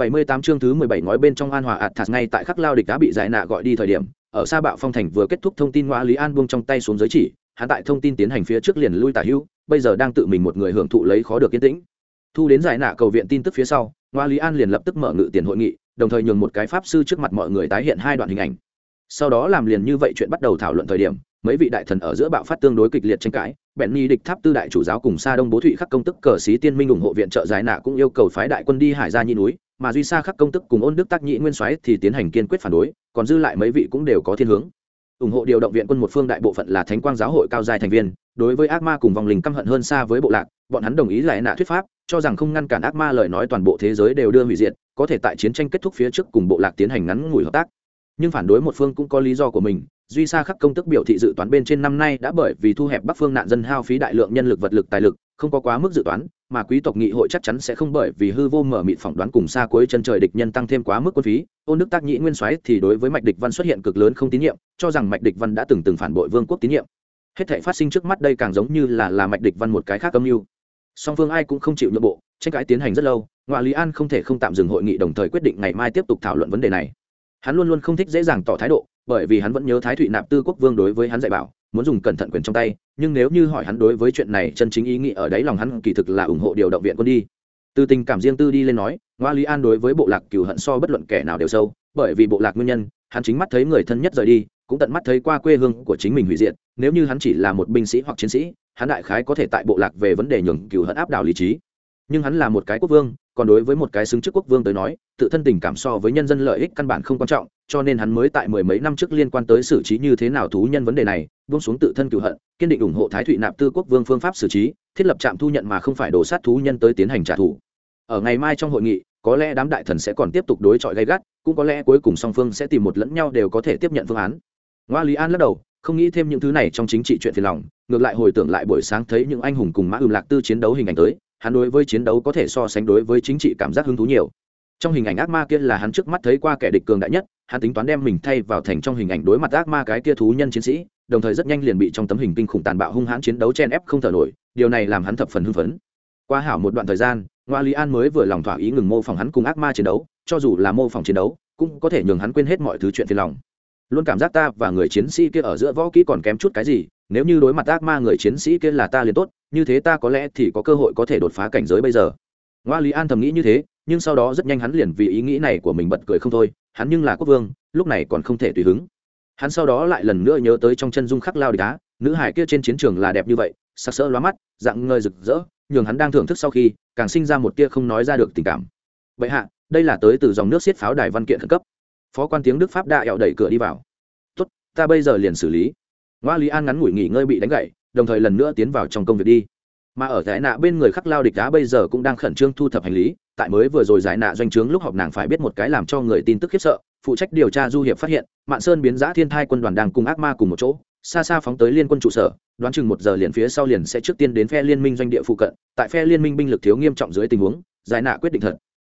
78 chương thứ 17 ngói bên trong An Hòa ạt thạt ngay tại khắc lao địch đã bị giải nạ gọi đi thời điểm, ở xa bạo phong thành vừa kết thúc thông tin ngoa Lý An buông trong tay xuống giới chỉ, hắn tại thông tin tiến hành phía trước liền lui tả hữu, bây giờ đang tự mình một người hưởng thụ lấy khó được yên tĩnh. Thu đến giải nạ cầu viện tin tức phía sau, ngoa Lý An liền lập tức mở ngự tiền hội nghị, đồng thời nhường một cái pháp sư trước mặt mọi người tái hiện hai đoạn hình ảnh. Sau đó làm liền như vậy chuyện bắt đầu thảo luận thời điểm, mấy vị đại thần ở giữa bạo phát tương đối kịch liệt tranh cãi bẹn ni địch tháp tư đại chủ giáo cùng sa đông bố thụy khắc công tức cờ sĩ tiên minh ủng hộ viện trợ giải nạ cũng yêu cầu phái đại quân đi hải ra nhi núi mà duy sa khắc công tức cùng ôn đức tác nhị nguyên soái thì tiến hành kiên quyết phản đối, còn dư lại mấy vị cũng đều có thiên hướng. ủng hộ điều động viện quân một phương đại bộ phận là thánh quang giáo hội cao dài thành viên, đối với ác ma cùng vòng linh căm hận hơn xa với bộ lạc, bọn hắn đồng ý lại nạ thuyết pháp, cho rằng không ngăn cản ác ma lời nói toàn bộ thế giới đều đưa hủy diệt, có thể tại chiến tranh kết thúc phía trước cùng bộ lạc tiến hành ngắn ngủi hợp tác. nhưng phản đối một phương cũng có lý do của mình duy sa khắc công tức biểu thị dự toán bên trên năm nay đã bởi vì thu hẹp bắc phương nạn dân hao phí đại lượng nhân lực vật lực tài lực, không có quá mức dự toán, mà quý tộc nghị hội chắc chắn sẽ không bởi vì hư vô mở mịt phỏng đoán cùng xa cuối chân trời địch nhân tăng thêm quá mức quân phí. Ôn đức tác nhĩ nguyên soái thì đối với mạch địch văn xuất hiện cực lớn không tín nhiệm, cho rằng mạch địch văn đã từng từng phản bội vương quốc tín nhiệm. Hết thể phát sinh trước mắt đây càng giống như là là mạch địch văn một cái khác âm mưu. Song phương ai cũng không chịu nhượng bộ, tranh cãi tiến hành rất lâu ngoại lý an không thể không tạm dừng hội nghị đồng thời quyết định ngày mai tiếp tục thảo luận vấn đề này hắn luôn luôn không thích dễ dàng tỏ thái độ, bởi vì hắn vẫn nhớ thái thụy nạp tư quốc vương đối với hắn dạy bảo, muốn dùng cẩn thận quyền trong tay, nhưng nếu như hỏi hắn đối với chuyện này chân chính ý nghĩ ở đấy lòng hắn kỳ thực là ủng hộ điều động viện quân đi. Từ tình cảm riêng tư đi lên nói, ngoa lý an đối với bộ lạc cừu hận so bất luận kẻ nào đều sâu, bởi vì bộ lạc nguyên nhân, hắn chính mắt thấy người thân nhất rời đi, cũng tận mắt thấy qua quê hương của chính mình hủy diệt, nếu như hắn chỉ là một binh sĩ hoặc chiến sĩ, hắn đại khái có thể tại bộ lạc về vấn đề nhường cừu hận áp đảo lý trí. Nhưng hắn là một cái quốc vương còn đối với một cái xứng chức quốc vương tới nói, tự thân tình cảm so với nhân dân lợi ích căn bản không quan trọng, cho nên hắn mới tại mười mấy năm trước liên quan tới xử trí như thế nào thú nhân vấn đề này, buông xuống tự thân cựu hận, kiên định ủng hộ thái thụy nạp tư quốc vương phương pháp xử trí, thiết lập trạm thu nhận mà không phải đổ sát thú nhân tới tiến hành trả thù. Ở ngày mai trong hội nghị, có lẽ đám đại thần sẽ còn tiếp tục đối chọi gay gắt, cũng có lẽ cuối cùng song phương sẽ tìm một lẫn nhau đều có thể tiếp nhận phương án. Ngoa lý an lắc đầu, không nghĩ thêm những thứ này trong chính trị chuyện phiền lòng, ngược lại hồi tưởng lại buổi sáng thấy những anh hùng cùng mã ừm lạc tư chiến đấu hình ảnh tới hắn đối với chiến đấu có thể so sánh đối với chính trị cảm giác hứng thú nhiều. Trong hình ảnh ác ma kia là hắn trước mắt thấy qua kẻ địch cường đại nhất, hắn tính toán đem mình thay vào thành trong hình ảnh đối mặt ác ma cái kia thú nhân chiến sĩ, đồng thời rất nhanh liền bị trong tấm hình kinh khủng tàn bạo hung hãn chiến đấu chen ép không thở nổi, điều này làm hắn thập phần hưng phấn. Qua hảo một đoạn thời gian, ngoa lý an mới vừa lòng thỏa ý ngừng mô phỏng hắn cùng ác ma chiến đấu, cho dù là mô phỏng chiến đấu, cũng có thể nhường hắn quên hết mọi thứ chuyện phiền lòng. Luôn cảm giác ta và người chiến sĩ kia ở giữa võ kỹ còn kém chút cái gì, nếu như đối mặt ác ma người chiến sĩ kia là ta liền tốt như thế ta có lẽ thì có cơ hội có thể đột phá cảnh giới bây giờ. Ngoa lý an thầm nghĩ như thế, nhưng sau đó rất nhanh hắn liền vì ý nghĩ này của mình bật cười không thôi, hắn nhưng là quốc vương, lúc này còn không thể tùy hứng. Hắn sau đó lại lần nữa nhớ tới trong chân dung khắc lao địch đá nữ hải kia trên chiến trường là đẹp như vậy, sặc sỡ lóa mắt, dạng ngơi rực rỡ, nhường hắn đang thưởng thức sau khi, càng sinh ra một tia không nói ra được tình cảm. Vậy hạ, đây là tới từ dòng nước xiết pháo đài văn kiện khẩn cấp. Phó quan tiếng đức pháp đã ẹo đẩy cửa đi vào. Tốt, ta bây giờ liền xử lý. Ngoa lý an ngắn ngủi nghỉ ngơi bị đánh gậy đồng thời lần nữa tiến vào trong công việc đi. Mà ở giải nạ bên người khắc lao địch đá bây giờ cũng đang khẩn trương thu thập hành lý, tại mới vừa rồi giải nạ doanh trướng lúc họp nàng phải biết một cái làm cho người tin tức khiếp sợ, phụ trách điều tra du hiệp phát hiện, mạn sơn biến giã thiên thai quân đoàn đang cùng ác ma cùng một chỗ, xa xa phóng tới liên quân trụ sở, đoán chừng một giờ liền phía sau liền sẽ trước tiên đến phe liên minh doanh địa phụ cận, tại phe liên minh binh lực thiếu nghiêm trọng dưới tình huống, giải nạ quyết định thật.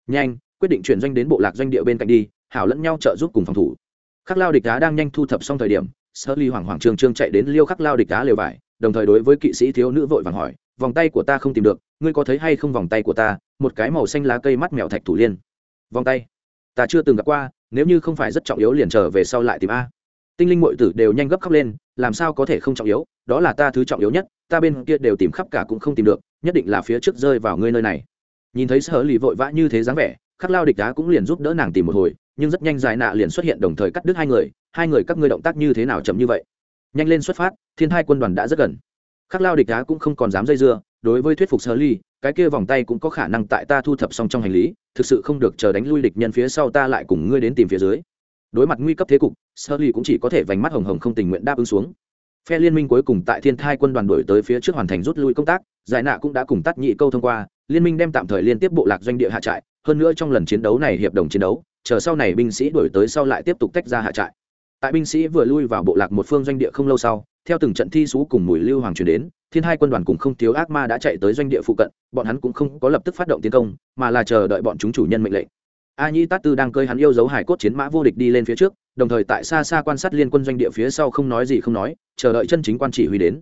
Nhanh, quyết định chuyển doanh đến bộ lạc doanh địa bên cạnh đi, hảo lẫn nhau trợ giúp cùng phòng thủ. Khắc lao địch đá đang nhanh thu thập xong thời điểm sơ ly hoảng hoảng trương trương chạy đến liêu khắc lao địch đá lều vải đồng thời đối với kỵ sĩ thiếu nữ vội vàng hỏi, vòng tay của ta không tìm được, ngươi có thấy hay không vòng tay của ta? Một cái màu xanh lá cây mắt mèo thạch thủ liên. Vòng tay? Ta chưa từng gặp qua, nếu như không phải rất trọng yếu liền trở về sau lại tìm a. Tinh linh mội tử đều nhanh gấp khóc lên, làm sao có thể không trọng yếu? Đó là ta thứ trọng yếu nhất, ta bên kia đều tìm khắp cả cũng không tìm được, nhất định là phía trước rơi vào ngươi nơi này. Nhìn thấy sở lì vội vã như thế dáng vẻ, khắc lao địch đá cũng liền giúp đỡ nàng tìm một hồi, nhưng rất nhanh dài nạ liền xuất hiện đồng thời cắt đứt hai người hai người, các ngươi động tác như thế nào chậm như vậy? Nhanh lên xuất phát, thiên hai quân đoàn đã rất gần. Khắc lao địch đá cũng không còn dám dây dưa, đối với thuyết phục sơ ly, cái kia vòng tay cũng có khả năng tại ta thu thập xong trong hành lý, thực sự không được chờ đánh lui địch nhân phía sau ta lại cùng ngươi đến tìm phía dưới. Đối mặt nguy cấp thế cục sơ ly cũng chỉ có thể vành mắt hồng hồng không tình nguyện đáp ứng xuống. Phe liên minh cuối cùng tại thiên thai quân đoàn đổi tới phía trước hoàn thành rút lui công tác, giải nạ cũng đã cùng tắt nhị câu thông qua, liên minh đem tạm thời liên tiếp bộ lạc doanh địa hạ trại, hơn nữa trong lần chiến đấu này hiệp đồng chiến đấu, chờ sau này binh sĩ đổi tới sau lại tiếp tục tách ra hạ trại tại binh sĩ vừa lui vào bộ lạc một phương doanh địa không lâu sau, theo từng trận thi sú cùng mùi lưu hoàng truyền đến, thiên hai quân đoàn cùng không thiếu ác ma đã chạy tới doanh địa phụ cận, bọn hắn cũng không có lập tức phát động tiến công, mà là chờ đợi bọn chúng chủ nhân mệnh lệnh. A nhĩ tát tư đang cơi hắn yêu dấu hải cốt chiến mã vô địch đi lên phía trước, đồng thời tại xa xa quan sát liên quân doanh địa phía sau không nói gì không nói, chờ đợi chân chính quan chỉ huy đến.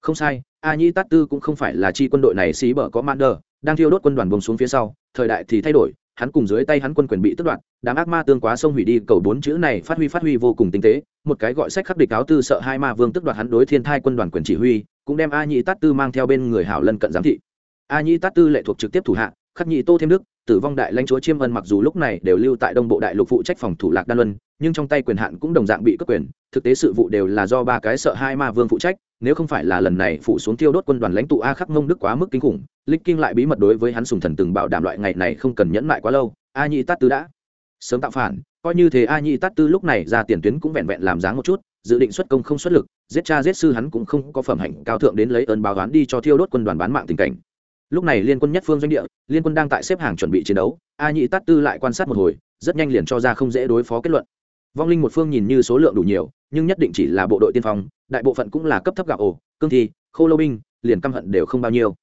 Không sai, a nhĩ tát tư cũng không phải là chi quân đội này xí bở có man đờ đang thiêu đốt quân đoàn bông xuống phía sau, thời đại thì thay đổi hắn cùng dưới tay hắn quân quyền bị tước đoạt, đám ác ma tương quá sông hủy đi, cầu bốn chữ này phát huy phát huy vô cùng tinh tế, một cái gọi sách khắc địch áo tư sợ hai ma vương tước đoạt hắn đối thiên thai quân đoàn quyền chỉ huy, cũng đem a nhĩ tát tư mang theo bên người hảo lân cận giám thị. A nhĩ tát tư lệ thuộc trực tiếp thủ hạ khắc nhị tô thêm đức, tử vong đại lãnh chúa chiêm ân mặc dù lúc này đều lưu tại đông bộ đại lục phụ trách phòng thủ lạc đan luân, nhưng trong tay quyền hạn cũng đồng dạng bị cấp quyền, thực tế sự vụ đều là do ba cái sợ hai ma vương phụ trách, nếu không phải là lần này phụ xuống tiêu đốt quân đoàn lãnh tụ a khắc ngông đức quá mức kinh khủng linh kinh lại bí mật đối với hắn sùng thần từng bảo đảm loại ngày này không cần nhẫn mại quá lâu, a nhị tát tư đã sớm tạo phản, coi như thế a nhị tát tư lúc này ra tiền tuyến cũng vẹn vẹn làm dáng một chút, dự định xuất công không xuất lực, giết cha giết sư hắn cũng không có phẩm hạnh cao thượng đến lấy ơn báo toán đi cho thiêu đốt quân đoàn bán mạng tình cảnh lúc này liên quân nhất phương doanh địa, liên quân đang tại xếp hàng chuẩn bị chiến đấu, a nhị tát tư lại quan sát một hồi, rất nhanh liền cho ra không dễ đối phó kết luận. Vong linh một phương nhìn như số lượng đủ nhiều, nhưng nhất định chỉ là bộ đội tiên phong, đại bộ phận cũng là cấp thấp gạo ổ, cương thi, khô lô binh, liền căm hận đều không bao nhiêu.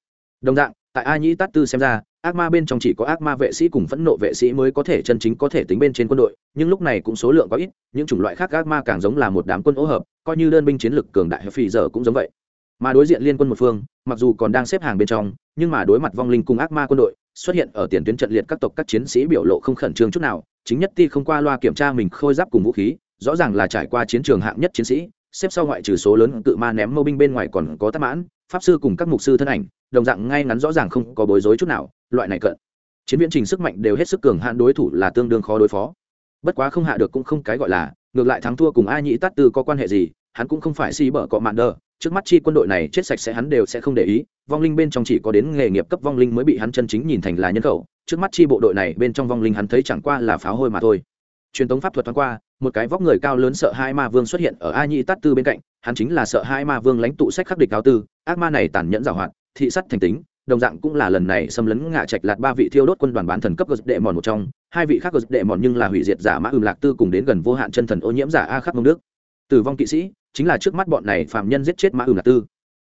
Đồng dạng, tại a nhĩ tát tư xem ra, ác ma bên trong chỉ có ác ma vệ sĩ cùng phẫn nộ vệ sĩ mới có thể chân chính có thể tính bên trên quân đội, nhưng lúc này cũng số lượng có ít, những chủng loại khác ác ma càng giống là một đám quân ô hợp, coi như đơn binh chiến lực cường đại, phì giờ cũng giống vậy. Mà đối diện liên quân một phương, mặc dù còn đang xếp hàng bên trong nhưng mà đối mặt vong linh cùng ác ma quân đội, xuất hiện ở tiền tuyến trận liệt các tộc các chiến sĩ biểu lộ không khẩn trương chút nào, chính nhất ti không qua loa kiểm tra mình khôi giáp cùng vũ khí, rõ ràng là trải qua chiến trường hạng nhất chiến sĩ, xếp sau ngoại trừ số lớn cự ma ném mâu binh bên ngoài còn có tắc mãn, pháp sư cùng các mục sư thân ảnh, đồng dạng ngay ngắn rõ ràng không có bối rối chút nào, loại này cận. Chiến viễn trình sức mạnh đều hết sức cường hạn đối thủ là tương đương khó đối phó. Bất quá không hạ được cũng không cái gọi là, ngược lại thắng thua cùng a nhĩ tát tư có quan hệ gì, hắn cũng không phải si bở cọ mạn đờ trước mắt chi quân đội này chết sạch sẽ hắn đều sẽ không để ý, vong linh bên trong chỉ có đến nghề nghiệp cấp vong linh mới bị hắn chân chính nhìn thành là nhân khẩu, trước mắt chi bộ đội này bên trong vong linh hắn thấy chẳng qua là pháo hôi mà thôi. Truyền thống pháp thuật thoáng qua, một cái vóc người cao lớn sợ hai ma vương xuất hiện ở a nhĩ tát tư bên cạnh, hắn chính là sợ hai ma vương lãnh tụ sách khắc địch cao tư, ác ma này tàn nhẫn giảo hoạt, thị sắt thành tính, đồng dạng cũng là lần này xâm lấn ngạ trạch lạt ba vị thiêu đốt quân đoàn bán thần cấp gờ đệ mòn một trong, hai vị khác gờ đệ mòn nhưng là hủy diệt giả mã ừm lạc tư cùng đến gần vô hạn chân thần ô nhiễm giả a khắc mông đức tử vong kỵ sĩ chính là trước mắt bọn này phạm nhân giết chết mã ưng lạc tư.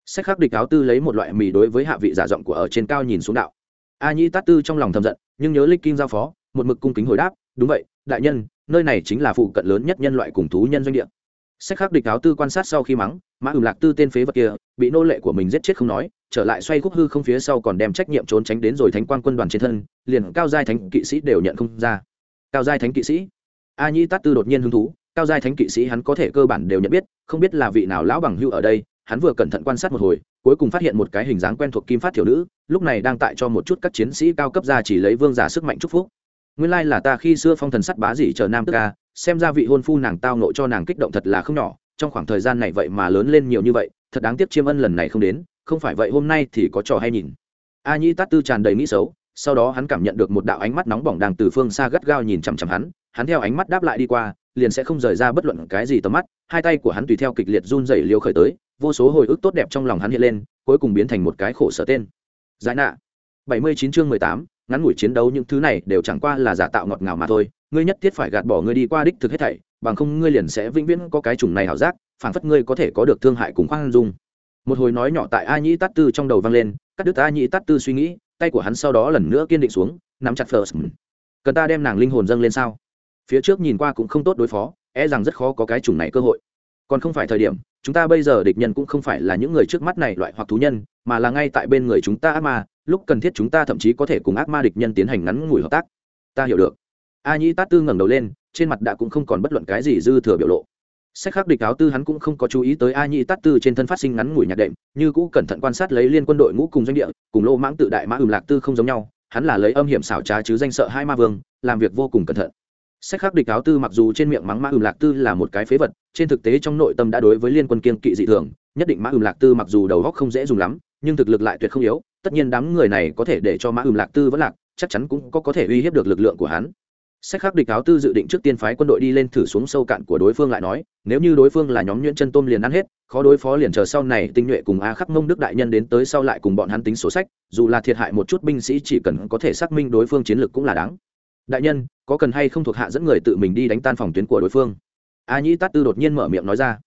Sách khắc địch áo tư lấy một loại mì đối với hạ vị giả giọng của ở trên cao nhìn xuống đạo. A nhĩ tát tư trong lòng thầm giận, nhưng nhớ lịch kim giao phó, một mực cung kính hồi đáp, đúng vậy, đại nhân, nơi này chính là phụ cận lớn nhất nhân loại cùng thú nhân doanh địa. Sách khắc địch áo tư quan sát sau khi mắng, mã ưng lạc tư tên phế vật kia bị nô lệ của mình giết chết không nói, trở lại xoay khúc hư không phía sau còn đem trách nhiệm trốn tránh đến rồi thánh quan quân đoàn trên thân, liền cao giai thánh kỵ sĩ đều nhận không ra. Cao giai thánh kỵ sĩ? A nhĩ tát tư đột nhiên hứng thú cao giai thánh kỵ sĩ hắn có thể cơ bản đều nhận biết, không biết là vị nào lão bằng hưu ở đây, hắn vừa cẩn thận quan sát một hồi, cuối cùng phát hiện một cái hình dáng quen thuộc kim phát thiểu nữ, lúc này đang tại cho một chút các chiến sĩ cao cấp ra chỉ lấy vương giả sức mạnh chúc phúc. Nguyên lai là ta khi xưa phong thần sắt bá dỉ chờ nam tức ca, xem ra vị hôn phu nàng tao nộ cho nàng kích động thật là không nhỏ, trong khoảng thời gian này vậy mà lớn lên nhiều như vậy, thật đáng tiếc chiêm ân lần này không đến, không phải vậy hôm nay thì có trò hay nhìn. A nhĩ tát tư tràn đầy nghĩ xấu, sau đó hắn cảm nhận được một đạo ánh mắt nóng bỏng đang từ phương xa gắt gao nhìn chằm chằm hắn hắn theo ánh mắt đáp lại đi qua liền sẽ không rời ra bất luận cái gì tầm mắt, hai tay của hắn tùy theo kịch liệt run rẩy liều khởi tới, vô số hồi ức tốt đẹp trong lòng hắn hiện lên, cuối cùng biến thành một cái khổ sở tên. Giải nạ. Bảy mươi chín chương mười tám, ngắn ngủi chiến đấu những thứ này đều chẳng qua là giả tạo ngọt ngào mà thôi, ngươi nhất thiết phải gạt bỏ ngươi đi qua đích thực hết thảy, bằng không ngươi liền sẽ vĩnh viễn có cái chủng này hảo giác phản phất ngươi có thể có được thương hại cùng khoan dung. Một hồi nói nhỏ tại a nhĩ tát tư trong đầu vang lên, cắt đứt a nhĩ tát tư suy nghĩ, tay của hắn sau đó lần nữa kiên định xuống, nắm chặt phờ cần ta đem nàng linh hồn dâng lên sao? Phía trước nhìn qua cũng không tốt đối phó e rằng rất khó có cái chủng này cơ hội. Còn không phải thời điểm, chúng ta bây giờ địch nhân cũng không phải là những người trước mắt này loại hoặc thú nhân, mà là ngay tại bên người chúng ta ác ma, lúc cần thiết chúng ta thậm chí có thể cùng ác ma địch nhân tiến hành ngắn ngủi hợp tác. Ta hiểu được. A nhĩ tát tư ngẩng đầu lên, trên mặt đã cũng không còn bất luận cái gì dư thừa biểu lộ. Sách khắc địch áo tư hắn cũng không có chú ý tới a nhĩ tát tư trên thân phát sinh ngắn ngủi nhạc đệm, như cũ cẩn thận quan sát lấy liên quân đội ngũ cùng doanh địa, cùng lô mãng tự đại mã ừm lạc tư không giống nhau, hắn là lấy âm hiểm xảo trá chứ danh sợ hai ma vương, làm việc vô cùng cẩn thận sách khắc địch áo tư mặc dù trên miệng mắng mã ừm lạc tư là một cái phế vật, trên thực tế trong nội tâm đã đối với liên quân kiên kỵ dị thường, nhất định mã ừm lạc tư mặc dù đầu góc không dễ dùng lắm, nhưng thực lực lại tuyệt không yếu, tất nhiên đám người này có thể để cho mã ừm lạc tư vẫn lạc, chắc chắn cũng có có thể uy hiếp được lực lượng của hắn. Sách khắc địch áo tư dự định trước tiên phái quân đội đi lên thử xuống sâu cạn của đối phương lại nói, nếu như đối phương là nhóm nhuyễn chân tôm liền ăn hết, khó đối phó liền chờ sau này tinh nhuệ cùng a khắc mông đức đại nhân đến tới sau lại cùng bọn hắn tính số sách, dù là thiệt hại một chút binh sĩ chỉ cần có thể xác minh đối phương chiến lược cũng là đáng đại nhân, có cần hay không thuộc hạ dẫn người tự mình đi đánh tan phòng tuyến của đối phương? A nhĩ tát tư đột nhiên mở miệng nói ra.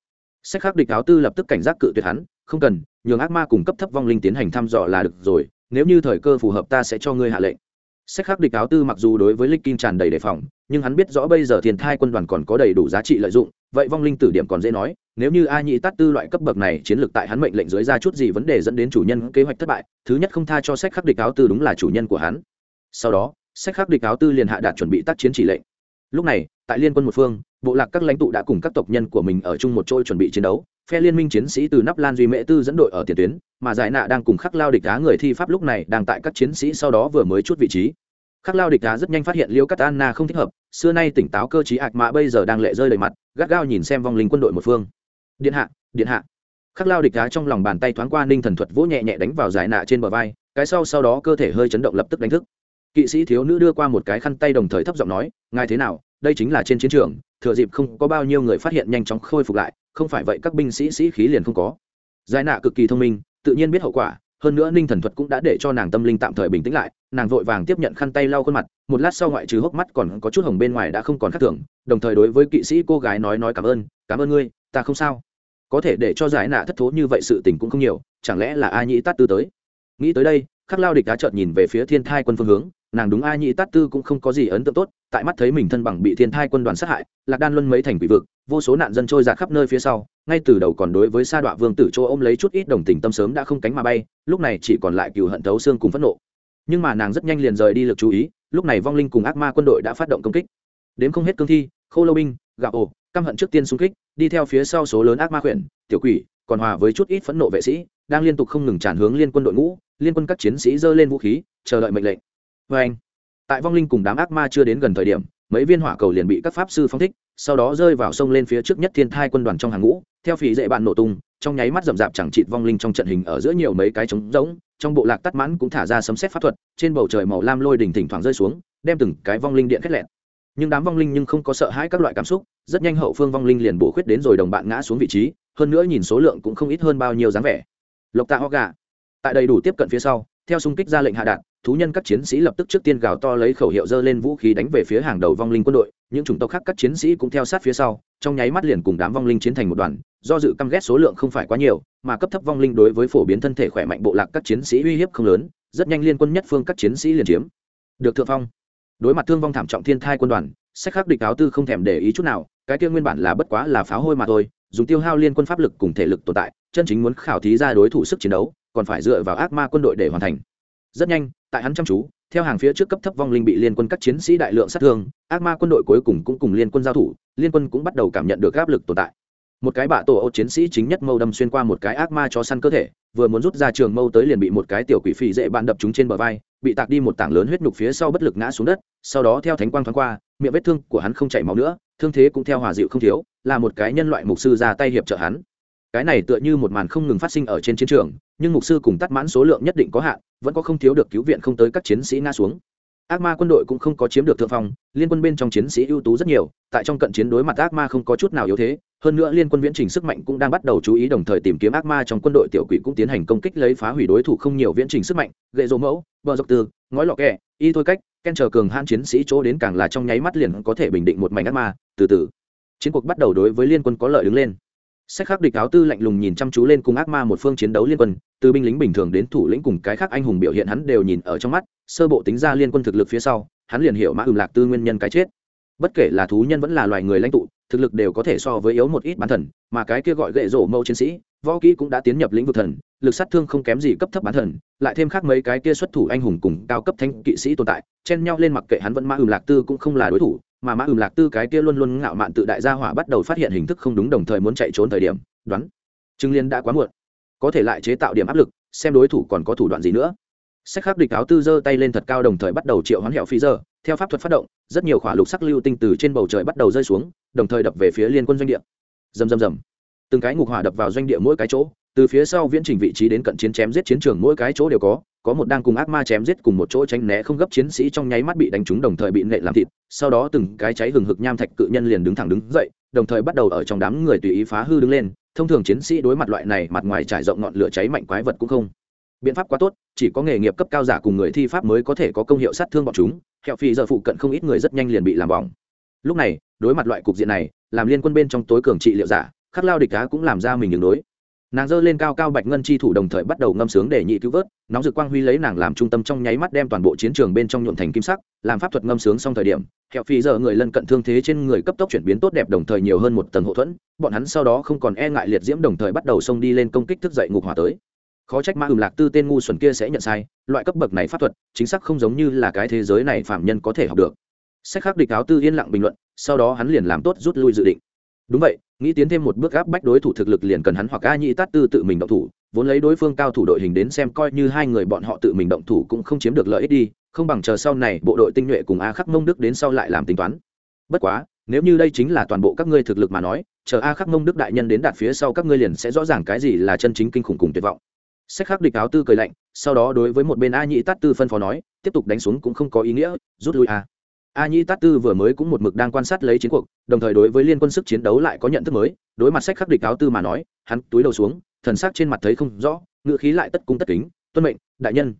Sách khắc địch áo tư lập tức cảnh giác cự tuyệt hắn, không cần, nhường ác ma cùng cấp thấp vong linh tiến hành thăm dò là được rồi, nếu như thời cơ phù hợp ta sẽ cho ngươi hạ lệnh. Sách khắc địch áo tư mặc dù đối với lịch kim tràn đầy đề phòng, nhưng hắn biết rõ bây giờ thiền thai quân đoàn còn có đầy đủ giá trị lợi dụng, vậy vong linh tử điểm còn dễ nói, nếu như a nhĩ tát tư loại cấp bậc này chiến lược tại hắn mệnh lệnh dưới ra chút gì vấn đề dẫn đến chủ nhân kế hoạch thất bại, thứ nhất không tha cho sách khắc địch áo tư đúng là chủ nhân của hắn. Sau đó sách khắc địch áo tư liền hạ đạt chuẩn bị tác chiến chỉ lệnh. Lúc này, tại liên quân một phương, bộ lạc các lãnh tụ đã cùng các tộc nhân của mình ở chung một chỗ chuẩn bị chiến đấu. Phe liên minh chiến sĩ từ nắp lan duy mễ tư dẫn đội ở tiền tuyến, mà giải nạ đang cùng khắc lao địch đá người thi pháp lúc này đang tại các chiến sĩ sau đó vừa mới chút vị trí. Khắc lao địch đá rất nhanh phát hiện liêu cắt anna không thích hợp, xưa nay tỉnh táo cơ chí ạc mạ bây giờ đang lệ rơi đầy mặt, gắt gao nhìn xem vong linh quân đội một phương. Điện hạ điện hạ. Khắc lao địch đá trong lòng bàn tay thoáng qua ninh thần thuật vỗ nhẹ nhẹ đánh vào giải nạ trên bờ vai, cái sau sau đó cơ thể hơi chấn động lập tức đánh thức kỵ sĩ thiếu nữ đưa qua một cái khăn tay đồng thời thấp giọng nói, ngài thế nào? Đây chính là trên chiến trường, thừa dịp không có bao nhiêu người phát hiện nhanh chóng khôi phục lại, không phải vậy các binh sĩ sĩ khí liền không có. Giải nạ cực kỳ thông minh, tự nhiên biết hậu quả, hơn nữa ninh thần thuật cũng đã để cho nàng tâm linh tạm thời bình tĩnh lại, nàng vội vàng tiếp nhận khăn tay lau khuôn mặt, một lát sau ngoại trừ hốc mắt còn có chút hồng bên ngoài đã không còn khắc thường, đồng thời đối với kỵ sĩ cô gái nói nói cảm ơn cảm ơn ngươi, ta không sao. Có thể để cho giải nạ thất thố như vậy sự tình cũng không nhiều, chẳng lẽ là a nhĩ tát tư tới? Nghĩ tới đây, khắc lao địch đã chợt nhìn về phía thiên thai quân phương hướng nàng đúng a nhĩ tát tư cũng không có gì ấn tượng tốt, tại mắt thấy mình thân bằng bị thiên thai quân đoàn sát hại, lạc đan luân mấy thành quỷ vực, vô số nạn dân trôi giạt khắp nơi phía sau, ngay từ đầu còn đối với sa đọa vương tử châu ôm lấy chút ít đồng tình tâm sớm đã không cánh mà bay, lúc này chỉ còn lại cừu hận thấu xương cùng phẫn nộ. Nhưng mà nàng rất nhanh liền rời đi lực chú ý, lúc này vong linh cùng ác ma quân đội đã phát động công kích. Đến không hết cương thi, khô lâu binh, gạo ổ, căm hận trước tiên xung kích, đi theo phía sau số lớn ác ma khuyển tiểu quỷ, còn hòa với chút ít phẫn nộ vệ sĩ, đang liên tục không ngừng tràn hướng liên quân đội ngũ, liên quân các chiến sĩ giơ lên vũ khí, chờ đợi mệnh lệnh vê anh. Tại vong linh cùng đám ác ma chưa đến gần thời điểm, mấy viên hỏa cầu liền bị các pháp sư phong thích, sau đó rơi vào sông lên phía trước nhất thiên thai quân đoàn trong hàng ngũ. Theo phỉ dễ bạn nổ tung, trong nháy mắt rậm rạp chẳng chịt vong linh trong trận hình ở giữa nhiều mấy cái trống rỗng. Trong bộ lạc tắt mãn cũng thả ra sấm xét pháp thuật, trên bầu trời màu lam lôi đỉnh thỉnh thoảng rơi xuống, đem từng cái vong linh điện khét lẹn nhưng đám vong linh nhưng không có sợ hãi các loại cảm xúc, rất nhanh hậu phương vong linh liền bổ khuyết đến rồi đồng bạn ngã xuống vị trí, hơn nữa nhìn số lượng cũng không ít hơn bao nhiêu dáng vẻ. Lộc tạ ho gà. Tại đầy đủ tiếp cận phía sau, theo xung kích ra lệnh hạ đạn thú nhân các chiến sĩ lập tức trước tiên gào to lấy khẩu hiệu dơ lên vũ khí đánh về phía hàng đầu vong linh quân đội, những chủng tộc khác các chiến sĩ cũng theo sát phía sau, trong nháy mắt liền cùng đám vong linh chiến thành một đoàn, do dự căm ghét số lượng không phải quá nhiều, mà cấp thấp vong linh đối với phổ biến thân thể khỏe mạnh bộ lạc các chiến sĩ uy hiếp không lớn, rất nhanh liên quân nhất phương các chiến sĩ liền chiếm được thượng phong. Đối mặt thương vong thảm trọng thiên thai quân đoàn, sách khắc địch áo tư không thèm để ý chút nào, cái kia nguyên bản là bất quá là pháo hôi mà thôi, dùng tiêu hao liên quân pháp lực cùng thể lực tồn tại, chân chính muốn khảo thí ra đối thủ sức chiến đấu, còn phải dựa vào ác ma quân đội để hoàn thành rất nhanh, tại hắn chăm chú, theo hàng phía trước cấp thấp vong linh bị liên quân các chiến sĩ đại lượng sát thương, ác ma quân đội cuối cùng cũng cùng liên quân giao thủ, liên quân cũng bắt đầu cảm nhận được áp lực tồn tại. Một cái bạ tổ ô chiến sĩ chính nhất mâu đâm xuyên qua một cái ác ma cho săn cơ thể, vừa muốn rút ra trường mâu tới liền bị một cái tiểu quỷ phì dễ bạn đập chúng trên bờ vai, bị tạc đi một tảng lớn huyết nhục phía sau bất lực ngã xuống đất, sau đó theo thánh quang thoáng qua, miệng vết thương của hắn không chảy máu nữa, thương thế cũng theo hòa dịu không thiếu, là một cái nhân loại mục sư ra tay hiệp trợ hắn. Cái này tựa như một màn không ngừng phát sinh ở trên chiến trường nhưng mục sư cùng tắt mãn số lượng nhất định có hạn vẫn có không thiếu được cứu viện không tới các chiến sĩ ngã xuống. Ác ma quân đội cũng không có chiếm được thượng phong liên quân bên trong chiến sĩ ưu tú rất nhiều tại trong cận chiến đối mặt ác ma không có chút nào yếu thế hơn nữa liên quân viễn trình sức mạnh cũng đang bắt đầu chú ý đồng thời tìm kiếm ác ma trong quân đội tiểu quỷ cũng tiến hành công kích lấy phá hủy đối thủ không nhiều viễn trình sức mạnh gậy dỗ mẫu bờ dọc tư, ngói lọ kẹ y thôi cách ken chờ cường han chiến sĩ chỗ đến càng là trong nháy mắt liền có thể bình định một mảnh ác ma từ từ. Chiến cuộc bắt đầu đối với liên quân có lợi đứng lên sách khắc địch áo tư lạnh lùng nhìn chăm chú lên cùng ác ma một phương chiến đấu liên quân, từ binh lính bình thường đến thủ lĩnh cùng cái khác anh hùng biểu hiện hắn đều nhìn ở trong mắt, sơ bộ tính ra liên quân thực lực phía sau, hắn liền hiểu mã ừm lạc tư nguyên nhân cái chết. Bất kể là thú nhân vẫn là loài người lãnh tụ, thực lực đều có thể so với yếu một ít bán thần, mà cái kia gọi gậy rổ mẫu chiến sĩ, võ kỹ cũng đã tiến nhập lĩnh vực thần, lực sát thương không kém gì cấp thấp bán thần, lại thêm khác mấy cái kia xuất thủ anh hùng cùng cao cấp thanh kỵ sĩ tồn tại, chen nhau lên mặc kệ hắn vẫn mã ừm lạc tư cũng không là đối thủ mà mã ừm lạc tư cái kia luôn luôn ngạo mạn tự đại gia hỏa bắt đầu phát hiện hình thức không đúng đồng thời muốn chạy trốn thời điểm, đoán, trương liên đã quá muộn. Có thể lại chế tạo điểm áp lực, xem đối thủ còn có thủ đoạn gì nữa. Sách khắc địch áo tư giơ tay lên thật cao đồng thời bắt đầu triệu hoán hẹo phi giờ, theo pháp thuật phát động, rất nhiều khỏa lục sắc lưu tinh từ trên bầu trời bắt đầu rơi xuống, đồng thời đập về phía liên quân doanh địa. Rầm rầm rầm. Từng cái ngục hỏa đập vào doanh địa mỗi cái chỗ từ phía sau viễn trình vị trí đến cận chiến chém giết chiến trường mỗi cái chỗ đều có có một đang cùng ác ma chém giết cùng một chỗ tránh né không gấp chiến sĩ trong nháy mắt bị đánh trúng đồng thời bị nệ làm thịt, sau đó từng cái cháy hừng hực nham thạch cự nhân liền đứng thẳng đứng dậy, đồng thời bắt đầu ở trong đám người tùy ý phá hư đứng lên, thông thường chiến sĩ đối mặt loại này mặt ngoài trải rộng ngọn lửa cháy mạnh quái vật cũng không. Biện pháp quá tốt, chỉ có nghề nghiệp cấp cao giả cùng người thi pháp mới có thể có công hiệu sát thương bọn chúng hẹo phi giờ phụ cận không ít người rất nhanh liền bị làm bỏng. Lúc này, đối mặt loại cục diện này, làm liên quân bên trong tối cường trị liệu giả, khắc lao địch cá cũng làm ra mình đường đối nàng giơ lên cao cao bạch ngân chi thủ đồng thời bắt đầu ngâm sướng để nhị cứu vớt, nóng rực quang huy lấy nàng làm trung tâm trong nháy mắt đem toàn bộ chiến trường bên trong nhuộn thành kim sắc, làm pháp thuật ngâm sướng xong thời điểm hẹo phi giờ người lân cận thương thế trên người cấp tốc chuyển biến tốt đẹp đồng thời nhiều hơn một tầng hậu thuẫn, bọn hắn sau đó không còn e ngại liệt diễm đồng thời bắt đầu xông đi lên công kích thức dậy ngục hỏa tới. Khó trách mã ừm lạc tư tên ngu xuẩn kia sẽ nhận sai, loại cấp bậc này pháp thuật, chính xác không giống như là cái thế giới này phạm nhân có thể học được. Sách khắc địch áo tư yên lặng bình luận, sau đó hắn liền làm tốt rút lui dự định. Đúng vậy nghĩ tiến thêm một bước áp bách đối thủ thực lực liền cần hắn hoặc a nhĩ tát tư tự mình động thủ, vốn lấy đối phương cao thủ đội hình đến xem coi như hai người bọn họ tự mình động thủ cũng không chiếm được lợi ích đi, không bằng chờ sau này bộ đội tinh nhuệ cùng a khắc mông đức đến sau lại làm tính toán. Bất quá, nếu như đây chính là toàn bộ các ngươi thực lực mà nói, chờ a khắc mông đức đại nhân đến đạt phía sau các ngươi liền sẽ rõ ràng cái gì là chân chính kinh khủng cùng tuyệt vọng. Sách khắc địch áo tư cười lạnh, sau đó đối với một bên a nhĩ tát tư phân phó nói, tiếp tục đánh xuống cũng không có ý nghĩa, rút lui a a nhĩ tát tư vừa mới cũng một mực đang quan sát lấy chiến cuộc, đồng thời đối với liên quân sức chiến đấu lại có nhận thức mới, đối mặt sách khắc địch áo tư mà nói, hắn túi đầu xuống, thần sắc trên mặt thấy không rõ ngựa khí lại tất cung tất kính, tuân mệnh, đại nhân.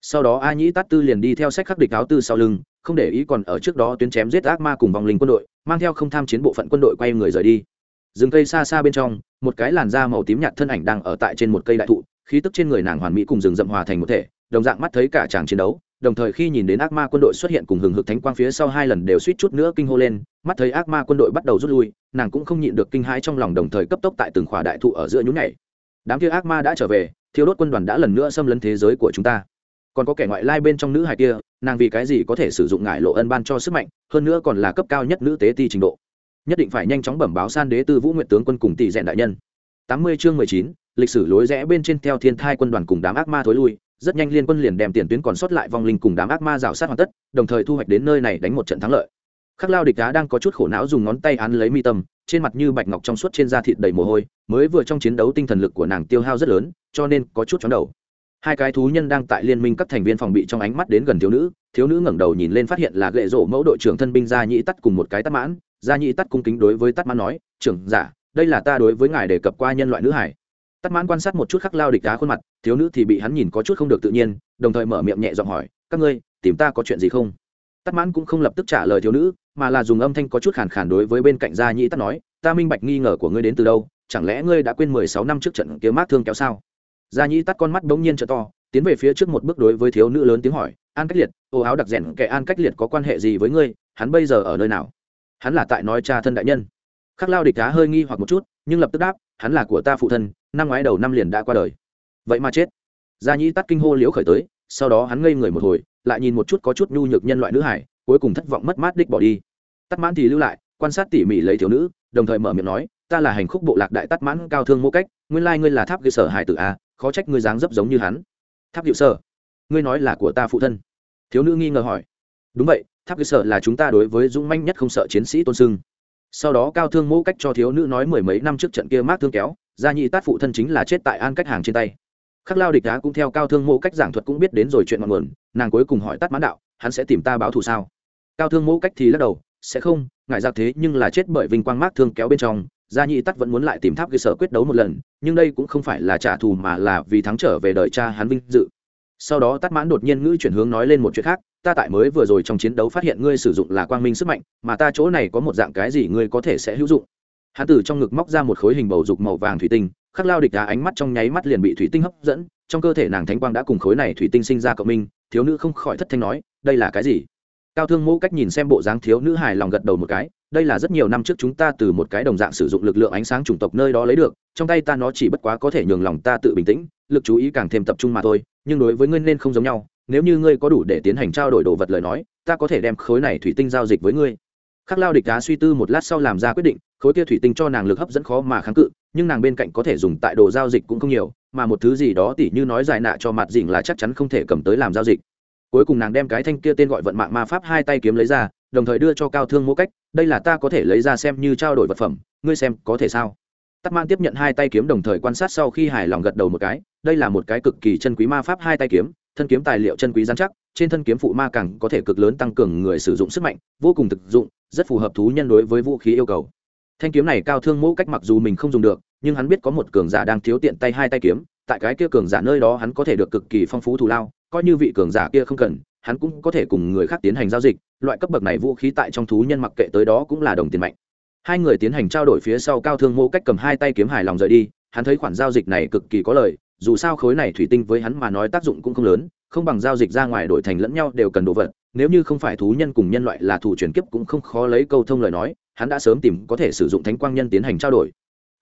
Sau đó a nhĩ tát tư liền đi theo sách khắc địch áo tư sau lưng, không để ý còn ở trước đó tuyến chém giết ác ma cùng vòng linh quân đội, mang theo không tham chiến bộ phận quân đội quay người rời đi. Rừng cây xa xa bên trong, một cái làn da màu tím nhạt thân ảnh đang ở tại trên một cây đại thụ, khí tức trên người nàng hoàn mỹ cùng rừng rậm hòa thành một thể, đồng dạng mắt thấy cả chàng chiến đấu đồng thời khi nhìn đến ác ma quân đội xuất hiện cùng hừng hực thánh quang phía sau hai lần đều suýt chút nữa kinh hô lên, mắt thấy ác ma quân đội bắt đầu rút lui, nàng cũng không nhịn được kinh hãi trong lòng đồng thời cấp tốc tại từng khỏa đại thụ ở giữa nhún nhảy. Đám kia ác ma đã trở về thiếu đốt quân đoàn đã lần nữa xâm lấn thế giới của chúng ta. Còn có kẻ ngoại lai bên trong nữ hài kia, nàng vì cái gì có thể sử dụng ngải lộ ân ban cho sức mạnh, hơn nữa còn là cấp cao nhất nữ tế ti trình độ. Nhất định phải nhanh chóng bẩm báo san đế tư vũ nguyện tướng quân cùng tỷ rèn đại nhân. Tám mươi chương mười chín, lịch sử lối rẽ bên trên theo thiên thai quân đoàn cùng đám ác ma thối lui rất nhanh liên quân liền đem tiền tuyến còn sót lại vong linh cùng đám ác ma rào sát hoàn tất, đồng thời thu hoạch đến nơi này đánh một trận thắng lợi. Khắc lao địch đá đang có chút khổ não dùng ngón tay án lấy mi tâm, trên mặt như bạch ngọc trong suốt trên da thịt đầy mồ hôi, mới vừa trong chiến đấu tinh thần lực của nàng tiêu hao rất lớn, cho nên có chút chóng đầu. Hai cái thú nhân đang tại liên minh các thành viên phòng bị trong ánh mắt đến gần thiếu nữ thiếu nữ ngẩng đầu nhìn lên phát hiện là gậy rổ mẫu đội trưởng thân binh gia nhĩ tắt cùng một cái tắt mãn. Gia nhĩ tắt cung kính đối với tắt mãn nói, trưởng giả, đây là ta đối với ngài đề cập qua nhân loại nữ hải tắt mãn quan sát một chút khắc lao địch đá khuôn mặt, thiếu nữ thì bị hắn nhìn có chút không được tự nhiên, đồng thời mở miệng nhẹ giọng hỏi, các ngươi, tìm ta có chuyện gì không? Tắt mãn cũng không lập tức trả lời thiếu nữ, mà là dùng âm thanh có chút khàn khàn đối với bên cạnh gia nhĩ tắt nói, ta minh bạch nghi ngờ của ngươi đến từ đâu, chẳng lẽ ngươi đã quên mười sáu năm trước trận kia mát thương kéo sao? Gia nhĩ tắt con mắt bỗng nhiên t to, tiến về phía trước một bước đối với thiếu nữ lớn tiếng hỏi, an cách liệt, ô áo đặc rẻn kẻ an cách liệt có quan hệ gì với ngươi, hắn bây giờ ở nơi nào? Hắn là tại nói cha thân đại nhân. Khắc lao địch đá hơi nghi hoặc một chút, nhưng lập tức đáp hắn là của ta phụ thân, năm ngoái đầu năm liền đã qua đời. Vậy mà chết. Gia nhĩ tắt kinh hô liễu khởi tới, sau đó hắn ngây người một hồi, lại nhìn một chút có chút nhu nhược nhân loại nữ hải, cuối cùng thất vọng mất mát đích bỏ đi. Tắt mãn thì lưu lại, quan sát tỉ mỉ lấy thiếu nữ, đồng thời mở miệng nói, ta là hành khúc bộ lạc đại tắt mãn cao thương mô cách, nguyên lai ngươi là tháp cơ sở hải tử a khó trách ngươi dáng dấp giống như hắn. Tháp hiệu sở? Ngươi nói là của ta phụ thân? Thiếu nữ nghi ngờ hỏi. Đúng vậy, tháp cơ sở là chúng ta đối với dũng manh nhất không sợ chiến sĩ tôn sưng sau đó cao thương mô cách cho thiếu nữ nói mười mấy năm trước trận kia mát thương kéo, gia nhị tát phụ thân chính là chết tại an cách hàng trên tay. Khắc lao địch đá cũng theo cao thương mô cách giảng thuật cũng biết đến rồi chuyện ngọn nguồn, nàng cuối cùng hỏi tát mãn đạo, hắn sẽ tìm ta báo thù sao? Cao thương mô cách thì lắc đầu, sẽ không, ngại ra thế nhưng là chết bởi vinh quang mát thương kéo bên trong, gia nhị tắt vẫn muốn lại tìm tháp cơ sở quyết đấu một lần, nhưng đây cũng không phải là trả thù mà là vì thắng trở về đời cha hắn vinh dự. Sau đó tắt mãn đột nhiên ngữ chuyển hướng nói lên một chuyện khác ta tại mới vừa rồi trong chiến đấu phát hiện ngươi sử dụng là quang minh sức mạnh, mà ta chỗ này có một dạng cái gì ngươi có thể sẽ hữu dụng. Hắn từ trong ngực móc ra một khối hình bầu dục màu vàng thủy tinh, khắc lao địch đá ánh mắt trong nháy mắt liền bị thủy tinh hấp dẫn, trong cơ thể nàng thánh quang đã cùng khối này thủy tinh sinh ra cộng minh, thiếu nữ không khỏi thất thanh nói, đây là cái gì? Cao thương mẫu cách nhìn xem bộ dáng thiếu nữ hài lòng gật đầu một cái, đây là rất nhiều năm trước chúng ta từ một cái đồng dạng sử dụng lực lượng ánh sáng chủng tộc nơi đó lấy được, trong tay ta nó chỉ bất quá có thể nhường lòng ta tự bình tĩnh, lực chú ý càng thêm tập trung mà thôi, nhưng đối với ngươi nên không giống nhau nếu như ngươi có đủ để tiến hành trao đổi đồ vật lời nói, ta có thể đem khối này thủy tinh giao dịch với ngươi. Khắc lao địch đá suy tư một lát sau làm ra quyết định, khối kia thủy tinh cho nàng lực hấp dẫn khó mà kháng cự, nhưng nàng bên cạnh có thể dùng tại đồ giao dịch cũng không nhiều, mà một thứ gì đó tỉ như nói dài nạ cho mặt dịnh là chắc chắn không thể cầm tới làm giao dịch. Cuối cùng nàng đem cái thanh kia tên gọi vận mạng ma pháp hai tay kiếm lấy ra, đồng thời đưa cho cao thương mô cách, đây là ta có thể lấy ra xem như trao đổi vật phẩm, ngươi xem có thể sao? Tắc man tiếp nhận hai tay kiếm đồng thời quan sát sau khi hài lòng gật đầu một cái, đây là một cái cực kỳ chân quý ma pháp hai tay kiếm thân kiếm tài liệu chân quý giám chắc, trên thân kiếm phụ ma càng có thể cực lớn tăng cường người sử dụng sức mạnh, vô cùng thực dụng, rất phù hợp thú nhân đối với vũ khí yêu cầu. Thanh kiếm này cao thương mẫu cách mặc dù mình không dùng được, nhưng hắn biết có một cường giả đang thiếu tiện tay hai tay kiếm, tại cái kia cường giả nơi đó hắn có thể được cực kỳ phong phú thù lao, coi như vị cường giả kia không cần, hắn cũng có thể cùng người khác tiến hành giao dịch, loại cấp bậc này vũ khí tại trong thú nhân mặc kệ tới đó cũng là đồng tiền mạnh. Hai người tiến hành trao đổi phía sau cao thương mô cách cầm hai tay kiếm hài lòng rời đi, hắn thấy khoản giao dịch này cực kỳ có lời dù sao khối này thủy tinh với hắn mà nói tác dụng cũng không lớn, không bằng giao dịch ra ngoài đổi thành lẫn nhau đều cần đồ vật, nếu như không phải thú nhân cùng nhân loại là thủ chuyển kiếp cũng không khó lấy câu thông lời nói, hắn đã sớm tìm có thể sử dụng thánh quang nhân tiến hành trao đổi.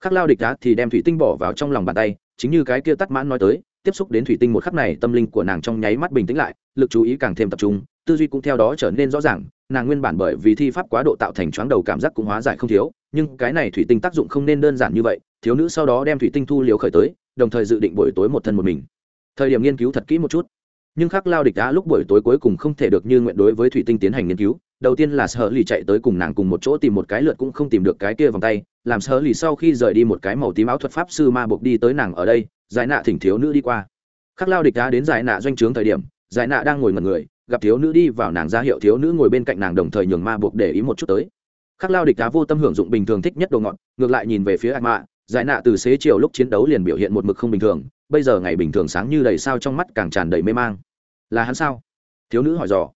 Khắc lao địch đá thì đem thủy tinh bỏ vào trong lòng bàn tay, chính như cái kia tắt mãn nói tới, tiếp xúc đến thủy tinh một khắc này tâm linh của nàng trong nháy mắt bình tĩnh lại, lực chú ý càng thêm tập trung, tư duy cũng theo đó trở nên rõ ràng, nàng nguyên bản bởi vì thi pháp quá độ tạo thành chóng đầu cảm giác cũng hóa giải không thiếu, nhưng cái này thủy tinh tác dụng không nên đơn giản như vậy, thiếu nữ sau đó đem thủy tinh thu liều khởi tới đồng thời dự định buổi tối một thân một mình. Thời điểm nghiên cứu thật kỹ một chút. Nhưng khắc lao địch đã lúc buổi tối cuối cùng không thể được như nguyện đối với thủy tinh tiến hành nghiên cứu. Đầu tiên là sở lì chạy tới cùng nàng cùng một chỗ tìm một cái lượt cũng không tìm được cái kia vòng tay. Làm sở lì sau khi rời đi một cái màu tím áo thuật pháp sư ma buộc đi tới nàng ở đây, giải nạ thỉnh thiếu nữ đi qua. Khắc lao địch đã đến giải nạ doanh trướng thời điểm, giải nạ đang ngồi ngẩn người, gặp thiếu nữ đi vào nàng ra hiệu thiếu nữ ngồi bên cạnh nàng đồng thời nhường ma buộc để ý một chút tới. Khắc lao địch đá vô tâm hưởng dụng bình thường thích nhất đồ ngọt, ngược lại nhìn về phía ạc mạ giải nạ từ xế chiều lúc chiến đấu liền biểu hiện một mực không bình thường, bây giờ ngày bình thường sáng như đầy sao trong mắt càng tràn đầy mê mang. Là hắn sao? Thiếu nữ hỏi dò.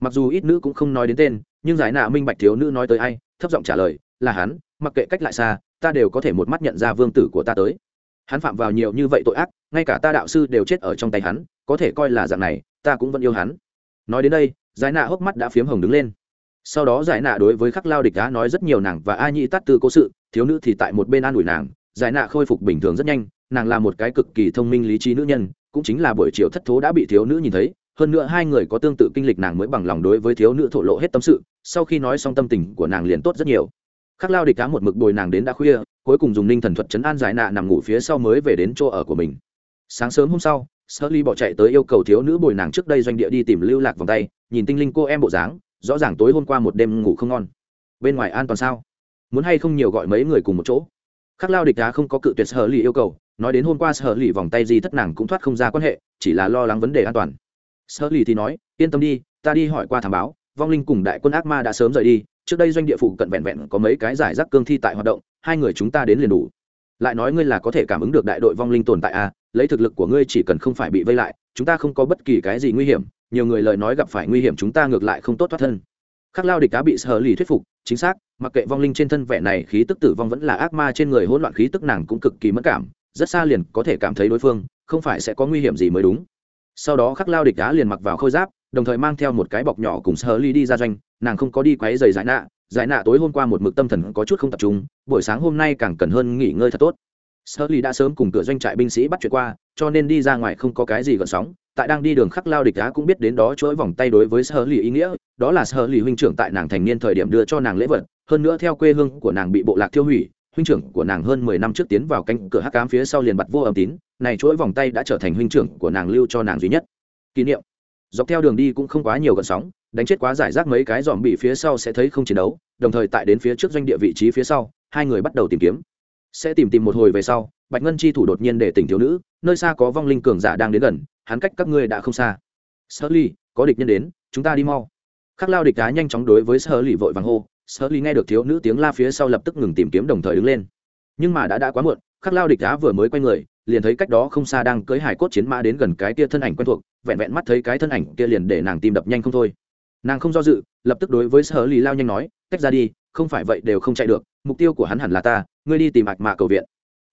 Mặc dù ít nữ cũng không nói đến tên, nhưng giải nạ minh bạch thiếu nữ nói tới ai, thấp giọng trả lời, là hắn, mặc kệ cách lại xa, ta đều có thể một mắt nhận ra vương tử của ta tới. Hắn phạm vào nhiều như vậy tội ác, ngay cả ta đạo sư đều chết ở trong tay hắn, có thể coi là dạng này, ta cũng vẫn yêu hắn. Nói đến đây, giải nạ hốc mắt đã phiếm hồng đứng lên. Sau đó giải nạ đối với khắc lao địch đá nói rất nhiều nàng và a nhĩ tát tư cố sự, thiếu nữ thì tại một bên an ủi nàng giải nạ khôi phục bình thường rất nhanh, nàng là một cái cực kỳ thông minh lý trí nữ nhân, cũng chính là buổi chiều thất thố đã bị thiếu nữ nhìn thấy, hơn nữa hai người có tương tự kinh lịch nàng mới bằng lòng đối với thiếu nữ thổ lộ hết tâm sự, sau khi nói xong tâm tình của nàng liền tốt rất nhiều. Khắc lao địch cá một mực bồi nàng đến đã khuya, cuối cùng dùng ninh thần thuật chấn an giải nạ nằm ngủ phía sau mới về đến chỗ ở của mình. Sáng sớm hôm sau sơ ly bỏ chạy tới yêu cầu thiếu nữ bồi nàng trước đây doanh địa đi tìm lưu lạc vòng tay, nhìn tinh linh cô em bộ dáng, rõ ràng tối hôm qua một đêm ngủ không ngon. Bên ngoài an toàn sao? Muốn hay không nhiều gọi mấy người cùng một chỗ? Khắc lao địch đá không có cự tuyệt sở lì yêu cầu, nói đến hôm qua sở lì vòng tay gì thất nàng cũng thoát không ra quan hệ, chỉ là lo lắng vấn đề an toàn. Sở lì thì nói, yên tâm đi, ta đi hỏi qua thám báo, vong linh cùng đại quân ác ma đã sớm rời đi, trước đây doanh địa phụ cận vẹn vẹn có mấy cái giải rác cương thi tại hoạt động, hai người chúng ta đến liền đủ. Lại nói ngươi là có thể cảm ứng được đại đội vong linh tồn tại à lấy thực lực của ngươi chỉ cần không phải bị vây lại, chúng ta không có bất kỳ cái gì nguy hiểm, nhiều người lời nói gặp phải nguy hiểm chúng ta ngược lại không tốt thoát thân. Khắc lao địch cá bị sở lì thuyết phục, chính xác mặc kệ vong linh trên thân vẻ này khí tức tử vong vẫn là ác ma trên người hỗn loạn khí tức nàng cũng cực kỳ mất cảm, rất xa liền có thể cảm thấy đối phương không phải sẽ có nguy hiểm gì mới đúng. Sau đó khắc lao địch đá liền mặc vào khôi giáp, đồng thời mang theo một cái bọc nhỏ cùng sơ ly đi ra doanh, nàng không có đi quấy giày giải nạ. Giải nạ tối hôm qua một mực tâm thần có chút không tập trung, buổi sáng hôm nay càng cần hơn nghỉ ngơi thật tốt. Sơ ly đã sớm cùng cửa doanh trại binh sĩ bắt chuyện qua, cho nên đi ra ngoài không có cái gì gợn sóng. Tại đang đi đường khắc lao địch á cũng biết đến đó chuỗi vòng tay đối với sơ ly ý nghĩa, đó là sơ ly huynh trưởng tại nàng thành niên thời điểm đưa cho nàng lễ vật hơn nữa theo quê hương của nàng bị bộ lạc tiêu hủy, huynh trưởng của nàng hơn mười năm trước tiến vào cánh cửa hắc cám phía sau liền bặt vô âm tín, này chuỗi vòng tay đã trở thành huynh trưởng của nàng lưu cho nàng duy nhất. Kỷ niệm. Dọc theo đường đi cũng không quá nhiều gợn sóng, đánh chết quá giải rác mấy cái dòm bị phía sau sẽ thấy không chiến đấu, đồng thời tại đến phía trước doanh địa vị trí phía sau, hai người bắt đầu tìm kiếm. Sẽ tìm tìm một hồi về sau, bạch ngân chi thủ đột nhiên để tỉnh thiếu nữ, nơi xa có vong linh cường giả đang đến gần, hắn cách các ngươi đã không xa. Sơ ly có địch nhân đến, chúng ta đi mau. Khắc lao địch đá nhanh chóng đối với sơ ly vội vàng hô sơ ly nghe được thiếu nữ tiếng la phía sau lập tức ngừng tìm kiếm đồng thời đứng lên. Nhưng mà đã đã quá muộn, khắc lao địch đá vừa mới quay người, liền thấy cách đó không xa đang cưới hải cốt chiến mã đến gần cái kia thân ảnh quen thuộc, vẹn vẹn mắt thấy cái thân ảnh kia liền để nàng tìm đập nhanh không thôi. Nàng không do dự, lập tức đối với sở lì lao nhanh nói, tách ra đi, không phải vậy đều không chạy được, mục tiêu của hắn hẳn là ta, ngươi đi tìm ạc mạ cầu viện.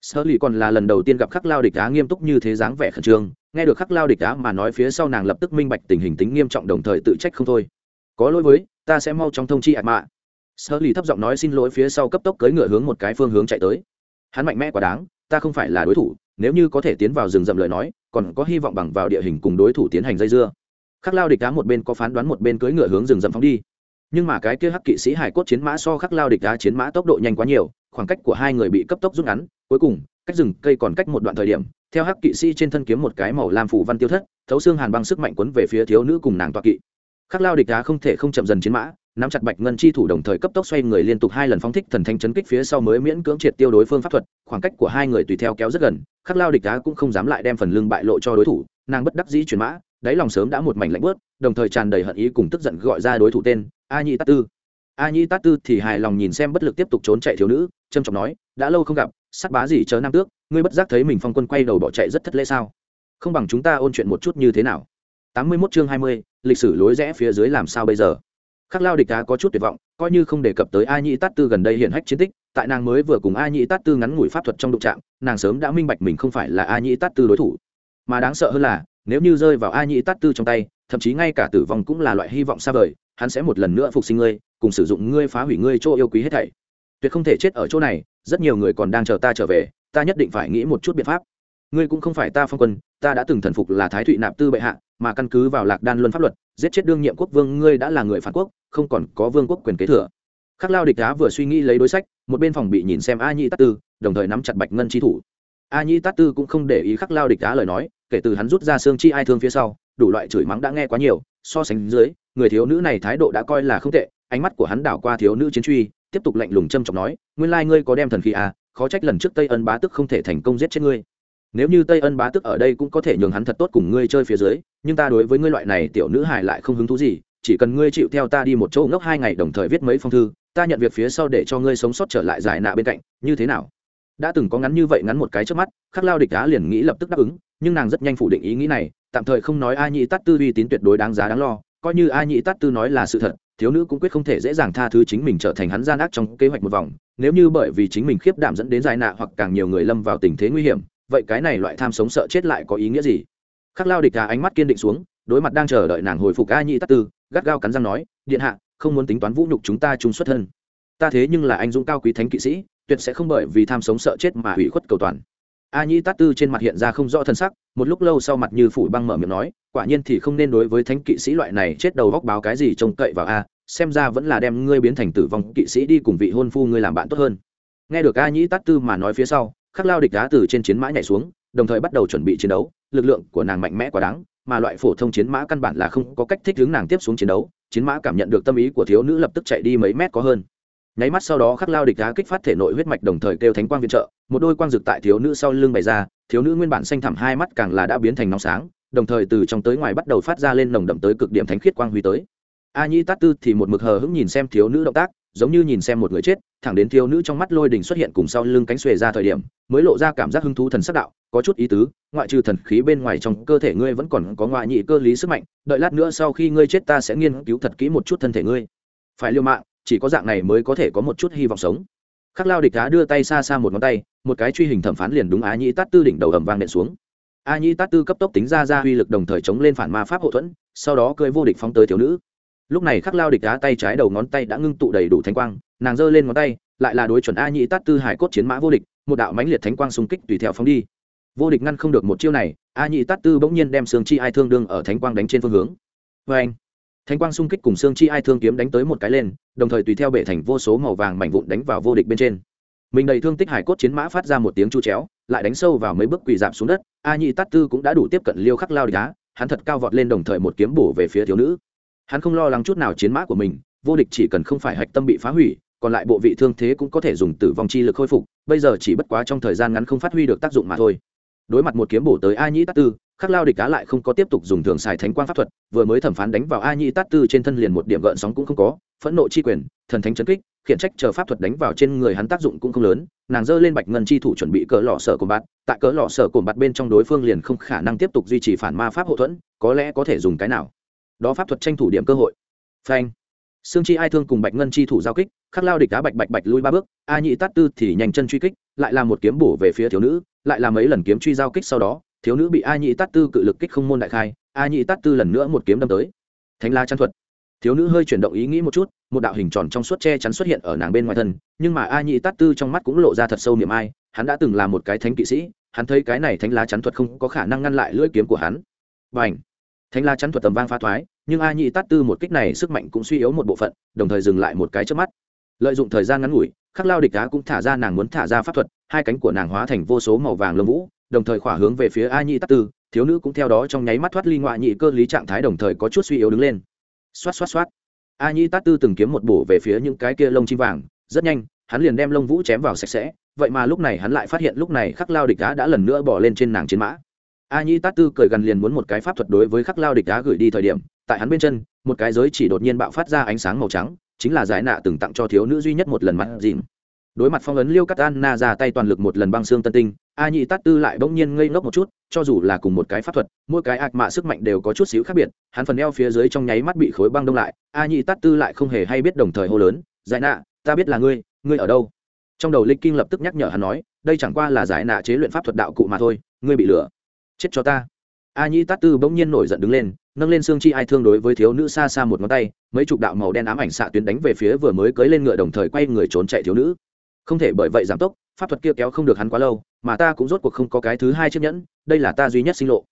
Sở lì còn là lần đầu tiên gặp khắc lao địch đá nghiêm túc như thế dáng vẻ khẩn trương, nghe được khắc lao địch đá mà nói phía sau nàng lập tức minh bạch tình hình tính nghiêm trọng đồng thời tự trách không thôi. Có lỗi với, ta sẽ mau trong thông chi ạc mạ sơ lì thấp giọng nói xin lỗi phía sau cấp tốc cưỡi ngựa hướng một cái phương hướng chạy tới. Hắn mạnh mẽ quá đáng, ta không phải là đối thủ, nếu như có thể tiến vào rừng rậm lời nói, còn có hy vọng bằng vào địa hình cùng đối thủ tiến hành dây dưa. Khắc lao địch đá một bên có phán đoán một bên cưỡi ngựa hướng rừng rậm phóng đi. Nhưng mà cái kia hắc kỵ sĩ hải cốt chiến mã so khắc lao địch đá chiến mã tốc độ nhanh quá nhiều, khoảng cách của hai người bị cấp tốc rút ngắn, cuối cùng, cách rừng cây còn cách một đoạn thời điểm, theo hắc kỵ sĩ trên thân kiếm một cái màu lam phủ văn tiêu thất, thấu xương hàn băng sức mạnh quấn về phía thiếu nữ cùng nàng toa kỵ. Khắc lao địch đá không thể không chậm dần chiến mã nắm chặt bạch ngân chi thủ đồng thời cấp tốc xoay người liên tục hai lần phóng thích thần thanh chấn kích phía sau mới miễn cưỡng triệt tiêu đối phương pháp thuật khoảng cách của hai người tùy theo kéo rất gần khắc lao địch đá cũng không dám lại đem phần lưng bại lộ cho đối thủ nàng bất đắc dĩ chuyển mã đáy lòng sớm đã một mảnh lạnh bớt đồng thời tràn đầy hận ý cùng tức giận gọi ra đối thủ tên a nhị tát tư. A nhị tát tư thì hài lòng nhìn xem bất lực tiếp tục trốn chạy thiếu nữ trâm trọng nói đã lâu không gặp sắt bá gì chớ nam tước ngươi bất giác thấy mình phong quân quay đầu bỏ chạy rất thất lễ sao? Không bằng chúng ta ôn chuyện một chút như thế nào? Tám mươi 81 chương hai mươi, lịch sử lối rẽ phía dưới làm sao bây giờ? Khắc lao địch đá có chút tuyệt vọng, coi như không đề cập tới a nhĩ tát tư gần đây hiện hách chiến tích, tại nàng mới vừa cùng a nhĩ tát tư ngắn ngủi pháp thuật trong đụng trạng nàng sớm đã minh bạch mình không phải là a nhĩ tát tư đối thủ. Mà đáng sợ hơn là, nếu như rơi vào a nhĩ tát tư trong tay, thậm chí ngay cả tử vong cũng là loại hy vọng xa vời, hắn sẽ một lần nữa phục sinh ngươi, cùng sử dụng ngươi phá hủy ngươi chỗ yêu quý hết thảy. Tuyệt không thể chết ở chỗ này, rất nhiều người còn đang chờ ta trở về, ta nhất định phải nghĩ một chút biện pháp. Ngươi cũng không phải ta phong quân, ta đã từng thần phục là thái thụy nạp tư bệ hạ, mà căn cứ vào lạc đan luân pháp luật, giết chết đương nhiệm quốc vương ngươi đã là người phản quốc không còn có vương quốc quyền kế thừa. Khắc lao địch đá vừa suy nghĩ lấy đối sách, một bên phòng bị nhìn xem a nhĩ tát tư, đồng thời nắm chặt bạch ngân chi thủ. A nhĩ tát tư cũng không để ý khắc lao địch đá lời nói, kể từ hắn rút ra xương chi ai thương phía sau, đủ loại chửi mắng đã nghe quá nhiều, so sánh dưới, người thiếu nữ này thái độ đã coi là không tệ, ánh mắt của hắn đảo qua thiếu nữ chiến truy, tiếp tục lạnh lùng châm chọc nói, nguyên lai ngươi có đem thần khí à khó trách lần trước tây ân bá tức không thể thành công giết chết ngươi. Nếu như tây ân bá tức ở đây cũng có thể nhường hắn thật tốt cùng ngươi chơi phía dưới, nhưng ta đối với ngươi loại này tiểu nữ hài lại không hứng thú gì chỉ cần ngươi chịu theo ta đi một chỗ ngốc hai ngày đồng thời viết mấy phong thư, ta nhận việc phía sau để cho ngươi sống sót trở lại giải nạ bên cạnh, như thế nào? Đã từng có ngắn như vậy ngắn một cái trước mắt, khắc lao địch đá liền nghĩ lập tức đáp ứng, nhưng nàng rất nhanh phủ định ý nghĩ này, tạm thời không nói a nhị tát tư uy tín tuyệt đối đáng giá đáng lo, coi như a nhị tát tư nói là sự thật, thiếu nữ cũng quyết không thể dễ dàng tha thứ chính mình trở thành hắn gian ác trong kế hoạch một vòng, nếu như bởi vì chính mình khiếp đảm dẫn đến giải nạ hoặc càng nhiều người lâm vào tình thế nguy hiểm, vậy cái này loại tham sống sợ chết lại có ý nghĩa gì? Khắc lao địch đá ánh mắt kiên định xuống đối mặt đang chờ đợi nàng hồi phục a nhị tát tư, gắt gao cắn răng nói, điện hạ, không muốn tính toán vũ nhục chúng ta chung xuất thân. Ta thế nhưng là anh dũng cao quý thánh kỵ sĩ, tuyệt sẽ không bởi vì tham sống sợ chết mà hủy khuất cầu toàn. A nhĩ tát tư trên mặt hiện ra không rõ thân sắc, một lúc lâu sau mặt như phủ băng mở miệng nói, quả nhiên thì không nên đối với thánh kỵ sĩ loại này chết đầu góc báo cái gì trông cậy vào a, xem ra vẫn là đem ngươi biến thành tử vong kỵ sĩ đi cùng vị hôn phu ngươi làm bạn tốt hơn. Nghe được a nhĩ tát tư mà nói phía sau, khắc lao địch đá từ trên chiến mã nhảy xuống, đồng thời bắt đầu chuẩn bị chiến đấu, lực lượng của nàng mạnh mẽ quá đáng mà loại phổ thông chiến mã căn bản là không có cách thích hướng nàng tiếp xuống chiến đấu, chiến mã cảm nhận được tâm ý của thiếu nữ lập tức chạy đi mấy mét có hơn. Nháy mắt sau đó khắc lao địch đá kích phát thể nội huyết mạch đồng thời kêu thánh quang viện trợ, một đôi quang dực tại thiếu nữ sau lưng bày ra, thiếu nữ nguyên bản xanh thẳm hai mắt càng là đã biến thành nóng sáng, đồng thời từ trong tới ngoài bắt đầu phát ra lên nồng đậm tới cực điểm thánh khiết quang huy tới. A nhĩ tát tư thì một mực hờ hững nhìn xem thiếu nữ động tác giống như nhìn xem một người chết, thẳng đến thiếu nữ trong mắt lôi đình xuất hiện cùng sau lưng cánh xuề ra thời điểm, mới lộ ra cảm giác hứng thú thần sắc đạo, có chút ý tứ, ngoại trừ thần khí bên ngoài trong cơ thể ngươi vẫn còn có ngoại nhị cơ lý sức mạnh, đợi lát nữa sau khi ngươi chết ta sẽ nghiên cứu thật kỹ một chút thân thể ngươi. Phải liêu mạng, chỉ có dạng này mới có thể có một chút hy vọng sống. Khắc lao địch đá đưa tay xa xa một ngón tay, một cái truy hình thẩm phán liền đúng á nhĩ tát tư đỉnh đầu ầm vang nện xuống. A nhĩ tát tư cấp tốc tính ra ra uy lực đồng thời chống lên phản ma pháp hậu thuẫn, sau đó cưỡi vô địch phóng tới thiếu nữ lúc này khắc lao địch đá tay trái đầu ngón tay đã ngưng tụ đầy đủ thánh quang, nàng giơ lên ngón tay, lại là đối chuẩn a nhị tát tư hải cốt chiến mã vô địch, một đạo mãnh liệt thánh quang xung kích tùy theo phóng đi. Vô địch ngăn không được một chiêu này, a nhị tát tư bỗng nhiên đem sương chi ai thương đương ở thánh quang đánh trên phương hướng. Vê anh thánh quang xung kích cùng xương chi ai thương kiếm đánh tới một cái lên, đồng thời tùy theo bể thành vô số màu vàng mảnh vụn đánh vào vô địch bên trên. Mình đầy thương tích hải cốt chiến mã phát ra một tiếng chu chéo, lại đánh sâu vào mấy bước quỳ giảm xuống đất, a nhị tát tư cũng đã đủ tiếp cận liêu khắc lao đá hắn thật cao vọt lên đồng thời một kiếm bổ về phía thiếu nữ hắn không lo lắng chút nào chiến mã của mình, vô địch chỉ cần không phải hạch tâm bị phá hủy, còn lại bộ vị thương thế cũng có thể dùng tử vong chi lực khôi phục, bây giờ chỉ bất quá trong thời gian ngắn không phát huy được tác dụng mà thôi. Đối mặt một kiếm bổ tới a nhĩ tát tư, khắc lao địch cá lại không có tiếp tục dùng thường xài thánh quang pháp thuật, vừa mới thẩm phán đánh vào a nhĩ tát tư trên thân liền một điểm gợn sóng cũng không có, phẫn nộ chi quyền, thần thánh chấn kích, khiển trách chờ pháp thuật đánh vào trên người hắn tác dụng cũng không lớn, nàng giơ lên bạch ngân chi thủ chuẩn bị cỡ lọ sở cồn bạt tại cỡ lọ sở cồn bạt bên trong đối phương liền không khả năng tiếp tục duy trì phản ma pháp hậu thuẫn, có lẽ có thể dùng cái nào đó pháp thuật tranh thủ điểm cơ hội. Phanh. Xương chi ai thương cùng bạch ngân chi thủ giao kích, khắc lao địch đá bạch bạch bạch lui ba bước, a nhị tát tư thì nhanh chân truy kích, lại là một kiếm bổ về phía thiếu nữ, lại là mấy lần kiếm truy giao kích sau đó, thiếu nữ bị a nhị tát tư cự lực kích không môn đại khai, a nhị tát tư lần nữa một kiếm đâm tới. Thánh la chăn thuật. Thiếu nữ hơi chuyển động ý nghĩ một chút, một đạo hình tròn trong suốt che chắn xuất hiện ở nàng bên ngoài thân, nhưng mà a nhị tát tư trong mắt cũng lộ ra thật sâu niềm ai, hắn đã từng là một cái thánh kỵ sĩ, hắn thấy cái này thánh lá chắn thuật không có khả năng ngăn lại lưỡi kiếm của hắn. Và ảnh thánh la chắn thuật tầm vang pha thoái, nhưng a nhị tát tư một kích này sức mạnh cũng suy yếu một bộ phận, đồng thời dừng lại một cái trước mắt. Lợi dụng thời gian ngắn ngủi, khắc lao địch đá cũng thả ra nàng muốn thả ra pháp thuật, hai cánh của nàng hóa thành vô số màu vàng lông vũ, đồng thời khỏa hướng về phía a nhị tát tư, thiếu nữ cũng theo đó trong nháy mắt thoát ly ngoại nhị cơ lý trạng thái đồng thời có chút suy yếu đứng lên. Xoát xoát xoát. A nhị tát tư từng kiếm một bổ về phía những cái kia lông chim vàng, rất nhanh, hắn liền đem lông vũ chém vào sạch sẽ, vậy mà lúc này hắn lại phát hiện lúc này khắc lao địch đá đã lần nữa bỏ lên trên nàng chiến mã a nhĩ tát tư cười gần liền muốn một cái pháp thuật đối với khắc lao địch đá gửi đi thời điểm, tại hắn bên chân, một cái giới chỉ đột nhiên bạo phát ra ánh sáng màu trắng, chính là giải nạ từng tặng cho thiếu nữ duy nhất một lần mắt dìm. Đối mặt phong ấn liêu cắt an, na ra tay toàn lực một lần băng xương tân tinh, a nhị tát tư lại bỗng nhiên ngây ngốc một chút, cho dù là cùng một cái pháp thuật, mỗi cái ạc mạ sức mạnh đều có chút xíu khác biệt, hắn phần eo phía dưới trong nháy mắt bị khối băng đông lại, a nhị tát tư lại không hề hay biết đồng thời hô lớn, giải nạ, ta biết là ngươi ngươi ở đâu? Trong đầu linh kinh lập tức nhắc nhở hắn nói, đây chẳng qua là giải nạ chế luyện pháp thuật đạo cụ mà thôi, ngươi bị lừa chết cho ta. A nhĩ tát tư bỗng nhiên nổi giận đứng lên, nâng lên xương chi ai thương đối với thiếu nữ xa xa một ngón tay, mấy chục đạo màu đen ám ảnh xạ tuyến đánh về phía vừa mới cưới lên ngựa đồng thời quay người trốn chạy thiếu nữ. Không thể bởi vậy giảm tốc, pháp thuật kia kéo không được hắn quá lâu, mà ta cũng rốt cuộc không có cái thứ hai chiếc nhẫn, đây là ta duy nhất sinh lộ.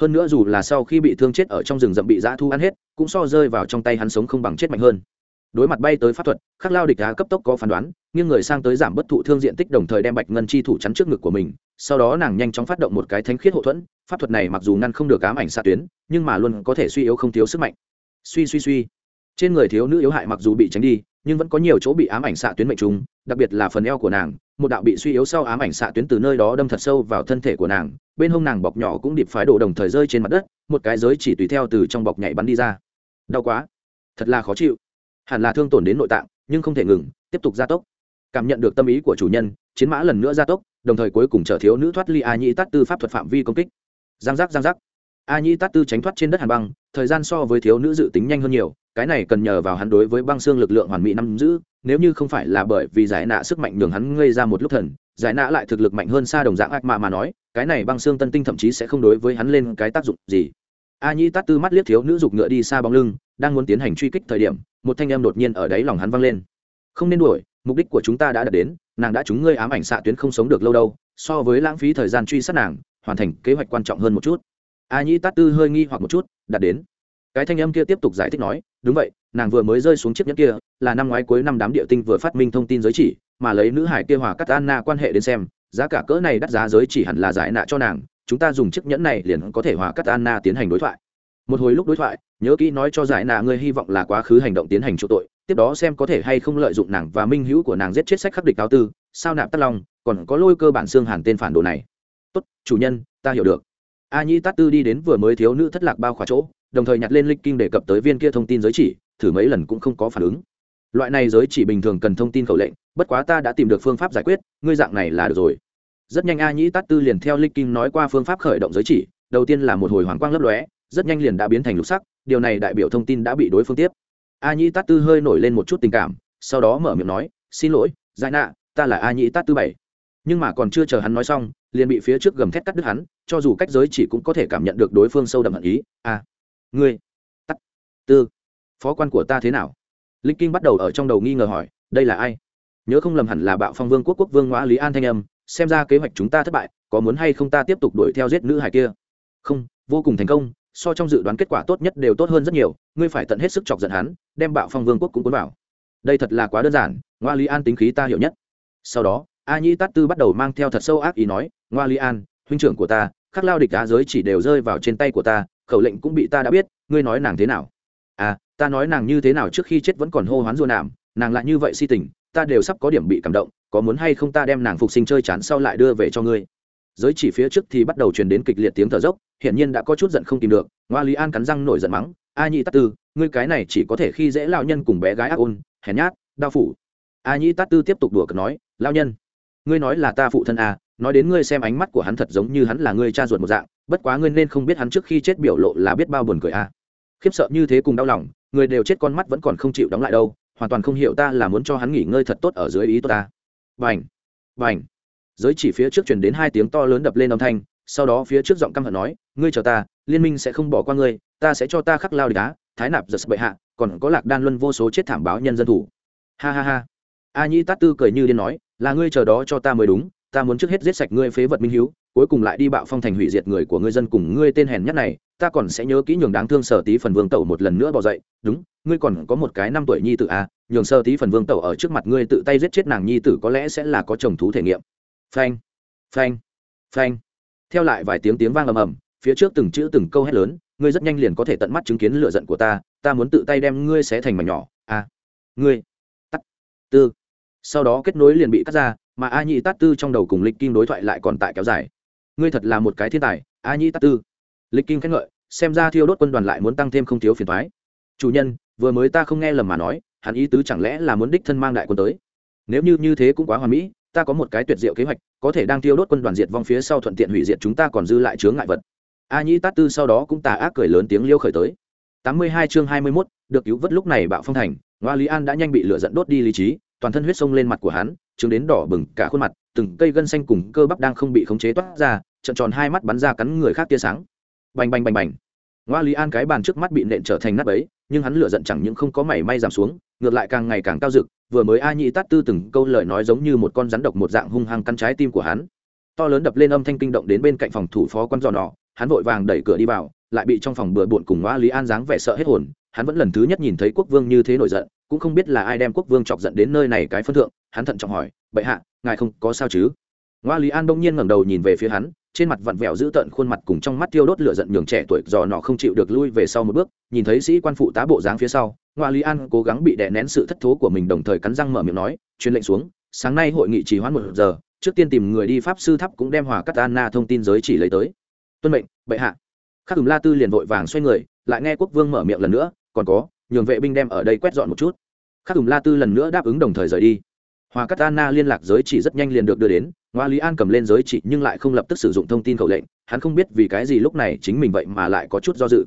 Hơn nữa dù là sau khi bị thương chết ở trong rừng rậm bị dã thu ăn hết, cũng so rơi vào trong tay hắn sống không bằng chết mạnh hơn đối mặt bay tới pháp thuật, khắc lao địch đá cấp tốc có phán đoán nhưng người sang tới giảm bất thụ thương diện tích đồng thời đem bạch ngân chi thủ chắn trước ngực của mình. Sau đó nàng nhanh chóng phát động một cái thánh khiết hậu thuẫn, pháp thuật này mặc dù ngăn không được ám ảnh xạ tuyến, nhưng mà luôn có thể suy yếu không thiếu sức mạnh. Suy suy suy. Trên người thiếu nữ yếu hại mặc dù bị tránh đi, nhưng vẫn có nhiều chỗ bị ám ảnh xạ tuyến mệnh trùng, đặc biệt là phần eo của nàng, một đạo bị suy yếu sau ám ảnh xạ tuyến từ nơi đó đâm thật sâu vào thân thể của nàng, bên hông nàng bọc nhỏ cũng điệp phái đổ đồng thời rơi trên mặt đất, một cái giới chỉ tùy theo từ trong bọc nhảy bắn đi ra. Đau quá. Thật là khó chịu hẳn là thương tổn đến nội tạng, nhưng không thể ngừng, tiếp tục gia tốc. Cảm nhận được tâm ý của chủ nhân, chiến mã lần nữa gia tốc, đồng thời cuối cùng chở thiếu nữ thoát ly a nhĩ tát tư pháp thuật phạm vi công kích. Giang giác giang giác. A nhĩ tát tư tránh thoát trên đất hàn băng, thời gian so với thiếu nữ dự tính nhanh hơn nhiều, cái này cần nhờ vào hắn đối với băng xương lực lượng hoàn mỹ năm giữ, nếu như không phải là bởi vì giải nạ sức mạnh nhường hắn gây ra một lúc thần, giải nạ lại thực lực mạnh hơn xa đồng dạng ác mà mà nói, cái này băng xương tân tinh thậm chí sẽ không đối với hắn lên cái tác dụng gì a nhĩ tát tư mắt liếc thiếu nữ dục ngựa đi xa bóng lưng, đang muốn tiến hành truy kích thời điểm, một thanh em đột nhiên ở đáy lòng hắn vang lên. Không nên đuổi, mục đích của chúng ta đã đạt đến, nàng đã trúng ngươi ám ảnh xạ tuyến không sống được lâu đâu, so với lãng phí thời gian truy sát nàng, hoàn thành kế hoạch quan trọng hơn một chút. A nhĩ tát tư hơi nghi hoặc một chút, đạt đến. Cái thanh âm kia tiếp tục giải thích nói, đúng vậy, nàng vừa mới rơi xuống chiếc nhẫn kia, là năm ngoái cuối năm đám địa tinh vừa phát minh thông tin giới chỉ, mà lấy nữ hải kia hòa cắt anna quan hệ đến xem, giá cả cỡ này đắt giá giới chỉ hẳn là giải nạ cho nàng chúng ta dùng chiếc nhẫn này liền có thể hòa cắt anna tiến hành đối thoại. Một hồi lúc đối thoại, nhớ kỹ nói cho giải nạ ngươi hy vọng là quá khứ hành động tiến hành chỗ tội, tiếp đó xem có thể hay không lợi dụng nàng và minh hữu của nàng giết chết sách khắc địch cao tư, sao nạp tắc long còn có lôi cơ bản xương hàn tên phản đồ này. Tốt, chủ nhân, ta hiểu được. A nhĩ tát tư đi đến vừa mới thiếu nữ thất lạc bao khóa chỗ, đồng thời nhặt lên linh kinh đề cập tới viên kia thông tin giới chỉ, thử mấy lần cũng không có phản ứng. Loại này giới chỉ bình thường cần thông tin khẩu lệnh, bất quá ta đã tìm được phương pháp giải quyết, ngươi dạng này là được rồi rất nhanh a nhĩ tát tư liền theo linh kinh nói qua phương pháp khởi động giới chỉ, đầu tiên là một hồi hoàng quang lấp lóe, rất nhanh liền đã biến thành lục sắc, điều này đại biểu thông tin đã bị đối phương tiếp. A nhĩ tát tư hơi nổi lên một chút tình cảm, sau đó mở miệng nói, xin lỗi, giải nạ, ta là a nhĩ tát tư bảy. Nhưng mà còn chưa chờ hắn nói xong, liền bị phía trước gầm thét cắt đứt hắn, cho dù cách giới chỉ cũng có thể cảm nhận được đối phương sâu đậm hận ý. A, ngươi tắt tư, phó quan của ta thế nào? Linh kinh bắt đầu ở trong đầu nghi ngờ hỏi, đây là ai? Nhớ không lầm hẳn là bạo phong vương quốc quốc vương ngoã lý an thanh âm xem ra kế hoạch chúng ta thất bại, có muốn hay không ta tiếp tục đuổi theo giết nữ hải kia? Không, vô cùng thành công, so trong dự đoán kết quả tốt nhất đều tốt hơn rất nhiều, ngươi phải tận hết sức chọc giận hắn, đem bạo phong vương quốc cũng cuốn vào. Đây thật là quá đơn giản, ngoa lý an tính khí ta hiểu nhất. Sau đó, a nhĩ tát tư bắt đầu mang theo thật sâu ác ý nói, ngoa lý an, huynh trưởng của ta, khắc lao địch đá giới chỉ đều rơi vào trên tay của ta, khẩu lệnh cũng bị ta đã biết, ngươi nói nàng thế nào? À ta nói nàng như thế nào trước khi chết vẫn còn hô hoán rua nảm nàng lại như vậy si tình, ta đều sắp có điểm bị cảm động có muốn hay không ta đem nàng phục sinh chơi chán sau lại đưa về cho ngươi. Giới chỉ phía trước thì bắt đầu truyền đến kịch liệt tiếng thở dốc, hiển nhiên đã có chút giận không tìm được, ngoa lý an cắn răng nổi giận mắng, a nhị tát tư, ngươi cái này chỉ có thể khi dễ lao nhân cùng bé gái ác ôn, hèn nhát đao phủ. A nhị tát tư tiếp tục đùa cợt nói lao nhân, ngươi nói là ta phụ thân a nói đến ngươi xem ánh mắt của hắn thật giống như hắn là ngươi cha ruột một dạng, bất quá ngươi nên không biết hắn trước khi chết biểu lộ là biết bao buồn cười a khiếp sợ như thế cùng đau lòng, người đều chết con mắt vẫn còn không chịu đóng lại đâu, hoàn toàn không hiểu ta là muốn cho hắn nghỉ ngơi thật tốt ở dưới ý tôi ta vành vành giới chỉ phía trước truyền đến hai tiếng to lớn đập lên âm thanh, sau đó phía trước giọng căm hận nói, ngươi chờ ta, liên minh sẽ không bỏ qua ngươi, ta sẽ cho ta khắc lao đá, thái nạp giật bệ hạ, còn có lạc đan luân vô số chết thảm báo nhân dân thủ. Ha ha ha. A nhĩ tát tư cười như điên nói, là ngươi chờ đó cho ta mới đúng, ta muốn trước hết giết sạch ngươi phế vật minh hiếu, cuối cùng lại đi bạo phong thành hủy diệt người của ngươi dân cùng ngươi tên hèn nhất này, ta còn sẽ nhớ kỹ nhường đáng thương sở tí phần vương tẩu một lần nữa bỏ dậy. Đúng ngươi còn có một cái năm tuổi nhi tử à? nhường sơ tí phần vương tẩu ở trước mặt ngươi tự tay giết chết nàng nhi tử có lẽ sẽ là có chồng thú thể nghiệm. Phanh phanh phanh. Theo lại vài tiếng tiếng vang ầm ầm, phía trước từng chữ từng câu hét lớn, ngươi rất nhanh liền có thể tận mắt chứng kiến lựa giận của ta ta muốn tự tay đem ngươi xé thành mảnh nhỏ a ngươi, tắt, tư. Sau đó kết nối liền bị cắt ra, mà a nhị tát tư trong đầu cùng lịch kim đối thoại lại còn tại kéo dài. Ngươi thật là một cái thiên tài, a nhị tát tư. Lịch kim khen ngợi, xem ra thiêu đốt quân đoàn lại muốn tăng thêm không thiếu phiền thoái chủ nhân vừa mới ta không nghe lầm mà nói hắn ý tứ chẳng lẽ là muốn đích thân mang đại quân tới? Nếu như như thế cũng quá hoàn mỹ ta có một cái tuyệt diệu kế hoạch có thể đang tiêu đốt quân đoàn diệt vong phía sau thuận tiện hủy diệt chúng ta còn dư lại chướng ngại vật. A nhĩ tát tư sau đó cũng tà ác cười lớn tiếng liêu khởi tới. Tám mươi hai chương hai mươi 21, được cứu vớt lúc này bạo phong thành ngoa lý an đã nhanh bị lửa dẫn đốt đi lý trí toàn thân huyết sông lên mặt của hắn chứng đến đỏ bừng cả khuôn mặt từng cây gân xanh cùng cơ bắp đang không bị khống chế toát ra trận tròn hai mắt bắn ra cắn người khác tia sáng. Bành bành bành bành ngoa lý an cái bàn trước mắt bị nện trở thành nắp ấy nhưng hắn lửa giận chẳng những không có mảy may giảm xuống, ngược lại càng ngày càng cao rực vừa mới a nhị tát tư từng câu lời nói giống như một con rắn độc một dạng hung hăng căn trái tim của hắn. To lớn đập lên âm thanh kinh động đến bên cạnh phòng thủ phó quan giò nọ, hắn vội vàng đẩy cửa đi vào, lại bị trong phòng bừa bộn cùng ngoa lý an dáng vẻ sợ hết hồn, hắn vẫn lần thứ nhất nhìn thấy quốc vương như thế nổi giận, cũng không biết là ai đem quốc vương chọc giận đến nơi này cái phân thượng, hắn thận trọng hỏi, bệ hạ, ngài không có sao chứ? Ngoa lý an đông nhiên ngẩng đầu nhìn về phía hắn trên mặt vặn vẹo giữ tợn khuôn mặt cùng trong mắt tiêu đốt lửa giận nhường trẻ tuổi giò nọ không chịu được lui về sau một bước, nhìn thấy sĩ quan phụ tá bộ dáng phía sau, ngoa lý an cố gắng bị đè nén sự thất thố của mình đồng thời cắn răng mở miệng nói, truyền lệnh xuống, sáng nay hội nghị trì hoãn một giờ, trước tiên tìm người đi pháp sư tháp cũng đem hòa cắt anna thông tin giới chỉ lấy tới. Tuân mệnh, bệ hạ. Khắc tùm la tư liền vội vàng xoay người, lại nghe quốc vương mở miệng lần nữa, còn có, nhường vệ binh đem ở đây quét dọn một chút. Khắc tùm la tư lần nữa đáp ứng đồng thời rời đi hòa cắt anna liên lạc giới chỉ rất nhanh liền được đưa đến, ngoa lý an cầm lên giới chỉ nhưng lại không lập tức sử dụng thông tin khẩu lệnh, hắn không biết vì cái gì lúc này chính mình vậy mà lại có chút do dự.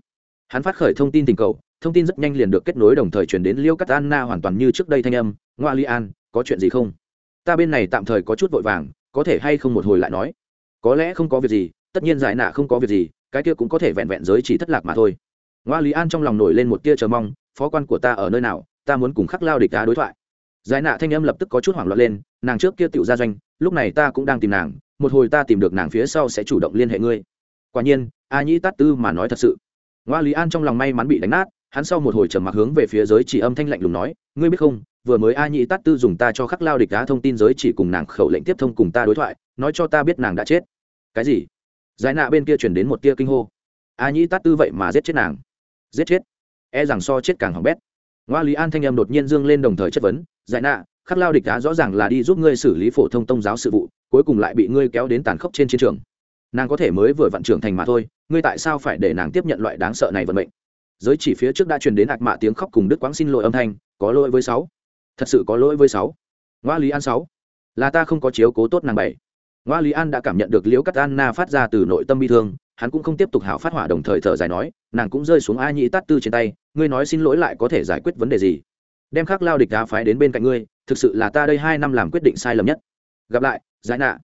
Hắn phát khởi thông tin tình cầu, thông tin rất nhanh liền được kết nối đồng thời chuyển đến liêu cắt anna hoàn toàn như trước đây thanh âm, ngoa lý an, có chuyện gì không? Ta bên này tạm thời có chút vội vàng, có thể hay không một hồi lại nói? Có lẽ không có việc gì, tất nhiên giải nạ không có việc gì, cái kia cũng có thể vẹn vẹn giới chỉ thất lạc mà thôi. Ngoa lý an trong lòng nổi lên một tia chờ mong, phó quan của ta ở nơi nào, ta muốn cùng khắc lao địch đá đối thoại giải nạ thanh âm lập tức có chút hoảng loạn lên, nàng trước kia tựu gia doanh, lúc này ta cũng đang tìm nàng, một hồi ta tìm được nàng phía sau sẽ chủ động liên hệ ngươi. Quả nhiên, a nhĩ tát tư mà nói thật sự. Ngoa lý an trong lòng may mắn bị đánh nát, hắn sau một hồi trầm mặc hướng về phía giới chỉ âm thanh lạnh lùng nói, ngươi biết không, vừa mới a nhĩ tát tư dùng ta cho khắc lao địch đá thông tin giới chỉ cùng nàng khẩu lệnh tiếp thông cùng ta đối thoại, nói cho ta biết nàng đã chết. Cái gì? Giải nạ bên kia chuyển đến một tia kinh hô. A nhĩ tát tư vậy mà giết chết nàng. Giết chết? E rằng so chết càng hỏng bét. Ngoa lý an thanh em đột nhiên dương lên đồng thời chất vấn giải nạ, khắc lao địch đá rõ ràng là đi giúp ngươi xử lý phổ thông tông giáo sự vụ, cuối cùng lại bị ngươi kéo đến tàn khốc trên chiến trường. Nàng có thể mới vừa vận trưởng thành mà thôi, ngươi tại sao phải để nàng tiếp nhận loại đáng sợ này vận mệnh? Giới chỉ phía trước đã truyền đến hạc mạ tiếng khóc cùng đức quáng xin lỗi âm thanh, có lỗi với sáu. Thật sự có lỗi với sáu. Ngoa lý an sáu. Là ta không có chiếu cố tốt nàng bảy. Ngoa lý an đã cảm nhận được liễu cắt anna phát ra từ nội tâm bi thương, hắn cũng không tiếp tục hảo phát hỏa đồng thời thở dài nói, nàng cũng rơi xuống a nhĩ tát tư trên tay, ngươi nói xin lỗi lại có thể giải quyết vấn đề gì? Đem khắc lao địch đá phái đến bên cạnh ngươi, thực sự là ta đây hai năm làm quyết định sai lầm nhất. Gặp lại, giải nạ.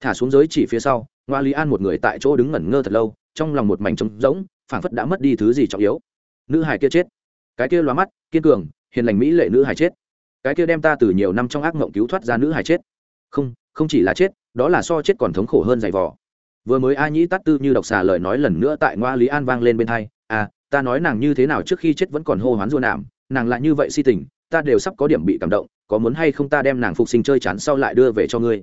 Thả xuống giới chỉ phía sau, ngoa lý an một người tại chỗ đứng ngẩn ngơ thật lâu, trong lòng một mảnh trống rỗng, phảng phất đã mất đi thứ gì trọng yếu. Nữ hải kia chết. Cái kia loa mắt, kiên cường, hiền lành mỹ lệ nữ hải chết. Cái kia đem ta từ nhiều năm trong ác mộng cứu thoát ra nữ hải chết. Không không chỉ là chết, đó là so chết còn thống khổ hơn dày vò. Vừa mới a nhĩ tắt tư như độc xà lời nói lần nữa tại ngoa lý an vang lên bên thay à ta nói nàng như thế nào trước khi chết vẫn còn hô hoán dua nảm nàng lại như vậy si tình, ta đều sắp có điểm bị cảm động, có muốn hay không ta đem nàng phục sinh chơi chán sau lại đưa về cho ngươi.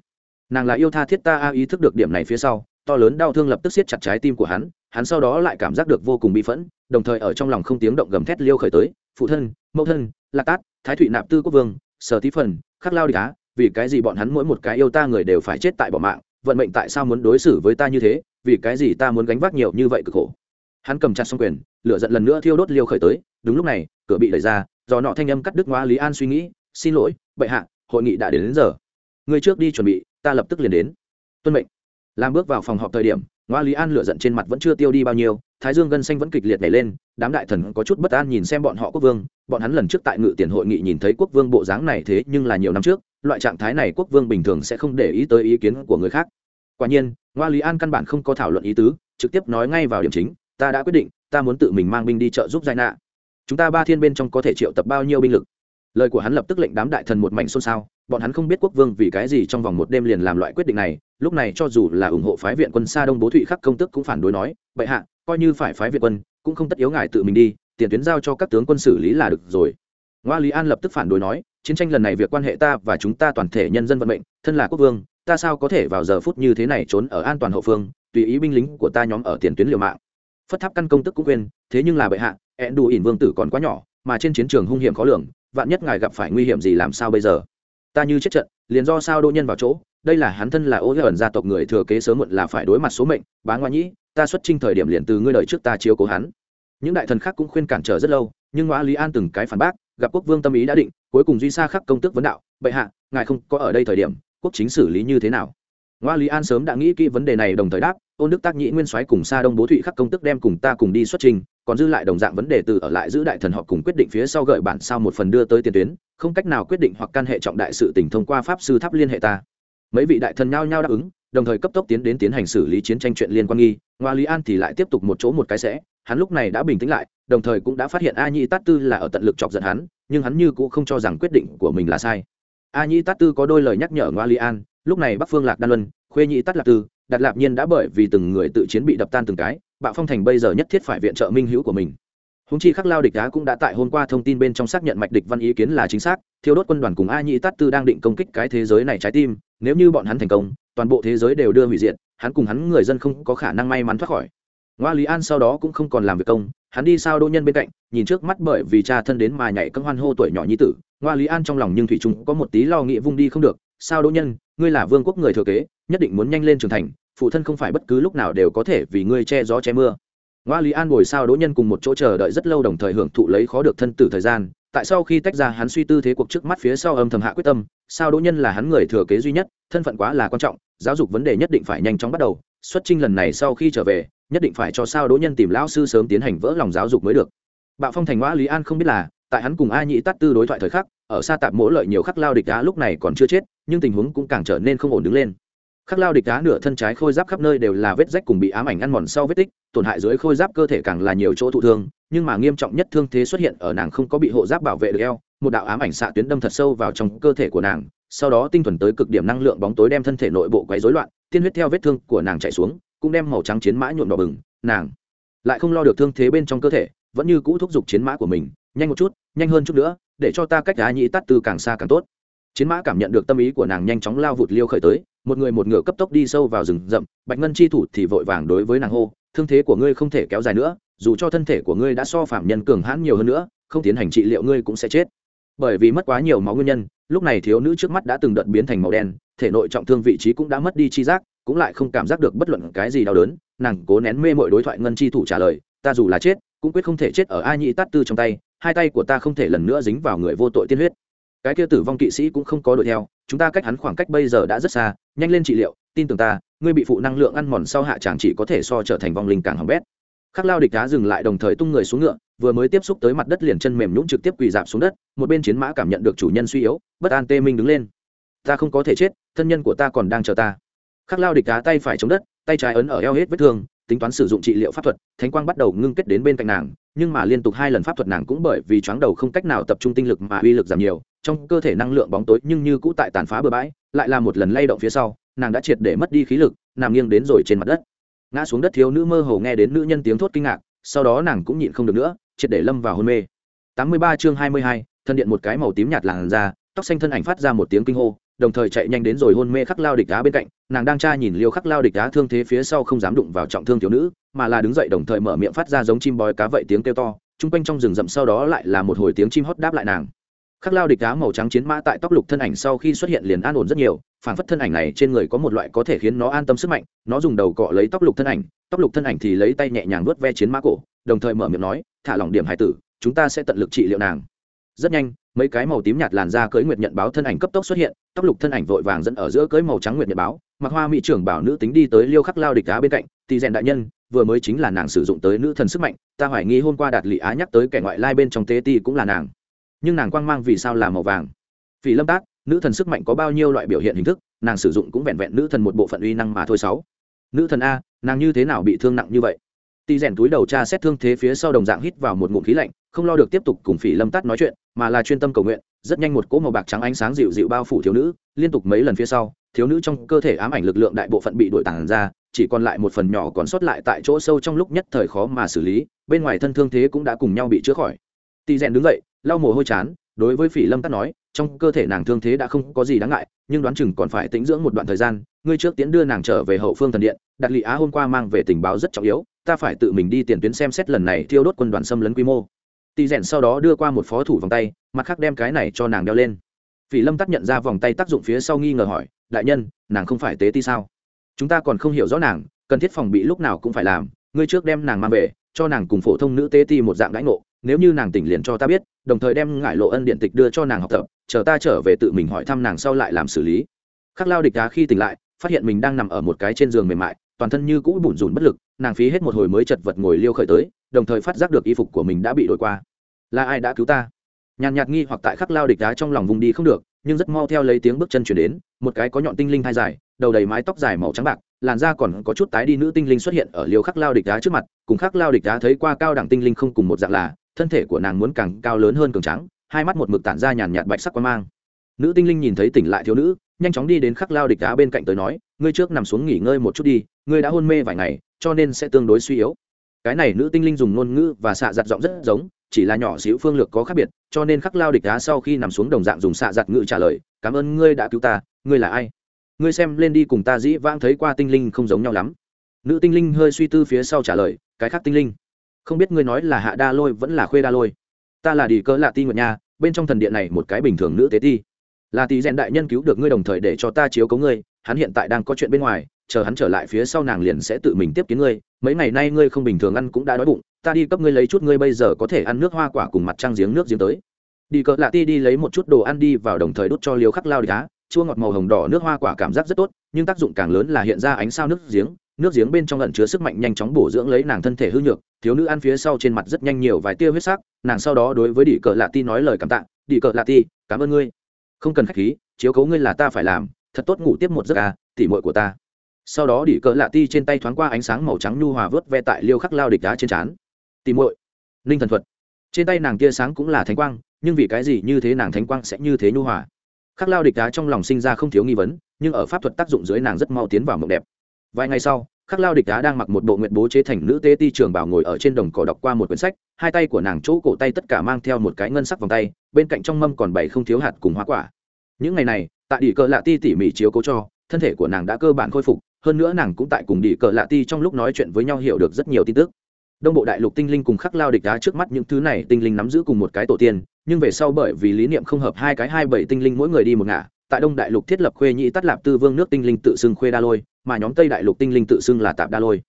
Nàng là yêu tha thiết ta a ý thức được điểm này phía sau, to lớn đau thương lập tức siết chặt trái tim của hắn hắn sau đó lại cảm giác được vô cùng bị phẫn, đồng thời ở trong lòng không tiếng động gầm thét liêu khởi tới, phụ thân, mẫu thân, lạc tát, thái thụy nạp tư quốc vương, sở tí phần, khắc lao đi cá vì cái gì bọn hắn mỗi một cái yêu ta người đều phải chết tại bỏ mạng, vận mệnh tại sao muốn đối xử với ta như thế, vì cái gì ta muốn gánh vác nhiều như vậy cực khổ? Hắn cầm chặt xong quyền lửa giận lần nữa thiêu đốt liêu khởi tới. Đúng lúc này cửa bị đẩy ra do nọ thanh âm cắt đứt ngoa lý an suy nghĩ. Xin lỗi bệ hạ hội nghị đã đến, đến giờ. Người trước đi chuẩn bị ta lập tức liền đến. Tuân mệnh. Làm bước vào phòng họp thời điểm ngoa lý an lửa giận trên mặt vẫn chưa tiêu đi bao nhiêu thái dương gân xanh vẫn kịch liệt nảy lên đám đại thần có chút bất an nhìn xem bọn họ quốc vương. Bọn hắn lần trước tại ngự tiền hội nghị nhìn thấy quốc vương bộ dáng này thế nhưng là nhiều năm trước loại trạng thái này quốc vương bình thường sẽ không để ý tới ý kiến của người khác. Quả nhiên ngoa lý an căn bản không có thảo luận ý tứ trực tiếp nói ngay vào điểm chính ta đã quyết định, ta muốn tự mình mang binh đi trợ giúp giải nạ. Chúng ta ba thiên bên trong có thể triệu tập bao nhiêu binh lực? Lời của hắn lập tức lệnh đám đại thần một mảnh xôn xao, bọn hắn không biết quốc vương vì cái gì trong vòng một đêm liền làm loại quyết định này, lúc này cho dù là ủng hộ phái viện quân xa đông bố thụy khắc công tức cũng phản đối nói, bệ hạ, coi như phải phái viện quân, cũng không tất yếu ngài tự mình đi, tiền tuyến giao cho các tướng quân xử lý là được rồi. Ngoa lý an lập tức phản đối nói, chiến tranh lần này việc quan hệ ta và chúng ta toàn thể nhân dân vận mệnh, thân là quốc vương, ta sao có thể vào giờ phút như thế này trốn ở an toàn hậu phương, tùy ý binh lính của ta nhóm ở tiền tuyến liều mạng phất tháp căn công tức cũng quên, thế nhưng là bệ hạ, ẹn đủ ỉn vương tử còn quá nhỏ, mà trên chiến trường hung hiểm khó lường, vạn nhất ngài gặp phải nguy hiểm gì làm sao bây giờ? Ta như chết trận, liền do sao đô nhân vào chỗ, đây là hắn thân là ô ẩn gia tộc người thừa kế sớm muộn là phải đối mặt số mệnh, bá ngoại nhĩ, ta xuất trinh thời điểm liền từ ngươi đời trước ta chiếu cố hắn. Những đại thần khác cũng khuyên cản trở rất lâu, nhưng ngoã lý an từng cái phản bác, gặp quốc vương tâm ý đã định, cuối cùng duy sa khắc công tức vấn đạo, bệ hạ, ngài không có ở đây thời điểm, quốc chính xử lý như thế nào? Ngoa lý an sớm đã nghĩ kỹ vấn đề này đồng thời đáp ôn đức tác nhĩ nguyên soái cùng sa đông bố thụy khắc công tức đem cùng ta cùng đi xuất trình, còn dư lại đồng dạng vấn đề từ ở lại giữ đại thần họ cùng quyết định phía sau gợi bản sao một phần đưa tới tiền tuyến, không cách nào quyết định hoặc can hệ trọng đại sự tình thông qua pháp sư tháp liên hệ ta. Mấy vị đại thần nhao nhao đáp ứng, đồng thời cấp tốc tiến đến tiến hành xử lý chiến tranh chuyện liên quan nghi, ngoa lý an thì lại tiếp tục một chỗ một cái sẽ, hắn lúc này đã bình tĩnh lại, đồng thời cũng đã phát hiện a nhĩ tát tư là ở tận lực chọc giận hắn, nhưng hắn như cũng không cho rằng quyết định của mình là sai. A nhĩ tát tư có đôi lời nhắc nhở ngoa lý an, lúc này bắc phương lạc đan luân, khuê nhĩ tát lạc tư đạt lạp nhiên đã bởi vì từng người tự chiến bị đập tan từng cái, bạo phong thành bây giờ nhất thiết phải viện trợ minh hữu của mình. Húng chi khắc lao địch đá cũng đã tại hôm qua thông tin bên trong xác nhận mạch địch văn ý kiến là chính xác, thiêu đốt quân đoàn cùng a nhĩ tát tư đang định công kích cái thế giới này trái tim, nếu như bọn hắn thành công, toàn bộ thế giới đều đưa hủy diệt, hắn cùng hắn người dân không có khả năng may mắn thoát khỏi. Ngoa lý an sau đó cũng không còn làm việc công, hắn đi sao đỗ nhân bên cạnh, nhìn trước mắt bởi vì cha thân đến mà nhảy cấm hoan hô tuổi nhỏ nhi tử. Ngoa lý an trong lòng nhưng thủy trung có một tí lo nghĩ vung đi không được, sao đỗ nhân ngươi là vương quốc người thừa kế, nhất định muốn nhanh lên trưởng thành, phụ thân không phải bất cứ lúc nào đều có thể vì ngươi che gió che mưa. Ngoa lý an ngồi sao đỗ nhân cùng một chỗ chờ đợi rất lâu đồng thời hưởng thụ lấy khó được thân tử thời gian, tại sau khi tách ra hắn suy tư thế cuộc trước mắt phía sau âm thầm hạ quyết tâm, sao đỗ nhân là hắn người thừa kế duy nhất, thân phận quá là quan trọng, giáo dục vấn đề nhất định phải nhanh chóng bắt đầu, xuất trinh lần này sau khi trở về, nhất định phải cho sao đỗ nhân tìm lão sư sớm tiến hành vỡ lòng giáo dục mới được. Bạo phong thành ngoa lý an không biết là, tại hắn cùng a nhĩ tát tư đối thoại thời khắc, ở xa tạp mỗ lợi nhiều khắc lao địch đá lúc này còn chưa chết nhưng tình huống cũng càng trở nên không ổn đứng lên. Khắc lao địch đá nửa thân trái khôi giáp khắp nơi đều là vết rách cùng bị ám ảnh ăn mòn sau vết tích, tổn hại dưới khôi giáp cơ thể càng là nhiều chỗ thụ thương, nhưng mà nghiêm trọng nhất thương thế xuất hiện ở nàng không có bị hộ giáp bảo vệ được eo, một đạo ám ảnh xạ tuyến đâm thật sâu vào trong cơ thể của nàng, sau đó tinh thuần tới cực điểm năng lượng bóng tối đem thân thể nội bộ quấy rối loạn, tiên huyết theo vết thương của nàng chạy xuống, cũng đem màu trắng chiến mã nhuộm đỏ bừng, nàng lại không lo được thương thế bên trong cơ thể, vẫn như cũ thúc giục chiến mã của mình, nhanh một chút, nhanh hơn chút nữa, để cho ta cách đá nhĩ tắt từ càng xa càng tốt chiến mã cảm nhận được tâm ý của nàng nhanh chóng lao vụt liêu khởi tới, một người một ngựa cấp tốc đi sâu vào rừng rậm, bạch ngân chi thủ thì vội vàng đối với nàng hô, thương thế của ngươi không thể kéo dài nữa, dù cho thân thể của ngươi đã so phạm nhân cường hãn nhiều hơn nữa, không tiến hành trị liệu ngươi cũng sẽ chết. Bởi vì mất quá nhiều máu nguyên nhân, lúc này thiếu nữ trước mắt đã từng đợt biến thành màu đen, thể nội trọng thương vị trí cũng đã mất đi chi giác, cũng lại không cảm giác được bất luận cái gì đau đớn, nàng cố nén mê mọi đối thoại ngân chi thủ trả lời, ta dù là chết, cũng quyết không thể chết ở a Nhị tát tư trong tay, hai tay của ta không thể lần nữa dính vào người vô tội tiên huyết cái kia tử vong kỵ sĩ cũng không có đuổi theo, chúng ta cách hắn khoảng cách bây giờ đã rất xa, nhanh lên trị liệu, tin tưởng ta, ngươi bị phụ năng lượng ăn mòn sau hạ chàng chỉ có thể so trở thành vong linh càng hỏng bét. Khắc lao địch đá dừng lại đồng thời tung người xuống ngựa, vừa mới tiếp xúc tới mặt đất liền chân mềm nhũng trực tiếp quỳ dạp xuống đất, một bên chiến mã cảm nhận được chủ nhân suy yếu, bất an tê minh đứng lên. Ta không có thể chết, thân nhân của ta còn đang chờ ta. Khắc lao địch đá tay phải chống đất, tay trái ấn ở eo hết vết thương, tính toán sử dụng trị liệu pháp thuật, thánh quang bắt đầu ngưng kết đến bên cạnh nàng, nhưng mà liên tục hai lần pháp thuật nàng cũng bởi vì chóng đầu không cách nào tập trung tinh lực mà uy lực giảm nhiều trong cơ thể năng lượng bóng tối nhưng như cũ tại tàn phá bừa bãi lại là một lần lay động phía sau nàng đã triệt để mất đi khí lực nằm nghiêng đến rồi trên mặt đất. Ngã xuống đất thiếu nữ mơ hồ nghe đến nữ nhân tiếng thốt kinh ngạc sau đó nàng cũng nhịn không được nữa triệt để lâm vào hôn mê. 83 chương 22, thân điện một cái màu tím nhạt làn da tóc xanh thân ảnh phát ra một tiếng kinh hô đồng thời chạy nhanh đến rồi hôn mê khắc lao địch đá bên cạnh nàng đang tra nhìn liêu khắc lao địch đá thương thế phía sau không dám đụng vào trọng thương thiếu nữ mà là đứng dậy đồng thời mở miệng phát ra giống chim bói cá vậy tiếng kêu to chung quanh trong rừng rậm sau đó lại là một hồi tiếng chim hót đáp lại nàng khắc lao địch đá màu trắng chiến mã tại tóc lục thân ảnh sau khi xuất hiện liền an ổn rất nhiều phản phất thân ảnh này trên người có một loại có thể khiến nó an tâm sức mạnh, nó dùng đầu cọ lấy tóc lục thân ảnh, tóc lục thân ảnh thì lấy tay nhẹ nhàng nuốt ve chiến mã cổ, đồng thời mở miệng nói, thả lỏng điểm, hải tử, chúng ta sẽ tận lực trị liệu nàng. Rất nhanh, mấy cái màu tím nhạt làn da cưỡi nguyệt nhận báo thân ảnh cấp tốc xuất hiện, tóc lục thân ảnh vội vàng dẫn ở giữa cưỡi màu trắng nguyệt nhận báo, mặc hoa mỹ trưởng bảo nữ tính đi tới liêu khắc lao địch đá bên cạnh thì rèn đại nhân, vừa mới chính là nàng sử dụng tới nữ thần sức mạnh, ta hoài nghi hôm qua đạt lị á nhắc tới kẻ ngoại lai bên trong tế ti cũng là nàng nhưng nàng quang mang vì sao là màu vàng? Vì lâm tác, nữ thần sức mạnh có bao nhiêu loại biểu hiện hình thức, nàng sử dụng cũng vẹn vẹn nữ thần một bộ phận uy năng mà thôi sáu. Nữ thần a, nàng như thế nào bị thương nặng như vậy? Tỳ rèn túi đầu tra xét thương thế phía sau đồng dạng hít vào một ngụm khí lạnh, không lo được tiếp tục cùng phỉ lâm tắt nói chuyện, mà là chuyên tâm cầu nguyện, rất nhanh một cỗ màu bạc trắng ánh sáng dịu dịu bao phủ thiếu nữ, liên tục mấy lần phía sau, thiếu nữ trong cơ thể ám ảnh lực lượng đại bộ phận bị đội tàn ra, chỉ còn lại một phần nhỏ còn sót lại tại chỗ sâu trong lúc nhất thời khó mà xử lý, bên ngoài thân thương thế cũng đã cùng nhau bị chữa khỏi. Tỳ rèn đứng dậy lau mồ hôi chán, đối với phỉ lâm tắt nói, trong cơ thể nàng thương thế đã không có gì đáng ngại, nhưng đoán chừng còn phải tĩnh dưỡng một đoạn thời gian, ngươi trước tiến đưa nàng trở về hậu phương thần điện, đặt lị á hôm qua mang về tình báo rất trọng yếu, ta phải tự mình đi tiền tuyến xem xét lần này thiêu đốt quân đoàn xâm lấn quy mô. Tỳ rèn sau đó đưa qua một phó thủ vòng tay, mặt khác đem cái này cho nàng đeo lên. Phỉ lâm tắt nhận ra vòng tay tác dụng phía sau nghi ngờ hỏi, đại nhân, nàng không phải tế ti sao? Chúng ta còn không hiểu rõ nàng, cần thiết phòng bị lúc nào cũng phải làm, ngươi trước đem nàng mang về, cho nàng cùng phổ thông nữ tế ti một dạng đãi ngộ nếu như nàng tỉnh liền cho ta biết, đồng thời đem ngải lộ ân điện tịch đưa cho nàng học tập, chờ ta trở về tự mình hỏi thăm nàng sau lại làm xử lý. Khắc lao địch đá khi tỉnh lại, phát hiện mình đang nằm ở một cái trên giường mềm mại, toàn thân như cũ bủn rủn bất lực, nàng phí hết một hồi mới chật vật ngồi liêu khởi tới, đồng thời phát giác được y phục của mình đã bị đổi qua. Là ai đã cứu ta? Nhàn nhạt nghi hoặc tại khắc lao địch đá trong lòng vùng đi không được, nhưng rất mau theo lấy tiếng bước chân chuyển đến, một cái có nhọn tinh linh thai dài, đầu đầy mái tóc dài màu trắng bạc, làn da còn có chút tái đi nữ tinh linh xuất hiện ở liều khắc lao địch đá trước mặt, cùng khắc lao địch đá thấy qua cao đẳng tinh linh không cùng một dạng là thân thể của nàng muốn càng cao lớn hơn cường trắng hai mắt một mực tản ra nhàn nhạt bạch sắc quan mang. Nữ tinh linh nhìn thấy tỉnh lại thiếu nữ, nhanh chóng đi đến khắc lao địch đá bên cạnh tới nói, ngươi trước nằm xuống nghỉ ngơi một chút đi, ngươi đã hôn mê vài ngày, cho nên sẽ tương đối suy yếu. Cái này nữ tinh linh dùng ngôn ngữ và xạ giặt giọng rất giống, chỉ là nhỏ xíu phương lược có khác biệt, cho nên khắc lao địch đá sau khi nằm xuống đồng dạng dùng xạ giặt ngữ trả lời, cảm ơn ngươi đã cứu ta, ngươi là ai? Ngươi xem lên đi cùng ta dĩ vãng thấy qua tinh linh không giống nhau lắm. Nữ tinh linh hơi suy tư phía sau trả lời, cái khác tinh linh không biết ngươi nói là hạ đa lôi vẫn là khuê đa lôi. Ta là đi cỡ lạ ti nguyệt nha, bên trong thần điện này một cái bình thường nữ tế ti. Là tỷ rèn đại nhân cứu được ngươi đồng thời để cho ta chiếu cấu ngươi, hắn hiện tại đang có chuyện bên ngoài, chờ hắn trở lại phía sau nàng liền sẽ tự mình tiếp kiến ngươi. Mấy ngày nay ngươi không bình thường ăn cũng đã đói bụng, ta đi cấp ngươi lấy chút ngươi bây giờ có thể ăn nước hoa quả cùng mặt trăng giếng nước giếng tới. Đi cỡ lạ ti đi lấy một chút đồ ăn đi vào đồng thời đút cho liều khắc lao đá. Chua ngọt màu hồng đỏ nước hoa quả cảm giác rất tốt, nhưng tác dụng càng lớn là hiện ra ánh sao nước giếng nước giếng bên trong ẩn chứa sức mạnh nhanh chóng bổ dưỡng lấy nàng thân thể hư nhược, thiếu nữ ăn phía sau trên mặt rất nhanh nhiều vài tia huyết sắc, nàng sau đó đối với Đĩ Cờ lạ ti nói lời cảm tạ Đĩ Cờ lạ ti, cảm ơn ngươi. Không cần khách khí, chiếu cố ngươi là ta phải làm, thật tốt ngủ tiếp một giấc à tỉ muội của ta. Sau đó Đĩ Cờ lạ ti trên tay thoáng qua ánh sáng màu trắng nhu hòa vớt ve tại liêu khắc lao địch đá trên trán. Tỉ muội, ninh thần thuật. Trên tay nàng tia sáng cũng là thánh quang, nhưng vì cái gì như thế nàng thánh quang sẽ như thế nhu hòa? Khắc lao địch đá trong lòng sinh ra không thiếu nghi vấn, nhưng ở pháp thuật tác dụng dưới nàng rất mau tiến vào mộng đẹp vài ngày sau, khắc lao địch đá đang mặc một bộ nguyện bố chế thành nữ tế ti trường bảo ngồi ở trên đồng cỏ đọc qua một quyển sách, hai tay của nàng chỗ cổ tay tất cả mang theo một cái ngân sắc vòng tay, bên cạnh trong mâm còn bảy không thiếu hạt cùng hoa quả. Những ngày này, tại đỉ cờ lạ ti tỉ mỉ chiếu cố cho, thân thể của nàng đã cơ bản khôi phục, hơn nữa nàng cũng tại cùng đỉ cờ lạ ti trong lúc nói chuyện với nhau hiểu được rất nhiều tin tức. Đông bộ đại lục tinh linh cùng khắc lao địch đá trước mắt những thứ này tinh linh nắm giữ cùng một cái tổ tiên, nhưng về sau bởi vì lý niệm không hợp hai cái hai bảy tinh linh mỗi người đi một ngả, tại đông đại lục thiết lập khuê nhĩ tắt lạp tư vương nước tinh linh tự xưng khuê đa lôi mà nhóm tây đại lục tinh linh tự xưng là tạp đa lôi.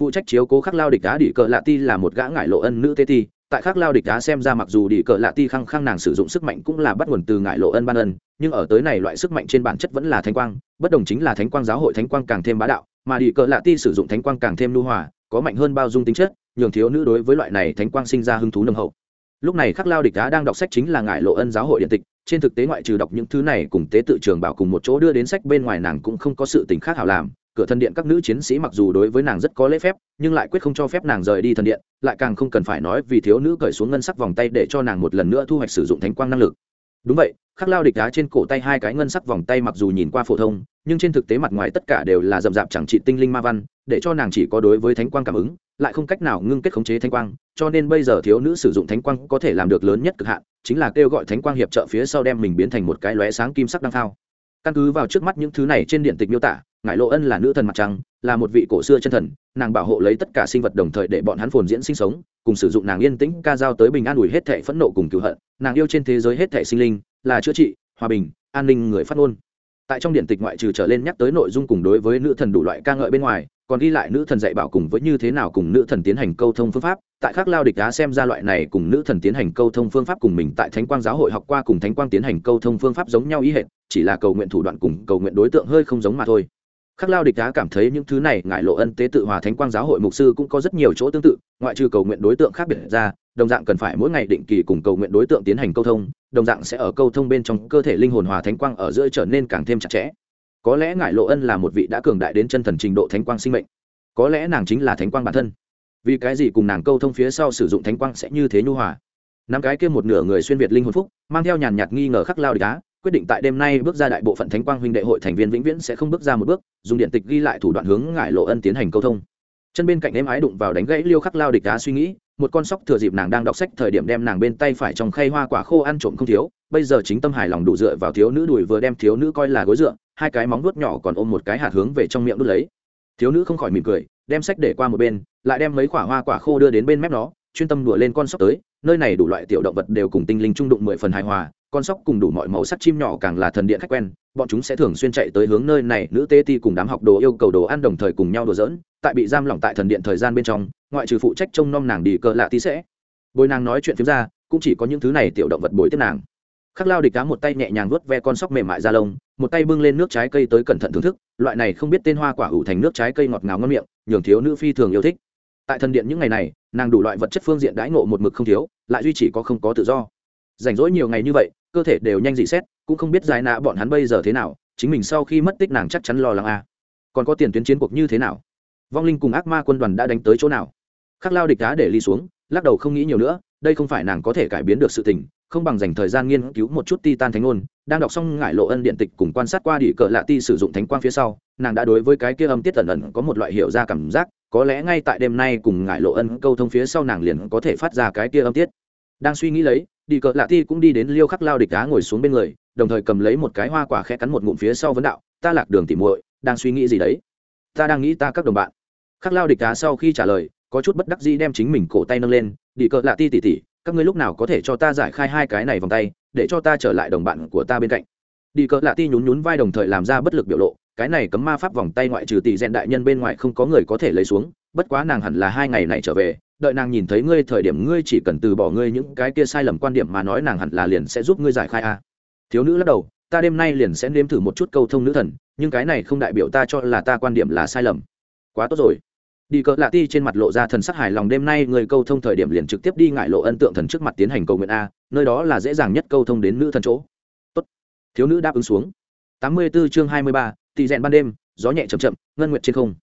Phụ trách chiếu cố khắc lao địch đá đỉ cờ lạ ti là một gã ngải lộ ân nữ tê ti. Tại khắc lao địch đá xem ra mặc dù đỉ cờ lạ ti khăng khăng nàng sử dụng sức mạnh cũng là bắt nguồn từ ngải lộ ân ban ân, nhưng ở tới này loại sức mạnh trên bản chất vẫn là thánh quang, bất đồng chính là thánh quang giáo hội thánh quang càng thêm bá đạo, mà đỉ cờ lạ ti sử dụng thánh quang càng thêm lưu hòa, có mạnh hơn bao dung tính chất, nhường thiếu nữ đối với loại này thánh quang sinh ra hứng thú nồng hậu lúc này khắc lao địch đá đang đọc sách chính là ngải lộ ân giáo hội điện tịch. Trên thực tế ngoại trừ đọc những thứ này cùng tế tự trường bảo cùng một chỗ đưa đến sách, bên ngoài nàng cũng không có sự tình khác hảo làm. Cửa thần điện các nữ chiến sĩ mặc dù đối với nàng rất có lễ phép, nhưng lại quyết không cho phép nàng rời đi thần điện, lại càng không cần phải nói vì thiếu nữ cởi xuống ngân sắc vòng tay để cho nàng một lần nữa thu hoạch sử dụng thánh quang năng lực đúng vậy, khắc lao địch đá trên cổ tay hai cái ngân sắc vòng tay mặc dù nhìn qua phổ thông, nhưng trên thực tế mặt ngoài tất cả đều là rậm rạp chẳng trị tinh linh ma văn, để cho nàng chỉ có đối với thánh quang cảm ứng, lại không cách nào ngưng kết khống chế thánh quang, cho nên bây giờ thiếu nữ sử dụng thánh quang có thể làm được lớn nhất cực hạn, chính là kêu gọi thánh quang hiệp trợ phía sau đem mình biến thành một cái lóe sáng kim sắc đăng thao căn cứ vào trước mắt những thứ này trên điện tịch miêu tả, ngải lộ ân là nữ thần mặt trăng, là một vị cổ xưa chân thần, nàng bảo hộ lấy tất cả sinh vật đồng thời để bọn hắn phồn diễn sinh sống, cùng sử dụng nàng yên tĩnh ca giao tới bình an ủi hết thệ phẫn nộ cùng cựu hận, nàng yêu trên thế giới hết thệ sinh linh, là chữa trị, hòa bình, an ninh người phát ngôn. Tại trong điện tịch ngoại trừ trở lên nhắc tới nội dung cùng đối với nữ thần đủ loại ca ngợi bên ngoài còn ghi lại nữ thần dạy bảo cùng với như thế nào cùng nữ thần tiến hành câu thông phương pháp. Tại khắc lao địch đá xem ra loại này cùng nữ thần tiến hành câu thông phương pháp cùng mình tại thánh quang giáo hội học qua cùng thánh quang tiến hành câu thông phương pháp giống nhau ý hệ chỉ là cầu nguyện thủ đoạn cùng cầu nguyện đối tượng hơi không giống mà thôi. Khắc lao địch đá cảm thấy những thứ này ngại lộ ân tế tự hòa thánh quang giáo hội mục sư cũng có rất nhiều chỗ tương tự, ngoại trừ cầu nguyện đối tượng khác biệt ra, đồng dạng cần phải mỗi ngày định kỳ cùng cầu nguyện đối tượng tiến hành câu thông, đồng dạng sẽ ở câu thông bên trong cơ thể linh hồn hòa thánh quang ở giữa trở nên càng thêm chặt chẽ có lẽ ngải lộ ân là một vị đã cường đại đến chân thần trình độ thánh quang sinh mệnh. Có lẽ nàng chính là thánh quang bản thân. Vì cái gì cùng nàng câu thông phía sau sử dụng thánh quang sẽ như thế nhu hòa? Năm cái kia một nửa người xuyên việt linh hồn phúc, mang theo nhàn nhạt nghi ngờ khắc lao đá quyết định tại đêm nay bước ra đại bộ phận thánh quang huynh đệ hội thành viên vĩnh viễn sẽ không bước ra một bước, dùng điện tịch ghi lại thủ đoạn hướng ngải lộ ân tiến hành câu thông. Chân bên cạnh em ái đụng vào đánh gãy liêu khắc lao địch đá suy nghĩ, một con sóc thừa dịp nàng đang đọc sách thời điểm đem nàng bên tay phải trong khay hoa quả khô ăn trộm không thiếu bây giờ chính tâm hài lòng đủ dựa vào thiếu nữ đùi vừa đem thiếu nữ coi là gối dựa, hai cái móng vuốt nhỏ còn ôm một cái hạt hướng về trong miệng đút lấy. Thiếu nữ không khỏi mỉm cười, đem sách để qua một bên, lại đem mấy quả hoa quả khô đưa đến bên mép nó, chuyên tâm đùa lên con sóc tới, nơi này đủ loại tiểu động vật đều cùng tinh linh trung đụng mười phần hài hòa, con sóc cùng đủ mọi màu sắc chim nhỏ càng là thần điện khách quen, bọn chúng sẽ thường xuyên chạy tới hướng nơi này, nữ tê ti cùng đám học đồ yêu cầu đồ ăn đồng thời cùng nhau đùa giỡn, tại bị giam lỏng tại thần điện thời gian bên trong, ngoại trừ phụ trách trông nom nàng đi cờ lạ tí sẽ. Bồi nàng nói chuyện phiếm ra, cũng chỉ có những thứ này tiểu động vật bồi tiếp nàng khắc lao địch cá một tay nhẹ nhàng vuốt ve con sóc mềm mại ra lông, một tay bưng lên nước trái cây tới cẩn thận thưởng thức, loại này không biết tên hoa quả ủ thành nước trái cây ngọt ngào ngon miệng, nhường thiếu nữ phi thường yêu thích. Tại thần điện những ngày này, nàng đủ loại vật chất phương diện đãi ngộ một mực không thiếu, lại duy trì có không có tự do. Rảnh rỗi nhiều ngày như vậy, cơ thể đều nhanh dị xét, cũng không biết dài nạ bọn hắn bây giờ thế nào, chính mình sau khi mất tích nàng chắc chắn lo lắng a còn có tiền tuyến chiến cuộc như thế nào? Vong linh cùng ác ma quân đoàn đã đánh tới chỗ nào? Khắc lao địch đá để ly xuống, lắc đầu không nghĩ nhiều nữa đây không phải nàng có thể cải biến được sự tình, không bằng dành thời gian nghiên cứu một chút ti tan thánh ngôn. Đang đọc xong ngải lộ ân điện tịch cùng quan sát qua đỉ cờ lạ ti sử dụng thánh quang phía sau, nàng đã đối với cái kia âm tiết ẩn ẩn có một loại hiểu ra cảm giác, có lẽ ngay tại đêm nay cùng ngải lộ ân câu thông phía sau nàng liền có thể phát ra cái kia âm tiết. Đang suy nghĩ lấy đi cờ lạ ti cũng đi đến liêu khắc lao địch đá ngồi xuống bên người, đồng thời cầm lấy một cái hoa quả khẽ cắn một ngụm phía sau vấn đạo, ta lạc đường tỉ muội, đang suy nghĩ gì đấy? Ta đang nghĩ ta các đồng bạn. Khắc lao địch đá sau khi trả lời có chút bất đắc dĩ đem chính mình cổ tay nâng lên, đi cỡ lạ ti tỉ tỉ các ngươi lúc nào có thể cho ta giải khai hai cái này vòng tay, để cho ta trở lại đồng bạn của ta bên cạnh? Đi cỡ lạ ti nhún nhún vai đồng thời làm ra bất lực biểu lộ, cái này cấm ma pháp vòng tay ngoại trừ tỷ rèn đại nhân bên ngoài không có người có thể lấy xuống, bất quá nàng hẳn là hai ngày này trở về, đợi nàng nhìn thấy ngươi thời điểm ngươi chỉ cần từ bỏ ngươi những cái kia sai lầm quan điểm mà nói nàng hẳn là liền sẽ giúp ngươi giải khai a. Thiếu nữ lắc đầu, ta đêm nay liền sẽ nếm thử một chút câu thông nữ thần, nhưng cái này không đại biểu ta cho là ta quan điểm là sai lầm. Quá tốt rồi đi cỡ lạ ti trên mặt lộ ra thần sắc hài lòng. Đêm nay người câu thông thời điểm liền trực tiếp đi ngại lộ ân tượng thần trước mặt tiến hành cầu nguyện a nơi đó là dễ dàng nhất câu thông đến nữ thần chỗ. Tốt. thiếu nữ đáp ứng xuống. Tám mươi 84 chương hai mươi ba, tỷ rèn ban đêm gió nhẹ chậm chậm ngân nguyệt trên không.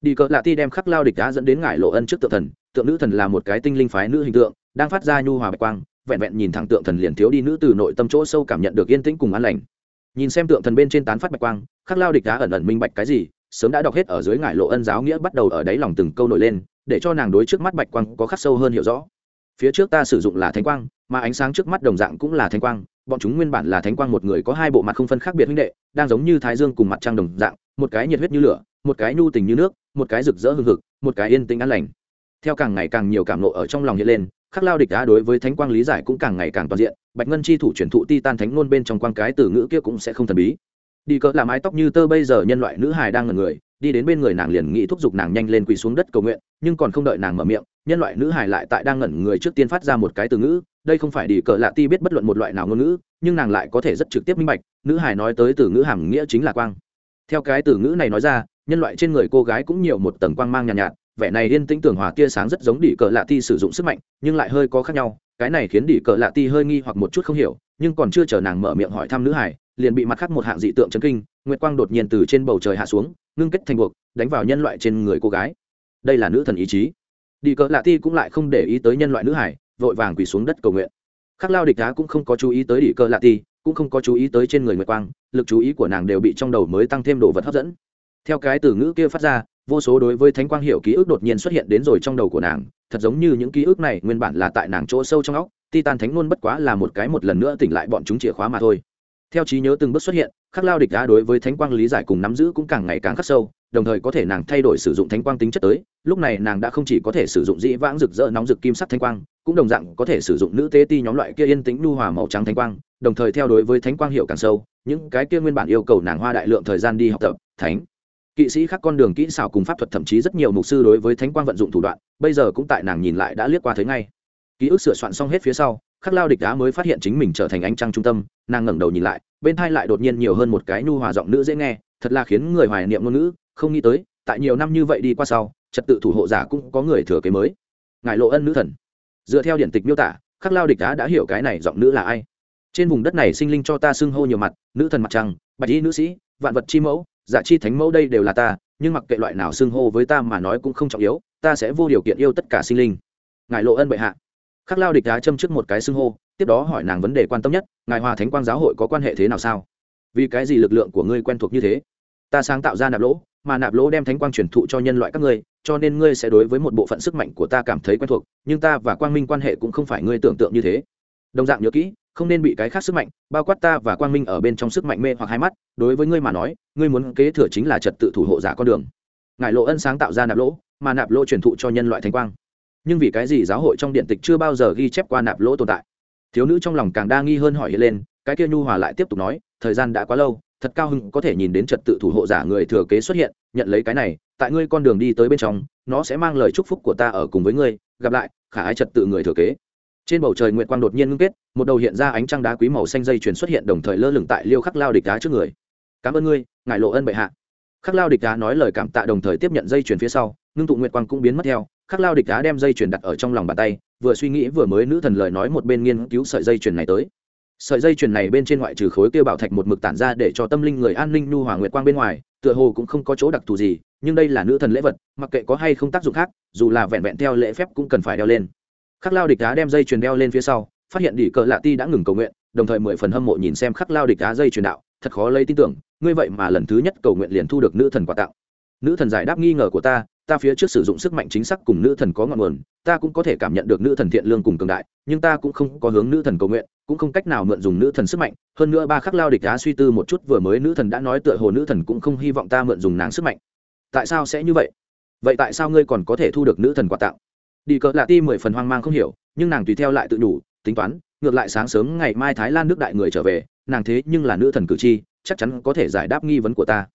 Đi cỡ lạ ti đem khắc lao địch đã dẫn đến ngải lộ ân trước tượng thần. Tượng nữ thần là một cái tinh linh phái nữ hình tượng đang phát ra nhu hòa bạch quang vẹn vẹn nhìn thẳng tượng thần liền thiếu đi nữ từ nội tâm chỗ sâu cảm nhận được yên tĩnh cùng an lành. Nhìn xem tượng thần bên trên tán phát bạch quang khắc lao địch đã ẩn ẩn minh bạch cái gì sớm đã đọc hết ở dưới ngải lộ ân giáo nghĩa bắt đầu ở đáy lòng từng câu nổi lên, để cho nàng đối trước mắt bạch quang có khắc sâu hơn hiểu rõ. Phía trước ta sử dụng là thánh quang, mà ánh sáng trước mắt đồng dạng cũng là thánh quang, bọn chúng nguyên bản là thánh quang một người có hai bộ mặt không phân khác biệt huynh đệ, đang giống như thái dương cùng mặt trăng đồng dạng, một cái nhiệt huyết như lửa, một cái nhu tình như nước, một cái rực rỡ hưng hực, một cái yên tĩnh an lành. Theo càng ngày càng nhiều cảm nộ ở trong lòng hiện lên, khắc lao địch đá đối với thánh quang lý giải cũng càng ngày càng toàn diện, bạch ngân chi thủ truyền thụ ti tan thánh ngôn bên trong quang cái từ ngữ kia cũng sẽ không thần bí đi cỡ là mái tóc như tơ bây giờ nhân loại nữ hài đang ngần người đi đến bên người nàng liền nghĩ thúc giục nàng nhanh lên quỳ xuống đất cầu nguyện nhưng còn không đợi nàng mở miệng nhân loại nữ hài lại tại đang ngẩn người trước tiên phát ra một cái từ ngữ đây không phải đi cỡ lạ ti biết bất luận một loại nào ngôn ngữ nhưng nàng lại có thể rất trực tiếp minh bạch nữ hài nói tới từ ngữ hàm nghĩa chính là quang. Theo cái từ ngữ này nói ra nhân loại trên người cô gái cũng nhiều một tầng quang mang nhàn nhạt, nhạt vẻ này yên tĩnh tưởng hòa tia sáng rất giống đi cỡ lạ ti sử dụng sức mạnh nhưng lại hơi có khác nhau cái này khiến đỉ cờ lạ ti hơi nghi hoặc một chút không hiểu, nhưng còn chưa chờ nàng mở miệng hỏi thăm nữ hải, liền bị mặt khác một hạng dị tượng chấn kinh, nguyệt quang đột nhiên từ trên bầu trời hạ xuống, ngưng kết thành buộc, đánh vào nhân loại trên người cô gái. Đây là nữ thần ý chí. Đi cỡ lạ ti cũng lại không để ý tới nhân loại nữ hải, vội vàng quỳ xuống đất cầu nguyện. Khắc lao địch đá cũng không có chú ý tới đi cỡ lạ ti, cũng không có chú ý tới trên người nguyệt quang, lực chú ý của nàng đều bị trong đầu mới tăng thêm đồ vật hấp dẫn. Theo cái từ ngữ kia phát ra vô số đối với thánh quang hiểu ký ức đột nhiên xuất hiện đến rồi trong đầu của nàng, thật giống như những ký ức này nguyên bản là tại nàng chỗ sâu trong óc, titan thánh ngôn bất quá là một cái một lần nữa tỉnh lại bọn chúng chìa khóa mà thôi. Theo trí nhớ từng bước xuất hiện, khắc lao địch đá đối với thánh quang lý giải cùng nắm giữ cũng càng ngày càng khắc sâu, đồng thời có thể nàng thay đổi sử dụng thánh quang tính chất tới, lúc này nàng đã không chỉ có thể sử dụng dĩ vãng rực rỡ nóng rực kim sắc thánh quang, cũng đồng dạng có thể sử dụng nữ tế ti nhóm loại kia yên tĩnh nu hòa màu trắng thánh quang, đồng thời theo đối với thánh quang hiệu càng sâu, những cái kia nguyên bản yêu cầu nàng hoa đại lượng thời gian đi học tập, thánh kỵ sĩ khác con đường kỹ xảo cùng pháp thuật thậm chí rất nhiều mục sư đối với thánh quang vận dụng thủ đoạn, bây giờ cũng tại nàng nhìn lại đã liếc qua thấy ngay. Ký ức sửa soạn xong hết phía sau, khắc lao địch đá mới phát hiện chính mình trở thành ánh trăng trung tâm, nàng ngẩng đầu nhìn lại, bên thai lại đột nhiên nhiều hơn một cái nhu hòa giọng nữ dễ nghe, thật là khiến người hoài niệm ngôn ngữ, không nghĩ tới, tại nhiều năm như vậy đi qua sau, trật tự thủ hộ giả cũng có người thừa kế mới. Ngài lộ ân nữ thần. Dựa theo điển tịch miêu tả, khắc lao địch đá đã hiểu cái này giọng nữ là ai. Trên vùng đất này sinh linh cho ta xưng hô nhiều mặt, nữ thần mặt trăng, bạch y nữ sĩ, vạn vật chi mẫu dạ chi thánh mẫu đây đều là ta, nhưng mặc kệ loại nào xưng hô với ta mà nói cũng không trọng yếu, ta sẽ vô điều kiện yêu tất cả sinh linh. Ngài lộ ân bệ hạ. Khắc lao địch đá châm trước một cái xưng hô, tiếp đó hỏi nàng vấn đề quan tâm nhất, ngài hòa thánh quang giáo hội có quan hệ thế nào sao? Vì cái gì lực lượng của ngươi quen thuộc như thế? Ta sáng tạo ra nạp lỗ, mà nạp lỗ đem thánh quang truyền thụ cho nhân loại các ngươi, cho nên ngươi sẽ đối với một bộ phận sức mạnh của ta cảm thấy quen thuộc, nhưng ta và quang minh quan hệ cũng không phải ngươi tưởng tượng như thế. Đồng dạng nhớ kỹ không nên bị cái khác sức mạnh, bao quát ta và quang minh ở bên trong sức mạnh mê hoặc hai mắt, đối với ngươi mà nói, ngươi muốn kế thừa chính là trật tự thủ hộ giả con đường. Ngài lộ ân sáng tạo ra nạp lỗ, mà nạp lỗ truyền thụ cho nhân loại thanh quang. Nhưng vì cái gì giáo hội trong điện tịch chưa bao giờ ghi chép qua nạp lỗ tồn tại? Thiếu nữ trong lòng càng đa nghi hơn hỏi lên, cái kia nhu hòa lại tiếp tục nói, thời gian đã quá lâu, thật cao hưng có thể nhìn đến trật tự thủ hộ giả người thừa kế xuất hiện, nhận lấy cái này, tại ngươi con đường đi tới bên trong, nó sẽ mang lời chúc phúc của ta ở cùng với ngươi, gặp lại, khả ai trật tự người thừa kế trên bầu trời nguyệt quang đột nhiên ngưng kết, một đầu hiện ra ánh trăng đá quý màu xanh dây chuyển xuất hiện đồng thời lơ lửng tại liêu khắc lao địch đá trước người. Cảm ơn ngươi, ngài lộ ân bệ hạ. Khắc lao địch đá nói lời cảm tạ đồng thời tiếp nhận dây chuyển phía sau, ngưng tụ nguyệt quang cũng biến mất theo. Khắc lao địch đá đem dây chuyển đặt ở trong lòng bàn tay, vừa suy nghĩ vừa mới nữ thần lời nói một bên nghiên cứu sợi dây chuyền này tới. Sợi dây chuyền này bên trên ngoại trừ khối kia bảo thạch một mực tản ra để cho tâm linh người an ninh nhu hòa nguyệt quang bên ngoài, tựa hồ cũng không có chỗ đặc thù gì, nhưng đây là nữ thần lễ vật, mặc kệ có hay không tác dụng khác, dù là vẹn vẹn theo lễ phép cũng cần phải đeo lên khắc lao địch đá đem dây chuyền đeo lên phía sau, phát hiện đỉ cờ lạ ti đã ngừng cầu nguyện, đồng thời mười phần hâm mộ nhìn xem khắc lao địch đá dây truyền đạo, thật khó lấy tin tưởng, ngươi vậy mà lần thứ nhất cầu nguyện liền thu được nữ thần quà tặng. Nữ thần giải đáp nghi ngờ của ta ta phía trước sử dụng sức mạnh chính xác cùng nữ thần có ngọn nguồn, ta cũng có thể cảm nhận được nữ thần thiện lương cùng cường đại, nhưng ta cũng không có hướng nữ thần cầu nguyện, cũng không cách nào mượn dùng nữ thần sức mạnh. Hơn nữa ba khắc lao địch đá suy tư một chút vừa mới nữ thần đã nói tựa hồ nữ thần cũng không hy vọng ta mượn dùng nàng sức mạnh. Tại sao sẽ như vậy? Vậy tại sao ngươi còn có thể thu được nữ thần quà tặng? Đi cỡ lạ ti mười phần hoang mang không hiểu, nhưng nàng tùy theo lại tự đủ, tính toán, ngược lại sáng sớm ngày mai thái lan nước đại người trở về, nàng thế nhưng là nữ thần cử tri, chắc chắn có thể giải đáp nghi vấn của ta.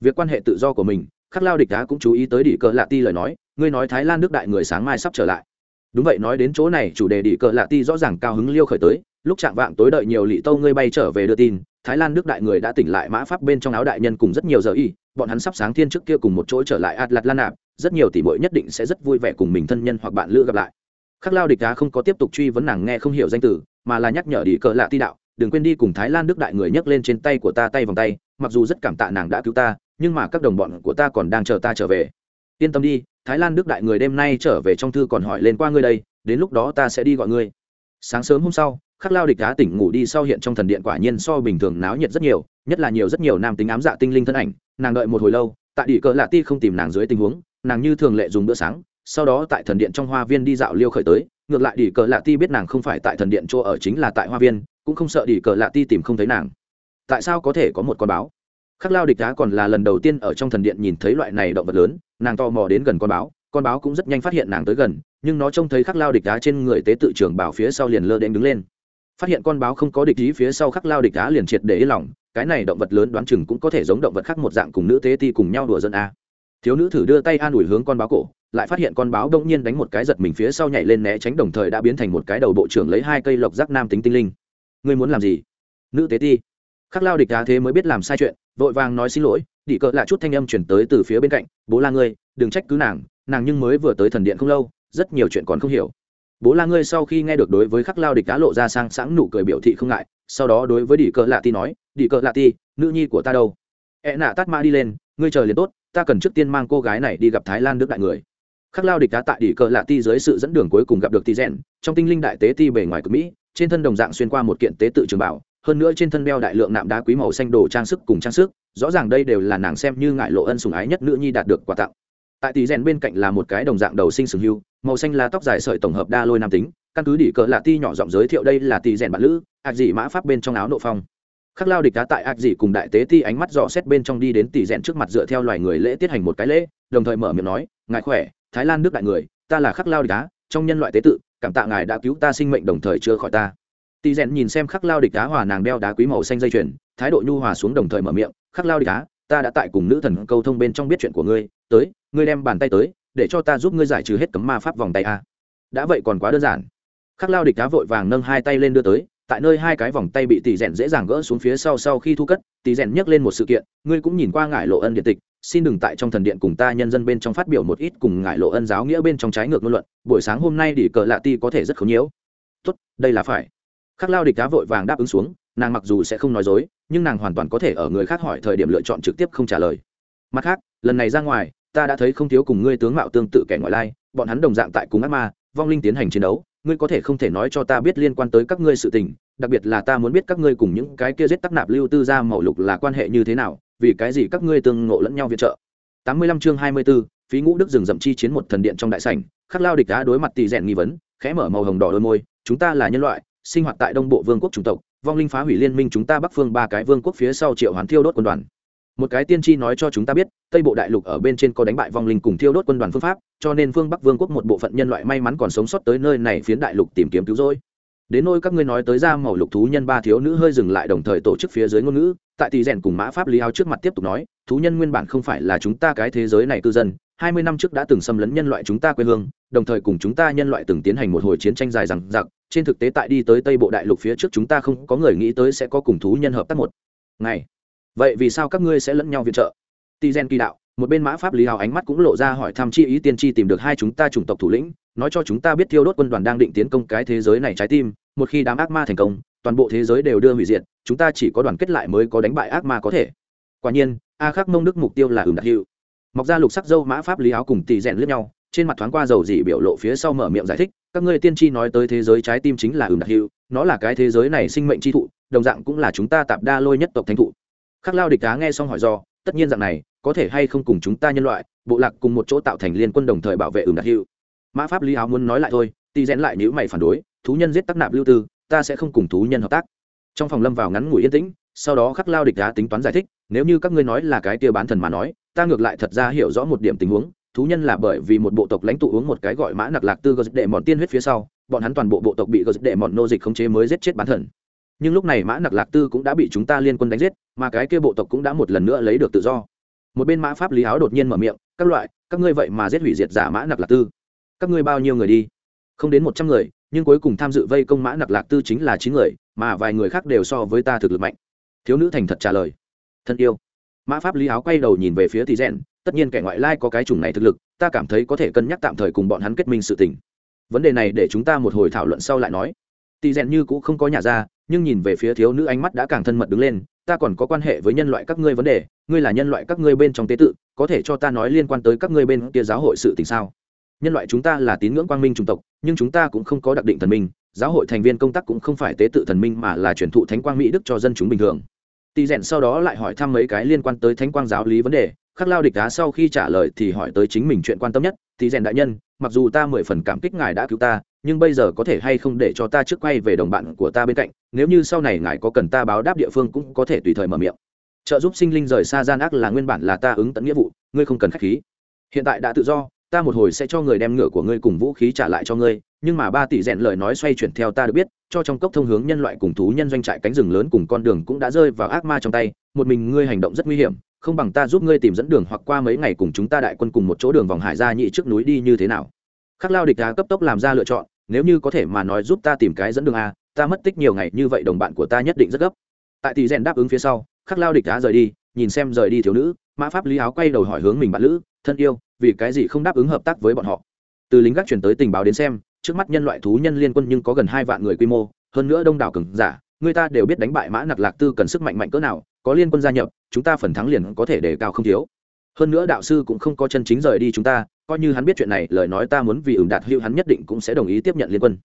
Việc quan hệ tự do của mình, khắc lao địch đá cũng chú ý tới đi cờ lạ ti lời nói, ngươi nói thái lan nước đại người sáng mai sắp trở lại. Đúng vậy, nói đến chỗ này, chủ đề đi cờ lạ ti rõ ràng cao hứng liêu khởi tới, lúc chạm vạng tối đợi nhiều lị tâu ngươi bay trở về đưa tin, thái lan nước đại người đã tỉnh lại mã pháp bên trong áo đại nhân cùng rất nhiều giờ y, bọn hắn sắp sáng thiên trước kia cùng một chỗ trở lại atlas lan nạp rất nhiều tỷ bội nhất định sẽ rất vui vẻ cùng mình thân nhân hoặc bạn lữ gặp lại. Khắc lao địch đá không có tiếp tục truy vấn nàng nghe không hiểu danh từ, mà là nhắc nhở đi cờ lạ ti đạo, đừng quên đi cùng thái lan đức đại người nhấc lên trên tay của ta tay vòng tay, mặc dù rất cảm tạ nàng đã cứu ta, nhưng mà các đồng bọn của ta còn đang chờ ta trở về. Yên tâm đi, thái lan đức đại người đêm nay trở về trong thư còn hỏi lên qua ngươi đây, đến lúc đó ta sẽ đi gọi ngươi. Sáng sớm hôm sau, khắc lao địch đá tỉnh ngủ đi sau hiện trong thần điện quả nhiên so bình thường náo nhiệt rất nhiều, nhất là nhiều rất nhiều nam tính ám dạ tinh linh thân ảnh, nàng đợi một hồi lâu, tại đỉ cờ lạ ti không tìm nàng dưới tình huống nàng như thường lệ dùng bữa sáng, sau đó tại thần điện trong hoa viên đi dạo liêu khởi tới, ngược lại đỉ cờ lạ ti biết nàng không phải tại thần điện chỗ ở chính là tại hoa viên, cũng không sợ đỉ cờ lạ ti tìm không thấy nàng. Tại sao có thể có một con báo? Khắc lao địch đá còn là lần đầu tiên ở trong thần điện nhìn thấy loại này động vật lớn, nàng tò mò đến gần con báo con báo cũng rất nhanh phát hiện nàng tới gần, nhưng nó trông thấy khắc lao địch đá trên người tế tự trưởng bảo phía sau liền lơ đen đứng lên. Phát hiện con báo không có địch ý phía sau khắc lao địch đá liền triệt để yên lòng, cái này động vật lớn đoán chừng cũng có thể giống động vật khác một dạng cùng nữ tế ti cùng nhau đùa dân a thiếu nữ thử đưa tay an ủi hướng con báo cổ, lại phát hiện con báo đông nhiên đánh một cái giật mình phía sau nhảy lên né tránh đồng thời đã biến thành một cái đầu bộ trưởng lấy hai cây lộc giác nam tính tinh linh. Ngươi muốn làm gì? Nữ tế ti. Khắc lao địch đá thế mới biết làm sai chuyện, vội vàng nói xin lỗi Đĩ cỡ lại chút thanh âm chuyển tới từ phía bên cạnh, bố la ngươi, đừng trách cứ nàng nàng nhưng mới vừa tới thần điện không lâu, rất nhiều chuyện còn không hiểu. Bố la ngươi sau khi nghe được đối với khắc lao địch đá lộ ra sang sáng nụ cười biểu thị không ngại, sau đó đối với Đĩ cỡ lạ ti nói Đĩ cỡ lạ ti, nữ nhi của ta đâu? Ẹ e nạ tắt ma đi lên, ngươi chờ liền tốt ta cần trước tiên mang cô gái này đi gặp thái lan nước đại người. Khắc lao địch đá tại đỉ cờ lạ ti dưới sự dẫn đường cuối cùng gặp được ti rèn trong tinh linh đại tế ti bề ngoài cực mỹ, trên thân đồng dạng xuyên qua một kiện tế tự trường bảo, hơn nữa trên thân đeo đại lượng nạm đá quý màu xanh đồ trang sức cùng trang sức, rõ ràng đây đều là nàng xem như ngại lộ ân sùng ái nhất nữ nhi đạt được quà tặng. Tại tỷ rèn bên cạnh là một cái đồng dạng đầu sinh sừng hưu, màu xanh là tóc dài sợi tổng hợp đa lôi nam tính, căn cứ đỉ cờ lạ ti nhỏ giọng giới thiệu đây là tỷ rèn bạn lữ, ạc dị mã pháp bên trong áo nộ phong khắc lao địch đá tại ác dị cùng đại tế ti ánh mắt dò xét bên trong đi đến tỷ rèn trước mặt dựa theo loài người lễ tiết hành một cái lễ, đồng thời mở miệng nói, ngài khỏe, thái lan nước đại người, ta là khắc lao địch đá trong nhân loại tế tự, cảm tạ ngài đã cứu ta sinh mệnh đồng thời chưa khỏi ta. Tỷ rèn nhìn xem khắc lao địch đá hòa nàng đeo đá quý màu xanh dây chuyền, thái độ nhu hòa xuống đồng thời mở miệng, khắc lao địch đá ta đã tại cùng nữ thần câu thông bên trong biết chuyện của ngươi, tới, ngươi đem bàn tay tới, để cho ta giúp ngươi giải trừ hết cấm ma pháp vòng tay a. Đã vậy còn quá đơn giản. Khắc lao địch đá vội vàng nâng hai tay lên đưa tới tại nơi hai cái vòng tay bị tỷ rèn dễ dàng gỡ xuống phía sau sau khi thu cất tỷ rèn nhắc lên một sự kiện, ngươi cũng nhìn qua ngải lộ ân điện tịch, xin đừng tại trong thần điện cùng ta nhân dân bên trong phát biểu một ít cùng ngải lộ ân giáo nghĩa bên trong trái ngược ngôn luận, buổi sáng hôm nay đỉ cờ lạ ti có thể rất khốn nhiễu. Tốt, đây là phải. Khắc lao địch cá vội vàng đáp ứng xuống, nàng mặc dù sẽ không nói dối, nhưng nàng hoàn toàn có thể ở người khác hỏi thời điểm lựa chọn trực tiếp không trả lời. Mặt khác, lần này ra ngoài, ta đã thấy không thiếu cùng ngươi tướng mạo tương tự kẻ ngoại lai, bọn hắn đồng dạng tại cùng ác ma, vong linh tiến hành chiến đấu ngươi có thể không thể nói cho ta biết liên quan tới các ngươi sự tình đặc biệt là ta muốn biết các ngươi cùng những cái kia giết tắc nạp lưu tư ra màu lục là quan hệ như thế nào vì cái gì các ngươi tương ngộ lẫn nhau viện trợ. Tám mươi lăm chương hai mươi 24, phí ngũ đức rừng rậm chi chiến một thần điện trong đại sảnh khắc lao địch đã đối mặt tỷ rèn nghi vấn khẽ mở màu hồng đỏ đôi môi chúng ta là nhân loại sinh hoạt tại đông bộ vương quốc chủng tộc vong linh phá hủy liên minh chúng ta bắc phương ba cái vương quốc phía sau triệu hoán thiêu đốt quân đoàn một cái tiên tri nói cho chúng ta biết, tây bộ đại lục ở bên trên có đánh bại vong linh cùng thiêu đốt quân đoàn phương pháp, cho nên phương bắc vương quốc một bộ phận nhân loại may mắn còn sống sót tới nơi này phiến đại lục tìm kiếm cứu rỗi. Đến nôi các ngươi nói tới ra màu lục thú nhân ba thiếu nữ hơi dừng lại đồng thời tổ chức phía dưới ngôn ngữ, tại tỷ rèn cùng mã pháp lý áo trước mặt tiếp tục nói, thú nhân nguyên bản không phải là chúng ta cái thế giới này cư dân, hai mươi năm trước đã từng xâm lấn nhân loại chúng ta quê hương, đồng thời cùng chúng ta nhân loại từng tiến hành một hồi chiến tranh dài rằng giặc trên thực tế tại đi tới tây bộ đại lục phía trước chúng ta không có người nghĩ tới sẽ có cùng thú nhân hợp tác một ngày vậy vì sao các ngươi sẽ lẫn nhau viện trợ? Tỷ gen kỳ đạo, một bên mã pháp lý hào ánh mắt cũng lộ ra hỏi thăm chi ý tiên tri tìm được hai chúng ta chủng tộc thủ lĩnh, nói cho chúng ta biết thiêu đốt quân đoàn đang định tiến công cái thế giới này trái tim, một khi đám ác ma thành công, toàn bộ thế giới đều đưa hủy diệt, chúng ta chỉ có đoàn kết lại mới có đánh bại ác ma có thể. Quả nhiên, a khắc mông đức mục tiêu là ửng đặc hữu. Mọc ra lục sắc dâu mã pháp lý áo cùng tỷ rèn lướt nhau, trên mặt thoáng qua dầu dị biểu lộ phía sau mở miệng giải thích, các ngươi tiên tri nói tới thế giới trái tim chính là ửng đặc hữu, nó là cái thế giới này sinh mệnh chi thụ, đồng dạng cũng là chúng ta tạp đa lôi nhất tộc thánh thụ khắc lao địch cá nghe xong hỏi do, tất nhiên dạng này, có thể hay không cùng chúng ta nhân loại, bộ lạc cùng một chỗ tạo thành liên quân đồng thời bảo vệ ửng đặc hiệu mã pháp lý áo muốn nói lại thôi tỷ rẽn lại nếu mày phản đối, thú nhân giết tắc nạp lưu tư, ta sẽ không cùng thú nhân hợp tác. Trong phòng lâm vào ngắn ngủi yên tĩnh, sau đó khắc lao địch đá tính toán giải thích, nếu như các ngươi nói là cái tia bán thần mà nói, ta ngược lại thật ra hiểu rõ một điểm tình huống, thú nhân là bởi vì một bộ tộc lãnh tụ uống một cái gọi mã nặc lạc tư gờ đệ mòn tiên huyết phía sau, bọn hắn toàn bộ bộ tộc bị gờ đệ mòn nô dịch khống chế mới giết chết bán thần nhưng lúc này mã nặc lạc tư cũng đã bị chúng ta liên quân đánh giết, mà cái kia bộ tộc cũng đã một lần nữa lấy được tự do. Một bên mã pháp lý áo đột nhiên mở miệng, các loại, các ngươi vậy mà giết hủy diệt giả mã nặc lạc tư. Các ngươi bao nhiêu người đi? Không đến một trăm người, nhưng cuối cùng tham dự vây công mã nặc lạc tư chính là chín người, mà vài người khác đều so với ta thực lực mạnh. Thiếu nữ thành thật trả lời. Thân yêu. Mã pháp lý áo quay đầu nhìn về phía tỷ rèn tất nhiên kẻ ngoại lai có cái chủng này thực lực, ta cảm thấy có thể cân nhắc tạm thời cùng bọn hắn kết minh sự tình. Vấn đề này để chúng ta một hồi thảo luận sau lại nói. Tỷ rèn như cũng không có nhà ra nhưng nhìn về phía thiếu nữ ánh mắt đã càng thân mật đứng lên, ta còn có quan hệ với nhân loại các ngươi vấn đề, ngươi là nhân loại các ngươi bên trong tế tự, có thể cho ta nói liên quan tới các ngươi bên kia giáo hội sự tình sao? Nhân loại chúng ta là tín ngưỡng quang minh chủng tộc, nhưng chúng ta cũng không có đặc định thần minh, giáo hội thành viên công tác cũng không phải tế tự thần minh mà là truyền thụ thánh quang mỹ đức cho dân chúng bình thường. Tỳ rèn sau đó lại hỏi thăm mấy cái liên quan tới thánh quang giáo lý vấn đề, khắc lao địch đá sau khi trả lời thì hỏi tới chính mình chuyện quan tâm nhất. Tỳ rèn đại nhân, mặc dù ta mười phần cảm kích ngài đã cứu ta nhưng bây giờ có thể hay không để cho ta trước quay về đồng bạn của ta bên cạnh, nếu như sau này ngài có cần ta báo đáp địa phương cũng có thể tùy thời mở miệng. Trợ giúp sinh linh rời xa gian ác là nguyên bản là ta ứng tận nghĩa vụ, ngươi không cần k h á c h khí. Hiện tại đã tự do, ta một hồi sẽ cho người đem ngựa của ngươi cùng vũ khí trả lại cho ngươi, nhưng mà ba tỷ rèn lời nói xoay chuyển theo ta được biết, cho trong cốc thông hướng nhân loại cùng thú nhân doanh trại cánh rừng lớn cùng con đường cũng đã rơi vào ác ma trong tay, một mình ngươi hành động rất nguy hiểm, không bằng ta giúp ngươi tìm dẫn đường hoặc qua mấy ngày cùng chúng ta đại quân cùng một chỗ đường vòng hải ra nhị trước núi đi như thế nào. Khắc lao địch đá cấp tốc làm ra lựa chọn nếu như có thể mà nói giúp ta tìm cái dẫn đường a, ta mất tích nhiều ngày như vậy đồng bạn của ta nhất định rất gấp. Tại tỷ rèn đáp ứng phía sau, khắc lao địch đã rời đi, nhìn xem rời đi thiếu nữ, mã pháp lý áo quay đầu hỏi hướng mình bạn lữ, thân yêu, vì cái gì không đáp ứng hợp tác với bọn họ? Từ lính gác chuyển tới tình báo đến xem, trước mắt nhân loại thú nhân liên quân nhưng có gần hai vạn người quy mô, hơn nữa đông đảo cường giả, người ta đều biết đánh bại mã nặc lạc tư cần sức mạnh mạnh cỡ nào, có liên quân gia nhập, chúng ta phần thắng liền có thể đề cao không thiếu. Hơn nữa đạo sư cũng không có chân chính rời đi chúng ta coi như hắn biết chuyện này, lời nói ta muốn vì ửng đạt hữu hắn nhất định cũng sẽ đồng ý tiếp nhận liên quân.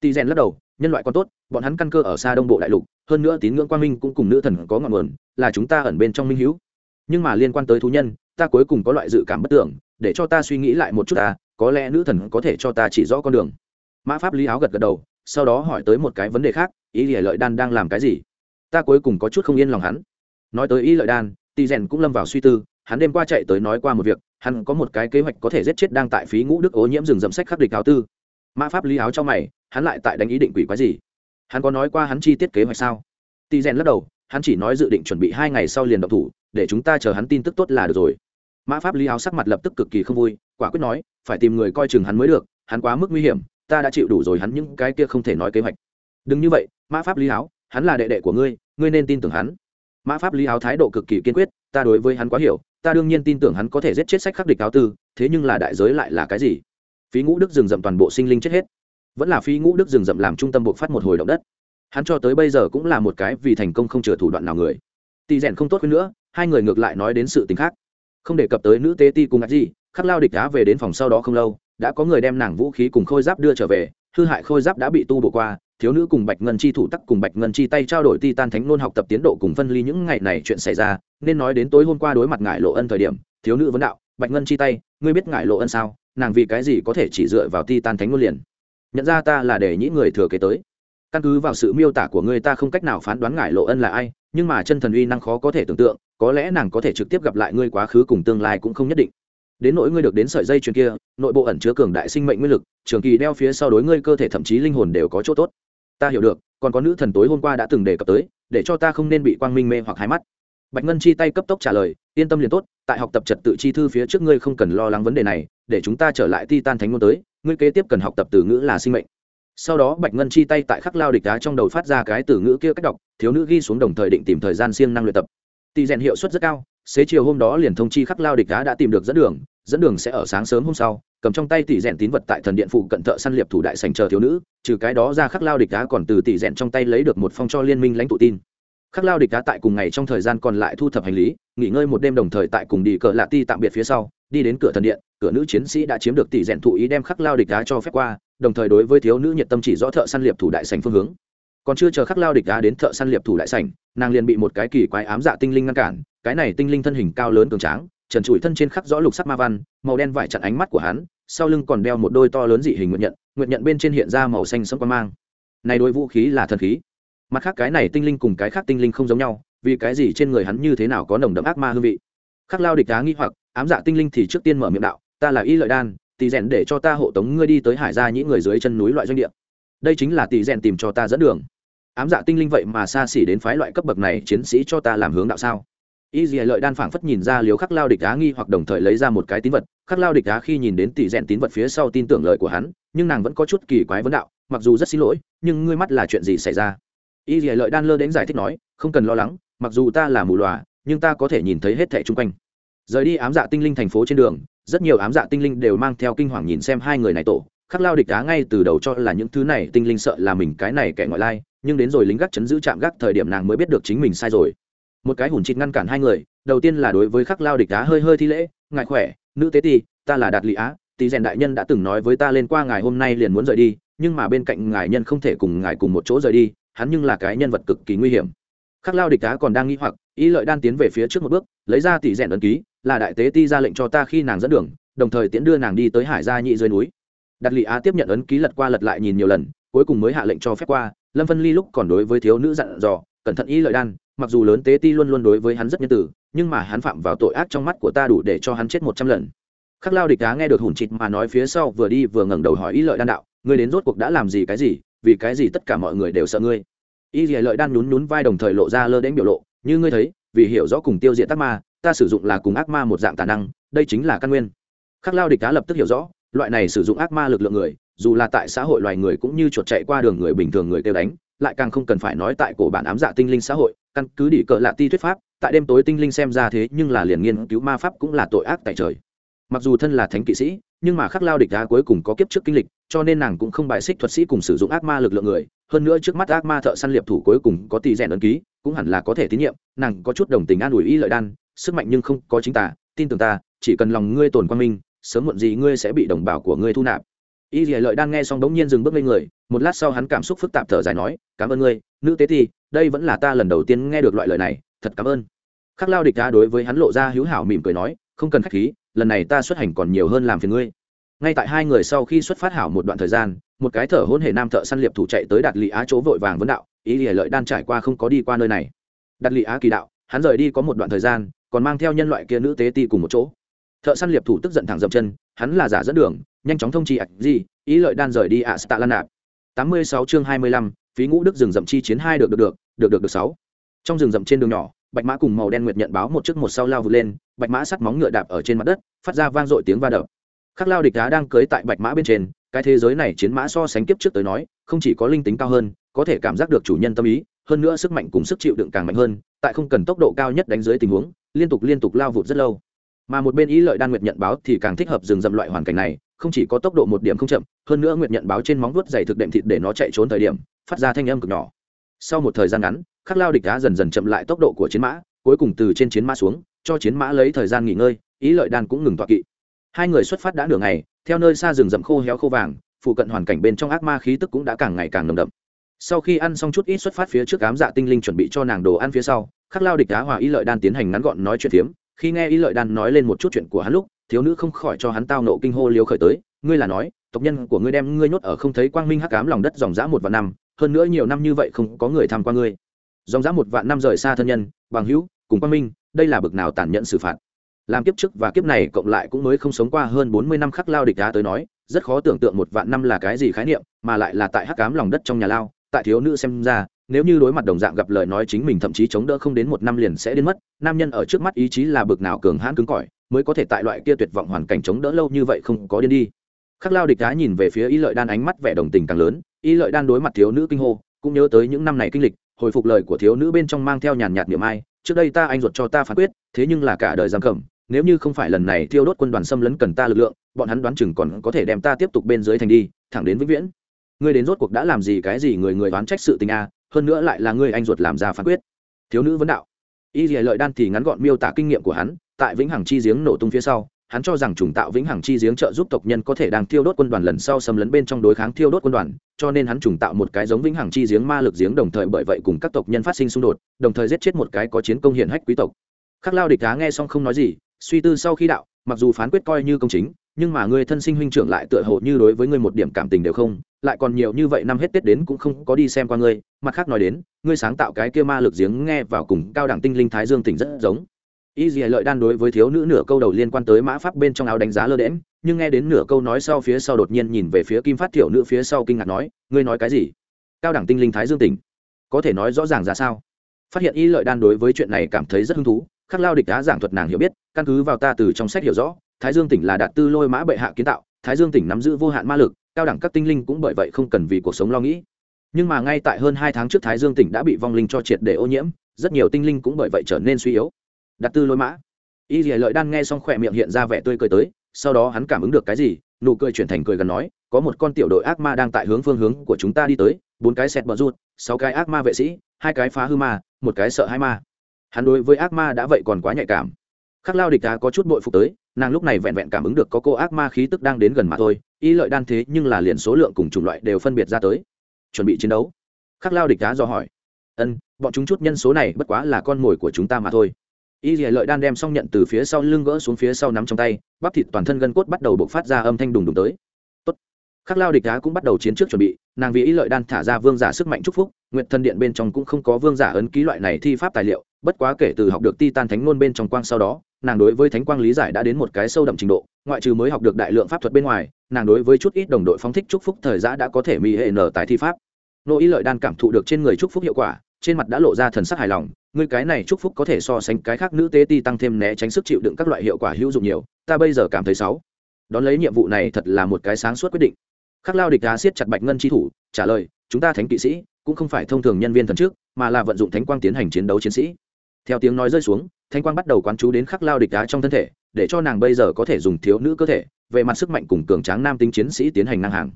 Tỳ rèn lắc đầu, nhân loại còn tốt, bọn hắn căn cơ ở xa đông bộ đại lục, hơn nữa tín ngưỡng quang minh cũng cùng nữ thần có ngọn nguồn, là chúng ta ẩn bên trong minh hữu. Nhưng mà liên quan tới thú nhân, ta cuối cùng có loại dự cảm bất tưởng, để cho ta suy nghĩ lại một chút ta, có lẽ nữ thần có thể cho ta chỉ rõ con đường. Mã pháp lý áo gật gật đầu, sau đó hỏi tới một cái vấn đề khác, ý lìa lợi đan đang làm cái gì? Ta cuối cùng có chút không yên lòng hắn. Nói tới ý lợi đan, tỳ rèn cũng lâm vào suy tư, hắn đêm qua chạy tới nói qua một việc hắn có một cái kế hoạch có thể giết chết đang tại phí ngũ đức ô nhiễm rừng rậm sách khắc địch áo tư. Mã pháp lý áo cho mày, hắn lại tại đánh ý định quỷ quái gì? Hắn có nói qua hắn chi tiết kế hoạch sao? Tỳ rèn lắc đầu, hắn chỉ nói dự định chuẩn bị hai ngày sau liền độc thủ, để chúng ta chờ hắn tin tức tốt là được rồi. Mã pháp lý áo sắc mặt lập tức cực kỳ không vui, quả quyết nói, phải tìm người coi chừng hắn mới được, hắn quá mức nguy hiểm, ta đã chịu đủ rồi hắn những cái kia không thể nói kế hoạch. Đừng như vậy, mã pháp lý áo, hắn là đệ đệ của ngươi ngươi nên tin tưởng hắn. Mã pháp lý áo thái độ cực kỳ kiên quyết, ta đối với hắn quá hiểu ta đương nhiên tin tưởng hắn có thể giết chết sách khắc địch cáo tư, thế nhưng là đại giới lại là cái gì? Phí ngũ đức rừng rậm toàn bộ sinh linh chết hết. Vẫn là phí ngũ đức rừng rậm làm trung tâm buộc phát một hồi động đất. Hắn cho tới bây giờ cũng là một cái vì thành công không chừa thủ đoạn nào người. Tỳ rèn không tốt hơn nữa, hai người ngược lại nói đến sự tình khác. Không đề cập tới nữ tế ti cùng ngạc gì khắc lao địch đá về đến phòng sau đó không lâu, đã có người đem nàng vũ khí cùng khôi giáp đưa trở về, hư hại khôi giáp đã bị tu bổ qua thiếu nữ cùng bạch ngân chi thủ tắc cùng bạch ngân chi tay trao đổi ti tan thánh nôn học tập tiến độ cùng phân ly những ngày này chuyện xảy ra, nên nói đến tối hôm qua đối mặt ngại lộ ân thời điểm, thiếu nữ vấn đạo, bạch ngân chi tay, ngươi biết ngại lộ ân sao? Nàng vì cái gì có thể chỉ dựa vào ti tan thánh nôn liền? Nhận ra ta là để những người thừa kế tới. Căn cứ vào sự miêu tả của ngươi ta không cách nào phán đoán ngại lộ ân là ai, nhưng mà chân thần uy năng khó có thể tưởng tượng, có lẽ nàng có thể trực tiếp gặp lại ngươi quá khứ cùng tương lai cũng không nhất định. Đến nỗi ngươi được đến sợi dây chuyền kia, nội bộ ẩn chứa cường đại sinh mệnh nguyên lực, trường kỳ đeo phía sau đối ngươi cơ thể thậm chí linh hồn đều có chỗ tốt ta hiểu được, còn có nữ thần tối hôm qua đã từng đề cập tới, để cho ta không nên bị quang minh mê hoặc hai mắt. Bạch ngân chi tay cấp tốc trả lời, yên tâm liền tốt, tại học tập trật tự chi thư phía trước ngươi không cần lo lắng vấn đề này, để chúng ta trở lại ti tan thánh ngôn tới, ngươi kế tiếp cần học tập từ ngữ là sinh mệnh. Sau đó bạch ngân chi tay tại khắc lao địch đá trong đầu phát ra cái từ ngữ kia cách đọc, thiếu nữ ghi xuống đồng thời định tìm thời gian siêng năng luyện tập. Tỷ rèn hiệu suất rất cao, xế chiều hôm đó liền thông chi khắc lao địch đá đã tìm được dẫn đường dẫn đường sẽ ở sáng sớm hôm sau cầm trong tay tỷ rèn tín vật tại thần điện phụ cận thợ săn liệp thủ đại sành chờ thiếu nữ, trừ cái đó ra khắc lao địch đá còn từ tỷ rèn trong tay lấy được một phong cho liên minh lãnh tụ tin. Khắc lao địch đá tại cùng ngày trong thời gian còn lại thu thập hành lý, nghỉ ngơi một đêm đồng thời tại cùng đi cờ lạ ti tạm biệt phía sau, đi đến cửa thần điện, cửa nữ chiến sĩ đã chiếm được tỷ rèn thụ ý đem khắc lao địch đá cho phép qua, đồng thời đối với thiếu nữ nhiệt tâm chỉ rõ thợ săn liệp thủ đại sành phương hướng. Còn chưa chờ khắc lao địch đá đến thợ săn liệp thủ đại sảnh, nàng liền bị một cái kỳ quái ám dạ tinh linh ngăn cản, cái này tinh linh thân hình cao lớn cường tráng trần trụi thân trên khắc rõ lục sắc ma văn, màu đen vải chặn ánh mắt của hắn, sau lưng còn đeo một đôi to lớn dị hình nguyện nhận nguyện nhận bên trên hiện ra màu xanh sẫm quan mang. Này đôi vũ khí là thần khí. Mặt khác cái này tinh linh cùng cái khác tinh linh không giống nhau, vì cái gì trên người hắn như thế nào có nồng đậm ác ma hương vị? Khắc lao địch đá nghi hoặc, ám dạ tinh linh thì trước tiên mở miệng đạo, ta là y lợi đan, tỷ rèn để cho ta hộ tống ngươi đi tới hải gia những người dưới chân núi loại doanh địa. Đây chính là tỷ rèn tìm cho ta dẫn đường. Ám dạ tinh linh vậy mà xa xỉ đến phái loại cấp bậc này chiến sĩ cho ta làm hướng đạo sao? Y dì lợi đan phảng phất nhìn ra liêu khắc lao địch á nghi hoặc đồng thời lấy ra một cái tín vật. Khắc lao địch á khi nhìn đến tỷ rèn tín vật phía sau tin tưởng lời của hắn, nhưng nàng vẫn có chút kỳ quái vấn đạo, mặc dù rất xin lỗi, nhưng ngươi mắt là chuyện gì xảy ra? Y dì lợi đan lơ đến giải thích nói, không cần lo lắng, mặc dù ta là mù lòa, nhưng ta có thể nhìn thấy hết thẻ chung quanh. Rời đi ám dạ tinh linh thành phố trên đường, rất nhiều ám dạ tinh linh đều mang theo kinh hoàng nhìn xem hai người này tổ. Khắc lao địch á ngay từ đầu cho là những thứ này tinh linh sợ là mình cái này kẻ ngoại lai, nhưng đến rồi lính gác chấn giữ chạm gác thời điểm nàng mới biết được chính mình sai rồi một cái hùn chịt ngăn cản hai người, đầu tiên là đối với khắc lao địch đá hơi hơi thi lễ, ngài khỏe, nữ tế ti, ta là đạt lị á tỷ rèn đại nhân đã từng nói với ta lên qua ngài hôm nay liền muốn rời đi, nhưng mà bên cạnh ngài nhân không thể cùng ngài cùng một chỗ rời đi, hắn nhưng là cái nhân vật cực kỳ nguy hiểm. Khắc lao địch đá còn đang nghĩ hoặc ý lợi đan tiến về phía trước một bước, lấy ra tỷ rèn ấn ký, là đại tế ti ra lệnh cho ta khi nàng dẫn đường, đồng thời tiễn đưa nàng đi tới hải gia nhị dưới núi. Đặt lị á tiếp nhận ấn ký lật qua lật lại nhìn nhiều lần, cuối cùng mới hạ lệnh cho phép qua, lâm phân ly lúc còn đối với thiếu nữ dặn dò, cẩn thận y lợi đan mặc dù lớn tế ti luôn luôn đối với hắn rất nhân tử nhưng mà hắn phạm vào tội ác trong mắt của ta đủ để cho hắn chết một trăm lần. Khắc lao địch đá nghe được hùn chịt mà nói phía sau vừa đi vừa ngẩng đầu hỏi y lợi đan đạo, ngươi đến rốt cuộc đã làm gì cái gì? Vì cái gì tất cả mọi người đều sợ ngươi? Y lợi đan nhún nhún vai đồng thời lộ ra lơ đến biểu lộ, như ngươi thấy, vì hiểu rõ cùng tiêu diệt tắc ma, ta sử dụng là cùng ác ma một dạng tà năng, đây chính là căn nguyên. Khắc lao địch đá lập tức hiểu rõ, loại này sử dụng ác ma lực lượng người, dù là tại xã hội loài người cũng như chuột chạy qua đường người bình thường người kêu đánh, lại càng không cần phải nói tại cổ bản ám dạ tinh linh xã hội căn cứ đỉ cờ lạ ti thuyết pháp, tại đêm tối tinh linh xem ra thế nhưng là liền nghiên cứu ma pháp cũng là tội ác tại trời. Mặc dù thân là thánh kỵ sĩ, nhưng mà khắc lao địch đá cuối cùng có kiếp trước kinh lịch, cho nên nàng cũng không bài xích thuật sĩ cùng sử dụng ác ma lực lượng người. Hơn nữa trước mắt ác ma thợ săn liệp thủ cuối cùng có tỷ rèn ấn ký, cũng hẳn là có thể tín nhiệm, nàng có chút đồng tình an ủi y lợi đan, sức mạnh nhưng không có chính tả tin tưởng ta, chỉ cần lòng ngươi tồn quan minh, sớm muộn gì ngươi sẽ bị đồng bào của ngươi thu nạp. Y dì lợi đan nghe xong đống nhiên dừng bước lên người, một lát sau hắn cảm xúc phức tạp thở dài nói, cảm ơn ngươi, nữ tế ti đây vẫn là ta lần đầu tiên nghe được loại lời này, thật cảm ơn. Khắc lao địch ta đối với hắn lộ ra hữu hảo mỉm cười nói, không cần khách khí, lần này ta xuất hành còn nhiều hơn làm phiền ngươi. Ngay tại hai người sau khi xuất phát hảo một đoạn thời gian, một cái thở hôn hề nam thợ săn liệp thủ chạy tới đạt lị á chỗ vội vàng vấn đạo, ý lìa lợi đan trải qua không có đi qua nơi này. Đạt lị á kỳ đạo, hắn rời đi có một đoạn thời gian, còn mang theo nhân loại kia nữ tế ti cùng một chỗ. Thợ săn liệp thủ tức giận thẳng dậm chân, hắn là giả dẫn đường, nhanh chóng thông chi ạch gì ý lợi đan rời đi ạ stạ lan nạp tám mươi sáu chương hai mươi lăm phí ngũ đức rừng rậm chi chiến hai được được được được được được sáu. Trong rừng rậm trên đường nhỏ, bạch mã cùng màu đen nguyệt nhận báo một chiếc một sau lao vượt lên, bạch mã sắt móng ngựa đạp ở trên mặt đất, phát ra vang dội tiếng va đập. Khắc lao địch đá đang cưới tại bạch mã bên trên, cái thế giới này chiến mã so sánh kiếp trước tới nói, không chỉ có linh tính cao hơn, có thể cảm giác được chủ nhân tâm ý, hơn nữa sức mạnh cùng sức chịu đựng càng mạnh hơn, tại không cần tốc độ cao nhất đánh dưới tình huống, liên tục liên tục lao vụt rất lâu. Mà một bên ý lợi đan nguyệt nhận báo thì càng thích hợp rừng dậm loại hoàn cảnh này, không chỉ có tốc độ một điểm không chậm, hơn nữa nguyệt nhận báo trên móng vuốt dày thực đệm thịt để nó chạy trốn thời điểm phát ra thanh âm cực nhỏ. Sau một thời gian ngắn, khắc lao địch đá dần dần chậm lại tốc độ của chiến mã, cuối cùng từ trên chiến mã xuống, cho chiến mã lấy thời gian nghỉ ngơi, ý lợi đan cũng ngừng tọa kỵ. Hai người xuất phát đã nửa ngày, theo nơi xa rừng rậm khô héo khô vàng, phụ cận hoàn cảnh bên trong ác ma khí tức cũng đã càng ngày càng nồng đậm. Sau khi ăn xong chút ít xuất phát phía trước ám dạ tinh linh chuẩn bị cho nàng đồ ăn phía sau, khắc lao địch đá hòa ý lợi đan tiến hành ngắn gọn nói chuyện phiếm khi nghe ý lợi đan nói lên một chút chuyện của hắn lúc, thiếu nữ không khỏi cho hắn tao nộ kinh hô liều khởi tới. Ngươi là nói, tộc nhân của ngươi đem ngươi nhốt ở không thấy quang minh hắc ám lòng đất dòng dã một vạn năm hơn nữa nhiều năm như vậy không có người tham qua ngươi. Dòng dã một vạn năm rời xa thân nhân, bằng hữu, cùng quang minh, đây là bực nào tàn nhẫn xử phạt. Làm kiếp trước và kiếp này cộng lại cũng mới không sống qua hơn bốn mươi năm khắc lao địch đá tới nói, rất khó tưởng tượng một vạn năm là cái gì khái niệm, mà lại là tại hắc cám lòng đất trong nhà lao, tại thiếu nữ xem ra, nếu như đối mặt đồng dạng gặp lời nói chính mình thậm chí chống đỡ không đến một năm liền sẽ đến mất, nam nhân ở trước mắt ý chí là bực nào cường hãn cứng cỏi, mới có thể tại loại kia tuyệt vọng hoàn cảnh chống đỡ lâu như vậy không có điên đi. Khắc lao địch đá nhìn về phía ý lợi đan ánh mắt vẻ đồng tình càng lớn y lợi đan đối mặt thiếu nữ kinh hô, cũng nhớ tới những năm này kinh lịch, hồi phục lời của thiếu nữ bên trong mang theo nhàn nhạt niệm ai, trước đây ta anh ruột cho ta phán quyết, thế nhưng là cả đời giam cầm, nếu như không phải lần này thiêu đốt quân đoàn xâm lấn cần ta lực lượng, bọn hắn đoán chừng còn có thể đem ta tiếp tục bên dưới thành đi, thẳng đến vĩnh viễn. Ngươi đến rốt cuộc đã làm gì cái gì người người đoán trách sự tình a, hơn nữa lại là ngươi anh ruột làm ra phán quyết. Thiếu nữ vấn đạo. Y dì lợi đan thì ngắn gọn miêu tả kinh nghiệm của hắn, tại vĩnh hằng chi giếng nổ tung phía sau hắn cho rằng trùng tạo vĩnh hằng chi giếng trợ giúp tộc nhân có thể đang thiêu đốt quân đoàn lần sau xâm lấn bên trong đối kháng thiêu đốt quân đoàn, cho nên hắn trùng tạo một cái giống vĩnh hằng chi giếng ma lực giếng đồng thời bởi vậy cùng các tộc nhân phát sinh xung đột, đồng thời giết chết một cái có chiến công hiển hách quý tộc. Khắc lao địch cá nghe xong không nói gì, suy tư sau khi đạo, mặc dù phán quyết coi như công chính, nhưng mà ngươi thân sinh huynh trưởng lại tựa hồ như đối với ngươi một điểm cảm tình đều không, lại còn nhiều như vậy năm hết tết đến cũng không có đi xem qua ngươi, mặt khác nói đến, ngươi sáng tạo cái kia ma lực giếng nghe vào cùng cao đẳng tinh linh thái dương tỉnh rất giống y dì lợi đan đối với thiếu nữ nửa câu đầu liên quan tới mã pháp bên trong áo đánh giá lơ đễm nhưng nghe đến nửa câu nói sau phía sau đột nhiên nhìn về phía kim phát thiểu nữ phía sau kinh ngạc nói, ngươi nói cái gì? Cao đẳng tinh linh thái dương tỉnh, có thể nói rõ ràng ra sao? Phát hiện y lợi đan đối với chuyện này cảm thấy rất hứng thú, khắc lao địch đá giảng thuật nàng hiểu biết, căn cứ vào ta từ trong sách hiểu rõ, thái dương tỉnh là đạt tư lôi mã bệ hạ kiến tạo, thái dương tỉnh nắm giữ vô hạn ma lực, cao đẳng các tinh linh cũng bởi vậy không cần vì cuộc sống lo nghĩ. Nhưng mà ngay tại hơn hai tháng trước thái dương tỉnh đã bị vong linh cho triệt để ô nhiễm, rất nhiều tinh linh cũng bởi vậy trở nên suy yếu đặt tư lôi mã. Y dì lợi đan nghe xong khỏe miệng hiện ra vẻ tươi cười tới, sau đó hắn cảm ứng được cái gì, nụ cười chuyển thành cười gần nói, có một con tiểu đội ác ma đang tại hướng phương hướng của chúng ta đi tới, bốn cái sẹt bờ rút sáu cái ác ma vệ sĩ, hai cái phá hư ma, một cái sợ hai ma. Hắn đối với ác ma đã vậy còn quá nhạy cảm. Khắc lao địch đá có chút bội phục tới, nàng lúc này vẹn vẹn cảm ứng được có cô ác ma khí tức đang đến gần mà thôi, y lợi đan thế nhưng là liền số lượng cùng chủng loại đều phân biệt ra tới. Chuẩn bị chiến đấu. Khắc lao địch đá do hỏi, ân, bọn chúng chút nhân số này bất quá là con mồi của chúng ta mà thôi y dì lợi đan đem xong nhận từ phía sau lưng gỡ xuống phía sau nắm trong tay, bắp thịt toàn thân gân cốt bắt đầu bộc phát ra âm thanh đùng đùng tới Tốt. khắc lao địch đá cũng bắt đầu chiến trước chuẩn bị, nàng vì y lợi đan thả ra vương giả sức mạnh chúc phúc nguyện thân điện bên trong cũng không có vương giả ấn ký loại này thi pháp tài liệu, bất quá kể từ học được ti tan thánh ngôn bên trong quang sau đó, nàng đối với thánh quang lý giải đã đến một cái sâu đậm trình độ, ngoại trừ mới học được đại lượng pháp thuật bên ngoài, nàng đối với chút ít đồng đội phóng thích chúc phúc thời giã đã có thể mỹ hệ nở tại thi pháp nô ý lợi đan cảm thụ được trên người chúc phúc hiệu quả, trên mặt đã lộ ra thần sắc hài lòng ngươi cái này chúc phúc có thể so sánh cái khác nữ tế ti tăng thêm né tránh sức chịu đựng các loại hiệu quả hữu dụng nhiều, ta bây giờ cảm thấy sáu. Đón lấy nhiệm vụ này thật là một cái sáng suốt quyết định. Khắc lao địch đá siết chặt bạch ngân chi thủ, trả lời, chúng ta thánh kỵ sĩ, cũng không phải thông thường nhân viên thần trước, mà là vận dụng thánh quang tiến hành chiến đấu chiến sĩ. Theo tiếng nói rơi xuống, thánh quang bắt đầu quán chú đến khắc lao địch đá trong thân thể, để cho nàng bây giờ có thể dùng thiếu nữ cơ thể, về mặt sức mạnh cùng cường tráng nam tính chiến sĩ tiến hành năng hàng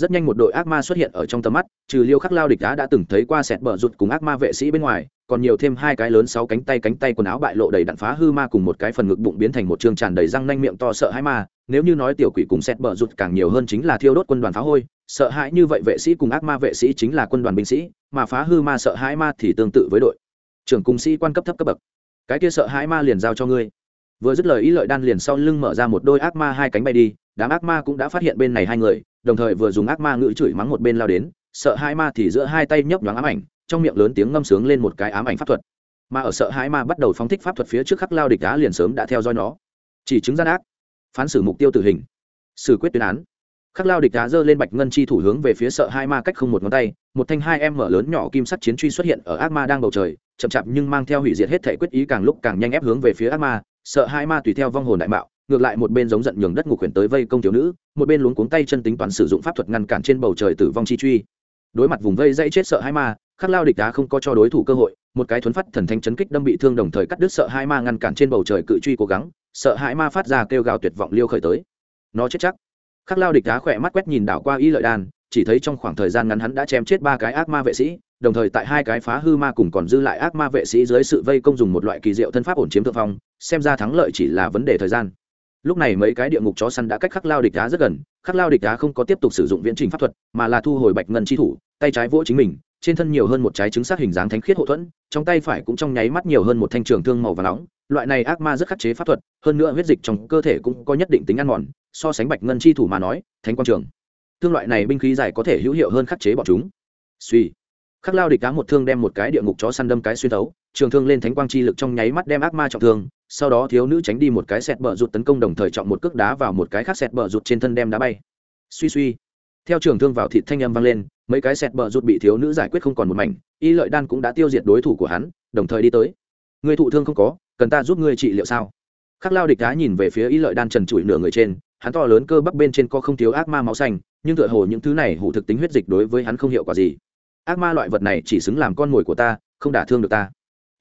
rất nhanh một đội ác ma xuất hiện ở trong tầm mắt, trừ liêu khắc lao địch đá đã từng thấy qua sẹt bờ rụt cùng ác ma vệ sĩ bên ngoài, còn nhiều thêm hai cái lớn sáu cánh tay cánh tay quần áo bại lộ đầy đạn phá hư ma cùng một cái phần ngực bụng biến thành một trường tràn đầy răng nanh miệng to sợ hãi ma. Nếu như nói tiểu quỷ cùng sẹt bờ rụt càng nhiều hơn chính là thiêu đốt quân đoàn phá hôi, sợ hãi như vậy vệ sĩ cùng ác ma vệ sĩ chính là quân đoàn binh sĩ, mà phá hư ma sợ hãi ma thì tương tự với đội trưởng cùng sĩ quan cấp thấp cấp bậc. Cái kia sợ hãi ma liền giao cho ngươi. Vừa dứt lời ý lợi đan liền sau lưng mở ra một đôi ác ma hai cánh bay đi, đám ác ma cũng đã phát hiện bên này hai người đồng thời vừa dùng ác ma ngữ chửi mắng một bên lao đến, sợ hai ma thì giữa hai tay nhấp nhoáng ám ảnh, trong miệng lớn tiếng ngâm sướng lên một cái ám ảnh pháp thuật. Mà ở sợ hai ma bắt đầu phóng thích pháp thuật phía trước khắc lao địch đá liền sớm đã theo dõi nó. Chỉ chứng gian ác. Phán xử mục tiêu tử hình. Xử quyết tuyên án. Khắc lao địch đá giơ lên bạch ngân chi thủ hướng về phía sợ hai ma cách không một ngón tay, một thanh hai em mở lớn nhỏ kim sắt chiến truy xuất hiện ở ác ma đang bầu trời, chậm chạp nhưng mang theo hủy diệt hết thể quyết ý càng lúc càng nhanh ép hướng về phía ác ma, sợ hai ma tùy theo vong hồn đại mạo ngược lại một bên giống giận nhường đất ngục huyền tới vây công thiếu nữ, một bên luống cuống tay chân tính toán sử dụng pháp thuật ngăn cản trên bầu trời tử vong chi truy. Đối mặt vùng vây dãy chết sợ hai ma, khắc lao địch đá không có cho đối thủ cơ hội, một cái thuấn phát thần thanh chấn kích đâm bị thương đồng thời cắt đứt sợ hai ma ngăn cản trên bầu trời cự truy cố gắng, sợ hai ma phát ra kêu gào tuyệt vọng liêu khởi tới. Nó chết chắc. Khắc lao địch đá khỏe mắt quét nhìn đảo qua y lợi đàn, chỉ thấy trong khoảng thời gian ngắn hắn đã chém chết ba cái ác ma vệ sĩ, đồng thời tại hai cái phá hư ma cùng còn dư lại ác ma vệ sĩ dưới sự vây công dùng một loại kỳ diệu thân pháp ổn chiếm thượng phong, xem ra thắng lợi chỉ là vấn đề thời gian lúc này mấy cái địa ngục chó săn đã cách khắc lao địch đá rất gần, khắc lao địch đá không có tiếp tục sử dụng viễn trình pháp thuật, mà là thu hồi bạch ngân chi thủ, tay trái vỗ chính mình, trên thân nhiều hơn một trái trứng sát hình dáng thánh khiết hậu thuẫn, trong tay phải cũng trong nháy mắt nhiều hơn một thanh trường thương màu và nóng, loại này ác ma rất khắc chế pháp thuật, hơn nữa huyết dịch trong cơ thể cũng có nhất định tính ăn mòn, so sánh bạch ngân chi thủ mà nói, thánh quang trường. Thương loại này binh khí dài có thể hữu hiệu hơn khắc chế bọn chúng. Suy. Khắc lao địch cá một thương đem một cái địa ngục chó săn đâm cái xuyên thấu, trường thương lên thánh quang chi lực trong nháy mắt đem ác ma trọng thương sau đó thiếu nữ tránh đi một cái sẹt bờ rụt tấn công đồng thời chọn một cước đá vào một cái khác sẹt bờ rụt trên thân đem đá bay. Suy suy. Theo trường thương vào thịt thanh âm vang lên, mấy cái sẹt bờ rụt bị thiếu nữ giải quyết không còn một mảnh, y lợi đan cũng đã tiêu diệt đối thủ của hắn, đồng thời đi tới. Người thụ thương không có, cần ta giúp ngươi trị liệu sao? Khắc lao địch đá nhìn về phía y lợi đan trần trụi nửa người trên, hắn to lớn cơ bắp bên trên co không thiếu ác ma máu xanh, nhưng tựa hồ những thứ này hủ thực tính huyết dịch đối với hắn không hiệu quả gì. Ác ma loại vật này chỉ xứng làm con mồi của ta, không đả thương được ta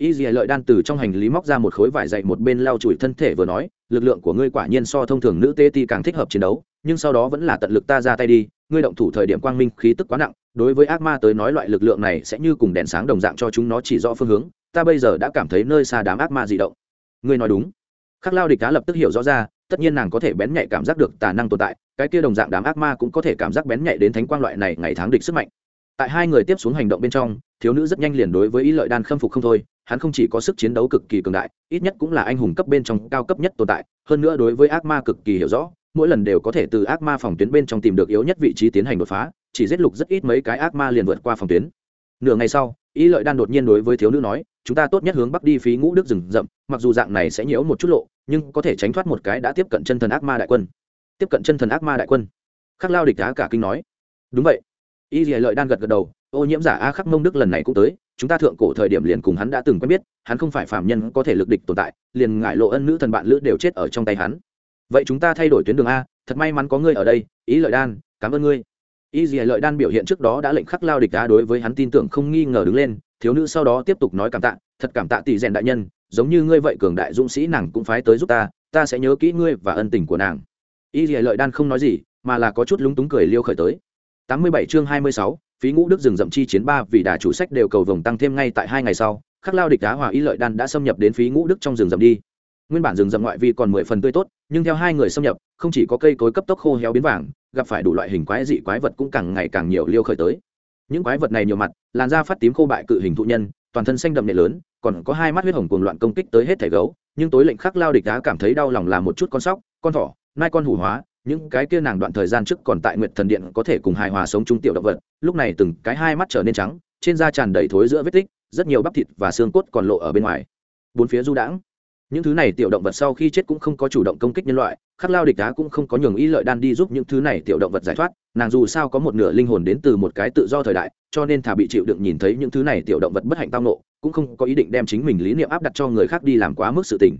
y dì lợi đan từ trong hành lý móc ra một khối vải dậy một bên lau chùi thân thể vừa nói, lực lượng của ngươi quả nhiên so thông thường nữ tê ti càng thích hợp chiến đấu, nhưng sau đó vẫn là tận lực ta ra tay đi, ngươi động thủ thời điểm quang minh khí tức quá nặng, đối với ác ma tới nói loại lực lượng này sẽ như cùng đèn sáng đồng dạng cho chúng nó chỉ rõ phương hướng, ta bây giờ đã cảm thấy nơi xa đám ác ma di động. Ngươi nói đúng. Khắc lao địch cá lập tức hiểu rõ ra, tất nhiên nàng có thể bén nhạy cảm giác được tà năng tồn tại, cái kia đồng dạng đám ác ma cũng có thể cảm giác bén nhạy đến thánh quang loại này ngày tháng địch sức mạnh. Tại hai người tiếp xuống hành động bên trong, thiếu nữ rất nhanh liền đối với ý lợi đan khâm phục không thôi hắn không chỉ có sức chiến đấu cực kỳ cường đại, ít nhất cũng là anh hùng cấp bên trong cao cấp nhất tồn tại. Hơn nữa đối với ác ma cực kỳ hiểu rõ, mỗi lần đều có thể từ ác ma phòng tuyến bên trong tìm được yếu nhất vị trí tiến hành đột phá, chỉ giết lục rất ít mấy cái ác ma liền vượt qua phòng tuyến. Nửa ngày sau ý lợi đan đột nhiên đối với thiếu nữ nói, chúng ta tốt nhất hướng bắc đi phí ngũ đức rừng rậm, mặc dù dạng này sẽ nhiễu một chút lộ, nhưng có thể tránh thoát một cái đã tiếp cận chân thần ác ma đại quân. Tiếp cận chân thần ác ma đại quân? Khắc lao địch đá cả kinh nói. Đúng vậy. Y lợi đan gật gật đầu, ô nhiễm giả a khắc mông đức lần này cũng tới chúng ta thượng cổ thời điểm liền cùng hắn đã từng quen biết, hắn không phải phạm nhân có thể lực địch tồn tại, liền ngại lộ ân nữ thần bạn lữ đều chết ở trong tay hắn. Vậy chúng ta thay đổi tuyến đường a, thật may mắn có ngươi ở đây, ý lợi đan, cảm ơn ngươi. Y dì lợi đan biểu hiện trước đó đã lệnh khắc lao địch đá đối với hắn tin tưởng không nghi ngờ đứng lên, thiếu nữ sau đó tiếp tục nói cảm tạ, thật cảm tạ tỷ rèn đại nhân, giống như ngươi vậy cường đại dũng sĩ nàng cũng phái tới giúp ta ta sẽ nhớ kỹ ngươi và ân tình của nàng. Y dì lợi đan không nói gì, mà là có chút lúng túng cười liêu khởi tới. Tám mươi bảy chương hai mươi sáu phí ngũ đức rừng rậm chi chiến ba vì đà chủ sách đều cầu vồng tăng thêm ngay tại hai ngày sau, khắc lao địch đá hòa y lợi đan đã xâm nhập đến phí ngũ đức trong rừng rậm đi. Nguyên bản rừng rậm ngoại vi còn mười phần tươi tốt, nhưng theo hai người xâm nhập, không chỉ có cây cối cấp tốc khô héo biến vàng, gặp phải đủ loại hình quái dị quái vật cũng càng ngày càng nhiều liêu khởi tới. Những quái vật này nhiều mặt, làn da phát tím khô bại cự hình thụ nhân, toàn thân xanh đậm nhẹ lớn, còn có hai mắt huyết hồng cuồng loạn công kích tới hết thẻ gấu, nhưng tối lệnh khắc lao địch đá cảm thấy đau lòng là một chút con sóc, con thỏ, nai con hủ hóa những cái kia nàng đoạn thời gian trước còn tại nguyệt thần điện có thể cùng hài hòa sống chung tiểu động vật, lúc này từng cái hai mắt trở nên trắng, trên da tràn đầy thối giữa vết tích, rất nhiều bắp thịt và xương cốt còn lộ ở bên ngoài. Bốn phía du đãng. Những thứ này tiểu động vật sau khi chết cũng không có chủ động công kích nhân loại, khắc lao địch đá cũng không có nhường ý lợi đan đi giúp những thứ này tiểu động vật giải thoát, nàng dù sao có một nửa linh hồn đến từ một cái tự do thời đại, cho nên thà bị chịu đựng nhìn thấy những thứ này tiểu động vật bất hạnh tao nộ cũng không có ý định đem chính mình lý niệm áp đặt cho người khác đi làm quá mức sự tình.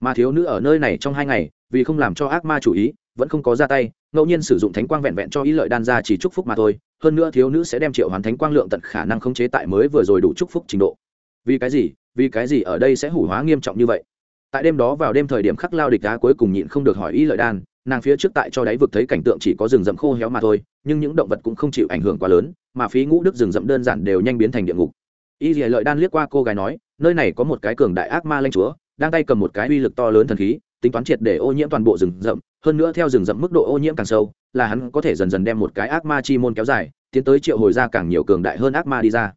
Mà thiếu nữ ở nơi này trong hai ngày vì không làm cho ác ma chủ ý, vẫn không có ra tay, ngẫu nhiên sử dụng thánh quang vẹn vẹn cho ý lợi đan ra chỉ chúc phúc mà thôi, hơn nữa thiếu nữ sẽ đem triệu hoàn thánh quang lượng tận khả năng khống chế tại mới vừa rồi đủ chúc phúc trình độ. Vì cái gì? Vì cái gì ở đây sẽ hủ hóa nghiêm trọng như vậy? Tại đêm đó vào đêm thời điểm khắc lao địch đá cuối cùng nhịn không được hỏi ý lợi đan, nàng phía trước tại cho đáy vực thấy cảnh tượng chỉ có rừng rậm khô héo mà thôi, nhưng những động vật cũng không chịu ảnh hưởng quá lớn, mà phí ngũ đức rừng rậm đơn giản đều nhanh biến thành địa ngục. Y dì lợi đan liếc qua cô gái nói, nơi này có một cái cường đại ác ma lanh chúa, đang tay cầm một cái uy lực to lớn thần khí tính toán triệt để ô nhiễm toàn bộ rừng rậm, hơn nữa theo rừng rậm mức độ ô nhiễm càng sâu, là hắn có thể dần dần đem một cái ác ma chi môn kéo dài, tiến tới triệu hồi ra càng nhiều cường đại hơn ác ma đi ra.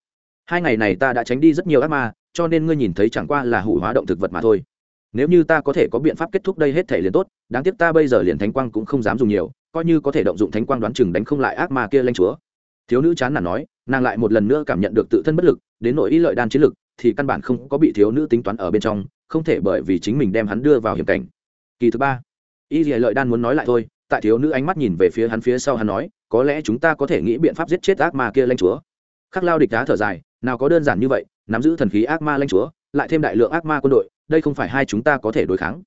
Hai ngày này ta đã tránh đi rất nhiều ác ma, cho nên ngươi nhìn thấy chẳng qua là hủ hóa động thực vật mà thôi. Nếu như ta có thể có biện pháp kết thúc đây hết thể liền tốt, đáng tiếc ta bây giờ liền thánh quang cũng không dám dùng nhiều, coi như có thể động dụng thánh quang đoán chừng đánh không lại ác ma kia lanh chúa. Thiếu nữ chán nản nói, nàng lại một lần nữa cảm nhận được tự thân bất lực, đến nội ý lợi đan chiến lực, thì căn bản không có bị thiếu nữ tính toán ở bên trong không thể bởi vì chính mình đem hắn đưa vào hiểm cảnh. Kỳ thứ ba, y dì lợi đan muốn nói lại thôi, tại thiếu nữ ánh mắt nhìn về phía hắn phía sau hắn nói, có lẽ chúng ta có thể nghĩ biện pháp giết chết ác ma kia lanh chúa. Khắc lao địch đá thở dài, nào có đơn giản như vậy, nắm giữ thần khí ác ma lanh chúa, lại thêm đại lượng ác ma quân đội, đây không phải hai chúng ta có thể đối kháng.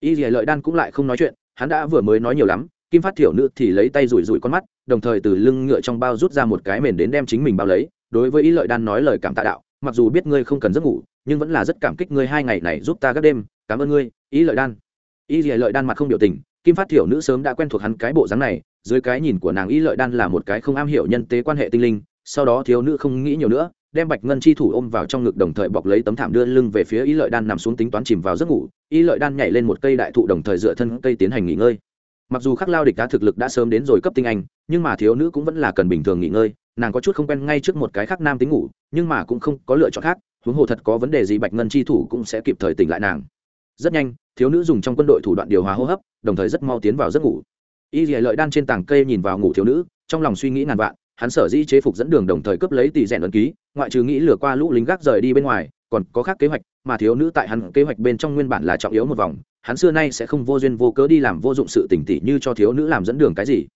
Y dì lợi đan cũng lại không nói chuyện, hắn đã vừa mới nói nhiều lắm, kim phát thiểu nữ thì lấy tay rủi rủi con mắt, đồng thời từ lưng ngựa trong bao rút ra một cái mền đến đem chính mình bao lấy, đối với y lợi đan nói lời cảm tạ đạo mặc dù biết ngươi không cần giấc ngủ, nhưng vẫn là rất cảm kích ngươi hai ngày này giúp ta các đêm, cảm ơn ngươi, ý lợi đan. Ý gì lợi đan mặt không biểu tình, kim phát thiểu nữ sớm đã quen thuộc hắn cái bộ dáng này, dưới cái nhìn của nàng ý lợi đan là một cái không am hiểu nhân tế quan hệ tinh linh, sau đó thiếu nữ không nghĩ nhiều nữa, đem bạch ngân chi thủ ôm vào trong ngực đồng thời bọc lấy tấm thảm đưa lưng về phía ý lợi đan nằm xuống tính toán chìm vào giấc ngủ, ý lợi đan nhảy lên một cây đại thụ đồng thời dựa thân cây tiến hành nghỉ ngơi mặc dù khắc lao địch đá thực lực đã sớm đến rồi cấp tinh anh, nhưng mà thiếu nữ cũng vẫn là cần bình thường nghỉ ngơi, nàng có chút không quen ngay trước một cái khác nam tính ngủ, nhưng mà cũng không có lựa chọn khác, huống hồ thật có vấn đề gì bạch ngân chi thủ cũng sẽ kịp thời tỉnh lại nàng. Rất nhanh, thiếu nữ dùng trong quân đội thủ đoạn điều hòa hô hấp, đồng thời rất mau tiến vào giấc ngủ. Y dì lợi đan trên tảng cây nhìn vào ngủ thiếu nữ, trong lòng suy nghĩ ngàn vạn, hắn sở dĩ chế phục dẫn đường đồng thời cướp lấy tỷ rèn ấn ký, ngoại trừ nghĩ lừa qua lũ lính gác rời đi bên ngoài, còn có khác kế hoạch, mà thiếu nữ tại hắn kế hoạch bên trong nguyên bản là trọng yếu một vòng hắn xưa nay sẽ không vô duyên vô cớ đi làm vô dụng sự tỉnh tỉ như cho thiếu nữ làm dẫn đường cái gì.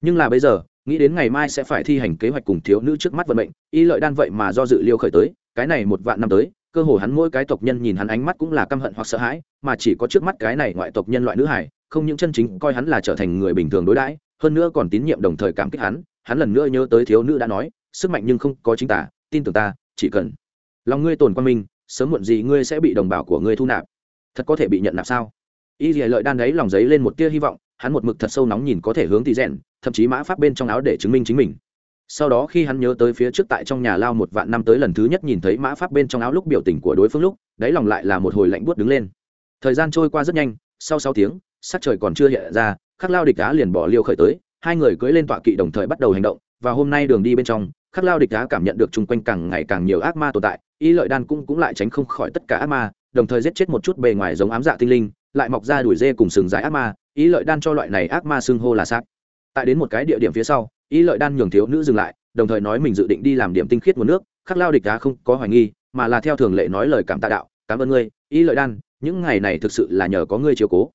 Nhưng là bây giờ, nghĩ đến ngày mai sẽ phải thi hành kế hoạch cùng thiếu nữ trước mắt vận mệnh, y lợi đan vậy mà do dự liêu khởi tới, cái này một vạn năm tới, cơ hồ hắn mỗi cái tộc nhân nhìn hắn ánh mắt cũng là căm hận hoặc sợ hãi, mà chỉ có trước mắt cái này ngoại tộc nhân loại nữ hải không những chân chính coi hắn là trở thành người bình thường đối đãi, hơn nữa còn tín nhiệm đồng thời cảm kích hắn hắn lần nữa nhớ tới thiếu nữ đã nói, sức mạnh nhưng không có chính tả, tin tưởng ta, chỉ cần lòng ngươi tồn quan minh sớm muộn gì ngươi sẽ bị đồng bào của ngươi thu nạp thật có thể bị nhận nạp sao? Y dì lợi đan đấy lòng giấy lên một tia hy vọng, hắn một mực thật sâu nóng nhìn có thể hướng tỳ rèn thậm chí mã pháp bên trong áo để chứng minh chính mình. Sau đó khi hắn nhớ tới phía trước tại trong nhà lao một vạn năm tới lần thứ nhất nhìn thấy mã pháp bên trong áo lúc biểu tình của đối phương lúc, đáy lòng lại là một hồi lạnh buốt đứng lên. Thời gian trôi qua rất nhanh, sau sáu tiếng, sắc trời còn chưa hiện ra, khắc lao địch đá liền bỏ liêu khởi tới, hai người cưỡi lên tọa kỵ đồng thời bắt đầu hành động, và hôm nay đường đi bên trong, khắc lao địch đá cảm nhận được chung quanh càng ngày càng nhiều ác ma tồn tại, y lợi đan cũng cũng lại tránh không khỏi tất cả ác ma đồng thời giết chết một chút bề ngoài giống ám dạ tinh linh, lại mọc ra đuổi dê cùng sừng dài ác ma, ý lợi đan cho loại này ác ma xưng hô là xác. Tại đến một cái địa điểm phía sau, ý lợi đan nhường thiếu nữ dừng lại, đồng thời nói mình dự định đi làm điểm tinh khiết nguồn nước, khắc lao địch đá không có hoài nghi, mà là theo thường lệ nói lời cảm tạ đạo, cảm ơn ngươi, ý lợi đan, những ngày này thực sự là nhờ có ngươi chiều cố.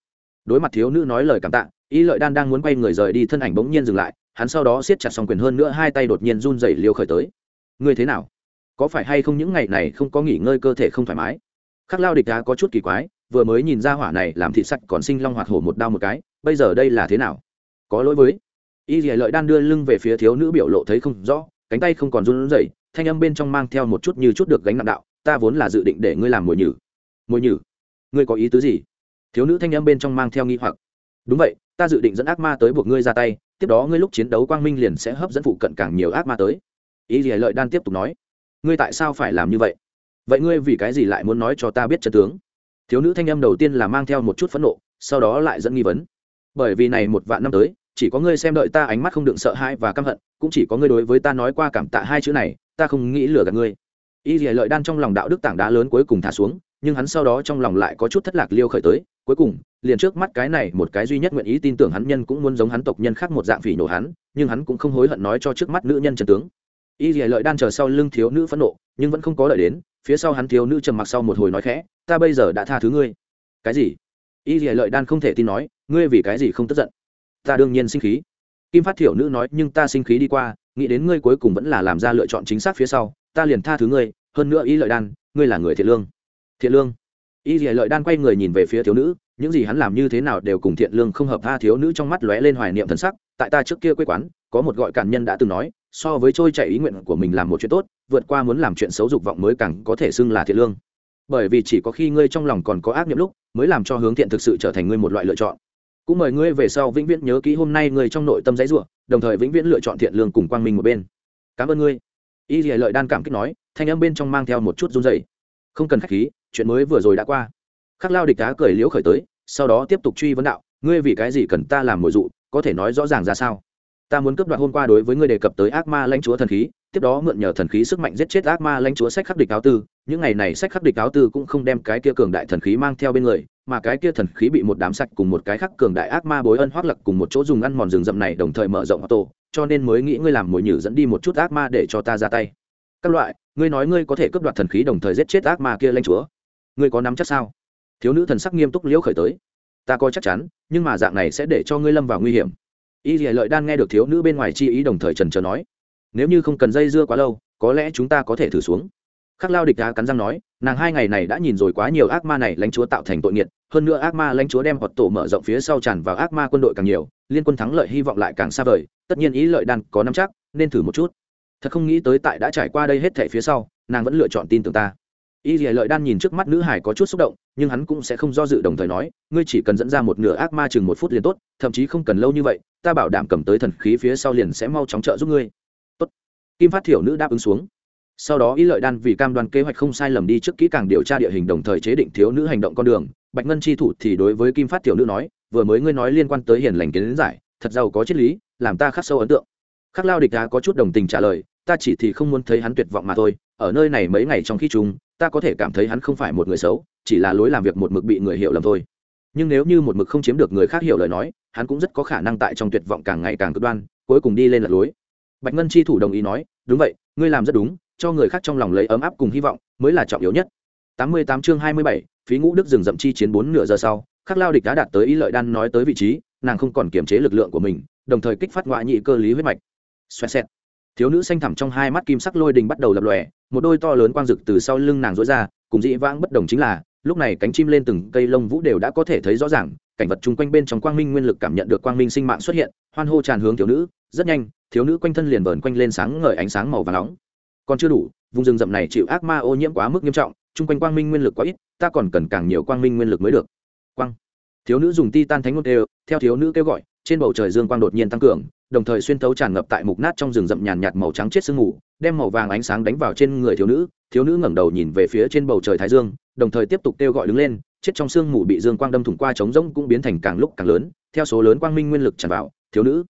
Đối mặt thiếu nữ nói lời cảm tạ, ý lợi đan đang muốn quay người rời đi thân ảnh bỗng nhiên dừng lại, hắn sau đó siết chặt xong quyền hơn nữa hai tay đột nhiên run rẩy liều khởi tới. Ngươi thế nào? Có phải hay không những ngày này không có nghỉ ngơi cơ thể không thoải mái? Khắc lao địch đá có chút kỳ quái, vừa mới nhìn ra hỏa này làm thị sạch còn sinh long hoạt hổ một đao một cái, bây giờ đây là thế nào? Có lỗi với. Y dì lợi đan đưa lưng về phía thiếu nữ biểu lộ thấy không rõ, cánh tay không còn run rẩy, thanh âm bên trong mang theo một chút như chút được gánh nặng đạo, ta vốn là dự định để ngươi làm mồi nhử. Mồi nhử? Ngươi có ý tứ gì? Thiếu nữ thanh âm bên trong mang theo nghi hoặc. Đúng vậy, ta dự định dẫn ác ma tới buộc ngươi ra tay, tiếp đó ngươi lúc chiến đấu quang minh liền sẽ hấp dẫn phụ cận càng nhiều ác ma tới. Y dì lợi đan tiếp tục nói. Ngươi tại sao phải làm như vậy? Vậy ngươi vì cái gì lại muốn nói cho ta biết chân tướng? Thiếu nữ thanh âm đầu tiên là mang theo một chút phẫn nộ, sau đó lại dẫn nghi vấn. Bởi vì này một vạn năm tới, chỉ có ngươi xem đợi ta ánh mắt không đựng sợ hãi và căm hận, cũng chỉ có ngươi đối với ta nói qua cảm tạ hai chữ này, ta không nghĩ lừa gạt ngươi. Y dìa lợi đan trong lòng đạo đức tảng đá lớn cuối cùng thả xuống, nhưng hắn sau đó trong lòng lại có chút thất lạc liêu khởi tới, cuối cùng, liền trước mắt cái này một cái duy nhất nguyện ý tin tưởng hắn nhân cũng muốn giống hắn tộc nhân khác một dạng phỉ nổ hắn, nhưng hắn cũng không hối hận nói cho trước mắt nữ nhân trần tướng. Y dìa lợi đan chờ sau lưng thiếu nữ phẫn nộ, nhưng vẫn không có lợi đến phía sau hắn thiếu nữ trầm mặc sau một hồi nói khẽ, ta bây giờ đã tha thứ ngươi. Cái gì? Y dìa lợi đan không thể tin nói, ngươi vì cái gì không tức giận? Ta đương nhiên sinh khí. Kim phát thiểu nữ nói, nhưng ta sinh khí đi qua, nghĩ đến ngươi cuối cùng vẫn là làm ra lựa chọn chính xác phía sau, ta liền tha thứ ngươi, hơn nữa y lợi đan, ngươi là người thiện lương. Thiện lương? Y dìa lợi đan quay người nhìn về phía thiếu nữ, những gì hắn làm như thế nào đều cùng thiện lương không hợp tha thiếu nữ trong mắt lóe lên hoài niệm thần sắc, tại ta trước kia quê quán, có một gọi cản nhân đã từng nói so với trôi chảy ý nguyện của mình làm một chuyện tốt, vượt qua muốn làm chuyện xấu dục vọng mới càng có thể xưng là thiện lương. Bởi vì chỉ có khi ngươi trong lòng còn có ác niệm lúc, mới làm cho hướng thiện thực sự trở thành ngươi một loại lựa chọn. Cũng mời ngươi về sau vĩnh viễn nhớ kỹ hôm nay ngươi trong nội tâm giấy ruộng đồng thời vĩnh viễn lựa chọn thiện lương cùng quang minh một bên. Cảm ơn ngươi. Y dì lợi đan cảm kích nói, thanh âm bên trong mang theo một chút run dày không cần khách khí, chuyện mới vừa rồi đã qua. Khắc lao địch đá cười liễu khởi tới, sau đó tiếp tục truy vấn đạo, ngươi vì cái gì cần ta làm mồi dụ, có thể nói rõ ràng ra sao? Ta muốn cướp đoạt hôm qua đối với ngươi đề cập tới ác ma lãnh chúa thần khí, tiếp đó mượn nhờ thần khí sức mạnh giết chết ác ma lãnh chúa sách khắc địch áo tư. Những ngày này sách khắc địch áo tư cũng không đem cái kia cường đại thần khí mang theo bên người, mà cái kia thần khí bị một đám sạch cùng một cái khắc cường đại ác ma bối ân hoác lặc cùng một chỗ dùng ăn mòn rừng rậm này đồng thời mở rộng ô tô cho nên mới nghĩ ngươi làm mồi nhử dẫn đi một chút ác ma để cho ta ra tay. Các loại, ngươi nói ngươi có thể cướp đoạt thần khí đồng thời giết chết ác ma kia lãnh chúa. Ngươi có nắm chắc sao? Thiếu nữ thần sắc nghiêm túc liễu khởi tới. Ta coi chắc chắn, nhưng mà dạng này sẽ để cho ngươi lâm vào nguy hiểm y dì lợi đan nghe được thiếu nữ bên ngoài chi ý đồng thời trần trờ nói, nếu như không cần dây dưa quá lâu, có lẽ chúng ta có thể thử xuống. Khắc lao địch đá cắn răng nói, nàng hai ngày này đã nhìn rồi quá nhiều ác ma này, lãnh chúa tạo thành tội nghiệt, hơn nữa ác ma lãnh chúa đem hoạt tổ mở rộng phía sau tràn vào ác ma quân đội càng nhiều, liên quân thắng lợi hy vọng lại càng xa vời, tất nhiên ý lợi đan có năm chắc, nên thử một chút. Thật không nghĩ tới tại đã trải qua đây hết thể phía sau, nàng vẫn lựa chọn tin tưởng ta y dì lợi đan nhìn trước mắt nữ hải có chút xúc động, nhưng hắn cũng sẽ không do dự đồng thời nói, ngươi chỉ cần dẫn ra một nửa ác ma chừng một phút liền tốt, thậm chí không cần lâu như vậy, ta bảo đảm cầm tới thần khí phía sau liền sẽ mau chóng trợ giúp ngươi. Tốt. kim phát thiểu nữ đáp ứng xuống. Sau đó y lợi đan vì cam đoan kế hoạch không sai lầm đi trước kỹ càng điều tra địa hình đồng thời chế định thiếu nữ hành động con đường, bạch ngân chi thủ thì đối với kim phát thiểu nữ nói, vừa mới ngươi nói liên quan tới hiền lành kiến giải, thật giàu có triết lý, làm ta khắc sâu ấn tượng. Khắc lao địch đá có chút đồng tình trả lời, ta chỉ thì không muốn thấy hắn tuyệt vọng mà thôi ở nơi này mấy ngày trong khi chúng ta có thể cảm thấy hắn không phải một người xấu chỉ là lối làm việc một mực bị người hiểu lầm thôi. Nhưng nếu như một mực không chiếm được người khác hiểu lời nói hắn cũng rất có khả năng tại trong tuyệt vọng càng ngày càng cực đoan cuối cùng đi lên lật lối. Bạch ngân chi thủ đồng ý nói đúng vậy ngươi làm rất đúng cho người khác trong lòng lấy ấm áp cùng hy vọng mới là trọng yếu nhất. 88 chương 27, phí ngũ đức dừng dậm chi chiến bốn nửa giờ sau khắc lao địch đã đạt tới ý lợi đan nói tới vị trí nàng không còn kiềm chế lực lượng của mình đồng thời kích phát ngoại nhị cơ lý huyết mạch. Xoẹt xẹt thiếu nữ xanh thẳm trong hai mắt kim sắc lôi đình bắt đầu lập lòe, một đôi to lớn quang rực từ sau lưng nàng rối ra, cùng dĩ vãng bất đồng chính là, lúc này cánh chim lên từng cây lông vũ đều đã có thể thấy rõ ràng, cảnh vật chung quanh bên trong quang minh nguyên lực cảm nhận được quang minh sinh mạng xuất hiện, hoan hô tràn hướng thiếu nữ, rất nhanh, thiếu nữ quanh thân liền vờn quanh lên sáng ngời ánh sáng màu và nóng. Còn chưa đủ, vùng rừng rậm này chịu ác ma ô nhiễm quá mức nghiêm trọng, chung quanh quang minh nguyên lực quá ít, ta còn cần càng nhiều quang minh nguyên lực mới được. Quang. Thiếu nữ dùng ti tan thánh ngôn đều, theo thiếu nữ kêu gọi trên bầu trời dương quang đột nhiên tăng cường, đồng thời xuyên thấu tràn ngập tại mục nát trong rừng rậm nhàn nhạt màu trắng chết sương mù, đem màu vàng ánh sáng đánh vào trên người thiếu nữ. Thiếu nữ ngẩng đầu nhìn về phía trên bầu trời thái dương, đồng thời tiếp tục kêu gọi đứng lên. Chết trong sương mù bị dương quang đâm thủng qua trống rỗng cũng biến thành càng lúc càng lớn, theo số lớn quang minh nguyên lực tràn vào. Thiếu nữ.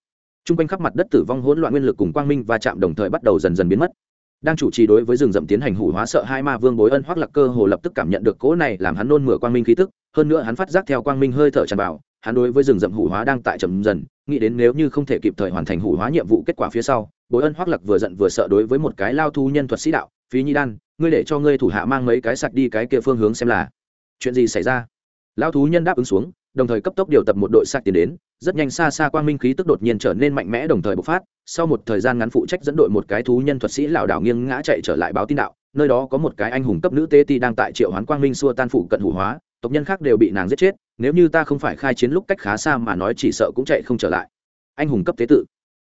T r u n g quanh khắp mặt đất tử vong hỗn loạn nguyên lực cùng quang minh và chạm đồng thời bắt đầu dần dần biến mất đang chủ trì đối với rừng rậm tiến hành hủ hóa sợ hai ma vương bối ân hoắc lạc cơ hồ lập tức cảm nhận được cỗ này làm hắn nôn mửa quang minh khí tức, hơn nữa hắn phát giác theo quang minh hơi thở tràn vào, hắn đối với rừng rậm hủ hóa đang tại trầm dần, nghĩ đến nếu như không thể kịp thời hoàn thành hủ hóa nhiệm vụ kết quả phía sau, bối ân hoắc lạc vừa giận vừa sợ đối với một cái lao thu nhân thuật sĩ đạo, phí nhi đan, ngươi để cho ngươi thủ hạ mang mấy cái sạch đi cái kia phương hướng xem là chuyện gì xảy ra? Lao thú nhân đáp ứng xuống đồng thời cấp tốc điều tập một đội sạc tiến đến, rất nhanh xa xa quang minh khí tức đột nhiên trở nên mạnh mẽ đồng thời bộc phát, sau một thời gian ngắn phụ trách dẫn đội một cái thú nhân thuật sĩ lảo đảo nghiêng ngã chạy trở lại báo tin đạo, nơi đó có một cái anh hùng cấp nữ tê ti đang tại triệu hoán quang minh xua tan phụ cận hủ hóa, tộc nhân khác đều bị nàng giết chết, nếu như ta không phải khai chiến lúc cách khá xa mà nói chỉ sợ cũng chạy không trở lại. Anh hùng cấp tế tự.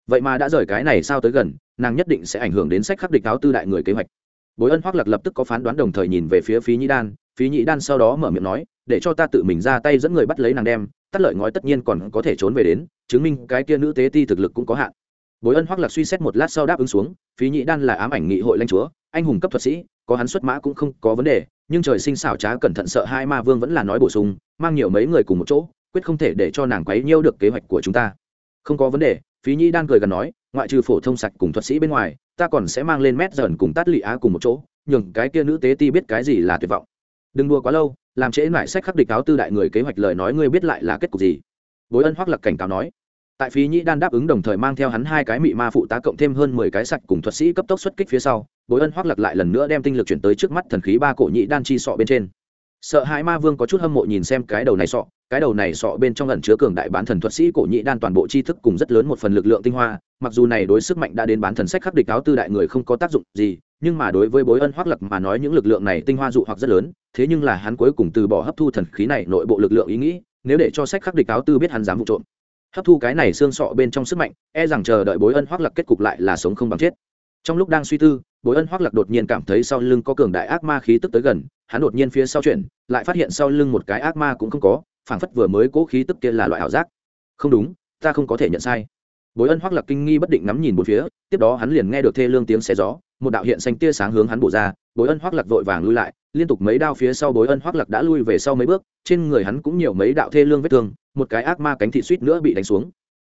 Vậy mà đã rời cái này sao tới gần, nàng nhất định sẽ ảnh hưởng đến sách khắc địch áo tư đại người kế hoạch bối ân hoắc lạc lập tức có phán đoán đồng thời nhìn về phía phí nhĩ đan. Phí nhĩ đan sau đó mở miệng nói, để cho ta tự mình ra tay dẫn người bắt lấy nàng đem, tắt lợi ngói tất nhiên còn có thể trốn về đến, chứng minh cái kia nữ tế ti thực lực cũng có hạn. Bối ân hoắc lạc suy xét một lát sau đáp ứng xuống, phí nhĩ đan là ám ảnh nghị hội lãnh chúa, anh hùng cấp thuật sĩ, có hắn xuất mã cũng không có vấn đề, nhưng trời sinh xảo trá cẩn thận sợ hai ma vương vẫn là nói bổ sung, mang nhiều mấy người cùng một chỗ, quyết không thể để cho nàng quấy nhiêu được kế hoạch của chúng ta. Không có vấn đề. Phí Nhĩ Đan cười gần nói, ngoại trừ phổ thông sạch cùng thuật sĩ bên ngoài ta còn sẽ mang lên mét dần cùng tát lị á cùng một chỗ, nhường cái kia nữ tế ti biết cái gì là tuyệt vọng. Đừng đua quá lâu, làm trễ mãi sách khắc địch cáo tư đại người kế hoạch lời nói ngươi biết lại là kết cục gì. Bối ân hoắc lặc cảnh cáo nói. Tại phí nhĩ đan đáp ứng đồng thời mang theo hắn hai cái mị ma phụ tá cộng thêm hơn mười cái sạch cùng thuật sĩ cấp tốc xuất kích phía sau, bối ân hoắc lặc lại lần nữa đem tinh lực chuyển tới trước mắt thần khí ba cổ nhĩ đan chi sọ bên trên sợ hãi ma vương có chút hâm mộ nhìn xem cái đầu này sọ, cái đầu này sọ bên trong lần chứa cường đại bán thần thuật sĩ cổ nhị đan toàn bộ tri thức cùng rất lớn một phần lực lượng tinh hoa, mặc dù này đối sức mạnh đã đến bán thần sách khắc địch áo tư đại người không có tác dụng gì, nhưng mà đối với bối ân hoắc lặc mà nói những lực lượng này tinh hoa dụ hoặc rất lớn, thế nhưng là hắn cuối cùng từ bỏ hấp thu thần khí này nội bộ lực lượng ý nghĩ, nếu để cho sách khắc địch áo tư biết hắn dám vụ trộm. Hấp thu cái này xương sọ bên trong sức mạnh e rằng chờ đợi bối ân hoắc lặc kết cục lại là sống không bằng chết trong lúc đang suy tư, bối ân hoắc lặc đột nhiên cảm thấy sau lưng có cường đại ác ma khí tức tới gần, hắn đột nhiên phía sau chuyển, lại phát hiện sau lưng một cái ác ma cũng không có, phảng phất vừa mới cố khí tức kia là loại ảo giác. Không đúng, ta không có thể nhận sai. Bối ân hoắc lặc kinh nghi bất định ngắm nhìn một phía, tiếp đó hắn liền nghe được thê lương tiếng xé gió, một đạo hiện xanh tia sáng hướng hắn bổ ra, bối ân hoắc lặc vội vàng lui lại, liên tục mấy đao phía sau bối ân hoắc lặc đã lui về sau mấy bước, trên người hắn cũng nhiều mấy đạo thê lương vết thương, một cái ác ma cánh thị suýt nữa bị đánh xuống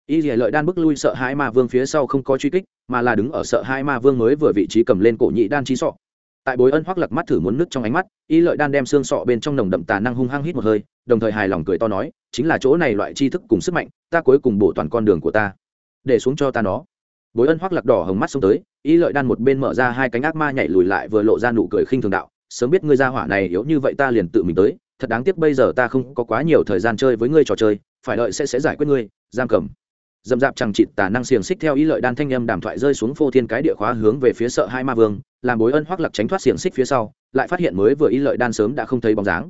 y dì lợi đan bước lui sợ hai ma vương phía sau không có truy kích, mà là đứng ở sợ hai ma vương mới vừa vị trí cầm lên cổ nhị đan trí sọ. Tại bối ân hoắc lặc mắt thử muốn nứt trong ánh mắt, y lợi đan đem xương sọ bên trong nồng đậm tà năng hung hăng hít một hơi, đồng thời hài lòng cười to nói, chính là chỗ này loại tri thức cùng sức mạnh, ta cuối cùng bổ toàn con đường của ta. Để xuống cho ta nó. Bối ân hoắc lặc đỏ hồng mắt xuống tới, y lợi đan một bên mở ra hai cánh ác ma nhảy lùi lại vừa lộ ra nụ cười khinh thường đạo, sớm biết ngươi ra hỏa này yếu như vậy ta liền tự mình tới, thật đáng tiếc bây giờ ta không có quá nhiều thời gian chơi với ngươi trò chơi, phải đợi sẽ sẽ giải quyết ngươi, giam cầm dầm dạp chẳng chịt tà năng xiềng xích theo ý lợi đan thanh âm đàm thoại rơi xuống phô thiên cái địa khóa hướng về phía sợ hai ma vương, làm bối ân hoắc lặc tránh thoát xiềng xích phía sau, lại phát hiện mới vừa ý lợi đan sớm đã không thấy bóng dáng.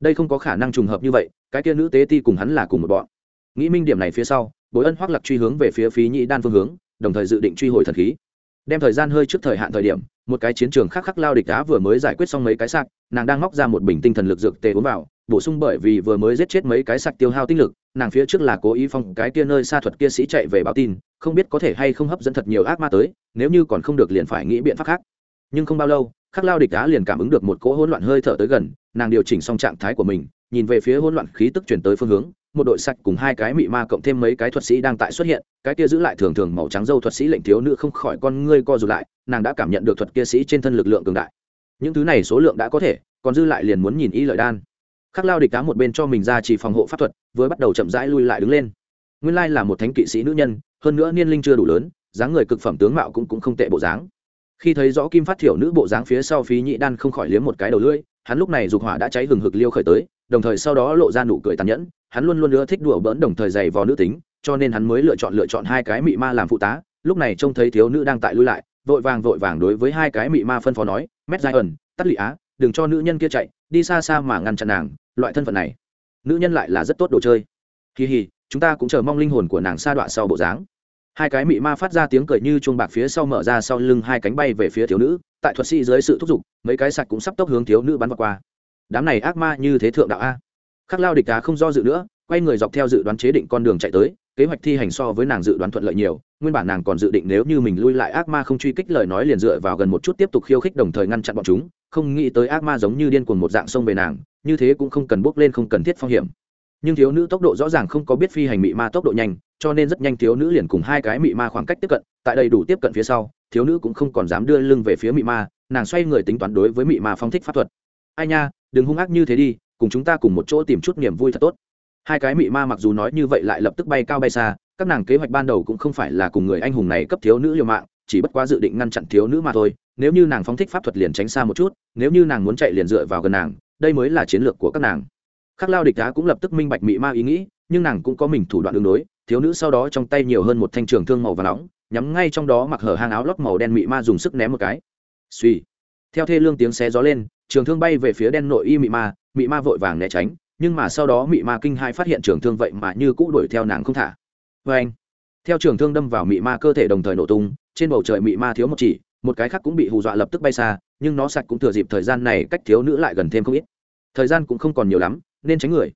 Đây không có khả năng trùng hợp như vậy, cái kia nữ tế ti cùng hắn là cùng một bọn. Nghĩ minh điểm này phía sau, bối ân hoắc lặc truy hướng về phía phí nhĩ đan phương hướng, đồng thời dự định truy hồi thần khí. Đem thời gian hơi trước thời hạn thời điểm, một cái chiến trường khắc khắc lao địch đá vừa mới giải quyết xong mấy cái sạc, nàng đang móc ra một bình tinh thần lực dược tê uống vào bổ sung bởi vì vừa mới giết chết mấy cái sạc tiêu hao tinh lực, nàng phía trước là cố ý phong cái kia nơi xa thuật kia sĩ chạy về báo tin, không biết có thể hay không hấp dẫn thật nhiều ác ma tới, nếu như còn không được liền phải nghĩ biện pháp khác. Nhưng không bao lâu, khắc lao địch đá liền cảm ứng được một cỗ hỗn loạn hơi thở tới gần, nàng điều chỉnh xong trạng thái của mình, nhìn về phía hỗn loạn khí tức chuyển tới phương hướng, một đội sạch cùng hai cái mị ma cộng thêm mấy cái thuật sĩ đang tại xuất hiện, cái kia giữ lại thường thường màu trắng dâu thuật sĩ lệnh thiếu nữ không khỏi con ngươi co rụt lại, nàng đã cảm nhận được thuật kia sĩ trên thân lực lượng cường đại. Những thứ này số lượng đã có thể, còn dư lại liền muốn nhìn y lợi đan khắc lao địch cá một bên cho mình ra chỉ phòng hộ pháp thuật, vừa bắt đầu chậm rãi lui lại đứng lên. Nguyên lai là một thánh kỵ sĩ nữ nhân, hơn nữa niên linh chưa đủ lớn, dáng người cực phẩm tướng mạo cũng cũng không tệ bộ dáng. Khi thấy rõ kim phát thiểu nữ bộ dáng phía sau phí nhị đan không khỏi liếm một cái đầu lưỡi, hắn lúc này dục hỏa đã cháy hừng hực liêu khởi tới, đồng thời sau đó lộ ra nụ cười tàn nhẫn, hắn luôn luôn ưa thích đùa bỡn đồng thời giày vò nữ tính, cho nên hắn mới lựa chọn lựa chọn hai cái mị ma làm phụ tá, lúc này trông thấy thiếu nữ đang tại lui lại, vội vàng vội vàng đối với hai cái mị ma phân phó nói, mét dài ẩn, tắt lị á, đừng cho nữ nhân kia chạy, đi xa xa mà ngăn chặn nàng loại thân phận này, nữ nhân lại là rất tốt đồ chơi. Kỳ hì, chúng ta cũng chờ mong linh hồn của nàng sa đọa sau bộ dáng. Hai cái mị ma phát ra tiếng cười như chuông bạc phía sau mở ra sau lưng hai cánh bay về phía thiếu nữ, tại thuật sĩ dưới sự thúc giục, mấy cái sạch cũng sắp tốc hướng thiếu nữ bắn vào qua. Đám này ác ma như thế thượng đạo a. Khắc lao địch cá không do dự nữa quay người dọc theo dự đoán chế định con đường chạy tới, kế hoạch thi hành so với nàng dự đoán thuận lợi nhiều, nguyên bản nàng còn dự định nếu như mình lui lại ác ma không truy kích lời nói liền dựa vào gần một chút tiếp tục khiêu khích đồng thời ngăn chặn bọn chúng, không nghĩ tới ác ma giống như điên cuồng một dạng sông về nàng, như thế cũng không cần bước lên không cần thiết phong hiểm. Nhưng thiếu nữ tốc độ rõ ràng không có biết phi hành mị ma tốc độ nhanh, cho nên rất nhanh thiếu nữ liền cùng hai cái mị ma khoảng cách tiếp cận, tại đây đủ tiếp cận phía sau, thiếu nữ cũng không còn dám đưa lưng về phía mị ma, nàng xoay người tính toán đối với mị ma phong thích pháp thuật. Ai nha, đừng hung ác như thế đi, cùng chúng ta cùng một chỗ tìm chút niềm vui thật tốt hai cái mị ma mặc dù nói như vậy lại lập tức bay cao bay xa, các nàng kế hoạch ban đầu cũng không phải là cùng người anh hùng này cấp thiếu nữ liều mạng, chỉ bất quá dự định ngăn chặn thiếu nữ mà thôi. Nếu như nàng phóng thích pháp thuật liền tránh xa một chút, nếu như nàng muốn chạy liền dựa vào gần nàng, đây mới là chiến lược của các nàng. Khắc lao địch đá cũng lập tức minh bạch mị ma ý nghĩ, nhưng nàng cũng có mình thủ đoạn đường đối, thiếu nữ sau đó trong tay nhiều hơn một thanh trường thương màu và nóng, nhắm ngay trong đó mặc hở hang áo lót màu đen mị ma dùng sức ném một cái. Suy theo thê lương tiếng xé gió lên, trường thương bay về phía đen nội y mị ma mị ma vội vàng né tránh nhưng mà sau đó mị ma kinh hai phát hiện trường thương vậy mà như cũ đuổi theo nàng không thả. Vê anh, theo trường thương đâm vào mị ma cơ thể đồng thời nổ tung, trên bầu trời mị ma thiếu một chỉ, một cái khác cũng bị hù dọa lập tức bay xa, nhưng nó sạch cũng thừa dịp thời gian này cách thiếu nữ lại gần thêm không ít. Thời gian cũng không còn nhiều lắm, nên tránh người.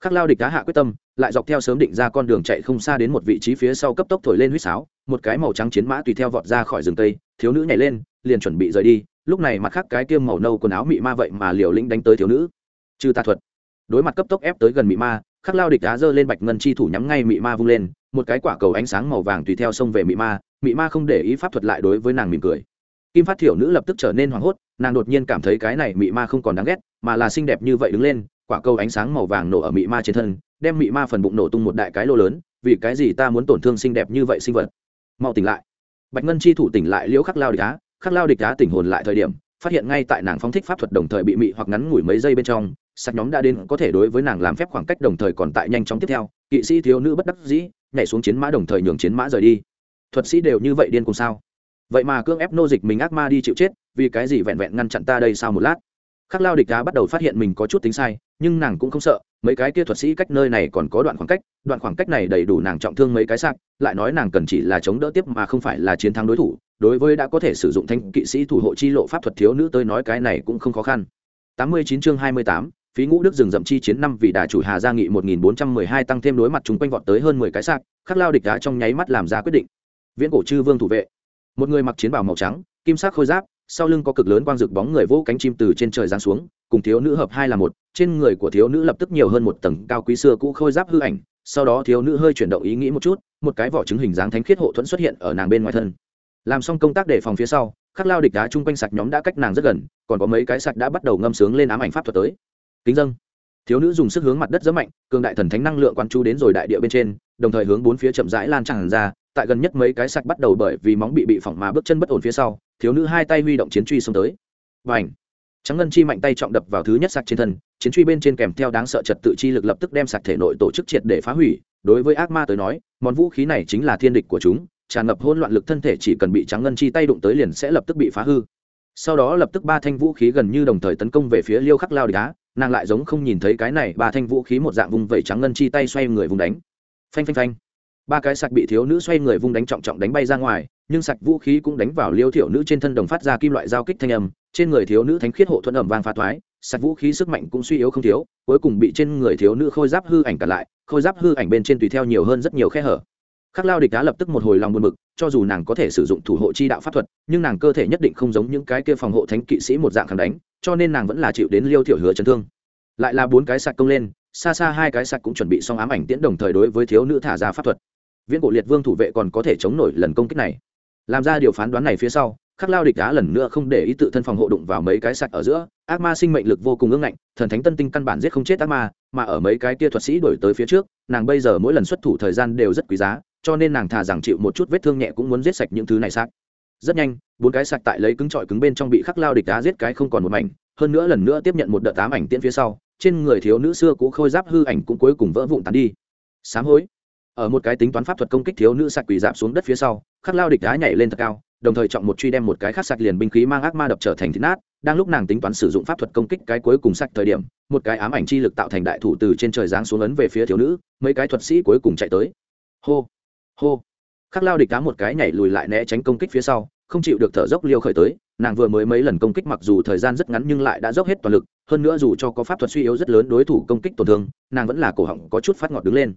Khắc lao địch cá hạ quyết tâm, lại dọc theo sớm định ra con đường chạy không xa đến một vị trí phía sau cấp tốc thổi lên huýt sáo, một cái màu trắng chiến mã tùy theo vọt ra khỏi rừng tây, thiếu nữ nhảy lên, liền chuẩn bị rời đi, lúc này mặt khác cái tiêm màu nâu quần áo mị ma vậy mà liều lĩnh đánh tới thiếu nữ. Trừ tà thuật đối mặt cấp tốc ép tới gần mị ma, khắc lao địch đá giơ lên bạch ngân chi thủ nhắm ngay mị ma vung lên, một cái quả cầu ánh sáng màu vàng tùy theo xông về mị ma mị ma không để ý pháp thuật lại đối với nàng mỉm cười. Kim phát thiểu nữ lập tức trở nên hoảng hốt, nàng đột nhiên cảm thấy cái này mị ma không còn đáng ghét, mà là xinh đẹp như vậy đứng lên, quả cầu ánh sáng màu vàng nổ ở mị ma trên thân, đem mị ma phần bụng nổ tung một đại cái lô lớn, vì cái gì ta muốn tổn thương xinh đẹp như vậy sinh vật? Mau tỉnh lại. Bạch ngân chi thủ tỉnh lại liễu khắc lao địch á, khắc lao địch á tỉnh hồn lại thời điểm, phát hiện ngay tại nàng phóng thích pháp thuật đồng thời bị mị hoặc ngắn ngủi mấy giây bên trong sạc nhóm đã đến có thể đối với nàng làm phép khoảng cách đồng thời còn tại nhanh chóng tiếp theo kỵ sĩ thiếu nữ bất đắc dĩ nhảy xuống chiến mã đồng thời nhường chiến mã rời đi. Thuật sĩ đều như vậy điên cùng sao? Vậy mà cương ép nô dịch mình ác ma đi chịu chết vì cái gì vẹn vẹn ngăn chặn ta đây sau một lát? Khắc lao địch đá bắt đầu phát hiện mình có chút tính sai nhưng nàng cũng không sợ mấy cái kia thuật sĩ cách nơi này còn có đoạn khoảng cách đoạn khoảng cách này đầy đủ nàng trọng thương mấy cái sạc lại nói nàng cần chỉ là chống đỡ tiếp mà không phải là chiến thắng đối thủ đối với đã có thể sử dụng thanh kỵ sĩ thủ hộ chi lộ pháp thuật thiếu nữ tới nói cái này cũng không khó khăn. 89 chương 28, phí ngũ đức rừng rậm chi chiến năm vị đà chủ hà gia nghị 1412 tăng thêm đối mặt chúng quanh vọt tới hơn 10 cái sạc, khắc lao địch đá trong nháy mắt làm ra quyết định. Viễn cổ chư vương thủ vệ. Một người mặc chiến bào màu trắng, kim sắc khôi giáp, sau lưng có cực lớn quang rực bóng người vỗ cánh chim từ trên trời giáng xuống, cùng thiếu nữ hợp hai là một, trên người của thiếu nữ lập tức nhiều hơn một tầng cao quý xưa cũ khôi giáp hư ảnh, sau đó thiếu nữ hơi chuyển động ý nghĩ một chút, một cái vỏ trứng hình dáng thánh khiết hộ thuẫn xuất hiện ở nàng bên ngoài thân. Làm xong công tác để phòng phía sau, khắc lao địch đá chung quanh sạch nhóm đã cách nàng rất gần, còn có mấy cái sạch đã bắt đầu ngâm sướng lên ám ảnh pháp thuật tới kính dâng. Thiếu nữ dùng sức hướng mặt đất rất mạnh, cường đại thần thánh năng lượng quan chú đến rồi đại địa bên trên, đồng thời hướng bốn phía chậm rãi lan tràn ra, tại gần nhất mấy cái sạch bắt đầu bởi vì móng bị bị phỏng mà bước chân bất ổn phía sau, thiếu nữ hai tay huy động chiến truy xông tới. Và ảnh trắng ngân chi mạnh tay trọng đập vào thứ nhất sạc trên thân, chiến truy bên trên kèm theo đáng sợ trật tự chi lực lập tức đem sạc thể nội tổ chức triệt để phá hủy, đối với ác ma tới nói, món vũ khí này chính là thiên địch của chúng, tràn ngập hôn loạn lực thân thể chỉ cần bị trắng ngân chi tay đụng tới liền sẽ lập tức bị phá hư. Sau đó lập tức ba thanh vũ khí gần như đồng thời tấn công về phía liêu khắc lao đá nàng lại giống không nhìn thấy cái này ba thanh vũ khí một dạng vùng vẩy trắng ngân chi tay xoay người vùng đánh. Phanh phanh phanh. Ba cái sạc bị thiếu nữ xoay người vung đánh trọng trọng đánh bay ra ngoài nhưng sạc vũ khí cũng đánh vào liêu thiểu nữ trên thân đồng phát ra kim loại giao kích thanh âm trên người thiếu nữ thánh khiết hộ thuận ẩm vang phá thoái sạc vũ khí sức mạnh cũng suy yếu không thiếu cuối cùng bị trên người thiếu nữ khôi giáp hư ảnh cả lại khôi giáp hư ảnh bên trên tùy theo nhiều hơn rất nhiều khe hở. Khắc lao địch đá lập tức một hồi lòng buồn mực, cho dù nàng có thể sử dụng thủ hộ chi đạo pháp thuật nhưng nàng cơ thể nhất định không giống những cái kia phòng hộ thánh kỵ sĩ một dạng khẳng đánh cho nên nàng vẫn là chịu đến liêu thiểu hứa chấn thương. Lại là bốn cái sạc công lên, xa xa hai cái sạc cũng chuẩn bị xong ám ảnh tiễn đồng thời đối với thiếu nữ thả ra pháp thuật. Viễn cổ liệt vương thủ vệ còn có thể chống nổi lần công kích này. Làm ra điều phán đoán này phía sau, khắc lao địch đá lần nữa không để ý tự thân phòng hộ đụng vào mấy cái sạch ở giữa, ác ma sinh mệnh lực vô cùng ưng ngạnh, thần thánh tân tinh căn bản giết không chết ác ma, mà ở mấy cái tia thuật sĩ đổi tới phía trước, nàng bây giờ mỗi lần xuất thủ thời gian đều rất quý giá, cho nên nàng thà rằng chịu một chút vết thương nhẹ cũng muốn giết sạch những thứ này xác rất nhanh, bốn cái sạch tại lấy cứng trọi cứng bên trong bị khắc lao địch đá giết cái không còn một mảnh, hơn nữa lần nữa tiếp nhận một đợt tám ảnh tiễn phía sau, trên người thiếu nữ xưa cũ khôi giáp hư ảnh cũng cuối cùng vỡ vụn tàn đi. Sám hối. Ở một cái tính toán pháp thuật công kích thiếu nữ sạc quỳ dạp xuống đất phía sau, khắc lao địch đá nhảy lên thật cao, đồng thời chọn một truy đem một cái khắc sạch liền binh khí mang ác ma đập trở thành thịt nát. Đang lúc nàng tính toán sử dụng pháp thuật công kích cái cuối cùng sạch thời điểm, một cái ám ảnh chi lực tạo thành đại thủ từ trên trời giáng xuống ấn về phía thiếu nữ, mấy cái thuật sĩ cuối cùng chạy tới. Hô. Hô khắc lao địch cá một cái nhảy lùi lại né tránh công kích phía sau, không chịu được thở dốc liêu khởi tới, nàng vừa mới mấy lần công kích mặc dù thời gian rất ngắn nhưng lại đã dốc hết toàn lực, hơn nữa dù cho có pháp thuật suy yếu rất lớn đối thủ công kích tổn thương, nàng vẫn là cổ họng có chút phát ngọt đứng lên.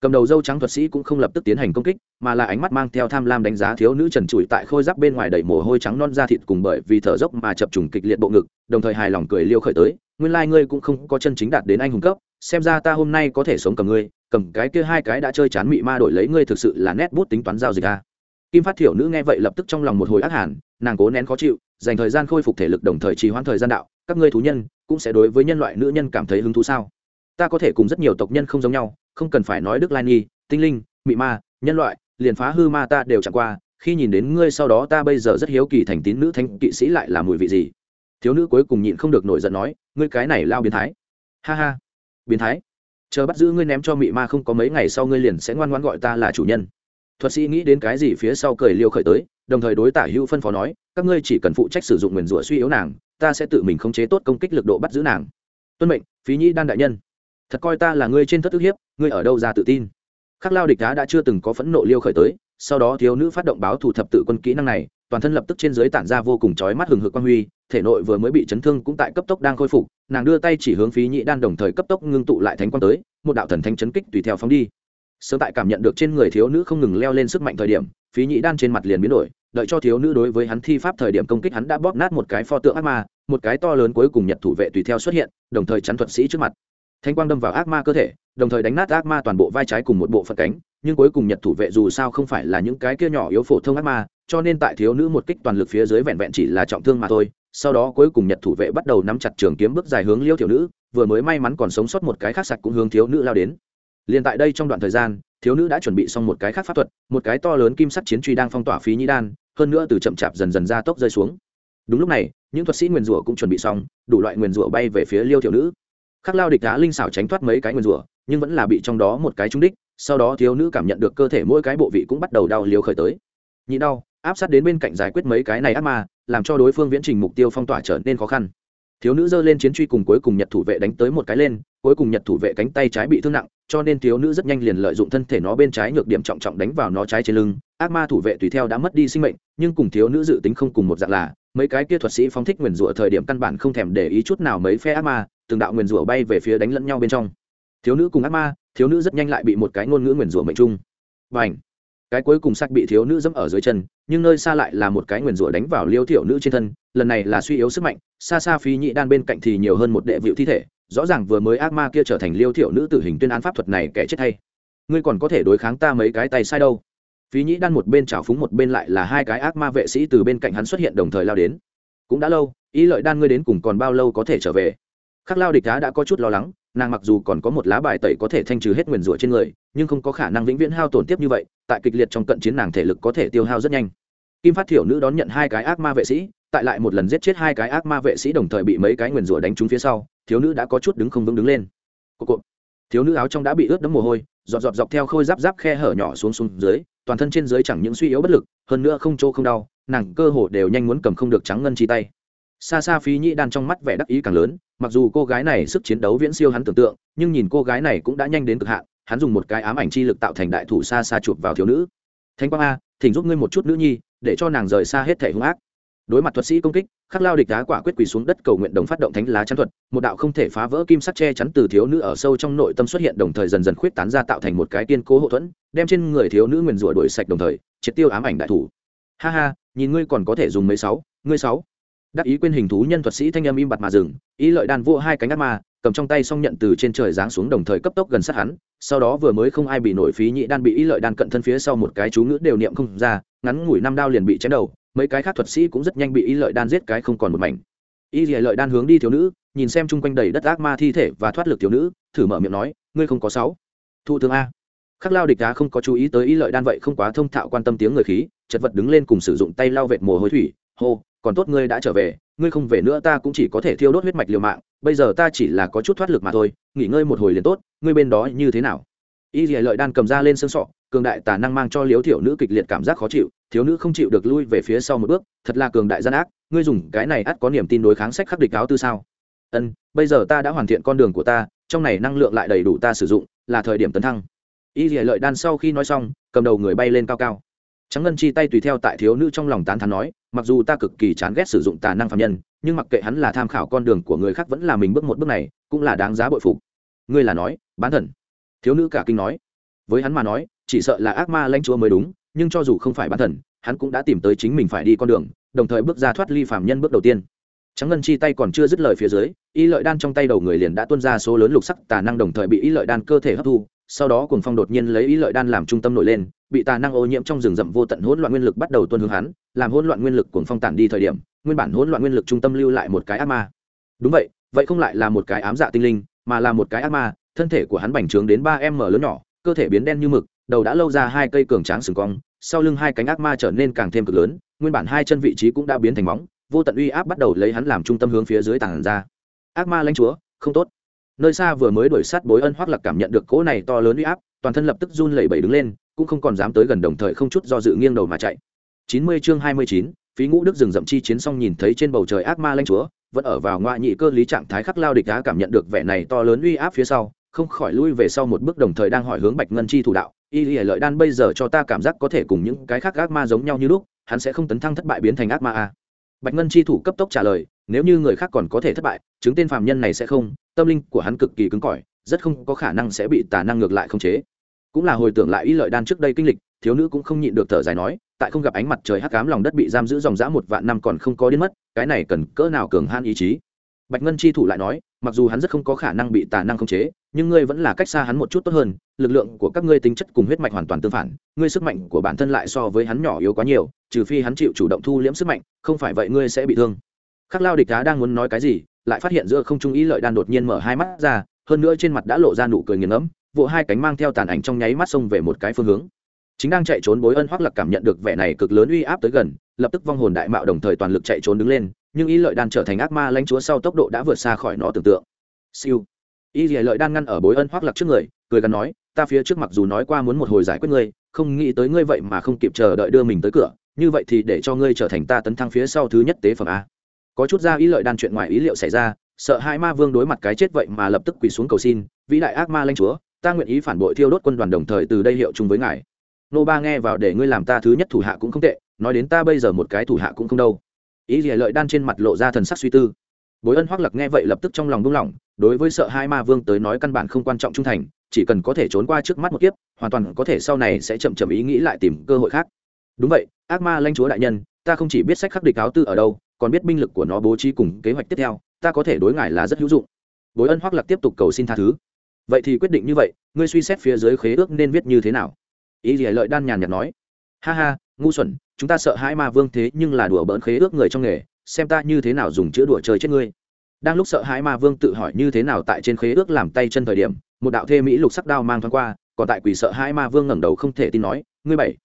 Cầm đầu dâu trắng thuật sĩ cũng không lập tức tiến hành công kích, mà là ánh mắt mang theo tham lam đánh giá thiếu nữ trần trụi tại khôi giáp bên ngoài đầy mồ hôi trắng non da thịt cùng bởi vì thở dốc mà chập trùng kịch liệt bộ ngực, đồng thời hài lòng cười liêu khởi tới, nguyên lai、like、ngươi cũng không có chân chính đạt đến anh hùng cấp, xem ra ta hôm nay có thể sống cầm ngươi cầm cái kia hai cái đã chơi chán mị ma đổi lấy ngươi thực sự là nét bút tính toán giao dịch a kim phát thiểu nữ nghe vậy lập tức trong lòng một hồi ác hẳn nàng cố nén khó chịu, dành thời gian khôi phục thể lực đồng thời trì hoãn thời gian đạo, các ngươi thú nhân, cũng sẽ đối với nhân loại nữ nhân cảm thấy hứng thú sao? Ta có thể cùng rất nhiều tộc nhân không giống nhau, không cần phải nói đức lai nhi, tinh linh, mị ma, nhân loại, liền phá hư ma ta đều chẳng qua, khi nhìn đến ngươi sau đó ta bây giờ rất hiếu kỳ thành tín nữ thanh kỵ sĩ lại là mùi vị gì? Thiếu nữ cuối cùng nhịn không được nổi giận nói, ngươi cái này lao biến thái. Ha ha. Biến thái? Chờ bắt giữ ngươi ném cho mị ma không có mấy ngày sau ngươi liền sẽ ngoan ngoan gọi ta là chủ nhân. Thuật sĩ nghĩ đến cái gì phía sau cười liêu khởi tới, đồng thời đối tả hữu phân phó nói, các ngươi chỉ cần phụ trách sử dụng nguyền rủa suy yếu nàng, ta sẽ tự mình khống chế tốt công kích lực độ bắt giữ nàng. Tuân mệnh, phí nhĩ đan đại nhân. Thật coi ta là ngươi trên thất ức hiếp, ngươi ở đâu ra tự tin? Khắc lao địch đá đã chưa từng có phẫn nộ liêu khởi tới, sau đó thiếu nữ phát động báo thủ thập tự quân kỹ năng này, toàn thân lập tức trên dưới tản ra vô cùng chói mắt hừng hực quang huy, thể nội vừa mới bị chấn thương cũng tại cấp tốc đang khôi phục nàng đưa tay chỉ hướng phí nhị đan đồng thời cấp tốc ngưng tụ lại thánh quang tới, một đạo thần thánh chấn kích tùy theo phóng đi. Sớm tại cảm nhận được trên người thiếu nữ không ngừng leo lên sức mạnh thời điểm, phí nhị đan trên mặt liền biến đổi, đợi cho thiếu nữ đối với hắn thi pháp thời điểm công kích hắn đã bóp nát một cái pho tượng ác ma, một cái to lớn cuối cùng nhật thủ vệ tùy theo xuất hiện, đồng thời chắn thuật sĩ trước mặt. Thanh quang đâm vào ác ma cơ thể, đồng thời đánh nát ác ma toàn bộ vai trái cùng một bộ phận cánh, nhưng cuối cùng nhật thủ vệ dù sao không phải là những cái kia nhỏ yếu phổ thông ác ma, cho nên tại thiếu nữ một kích toàn lực phía dưới vẹn vẹn chỉ là trọng thương mà thôi sau đó cuối cùng nhật thủ vệ bắt đầu nắm chặt trường kiếm bước dài hướng liêu thiếu nữ, vừa mới may mắn còn sống sót một cái khác sạch cũng hướng thiếu nữ lao đến. Liền tại đây trong đoạn thời gian, thiếu nữ đã chuẩn bị xong một cái khác pháp thuật, một cái to lớn kim sắt chiến truy đang phong tỏa phí nhĩ đan, hơn nữa từ chậm chạp dần dần ra tốc rơi xuống. Đúng lúc này, những thuật sĩ nguyền rủa cũng chuẩn bị xong, đủ loại nguyền rủa bay về phía liêu thiếu nữ. Khắc lao địch đá linh xảo tránh thoát mấy cái nguyền rủa, nhưng vẫn là bị trong đó một cái trúng đích, sau đó thiếu nữ cảm nhận được cơ thể mỗi cái bộ vị cũng bắt đầu đau liều khởi tới. Nhị đau áp sát đến bên cạnh giải quyết mấy cái này ác ma, làm cho đối phương viễn trình mục tiêu phong tỏa trở nên khó khăn. Thiếu nữ giơ lên chiến truy cùng cuối cùng nhật thủ vệ đánh tới một cái lên, cuối cùng nhật thủ vệ cánh tay trái bị thương nặng, cho nên thiếu nữ rất nhanh liền lợi dụng thân thể nó bên trái nhược điểm trọng trọng đánh vào nó trái trên lưng. Ác ma thủ vệ tùy theo đã mất đi sinh mệnh, nhưng cùng thiếu nữ dự tính không cùng một dạng là, mấy cái kia thuật sĩ phóng thích nguyền rủa thời điểm căn bản không thèm để ý chút nào mấy phe ác ma, từng đạo nguyền rủa bay về phía đánh lẫn nhau bên trong. Thiếu nữ cùng ác ma, thiếu nữ rất nhanh lại bị một cái ngôn ngữ nguyền rủa mệnh chung. và ảnh cái cuối cùng sắc bị thiếu nữ dẫm ở dưới chân, nhưng nơi xa lại là một cái nguyền rủa đánh vào liêu thiểu nữ trên thân, lần này là suy yếu sức mạnh, xa xa phí nhị đan bên cạnh thì nhiều hơn một đệ vịu thi thể, rõ ràng vừa mới ác ma kia trở thành liêu thiểu nữ tử hình tuyên án pháp thuật này kẻ chết hay. Ngươi còn có thể đối kháng ta mấy cái tay sai đâu. Phí nhĩ đan một bên trào phúng một bên lại là hai cái ác ma vệ sĩ từ bên cạnh hắn xuất hiện đồng thời lao đến. Cũng đã lâu, ý lợi đan ngươi đến cùng còn bao lâu có thể trở về? Khắc lao địch đá đã có chút lo lắng nàng mặc dù còn có một lá bài tẩy có thể thanh trừ hết nguyền rủa trên người, nhưng không có khả năng vĩnh viễn hao tổn tiếp như vậy, tại kịch liệt trong cận chiến nàng thể lực có thể tiêu hao rất nhanh. Kim phát thiểu nữ đón nhận hai cái ác ma vệ sĩ, tại lại một lần giết chết hai cái ác ma vệ sĩ đồng thời bị mấy cái nguyền rủa đánh trúng phía sau, thiếu nữ đã có chút đứng không vững đứng lên. Cô cô. thiếu nữ áo trong đã bị ướt đẫm mồ hôi, giọt giọt dọc theo khôi giáp giáp khe hở nhỏ xuống xuống dưới, toàn thân trên dưới chẳng những suy yếu bất lực, hơn nữa không chỗ không đau, nàng cơ hồ đều nhanh muốn cầm không được trắng ngân chi tay xa xa phí nhĩ đan trong mắt vẻ đắc ý càng lớn, mặc dù cô gái này sức chiến đấu viễn siêu hắn tưởng tượng, nhưng nhìn cô gái này cũng đã nhanh đến cực hạn, hắn dùng một cái ám ảnh chi lực tạo thành đại thủ xa xa chụp vào thiếu nữ. Thanh quang a, thỉnh giúp ngươi một chút nữ nhi, để cho nàng rời xa hết thể hung ác. Đối mặt thuật sĩ công kích, khắc lao địch đá quả quyết quỳ xuống đất cầu nguyện đồng phát động thánh lá chắn thuật, một đạo không thể phá vỡ kim sắt che chắn từ thiếu nữ ở sâu trong nội tâm xuất hiện đồng thời dần dần khuyết tán ra tạo thành một cái kiên cố hậu thuẫn, đem trên người thiếu nữ nguyền rủa đuổi sạch đồng thời, triệt tiêu ám ảnh đại thủ. Ha ha, nhìn ngươi còn có thể dùng mấy sáu, ngươi sáu đắc ý quên hình thú nhân thuật sĩ thanh âm im bặt mà dừng, ý lợi đan vua hai cánh ác ma, cầm trong tay xong nhận từ trên trời giáng xuống đồng thời cấp tốc gần sát hắn, sau đó vừa mới không ai bị nổi phí nhị đan bị ý lợi đan cận thân phía sau một cái chú ngữ đều niệm không ra, ngắn ngủi năm đao liền bị chém đầu, mấy cái khác thuật sĩ cũng rất nhanh bị ý lợi đan giết cái không còn một mảnh. Ý lợi đan hướng đi thiếu nữ, nhìn xem chung quanh đầy đất ác ma thi thể và thoát lực thiếu nữ, thử mở miệng nói, ngươi không có sáu. Thụ thương a. Khắc lao địch đá không có chú ý tới ý lợi đan vậy không quá thông thạo quan tâm tiếng người khí, chật vật đứng lên cùng sử dụng tay lao vệt mồ hôi thủy, hô còn tốt ngươi đã trở về, ngươi không về nữa ta cũng chỉ có thể thiêu đốt huyết mạch liều mạng, bây giờ ta chỉ là có chút thoát lực mà thôi, nghỉ ngơi một hồi liền tốt, ngươi bên đó như thế nào? Y dì lợi đan cầm ra lên xương sọ, cường đại tà năng mang cho liếu thiểu nữ kịch liệt cảm giác khó chịu, thiếu nữ không chịu được lui về phía sau một bước, thật là cường đại gian ác, ngươi dùng cái này ắt có niềm tin đối kháng sách khắc địch áo tư sao? Ân, bây giờ ta đã hoàn thiện con đường của ta, trong này năng lượng lại đầy đủ ta sử dụng, là thời điểm tấn thăng. Y dì lợi đan sau khi nói xong, cầm đầu người bay lên cao cao trắng ngân chi tay tùy theo tại thiếu nữ trong lòng tán thán nói, mặc dù ta cực kỳ chán ghét sử dụng tà năng phạm nhân, nhưng mặc kệ hắn là tham khảo con đường của người khác vẫn là mình bước một bước này, cũng là đáng giá bội phục. Ngươi là nói, bán thần. Thiếu nữ cả kinh nói. Với hắn mà nói, chỉ sợ là ác ma lãnh chúa mới đúng, nhưng cho dù không phải bán thần, hắn cũng đã tìm tới chính mình phải đi con đường, đồng thời bước ra thoát ly phạm nhân bước đầu tiên. Trắng ngân chi tay còn chưa dứt lời phía dưới, y lợi đan trong tay đầu người liền đã tuôn ra số lớn lục sắc tà năng đồng thời bị y lợi đan cơ thể hấp thu sau đó cùng phong đột nhiên lấy ý lợi đan làm trung tâm nổi lên, bị tà năng ô nhiễm trong rừng rậm vô tận hỗn loạn nguyên lực bắt đầu tuôn hướng hắn, làm hỗn loạn nguyên lực cuồng phong tản đi thời điểm, nguyên bản hỗn loạn nguyên lực trung tâm lưu lại một cái ác ma. Đúng vậy vậy không lại là một cái ám dạ tinh linh, mà là một cái ác ma, thân thể của hắn bành trướng đến ba m lớn nhỏ, cơ thể biến đen như mực, đầu đã lâu ra hai cây cường tráng sừng cong, sau lưng hai cánh ác ma trở nên càng thêm cực lớn, nguyên bản hai chân vị trí cũng đã biến thành móng, vô tận uy áp bắt đầu lấy hắn làm trung tâm hướng phía dưới tảng ra. Ác ma lãnh chúa, không tốt nơi xa vừa mới đuổi sát bối ân hoác lạc cảm nhận được cỗ này to lớn uy áp toàn thân lập tức run lẩy bẩy đứng lên cũng không còn dám tới gần đồng thời không chút do dự nghiêng đầu mà chạy. Chín mươi chương hai mươi chín, phí ngũ đức rừng rậm chi chiến xong nhìn thấy trên bầu trời ác ma lanh chúa vẫn ở vào ngoại nhị cơ lý trạng thái khắc lao địch đã cảm nhận được vẻ này to lớn uy áp phía sau không khỏi lui về sau một bước đồng thời đang hỏi hướng bạch ngân chi thủ đạo y lìa lợi đan bây giờ cho ta cảm giác có thể cùng những cái khác ác ma giống nhau như lúc hắn sẽ không tấn thăng thất bại biến thành ác ma a bạch ngân chi thủ cấp tốc trả lời, nếu như người khác còn có thể thất bại, chứng tên phạm nhân này sẽ không, tâm linh của hắn cực kỳ cứng cỏi, rất không có khả năng sẽ bị tà năng ngược lại không chế. Cũng là hồi tưởng lại ý lợi đan trước đây kinh lịch, thiếu nữ cũng không nhịn được thở dài nói, tại không gặp ánh mặt trời hắc cám lòng đất bị giam giữ dòng dã một vạn năm còn không có đến mất, cái này cần cỡ nào cường han ý chí? Bạch ngân chi thủ lại nói, mặc dù hắn rất không có khả năng bị tà năng khống chế, nhưng ngươi vẫn là cách xa hắn một chút tốt hơn, lực lượng của các ngươi tính chất cùng huyết mạch hoàn toàn tương phản, ngươi sức mạnh của bản thân lại so với hắn nhỏ yếu quá nhiều, trừ phi hắn chịu chủ động thu liễm sức mạnh, không phải vậy ngươi sẽ bị thương. Khắc lao địch đá đang muốn nói cái gì, lại phát hiện giữa không trung ý lợi đan đột nhiên mở hai mắt ra, hơn nữa trên mặt đã lộ ra nụ cười nghiền ngẫm vụ hai cánh mang theo tàn ảnh trong nháy mắt xông về một cái phương hướng. Chính đang chạy trốn bối ân hoắc lạc cảm nhận được vẻ này cực lớn uy áp tới gần, lập tức vong hồn đại mạo đồng thời toàn lực chạy trốn đứng lên nhưng ý lợi đan trở thành ác ma lãnh chúa sau tốc độ đã vượt xa khỏi nó tưởng tượng. Siêu. Y lợi đan ngăn ở bối ân hoác lạc trước người, cười gắn nói, ta phía trước mặc dù nói qua muốn một hồi giải quyết ngươi, không nghĩ tới ngươi vậy mà không kịp chờ đợi đưa mình tới cửa, như vậy thì để cho ngươi trở thành ta tấn thăng phía sau thứ nhất tế phẩm a. Có chút ra ý lợi đan chuyện ngoài ý liệu xảy ra, sợ hai ma vương đối mặt cái chết vậy mà lập tức quỳ xuống cầu xin, vĩ đại ác ma lanh chúa, ta nguyện ý phản bội thiêu đốt quân đoàn đồng thời từ đây hiệu chung với ngài. Nô ba nghe vào để ngươi làm ta thứ nhất thủ hạ cũng không tệ, nói đến ta bây giờ một cái thủ hạ cũng không đâu ý gì lợi đan trên mặt lộ ra thần sắc suy tư. Bối ân hoắc lặc nghe vậy lập tức trong lòng buông lỏng, đối với sợ hai ma vương tới nói căn bản không quan trọng trung thành, chỉ cần có thể trốn qua trước mắt một kiếp, hoàn toàn có thể sau này sẽ chậm chậm ý nghĩ lại tìm cơ hội khác. Đúng vậy, ác ma lanh chúa đại nhân, ta không chỉ biết sách khắc địch áo tư ở đâu, còn biết binh lực của nó bố trí cùng kế hoạch tiếp theo, ta có thể đối ngại là rất hữu dụng. Bối ân hoắc lạc tiếp tục cầu xin tha thứ. Vậy thì quyết định như vậy, ngươi suy xét phía dưới khế ước nên viết như thế nào? Ý gì lợi đan nhàn nhạt nói. Ha ha, ngu xuẩn chúng ta sợ hãi ma vương thế nhưng là đùa bỡn khế ước người trong nghề, xem ta như thế nào dùng chữa đùa chơi chết ngươi. Đang lúc sợ hãi ma vương tự hỏi như thế nào tại trên khế ước làm tay chân thời điểm, một đạo thê mỹ lục sắc đao mang thoáng qua, còn tại quỷ sợ hãi ma vương ngẩng đầu không thể tin nói, ngươi bảy.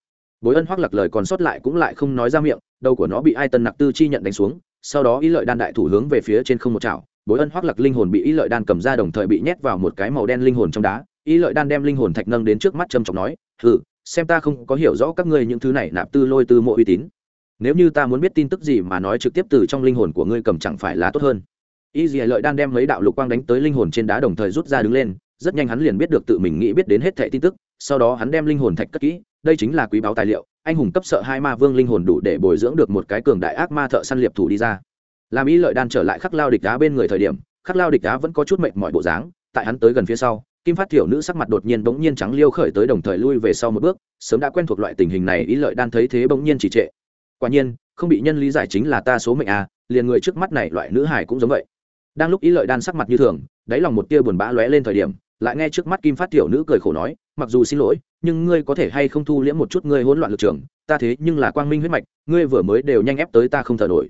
Bối ân hoắc lạc lời còn sót lại cũng lại không nói ra miệng, đầu của nó bị ai tân nặc tư chi nhận đánh xuống, sau đó ý lợi đan đại thủ hướng về phía trên không một chảo. Bối ân hoắc lạc linh hồn bị ý lợi đan cầm ra đồng thời bị nhét vào một cái màu đen linh hồn trong đá, ý lợi đan đem linh hồn thạch nâng đến trước mắt trầm trọng nói thử xem ta không có hiểu rõ các ngươi những thứ này nạp tư lôi tư mộ uy tín. Nếu như ta muốn biết tin tức gì mà nói trực tiếp từ trong linh hồn của ngươi cầm chẳng phải là tốt hơn. Y dì lợi đan đem mấy đạo lục quang đánh tới linh hồn trên đá đồng thời rút ra đứng lên, rất nhanh hắn liền biết được tự mình nghĩ biết đến hết thẻ tin tức, sau đó hắn đem linh hồn thạch cất kỹ, đây chính là quý báo tài liệu, anh hùng cấp sợ hai ma vương linh hồn đủ để bồi dưỡng được một cái cường đại ác ma thợ săn liệp thủ đi ra. Làm y lợi đan trở lại khắc lao địch đá bên người thời điểm, khắc lao địch đá vẫn có chút mệnh mọi bộ dáng, tại hắn tới gần phía sau kim phát thiểu nữ sắc mặt đột nhiên bỗng nhiên trắng liêu khởi tới đồng thời lui về sau một bước, sớm đã quen thuộc loại tình hình này, ý lợi đan thấy thế bỗng nhiên chỉ trệ. Quả nhiên, không bị nhân lý giải chính là ta số mệnh à liền người trước mắt này loại nữ hải cũng giống vậy. Đang lúc ý lợi đan sắc mặt như thường, đáy lòng một tia buồn bã lóe lên thời điểm, lại nghe trước mắt kim phát tiểu nữ cười khổ nói, mặc dù xin lỗi, nhưng ngươi có thể hay không thu liễm một chút ngươi hỗn loạn lực trường, ta thế nhưng là quang minh huyết mạch, ngươi vừa mới đều nhanh ép tới ta không thở nổi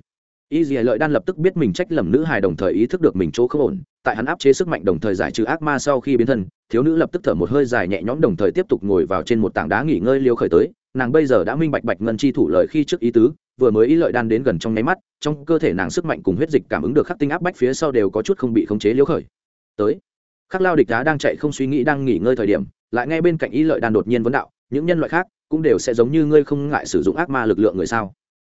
y dì lợi đan lập tức biết mình trách lầm nữ hài đồng thời ý thức được mình chỗ không ổn, tại hắn áp chế sức mạnh đồng thời giải trừ ác ma sau khi biến thân, thiếu nữ lập tức thở một hơi dài nhẹ nhõm đồng thời tiếp tục ngồi vào trên một tảng đá nghỉ ngơi liêu khởi tới. Nàng bây giờ đã minh bạch bạch ngân chi thủ lời khi trước ý tứ, vừa mới ý lợi đan đến gần trong nháy mắt, trong cơ thể nàng sức mạnh cùng huyết dịch cảm ứng được khắc tinh áp bách phía sau đều có chút không bị khống chế liêu khởi. Tới, khắc lao địch đá đang chạy không suy nghĩ đang nghỉ ngơi thời điểm, lại ngay bên cạnh ý lợi đan đột nhiên vấn đạo, những nhân loại khác cũng đều sẽ giống như ngươi không ngại sử dụng ác ma lực lượng người sao?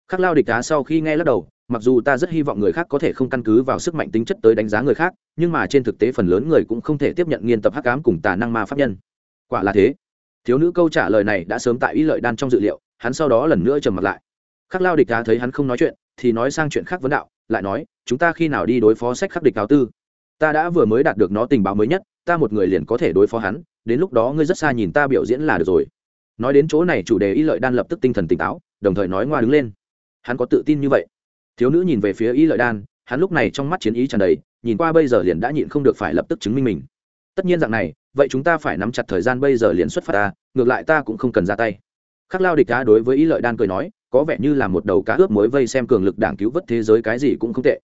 Khắc lao địch đá sau khi nghe lắc đầu mặc dù ta rất hy vọng người khác có thể không căn cứ vào sức mạnh tính chất tới đánh giá người khác, nhưng mà trên thực tế phần lớn người cũng không thể tiếp nhận nghiên tập hắc ám cùng tà năng ma pháp nhân. Quả là thế. Thiếu nữ câu trả lời này đã sớm tại ý lợi đan trong dự liệu, hắn sau đó lần nữa trầm mặt lại. Khắc lao địch đá thấy hắn không nói chuyện, thì nói sang chuyện khác vấn đạo, lại nói, chúng ta khi nào đi đối phó sách khắc địch cáo tư? Ta đã vừa mới đạt được nó tình báo mới nhất, ta một người liền có thể đối phó hắn, đến lúc đó ngươi rất xa nhìn ta biểu diễn là được rồi. Nói đến chỗ này, chủ đề y lợi đan lập tức tinh thần tỉnh táo, đồng thời nói ngoa đứng lên. Hắn có tự tin như vậy thiếu nữ nhìn về phía y lợi đan, hắn lúc này trong mắt chiến ý tràn đầy, nhìn qua bây giờ liền đã nhịn không được phải lập tức chứng minh mình. Tất nhiên dạng này, vậy chúng ta phải nắm chặt thời gian bây giờ liền xuất phát ta, ngược lại ta cũng không cần ra tay. Khắc lao địch cá đối với y lợi đan cười nói, có vẻ như là một đầu cá ướp mối vây xem cường lực đảng cứu vớt thế giới cái gì cũng không tệ.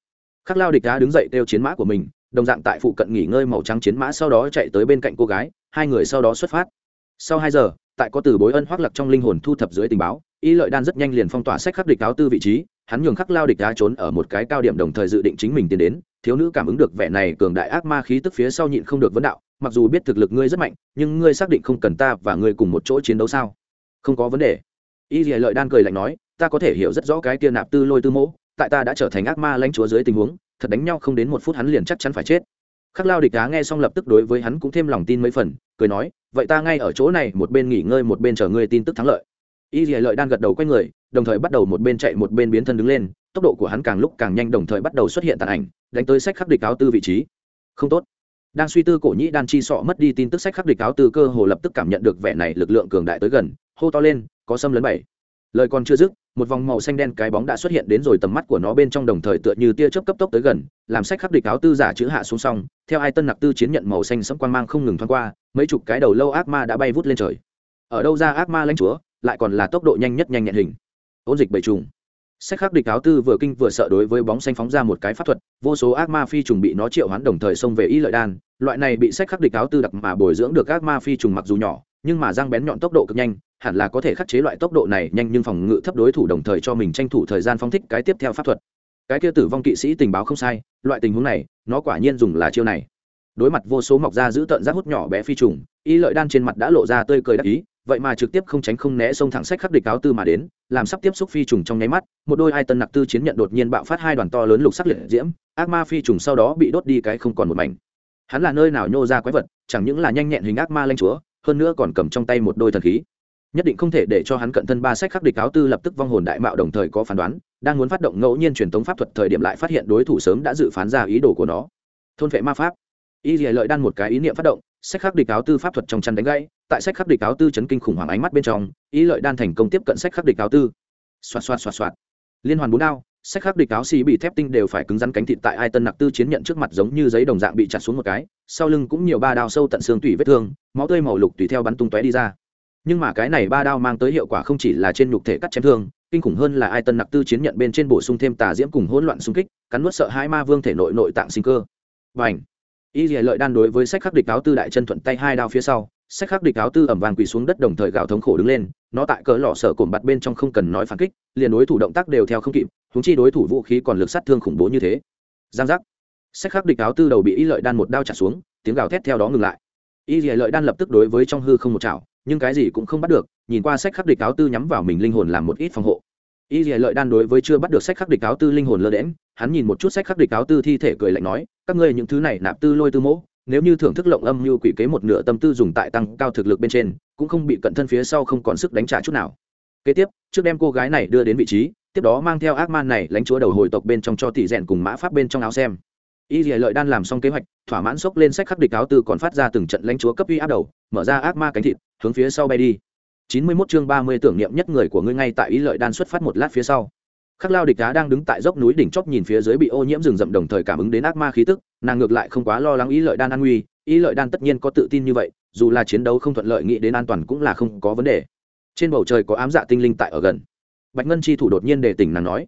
Khắc lao địch cá đứng dậy kêu chiến mã của mình, đồng dạng tại phụ cận nghỉ ngơi màu trắng chiến mã sau đó chạy tới bên cạnh cô gái, hai người sau đó xuất phát. Sau hai giờ, tại có từ bối ân hoác lặc trong linh hồn thu thập dưới tình báo, y lợi đan rất nhanh liền phong tỏa sách khắc địch áo tư vị trí hắn nhường khắc lao địch đá trốn ở một cái cao điểm đồng thời dự định chính mình tiến đến, thiếu nữ cảm ứng được vẻ này cường đại ác ma khí tức phía sau nhịn không được vấn đạo, mặc dù biết thực lực ngươi rất mạnh, nhưng ngươi xác định không cần ta và ngươi cùng một chỗ chiến đấu sao? Không có vấn đề. Y lợi đan cười lạnh nói, ta có thể hiểu rất rõ cái kia nạp tư lôi tư mỗ, tại ta đã trở thành ác ma lãnh chúa dưới tình huống, thật đánh nhau không đến một phút hắn liền chắc chắn phải chết. Khắc lao địch đá nghe xong lập tức đối với hắn cũng thêm lòng tin mấy phần, cười nói, vậy ta ngay ở chỗ này, một bên nghỉ ngơi một bên chờ ngươi tin tức thắng lợi. Y dì lợi đang gật đầu q u a y người đồng thời bắt đầu một bên chạy một bên biến thân đứng lên, tốc độ của hắn càng lúc càng nhanh, đồng thời bắt đầu xuất hiện tàn ảnh, đánh tới sách khắc địch áo tư vị trí. Không tốt. Đang suy tư cổ nhĩ đan chi sọ mất đi tin tức sách khắc địch áo tư cơ hồ lập tức cảm nhận được vẻ này lực lượng cường đại tới gần, hô to lên, có xâm lấn bảy. Lời còn chưa dứt, một vòng màu xanh đen cái bóng đã xuất hiện đến rồi tầm mắt của nó bên trong đồng thời tựa như tia chớp cấp tốc tới gần, làm sách khắc địch áo tư giả chữ hạ xuống xong, theo hai tân nặc tư chiến nhận màu xanh sẫm quang mang không ngừng thoáng qua, mấy chục cái đầu lâu ác ma đã bay vút lên trời. Ở đâu ra ác ma lãnh chúa, lại còn là tốc độ nhanh nhất nhanh nhẹn hình ôn dịch bầy trùng. Sách khắc địch áo tư vừa kinh vừa sợ đối với bóng xanh phóng ra một cái pháp thuật, vô số ác ma phi trùng bị nó triệu hoán đồng thời xông về y lợi đan. Loại này bị sách khắc địch áo tư đặc mà bồi dưỡng được ác ma phi trùng mặc dù nhỏ, nhưng mà răng bén nhọn tốc độ cực nhanh, hẳn là có thể khắc chế loại tốc độ này nhanh nhưng phòng ngự thấp đối thủ đồng thời cho mình tranh thủ thời gian phóng thích cái tiếp theo pháp thuật. Cái kia tử vong kỵ sĩ tình báo không sai, loại tình huống này, nó quả nhiên dùng là chiêu này. Đối mặt vô số mọc ra giữ tận rác hút nhỏ bé phi trùng, y lợi đan trên mặt đã lộ ra tươi cười đắc ý vậy mà trực tiếp không tránh không né xông thẳng sách khắc địch cáo tư mà đến, làm sắp tiếp xúc phi trùng trong nháy mắt, một đôi hai tân nặc tư chiến nhận đột nhiên bạo phát hai đoàn to lớn lục sắc liệt diễm, ác ma phi trùng sau đó bị đốt đi cái không còn một mảnh. Hắn là nơi nào nhô ra quái vật, chẳng những là nhanh nhẹn hình ác ma lanh chúa, hơn nữa còn cầm trong tay một đôi thần khí. Nhất định không thể để cho hắn cận thân ba sách khắc địch áo tư lập tức vong hồn đại mạo đồng thời có phán đoán, đang muốn phát động ngẫu nhiên truyền tống pháp thuật thời điểm lại phát hiện đối thủ sớm đã dự phán ra ý đồ của nó. Thôn vệ ma pháp. Y dì lợi đan một cái ý niệm phát động, sách khắc địch áo tư pháp thuật trong chăn đánh gãy tại sách khắc địch áo tư chấn kinh khủng hoảng ánh mắt bên trong, ý lợi đan thành công tiếp cận sách khắc địch áo tư. Xoạt xoạt xoạt xoạt. Liên hoàn bốn đao, sách khắc địch áo xì bị thép tinh đều phải cứng rắn cánh thịt tại ai tân nặc tư chiến nhận trước mặt giống như giấy đồng dạng bị chặt xuống một cái, sau lưng cũng nhiều ba đao sâu tận xương tủy vết thương, máu tươi màu lục tùy theo bắn tung tóe đi ra. Nhưng mà cái này ba đao mang tới hiệu quả không chỉ là trên nhục thể cắt chém thương, kinh khủng hơn là ai tân nặc tư chiến nhận bên trên bổ sung thêm tà diễm cùng hỗn loạn xung kích, cắn nuốt sợ hai ma vương thể nội nội tạng sinh cơ. Và ảnh y dìa lợi đan đối với sách khắc địch áo tư đại chân thuận tay hai đao phía sau sách khắc địch áo tư ẩm vàng quỳ xuống đất đồng thời gào thống khổ đứng lên, nó tại cỡ lọ sở cổm bặt bên trong không cần nói phản kích, liền đối thủ động tác đều theo không kịp húng chi đối thủ vũ khí còn lực sát thương khủng bố như thế. Giang giác. Sách khắc địch áo tư đầu bị y lợi đan một đao trả xuống, tiếng gào thét theo đó ngừng lại. Y lợi đan lập tức đối với trong hư không một chảo, nhưng cái gì cũng không bắt được, nhìn qua sách khắc địch áo tư nhắm vào mình linh hồn làm một ít phòng hộ. Y dì lợi đan đối với chưa bắt được sách khắc địch áo tư linh hồn lơ đễm hắn nhìn một chút sách khắc địch áo tư thi thể cười lạnh nói, các ngươi những thứ này nạp tư lôi tư mỗ nếu như thưởng thức lộng âm như quỷ kế một nửa tâm tư dùng tại tăng cao thực lực bên trên, cũng không bị cận thân phía sau không còn sức đánh trả chút nào. Kế tiếp, trước đem cô gái này đưa đến vị trí, tiếp đó mang theo ác man này lãnh chúa đầu hồi tộc bên trong cho tỷ rèn cùng mã pháp bên trong áo xem. Y dì lợi đan làm xong kế hoạch, thỏa mãn xốc lên sách khắc địch áo tư còn phát ra từng trận lãnh chúa cấp uy áp đầu, mở ra ác ma cánh thịt, hướng phía sau bay đi. Chín mươi 91 chương ba mươi tưởng niệm nhất người của ngươi ngay tại ý lợi đan xuất phát một lát phía sau khắc lao địch đá đang đứng tại dốc núi đỉnh chóp nhìn phía dưới bị ô nhiễm rừng rậm đồng thời cảm ứng đến ác ma khí tức, nàng ngược lại không quá lo lắng ý lợi đan an nguy, ý lợi đan tất nhiên có tự tin như vậy, dù là chiến đấu không thuận lợi nghĩ đến an toàn cũng là không có vấn đề. Trên bầu trời có ám dạ tinh linh tại ở gần. Bạch ngân chi thủ đột nhiên đề tỉnh nàng nói.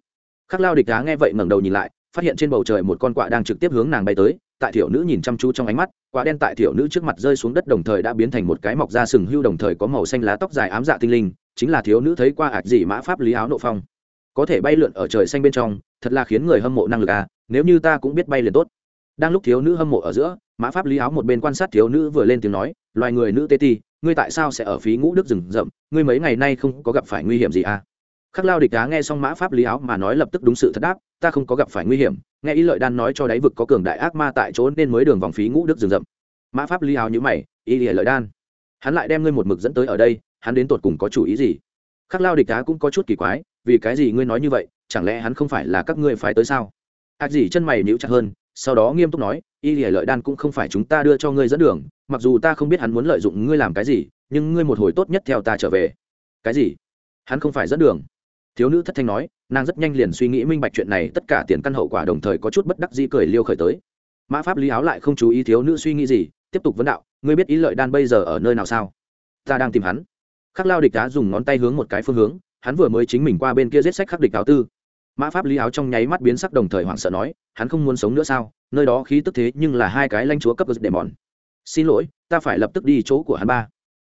Khắc lao địch đá nghe vậy ngẩng đầu nhìn lại, phát hiện trên bầu trời một con quạ đang trực tiếp hướng nàng bay tới, tại thiểu nữ nhìn chăm chú trong ánh mắt quả đen tại thiểu nữ trước mặt rơi xuống đất đồng thời đã biến thành một cái mọc da sừng hưu đồng thời có màu xanh lá tóc dài ám dạ tinh linh, chính là thiếu nữ thấy qua ạc dị mã pháp lý áo nộ phong có thể bay lượn ở trời xanh bên trong, thật là khiến người hâm mộ năng lực à nếu như ta cũng biết bay liền tốt. Đang lúc thiếu nữ hâm mộ ở giữa, mã pháp lý áo một bên quan sát thiếu nữ vừa lên tiếng nói, loài người nữ tê ti, ngươi tại sao sẽ ở phí ngũ đức rừng rậm? Ngươi mấy ngày nay không có gặp phải nguy hiểm gì à? Khắc lao địch đá nghe xong mã pháp lý áo mà nói lập tức đúng sự thật đáp, ta không có gặp phải nguy hiểm, nghe ý lợi đan nói cho đáy vực có cường đại ác ma tại chỗ nên mới đường vòng phí ngũ đức rừng rậm. Mã pháp lý áo nhữ mày, ý lợi đan. Hắn lại đem ngươi một mực dẫn tới ở đây, hắn đến tột cùng có chủ ý gì? Khắc lao địch đá cũng có chút kỳ quái, vì cái gì ngươi nói như vậy, chẳng lẽ hắn không phải là các ngươi phải tới sao? Ác gì chân mày níu chặt hơn, sau đó nghiêm túc nói, y lìa lợi đan cũng không phải chúng ta đưa cho ngươi dẫn đường, mặc dù ta không biết hắn muốn lợi dụng ngươi làm cái gì, nhưng ngươi một hồi tốt nhất theo ta trở về. Cái gì? Hắn không phải dẫn đường? Thiếu nữ thất thanh nói, nàng rất nhanh liền suy nghĩ minh bạch chuyện này, tất cả tiền căn hậu quả đồng thời có chút bất đắc dĩ cười liêu khởi tới. Mã pháp lý áo lại không chú ý thiếu nữ suy nghĩ gì, tiếp tục vấn đạo, ngươi biết ý lợi đan bây giờ ở nơi nào sao? Ta đang tìm hắn khắc lao địch đá dùng ngón tay hướng một cái phương hướng, hắn vừa mới chính mình qua bên kia giết sách khắc địch áo tư. Mã pháp lý áo trong nháy mắt biến sắc đồng thời hoảng sợ nói, hắn không muốn sống nữa sao? Nơi đó khí tức thế nhưng là hai cái lanh chúa cấp để mòn xin lỗi, ta phải lập tức đi chỗ của hắn ba.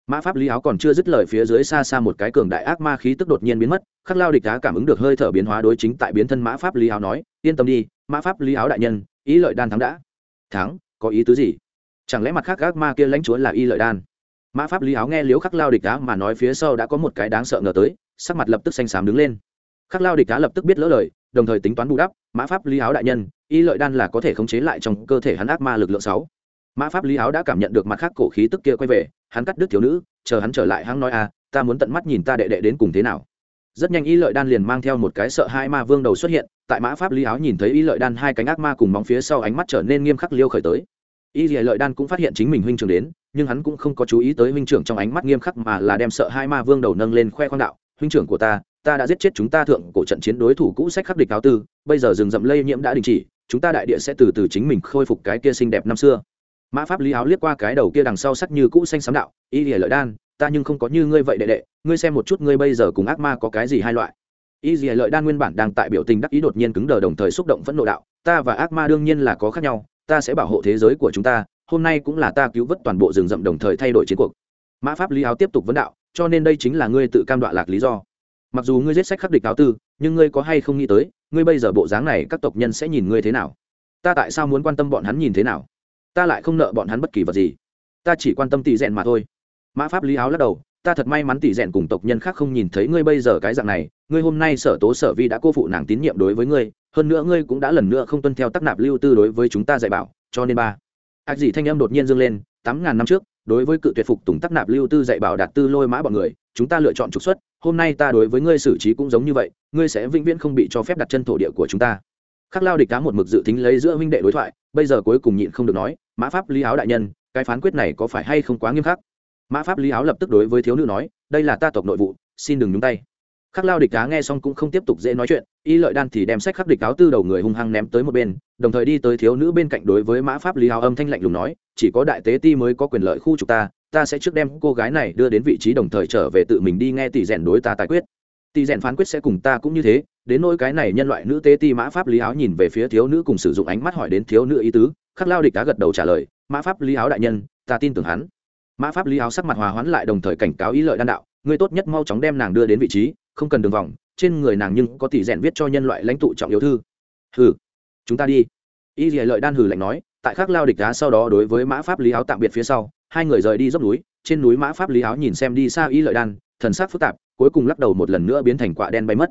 Mã pháp lý áo còn chưa dứt lời phía dưới xa xa một cái cường đại ác ma khí tức đột nhiên biến mất, khắc lao địch đá cảm ứng được hơi thở biến hóa đối chính tại biến thân mã pháp lý áo nói, yên tâm đi, mã pháp lý áo đại nhân, ý lợi đan thắng đã. Thắng? Có ý tứ gì? Chẳng lẽ mặt khác ác ma kia lãnh chúa là y lợi đan? Mã pháp lý áo nghe liếu khắc lao địch đá mà nói phía sau đã có một cái đáng sợ ngờ tới, sắc mặt lập tức xanh xám đứng lên. Khắc lao địch đá lập tức biết lỡ lời, đồng thời tính toán bù đắp, mã pháp lý áo đại nhân, y lợi đan là có thể khống chế lại trong cơ thể hắn ác ma lực lượng sáu. Mã pháp lý áo đã cảm nhận được mặt khác cổ khí tức kia quay về, hắn cắt đứt thiếu nữ, chờ hắn trở lại hắn nói à ta muốn tận mắt nhìn ta đệ đệ đến cùng thế nào. Rất nhanh y lợi đan liền mang theo một cái sợ hai ma vương đầu xuất hiện, tại mã pháp lý áo nhìn thấy y lợi đan hai cánh ác ma cùng móng phía sau ánh mắt trở nên nghiêm khắc liêu khởi tới y lợi đan cũng phát hiện chính mình huynh trưởng đến, nhưng hắn cũng không có chú ý tới huynh trưởng trong ánh mắt nghiêm khắc mà là đem sợ hai ma vương đầu nâng lên khoe khoang đạo, huynh trưởng của ta ta đã giết chết chúng ta thượng cổ trận chiến đối thủ cũ sách khắc địch áo tư, bây giờ rừng rậm lây nhiễm đã đình chỉ, chúng ta đại địa sẽ từ từ chính mình khôi phục cái kia xinh đẹp năm xưa. Mã pháp lý áo liếc qua cái đầu kia đằng sau sắc như cũ xanh sám đạo, y lìa lợi đan, ta nhưng không có như ngươi vậy đệ đệ, ngươi xem một chút ngươi bây giờ cùng ác ma có cái gì hai loại. Y lìa lợi đan nguyên bản đang tại biểu tình đắc ý đột nhiên cứng đờ đồng thời xúc động phẫn nộ đạo, ta và ác ma đương nhiên là có khác nhau ta sẽ bảo hộ thế giới của chúng ta, hôm nay cũng là ta cứu vớt toàn bộ rừng rậm đồng thời thay đổi chiến cuộc. Mã pháp lý áo tiếp tục vấn đạo, cho nên đây chính là ngươi tự cam đoạ lạc lý do. Mặc dù ngươi giết sách khắc địch áo tư, nhưng ngươi có hay không nghĩ tới, ngươi bây giờ bộ dáng này, các tộc nhân sẽ nhìn ngươi thế nào? Ta tại sao muốn quan tâm bọn hắn nhìn thế nào? Ta lại không nợ bọn hắn bất kỳ vật gì. Ta chỉ quan tâm tỷ rèn mà thôi. Mã pháp lý áo lắc đầu ta thật may mắn tỷ rèn cùng tộc nhân khác không nhìn thấy ngươi bây giờ cái dạng này, ngươi hôm nay sở tố sở vi đã cô phụ nàng tín nhiệm đối với ngươi, hơn nữa ngươi cũng đã lần nữa không tuân theo tác nạp lưu tư đối với chúng ta dạy bảo, cho nên ba. Ác gì thanh âm đột nhiên dâng lên, tám ngàn năm trước, đối với cự tuyệt phục tùng tác nạp lưu tư dạy bảo đạt tư lôi mã bọn người, chúng ta lựa chọn trục xuất, hôm nay ta đối với ngươi xử trí cũng giống như vậy, ngươi sẽ vĩnh viễn không bị cho phép đặt chân thổ địa của chúng ta. Khắc lao địch cá một mực dự tính lấy giữa huynh đệ đối thoại, bây giờ cuối cùng nhịn không được nói, mã pháp lý áo đại nhân, cái phán quyết này có phải hay không quá nghiêm khắc? Mã pháp lý áo lập tức đối với thiếu nữ nói, đây là ta tộc nội vụ, xin đừng nhúng tay. Khắc lao địch cá nghe xong cũng không tiếp tục dễ nói chuyện, y lợi đan thì đem sách khắc địch áo tư đầu người hung hăng ném tới một bên, đồng thời đi tới thiếu nữ bên cạnh đối với mã pháp lý áo âm thanh lạnh lùng nói, chỉ có đại tế ti mới có quyền lợi khu trục ta ta sẽ trước đem cô gái này đưa đến vị trí đồng thời trở về tự mình đi nghe tỷ rèn đối ta tài quyết. Tỷ rèn phán quyết sẽ cùng ta cũng như thế. Đến nỗi cái này nhân loại nữ tế ti mã pháp lý áo nhìn về phía thiếu nữ cùng sử dụng ánh mắt hỏi đến thiếu nữ ý tứ, khắc lao địch cá gật đầu trả lời, mã pháp lý áo đại nhân, ta tin tưởng hắn mã pháp lý áo sắc mặt hòa hoãn lại đồng thời cảnh cáo ý lợi đan đạo, ngươi tốt nhất mau chóng đem nàng đưa đến vị trí, không cần đường vòng, trên người nàng nhưng có tỷ rèn viết cho nhân loại lãnh tụ trọng yếu thư. Hừ, chúng ta đi. Y lợi đan hừ lạnh nói, tại khắc lao địch đá sau đó đối với mã pháp lý áo tạm biệt phía sau, hai người rời đi dốc núi, trên núi mã pháp lý áo nhìn xem đi xa y lợi đan, thần sắc phức tạp, cuối cùng lắc đầu một lần nữa biến thành quạ đen bay mất.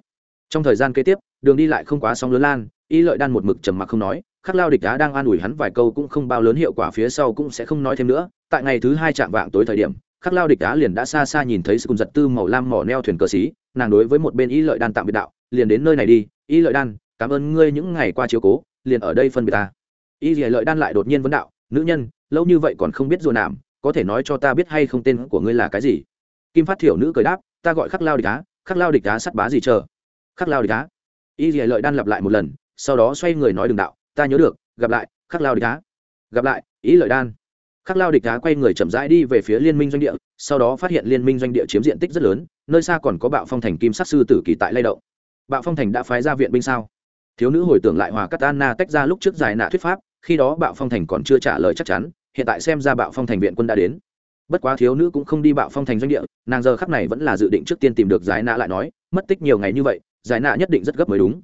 Trong thời gian kế tiếp, đường đi lại không quá sóng lớn lan, y lợi đan một mực trầm mặc không nói, khắc lao địch đá đang an ủi hắn vài câu cũng không bao lớn hiệu quả phía sau cũng sẽ không nói thêm nữa tại ngày thứ hai chạm vạng tối thời điểm, khắc lao địch đá liền đã xa xa nhìn thấy sự cùng giật tư màu lam mỏ neo thuyền cờ xí, nàng đối với một bên y lợi đan tạm biệt đạo, liền đến nơi này đi, y lợi đan, cảm ơn ngươi những ngày qua chiếu cố, liền ở đây phân biệt ta. Y lợi đan lại đột nhiên vấn đạo, nữ nhân, lâu như vậy còn không biết dù nạm, có thể nói cho ta biết hay không tên của ngươi là cái gì? Kim phát thiểu nữ cười đáp, ta gọi khắc lao địch đá khắc lao địch đá sắt bá gì chờ? Khắc lao địch đá y dì lợi đan lặp lại một lần, sau đó xoay người nói đường đạo, ta nhớ được, gặp lại, khắc lao địch đá gặp lại ý lợi đan khắc lao địch đá quay người chậm rãi đi về phía liên minh doanh địa, sau đó phát hiện liên minh doanh địa chiếm diện tích rất lớn, nơi xa còn có bạo phong thành kim sát sư tử kỳ tại lay động. Bạo phong thành đã phái ra viện binh sao? Thiếu nữ hồi tưởng lại hòa cắt anna tách ra lúc trước giải nạ thuyết pháp, khi đó bạo phong thành còn chưa trả lời chắc chắn, hiện tại xem ra bạo phong thành viện quân đã đến. Bất quá thiếu nữ cũng không đi bạo phong thành doanh địa, nàng giờ khắc này vẫn là dự định trước tiên tìm được giải nạ lại nói, mất tích nhiều ngày như vậy, giải nạ nhất định rất gấp mới đúng.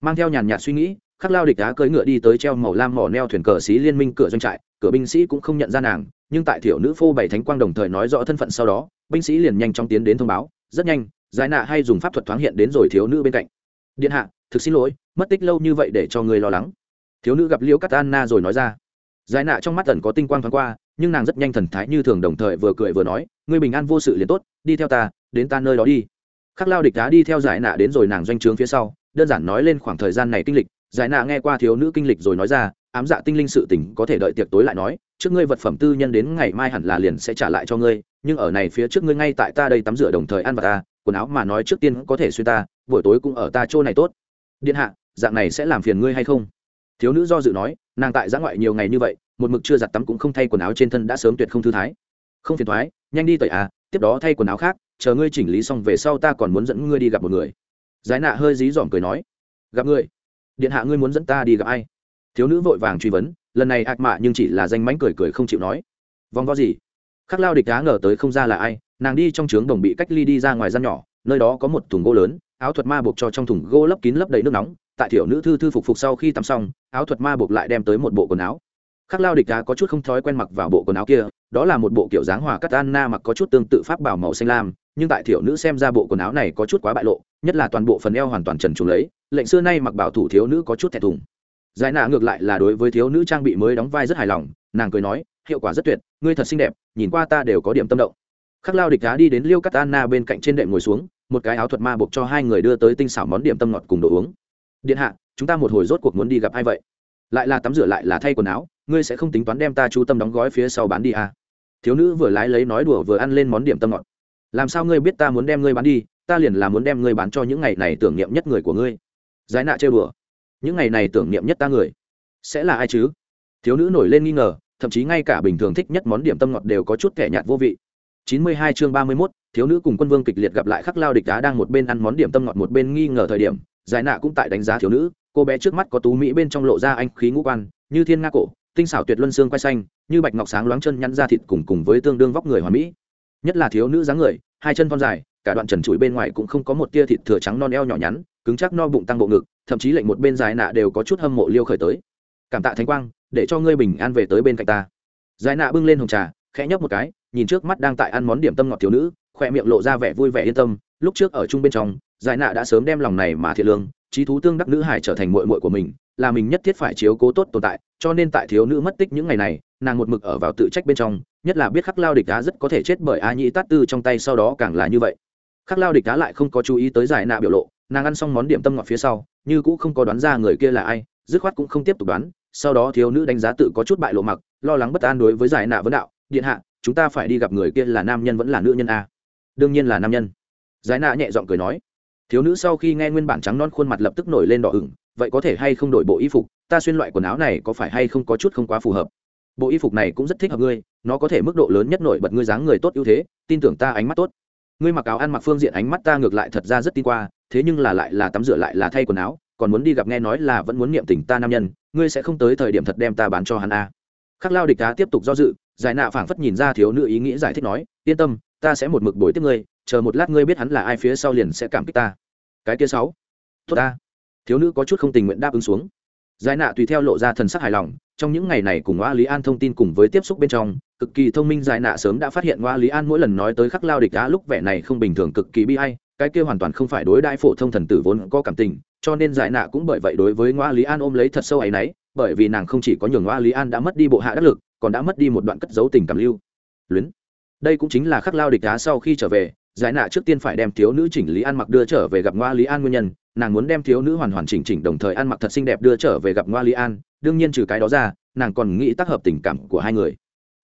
Mang theo nhàn nhạt suy nghĩ, khắc lao địch đá cưỡi ngựa đi tới treo màu lam mỏ neo thuyền cờ xí liên minh cửa doanh trại cửa binh sĩ cũng không nhận ra nàng, nhưng tại thiểu nữ phô bày thánh quang đồng thời nói rõ thân phận sau đó, binh sĩ liền nhanh chóng tiến đến thông báo, rất nhanh, giải nạ hay dùng pháp thuật thoáng hiện đến rồi thiếu nữ bên cạnh. Điện hạ, thực xin lỗi, mất tích lâu như vậy để cho người lo lắng. Thiếu nữ gặp liễu cắt anna rồi nói ra. Giải nạ trong mắt tần có tinh quang thoáng qua, nhưng nàng rất nhanh thần thái như thường đồng thời vừa cười vừa nói, ngươi bình an vô sự liền tốt, đi theo ta, đến ta nơi đó đi. Khắc lao địch đá đi theo giải nạ đến rồi nàng doanh trướng phía sau, đơn giản nói lên khoảng thời gian này kinh lịch, giải nạ nghe qua thiếu nữ kinh lịch rồi nói ra ám dạ tinh linh sự tình có thể đợi tiệc tối lại nói, trước ngươi vật phẩm tư nhân đến ngày mai hẳn là liền sẽ trả lại cho ngươi, nhưng ở này phía trước ngươi ngay tại ta đây tắm rửa đồng thời ăn vào ta, quần áo mà nói trước tiên có thể xuyên ta, buổi tối cũng ở ta chỗ này tốt. Điện hạ, dạng này sẽ làm phiền ngươi hay không? Thiếu nữ do dự nói, nàng tại giã ngoại nhiều ngày như vậy, một mực chưa giặt tắm cũng không thay quần áo trên thân đã sớm tuyệt không thư thái. Không phiền thoái nhanh đi tẩy à tiếp đó thay quần áo khác, chờ ngươi chỉnh lý xong về sau ta còn muốn dẫn ngươi đi gặp một người. Giải nạ hơi dí dỏm cười nói, gặp ngươi điện hạ ngươi muốn dẫn ta đi gặp ai? Thiếu nữ vội vàng truy vấn, lần này ạc mạ nhưng chỉ là danh mánh cười cười không chịu nói. Vòng vo gì? Khắc lao địch đá ngờ tới không ra là ai, nàng đi trong trướng đồng bị cách ly đi ra ngoài gian nhỏ, nơi đó có một thùng gỗ lớn, áo thuật ma buộc cho trong thùng gỗ lấp kín lấp đầy nước nóng, tại thiểu nữ thư thư phục phục sau khi tắm xong, áo thuật ma buộc lại đem tới một bộ quần áo. Khắc lao địch đá có chút không thói quen mặc vào bộ quần áo kia, đó là một bộ kiểu dáng hòa cắt anna mặc có chút tương tự pháp bảo màu xanh lam, nhưng tại thiểu nữ xem ra bộ quần áo này có chút quá bại lộ, nhất là toàn bộ phần eo hoàn toàn trần trùng lấy, lệnh xưa nay mặc bảo thủ thiếu nữ có chút thẹn thùng giải nạ ngược lại là đối với thiếu nữ trang bị mới đóng vai rất hài lòng, nàng cười nói, hiệu quả rất tuyệt, ngươi thật xinh đẹp, nhìn qua ta đều có điểm tâm động. Khắc lao địch đá đi đến liêu cắt anna bên cạnh trên đệm ngồi xuống, một cái áo thuật ma buộc cho hai người đưa tới tinh xảo món điểm tâm ngọt cùng đồ uống. Điện hạ, chúng ta một hồi rốt cuộc muốn đi gặp ai vậy? Lại là tắm rửa lại là thay quần áo, ngươi sẽ không tính toán đem ta chú tâm đóng gói phía sau bán đi à. thiếu nữ vừa lái lấy nói đùa vừa ăn lên món điểm tâm ngọt. Làm sao ngươi biết ta muốn đem ngươi bán đi, ta liền là muốn đem ngươi bán cho những ngày này tưởng niệm nhất người của ngươi. Giải nạ chơi bừa những ngày này tưởng niệm nhất ta người. Sẽ là ai chứ? Thiếu nữ nổi lên nghi ngờ thậm chí ngay cả bình thường thích nhất món điểm tâm ngọt đều có chút kẻ nhạt vô vị. 92 chương 31, thiếu nữ cùng quân vương kịch liệt gặp lại khắc lao địch đá đang một bên ăn món điểm tâm ngọt một bên nghi ngờ thời điểm giải nạ cũng tại đánh giá thiếu nữ cô bé trước mắt có tú mỹ bên trong lộ ra anh khí ngũ quan như thiên nga cổ tinh xảo tuyệt luân xương quay xanh như bạch ngọc sáng loáng chân nhăn ra thịt cùng cùng với tương đương vóc người hoàn mỹ. Nhất là thiếu nữ dáng người hai chân thon dài cả đoạn trần trụi bên ngoài cũng không có một tia thịt thừa trắng non eo nhỏ nhắn cứng chắc no bụng tăng bộ ngực thậm chí lệnh một bên dài nạ đều có chút hâm mộ liêu khởi tới. Cảm tạ thánh quang, để cho ngươi bình an về tới bên cạnh ta. Dài nạ bưng lên hồng trà, khẽ nhấp một cái, nhìn trước mắt đang tại ăn món điểm tâm ngọt thiếu nữ khỏe miệng lộ ra vẻ vui vẻ yên tâm. Lúc trước ở chung bên trong, giải nạ đã sớm đem lòng này mà thiệt lương, trí thú tương đắc nữ hải trở thành mội mội của mình, là mình nhất thiết phải chiếu cố tốt tồn tại, cho nên tại thiếu nữ mất tích những ngày này, nàng một mực ở vào tự trách bên trong, nhất là biết khắc lao địch đá rất có thể chết bởi a nhĩ tát tư trong tay sau đó càng là như vậy. Khắc lao địch đá lại không có chú ý tới giải nạ biểu lộ nàng ăn xong món điểm tâm ngọt phía sau, như cũng không có đoán ra người kia là ai, dứt khoát cũng không tiếp tục đoán, sau đó thiếu nữ đánh giá tự có chút bại lộ mặc, lo lắng bất an đối với giải nạ vấn đạo, điện hạ, chúng ta phải đi gặp người kia là nam nhân vẫn là nữ nhân a? Đương nhiên là nam nhân. Giải nạ nhẹ giọng cười nói. Thiếu nữ sau khi nghe nguyên bản trắng non khuôn mặt lập tức nổi lên đỏ ửng, vậy có thể hay không đổi bộ y phục? Ta xuyên loại quần áo này có phải hay không có chút không quá phù hợp? Bộ y phục này cũng rất thích hợp ngươi, nó có thể mức độ lớn nhất nổi bật ngươi dáng người tốt ưu thế, tin tưởng ta ánh mắt tốt. Ngươi mặc áo ăn mặc phương diện ánh mắt ta ngược lại thật ra rất tin qua thế nhưng là lại là tắm rửa lại là thay quần áo còn muốn đi gặp nghe nói là vẫn muốn niệm tình ta nam nhân ngươi sẽ không tới thời điểm thật đem ta bán cho hắn a à. khắc lao địch cá tiếp tục do dự giải nạ phảng phất nhìn ra thiếu nữ ý nghĩ giải thích nói yên tâm ta sẽ một mực bồi tiếp ngươi chờ một lát ngươi biết hắn là ai phía sau liền sẽ cảm kích ta. Cái kia sáu. Tốt ta. Thiếu nữ có chút không tình nguyện đáp ứng xuống. Giải nạ tùy theo lộ ra thần sắc hài lòng trong những ngày này cùng Hoa Lý An thông tin cùng với tiếp xúc bên trong, cực kỳ thông minh giải nạ sớm đã phát hiện Hoa Lý An mỗi lần nói tới khắc lao địch đá lúc vẻ này không bình thường cực kỳ bi ai, cái kia hoàn toàn không phải đối đãi phổ thông thần tử vốn có cảm tình, cho nên giải nạ cũng bởi vậy đối với ngoa Lý An ôm lấy thật sâu ấy y bởi vì nàng không chỉ có nhường ngoa Lý An đã mất đi bộ hạ đắc lực, còn đã mất đi một đoạn cất dấu tình cảm lưu. Luyến. Đây cũng chính là khắc lao địch đá sau khi trở về, giải nạ trước tiên phải đem thiếu nữ chỉnh lý an mặc đưa trở về gặp ngoa Lý An nguyên nhân, nàng muốn đem thiếu nữ hoàn hoàn chỉnh chỉnh đồng thời ăn mặc thật xinh đẹp đưa trở về gặp ngoa Lý An, đương nhiên trừ cái đó ra, nàng còn nghĩ tác hợp tình cảm của hai người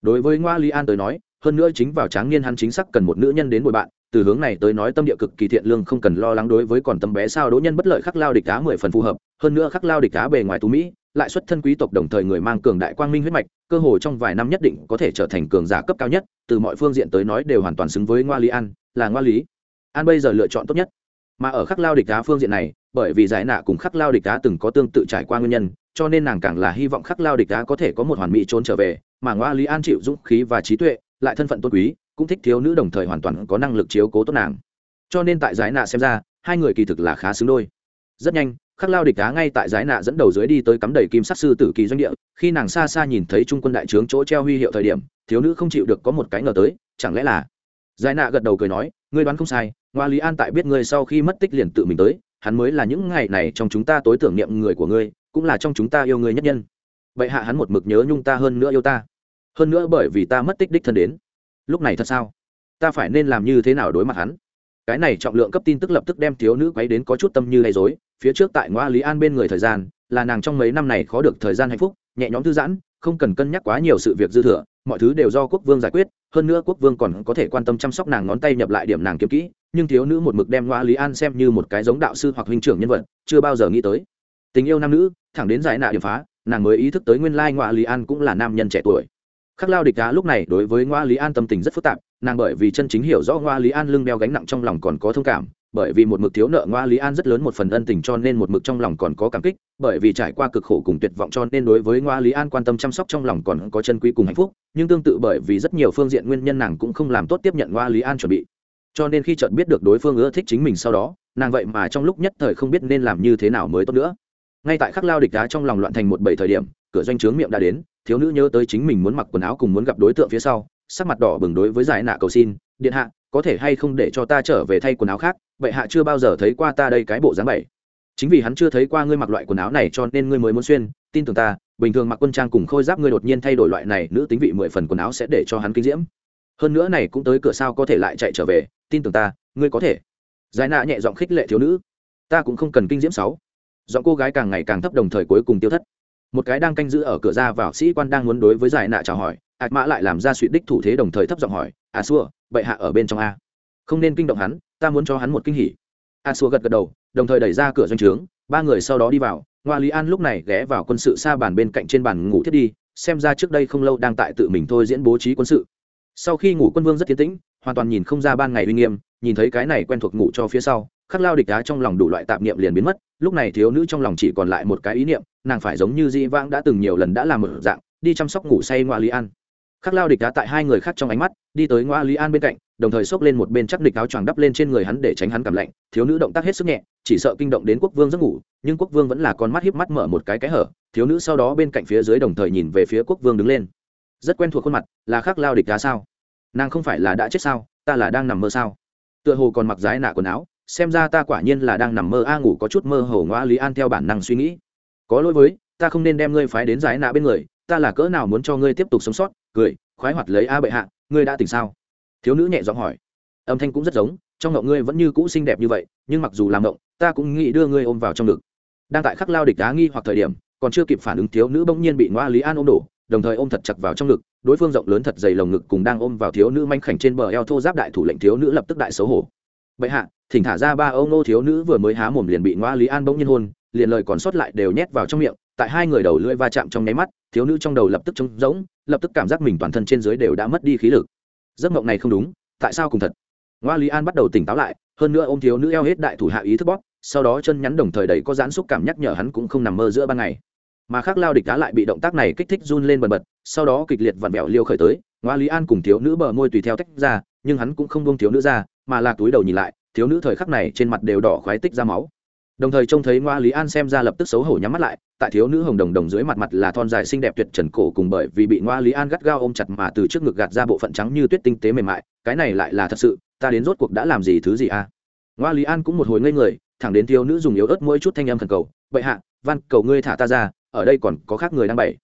đối với ngoa lý an tới nói hơn nữa chính vào tráng niên hắn chính xác cần một nữ nhân đến bồi bạn từ hướng này tới nói tâm địa cực kỳ thiện lương, không cần lo lắng đối với còn tâm bé sao đỗ nhân bất lợi khắc lao địch cá mười phần phù hợp, hơn nữa khắc lao địch cá bề ngoài tú mỹ, lại xuất thân quý tộc đồng thời người mang cường đại quang minh huyết mạch, cơ hồ trong vài năm nhất định có thể trở thành cường giả cấp cao nhất, từ mọi phương diện tới nói đều hoàn toàn xứng với ngoa lý an, là ngoa lý. An bây giờ lựa chọn tốt nhất. Mà ở khắc lao địch cá phương diện này, bởi vì giải nạ cùng khắc lao địch cá từng có tương tự trải qua nguyên nhân, cho nên nàng càng là hy vọng khắc lao địch cá có thể có một hoàn mỹ trốn trở về, mà ngoa lý an chịu dũng khí và trí tuệ, lại thân phận tôn quý cũng thích thiếu nữ đồng thời hoàn toàn có năng lực chiếu cố tốt nàng. Cho nên tại giải nạ xem ra, hai người kỳ thực là khá xứng đôi. Rất nhanh, khắc lao địch đá ngay tại giải nạ dẫn đầu dưới đi tới cắm đầy kim sắc sư tử kỳ doanh địa, khi nàng xa xa nhìn thấy trung quân đại trướng chỗ treo huy hiệu thời điểm, thiếu nữ không chịu được có một cái ngờ tới, chẳng lẽ là? Giải nạ gật đầu cười nói, ngươi đoán không sai, ngoa lý an tại biết ngươi sau khi mất tích liền tự mình tới, hắn mới là những ngày này trong chúng ta tối tưởng niệm người của ngươi, cũng là trong chúng ta yêu người nhất nhân. Vậy hạ hắn một mực nhớ nhung ta hơn nữa yêu ta. Hơn nữa bởi vì ta mất tích đích thân đến lúc này thật sao? Ta phải nên làm như thế nào đối mặt hắn? Cái này trọng lượng cấp tin tức lập tức đem thiếu nữ quấy đến có chút tâm như gây dối phía trước tại ngoa lý an bên người thời gian, là nàng trong mấy năm này khó được thời gian hạnh phúc, nhẹ nhõm thư giãn, không cần cân nhắc quá nhiều sự việc dư thừa, mọi thứ đều do quốc vương giải quyết, hơn nữa quốc vương còn có thể quan tâm chăm sóc nàng ngón tay nhập lại điểm nàng kiếm kỹ, nhưng thiếu nữ một mực đem ngoa lý an xem như một cái giống đạo sư hoặc huynh trưởng nhân vật, chưa bao giờ nghĩ tới. Tình yêu nam nữ, thẳng đến giải nạ điểm phá, nàng mới ý thức tới nguyên lai ngoa lý an cũng là nam nhân trẻ tuổi khắc lao địch đá lúc này đối với ngoa lý an tâm tình rất phức tạp, nàng bởi vì chân chính hiểu rõ ngoa lý an lưng đeo gánh nặng trong lòng còn có thông cảm, bởi vì một mực thiếu nợ ngoa lý an rất lớn một phần ân tình cho nên một mực trong lòng còn có cảm kích, bởi vì trải qua cực khổ cùng tuyệt vọng cho nên đối với ngoa lý an quan tâm chăm sóc trong lòng còn có chân quý cùng hạnh phúc, nhưng tương tự bởi vì rất nhiều phương diện nguyên nhân nàng cũng không làm tốt tiếp nhận ngoa lý an chuẩn bị. Cho nên khi chợt biết được đối phương ưa thích chính mình sau đó, nàng vậy mà trong lúc nhất thời không biết nên làm như thế nào mới tốt nữa. Ngay tại khắc lao địch đá trong lòng loạn thành một bảy thời điểm, cửa doanh trướng miệng đã đến thiếu nữ nhớ tới chính mình muốn mặc quần áo cùng muốn gặp đối tượng phía sau, sắc mặt đỏ bừng đối với giải nạ cầu xin, điện hạ, có thể hay không để cho ta trở về thay quần áo khác? Vậy hạ chưa bao giờ thấy qua ta đây cái bộ dáng bảy chính vì hắn chưa thấy qua ngươi mặc loại quần áo này cho nên ngươi mới muốn xuyên, tin tưởng ta, bình thường mặc quân trang cùng khôi giáp ngươi đột nhiên thay đổi loại này, nữ tính vị mười phần quần áo sẽ để cho hắn kinh diễm. Hơn nữa này cũng tới cửa sao có thể lại chạy trở về, tin tưởng ta, ngươi có thể. Giải nạ nhẹ giọng khích lệ thiếu nữ. Ta cũng không cần kinh diễm sáu. Giọng cô gái càng ngày càng thấp đồng thời cuối cùng tiêu thất một cái đang canh giữ ở cửa ra vào sĩ quan đang muốn đối với giải nạ chào hỏi ạt mã lại làm ra suy đích thủ thế đồng thời thấp giọng hỏi, a xua bệ hạ ở bên trong a? Không nên kinh động hắn, ta muốn cho hắn một kinh hỉ. A xua gật gật đầu, đồng thời đẩy ra cửa doanh trướng, ba người sau đó đi vào, ngoa lý an lúc này ghé vào quân sự xa bàn bên cạnh trên bàn ngủ thiết đi, xem ra trước đây không lâu đang tại tự mình thôi diễn bố trí quân sự. Sau khi ngủ quân vương rất tiến tĩnh, hoàn toàn nhìn không ra ban ngày uy nghiêm, nhìn thấy cái này quen thuộc ngủ cho phía sau khắc lao địch đá trong lòng đủ loại tạp niệm liền biến mất, lúc này thiếu nữ trong lòng chỉ còn lại một cái ý niệm, nàng phải giống như di vãng đã từng nhiều lần đã làm một dạng, đi chăm sóc ngủ say ngoa lý an. Khắc lao địch đá tại hai người khác trong ánh mắt, đi tới ngoa lý an bên cạnh, đồng thời xốc lên một bên chắc địch áo choàng đắp lên trên người hắn để tránh hắn cảm lạnh, thiếu nữ động tác hết sức nhẹ, chỉ sợ kinh động đến quốc vương giấc ngủ, nhưng quốc vương vẫn là con mắt hiếp mắt mở một cái cái hở, thiếu nữ sau đó bên cạnh phía dưới đồng thời nhìn về phía quốc vương đứng lên. Rất quen thuộc khuôn mặt, là khắc lao địch đá sao? Nàng không phải là đã chết sao, ta là đang nằm mơ sao? Tựa hồ còn mặc giái nạ quần áo xem ra ta quả nhiên là đang nằm mơ. A ngủ có chút mơ hồ ngoa lý an theo bản năng suy nghĩ. Có lỗi với, ta không nên đem ngươi phái đến giải nạ bên người, ta là cỡ nào muốn cho ngươi tiếp tục sống sót. Cười, khoái hoạt lấy a bệ hạ, ngươi đã tỉnh sao? Thiếu nữ nhẹ giọng hỏi. Âm thanh cũng rất giống, trong ngộng ngươi vẫn như cũ xinh đẹp như vậy, nhưng mặc dù làm ngộng, ta cũng nghĩ đưa ngươi ôm vào trong ngực. Đang tại khắc lao địch đá nghi hoặc thời điểm, còn chưa kịp phản ứng, thiếu nữ bỗng nhiên bị ngoa lý an ôm đổ, đồng thời ôm thật chặt vào trong ngực. Đối phương rộng lớn thật dày lồng ngực cùng đang ôm vào thiếu nữ manh khảnh trên bờ eo thô giáp đại thủ lệnh thiếu nữ lập tức đại xấu hổ bệ hạ, thỉnh thả ra ba âu nô thiếu nữ vừa mới há mồm liền bị ngoa lý an bỗng nhiên hôn, liền lời còn sót lại đều nhét vào trong miệng, tại hai người đầu lưỡi va chạm trong nháy mắt, thiếu nữ trong đầu lập tức trống rỗng, lập tức cảm giác mình toàn thân trên dưới đều đã mất đi khí lực. Giấc mộng này không đúng, tại sao cùng thật? Ngoa lý an bắt đầu tỉnh táo lại, hơn nữa ô m thiếu nữ eo hết đại thủ hạ ý thức bóp, sau đó chân nhắn đồng thời đầy có giãn xúc cảm nhắc nhở hắn cũng không nằm mơ giữa ban ngày. Mà khác lao địch đá lại bị động tác này kích thích run lên bần bật, sau đó kịch liệt vặn vẹo liêu khởi tới ngoa lý an cùng thiếu nữ bờ môi tùy theo tách ra, nhưng hắn cũng không buông thiếu nữ ra mà là túi đầu nhìn lại, thiếu nữ thời khắc này trên mặt đều đỏ khoái tích ra máu. Đồng thời trông thấy ngoa lý an xem ra lập tức xấu hổ nhắm mắt lại, tại thiếu nữ hồng đồng đồng dưới mặt mặt là thon dài xinh đẹp tuyệt trần cổ cùng bởi vì bị ngoa lý an gắt gao ôm chặt mà từ trước ngực gạt ra bộ phận trắng như tuyết tinh tế mềm mại, cái này lại là thật sự, ta đến rốt cuộc đã làm gì thứ gì à? Ngoa lý an cũng một hồi ngây người, thẳng đến thiếu nữ dùng yếu ớt mỗi chút thanh âm thần cầu vậy hạ văn cầu ngươi thả ta ra, ở đây còn có khác người đang bày.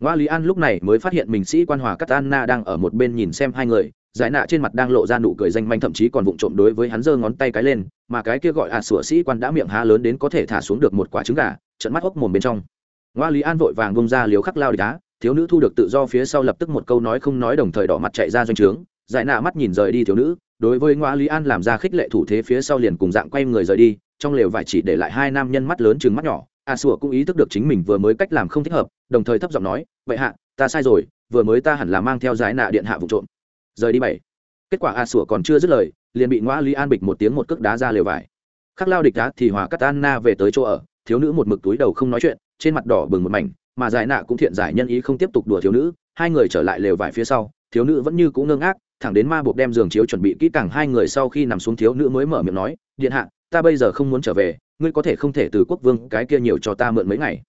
Ngoa lý an lúc này mới phát hiện mình sĩ quan hòa cắt anna đang ở một bên nhìn xem hai người giải nạ trên mặt đang lộ ra nụ cười danh manh thậm chí còn vụng trộm đối với hắn giơ ngón tay cái lên, mà cái kia gọi à sủa sĩ quan đã miệng há lớn đến có thể thả xuống được một quả trứng gà trận mắt hốc mồm bên trong. Ngoa lý an vội vàng bông ra liếu khắc lao địch đá thiếu nữ thu được tự do phía sau lập tức một câu nói không nói đồng thời đỏ mặt chạy ra doanh trướng, giải nạ mắt nhìn rời đi thiếu nữ, đối với ngoa lý an làm ra khích lệ thủ thế phía sau liền cùng dạng quay người rời đi, trong lều vải chỉ để lại hai nam nhân mắt lớn chừng mắt nhỏ, a sủa cũng ý thức được chính mình vừa mới cách làm không thích hợp, đồng thời thấp giọng nói, vậy hạ, ta sai rồi, vừa mới ta hẳn là mang theo giải nạ điện hạ vụ trộm rời đi bảy. Kết quả a sủa còn chưa dứt lời, liền bị ngoa lý an bịch một tiếng một cước đá ra lều vải. Khắc lao địch đá thì hòa cắt anna về tới chỗ ở, thiếu nữ một mực túi đầu không nói chuyện, trên mặt đỏ bừng một mảnh, mà giải nạ cũng thiện giải nhân ý không tiếp tục đùa thiếu nữ, hai người trở lại lều vải phía sau, thiếu nữ vẫn như cũng ngơ ngác, thẳng đến ma buộc đem giường chiếu chuẩn bị kỹ càng, hai người sau khi nằm xuống thiếu nữ mới mở miệng nói, điện hạ, ta bây giờ không muốn trở về, ngươi có thể không thể từ quốc vương cái kia nhiều cho ta mượn mấy ngày.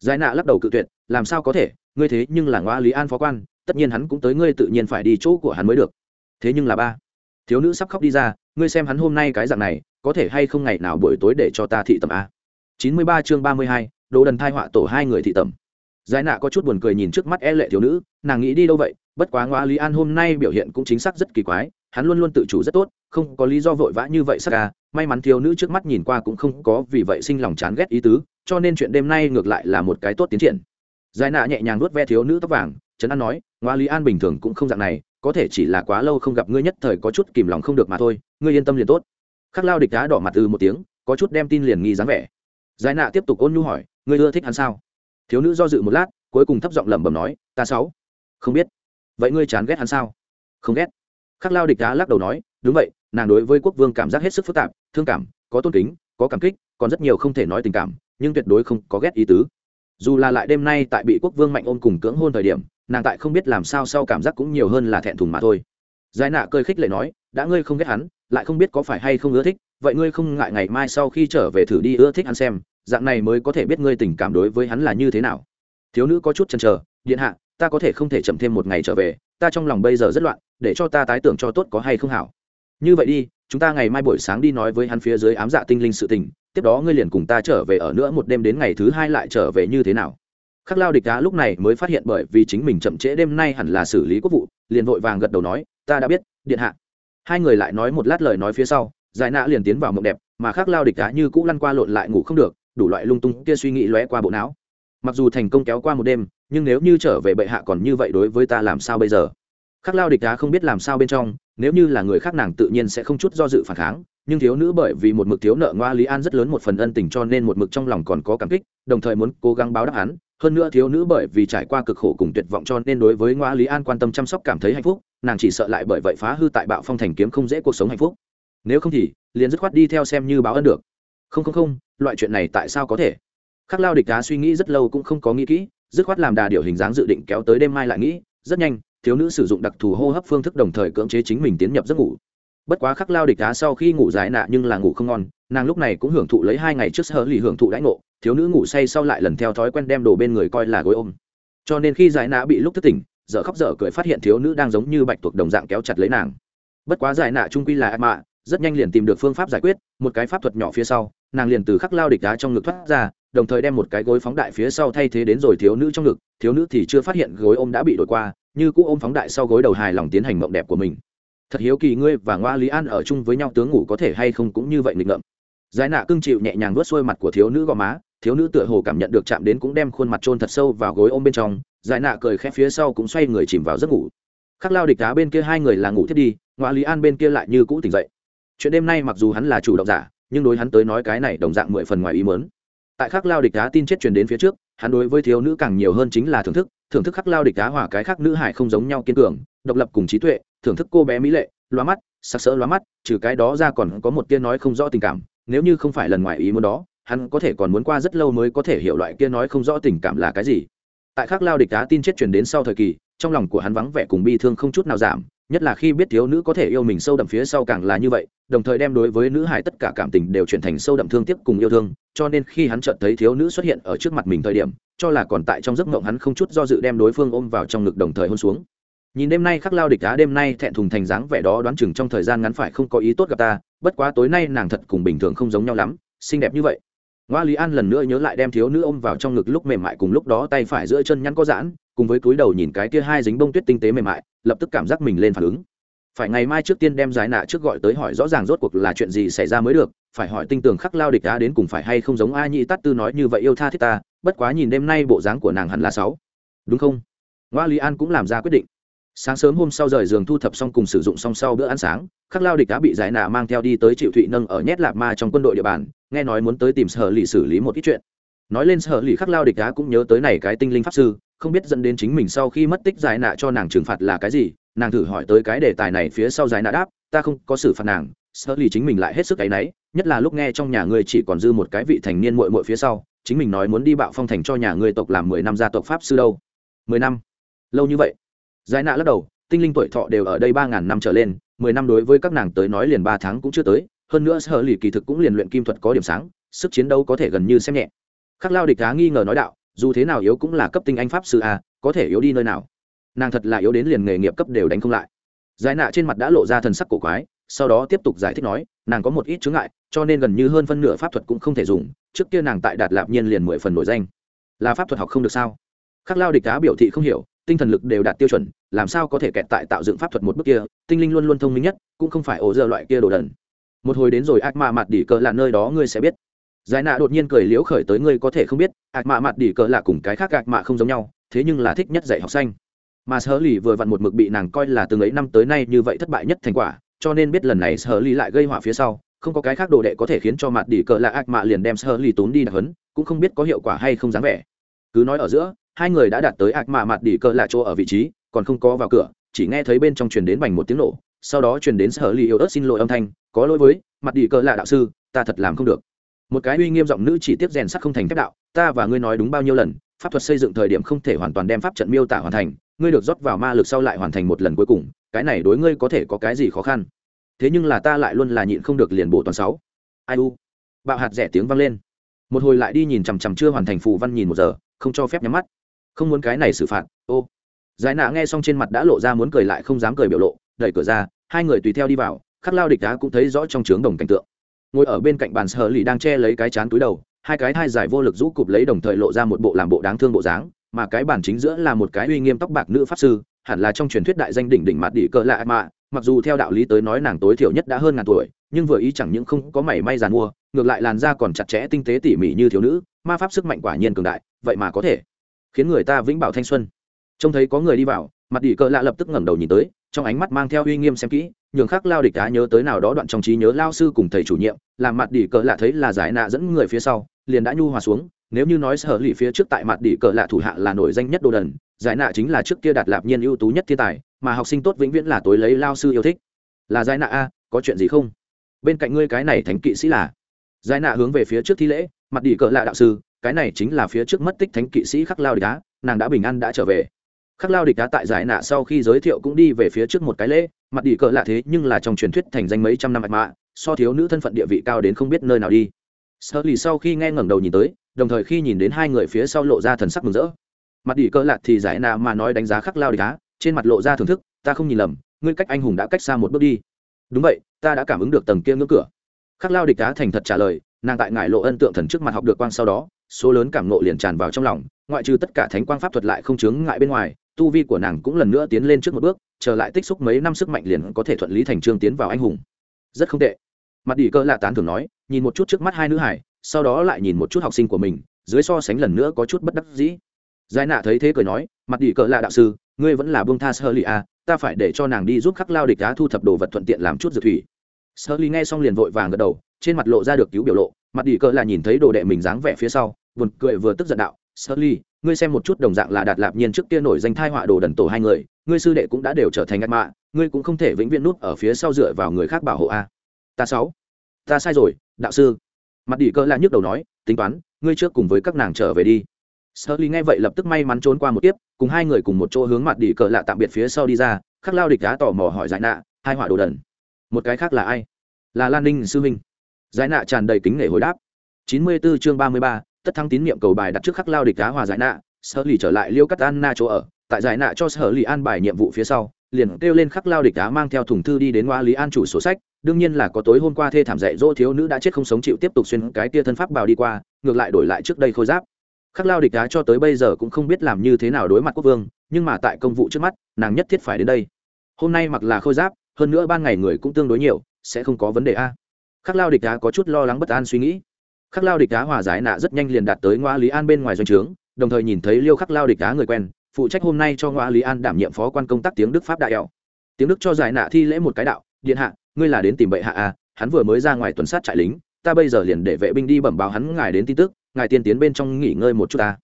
Giải nạ lắc đầu cự tuyệt, làm sao có thể, ngươi thế nhưng là ngoa lý an phó quan tất nhiên hắn cũng tới ngươi tự nhiên phải đi chỗ của hắn mới được. Thế nhưng là ba, thiếu nữ sắp khóc đi ra, ngươi xem hắn hôm nay cái dạng này, có thể hay không ngày nào buổi tối để cho ta thị tầm a à? chín mươi ba chương ba mươi hai, đồ đần thai họa tổ hai người thị tầm giải nạ có chút buồn cười nhìn trước mắt e lệ thiếu nữ, nàng nghĩ đi đâu vậy? Bất quá ngoa lý an hôm nay biểu hiện cũng chính xác rất kỳ quái, hắn luôn luôn tự chủ rất tốt, không có lý do vội vã như vậy sắc ca may mắn thiếu nữ trước mắt nhìn qua cũng không có vì vậy sinh lòng chán ghét ý tứ, cho nên chuyện đêm nay ngược lại là một cái tốt tiến triển giải nạ nhẹ nhàng nuốt ve thiếu nữ tóc vàng, trấn an nói, ngoa lý an bình thường cũng không dạng này, có thể chỉ là quá lâu không gặp ngươi nhất thời có chút kìm lòng không được mà thôi, ngươi yên tâm liền tốt. Khắc lao địch đá đỏ mặt từ một tiếng, có chút đem tin liền nghi dáng vẻ. Giải nạ tiếp tục ôn nhu hỏi, ngươi ưa thích hắn sao? Thiếu nữ do dự một lát, cuối cùng thấp giọng lẩm bẩm nói, ta sáu. Không biết. Vậy ngươi chán ghét hắn sao? Không ghét. Khắc lao địch đá lắc đầu nói, đúng vậy, nàng đối với quốc vương cảm giác hết sức phức tạp, thương cảm, có tôn kính, có cảm kích, còn rất nhiều không thể nói tình cảm, nhưng tuyệt đối không có ghét ý tứ dù là lại đêm nay tại bị quốc vương mạnh ôm cùng cưỡng hôn thời điểm, nàng tại không biết làm sao sau cảm giác cũng nhiều hơn là thẹn thùng mà thôi. Giải nạ cơi khích lệ nói, đã ngươi không ghét hắn, lại không biết có phải hay không ưa thích, vậy ngươi không ngại ngày mai sau khi trở về thử đi ưa thích hắn xem, dạng này mới có thể biết ngươi tình cảm đối với hắn là như thế nào. Thiếu nữ có chút chần chờ, điện hạ, ta có thể không thể chậm thêm một ngày trở về, ta trong lòng bây giờ rất loạn, để cho ta tái tưởng cho tốt có hay không hảo. Như vậy đi, chúng ta ngày mai buổi sáng đi nói với hắn phía dưới ám dạ tinh linh sự tình tiếp đó ngươi liền cùng ta trở về ở nữa một đêm đến ngày thứ hai lại trở về như thế nào? Khắc lao địch đá lúc này mới phát hiện bởi vì chính mình chậm trễ đêm nay hẳn là xử lý quốc vụ, liền vội vàng gật đầu nói, ta đã biết, điện hạ. Hai người lại nói một lát lời nói phía sau, giải nạ liền tiến vào mộng đẹp, mà khắc lao địch đá như cũ lăn qua lộn lại ngủ không được, đủ loại lung tung kia suy nghĩ lóe qua bộ não. Mặc dù thành công kéo qua một đêm, nhưng nếu như trở về bệ hạ còn như vậy đối với ta làm sao bây giờ? Khắc lao địch đá không biết làm sao bên trong, nếu như là người khác nàng tự nhiên sẽ không chút do dự phản kháng nhưng thiếu nữ bởi vì một mực thiếu nợ ngoa lý an rất lớn một phần ân tình cho nên một mực trong lòng còn có cảm kích, đồng thời muốn cố gắng báo đáp án hơn nữa thiếu nữ bởi vì trải qua cực khổ cùng tuyệt vọng cho nên đối với ngoa lý an quan tâm chăm sóc cảm thấy hạnh phúc, nàng chỉ sợ lại bởi vậy phá hư tại bạo phong thành kiếm không dễ cuộc sống hạnh phúc. Nếu không thì, liền dứt khoát đi theo xem như báo ân được. Không không không, loại chuyện này tại sao có thể? Khắc lao địch đá suy nghĩ rất lâu cũng không có nghĩ kỹ, dứt khoát làm đà điều hình dáng dự định kéo tới đêm mai lại nghĩ. Rất nhanh, thiếu nữ sử dụng đặc thù hô hấp phương thức đồng thời cưỡng chế chính mình tiến nhập giấc ngủ bất quá khắc lao địch đá sau khi ngủ dài nạ nhưng là ngủ không ngon, nàng lúc này cũng hưởng thụ lấy hai ngày trước sơ lì hưởng thụ đãi ngộ, thiếu nữ ngủ say sau lại lần theo thói quen đem đồ bên người coi là gối ôm. Cho nên khi giải nạ bị lúc thức tỉnh, dở khóc dở cười phát hiện thiếu nữ đang giống như bạch tuộc đồng dạng kéo chặt lấy nàng. Bất quá giải nạ trung quy là ác mạ, rất nhanh liền tìm được phương pháp giải quyết, một cái pháp thuật nhỏ phía sau, nàng liền từ khắc lao địch đá trong ngực thoát ra, đồng thời đem một cái gối phóng đại phía sau thay thế đến rồi thiếu nữ trong ngực, thiếu nữ thì chưa phát hiện gối ôm đã bị đổi qua, như cũ ôm phóng đại sau gối đầu hài lòng tiến hành mộng đẹp của mình thật hiếu kỳ ngươi và ngoa lý an ở chung với nhau tướng ngủ có thể hay không cũng như vậy nghịch ngợm. Giải nạ cưng chịu nhẹ nhàng vớt xuôi mặt của thiếu nữ gò má, thiếu nữ tựa hồ cảm nhận được chạm đến cũng đem khuôn mặt trôn thật sâu vào gối ôm bên trong, giải nạ cười khẽ phía sau cũng xoay người chìm vào giấc ngủ. Khắc lao địch đá bên kia hai người là ngủ thiết đi, ngoa lý an bên kia lại như cũ tỉnh dậy. Chuyện đêm nay mặc dù hắn là chủ động giả, nhưng đối hắn tới nói cái này đồng dạng mười phần ngoài ý mớn tại khắc lao địch đá tin chết truyền đến phía trước, hắn đối với thiếu nữ càng nhiều hơn chính là thưởng thức thưởng thức khắc lao địch đá hòa cái khác nữ hải không giống nhau kiên cường, độc lập cùng trí tuệ thưởng thức cô bé mỹ lệ, loa mắt sắc sỡ loa mắt, trừ cái đó ra còn có một tia nói không rõ tình cảm, nếu như không phải lần ngoài ý muốn đó, hắn có thể còn muốn qua rất lâu mới có thể hiểu loại kia nói không rõ tình cảm là cái gì. Tại khắc lao địch đá tin chết truyền đến sau thời kỳ, trong lòng của hắn vắng vẻ cùng bi thương không chút nào giảm, nhất là khi biết thiếu nữ có thể yêu mình sâu đậm phía sau càng là như vậy, đồng thời đem đối với nữ hải tất cả cảm tình đều chuyển thành sâu đậm thương tiếc cùng yêu thương, cho nên khi hắn chợt thấy thiếu nữ xuất hiện ở trước mặt mình thời điểm, cho là còn tại trong giấc mộng hắn không chút do dự đem đối phương ôm vào trong ngực đồng thời hôn xuống nhìn đêm nay khắc lao địch á, đêm nay thẹn thùng thành dáng vẻ đó đoán chừng trong thời gian ngắn phải không có ý tốt gặp ta, bất quá tối nay nàng thật cùng bình thường không giống nhau lắm, xinh đẹp như vậy. Ngoa lý an lần nữa nhớ lại đem thiếu nữ ôm vào trong ngực lúc mềm mại cùng lúc đó tay phải giữa chân nhắn có giãn, cùng với túi đầu nhìn cái kia hai dính bông tuyết tinh tế mềm mại, lập tức cảm giác mình lên phản ứng. Phải ngày mai trước tiên đem giải nạ trước gọi tới hỏi rõ ràng rốt cuộc là chuyện gì xảy ra mới được, phải hỏi tinh tường khắc lao địch á đến cùng phải hay không giống a nhị tát tư nói như vậy yêu tha thiết ta, bất quá nhìn đêm nay bộ dáng của nàng hẳn là sáu. Đúng không? Ngoa lý an cũng làm ra quyết định sáng sớm hôm sau rời giường thu thập xong cùng sử dụng xong sau bữa ăn sáng, khắc lao địch đã bị giải nạ mang theo đi tới triệu thụy nâng ở nhét lạp ma trong quân đội địa bàn, nghe nói muốn tới tìm sở lì xử lý một ít chuyện. Nói lên sở lì, khắc lao địch đá cũng nhớ tới này cái tinh linh pháp sư, không biết dẫn đến chính mình sau khi mất tích giải nạ cho nàng trừng phạt là cái gì, nàng thử hỏi tới cái đề tài này phía sau giải nạ đáp, ta không có xử phạt nàng, sở lì chính mình lại hết sức cái náy nhất là lúc nghe trong nhà ngươi chỉ còn dư một cái vị thành niên muội muội phía sau, chính mình nói muốn đi bạo phong thành cho nhà ngươi tộc làm mười năm gia tộc pháp sư đâu. Mười năm? Lâu như vậy? Giải nạ lắc đầu, tinh linh tuổi thọ đều ở đây ba ngàn năm trở lên, mười năm đối với các nàng tới nói liền ba tháng cũng chưa tới, hơn nữa sở lì kỳ thực cũng liền luyện kim thuật có điểm sáng, sức chiến đấu có thể gần như xem nhẹ. Khắc lao địch đá nghi ngờ nói đạo, dù thế nào yếu cũng là cấp tinh anh pháp sư a có thể yếu đi nơi nào? Nàng thật là yếu đến liền nghề nghiệp cấp đều đánh không lại. Giải nạ trên mặt đã lộ ra thần sắc cổ quái, sau đó tiếp tục giải thích nói, nàng có một ít chướng ngại, cho nên gần như hơn phân nửa pháp thuật cũng không thể dùng, trước kia nàng tại đạt lạp nhiên liền mười phần nổi danh. Là pháp thuật học không được sao? Khắc lao địch đá biểu thị không hiểu tinh thần lực đều đạt tiêu chuẩn, làm sao có thể kẹt tại tạo dựng pháp thuật một bước kia, tinh linh luôn luôn thông minh nhất, cũng không phải ổ dơ loại kia đồ đần. Một hồi đến rồi, ác mạ mặt đỉ cờ là nơi đó ngươi sẽ biết. Giải nạ đột nhiên cười liễu khởi tới, ngươi có thể không biết, ác mạ mặt đỉ cờ là cùng cái khác ác mạ không giống nhau, thế nhưng là thích nhất dạy học sinh mà sở lì vừa vặn một mực bị nàng coi là từng ấy năm tới nay như vậy thất bại nhất thành quả, cho nên biết lần này sở lì lại gây họa phía sau, không có cái khác đồ đệ có thể khiến cho mặt đỉ cờ là ác mạ liền đem sở lì tốn đi đặc hấn cũng không biết có hiệu quả hay không dáng vẻ cứ nói ở giữa, hai người đã đạt tới ạc mạ mặt đỉ cờ lạ chỗ ở vị trí, còn không có vào cửa, chỉ nghe thấy bên trong truyền đến bành một tiếng nổ, sau đó truyền đến sở li yêu ớt xin lỗi âm thanh, có lỗi với mặt đỉ cờ lạ đạo sư, ta thật làm không được. Một cái uy nghiêm giọng nữ chỉ tiếp rèn sắc không thành phép đạo, ta và ngươi nói đúng bao nhiêu lần, pháp thuật xây dựng thời điểm không thể hoàn toàn đem pháp trận miêu tả hoàn thành, ngươi được rót vào ma lực sau lại hoàn thành một lần cuối cùng, cái này đối ngươi có thể có cái gì khó khăn? Thế nhưng là ta lại luôn là nhịn không được liền bổ toàn sáu. Ai u. Bạo hạt rẻ tiếng vang lên. Một hồi lại đi nhìn chằm chằm chưa hoàn thành phù văn nhìn một giờ không cho phép nhắm mắt. Không muốn cái này xử phạt, ô. Giải nạ nghe xong trên mặt đã lộ ra muốn cười lại không dám cười biểu lộ, đẩy cửa ra, hai người tùy theo đi vào, khắc lao địch đá cũng thấy rõ trong trướng đồng cảnh tượng. Ngồi ở bên cạnh bàn sở lì đang che lấy cái chán túi đầu, hai cái thai giải vô lực rũ cụp lấy đồng thời lộ ra một bộ làm bộ đáng thương bộ dáng, mà cái bàn chính giữa là một cái uy nghiêm tóc bạc nữ pháp sư, hẳn là trong truyền thuyết đại danh đỉnh đỉnh mặt đỉ cờ lạ mạ, mặc dù theo đạo lý tới nói nàng tối thiểu nhất đã hơn ngàn tuổi nhưng vừa ý chẳng những không có mảy may giàn mua, ngược lại làn da còn chặt chẽ tinh tế tỉ mỉ như thiếu nữ, ma pháp sức mạnh quả nhiên cường đại, vậy mà có thể khiến người ta vĩnh bảo thanh xuân. Trông thấy có người đi vào, mặt đỉ cỡ lạ lập tức ngẩng đầu nhìn tới, trong ánh mắt mang theo uy nghiêm xem kỹ, nhường khắc lao địch cá nhớ tới nào đó đoạn trong trí nhớ lao sư cùng thầy chủ nhiệm, làm mặt đỉ cỡ lạ thấy là giải nạ dẫn người phía sau, liền đã nhu hòa xuống, nếu như nói sở lì phía trước tại mặt đỉ cỡ lạ thủ hạ là nổi danh nhất đồ đần, giải nạ chính là trước kia đạt lạp nhiên ưu tú nhất thiên tài, mà học sinh tốt vĩnh viễn là tối lấy lao sư yêu thích. Là giải nạ a, có chuyện gì không? Bên cạnh ngươi cái này thánh kỵ sĩ là. Giải nạ hướng về phía trước thi lễ, mặt đi cỡ lạ đạo sư, cái này chính là phía trước mất tích thánh kỵ sĩ khắc lao địch đá, nàng đã bình an đã trở về. Khắc lao địch đá tại giải nạ sau khi giới thiệu cũng đi về phía trước một cái lễ, mặt đi cỡ lạ thế nhưng là trong truyền thuyết thành danh mấy trăm năm mạch mạ so thiếu nữ thân phận địa vị cao đến không biết nơi nào đi. Sơ lì sau khi nghe ngẩng đầu nhìn tới, đồng thời khi nhìn đến hai người phía sau lộ ra thần sắc mừng rỡ. Mặt đi cỡ lạ thì giải nạ mà nói đánh giá khắc lao địch đá, trên mặt lộ ra thưởng thức, ta không nhìn lầm, ngươi cách anh hùng đã cách xa một bước đi đúng vậy, ta đã cảm ứng được tầng kia ngưỡng cửa. Khắc lao địch đá thành thật trả lời, nàng tại ngải lộ ân tượng thần trước mặt học được quang sau đó, số lớn cảm nộ liền tràn vào trong lòng, ngoại trừ tất cả thánh quang pháp thuật lại không chướng ngại bên ngoài, tu vi của nàng cũng lần nữa tiến lên trước một bước, trở lại tích xúc mấy năm sức mạnh liền có thể thuận lý thành trương tiến vào anh hùng. Rất không tệ. Mặt đỉ cơ lạ tán thường nói, nhìn một chút trước mắt hai nữ hải, sau đó lại nhìn một chút học sinh của mình, dưới so sánh lần nữa có chút bất đắc dĩ. Giải nạ thấy thế cười nói, mặt đỉ cỡ lạ đạo sư, ngươi vẫn là bông tha sơ lì à ta phải để cho nàng đi giúp khắc lao địch đá thu thập đồ vật thuận tiện làm chút dược thủy. Sơ ly nghe xong liền vội vàng gật đầu, trên mặt lộ ra được cứu biểu lộ, mặt đi cỡ là nhìn thấy đồ đệ mình dáng vẻ phía sau, buồn cười vừa tức giận đạo sơ ly ngươi xem một chút đồng dạng là đạt lạp nhiên trước kia nổi danh thai họa đồ đần tổ hai người, ngươi sư đệ cũng đã đều trở thành ngắt mạ, ngươi cũng không thể vĩnh viễn nút ở phía sau dựa vào người khác bảo hộ a. Ta sáu, ta sai rồi, đạo sư. Mặt đi cỡ là nhức đầu nói, tính toán, ngươi trước cùng với các nàng trở về đi. Sơ ly nghe vậy lập tức may mắn trốn qua một tiếp cùng hai người cùng một chỗ hướng mặt đi cờ lạ tạm biệt phía sau đi ra, khắc lao địch đá tò mò hỏi giải nạ, hai họa đồ đần, một cái khác là ai? Là lan ninh sư minh giải nạ tràn đầy kính nể hồi đáp. Chín mươi 94 chương ba mươi ba, tất thắng tín nhiệm cầu bài đặt trước khắc lao địch đá hòa giải nạ, sở lì trở lại liêu cắt an na chỗ ở, tại giải nạ cho sở lì an bài nhiệm vụ phía sau, liền kêu lên khắc lao địch đá mang theo thùng thư đi đến ngoa lý an chủ sổ sách, đương nhiên là có tối hôm qua thê thảm dạy dỗ thiếu nữ đã chết không sống chịu tiếp tục xuyên cái tia thân pháp bào đi qua, ngược lại đổi lại trước đây khôi giáp khắc lao địch đá cho tới bây giờ cũng không biết làm như thế nào đối mặt quốc vương, nhưng mà tại công vụ trước mắt, nàng nhất thiết phải đến đây. Hôm nay mặc là khôi giáp, hơn nữa ban ngày người cũng tương đối nhiều, sẽ không có vấn đề a. Khắc lao địch đá có chút lo lắng bất an suy nghĩ. Khắc lao địch đá hòa giải nạ rất nhanh liền đạt tới ngoa lý an bên ngoài doanh trướng, đồng thời nhìn thấy liêu khắc lao địch đá người quen, phụ trách hôm nay cho ngoa lý an đảm nhiệm phó quan công tác tiếng đức pháp đại eo. Tiếng đức cho giải nạ thi lễ một cái đạo, điện hạ, ngươi là đến tìm bệ hạ à hắn vừa mới ra ngoài tuần sát trại lính, ta bây giờ liền để vệ binh đi bẩm báo hắn ngài đến tin tức ngài tiên tiến bên trong nghỉ ngơi một chút ta.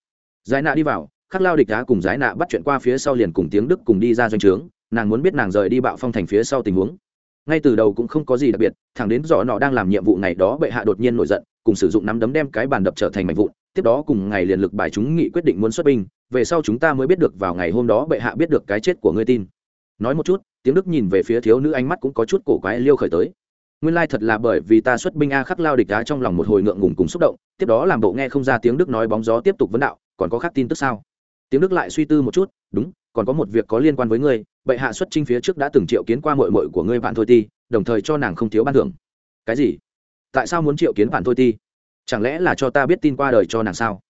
Giải nạ đi vào, khắc lao địch đá cùng giải nạ bắt chuyện qua phía sau liền cùng tiếng đức cùng đi ra doanh trướng, nàng muốn biết nàng rời đi bạo phong thành phía sau tình huống. Ngay từ đầu cũng không có gì đặc biệt, thẳng đến dọ nọ đang làm nhiệm vụ ngày đó bệ hạ đột nhiên nổi giận, cùng sử dụng nắm đấm đem cái bàn đập trở thành mảnh vụn, tiếp đó cùng ngày liền lực bài chúng nghị quyết định muốn xuất binh, về sau chúng ta mới biết được vào ngày hôm đó bệ hạ biết được cái chết của ngươi tin. Nói một chút, tiếng đức nhìn về phía thiếu nữ ánh mắt cũng có chút cổ quái liêu khởi tới nguyên lai thật là bởi vì ta xuất binh a khắc lao địch đá trong lòng một hồi ngượng ngùng cùng xúc động, tiếp đó làm bộ nghe không ra tiếng đức nói bóng gió tiếp tục vấn đạo, còn có khác tin tức sao? Tiếng đức lại suy tư một chút, đúng, còn có một việc có liên quan với ngươi, bệ hạ xuất trinh phía trước đã từng triệu kiến qua mội mội của ngươi bạn thôi ti, đồng thời cho nàng không thiếu ban thưởng. Cái gì? Tại sao muốn triệu kiến bạn thôi ti? Chẳng lẽ là cho ta biết tin qua đời cho nàng sao?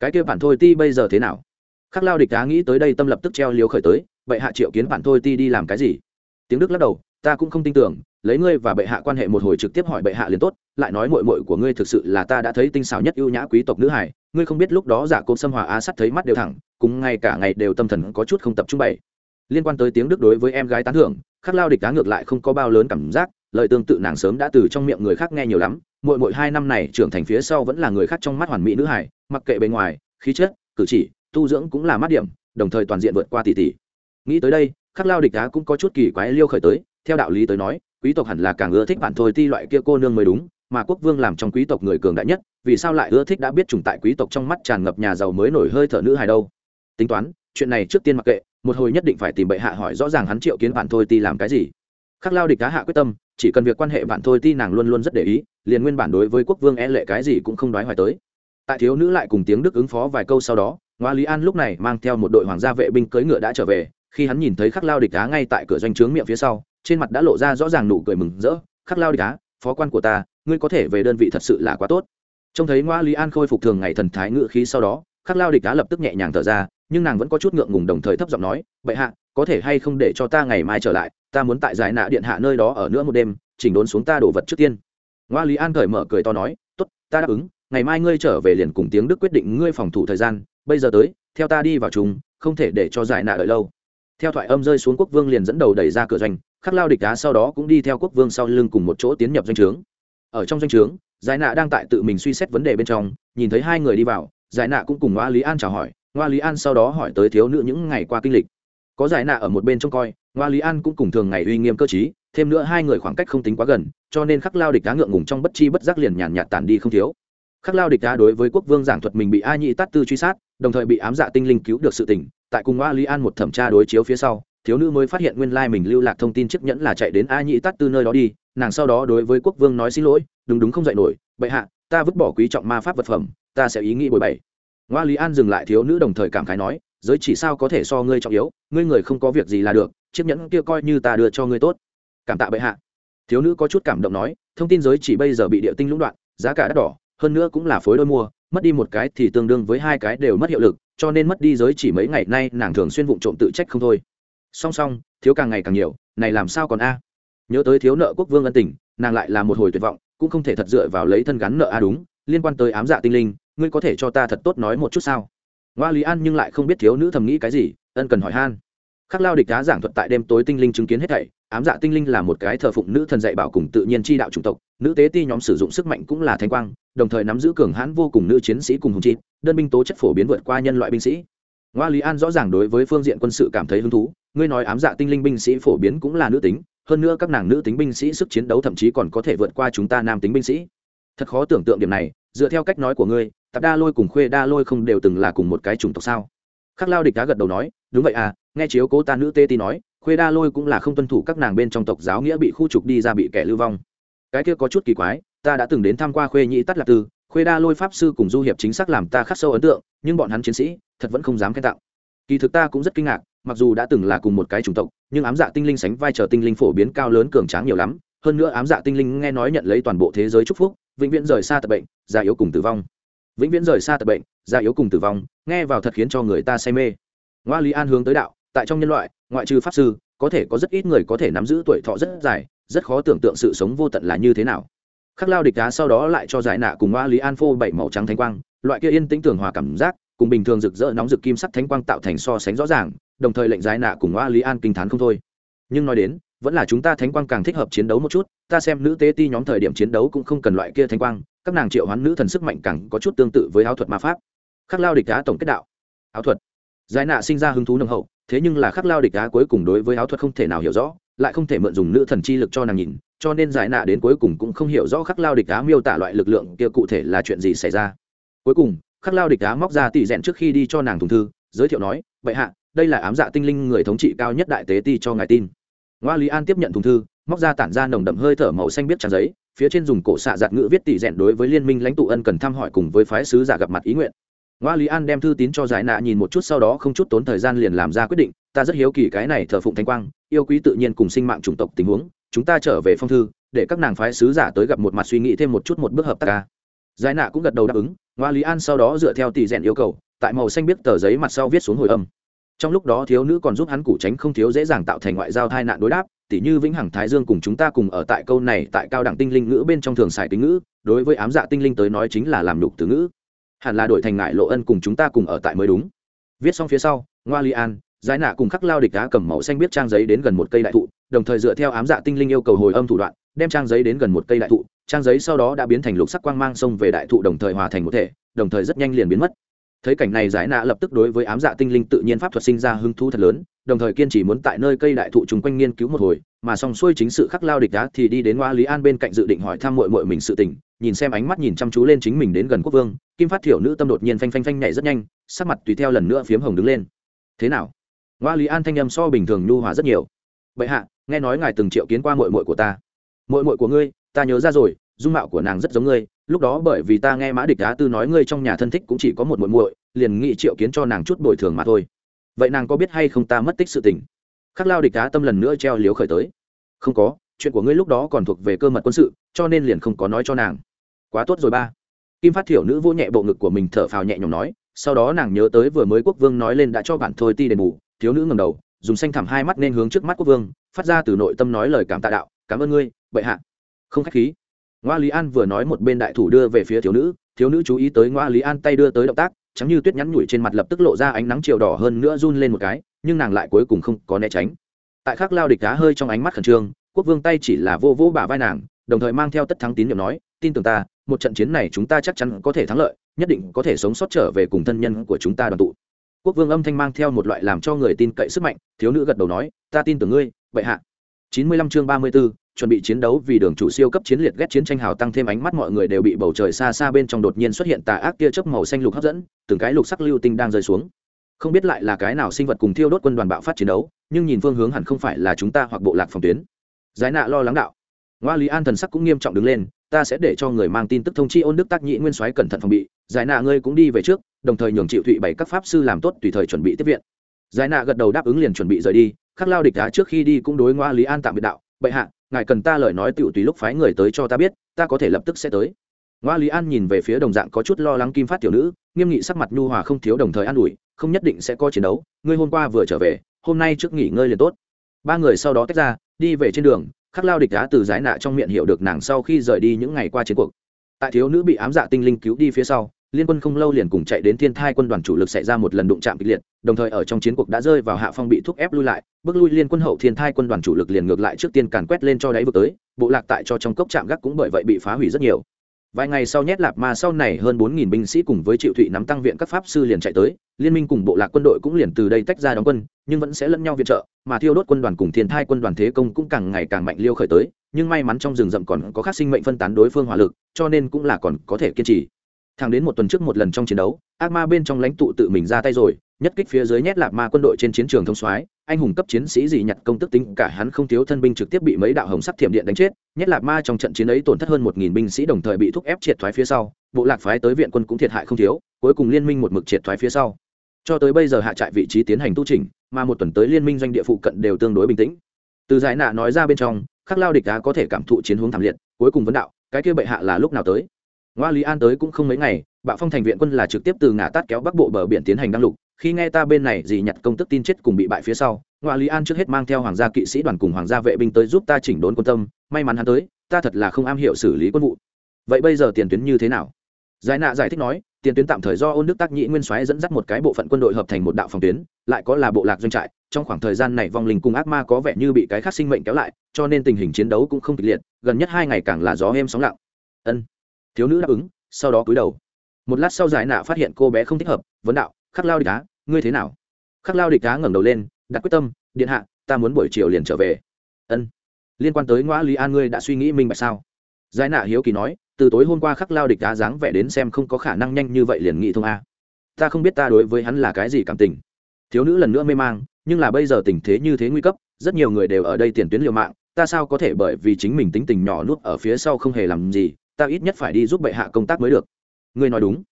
Cái kia bạn thôi ti bây giờ thế nào? Khắc lao địch đá nghĩ tới đây tâm lập tức treo liếu khởi tới vậy hạ triệu kiến bạn thôi ti đi làm cái gì? Tiếng đức lắc đầu, ta cũng không tin tưởng lấy ngươi và bệ hạ quan hệ một hồi trực tiếp hỏi bệ hạ liền tốt, lại nói mội mội của ngươi thực sự là ta đã thấy tinh xảo nhất ưu nhã quý tộc nữ hải, ngươi không biết lúc đó giả côn xâm hòa á sắt thấy mắt đều thẳng cùng ngay cả ngày đều tâm thần có chút không tập trung bày. Liên quan tới tiếng đức đối với em gái tán thưởng, khắc lao địch cá ngược lại không có bao lớn cảm giác, lời tương tự nàng sớm đã từ trong miệng người khác nghe nhiều lắm mội mội hai năm này trưởng thành phía sau vẫn là người khác trong mắt hoàn mỹ nữ hải, mặc kệ bề ngoài, khí chất, cử chỉ, tu dưỡng cũng là mát điểm, đồng thời toàn diện vượt qua tỷ tỷ. Nghĩ tới đây, khắc lao địch đá cũng có chút kỳ quái liêu khởi tới, theo đạo lý tới nói quý tộc hẳn là càng ưa thích bạn thôi ti loại kia cô nương mới đúng, mà quốc vương làm trong quý tộc người cường đại nhất, vì sao lại ưa thích đã biết trùng tại quý tộc trong mắt tràn ngập nhà giàu mới nổi hơi thở nữ hài đâu? Tính toán, chuyện này trước tiên mặc kệ, một hồi nhất định phải tìm bệ hạ hỏi rõ ràng hắn triệu kiến bạn thôi ti làm cái gì. Khắc lao địch cá hạ quyết tâm, chỉ cần việc quan hệ bạn thôi ti nàng luôn luôn rất để ý, liền nguyên bản đối với quốc vương e lệ cái gì cũng không đoái hoài tới. Tại thiếu nữ lại cùng tiếng đức ứng phó vài câu sau đó, ngoa lý an lúc này mang theo một đội hoàng gia vệ binh cưỡi ngựa đã trở về khi hắn nhìn thấy khắc lao địch đá ngay tại cửa doanh trướng miệng phía sau, trên mặt đã lộ ra rõ ràng nụ cười mừng rỡ, khắc lao địch đá phó quan của ta, ngươi có thể về đơn vị thật sự là quá tốt. Trông thấy ngoa lý an khôi phục thường ngày thần thái ngự khí sau đó, khắc lao địch đá lập tức nhẹ nhàng thở ra, nhưng nàng vẫn có chút ngượng ngùng đồng thời thấp giọng nói, bệ hạ, có thể hay không để cho ta ngày mai trở lại, ta muốn tại giải nạ điện hạ nơi đó ở nữa một đêm, chỉnh đốn xuống ta đổ vật trước tiên. Ngoa lý an cởi mở cười to nói, tốt, ta đáp ứng, ngày mai ngươi trở về liền cùng tiếng đức quyết định ngươi phòng thủ thời gian, bây giờ tới, theo ta đi vào chúng không thể để cho giải nạ đợi lâu theo thoại âm rơi xuống quốc vương liền dẫn đầu đẩy ra cửa doanh, khắc lao địch đá sau đó cũng đi theo quốc vương sau lưng cùng một chỗ tiến nhập doanh trướng. Ở trong doanh trướng, giải nạ đang tại tự mình suy xét vấn đề bên trong, nhìn thấy hai người đi vào, giải nạ cũng cùng ngoa lý an chào hỏi ngoa lý an sau đó hỏi tới thiếu nữ những ngày qua kinh lịch. Có giải nạ ở một bên trông coi ngoa lý an cũng cùng thường ngày uy nghiêm cơ t thêm nữa hai người khoảng cách không tính quá gần, cho nên khắc lao địch đá ngượng ngùng trong bất chi bất giác liền nhàn nhạt tản đi không thiếu khắc lao địch đá đối với quốc vương giảng thuật mình bị a nhị tát tư truy sát, đồng thời bị ám dạ tinh linh cứu được sự tỉnh tại cùng ngoa lý an một thẩm tra đối chiếu phía sau, thiếu nữ mới phát hiện nguyên lai mình lưu lạc thông tin chiếc nhẫn là chạy đến a nhị tát tư nơi đó đi, nàng sau đó đối với quốc vương nói xin lỗi, đúng đúng không dạy nổi, bệ hạ, ta vứt bỏ quý trọng ma pháp vật phẩm, ta sẽ ý nghĩ bồi bày. Ngoa lý an dừng lại thiếu nữ đồng thời cảm khái nói, giới chỉ sao có thể so ngươi trọng yếu, ngươi người không có việc gì là được, chiếc nhẫn kia coi như ta đưa cho ngươi tốt. Cảm tạ bệ hạ. Thiếu nữ có chút cảm động nói, thông tin giới chỉ bây giờ bị địa tinh lũng đoạn, giá cả đắt đỏ hơn nữa cũng là phối đôi mua, mất đi một cái thì tương đương với hai cái đều mất hiệu lực, cho nên mất đi giới chỉ mấy ngày nay nàng thường xuyên vụng trộm tự trách không thôi. Song song, thiếu càng ngày càng nhiều, này làm sao còn a? Nhớ tới thiếu nợ quốc vương ân tình, nàng lại là một hồi tuyệt vọng, cũng không thể thật dựa vào lấy thân gắn nợ a đúng, liên quan tới ám dạ tinh linh, ngươi có thể cho ta thật tốt nói một chút sao? Ngoa lý an nhưng lại không biết thiếu nữ thầm nghĩ cái gì, ân cần hỏi han khắc lao địch đá giảng thuật tại đêm tối tinh linh chứng kiến hết thảy, ám dạ tinh linh là một cái thờ phụng nữ thần dạy bảo cùng tự nhiên chi đạo chủng tộc, nữ tế ti nhóm sử dụng sức mạnh cũng là thanh quang, đồng thời nắm giữ cường hãn vô cùng nữ chiến sĩ cùng hùng chi, đơn binh tố chất phổ biến vượt qua nhân loại binh sĩ. Ngoa lý an rõ ràng đối với phương diện quân sự cảm thấy hứng thú, ngươi nói ám dạ tinh linh binh sĩ phổ biến cũng là nữ tính, hơn nữa các nàng nữ tính binh sĩ sức chiến đấu thậm chí còn có thể vượt qua chúng ta nam tính binh sĩ. Thật khó tưởng tượng điểm này, dựa theo cách nói của ngươi, tạp đa lôi cùng khuê đa lôi không đều từng là cùng một cái chủng tộc sao? Khắc lao địch đá gật đầu nói đúng vậy à nghe chiếu cố ta nữ tê ti nói, khuê đa lôi cũng là không tuân thủ các nàng bên trong tộc giáo nghĩa bị khu trục đi ra bị kẻ lưu vong. Cái kia có chút kỳ quái, ta đã từng đến tham q u a khuê nhĩ tắt lạc tư, khuê đa lôi pháp sư cùng du hiệp chính xác làm ta khắc sâu ấn tượng, nhưng bọn hắn chiến sĩ, thật vẫn không dám khen tặng. Kỳ thực ta cũng rất kinh ngạc, mặc dù đã từng là cùng một cái chủng tộc, nhưng ám dạ tinh linh sánh vai trò tinh linh phổ biến cao lớn cường tráng nhiều lắm, hơn nữa ám dạ tinh linh nghe nói nhận lấy toàn bộ thế giới chúc phúc, vĩnh viễn rời xa tập bệnh, già yếu cùng tử vong. Vĩnh viễn rời xa tập bệnh, già yếu cùng tử vong, nghe vào thật khiến cho người ta say mê ngoa lý an hướng tới đạo, tại trong nhân loại, ngoại trừ pháp sư, có thể có rất ít người có thể nắm giữ tuổi thọ rất dài, rất khó tưởng tượng sự sống vô tận là như thế nào. Khắc lao địch đá sau đó lại cho giải nạ cùng ngoa lý an phô bảy màu trắng thánh quang, loại kia yên tĩnh tưởng hòa cảm giác, cùng bình thường rực rỡ nóng rực kim sắc thánh quang tạo thành so sánh rõ ràng, đồng thời lệnh giải nạ cùng ngoa lý an kinh t h á n không thôi. Nhưng nói đến, vẫn là chúng ta thánh quang càng thích hợp chiến đấu một chút, ta xem nữ tế ti nhóm thời điểm chiến đấu cũng không cần loại kia thánh quang, các nàng triệu hoán nữ thần sức mạnh càng có chút tương tự với áo thuật ma pháp. Khắc lao địch đá tổng kết đạo. Áo thuật giải nạ sinh ra hứng thú nồng hậu, thế nhưng là khắc lao địch đá cuối cùng đối với áo thuật không thể nào hiểu rõ, lại không thể mượn dùng nữ thần chi lực cho nàng nhìn, cho nên giải nạ đến cuối cùng cũng không hiểu rõ khắc lao địch đá miêu tả loại lực lượng kia cụ thể là chuyện gì xảy ra. Cuối cùng, khắc lao địch đá móc ra tỷ rèn trước khi đi cho nàng thùng thư, giới thiệu nói vậy hạ, đây là ám dạ tinh linh người thống trị cao nhất đại tế ti cho ngài tin. Ngoa lý an tiếp nhận thùng thư, móc ra tản ra nồng đậm hơi thở màu xanh biết tràn giấy, phía trên dùng cổ xạ giặt ngữ viết tỷ rèn đối với liên minh lãnh tụ ân cần thăm hỏi cùng với phái sứ giả gặp mặt ý nguyện ngoa lý an đem thư tín cho giải nạ nhìn một chút, sau đó không chút tốn thời gian liền làm ra quyết định, ta rất hiếu kỳ cái này thờ phụng thanh quang, yêu quý tự nhiên cùng sinh mạng chủng tộc tình huống, chúng ta trở về phong thư, để các nàng phái sứ giả tới gặp một mặt suy nghĩ thêm một chút một bước hợp tác ca. Giải nạ cũng gật đầu đáp ứng, ngoa lý an sau đó dựa theo tỷ rèn yêu cầu, tại màu xanh biết tờ giấy mặt sau viết xuống hồi âm. Trong lúc đó thiếu nữ còn giúp hắn củ tránh không thiếu dễ dàng tạo thành ngoại giao tai nạn đối đáp tỉ như vĩnh hằng thái dương cùng chúng ta cùng ở tại câu này tại cao đẳng tinh linh ngữ bên trong thường xài tính ngữ, đối với ám dạ tinh linh tới nói chính là làm nhục từ ngữ hẳn là đổi thành ngại lộ ân cùng chúng ta cùng ở tại mới đúng. Viết xong phía sau, ngoa li an, giải nạ cùng khắc lao địch đá cầm màu xanh biết trang giấy đến gần một cây đại thụ, đồng thời dựa theo ám dạ tinh linh yêu cầu hồi âm thủ đoạn, đem trang giấy đến gần một cây đại thụ. Trang giấy sau đó đã biến thành lục sắc quang mang xông về đại thụ đồng thời hòa thành một thể, đồng thời rất nhanh liền biến mất. Thấy cảnh này giải nạ lập tức đối với ám dạ tinh linh tự nhiên pháp thuật sinh ra hứng thú thật lớn, đồng thời kiên trì muốn tại nơi cây đại thụ chung quanh nghiên cứu một hồi, mà song xuôi chính sự khắc lao địch đá thì đi đến ngoa lý an bên cạnh dự định hỏi thăm mội mội mình sự tình nhìn xem ánh mắt nhìn chăm chú lên chính mình đến gần quốc vương, kim phát thiểu nữ tâm đột nhiên phanh phanh phanh nhảy rất nhanh, sắc mặt tùy theo lần nữa phiếm hồng đứng lên. Thế nào? Ngoa lý an thanh â m so bình thường nhu hòa rất nhiều. Vậy hạ, nghe nói ngài từng triệu kiến qua mội mội của ta. Mội mội của ngươi, ta nhớ ra rồi, dung mạo của nàng rất giống ngươi, lúc đó bởi vì ta nghe mã địch đá tư nói ngươi trong nhà thân thích cũng chỉ có một muội muội, liền nghị triệu kiến cho nàng chút bồi thường mà thôi. Vậy nàng có biết hay không ta mất tích sự tình? Khắc lao địch đá tâm lần nữa treo liếu khởi tới. Không có, chuyện của ngươi lúc đó còn thuộc về cơ mật quân sự, cho nên liền không có nói cho nàng quá tốt rồi ba. Kim phát thiểu nữ vô nhẹ bộ ngực của mình thở phào nhẹ nhõm nói, sau đó nàng nhớ tới vừa mới quốc vương nói lên đã cho bản thôi ti đền bù, thiếu nữ ngầm đầu, dùng xanh thẳm hai mắt nên hướng trước mắt quốc vương, phát ra từ nội tâm nói lời cảm tạ đạo, cảm ơn ngươi, bệ hạ. Không khách khí. Ngoa lý an vừa nói một bên đại thủ đưa về phía thiếu nữ thiếu nữ chú ý tới ngoa lý an tay đưa tới động tác chắm như tuyết nhắn nhủi trên mặt lập tức lộ ra ánh nắng chiều đỏ hơn nữa run lên một cái, nhưng nàng lại cuối cùng không có né tránh. Tại khắc lao địch đá hơi trong ánh mắt khẩn trương, quốc vương tay chỉ là vô vô bả vai nàng, đồng thời mang theo tất thắng tín nhiệm nói tin tưởng ta một trận chiến này chúng ta chắc chắn có thể thắng lợi nhất định có thể sống sót trở về cùng thân nhân của chúng ta đoàn tụ. Quốc vương âm thanh mang theo một loại làm cho người tin cậy sức mạnh thiếu nữ gật đầu nói ta tin tưởng ngươi bệ hạ. Chín mươi lăm chương ba mươi 34, chuẩn bị chiến đấu vì đường chủ siêu cấp chiến liệt ghét chiến tranh hào tăng thêm ánh mắt mọi người đều bị bầu trời xa xa bên trong đột nhiên xuất hiện tà ác tia chớp màu xanh lục hấp dẫn từng cái lục sắc lưu tinh đang rơi xuống. Không biết lại là cái nào sinh vật cùng thiêu đốt quân đoàn bạo phát chiến đấu nhưng nhìn phương hướng hẳn không phải là chúng ta hoặc bộ lạc phòng tuyến. Giải nạ lo lắng đạo. Ngoa lý an thần sắc cũng nghiêm trọng đứng lên ta sẽ để cho người mang tin tức thông chi ôn đức tác nhị nguyên soái cẩn thận phòng bị, giải nạ ngươi cũng đi về trước, đồng thời nhường chịu thụy bảy các pháp sư làm tốt tùy thời chuẩn bị tiếp viện. Giải nạ gật đầu đáp ứng liền chuẩn bị rời đi, khắc lao địch đá trước khi đi cũng đối ngoa lý an tạm biệt đạo, bệ hạ, ngài cần ta lời nói tựu tùy lúc phái người tới cho ta biết, ta có thể lập tức sẽ tới. Ngoa lý an nhìn về phía đồng dạng có chút lo lắng kim phát tiểu nữ, nghiêm nghị sắc mặt nhu hòa không thiếu đồng thời an ủi, không nhất định sẽ có chiến đấu, ngươi hôm qua vừa trở về, hôm nay trước nghỉ ngơi liền tốt. Ba người sau đó tách ra, đi về trên đường khắc lao địch đá từ giải nạ trong miệng hiểu được nàng sau khi rời đi những ngày qua chiến cuộc. Tại thiếu nữ bị ám dạ tinh linh cứu đi phía sau, liên quân không lâu liền cùng chạy đến thiên thai quân đoàn chủ lực xảy ra một lần đụng chạm kịch liệt, đồng thời ở trong chiến cuộc đã rơi vào hạ phong bị thúc ép lui lại, bước lui liên quân hậu thiên thai quân đoàn chủ lực liền ngược lại trước tiên càn quét lên cho đáy vực tới, bộ lạc tại cho trong cốc chạm gác cũng bởi vậy bị phá hủy rất nhiều. Vài ngày sau nhét lạp ma sau này hơn bốn nghìn binh sĩ cùng với triệu thụy nắm tăng viện các pháp sư liền chạy tới, liên minh cùng bộ lạc quân đội cũng liền từ đây tách ra đóng quân nhưng vẫn sẽ lẫn nhau viện trợ, mà thiêu đốt quân đoàn cùng thiên thai quân đoàn thế công cũng càng ngày càng mạnh liêu khởi tới, nhưng may mắn trong rừng rậm còn có khắc sinh mệnh phân tán đối phương hỏa lực, cho nên cũng là còn có thể kiên trì. Thẳng đến một tuần trước một lần trong chiến đấu, ác ma bên trong lãnh tụ tự mình ra tay rồi, nhất kích phía dưới nhét lạp ma quân đội trên chiến trường thông soái, anh hùng cấp chiến sĩ gì nhặt công tức tính, cả hắn không thiếu thân binh trực tiếp bị mấy đạo hồng sắc thiểm điện đánh chết, nhét lạp ma trong trận chiến ấy tổn thất hơn một nghìn binh sĩ đồng thời bị thúc ép triệt thoái phía sau, bộ lạc phái tới viện quân cũng thiệt hại không thiếu, cuối cùng liên minh một mực triệt thoái phía sau cho tới bây giờ hạ trại vị trí tiến hành tu trình mà một tuần tới liên minh doanh địa phụ cận đều tương đối bình tĩnh. Từ giải nạ nói ra bên trong, khắc lao địch đá có thể cảm thụ chiến hướng thảm liệt, cuối cùng vấn đạo, cái kia bệ hạ là lúc nào tới? Ngoa lý an tới cũng không mấy ngày, bạo phong thành viện quân là trực tiếp từ ngã tát kéo bắc bộ bờ biển tiến hành đăng lục, khi nghe ta bên này dì nhặt công tức tin chết cùng bị bại phía sau ngoại lý an trước hết mang theo hoàng gia kỵ sĩ đoàn cùng hoàng gia vệ binh tới giúp ta chỉnh đốn quân tâm, may mắn hắn tới, ta thật là không am hiểu xử lý quân vụ. Vậy bây giờ tiền tuyến như thế nào? Giải nạ giải thích nói, tiền tuyến tạm thời do ôn đức tác nhĩ nguyên soái dẫn dắt một cái bộ phận quân đội hợp thành một đạo phòng tuyến, lại có là bộ lạc doanh trại, trong khoảng thời gian này vong linh cùng ác ma có vẻ như bị cái khác sinh mệnh kéo lại, cho nên tình hình chiến đấu cũng không kịch liệt, gần nhất hai ngày càng là gió êm sóng lặng. Ân. Thiếu nữ đáp ứng, sau đó cúi đầu. Một lát sau giải nạ phát hiện cô bé không thích hợp, vấn đạo, khắc lao địch cá ngươi thế nào? Khắc lao địch cá ngẩng đầu lên, đặt quyết tâm, điện hạ, ta muốn buổi chiều liền trở về. Ân. Liên quan tới ngoã lý an ngươi đã suy nghĩ minh bạch sao? Giải nạ hiếu kỳ nói từ tối hôm qua khắc lao địch đá dáng vẻ đến xem không có khả năng nhanh như vậy liền nghĩ thông a. Ta không biết ta đối với hắn là cái gì cảm tình. Thiếu nữ lần nữa mê mang, nhưng là bây giờ tình thế như thế nguy cấp, rất nhiều người đều ở đây tiền tuyến liều mạng, ta sao có thể bởi vì chính mình tính tình nhỏ nuốt ở phía sau không hề làm gì, ta ít nhất phải đi giúp bệ hạ công tác mới được. Ngươi nói đúng.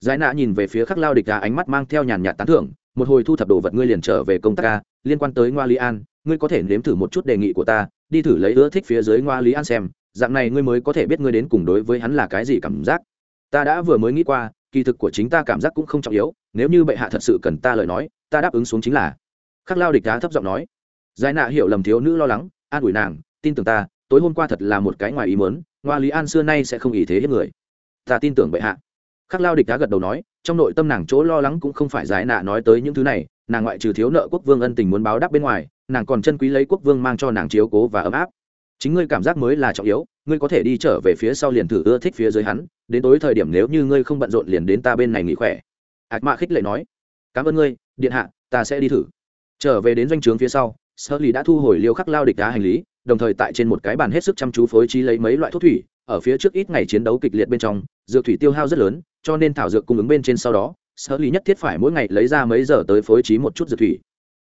Giải nạ nhìn về phía khắc lao địch đá ánh mắt mang theo nhàn nhạt tán thưởng, một hồi thu thập đồ vật ngươi liền trở về công tác ca liên quan tới ngoa lý an, ngươi có thể nếm thử một chút đề nghị của ta, đi thử lấy ưa thích phía dưới ngoa lý an xem dạng này ngươi mới có thể biết ngươi đến cùng đối với hắn là cái gì cảm giác. Ta đã vừa mới nghĩ qua, kỳ thực của chính ta cảm giác cũng không trọng yếu, nếu như bệ hạ thật sự cần ta lời nói, ta đáp ứng xuống chính là. Khắc lao địch đá thấp giọng nói. Giải nạ hiểu lầm thiếu nữ lo lắng, an ủi nàng, tin tưởng ta, tối hôm qua thật là một cái ngoài ý mớn ngoa lý an xưa nay sẽ không ý thế hiếp người. Ta tin tưởng bệ hạ. Khắc lao địch đá gật đầu nói, trong nội tâm nàng chỗ lo lắng cũng không phải giải nạ nói tới những thứ này, nàng ngoại trừ thiếu nợ quốc vương ân tình muốn báo đáp bên ngoài, nàng còn chân quý lấy quốc vương mang cho nàng chiếu cố và ấm áp chính ngươi cảm giác mới là trọng yếu, ngươi có thể đi trở về phía sau liền thử ưa thích phía dưới hắn, đến tối thời điểm nếu như ngươi không bận rộn liền đến ta bên này nghỉ khỏe. Ạc mạ khích lệ nói. Cảm ơn ngươi, điện hạ, ta sẽ đi thử. Trở về đến doanh trướng phía sau sơ lì đã thu hồi liêu khắc lao địch đá hành lý, đồng thời tại trên một cái bàn hết sức chăm chú phối trí lấy mấy loại thuốc thủy, ở phía trước ít ngày chiến đấu kịch liệt bên trong, dược thủy tiêu hao rất lớn, cho nên thảo dược cung ứng bên trên sau đó sơ lì nhất thiết phải mỗi ngày lấy ra mấy giờ tới phối trí một chút dược thủy.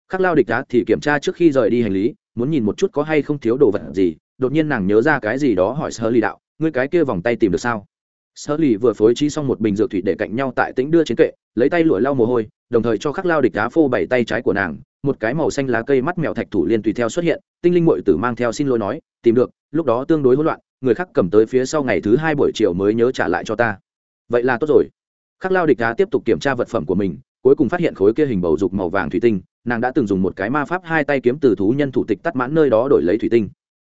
Khắc lao địch đá thì kiểm tra trước khi rời đi hành lý muốn nhìn một chút có hay không thiếu đồ vật gì, đột nhiên nàng nhớ ra cái gì đó hỏi sơ lì đạo, ngươi cái kia vòng tay tìm được sao? Sơ lì vừa phối trí xong một bình dược thủy để cạnh nhau tại tĩnh đưa chiến kệ, lấy tay lụa lau mồ hôi, đồng thời cho khắc lao địch đá phô bảy tay trái của nàng, một cái màu xanh lá cây mắt mèo thạch thủ liên tùy theo xuất hiện, tinh linh mội tử mang theo xin lỗi nói, tìm được, lúc đó tương đối hỗn loạn, người khác cầm tới phía sau ngày thứ hai buổi chiều mới nhớ trả lại cho ta. Vậy là tốt rồi. Khắc lao địch đá tiếp tục kiểm tra vật phẩm của mình, cuối cùng phát hiện khối kia hình bầu dục màu vàng thủy tinh nàng đã từng dùng một cái ma pháp hai tay kiếm từ thú nhân thủ tịch tắt mãn nơi đó đổi lấy thủy tinh.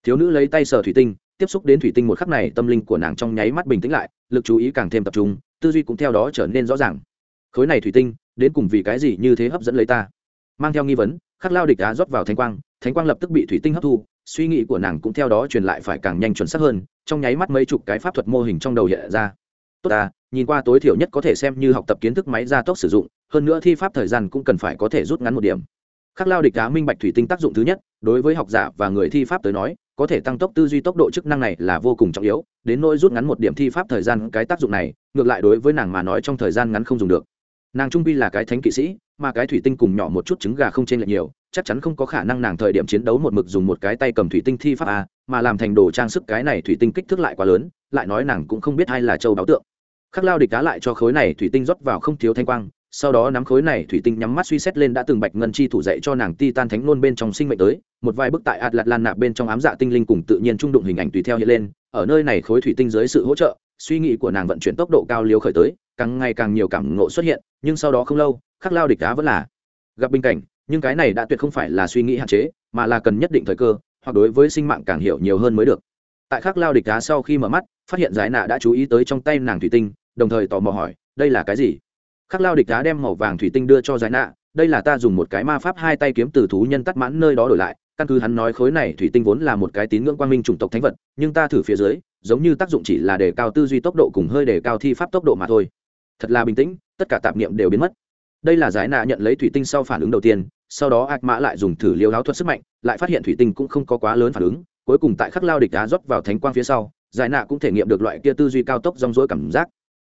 Thiếu nữ lấy tay sờ thủy tinh, tiếp xúc đến thủy tinh một khắc này, tâm linh của nàng trong nháy mắt bình tĩnh lại, lực chú ý càng thêm tập trung, tư duy cũng theo đó trở nên rõ ràng. Khối này thủy tinh, đến cùng vì cái gì như thế hấp dẫn lấy ta? Mang theo nghi vấn, khắc lao địch đá rót vào thánh quang thánh quang lập tức bị thủy tinh hấp thu, suy nghĩ của nàng cũng theo đó truyền lại phải càng nhanh chuẩn xác hơn, trong nháy mắt mấy chục cái pháp thuật mô hình trong đầu hiện ra. Tốt ta, nhìn qua tối thiểu nhất có thể xem như học tập kiến thức máy gia tốc sử dụng hơn nữa thi pháp thời gian cũng cần phải có thể rút ngắn một điểm. Khắc lao địch đá minh bạch thủy tinh tác dụng thứ nhất, đối với học giả và người thi pháp tới nói, có thể tăng tốc tư duy tốc độ chức năng này là vô cùng trọng yếu, đến nỗi rút ngắn một điểm thi pháp thời gian cái tác dụng này, ngược lại đối với nàng mà nói trong thời gian ngắn không dùng được. Nàng trung bi là cái thánh kỵ sĩ, mà cái thủy tinh cùng nhỏ một chút trứng gà không chênh lệch nhiều, chắc chắn không có khả năng nàng thời điểm chiến đấu một mực dùng một cái tay cầm thủy tinh thi pháp a, mà làm thành đồ trang sức cái này thủy tinh kích thước lại quá lớn, lại nói nàng cũng không biết ai là châu báo tượng. Khắc lao địch đá lại cho khối này thủy tinh rót vào không thiếu thanh quang sau đó nắm khối này thủy tinh nhắm mắt suy xét lên đã từng bạch ngân chi thủ dạy cho nàng ti tan thánh nôn bên trong sinh mệnh tới, một vài bức tại atlat lan nạp bên trong ám dạ tinh linh cùng tự nhiên trung đụng hình ảnh tùy theo hiện lên, ở nơi này khối thủy tinh dưới sự hỗ trợ, suy nghĩ của nàng vận chuyển tốc độ cao liều khởi tới, càng ngày càng nhiều cảm ngộ xuất hiện, nhưng sau đó không lâu, khắc lao địch đá vẫn là gặp bình cảnh, nhưng cái này đã tuyệt không phải là suy nghĩ hạn chế, mà là cần nhất định thời cơ, hoặc đối với sinh mạng càng hiểu nhiều hơn mới được. Tại khắc lao địch đá sau khi mở mắt, phát hiện giải nạ đã chú ý tới trong tay nàng thủy tinh, đồng thời tò mò hỏi, đây là cái gì? Khắc lao địch đá đem màu vàng thủy tinh đưa cho giải nạ, đây là ta dùng một cái ma pháp hai tay kiếm từ thú nhân tắt mãn nơi đó đổi lại. Căn cứ hắn nói khối này, thủy tinh vốn là một cái tín ngưỡng quang minh chủng tộc thánh vật, nhưng ta thử phía dưới, giống như tác dụng chỉ là để cao tư duy tốc độ cùng hơi để cao thi pháp tốc độ mà thôi. Thật là bình tĩnh, tất cả tạp niệm đều biến mất. Đây là giải nạ nhận lấy thủy tinh sau phản ứng đầu tiên, sau đó ác mã lại dùng thử liêu áo thuật sức mạnh, lại phát hiện thủy tinh cũng không có quá lớn phản ứng. Cuối cùng tại khắc lao địch đá rót vào thánh quang phía sau, giải nạ cũng thể nghiệm được loại kia tư duy cao tốc rong rỗi cảm giác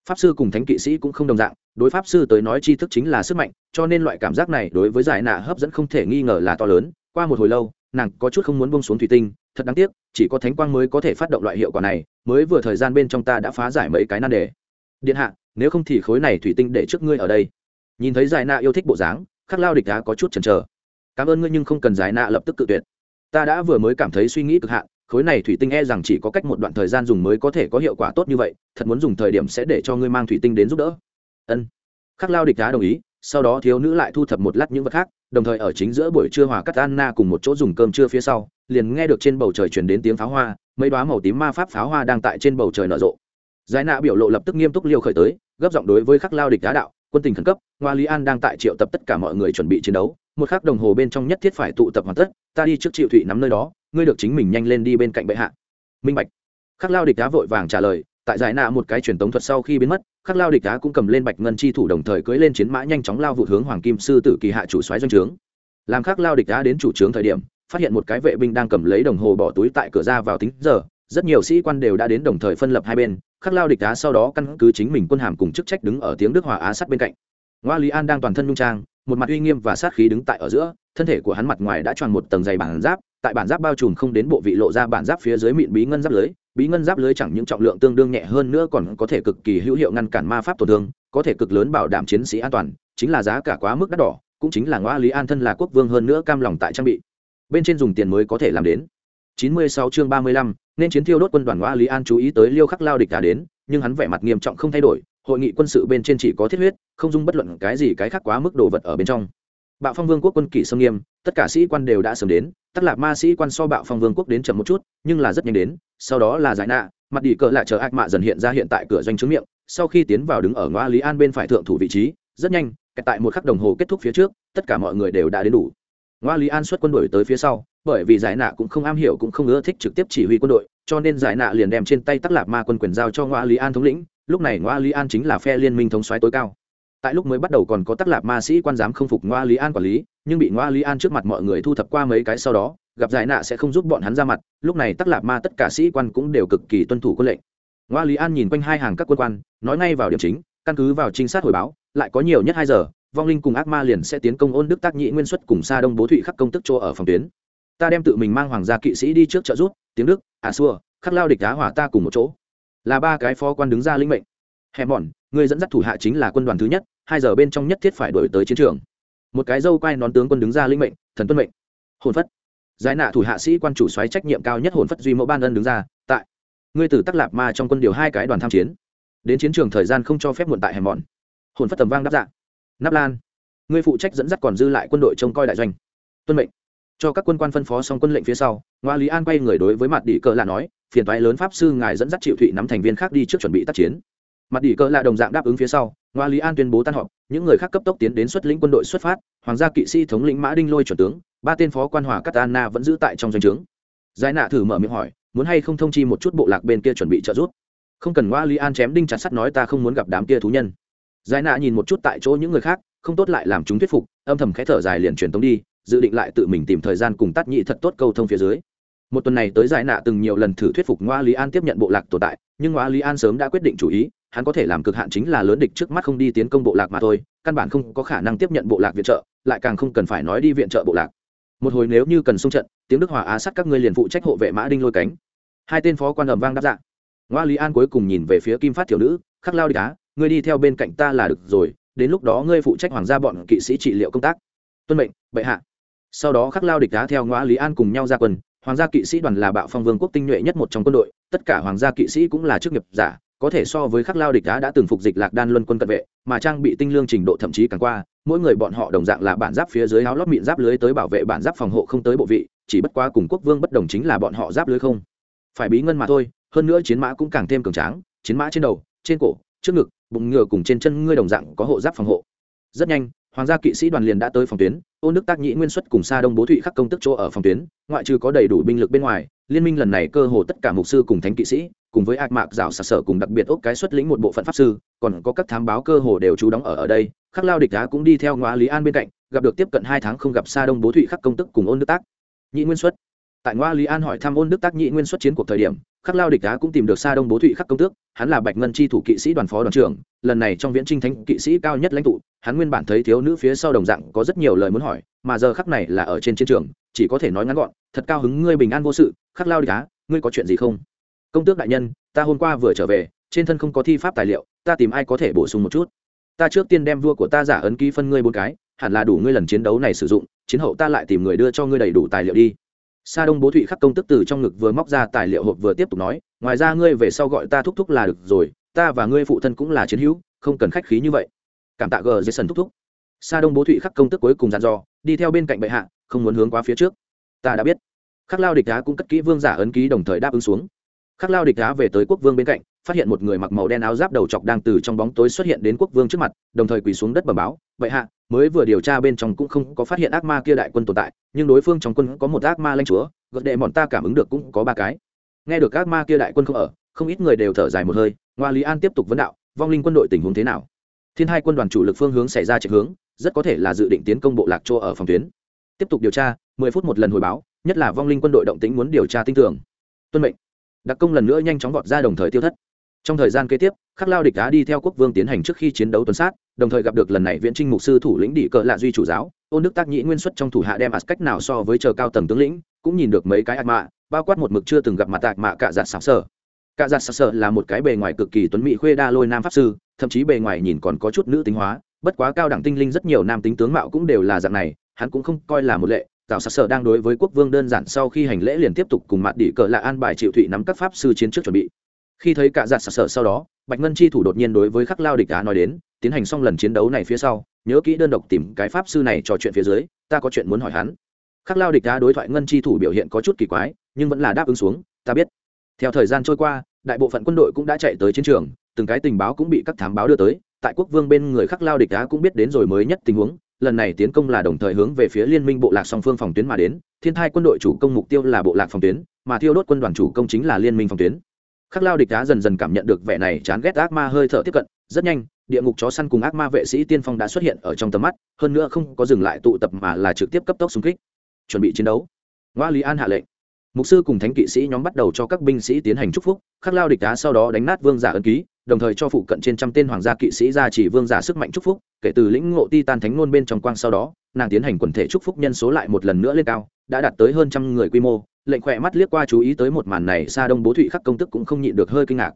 pháp sư cùng thánh kỵ sĩ cũng không đồng dạng, đối pháp sư tới nói tri thức chính là sức mạnh, cho nên loại cảm giác này đối với giải nạ hấp dẫn không thể nghi ngờ là to lớn. Qua một hồi lâu, nàng có chút không muốn bông xuống thủy tinh, thật đáng tiếc, chỉ có thánh quang mới có thể phát động loại hiệu quả này, mới vừa thời gian bên trong ta đã phá giải mấy cái nan đề. Điện hạ, nếu không thì khối này thủy tinh để trước ngươi ở đây. Nhìn thấy giải nạ yêu thích bộ dáng, khắc lao địch đá có chút chần chờ. Cảm ơn ngươi nhưng không cần giải nạ lập tức tự tuyệt. Ta đã vừa mới cảm thấy suy nghĩ cực hạn khối này thủy tinh e rằng chỉ có cách một đoạn thời gian dùng mới có thể có hiệu quả tốt như vậy, thật muốn dùng thời điểm sẽ để cho ngươi mang thủy tinh đến giúp đỡ. Ân. Khắc lao địch đá đồng ý, sau đó thiếu nữ lại thu thập một lát những vật khác, đồng thời ở chính giữa buổi trưa hòa cắt anna cùng một chỗ dùng cơm trưa phía sau, liền nghe được trên bầu trời truyền đến tiếng pháo hoa, mấy đoá màu tím ma pháp pháo hoa đang tại trên bầu trời nở rộ. Giải nạ biểu lộ lập tức nghiêm túc liêu khởi tới, gấp giọng đối với khắc lao địch đá đạo, quân tình khẩn cấp, ngoa lý an đang tại triệu tập tất cả mọi người chuẩn bị chiến đấu một khắc đồng hồ bên trong nhất thiết phải tụ tập hoàn tất, ta đi trước triệu thụy nắm nơi đó, ngươi được chính mình nhanh lên đi bên cạnh bệ hạ. Minh bạch. Khắc lao địch đá vội vàng trả lời, tại giải nạ một cái truyền tống thuật sau khi biến mất, khắc lao địch đá cũng cầm lên bạch ngân chi thủ đồng thời cưỡi lên chiến mã nhanh chóng lao vụt hướng hoàng kim sư tử kỳ hạ chủ soái doanh trướng. Làm khắc lao địch đá đến chủ trướng thời điểm, phát hiện một cái vệ binh đang cầm lấy đồng hồ bỏ túi tại cửa ra vào tính giờ, rất nhiều sĩ quan đều đã đến đồng thời phân lập hai bên, khắc lao địch đá sau đó căn cứ chính mình quân hàm cùng chức trách đứng ở tiếng đức hòa á sát bên cạnh. Ngoa lý an đang toàn thân nhung trang một mặt uy nghiêm và sát khí đứng tại ở giữa thân thể của hắn mặt ngoài đã tròn một tầng dày bản giáp tại bản giáp bao trùm không đến bộ vị lộ ra bản giáp phía dưới mịn bí ngân giáp lưới bí ngân giáp lưới chẳng những trọng lượng tương đương nhẹ hơn nữa còn có thể cực kỳ hữu hiệu ngăn cản ma pháp tổn thương có thể cực lớn bảo đảm chiến sĩ an toàn chính là giá cả quá mức đắt đỏ cũng chính là ngoa lý an thân là quốc vương hơn nữa cam lòng tại trang bị. Bên trên dùng tiền mới có thể làm đến. 96 chương 35, nên chiến thiêu đốt quân đoàn ngoa lý an chú ý tới liêu khắc lao địch đã đến nhưng hắn vẻ mặt nghiêm trọng không thay đổi hội nghị quân sự bên trên chỉ có thiết huyết, không dung bất luận cái gì cái khác quá mức đồ vật ở bên trong. Bạo phong vương quốc quân kỷ sâm nghiêm, tất cả sĩ quan đều đã sớm đến tắc lạc ma sĩ quan so bạo phong vương quốc đến chậm một chút, nhưng là rất nhanh đến, sau đó là giải nạ, mặt đi cỡ lại chờ ác mạ dần hiện ra hiện tại cửa doanh trướng miệng, sau khi tiến vào đứng ở ngoa lý an bên phải thượng thủ vị trí, rất nhanh tại một khắc đồng hồ kết thúc phía trước, tất cả mọi người đều đã đến đủ ngoa lý an xuất quân đội tới phía sau, bởi vì giải nạ cũng không am hiểu cũng không ưa thích trực tiếp chỉ huy quân đội, cho nên giải nạ liền đem trên tay tắc lạp ma quân quyền giao cho ngoa lý an thống lĩnh, lúc này ngoa lý an chính là phe liên minh thống soái tối cao. Tại lúc mới bắt đầu còn có tắc lạp ma sĩ quan giám không phục ngoa lý an quản lý, nhưng bị ngoa lý an trước mặt mọi người thu thập qua mấy cái sau đó, gặp giải nạ sẽ không giúp bọn hắn ra mặt, lúc này tắc lạp ma tất cả sĩ quan cũng đều cực kỳ tuân thủ quân lệnh. Ngoa lý an nhìn quanh hai hàng các quân quan, nói ngay vào điểm chính, căn cứ vào trinh sát hồi báo, lại có nhiều nhất hai giờ vong linh cùng ác ma liền sẽ tiến công ôn đức tác nhĩ nguyên xuất cùng xa đông bố thụy khắc công tức chỗ ở phòng tuyến. Ta đem tự mình mang hoàng gia kỵ sĩ đi trước trợ rút tiếng đức à xua, khắc lao địch đá hỏa ta cùng một chỗ. Là ba cái phó quan đứng ra linh mệnh. Hèm bọn, người dẫn dắt thủ hạ chính là quân đoàn thứ nhất, hai giờ bên trong nhất thiết phải đổi tới chiến trường. Một cái dâu quay nón tướng quân đứng ra linh mệnh, thần tuân mệnh. Hồn phất. Giải nạ thủ hạ sĩ quan chủ xoáy trách nhiệm cao nhất hồn phất duy mẫu ban ân đứng ra, tại. Ngươi tử tắc lạp ma trong quân điều hai cái đoàn tham chiến. Đến chiến trường thời gian không cho phép muộn tại hèm mòn hồn phất tầm vang đáp dạng nắp lan. Ngươi phụ trách dẫn dắt còn dư lại quân đội trông coi đại doanh. Tuân mệnh. Cho các quân quan phân phó xong quân lệnh phía sau, ngoa lý an quay người đối với mặt đỉ cờ là nói, phiền toái lớn pháp sư ngài dẫn dắt triệu thụy nắm thành viên khác đi trước chuẩn bị tác chiến. Mặt đỉ cờ là đồng dạng đáp ứng phía sau, ngoa lý an tuyên bố tan họp, những người khác cấp tốc tiến đến xuất lĩnh quân đội xuất phát, hoàng gia kỵ sĩ thống lĩnh mã đinh lôi chuẩn tướng, ba tên phó quan hòa cát anna vẫn giữ tại trong doanh trướng. Giải nạ thử mở miệng hỏi, muốn hay không thông chi một chút bộ lạc bên kia chuẩn bị trợ giúp? Không cần. Ngoa lý an chém đinh chặt sắt nói, ta không muốn gặp đám kia thú nhân giải nạ nhìn một chút tại chỗ những người khác, không tốt lại làm chúng thuyết phục, âm thầm khẽ thở dài liền truyền tống đi, dự định lại tự mình tìm thời gian cùng tắt nhị thật tốt câu thông phía dưới. Một tuần này tới giải nạ từng nhiều lần thử thuyết phục ngoa lý an tiếp nhận bộ lạc tồn tại, nhưng ngoa lý an sớm đã quyết định chủ ý, hắn có thể làm cực hạn chính là lớn địch trước mắt không đi tiến công bộ lạc mà thôi, căn bản không có khả năng tiếp nhận bộ lạc viện trợ, lại càng không cần phải nói đi viện trợ bộ lạc. Một hồi nếu như cần xung trận, tiếng đức hòa á sát các ngươi liền phụ trách hộ vệ mã đinh lôi cánh. Hai tên phó quan ẩm vang đáp dạng ngoa lý an cuối cùng nhìn về phía kim phát thiểu nữ, khắc lao đi cá ngươi đi theo bên cạnh ta là được rồi, đến lúc đó ngươi phụ trách hoàng gia bọn kỵ sĩ trị liệu công tác. Tuân mệnh, bệ hạ. Sau đó khắc lao địch đá theo ngõ lý an cùng nhau ra quân, hoàng gia kỵ sĩ đoàn là bạo phong vương quốc tinh nhuệ nhất một trong quân đội, tất cả hoàng gia kỵ sĩ cũng là chức nghiệp giả, có thể so với khắc lao địch đá đã từng phục dịch lạc đan luân quân cận vệ, mà trang bị tinh lương trình độ thậm chí càng qua, mỗi người bọn họ đồng dạng là bản giáp phía dưới áo lót mịn giáp lưới tới bảo vệ bản giáp phòng hộ không tới bộ vị, chỉ bất qua cùng quốc vương bất đồng chính là bọn họ giáp lưới không. Phải bí ngân mà thôi, hơn nữa chiến mã cũng càng thêm cường tráng, chiến mã trên đầu, trên cổ, trước ngực bụng ngựa cùng trên chân ngươi đồng dạng có hộ giáp phòng hộ. Rất nhanh, hoàng gia kỵ sĩ đoàn liền đã tới phòng tuyến ôn nước tác nhĩ nguyên xuất cùng xa đông bố thụy khắc công tức chỗ ở phòng tuyến, ngoại trừ có đầy đủ binh lực bên ngoài, liên minh lần này cơ hồ tất cả mục sư cùng thánh kỵ sĩ, cùng với ác mạc rào sạc sở cùng đặc biệt ốc cái xuất lĩnh một bộ phận pháp sư, còn có các thám báo cơ hồ đều trú đóng ở ở đây, khắc lao địch đá cũng đi theo ngoá lý an bên cạnh, gặp được tiếp cận hai tháng không gặp xa đông bố thụy khắc công tức cùng ôn nước tác nhĩ nguyên xuất tại ngoa lý an hỏi thăm ôn đức tác nhị nguyên xuất chiến cuộc thời điểm, khắc lao địch đá cũng tìm được xa đông bố thụy khắc công tước, hắn là bạch ngân chi thủ kỵ sĩ đoàn phó đoàn trưởng, lần này trong viễn trinh thánh kỵ sĩ cao nhất lãnh tụ, hắn nguyên bản thấy thiếu nữ phía sau đồng dạng có rất nhiều lời muốn hỏi, mà giờ khắc này là ở trên chiến trường, chỉ có thể nói ngắn gọn, thật cao hứng ngươi bình an vô sự, khắc lao địch đá ngươi có chuyện gì không? Công tước đại nhân, ta hôm qua vừa trở về, trên thân không có thi pháp tài liệu, ta tìm ai có thể bổ sung một chút? Ta trước tiên đem vua của ta giả ấn ký phân ngươi bốn cái, hẳn là đủ ngươi lần chiến đấu này sử dụng, chiến hậu ta lại tìm người đưa cho ngươi đầy đủ tài liệu đi sa đông bố thụy khắc công tức từ trong ngực vừa móc ra tài liệu hộp vừa tiếp tục nói, ngoài ra ngươi về sau gọi ta thúc thúc là được rồi, ta và ngươi phụ thân cũng là chiến hữu, không cần khách khí như vậy. Cảm tạ gờ jason thúc thúc. Sa đông bố thụy khắc công tức cuối cùng dặn dò, đi theo bên cạnh bệ hạ, không muốn hướng quá phía trước. Ta đã biết. Khắc lao địch đá cũng cất kỹ vương giả ấn ký đồng thời đáp ứng xuống. Khắc lao địch đá về tới quốc vương bên cạnh phát hiện một người mặc màu đen áo giáp đầu chọc đang từ trong bóng tối xuất hiện đến quốc vương trước mặt, đồng thời quỳ xuống đất bẩm báo vậy hạ, mới vừa điều tra bên trong cũng không có phát hiện ác ma kia đại quân tồn tại, nhưng đối phương trong quân có một ác ma lanh chúa, gợt đệ bọn ta cảm ứng được cũng có ba cái. Nghe được ác ma kia đại quân không ở, không ít người đều thở dài một hơi, ngoa lý an tiếp tục vấn đạo, vong linh quân đội tình huống thế nào? Thiên hai quân đoàn chủ lực phương hướng xảy ra chạy hướng, rất có thể là dự định tiến công bộ lạc chỗ ở phòng tuyến. Tiếp tục điều tra, mười phút một lần hồi báo, nhất là vong linh quân đội động tính muốn điều tra tinh tưởng. Tuân mệnh. Đặc công lần nữa nhanh chóng vọt ra đồng thời tiêu thất trong thời gian kế tiếp, khắc lao địch đá đi theo quốc vương tiến hành trước khi chiến đấu tuần sát, đồng thời gặp được lần này viễn trinh mục sư thủ lĩnh đỉ cờ lạ duy chủ giáo ôn đức tác nhĩ nguyên xuất trong thủ hạ đem ạt cách nào so với chờ cao tầng tướng lĩnh, cũng nhìn được mấy cái ạt mạ, bao quát một mực chưa từng gặp mặt tạc mạ cả giặt sạc sở. Cả giặt sạc sở là một cái bề ngoài cực kỳ tuấn mỹ khuê đa lôi nam pháp sư, thậm chí bề ngoài nhìn còn có chút nữ tính hóa, bất quá cao đẳng tinh linh rất nhiều nam tính tướng mạo cũng đều là dạng này, hắn cũng không coi là một lệ. Tạo sạc sở đang đối với quốc vương đơn giản sau khi hành lễ liền tiếp tục cùng mặt đỉ cờ lạ an bài triệu thụy nắm các pháp sư chiến trước chuẩn bị khi thấy cả giặt sặc sở sau đó, bạch ngân chi thủ đột nhiên đối với khắc lao địch á nói đến, tiến hành xong lần chiến đấu này phía sau, nhớ kỹ đơn độc tìm cái pháp sư này trò chuyện phía dưới, ta có chuyện muốn hỏi hắn. Khắc lao địch á đối thoại ngân chi thủ biểu hiện có chút kỳ quái, nhưng vẫn là đáp ứng xuống, ta biết. Theo thời gian trôi qua, đại bộ phận quân đội cũng đã chạy tới chiến trường, từng cái tình báo cũng bị các thám báo đưa tới, tại quốc vương bên người khắc lao địch á cũng biết đến rồi mới nhất tình huống, lần này tiến công là đồng thời hướng về phía liên minh bộ lạc song phương phòng tuyến mà đến, thiên thai quân đội chủ công mục tiêu là bộ lạc phòng tuyến, mà thiêu đốt quân đoàn chủ công chính là liên minh phòng tuyến khắc lao địch á dần dần cảm nhận được vẻ này chán ghét ác ma hơi thở tiếp cận, rất nhanh, địa ngục chó săn cùng ác ma vệ sĩ tiên phong đã xuất hiện ở trong tầm mắt, hơn nữa không có dừng lại tụ tập mà là trực tiếp cấp tốc xung kích, chuẩn bị chiến đấu. Ngoa lý an hạ lệnh. Mục sư cùng thánh kỵ sĩ nhóm bắt đầu cho các binh sĩ tiến hành chúc phúc, khắc lao địch đá sau đó đánh nát vương giả ân ký, đồng thời cho phụ cận trên trăm tên hoàng gia kỵ sĩ ra chỉ vương giả sức mạnh chúc phúc, kể từ lĩnh ngộ ti tan thánh ngôn bên trong quang sau đó, nàng tiến hành quần thể chúc phúc nhân số lại một lần nữa lên cao, đã đạt tới hơn trăm người quy mô lệnh khỏe mắt liếc qua chú ý tới một màn này xa đông bố thụy khắc công tức cũng không nhịn được hơi kinh ngạc.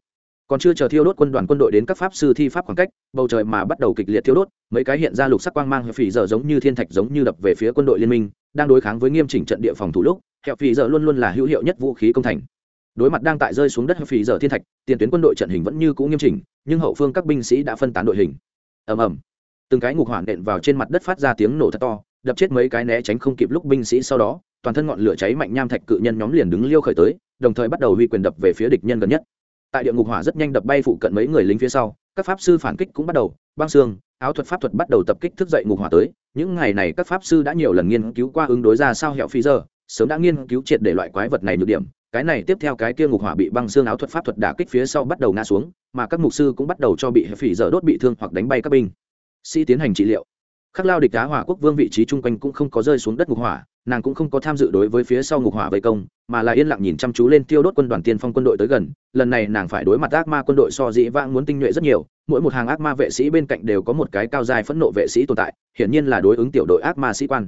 Còn chưa chờ thiêu đốt quân đoàn quân đội đến các pháp sư thi pháp khoảng cách, bầu trời mà bắt đầu kịch liệt thiêu đốt, mấy cái hiện ra lục sắc quang mang phỉ giờ giống như thiên thạch giống như đập về phía quân đội liên minh, đang đối kháng với nghiêm chỉnh trận địa phòng thủ lúc hẹo phỉ giờ luôn luôn là hữu hiệu nhất vũ khí công thành. Đối mặt đang tại rơi xuống đất phỉ giờ thiên thạch, tiền tuyến quân đội trận hình vẫn như cũ nghiêm chỉnh, nhưng hậu phương các binh sĩ đã phân tán đội hình. Ầm ầm. Từng cái ngục hoảng đện vào trên mặt đất phát ra tiếng nổ thật to, đập chết mấy cái né tránh không kịp lúc binh sĩ sau đó toàn thân ngọn lửa cháy mạnh nham thạch cự nhân nhóm liền đứng liêu khởi tới, đồng thời bắt đầu huy quyền đập về phía địch nhân gần nhất. Tại địa ngục hỏa rất nhanh đập bay phụ cận mấy người lính phía sau, các pháp sư phản kích cũng bắt đầu, băng xương, áo thuật pháp thuật bắt đầu tập kích thức dậy ngục hỏa tới. Những ngày này các pháp sư đã nhiều lần nghiên cứu qua ứng đối ra sao hẹo phi giờ, sớm đã nghiên cứu triệt để loại quái vật này nhược điểm. Cái này tiếp theo cái kia ngục hỏa bị băng xương áo thuật pháp thuật đả kích phía sau bắt đầu ngã xuống, mà các mục sư cũng bắt đầu cho bị phỉ dở đốt bị thương hoặc đánh bay các binh. Sĩ tiến hành trị liệu. Khắc lao địch đá hỏa quốc vương vị trí chung quanh cũng không có rơi xuống đất ngục hỏa nàng cũng không có tham dự đối với phía sau ngục hỏa vây công, mà là yên lặng nhìn chăm chú lên tiêu đốt quân đoàn tiên phong quân đội tới gần. Lần này nàng phải đối mặt ác ma quân đội so dĩ vãng muốn tinh nhuệ rất nhiều, mỗi một hàng ác ma vệ sĩ bên cạnh đều có một cái cao dài phẫn nộ vệ sĩ tồn tại, hiển nhiên là đối ứng tiểu đội ác ma sĩ quan.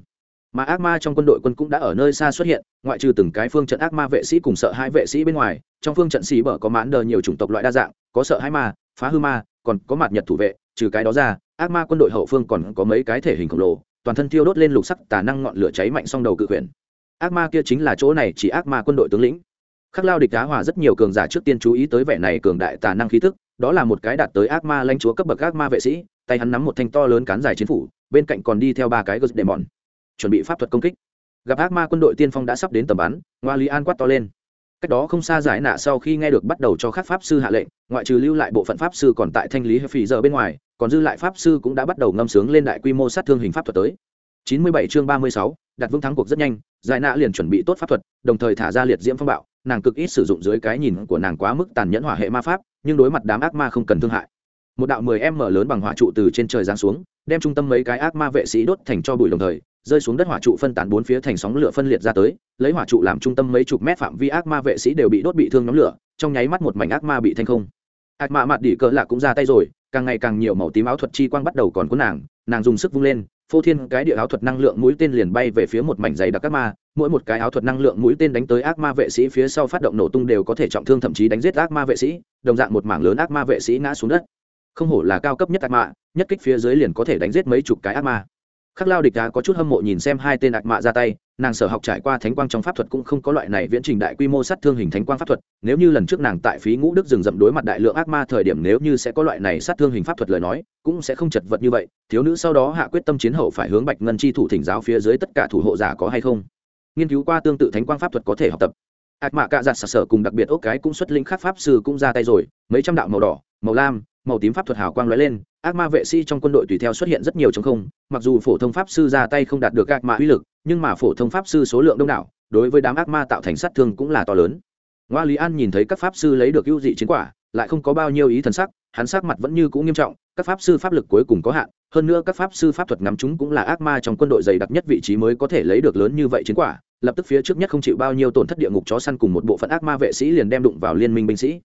Mà ác ma trong quân đội quân cũng đã ở nơi xa xuất hiện, ngoại trừ từng cái phương trận ác ma vệ sĩ cùng sợ hai vệ sĩ bên ngoài, trong phương trận xì bở có mãn đờ nhiều chủng tộc loại đa dạng, có sợ hai ma, phá hư ma, còn có mặt nhật thủ vệ, trừ cái đó ra, ác ma quân đội hậu phương còn có mấy cái thể hình khổng lồ toàn thân thiêu đốt lên lục sắc tà năng ngọn lửa cháy mạnh song đầu cự quyền. Ác ma kia chính là chỗ này, chỉ ác ma quân đội tướng lĩnh. Khắc lao địch đá hòa rất nhiều cường giả trước tiên chú ý tới vẻ này cường đại tà năng khí thức đó là một cái đạt tới ác ma lãnh chúa cấp bậc ác ma vệ sĩ, tay hắn nắm một thanh to lớn cán dài chiến phủ, bên cạnh còn đi theo ba cái gớt đệ mòn chuẩn bị pháp thuật công kích. Gặp ác ma quân đội tiên phong đã sắp đến tầm bắn, ngoa lý an quát to lên cách đó không xa giải nạ sau khi nghe được bắt đầu cho các pháp sư hạ lệnh ngoại trừ lưu lại bộ phận pháp sư còn tại thanh lý phỉ giờ bên ngoài còn dư lại pháp sư cũng đã bắt đầu ngâm sướng lên đại quy mô sát thương hình pháp thuật tới. 97 chương 36, đặt vững thắng cuộc rất nhanh giải nạ liền chuẩn bị tốt pháp thuật đồng thời thả ra liệt diễm phong bạo nàng cực ít sử dụng dưới cái nhìn của nàng quá mức tàn nhẫn hỏa hệ ma pháp nhưng đối mặt đám ác ma không cần thương hại. Một đạo 10 m lớn bằng hỏa trụ từ trên trời giáng xuống đem trung tâm mấy cái ác ma vệ sĩ đốt thành cho bụi đồng thời rơi xuống đất hỏa trụ phân tán bốn phía thành sóng lửa phân liệt ra tới, lấy hỏa trụ làm trung tâm mấy chục mét phạm vi ác ma vệ sĩ đều bị đốt bị thương nhóm lửa, trong nháy mắt một mảnh ác ma bị thanh không. Ác ma mặt đỉ cỡ lạ cũng ra tay rồi, càng ngày càng nhiều màu tím áo thuật chi quang bắt đầu còn có nàng nàng dùng sức vung lên, phô thiên cái địa áo thuật năng lượng mũi tên liền bay về phía một mảnh dày đặc ác ma, mỗi một cái áo thuật năng lượng mũi tên đánh tới ác ma vệ sĩ phía sau phát động nổ tung đều có thể trọng thương thậm chí đánh giết ác ma vệ sĩ, đồng dạng một mảng lớn ác ma vệ sĩ ngã xuống đất. Không hổ là cao cấp nhất ác ma, nhất kích phía dưới liền có thể đánh giết mấy chục cái ác ma khắc lao địch đá có chút hâm mộ nhìn xem hai tên ạc mạ ra tay, nàng sở học trải qua thánh quang trong pháp thuật cũng không có loại này viễn trình đại quy mô sát thương hình thánh quang pháp thuật, nếu như lần trước nàng tại phí ngũ đức rừng rậm đối mặt đại lượng ác ma thời điểm nếu như sẽ có loại này sát thương hình pháp thuật lời nói, cũng sẽ không chật vật như vậy, thiếu nữ sau đó hạ quyết tâm chiến hậu phải hướng bạch ngân chi thủ thỉnh giáo phía dưới tất cả thủ hộ giả có hay không. Nghiên cứu qua tương tự thánh quang pháp thuật có thể học tập. Ác mạ cạ giặt sặc sở cùng đặc biệt ốc cái cũng xuất linh khắc pháp sư cũng ra tay rồi, mấy trăm đạo màu đỏ, màu lam màu tím pháp thuật hào quang lóe lên, ác ma vệ sĩ trong quân đội tùy theo xuất hiện rất nhiều chống không, mặc dù phổ thông pháp sư ra tay không đạt được ác ma uy lực, nhưng mà phổ thông pháp sư số lượng đông đảo, đối với đám ác ma tạo thành sát thương cũng là to lớn. Ngoa lý an nhìn thấy các pháp sư lấy được ưu dị chiến quả, lại không có bao nhiêu ý thần sắc, hắn sắc mặt vẫn như cũng nghiêm trọng, các pháp sư pháp lực cuối cùng có hạn, hơn nữa các pháp sư pháp thuật ngắm chúng cũng là ác ma trong quân đội dày đặc nhất vị trí mới có thể lấy được lớn như vậy chiến quả, lập tức phía trước nhất không chịu bao nhiêu tổn thất địa ngục chó săn cùng một bộ phận ác ma vệ sĩ liền đem đụng vào liên minh binh sĩ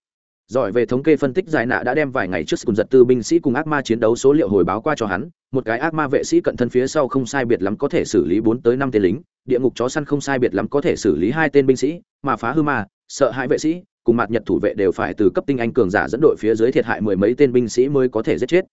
giỏi về thống kê phân tích giải nạ đã đem vài ngày trước cùng giật tư binh sĩ cùng ác ma chiến đấu số liệu hồi báo qua cho hắn, một cái ác ma vệ sĩ cận thân phía sau không sai biệt lắm có thể xử lý bốn tới năm tên lính, địa ngục chó săn không sai biệt lắm có thể xử lý hai tên binh sĩ, mà phá hư ma, sợ hãi vệ sĩ, cùng mặt nhật thủ vệ đều phải từ cấp tinh anh cường giả dẫn đội phía dưới thiệt hại mười mấy tên binh sĩ mới có thể giết chết.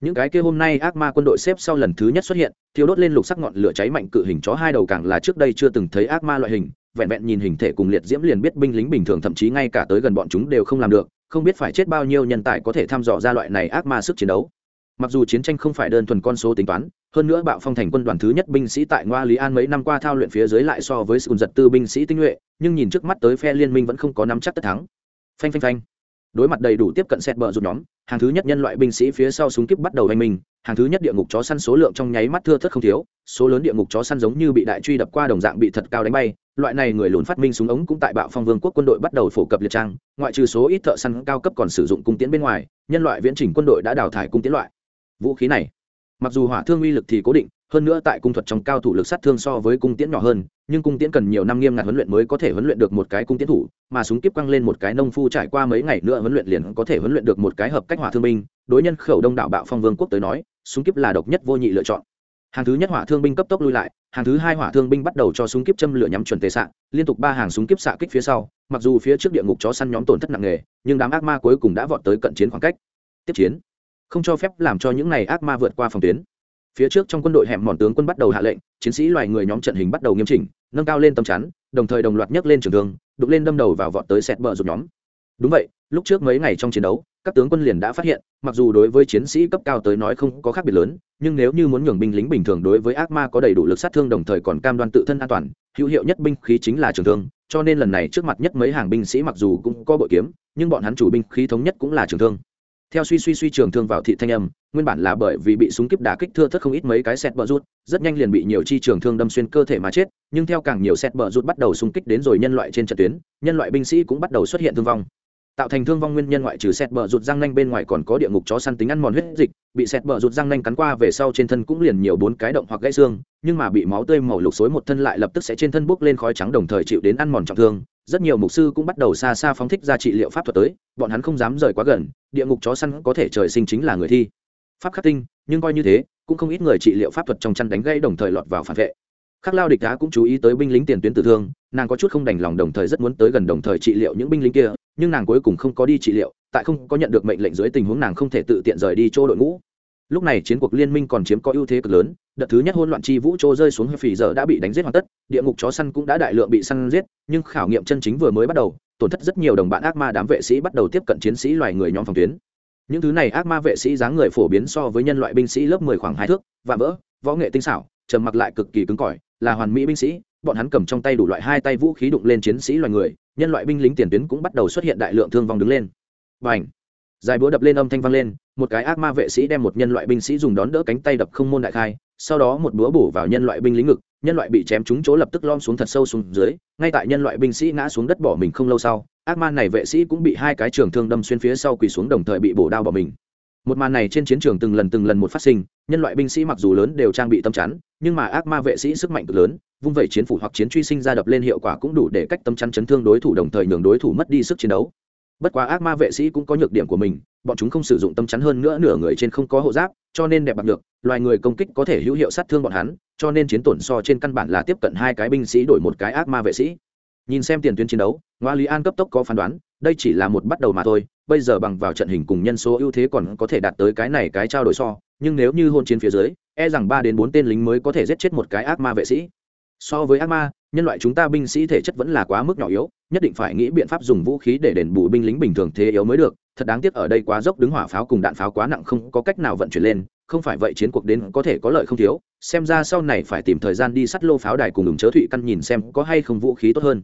Những cái kia hôm nay ác ma quân đội xếp sau lần thứ nhất xuất hiện thiếu đốt lên lục sắc ngọn lửa cháy mạnh cự hình chó hai đầu càng là trước đây chưa từng thấy ác ma loại hình, vẹn vẹn nhìn hình thể cùng liệt diễm liền biết binh lính bình thường thậm chí ngay cả tới gần bọn chúng đều không làm được không biết phải chết bao nhiêu nhân tài có thể thăm dò ra loại này ác ma sức chiến đấu. Mặc dù chiến tranh không phải đơn thuần con số tính toán, hơn nữa bạo phong thành quân đoàn thứ nhất binh sĩ tại ngoa lý an mấy năm qua thao luyện phía dưới lại so với sùn giật tư binh sĩ tinh nhuệ, nhưng nhìn trước mắt tới phe liên minh vẫn không có nắm chắc tất thắng. Phanh phanh phanh. Đối mặt đầy đủ tiếp cận xét bờ rụt nhóm, hàng thứ nhất nhân loại binh sĩ phía sau súng kíp bắt đầu hành mình hàng thứ nhất địa ngục chó săn số lượng trong nháy mắt thưa thất không thiếu, số lớn địa ngục chó săn giống như bị đại truy đập qua đồng dạng bị thật cao đánh bay, loại này người lùn phát minh súng ống cũng tại bạo phong vương quốc quân đội bắt đầu phổ cập liệt trang, ngoại trừ số ít thợ săn cao cấp còn sử dụng cung tiễn bên ngoài, nhân loại viễn chỉnh quân đội đã đào thải cung tiễn loại. Vũ khí này mặc dù hỏa thương uy lực thì cố định, hơn nữa tại cung thuật trong cao thủ lực sát thương so với cung tiễn nhỏ hơn, nhưng cung tiễn cần nhiều năm nghiêm ngặt huấn luyện mới có thể huấn luyện được một cái cung tiễn thủ, mà súng kiếp quăng lên một cái nông phu trải qua mấy ngày nữa huấn luyện liền có thể huấn luyện được một cái hợp cách hỏa thương binh. Đối nhân khẩu đông đảo bạo phong vương quốc tới nói, súng kiếp là độc nhất vô nhị lựa chọn. Hàng thứ nhất hỏa thương binh cấp tốc lui lại, hàng thứ hai hỏa thương binh bắt đầu cho súng kiếp châm lửa nhắm chuẩn tề xạ liên tục ba hàng súng kiếp xạ kích phía sau, mặc dù phía trước địa ngục chó săn nhóm tổn thất nặng nề, nhưng đám ác ma cuối cùng đã vọt tới cận chiến khoảng cách. Tiếp chiến không cho phép làm cho những này ác ma vượt qua phòng tuyến. Phía trước trong quân đội hẻm mòn tướng quân bắt đầu hạ lệnh, chiến sĩ loài người nhóm trận hình bắt đầu nghiêm chỉnh, nâng cao lên tầm chắn, đồng thời đồng loạt nhấc lên trường thương đục lên đâm đầu vào vọt tới sẹt bờ rụt nhóm. Đúng vậy, lúc trước mấy ngày trong chiến đấu, các tướng quân liền đã phát hiện, mặc dù đối với chiến sĩ cấp cao tới nói không có khác biệt lớn, nhưng nếu như muốn nhường binh lính bình thường đối với ác ma có đầy đủ lực sát thương đồng thời còn cam đoan tự thân an toàn, hữu hiệu nhất binh khí chính là trường thương, cho nên lần này trước mặt nhất mấy hàng binh sĩ mặc dù cũng có bội kiếm, nhưng bọn hắn chủ binh khí thống nhất cũng là trường thương theo suy suy suy trường thương vào thị thanh âm, nguyên bản là bởi vì bị súng kíp đả kích thưa thất không ít mấy cái xét bờ rút rất nhanh liền bị nhiều chi trường thương đâm xuyên cơ thể mà chết, nhưng theo càng nhiều xét bờ rút bắt đầu xung kích đến rồi nhân loại trên trận tuyến, nhân loại binh sĩ cũng bắt đầu xuất hiện thương vong. Tạo thành thương vong nguyên nhân ngoại trừ xét bờ rụt răng nanh bên ngoài còn có địa ngục chó săn tính ăn mòn huyết dịch, bị xét bờ rụt răng nanh cắn qua về sau trên thân cũng liền nhiều bốn cái động hoặc gãy xương, nhưng mà bị máu tươi màu lục xối một thân lại lập tức sẽ trên thân bốc lên khói trắng đồng thời chịu đến ăn mòn trọng thương rất nhiều mục sư cũng bắt đầu xa xa phóng thích ra trị liệu pháp thuật tới, bọn hắn không dám rời quá gần, địa ngục chó săn có thể trời sinh chính là người thi. Pháp khắc tinh, nhưng coi như thế, cũng không ít người trị liệu pháp thuật trong chăn đánh gây đồng thời lọt vào phản vệ. Khắc lao địch đá cũng chú ý tới binh lính tiền tuyến tử thương, nàng có chút không đành lòng đồng thời rất muốn tới gần đồng thời trị liệu những binh lính kia, nhưng nàng cuối cùng không có đi trị liệu, tại không có nhận được mệnh lệnh dưới tình huống nàng không thể tự tiện rời đi chỗ đội ngũ lúc này chiến cuộc liên minh còn chiếm có ưu thế cực lớn, đợt thứ nhất hôn loạn chi vũ trô rơi xuống hơi phì giờ đã bị đánh giết hoàn tất, địa ngục chó săn cũng đã đại lượng bị săn giết, nhưng khảo nghiệm chân chính vừa mới bắt đầu, tổn thất rất nhiều đồng bạn ác ma đám vệ sĩ bắt đầu tiếp cận chiến sĩ loài người nhóm phòng tuyến. Những thứ này ác ma vệ sĩ dáng người phổ biến so với nhân loại binh sĩ lớp mười khoảng hai thước và vỡ, võ nghệ tinh xảo, trầm mặc lại cực kỳ cứng cỏi, là hoàn mỹ binh sĩ, bọn hắn cầm trong tay đủ loại hai tay vũ khí đụng lên chiến sĩ loài người, nhân loại binh lính tiền tuyến cũng bắt đầu xuất hiện đại lượng thương vong đứng lên. Và ảnh dài búa đập lên âm thanh vang lên một cái ác ma vệ sĩ đem một nhân loại binh sĩ dùng đón đỡ cánh tay đập không môn đại khai, sau đó một búa bổ vào nhân loại binh lính ngực, nhân loại bị chém trúng chỗ lập tức lom xuống thật sâu xuống dưới, ngay tại nhân loại binh sĩ ngã xuống đất bỏ mình không lâu sau, ác ma này vệ sĩ cũng bị hai cái trường thương đâm xuyên phía sau quỳ xuống đồng thời bị bổ đao bỏ mình. Một màn này trên chiến trường từng lần từng lần một phát sinh, nhân loại binh sĩ mặc dù lớn đều trang bị tâm chắn, nhưng mà ác ma vệ sĩ sức mạnh cực lớn, vung vẩy chiến phủ hoặc chiến truy sinh ra đập lên hiệu quả cũng đủ để cách tâm chắn chấn thương đối thủ đồng thời nhường đối thủ mất đi sức chiến đấu bất quá ác ma vệ sĩ cũng có nhược điểm của mình, bọn chúng không sử dụng tâm chắn hơn nữa nửa người trên không có hộ giáp, cho nên đẹp bạc được, loài người công kích có thể hữu hiệu sát thương bọn hắn, cho nên chiến tổn so trên căn bản là tiếp cận hai cái binh sĩ đổi một cái ác ma vệ sĩ. Nhìn xem tiền tuyến chiến đấu, ngoa lý an cấp tốc có phán đoán, đây chỉ là một bắt đầu mà thôi, bây giờ bằng vào trận hình cùng nhân số ưu thế còn có thể đạt tới cái này cái trao đổi so, nhưng nếu như hôn chiến phía dưới e rằng ba đến bốn tên lính mới có thể giết chết một cái ác ma vệ sĩ. So với ác ma nhân loại chúng ta binh sĩ thể chất vẫn là quá mức nhỏ yếu, nhất định phải nghĩ biện pháp dùng vũ khí để đền bù binh lính bình thường thế yếu mới được. Thật đáng tiếc ở đây quá dốc đứng hỏa pháo cùng đạn pháo quá nặng không có cách nào vận chuyển lên, không phải vậy chiến cuộc đến có thể có lợi không thiếu. Xem ra sau này phải tìm thời gian đi sắt lô pháo đài cùng ủng chớ thụy căn nhìn xem có hay không vũ khí tốt hơn.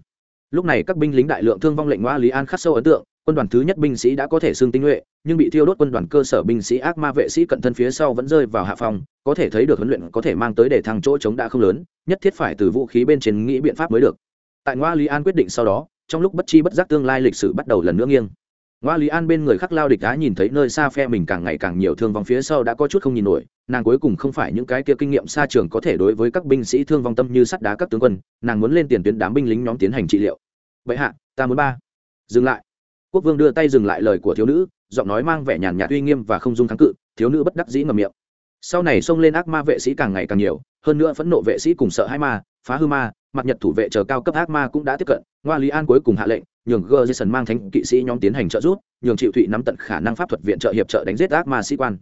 Lúc này các binh lính đại lượng thương vong lệnh ngoa lý an khắc sâu ấn tượng quân đoàn thứ nhất binh sĩ đã có thể xưng tinh nhuệ, nhưng bị thiêu đốt quân đoàn cơ sở binh sĩ ác ma vệ sĩ cận thân phía sau vẫn rơi vào hạ phòng có thể thấy được huấn luyện có thể mang tới để thăng chỗ chống đã không lớn, nhất thiết phải từ vũ khí bên trên nghĩ biện pháp mới được. Tại ngoa lý an quyết định sau đó, trong lúc bất chi bất giác tương lai lịch sử bắt đầu lần nữa nghiêng. Ngoa lý an bên người khắc lao địch đá nhìn thấy nơi xa phe mình càng ngày càng nhiều thương vong phía sau đã có chút không nhìn nổi, nàng cuối cùng không phải những cái kia kinh nghiệm xa trường có thể đối với các binh sĩ thương vong tâm như sắt đá các tướng quân, nàng muốn lên tiền tuyến đám binh lính nhóm tiến hành trị liệu. Vậy hạ, ta muốn ba. Dừng lại quốc vương đưa tay dừng lại lời của thiếu nữ, giọng nói mang vẻ nhàn nhạt uy nghiêm và không dung kháng cự, thiếu nữ bất đắc dĩ ngầm miệng. Sau này xông lên ác ma vệ sĩ càng ngày càng nhiều, hơn nữa phẫn nộ vệ sĩ cùng sợ hai ma, phá hư ma, mặt nhật thủ vệ chờ cao cấp ác ma cũng đã tiếp cận, ngoa lý an cuối cùng hạ lệnh, nhường gờ jason mang thánh kỵ sĩ nhóm tiến hành trợ giúp, nhường triệu thụy nắm tận khả năng pháp thuật viện trợ hiệp trợ đánh giết ác ma sĩ quan.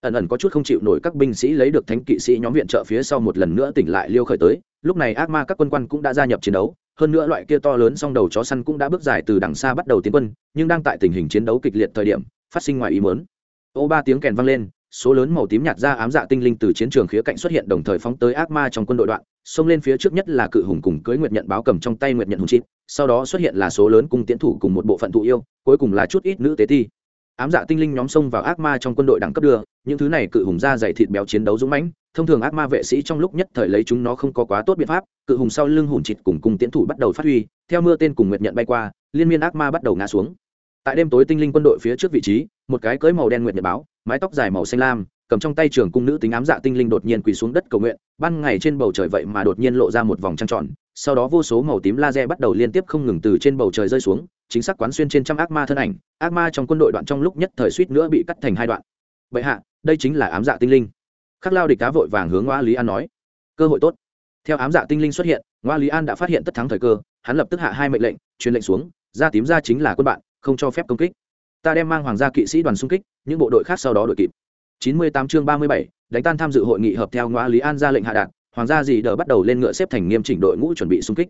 Ẩn ẩn có chút không chịu nổi các binh sĩ lấy được thánh kỵ sĩ nhóm viện trợ phía sau một lần nữa tỉnh lại liêu khởi tới, lúc này ác ma các quân quan cũng đã gia nhập chiến đấu hơn nữa loại kia to lớn song đầu chó săn cũng đã bước dài từ đằng xa bắt đầu tiến quân, nhưng đang tại tình hình chiến đấu kịch liệt thời điểm, phát sinh ngoài ý mớn ô ba tiếng kèn vang lên, số lớn màu tím nhạt ra ám dạ tinh linh từ chiến trường khía cạnh xuất hiện đồng thời phóng tới ác ma trong quân đội đoạn, xông lên phía trước nhất là cự hùng cùng cưới nguyệt nhận báo cầm trong tay nguyệt nhận hùng chít, sau đó xuất hiện là số lớn cung tiến thủ cùng một bộ phận thụ yêu, cuối cùng là chút ít nữ tế ti. Ám dạ tinh linh nhóm xông vào ác ma trong quân đội đẳng cấp đưa, những thứ này cự hùng ra dày thịt béo chiến đấu dũng mãnh thông thường ác ma vệ sĩ trong lúc nhất thời lấy chúng nó không có quá tốt biện pháp, cự hùng sau lưng hùn chịt cùng cung tiến thủ bắt đầu phát huy, theo mưa tên cùng nguyệt nhận bay qua, liên miên ác ma bắt đầu ngã xuống. Tại đêm tối tinh linh quân đội phía trước vị trí, một cái cưới màu đen nguyệt nhật báo, mái tóc dài màu xanh lam, cầm trong tay trường cung nữ tính ám dạ tinh linh đột nhiên quỳ xuống đất cầu nguyện, ban ngày trên bầu trời vậy mà đột nhiên lộ ra một vòng trăng tròn, sau đó vô số màu tím laser bắt đầu liên tiếp không ngừng từ trên bầu trời rơi xuống, chính xác quán xuyên trên trăm ác ma thân ảnh, ác ma trong quân đội đoạn trong lúc nhất thời suýt nữa bị cắt thành hai đoạn. Vậy hạ, đây chính là ám dạ tinh linh khắc lao địch cá vội vàng hướng ngoa lý an nói cơ hội tốt. Theo ám dạ tinh linh xuất hiện ngoa lý an đã phát hiện tất thắng thời cơ hắn lập tức hạ hai mệnh lệnh truyền lệnh xuống ra tím ra chính là quân bạn không cho phép công kích. Ta đem mang hoàng gia kỵ sĩ đoàn xung kích những bộ đội khác sau đó đội kịp. 98 chương 37, đánh tan tham dự hội nghị hợp theo ngoa lý an ra lệnh hạ đạn hoàng gia dì đờ bắt đầu lên ngựa xếp thành nghiêm chỉnh đội ngũ chuẩn bị xung kích.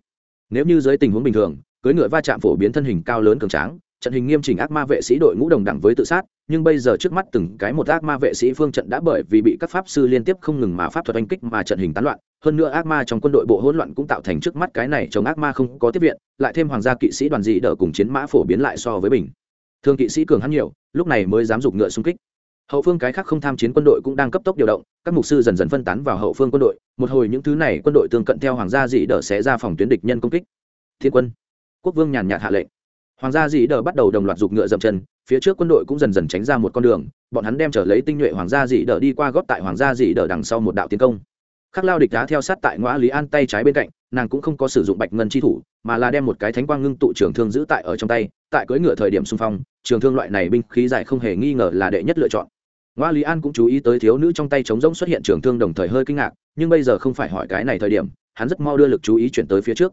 Nếu như dưới tình huống bình thường cưới ngựa va chạm phổ biến thân hình cao lớn cường tráng trận hình nghiêm chỉnh ác ma vệ sĩ đội ngũ đồng đẳng với tự sát, nhưng bây giờ trước mắt từng cái một ác ma vệ sĩ phương trận đã bởi vì bị các pháp sư liên tiếp không ngừng mà pháp thuật oanh kích mà trận hình tán loạn. Hơn nữa ác ma trong quân đội bộ hỗn loạn cũng tạo thành trước mắt cái này chống ác ma không có tiếp viện, lại thêm hoàng gia kỵ sĩ đoàn dị đỡ cùng chiến mã phổ biến lại so với bình. Thường kỵ sĩ cường hắn nhiều, lúc này mới dám dục ngựa xung kích. Hậu phương cái khác không tham chiến quân đội cũng đang cấp tốc điều động, các mục sư dần dần phân tán vào hậu phương quân đội. Một hồi những thứ này quân đội tương cận theo hoàng gia dị đỡ sẽ ra phòng tuyến địch nhân công kích. Thiên quân, quốc vương nhàn nhạt hạ lệnh hoàng gia dĩ đỡ bắt đầu đồng loạt giục ngựa dậm chân, phía trước quân đội cũng dần dần tránh ra một con đường, bọn hắn đem trở lấy tinh nhuệ hoàng gia dĩ đỡ đi qua góp tại hoàng gia dĩ đỡ đằng sau một đạo tiến công. Khắc lao địch đá theo sát tại ngõ lý an tay trái bên cạnh, nàng cũng không có sử dụng bạch ngân chi thủ, mà là đem một cái thánh quang ngưng tụ trường thương giữ tại ở trong tay, tại cưỡi ngựa thời điểm xung phong, trường thương loại này binh khí dài không hề nghi ngờ là đệ nhất lựa chọn. Ngõ lý an cũng chú ý tới thiếu nữ trong tay trống rỗng xuất hiện trường thương đồng thời hơi kinh ngạc, nhưng bây giờ không phải hỏi cái này thời điểm, hắn rất mau đưa lực chú ý chuyển tới phía trước.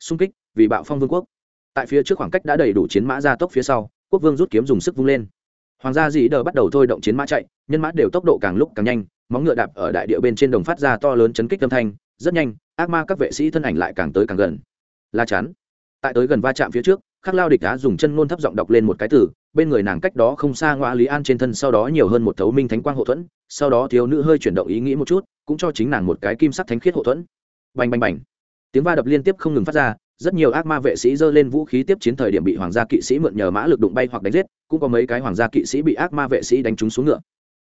Xung kích vì bạo phong vương quốc tại phía trước khoảng cách đã đầy đủ chiến mã ra tốc phía sau, quốc vương rút kiếm dùng sức vung lên. Hoàng gia dĩ đờ bắt đầu thôi động chiến mã chạy, nhân mã đều tốc độ càng lúc càng nhanh, móng ngựa đạp ở đại địa bên trên đồng phát ra to lớn chấn kích âm thanh, rất nhanh, ác ma các vệ sĩ thân ảnh lại càng tới càng gần. La chắn. Tại tới gần va chạm phía trước, khắc lao địch đã dùng chân ngôn thấp giọng đọc lên một cái từ, bên người nàng cách đó không xa ngoa lý an trên thân sau đó nhiều hơn một thấu minh thánh quang hậu thuẫn, sau đó thiếu nữ hơi chuyển động ý nghĩ một chút, cũng cho chính nàng một cái kim sắc thánh khiết hậu thuẫn. Bành bành bành. Tiếng va đập liên tiếp không ngừng phát ra rất nhiều ác ma vệ sĩ giơ lên vũ khí tiếp chiến thời điểm bị hoàng gia kỵ sĩ mượn nhờ mã lực đụng bay hoặc đánh giết, cũng có mấy cái hoàng gia kỵ sĩ bị ác ma vệ sĩ đánh trúng xuống ngựa.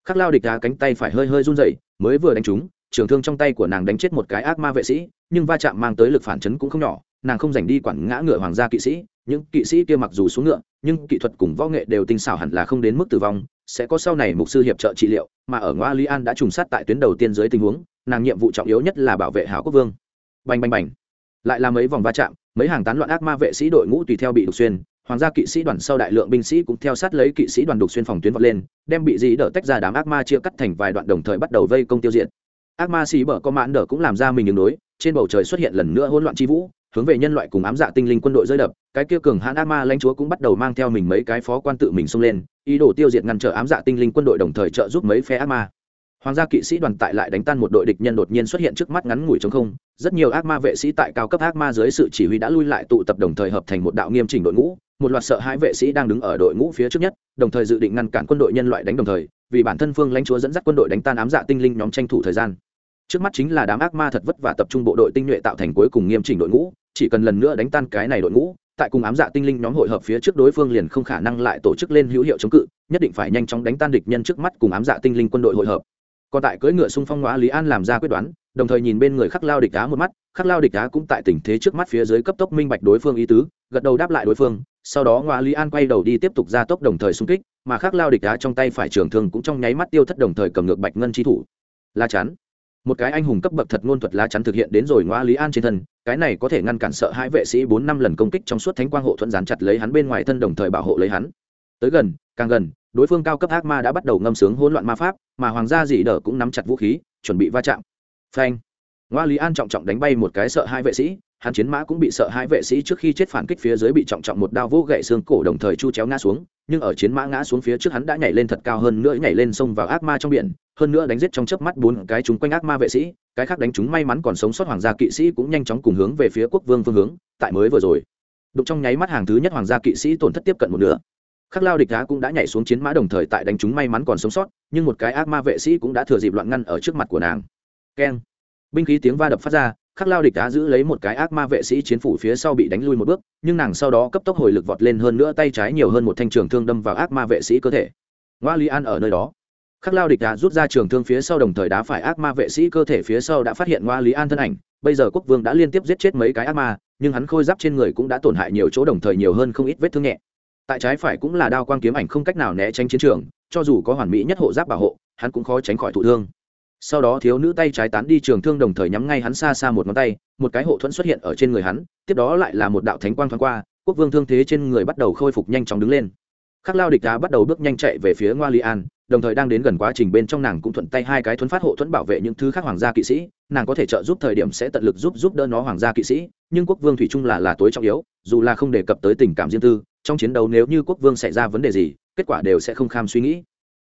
Khắc lao địch đá cánh tay phải hơi hơi run rẩy, mới vừa đánh trúng, trường thương trong tay của nàng đánh chết một cái ác ma vệ sĩ, nhưng va chạm mang tới lực phản chấn cũng không nhỏ, nàng không giành đi quản ngã ngựa hoàng gia kỵ sĩ, những kỵ sĩ kia mặc dù xuống ngựa, nhưng kỹ thuật cùng võ nghệ đều tinh xảo hẳn là không đến mức tử vong, sẽ có sau này mục sư hiệp trợ trị liệu, mà ở ngoa lý an đã trùng sát tại tuyến đầu tiên dưới tình huống, nàng nhiệm vụ trọng yếu nhất là bảo vệ hảo quốc vương. Bành bành bành lại là mấy vòng va chạm, mấy hàng tán loạn ác ma vệ sĩ đội ngũ tùy theo bị đục xuyên, hoàng gia kỵ sĩ đoàn sau đại lượng binh sĩ cũng theo sát lấy kỵ sĩ đoàn đục xuyên phòng tuyến vọt lên, đem bị dĩ đỡ tách ra đám ác ma chia cắt thành vài đoạn đồng thời bắt đầu vây công tiêu diệt. Ác ma xì bở có mãn đỡ cũng làm ra mình đường đối, trên bầu trời xuất hiện lần nữa hỗn loạn chi vũ, hướng về nhân loại cùng ám dạ tinh linh quân đội rơi đập, cái kia cường hãn ác ma lãnh chúa cũng bắt đầu mang theo mình mấy cái phó quan tự mình xông lên, ý đồ tiêu diệt ngăn trở ám dạ tinh linh quân đội đồng thời trợ giúp mấy phe ác ma hoàng gia kỵ sĩ đoàn tại lại đánh tan một đội địch nhân đột nhiên xuất hiện trước mắt ngắn ngủi trong không. Rất nhiều ác ma vệ sĩ tại cao cấp ác ma dưới sự chỉ huy đã lui lại tụ tập đồng thời hợp thành một đạo nghiêm chỉnh đội ngũ. Một loạt sợ hãi vệ sĩ đang đứng ở đội ngũ phía trước nhất, đồng thời dự định ngăn cản quân đội nhân loại đánh đồng thời, vì bản thân phương lãnh chúa dẫn dắt quân đội đánh tan ám dạ tinh linh nhóm tranh thủ thời gian. Trước mắt chính là đám ác ma thật vất và tập trung bộ đội tinh nhuệ tạo thành cuối cùng nghiêm chỉnh đội ngũ, chỉ cần lần nữa đánh tan cái này đội ngũ, tại cùng ám dạ tinh linh nhóm hội hợp phía trước đối phương liền không khả năng lại tổ chức lên hữu hiệu chống cự, nhất định phải nhanh chóng đánh tan địch nhân trước mắt cùng ám dạ tinh linh quân đội hội hợp còn tại cưỡi ngựa xung phong hóa lý an làm ra quyết đoán, đồng thời nhìn bên người khắc lao địch đá một mắt, khắc lao địch đá cũng tại tình thế trước mắt phía dưới cấp tốc minh bạch đối phương ý tứ, gật đầu đáp lại đối phương, sau đó ngoa lý an quay đầu đi tiếp tục ra tốc đồng thời xung kích, mà khắc lao địch đá trong tay phải trường thương cũng trong nháy mắt tiêu thất đồng thời cầm ngược bạch ngân chi thủ. La chắn. Một cái anh hùng cấp bậc thật ngôn thuật lá chắn thực hiện đến rồi ngoa lý an trên thân, cái này có thể ngăn cản sợ hai vệ sĩ bốn năm lần công kích trong suốt thánh quang hộ thuận dán chặt lấy hắn bên ngoài thân đồng thời bảo hộ lấy hắn. Tới gần, càng gần đối phương cao cấp ác ma đã bắt đầu ngâm sướng hỗn loạn ma pháp, mà hoàng gia dị đờ cũng nắm chặt vũ khí, chuẩn bị va chạm. Phanh. Ngoa lý an trọng trọng đánh bay một cái sợ hai vệ sĩ, hắn chiến mã cũng bị sợ hai vệ sĩ trước khi chết phản kích phía dưới bị trọng trọng một đao vô gậy xương cổ đồng thời chu chéo ngã xuống, nhưng ở chiến mã ngã xuống phía trước hắn đã nhảy lên thật cao hơn nữa nhảy lên sông vào ác ma trong biển, hơn nữa đánh giết trong chớp mắt bốn cái chúng quanh ác ma vệ sĩ, cái khác đánh chúng may mắn còn sống sót hoàng gia kỵ sĩ cũng nhanh chóng cùng hướng về phía quốc vương phương hướng, tại mới vừa rồi. Đụng trong nháy mắt hàng thứ nhất hoàng gia kỵ sĩ tổn thất tiếp cận một nửa khắc lao địch đá cũng đã nhảy xuống chiến mã đồng thời tại đánh chúng may mắn còn sống sót, nhưng một cái ác ma vệ sĩ cũng đã thừa dịp loạn ngăn ở trước mặt của nàng. Keng. Binh khí tiếng va đập phát ra, khắc lao địch đá giữ lấy một cái ác ma vệ sĩ chiến phủ phía sau bị đánh lui một bước, nhưng nàng sau đó cấp tốc hồi lực vọt lên hơn nữa tay trái nhiều hơn một thanh trường thương đâm vào ác ma vệ sĩ cơ thể. Ngoa li an ở nơi đó. Khắc lao địch đá rút ra trường thương phía sau đồng thời đá phải ác ma vệ sĩ cơ thể phía sau đã phát hiện ngoa lý an thân ảnh. Bây giờ quốc vương đã liên tiếp giết chết mấy cái ác ma, nhưng hắn khôi giáp trên người cũng đã tổn hại nhiều chỗ đồng thời nhiều hơn không ít vết thương nhẹ tại trái phải cũng là đao quang kiếm ảnh không cách nào né tránh chiến trường, cho dù có hoàn mỹ nhất hộ giáp bảo hộ, hắn cũng khó tránh khỏi thụ thương. Sau đó thiếu nữ tay trái tán đi trường thương đồng thời nhắm ngay hắn xa xa một ngón tay, một cái hộ thuẫn xuất hiện ở trên người hắn, tiếp đó lại là một đạo thánh quang thoáng qua, quốc vương thương thế trên người bắt đầu khôi phục nhanh chóng đứng lên. Khắc lao địch đá bắt đầu bước nhanh chạy về phía ngoa li an, đồng thời đang đến gần quá trình bên trong nàng cũng thuận tay hai cái thuấn phát hộ thuẫn bảo vệ những thứ khác hoàng gia kỵ sĩ, nàng có thể trợ giúp thời điểm sẽ tận lực giúp giúp đỡ nó hoàng gia kỵ sĩ, nhưng quốc vương thủy trung là là tối trọng yếu, dù là không đề cập tới tình cảm riêng tư trong chiến đấu nếu như quốc vương xảy ra vấn đề gì, kết quả đều sẽ không kham suy nghĩ.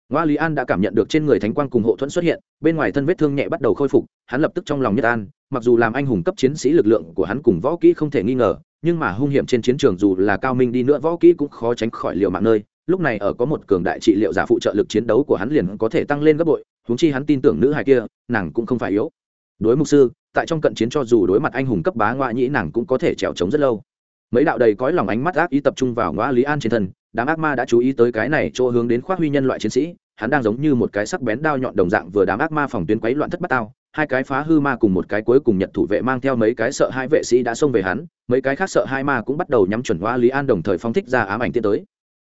Ngoa lý an đã cảm nhận được trên người thánh quang cùng hộ thuẫn xuất hiện, bên ngoài thân vết thương nhẹ bắt đầu khôi phục, hắn lập tức trong lòng nhất an, mặc dù làm anh hùng cấp chiến sĩ lực lượng của hắn cùng võ kỹ không thể nghi ngờ, nhưng mà hung hiểm trên chiến trường dù là cao minh đi nữa võ kỹ cũng khó tránh khỏi liều mạng nơi. Lúc này ở có một cường đại trị liệu giả phụ trợ lực chiến đấu của hắn liền có thể tăng lên gấp bội, huống chi hắn tin tưởng nữ hài kia, nàng cũng không phải yếu. Đối mục sư, tại trong cận chiến cho dù đối mặt anh hùng cấp bá ngoại nhĩ, nàng cũng có thể trèo trống rất lâu mấy đạo đầy cõi lòng ánh mắt ác ý tập trung vào ngoa lý an trên thân, đám ác ma đã chú ý tới cái này chỗ hướng đến khoác huy nhân loại chiến sĩ, hắn đang giống như một cái sắc bén đao nhọn đồng dạng vừa đám ác ma phòng tuyến quấy loạn thất bát tao, hai cái phá hư ma cùng một cái cuối cùng nhật thủ vệ mang theo mấy cái sợ hai vệ sĩ đã xông về hắn, mấy cái khác sợ hai ma cũng bắt đầu nhắm chuẩn ngoa lý an đồng thời phóng thích ra ám ảnh tiến tới.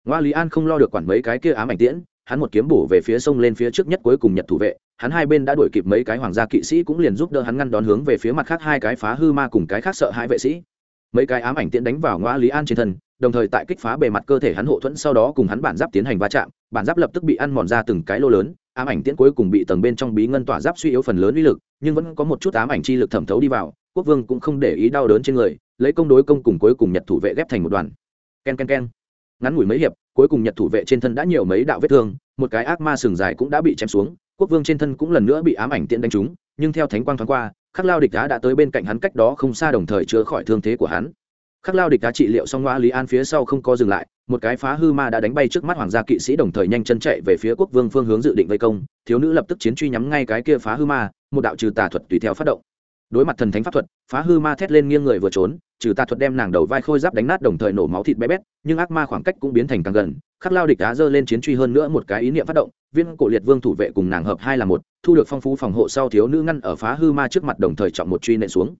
Ngoa lý an không lo được quản mấy cái kia ám ảnh tiễn, hắn một kiếm bổ về phía sông lên phía trước nhất cuối cùng nhật thủ vệ, hắn hai bên đã đuổi kịp mấy cái hoàng gia kỵ sĩ cũng liền giúp đỡ hắn ngăn đón hướng về phía mặt khác hai cái phá hư ma cùng cái khác sợ hai vệ sĩ mấy cái ám ảnh tiện đánh vào ngõ lý an trên thân, đồng thời tại kích phá bề mặt cơ thể hắn hộ thuẫn sau đó cùng hắn bản giáp tiến hành va chạm, bản giáp lập tức bị ăn mòn ra từng cái lô lớn, ám ảnh tiễn cuối cùng bị tầng bên trong bí ngân tỏa giáp suy yếu phần lớn uy lực, nhưng vẫn có một chút ám ảnh chi lực thẩm thấu đi vào, quốc vương cũng không để ý đau đớn trên người, lấy công đối công cùng cuối cùng nhật thủ vệ ghép thành một đoàn. K e n k e n k e n ngắn ngủi mấy hiệp, cuối cùng nhật thủ vệ trên thân đã nhiều mấy đạo vết thương, một cái ác ma sừng dài cũng đã bị chém xuống, quốc vương trên thân cũng lần nữa bị ám ảnh tiễn đánh trúng, nhưng theo thánh quang thoáng qua khắc lao địch đá đã tới bên cạnh hắn cách đó không xa đồng thời chữa khỏi thương thế của hắn. Khắc lao địch đá trị liệu xong ngoa lý an phía sau không có dừng lại, một cái phá hư ma đã đánh bay trước mắt hoàng gia kỵ sĩ đồng thời nhanh chân chạy về phía quốc vương phương hướng dự định vây công, thiếu nữ lập tức chiến truy nhắm ngay cái kia phá hư ma, một đạo trừ tà thuật tùy theo phát động. Đối mặt thần thánh pháp thuật, phá hư ma thét lên nghiêng người vừa trốn trừ tà thuật đem nàng đầu vai khôi giáp đánh nát đồng thời nổ máu thịt bé bét, nhưng ác ma khoảng cách cũng biến thành càng gần, khắc lao địch đá dơ lên chiến truy hơn nữa một cái ý niệm phát động, viên cổ liệt vương thủ vệ cùng nàng hợp hai là một, thu được phong phú phòng hộ sau thiếu nữ ngăn ở phá hư ma trước mặt đồng thời chọn một truy nện xuống.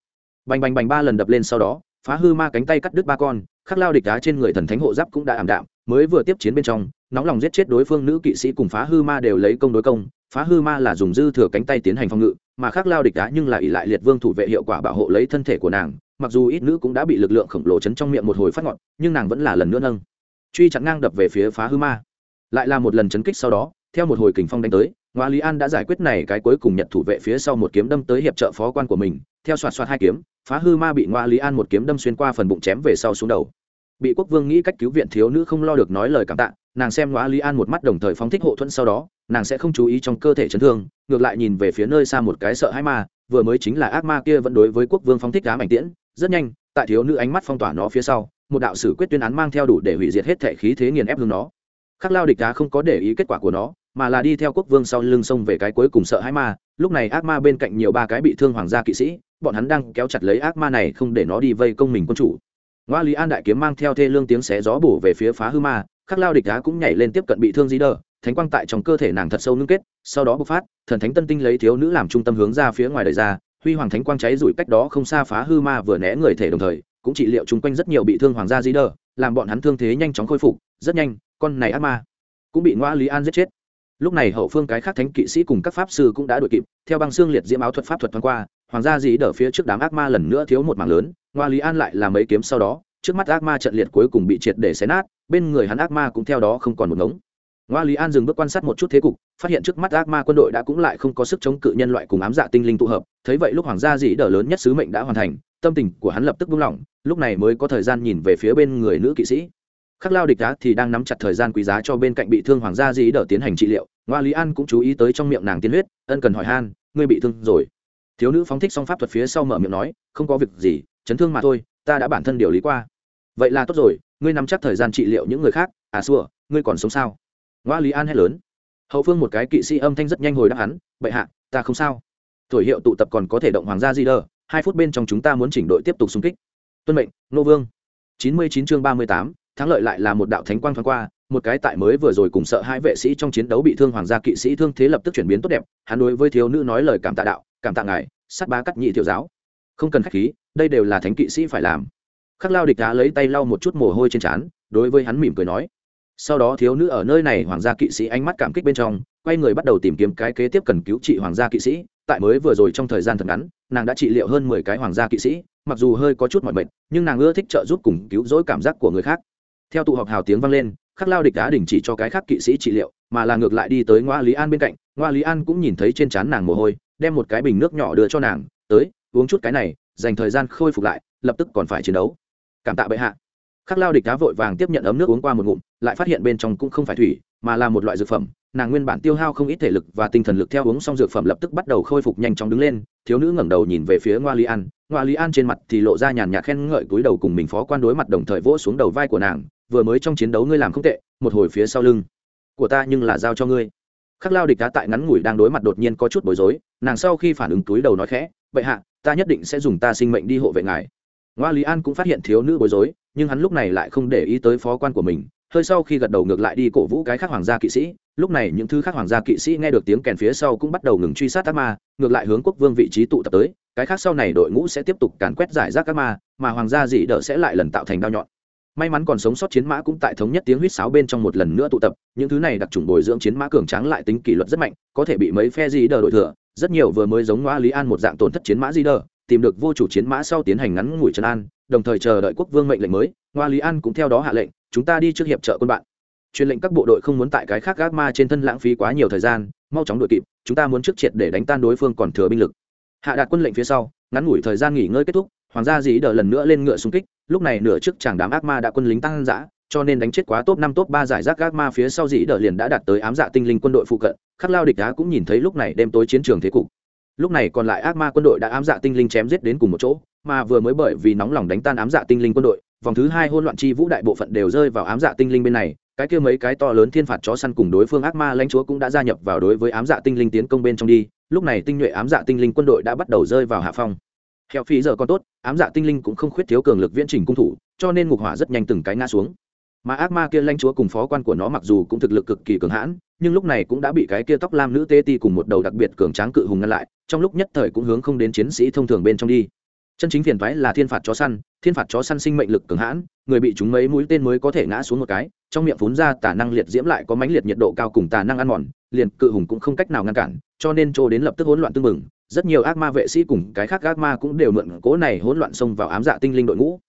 Bành bành bành ba lần đập lên sau đó, phá hư ma cánh tay cắt đứt ba con, khắc lao địch đá trên người thần thánh hộ giáp cũng đã ảm đạm, mới vừa tiếp chiến bên trong, nóng lòng giết chết đối phương nữ kỵ sĩ cùng phá hư ma đều lấy công đối công, phá hư ma là dùng dư thừa cánh tay tiến hành phòng ngự, mà khắc lao địch đá nhưng là ỉ lại liệt vương thủ vệ hiệu quả bảo hộ lấy thân thể của nàng mặc dù ít nữ cũng đã bị lực lượng khổng lồ chấn trong miệng một hồi phát ngọt nhưng nàng vẫn là lần nữa nâng. Truy chặn ngang đập về phía phá hư ma. Lại là một lần chấn kích sau đó, theo một hồi kình phong đánh tới, ngoa lý an đã giải quyết này cái cuối cùng nhận thủ vệ phía sau một kiếm đâm tới hiệp trợ phó quan của mình. Theo soạt soạt hai kiếm, phá hư ma bị ngoa lý an một kiếm đâm xuyên qua phần bụng chém về sau xuống đầu. Bị quốc vương nghĩ cách cứu viện thiếu nữ không lo được nói lời cảm tạ, nàng xem ngoa lý an một mắt đồng thời phóng thích hộ thuẫn sau đó, nàng sẽ không chú ý trong cơ thể chấn thương, ngược lại nhìn về phía nơi xa một cái sợ hãi ma, vừa mới chính là ác ma kia vẫn đối với quốc vương phóng thích đá mảnh tiễn rất nhanh, tại thiếu nữ ánh mắt phong tỏa nó phía sau, một đạo sử quyết tuyên án mang theo đủ để hủy diệt hết thể khí thế nghiền ép hướng nó. Khắc lao địch đá không có để ý kết quả của nó, mà là đi theo quốc vương sau lưng sông về cái cuối cùng sợ hãi ma. Lúc này ác ma bên cạnh nhiều ba cái bị thương hoàng gia kỵ sĩ, bọn hắn đang kéo chặt lấy ác ma này không để nó đi vây công mình quân chủ. Ngoa lý an đại kiếm mang theo thê lương tiếng xé gió bổ về phía phá hư ma, khắc lao địch đá cũng nhảy lên tiếp cận bị thương di đờ thánh quang tại trong cơ thể nàng thật sâu ngưng kết, sau đó bộc phát, thần thánh tân tinh lấy thiếu nữ làm trung tâm hướng ra phía ngoài đời ra huy hoàng thánh quang cháy rủi cách đó không xa phá hư ma vừa né người thể đồng thời, cũng trị liệu chung quanh rất nhiều bị thương hoàng gia di đờ, làm bọn hắn thương thế nhanh chóng khôi phục, rất nhanh, con này ác ma cũng bị ngoa lý an giết chết. Lúc này hậu phương cái khác thánh kỵ sĩ cùng các pháp sư cũng đã đuổi kịp, theo băng xương liệt diễm áo thuật pháp thuật thoáng qua, hoàng gia dĩ đỡ phía trước đám ác ma lần nữa thiếu một mảng lớn ngoa lý an lại làm mấy kiếm sau đó, trước mắt ác ma trận liệt cuối cùng bị triệt để xé nát, bên người hắn ác ma cũng theo đó không còn một ngống ngoa lý an dừng bước quan sát một chút thế cục, phát hiện trước mắt ác ma quân đội đã cũng lại không có sức chống cự nhân loại cùng ám dạ tinh linh tụ hợp, thấy vậy lúc hoàng gia dĩ đỡ lớn nhất sứ mệnh đã hoàn thành, tâm tình của hắn lập tức buông lỏng, lúc này mới có thời gian nhìn về phía bên người nữ kỵ sĩ. Khắc lao địch đá thì đang nắm chặt thời gian quý giá cho bên cạnh bị thương hoàng gia dĩ đỡ tiến hành trị liệu, ngoa lý an cũng chú ý tới trong miệng nàng tiên huyết, ân cần hỏi han, ngươi bị thương rồi? Thiếu nữ phóng thích xong pháp thuật phía sau mở miệng nói, không có việc gì, chấn thương mà thôi, ta đã bản thân điều lý qua. Vậy là tốt rồi, ngươi nắm chắc thời gian trị liệu những người khác à xua, ngươi còn sống sao? Ngoa lý an hét lớn. Hậu phương một cái kỵ sĩ âm thanh rất nhanh hồi đáp hắn, bệ hạ, ta không sao. Thổi hiệu tụ tập còn có thể động hoàng gia di đờ hai phút bên trong chúng ta muốn chỉnh đội tiếp tục xung kích. Tuân mệnh, nô vương. Chín mươi chín chương ba mươi tám, thắng lợi lại là một đạo thánh quang thoáng qua, một cái tại mới vừa rồi cùng sợ hai vệ sĩ trong chiến đấu bị thương hoàng gia kỵ sĩ thương thế lập tức chuyển biến tốt đẹp, hắn đối với thiếu nữ nói lời cảm tạ đạo, cảm tạ ngài sắt bá cắt nhị thiệu giáo. Không cần khách khí, đây đều là thánh kỵ sĩ phải làm. Khắc lao địch đá lấy tay lau một chút mồ hôi trên trán, đối với hắn mỉm cười nói sau đó thiếu nữ ở nơi này hoàng gia kỵ sĩ ánh mắt cảm kích bên trong, quay người bắt đầu tìm kiếm cái kế tiếp cần cứu trị hoàng gia kỵ sĩ. Tại mới vừa rồi trong thời gian thật ngắn, nàng đã trị liệu hơn mười cái hoàng gia kỵ sĩ, mặc dù hơi có chút mọi mệt, nhưng nàng ưa thích trợ giúp cùng cứu rỗi cảm giác của người khác. Theo tụ họp hào tiếng vang lên, khắc lao địch đã đình chỉ cho cái khác kỵ sĩ trị liệu, mà là ngược lại đi tới ngoa lý an bên cạnh. Ngoa lý an cũng nhìn thấy trên trán nàng mồ hôi, đem một cái bình nước nhỏ đưa cho nàng, tới, uống chút cái này, dành thời gian khôi phục lại, lập tức còn phải chiến đấu. Cảm tạ bệ hạ khắc lao địch đá vội vàng tiếp nhận ấm nước uống qua một ngụm, lại phát hiện bên trong cũng không phải thủy, mà là một loại dược phẩm. Nàng nguyên bản tiêu hao không ít thể lực và tinh thần lực theo uống xong dược phẩm lập tức bắt đầu khôi phục nhanh chóng đứng lên, thiếu nữ ngẩng đầu nhìn về phía ngoa lý an. Ngoa lý an trên mặt thì lộ ra nhàn nhạt khen ngợi cúi đầu cùng mình phó quan đối mặt đồng thời vỗ xuống đầu vai của nàng. Vừa mới trong chiến đấu ngươi làm không tệ, một hồi phía sau lưng của ta nhưng là giao cho ngươi. Khắc lao địch đá tại ngắn ngủi đang đối mặt đột nhiên có chút bối rối, nàng sau khi phản ứng túi đầu nói khẽ vậy hạ, ta nhất định sẽ dùng ta sinh mệnh đi hộ vệ ngài. Ngoa lý an cũng phát hiện thiếu nữ bối rối nhưng hắn lúc này lại không để ý tới phó quan của mình, hơi sau khi gật đầu ngược lại đi cổ vũ cái khác hoàng gia kỵ sĩ, lúc này những thứ khác hoàng gia kỵ sĩ nghe được tiếng kèn phía sau cũng bắt đầu ngừng truy sát ác ma, ngược lại hướng quốc vương vị trí tụ tập tới, cái khác sau này đội ngũ sẽ tiếp tục càn quét giải rác ác ma, mà hoàng gia dị đỡ sẽ lại lần tạo thành đao nhọn. May mắn còn sống sót chiến mã cũng tại thống nhất tiếng huýt sáo bên trong một lần nữa tụ tập, những thứ này đặc trùng bồi dưỡng chiến mã cường tráng lại tính kỷ luật rất mạnh, có thể bị mấy phe dị đờ đội thừa, rất nhiều vừa mới giống ngoa lý an một dạng tổn thất chiến mã dị đờ tìm được vô chủ chiến mã sau tiến hành ngắn ngủi trấn an, đồng thời chờ đợi quốc vương mệnh lệnh mới, ngoa lý an cũng theo đó hạ lệnh, chúng ta đi trước hiệp trợ quân bạn. Truyền lệnh các bộ đội không muốn tại cái khác gác ma trên thân lãng phí quá nhiều thời gian, mau chóng đội kịp, chúng ta muốn trước triệt để đánh tan đối phương còn thừa binh lực. Hạ đạt quân lệnh phía sau, ngắn ngủi thời gian nghỉ ngơi kết thúc, hoàng gia dĩ đờ lần nữa lên ngựa xung kích, lúc này nửa trước chàng đám ác ma đã quân lính tăng giã cho nên đánh chết quá top năm top ba giải rác ác ma phía sau dĩ đờ liền đã đạt tới ám dạ tinh linh quân đội phụ cận, khắc lao địch đá cũng nhìn thấy lúc này đêm tối chiến trường thế cục lúc này còn lại ác ma quân đội đã ám dạ tinh linh chém giết đến cùng một chỗ, mà vừa mới bởi vì nóng lòng đánh tan ám dạ tinh linh quân đội, vòng thứ hai hôn loạn chi vũ đại bộ phận đều rơi vào ám dạ tinh linh bên này, cái kia mấy cái to lớn thiên phạt chó săn cùng đối phương ác ma lãnh chúa cũng đã gia nhập vào đối với ám dạ tinh linh tiến công bên trong đi, lúc này tinh nhuệ ám dạ tinh linh quân đội đã bắt đầu rơi vào hạ phong. Theo phí giờ còn tốt, ám dạ tinh linh cũng không khuyết thiếu cường lực viễn trình cung thủ, cho nên ngục hỏa rất nhanh từng cái ngã xuống. Mà ác ma kia lãnh chúa cùng phó quan của nó mặc dù cũng thực lực cực kỳ cường hãn nhưng lúc này cũng đã bị cái kia tóc lam nữ tê ti cùng một đầu đặc biệt cường tráng cự hùng ngăn lại, trong lúc nhất thời cũng hướng không đến chiến sĩ thông thường bên trong đi. Chân chính phiền toái là thiên phạt chó săn, thiên phạt chó săn sinh mệnh lực cường hãn, người bị chúng mấy mũi tên mới có thể ngã xuống một cái, trong miệng phún ra tà năng liệt diễm lại có mãnh liệt nhiệt độ cao cùng tà năng ăn mòn, liền cự hùng cũng không cách nào ngăn cản, cho nên chỗ đến lập tức hỗn loạn tương mừng rất nhiều ác ma vệ sĩ cùng cái khác ác ma cũng đều mượn cố này hỗn loạn xông vào ám dạ tinh linh đội ngũ.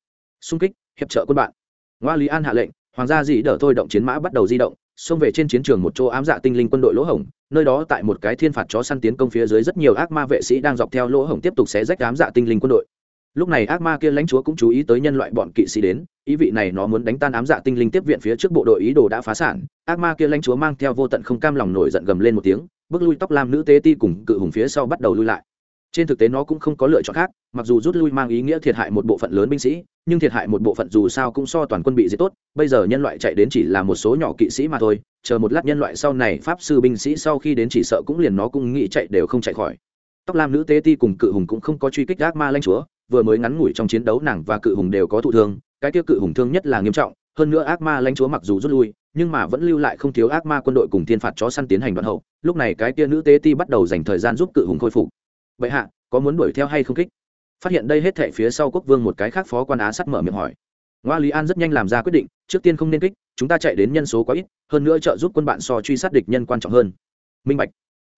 Xung kích, hiệp trợ quân bạn. Ngoa lý an hạ lệnh, hoàng gia dĩ đỡ thôi, động chiến mã bắt đầu di động xông về trên chiến trường một chỗ ám dạ tinh linh quân đội lỗ hổng, nơi đó tại một cái thiên phạt chó săn tiến công phía dưới rất nhiều ác ma vệ sĩ đang dọc theo lỗ hổng tiếp tục xé rách ám dạ tinh linh quân đội. Lúc này ác ma kia lãnh chúa cũng chú ý tới nhân loại bọn kỵ sĩ đến, ý vị này nó muốn đánh tan ám dạ tinh linh tiếp viện phía trước bộ đội ý đồ đã phá sản. Ác ma kia lãnh chúa mang theo vô tận không cam lòng nổi giận gầm lên một tiếng, bước lui tóc lam nữ tế ti cùng cự hùng phía sau bắt đầu lui lại trên thực tế nó cũng không có lựa chọn khác, mặc dù rút lui mang ý nghĩa thiệt hại một bộ phận lớn binh sĩ, nhưng thiệt hại một bộ phận dù sao cũng so toàn quân bị diệt tốt, bây giờ nhân loại chạy đến chỉ là một số nhỏ kỵ sĩ mà thôi, chờ một lát nhân loại sau này pháp sư binh sĩ sau khi đến chỉ sợ cũng liền nó cũng nghĩ chạy đều không chạy khỏi. Tóc lam nữ tế ti cùng cự hùng cũng không có truy kích ác ma lanh chúa, vừa mới ngắn ngủi trong chiến đấu nàng và cự hùng đều có thụ thương, cái tiêu cự hùng thương nhất là nghiêm trọng, hơn nữa ác ma lãnh chúa mặc dù rút lui, nhưng mà vẫn lưu lại không thiếu ác ma quân đội cùng thiên phạt chó săn tiến hành đoạn hậu. Lúc này cái tia nữ tế ti bắt đầu dành thời gian giúp cự hùng khôi phục bệ hạ, có muốn đuổi theo hay không kích? Phát hiện đây hết thể phía sau quốc vương một cái khác phó quan á sắt mở miệng hỏi. Ngoa lý an rất nhanh làm ra quyết định, trước tiên không nên kích, chúng ta chạy đến nhân số quá ít, hơn nữa trợ giúp quân bạn so truy sát địch nhân quan trọng hơn. Minh bạch.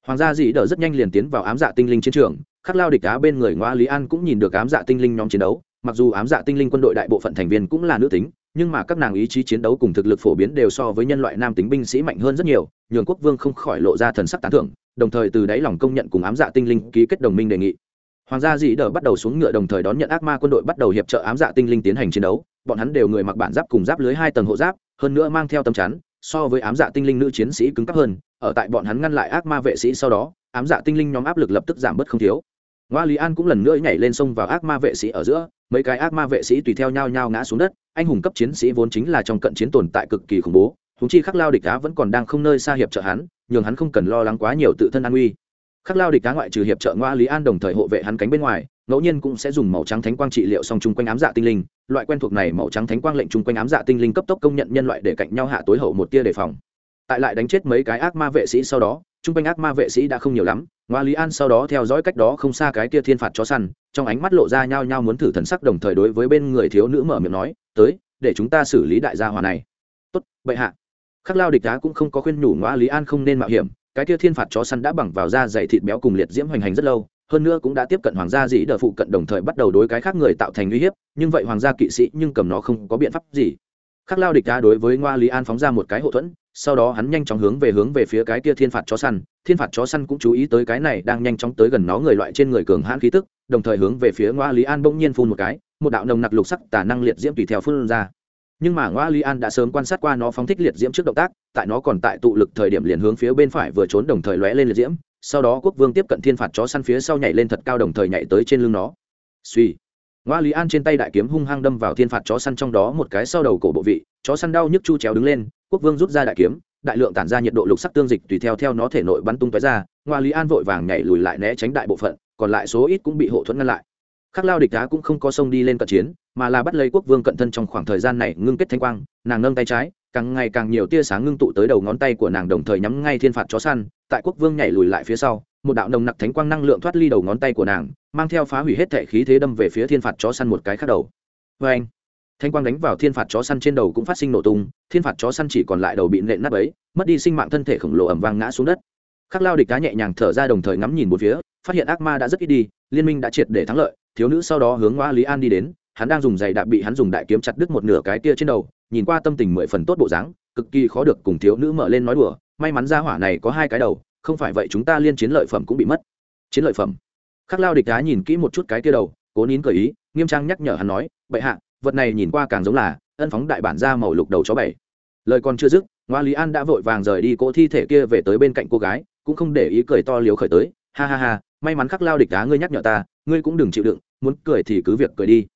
Hoàng gia dĩ đỡ rất nhanh liền tiến vào ám dạ tinh linh chiến trường, khắc lao địch á bên người ngoa lý an cũng nhìn được ám dạ tinh linh nhóm chiến đấu, mặc dù ám dạ tinh linh quân đội đại bộ phận thành viên cũng là nữ tính nhưng mà các nàng ý chí chiến đấu cùng thực lực phổ biến đều so với nhân loại nam tính binh sĩ mạnh hơn rất nhiều, nhường quốc vương không khỏi lộ ra thần sắc tán thưởng, đồng thời từ đáy lòng công nhận cùng ám dạ tinh linh ký kết đồng minh đề nghị. Hoàng gia dĩ đờ bắt đầu xuống ngựa đồng thời đón nhận ác ma quân đội bắt đầu hiệp trợ ám dạ tinh linh tiến hành chiến đấu, bọn hắn đều người mặc bản giáp cùng giáp lưới hai tầng hộ giáp, hơn nữa mang theo tấm chắn, so với ám dạ tinh linh nữ chiến sĩ cứng cấp hơn, ở tại bọn hắn ngăn lại ác ma vệ sĩ sau đó, ám dạ tinh linh nhóm áp lực lập tức giảm bớt không thiếu ngoa lý an cũng lần nữa nhảy lên sông vào ác ma vệ sĩ ở giữa, mấy cái ác ma vệ sĩ tùy theo nhau nhau ngã xuống đất, anh hùng cấp chiến sĩ vốn chính là trong cận chiến tồn tại cực kỳ khủng bố húng chi khắc lao địch cá vẫn còn đang không nơi xa hiệp trợ hắn, nhường hắn không cần lo lắng quá nhiều tự thân an nguy. Khắc lao địch cá ngoại trừ hiệp trợ ngoa lý an đồng thời hộ vệ hắn cánh bên ngoài, ngẫu nhiên cũng sẽ dùng màu trắng thánh quang trị liệu song chung quanh ám dạ tinh linh, loại quen thuộc này màu trắng thánh quang lệnh chung quanh ám dạ tinh linh cấp tốc công nhận nhân loại để cạnh nhau hạ tối hậu một tia đề phòng. Tại lại đánh chết mấy cái ác ma vệ sĩ sau đó chung quanh ác ma vệ sĩ đã không nhiều lắm, ngoa lý an sau đó theo dõi cách đó không xa cái kia thiên phạt chó săn, trong ánh mắt lộ ra nhao nhao muốn thử thần sắc đồng thời đối với bên người thiếu nữ mở miệng nói, tới, để chúng ta xử lý đại gia hòa này. Tốt, bệ hạ. Khắc lao địch đá cũng không có khuyên nhủ ngoa lý an không nên mạo hiểm, cái kia thiên phạt chó săn đã bằng vào da dày thịt béo cùng liệt diễm hoành hành rất lâu, hơn nữa cũng đã tiếp cận hoàng gia dĩ đờ phụ cận đồng thời bắt đầu đối cái khác người tạo thành uy hiếp, nhưng vậy hoàng gia kỵ sĩ nhưng cầm nó không có biện pháp gì khắc lao địch đá đối với ngoa lý an phóng ra một cái hậu thuẫn, sau đó hắn nhanh chóng hướng về hướng về phía cái kia thiên phạt chó săn. Thiên phạt chó săn cũng chú ý tới cái này đang nhanh chóng tới gần nó người loại trên người cường hãn khí tức, đồng thời hướng về phía ngoa lý an bỗng nhiên phun một cái, một đạo nồng nặc lục sắc tả năng liệt diễm tùy theo phun ra. Nhưng mà ngoa lý an đã sớm quan sát qua nó phóng thích liệt diễm trước động tác, tại nó còn tại tụ lực thời điểm liền hướng phía bên phải vừa trốn đồng thời lóe lên liệt diễm, sau đó quốc vương tiếp cận thiên phạt chó săn phía sau nhảy lên thật cao đồng thời nhảy tới trên lưng nó. Suy ngoa lý an trên tay đại kiếm hung hăng đâm vào thiên phạt chó săn trong đó một cái sau đầu cổ bộ vị, chó săn đau nhức chu chéo đứng lên, quốc vương rút ra đại kiếm, đại lượng tản ra nhiệt độ lục sắc tương dịch tùy theo theo nó thể nội bắn tung tóe ra, ngoa lý an vội vàng nhảy lùi lại né tránh đại bộ phận, còn lại số ít cũng bị hộ thuẫn ngăn lại. Khắc lao địch đá cũng không có sông đi lên cận chiến, mà là bắt lấy quốc vương cận thân trong khoảng thời gian này ngưng kết thanh quang, nàng nâng tay trái, càng ngày càng nhiều tia sáng ngưng tụ tới đầu ngón tay của nàng đồng thời nhắm ngay thiên phạt chó săn, tại quốc vương nhảy lùi lại phía sau một đạo nồng nặc thánh quang năng lượng thoát ly đầu ngón tay của nàng, mang theo phá hủy hết thể khí thế đâm về phía thiên phạt chó săn một cái khác đầu. Vê anh thanh quang đánh vào thiên phạt chó săn trên đầu cũng phát sinh nổ tung, thiên phạt chó săn chỉ còn lại đầu bị nện nắp ấy, mất đi sinh mạng thân thể khổng lồ ẩm vang ngã xuống đất. Khắc lao địch cá nhẹ nhàng thở ra đồng thời ngắm nhìn một phía, phát hiện ác ma đã rất ít đi, liên minh đã triệt để thắng lợi, thiếu nữ sau đó hướng ngoa lý an đi đến, hắn đang dùng giày đạp bị hắn dùng đại kiếm chặt đứt một nửa cái tia trên đầu, nhìn qua tâm tình mười phần tốt bộ dáng, cực kỳ khó được cùng thiếu nữ mở lên nói đùa, may mắn ra hỏa này có hai cái đầu không phải vậy chúng ta liên chiến lợi phẩm cũng bị mất. Chiến lợi phẩm. Khắc lao địch đá nhìn kỹ một chút cái kia đầu, cố nín cởi ý, nghiêm trang nhắc nhở hắn nói, bệ hạ, vật này nhìn qua càng giống là ân phóng đại bản ra màu lục đầu chó bảy. Lời còn chưa dứt, ngoa lý an đã vội vàng rời đi cỗ thi thể kia về tới bên cạnh cô gái, cũng không để ý cười to liều khởi tới, ha ha ha, may mắn khắc lao địch đá ngươi nhắc nhở ta, ngươi cũng đừng chịu đựng, muốn cười thì cứ việc cười đi.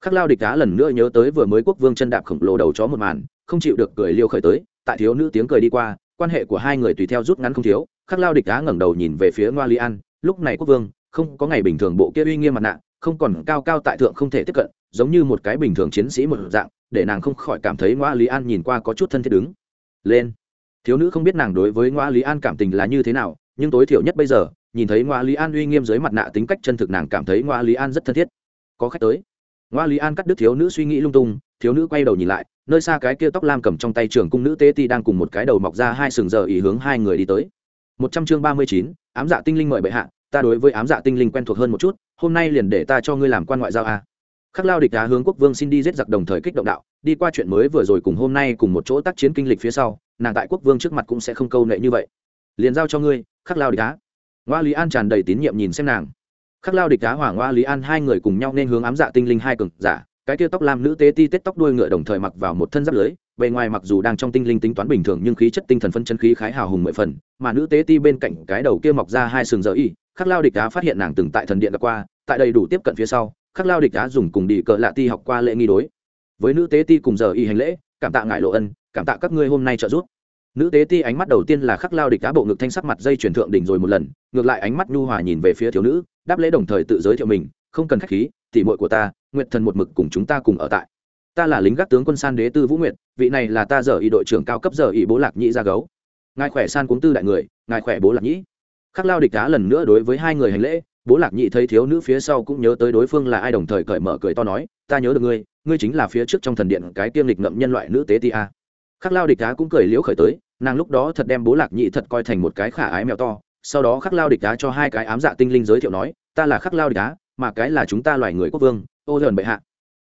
Khắc lao địch đá lần nữa nhớ tới vừa mới quốc vương chân đạp khổng lồ đầu chó một màn, không chịu được cười liêu khởi tới, tại thiếu nữ tiếng cười đi qua quan hệ của hai người tùy theo rút ngắn không thiếu, khắc lao địch đá ngẩng đầu nhìn về phía ngoa li an, lúc này quốc vương, không có ngày bình thường bộ kia uy nghiêm mặt nạ, không còn cao cao tại thượng không thể tiếp cận, giống như một cái bình thường chiến sĩ một dạng, để nàng không khỏi cảm thấy ngoa lý an nhìn qua có chút thân thiết đứng lên. Thiếu nữ không biết nàng đối với ngoa lý an cảm tình là như thế nào, nhưng tối thiểu nhất bây giờ, nhìn thấy ngoa lý an uy nghiêm dưới mặt nạ tính cách chân thực nàng cảm thấy ngoa lý an rất thân thiết. Có khách tới. Ngoa lý an cắt đứt thiếu nữ suy nghĩ lung tung, thiếu nữ quay đầu nhìn lại nơi xa cái kia tóc lam cầm trong tay trường cung nữ tế ti đang cùng một cái đầu mọc ra hai sừng giờ ý hướng hai người đi tới. Một trăm chương ba mươi chín, ám dạ tinh linh mời bệ hạ, ta đối với ám dạ tinh linh quen thuộc hơn một chút, hôm nay liền để ta cho ngươi làm quan ngoại giao a. Khắc lao địch đá hướng quốc vương xin đi giết giặc đồng thời kích động đạo, đi qua chuyện mới vừa rồi cùng hôm nay cùng một chỗ tác chiến kinh lịch phía sau, nàng tại quốc vương trước mặt cũng sẽ không câu nệ như vậy. Liền giao cho ngươi, khắc lao địch đá ngoa lý an tràn đầy tín nhiệm nhìn xem nàng. Khắc lao địch đá hỏa ngoa lý an hai người cùng nhau nên hướng ám dạ tinh linh hai cực giả cái tia tóc làm nữ tế ti tết tóc đuôi ngựa đồng thời mặc vào một thân giáp lưới, bề ngoài mặc dù đang trong tinh linh tính toán bình thường nhưng khí chất tinh thần phân chân khí khái hào hùng mười phần, mà nữ tế ti bên cạnh cái đầu kia mọc ra hai sừng dở y, khắc lao địch đá phát hiện nàng từng tại thần điện đã qua, tại đầy đủ tiếp cận phía sau, khắc lao địch đá dùng cùng đi cờ lạ ti học qua lễ nghi đối. Với nữ tế ti cùng giờ y hành lễ, cảm tạ ngại lộ ân, cảm tạ các ngươi hôm nay trợ giúp. Nữ tế ti ánh mắt đầu tiên là khắc lao địch đá bộ ngực thanh sắc mặt dây chuyển thượng đỉnh rồi một lần, ngược lại ánh mắt nhu hòa nhìn về phía thiếu nữ, đáp lễ đồng thời tự giới thiệu mình, không cần khách khí tỷ muội của ta, nguyệt thần một mực cùng chúng ta cùng ở tại. Ta là lính gác tướng quân san đế tư vũ nguyệt, vị này là ta giờ y đội trưởng cao cấp giờ y bố lạc nhĩ ra gấu. Ngài khỏe san cũng tư đại người, ngài khỏe bố lạc nhĩ. Khắc lao địch đá lần nữa đối với hai người hành lễ, bố lạc nhị thấy thiếu nữ phía sau cũng nhớ tới đối phương là ai đồng thời cởi mở cười to nói, ta nhớ được ngươi ngươi chính là phía trước trong thần điện cái tiêm lịch ngậm nhân loại nữ tế ti a. Khắc lao địch đá cũng cười liễu khởi tới, nàng lúc đó thật đem bố lạc nhị thật coi thành một cái khả ái mèo to. Sau đó khắc lao địch đá cho hai cái ám dạ tinh linh giới thiệu nói, ta là khắc lao địch đá mà cái là chúng ta loài người quốc vương, ô dần bệ hạ.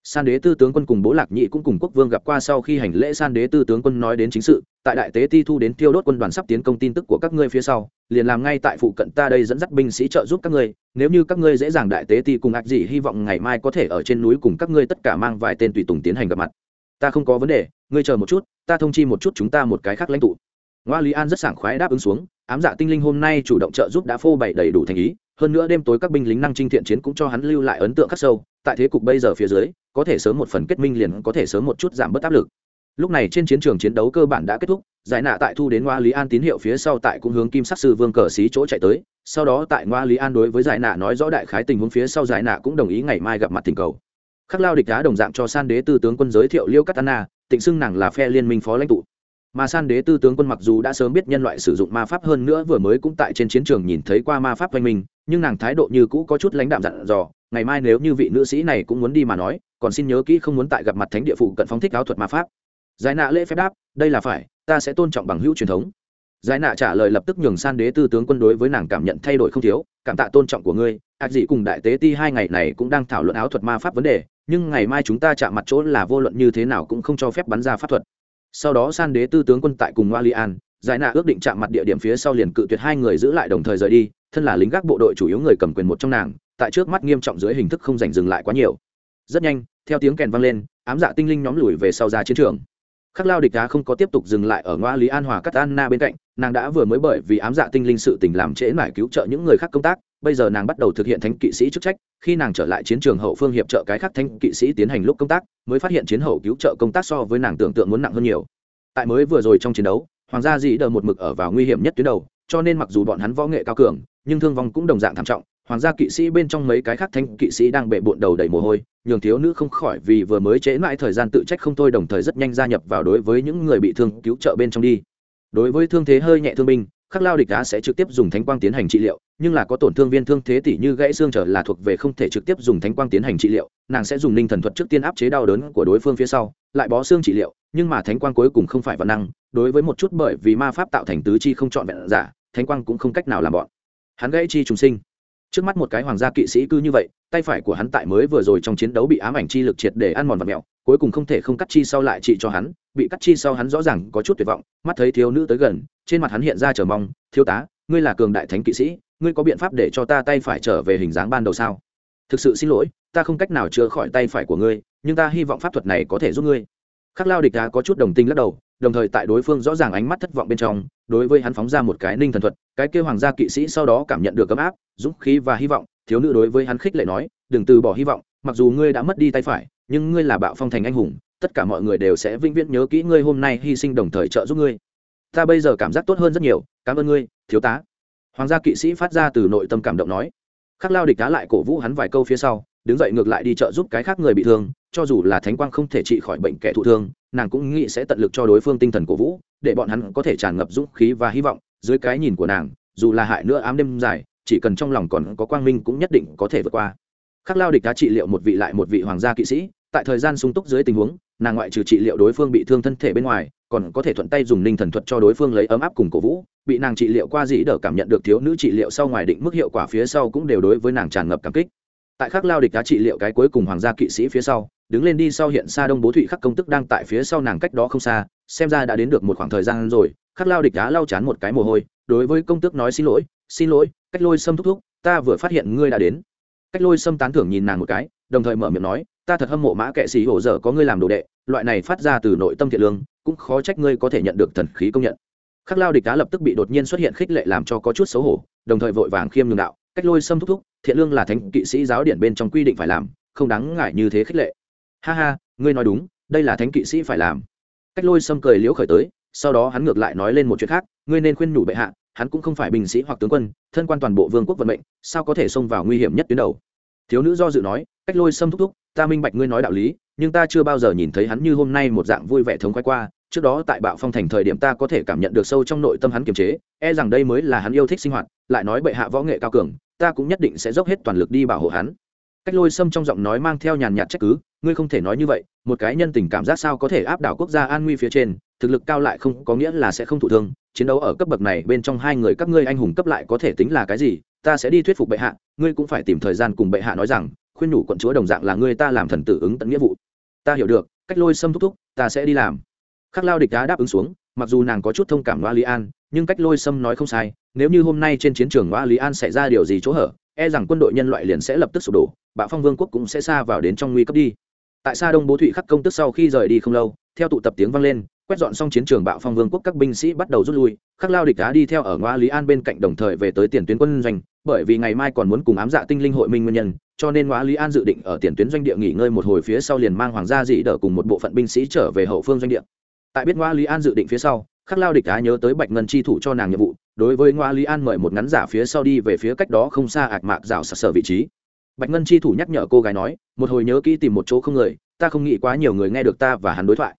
San đế tư tướng quân cùng bố lạc nhị cũng cùng quốc vương gặp qua sau khi hành lễ, san đế tư tướng quân nói đến chính sự, tại đại tế ti thu đến tiêu đốt quân đoàn sắp tiến công tin tức của các ngươi phía sau, liền làm ngay tại phụ cận ta đây dẫn dắt binh sĩ trợ giúp các ngươi, nếu như các ngươi dễ dàng đại tế ti cùng ạc gì hy vọng ngày mai có thể ở trên núi cùng các ngươi tất cả mang vài tên tùy tùng tiến hành gặp mặt. Ta không có vấn đề, ngươi chờ một chút, ta thông chi một chút chúng ta một cái khác lãnh tụ. Ngoa lý an rất sảng khoái đáp ứng xuống, ám dạ tinh linh hôm nay chủ động trợ giúp đã phô bày đầy đủ thành ý hơn nữa đêm tối các binh lính năng trinh thiện chiến cũng cho hắn lưu lại ấn tượng khắc sâu, tại thế cục bây giờ phía dưới, có thể sớm một phần kết minh liền có thể sớm một chút giảm bớt áp lực. Lúc này trên chiến trường chiến đấu cơ bản đã kết thúc, giải nạ tại thu đến ngoa lý an tín hiệu phía sau tại cũng hướng kim sắc sư vương cờ xí chỗ chạy tới, sau đó tại ngoa lý an đối với giải nạ nói rõ đại khái tình huống phía sau giải nạ cũng đồng ý ngày mai gặp mặt tình cầu. Khắc lao địch đá đồng dạng cho san đế tư tướng quân giới thiệu liêu katana tịnh xưng nàng là phe liên minh phó lãnh tụ mà san đế tư tướng quân mặc dù đã sớm biết nhân loại sử dụng ma pháp hơn nữa vừa mới cũng tại trên chiến trường nhìn thấy qua ma pháp oanh minh nhưng nàng thái độ như cũ có chút lãnh đạm dặn dò, ngày mai nếu như vị nữ sĩ này cũng muốn đi mà nói, còn xin nhớ kỹ không muốn tại gặp mặt thánh địa phụ cận phóng thích áo thuật ma pháp. Giải nạ lễ phép đáp, đây là phải, ta sẽ tôn trọng bằng hữu truyền thống. Giải nạ trả lời lập tức nhường san đế tư tướng quân đối với nàng cảm nhận thay đổi không thiếu, cảm tạ tôn trọng của ngươi ạc dị cùng đại tế ti hai ngày này cũng đang thảo luận áo thuật ma pháp vấn đề, nhưng ngày mai chúng ta chạm mặt chỗ là vô luận như thế nào cũng không cho phép bắn ra pháp thuật sau đó san đế tư tướng quân tại cùng ngoa li an, giải nạ ước định chạm mặt địa điểm phía sau liền cự tuyệt hai người giữ lại đồng thời rời đi, thân là lính gác bộ đội chủ yếu người cầm quyền một trong nàng, tại trước mắt nghiêm trọng dưới hình thức không giành dừng lại quá nhiều. Rất nhanh, theo tiếng kèn vang lên, ám dạ tinh linh nhóm lùi về sau ra chiến trường. Khắc lao địch đá không có tiếp tục dừng lại ở ngoa lý an hòa cắt anna bên cạnh, nàng đã vừa mới bởi vì ám dạ tinh linh sự tình làm trễ mải cứu trợ những người khác công tác bây giờ nàng bắt đầu thực hiện thánh kỵ sĩ chức trách, khi nàng trở lại chiến trường hậu phương hiệp trợ cái khác thánh kỵ sĩ tiến hành lúc công tác, mới phát hiện chiến hậu cứu trợ công tác so với nàng tưởng tượng muốn nặng hơn nhiều. Tại mới vừa rồi trong chiến đấu, hoàng gia dĩ đờ một mực ở vào nguy hiểm nhất tuyến đầu, cho nên mặc dù bọn hắn võ nghệ cao cường, nhưng thương vong cũng đồng dạng thảm trọng. Hoàng gia kỵ sĩ bên trong mấy cái khác thanh kỵ sĩ đang bệ bộn đầu đầy mồ hôi, nhường thiếu nữ không khỏi vì vừa mới trễ mãi thời gian tự trách không thôi đồng thời rất nhanh gia nhập vào đối với những người bị thương cứu trợ bên trong đi. Đối với thương thế hơi nhẹ thương binh, khắc lao địch đá sẽ trực tiếp dùng thánh quang tiến hành trị liệu nhưng là có tổn thương viên thương thế tỷ như gãy xương trở là thuộc về không thể trực tiếp dùng thánh quang tiến hành trị liệu, nàng sẽ dùng ninh thần thuật trước tiên áp chế đau đớn của đối phương phía sau, lại bó xương trị liệu, nhưng mà thánh quang cuối cùng không phải văn năng, đối với một chút bởi vì ma pháp tạo thành tứ chi không trọn vẹn giả, thánh quang cũng không cách nào làm bọn. Hắn gãy chi trùng sinh. Trước mắt một cái hoàng gia kỵ sĩ cứ như vậy, tay phải của hắn tại mới vừa rồi trong chiến đấu bị ám ảnh chi lực triệt để ăn mòn vật mẹo cuối cùng không thể không cắt chi sau lại trị cho hắn, bị cắt chi sau hắn rõ ràng có chút tuyệt vọng, mắt thấy thiếu nữ tới gần, trên mặt hắn hiện ra chờ mong, thiếu tá ngươi là cường đại thánh kỵ sĩ, ngươi có biện pháp để cho ta tay phải trở về hình dáng ban đầu sao? Thực sự xin lỗi, ta không cách nào chữa khỏi tay phải của ngươi, nhưng ta hy vọng pháp thuật này có thể giúp ngươi. Khắc lao địch đá có chút đồng tình lắc đầu, đồng thời tại đối phương rõ ràng ánh mắt thất vọng bên trong, đối với hắn phóng ra một cái ninh thần thuật, cái kêu hoàng gia kỵ sĩ sau đó cảm nhận được ấm áp, dũng khí và hy vọng, thiếu nữ đối với hắn khích lệ nói, đừng từ bỏ hy vọng, mặc dù ngươi đã mất đi tay phải, nhưng ngươi là bạo phong thành anh hùng, tất cả mọi người đều sẽ vĩnh viễn nhớ kỹ ngươi hôm nay hy sinh đồng thời trợ giúp ngươi. Ta bây giờ cảm giác tốt hơn rất nhiều cảm ơn ngươi, thiếu tá. Hoàng gia kỵ sĩ phát ra từ nội tâm cảm động nói. Khắc lao địch đá lại cổ vũ hắn vài câu phía sau, đứng dậy ngược lại đi trợ giúp cái khác người bị thương, cho dù là thánh quang không thể trị khỏi bệnh kẻ thụ thương, nàng cũng nghĩ sẽ tận lực cho đối phương tinh thần cổ vũ, để bọn hắn có thể tràn ngập dũng khí và hy vọng. Dưới cái nhìn của nàng, dù là hại nữa ám đêm dài, chỉ cần trong lòng còn có quang minh cũng nhất định có thể vượt qua. Khắc lao địch đã trị liệu một vị lại một vị hoàng gia kỵ sĩ, tại thời gian sung túc dưới tình huống, nàng ngoại trừ trị liệu đối phương bị thương thân thể bên ngoài còn có thể thuận tay dùng ninh thần thuật cho đối phương lấy ấm áp cùng cổ vũ, bị nàng trị liệu qua dĩ đỡ cảm nhận được thiếu nữ trị liệu sau ngoài định mức hiệu quả phía sau cũng đều đối với nàng tràn ngập cảm kích. Tại khắc lao địch đã trị liệu cái cuối cùng hoàng gia kỵ sĩ phía sau, đứng lên đi sau hiện xa đông bố thụy khắc công tức đang tại phía sau nàng cách đó không xa, xem ra đã đến được một khoảng thời gian rồi, khắc lao địch đã lau chán một cái mồ hôi, đối với công tước nói xin lỗi xin lỗi, cách lôi sâm thúc thúc, ta vừa phát hiện ngươi đã đến. Cách lôi sâm tán thưởng nhìn nàng một cái, đồng thời mở miệng nói ta thật hâm mộ mã kệ sĩ hổ dở có ngươi làm đồ đệ, loại này phát ra từ nội tâm thiện lương, cũng khó trách ngươi có thể nhận được thần khí công nhận. Khắc lao địch đá lập tức bị đột nhiên xuất hiện khích lệ làm cho có chút xấu hổ, đồng thời vội vàng khiêm nhường đạo, cách lôi sâm thúc thúc, thiện lương là thánh kỵ sĩ giáo điển bên trong quy định phải làm, không đáng ngại như thế khích lệ. Ha ha, ngươi nói đúng, đây là thánh kỵ sĩ phải làm. Cách lôi sâm cười liễu khởi tới, sau đó hắn ngược lại nói lên một chuyện khác, ngươi nên khuyên nhủ bệ hạ, hắn cũng không phải binh sĩ hoặc tướng quân, thân quan toàn bộ vương quốc vận mệnh, sao có thể xông vào nguy hiểm nhất tuyến đầu? Thiếu nữ do dự nói, cách lôi sâm thúc thúc, ta minh bạch ngươi nói đạo lý, nhưng ta chưa bao giờ nhìn thấy hắn như hôm nay một dạng vui vẻ thống khoái qua. Trước đó tại bạo phong thành thời điểm ta có thể cảm nhận được sâu trong nội tâm hắn kiềm chế e rằng đây mới là hắn yêu thích sinh hoạt, lại nói bệ hạ võ nghệ cao cường, ta cũng nhất định sẽ dốc hết toàn lực đi bảo hộ hắn. Cách lôi sâm trong giọng nói mang theo nhàn nhạt trách cứ, ngươi không thể nói như vậy, một cái nhân tình cảm giác sao có thể áp đảo quốc gia an nguy phía trên thực lực cao lại không có nghĩa là sẽ không thụ thương, chiến đấu ở cấp bậc này bên trong hai người các ngươi anh hùng cấp lại có thể tính là cái gì, ta sẽ đi thuyết phục bệ hạ, ngươi cũng phải tìm thời gian cùng bệ hạ nói rằng, khuyên nhủ quận chúa đồng dạng là ngươi ta làm thần tử ứng tận nghĩa vụ. Ta hiểu được, cách lôi xâm thúc thúc, ta sẽ đi làm. Khắc lao địch đá đáp ứng xuống, mặc dù nàng có chút thông cảm loa lý an, nhưng cách lôi xâm nói không sai, nếu như hôm nay trên chiến trường loa lý an xảy ra điều gì chỗ hở e rằng quân đội nhân loại liền sẽ lập tức sụp đổ bạo phong vương quốc cũng sẽ xa vào đến trong nguy cấp đi. Tại xa đông bố thụy khắc công tức sau khi rời đi không lâu, theo tụ tập tiếng vang lên quét dọn xong chiến trường bạo phong vương quốc, các binh sĩ bắt đầu rút lui, khắc lao địch đá đi theo ở ngoa lý an bên cạnh đồng thời về tới tiền tuyến quân doanh, bởi vì ngày mai còn muốn cùng ám dạ tinh linh hội minh nguyên nhân, cho nên ngoa lý an dự định ở tiền tuyến doanh địa nghỉ ngơi một hồi phía sau liền mang hoàng gia dị đỡ cùng một bộ phận binh sĩ trở về hậu phương doanh địa. Tại biết ngoa lý an dự định phía sau, khắc lao địch đá nhớ tới bạch ngân chi thủ cho nàng nhiệm vụ, đối với ngoa lý an mời một ngắn giả phía sau đi về phía cách đó không xa ạc mạc rào sặc sở vị trí. Bạch ngân chi thủ nhắc nhở cô gái nói, một hồi nhớ kỹ tìm một chỗ không người, ta không nghĩ quá nhiều người nghe được ta và hắn đối thoại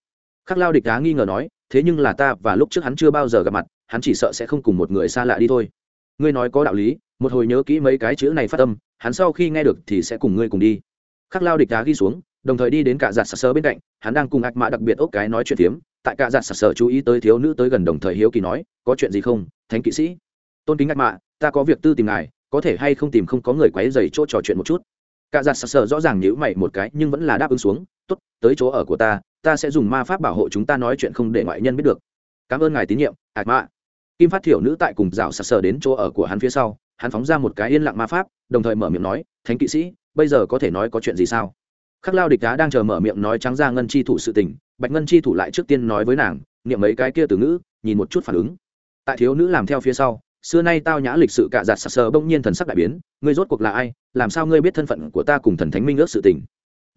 khắc lao địch đá nghi ngờ nói, thế nhưng là ta và lúc trước hắn chưa bao giờ gặp mặt, hắn chỉ sợ sẽ không cùng một người xa lạ đi thôi. Ngươi nói có đạo lý, một hồi nhớ kỹ mấy cái chữ này phát âm, hắn sau khi nghe được thì sẽ cùng ngươi cùng đi. Khắc lao địch đá ghi xuống, đồng thời đi đến cả giặt sặc sơ bên cạnh, hắn đang cùng ạc mạ đặc biệt ốc cái nói chuyện phiếm. Tại cả giặt sặc sơ chú ý tới thiếu nữ tới gần đồng thời hiếu kỳ nói, có chuyện gì không, thánh kỵ sĩ? Tôn kính ạc mạ, ta có việc tư tìm ngài, có thể hay không tìm không có người quấy dày chỗ trò chuyện một chút? Cả giặt sặc sơ rõ ràng nhữ mày một cái nhưng vẫn là đáp ứng xuống Tốt, tới chỗ ở của ta ta sẽ dùng ma pháp bảo hộ chúng ta nói chuyện không để ngoại nhân biết được. Cảm ơn ngài tín nhiệm ạc mạ. Kim phát thiểu nữ tại cùng rào sặc sờ đến chỗ ở của hắn phía sau hắn phóng ra một cái yên lặng ma pháp đồng thời mở miệng nói thánh kỵ sĩ bây giờ có thể nói có chuyện gì sao? Khắc lao địch đá đang chờ mở miệng nói trắng ra ngân chi thủ sự tình bạch ngân chi thủ lại trước tiên nói với nàng niệm mấy cái kia từ ngữ nhìn một chút phản ứng. Tại thiếu nữ làm theo phía sau xưa nay tao nhã lịch sự cạ giặt sặc sờ bỗng nhiên thần sắc đại biến ngươi rốt cuộc là ai? Làm sao ngươi biết thân phận của ta cùng thần thánh minh ước sự tình?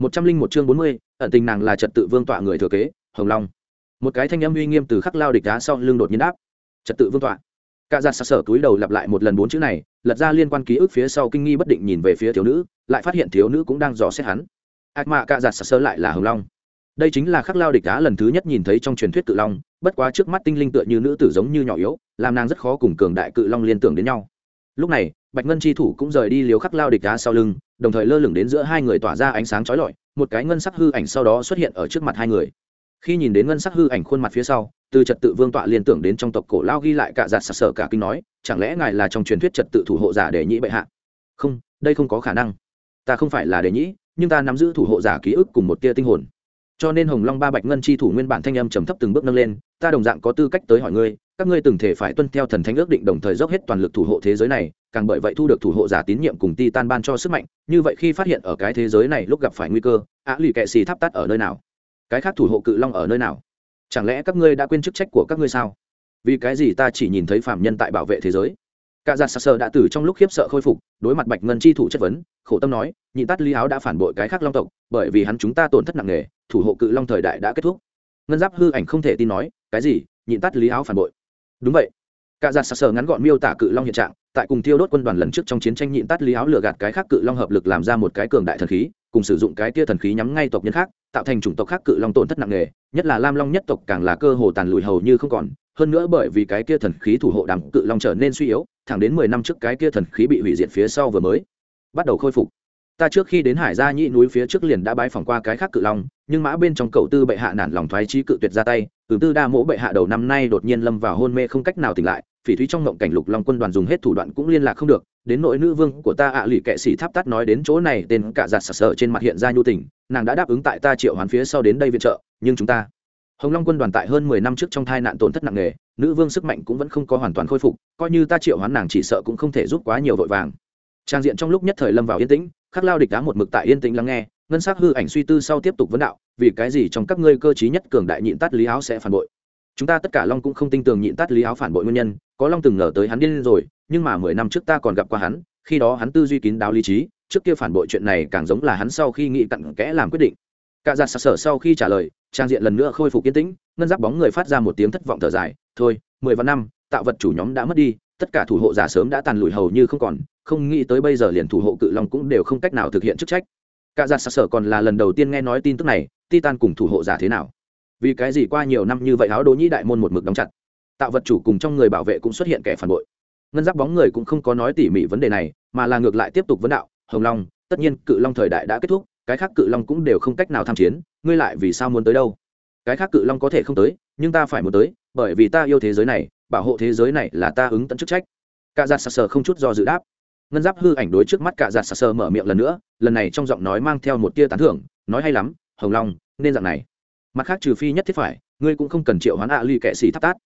Một trăm linh một chương bốn mươi, ẩn tình nàng là trật tự vương tọa người thừa kế, hồng long. Một cái thanh âm uy nghiêm từ khắc lao địch đá sau lưng đột nhiên đáp. Trật tự vương tọa. Cạ giặt sặc sờ túi đầu lặp lại một lần bốn chữ này, lật ra liên quan ký ức phía sau kinh nghi bất định nhìn về phía thiếu nữ, lại phát hiện thiếu nữ cũng đang dò xét hắn. Ác mạ cạ giặt sờ lại là hồng long. Đây chính là khắc lao địch đá lần thứ nhất nhìn thấy trong truyền thuyết cự long, bất quá trước mắt tinh linh tựa như nữ tử giống như nhỏ yếu, làm nàng rất khó cùng cường đại cự long liên tưởng đến nhau. Lúc này, bạch ngân chi thủ cũng rời đi liều khắc lao địch đá sau lưng đồng thời lơ lửng đến giữa hai người tỏa ra ánh sáng trói lọi, một cái ngân sắc hư ảnh sau đó xuất hiện ở trước mặt hai người. Khi nhìn đến ngân sắc hư ảnh khuôn mặt phía sau, từ trật tự vương tọa liên tưởng đến trong tộc cổ lao ghi lại cả giặt sặc sờ cả kinh nói, chẳng lẽ ngài là trong truyền thuyết trật tự thủ hộ giả để nhĩ bệ hạ? Không, đây không có khả năng. Ta không phải là để nhĩ, nhưng ta nắm giữ thủ hộ giả ký ức cùng một tia tinh hồn. Cho nên hồng long ba bạch ngân chi thủ nguyên bản thanh âm trầm thấp từng bước nâng lên, ta đồng dạng có tư cách tới hỏi ngươi, các ngươi từng thể phải tuân theo thần thánh ước định đồng thời dốc hết toàn lực thủ hộ thế giới này càng bởi vậy thu được thủ hộ giả tín nhiệm cùng titan ban cho sức mạnh, như vậy khi phát hiện ở cái thế giới này lúc gặp phải nguy cơ á lì kệ xì tháp tắt ở nơi nào? Cái khác thủ hộ cự long ở nơi nào? Chẳng lẽ các ngươi đã quên chức trách của các ngươi sao? Vì cái gì ta chỉ nhìn thấy phạm nhân tại bảo vệ thế giới? Cả giặt sặc sờ đã từ trong lúc khiếp sợ khôi phục, đối mặt bạch ngân chi thủ chất vấn, khổ tâm nói, nhị tát lý áo đã phản bội cái khác long tộc, bởi vì hắn chúng ta tổn thất nặng nề, thủ hộ cự long thời đại đã kết thúc. Ngân giáp hư ảnh không thể tin nói, cái gì? Nhị tát lý áo phản bội? Đúng vậy. Cả giặt sặc sờ ngắn gọn miêu tả cự long hiện trạng tại cùng thiêu đốt quân đoàn lần trước trong chiến tranh nhịn tát lý áo lựa gạt cái khác cự long hợp lực làm ra một cái cường đại thần khí, cùng sử dụng cái tia thần khí nhắm ngay tộc nhân khác, tạo thành chủng tộc khác cự long tổn thất nặng nề, nhất là lam long nhất tộc càng là cơ hồ tàn lùi hầu như không còn, hơn nữa bởi vì cái kia thần khí thủ hộ đám cự long trở nên suy yếu, thẳng đến mười năm trước cái kia thần khí bị hủy diệt phía sau vừa mới bắt đầu khôi phục. Ta trước khi đến hải gia nhĩ núi phía trước liền đã bái phỏng qua cái khác cự long, nhưng mã bên trong cầu tư bệ hạ nản lòng thoái trí cự tuyệt ra tay, từ tư đa mỗ bệ hạ đầu năm nay đột nhiên lâm vào hôn mê không cách nào tỉnh lại phỉ thúy trong ngộng cảnh lục long quân đoàn dùng hết thủ đoạn cũng liên lạc không được, đến nội nữ vương của ta ạ à lì kệ sĩ tháp tắt nói đến chỗ này, tên cả giặt sặc sờ trên mặt hiện ra nhu tình, nàng đã đáp ứng tại ta triệu hoán phía sau đến đây viện trợ, nhưng chúng ta hồng long quân đoàn tại hơn mười năm trước trong tai nạn tổn thất nặng nề, nữ vương sức mạnh cũng vẫn không có hoàn toàn khôi phục, coi như ta triệu hoán nàng chỉ sợ cũng không thể giúp quá nhiều vội vàng. Trang diện trong lúc nhất thời lâm vào yên tĩnh, khắc lao địch đá một mực tại yên tĩnh lắng nghe, ngân sắc hư ảnh suy tư sau tiếp tục vấn đạo, vì cái gì trong các ngươi cơ trí nhất cường đại nhịn tát lý áo sẽ phản bội? Chúng ta tất cả long cũng không tin tưởng nhịn tát lý áo phản bội nguyên nhân có long từng ngờ tới hắn điên rồi, nhưng mà mười năm trước ta còn gặp qua hắn, khi đó hắn tư duy kín đáo lý trí, trước kia phản bội chuyện này càng giống là hắn sau khi nghĩ cặn kẽ làm quyết định. Cả giặt sặc sở sau khi trả lời, trang diện lần nữa khôi phục yên tĩnh, ngân giáp bóng người phát ra một tiếng thất vọng thở dài, thôi, mười vạn năm, tạo vật chủ nhóm đã mất đi, tất cả thủ hộ giả sớm đã tàn lùi hầu như không còn, không nghĩ tới bây giờ liền thủ hộ cự long cũng đều không cách nào thực hiện chức trách. Cả giặt sặc sở còn là lần đầu tiên nghe nói tin tức này, titan cùng thủ hộ giả thế nào? Vì cái gì qua nhiều năm như vậy áo đỗ nhĩ đại môn một mực đóng chặt tạo vật chủ cùng trong người bảo vệ cũng xuất hiện kẻ phản bội. Ngân giáp bóng người cũng không có nói tỉ mỉ vấn đề này, mà là ngược lại tiếp tục vấn đạo, hồng long, tất nhiên cự long thời đại đã kết thúc, cái khác cự long cũng đều không cách nào tham chiến, ngươi lại vì sao muốn tới đâu? Cái khác cự long có thể không tới, nhưng ta phải muốn tới, bởi vì ta yêu thế giới này, bảo hộ thế giới này là ta ứng tận chức trách. Cả giặt sặc sờ không chút do dự đáp. Ngân giáp hư ảnh đối trước mắt cả giặt sặc sờ mở miệng lần nữa, lần này trong giọng nói mang theo một tia tán thưởng, nói hay lắm, hồng long, nên dạng này. Mặt khác trừ phi nhất thiết phải, ngươi cũng không cần triệu hoán ạ ly kệ xì thắp tát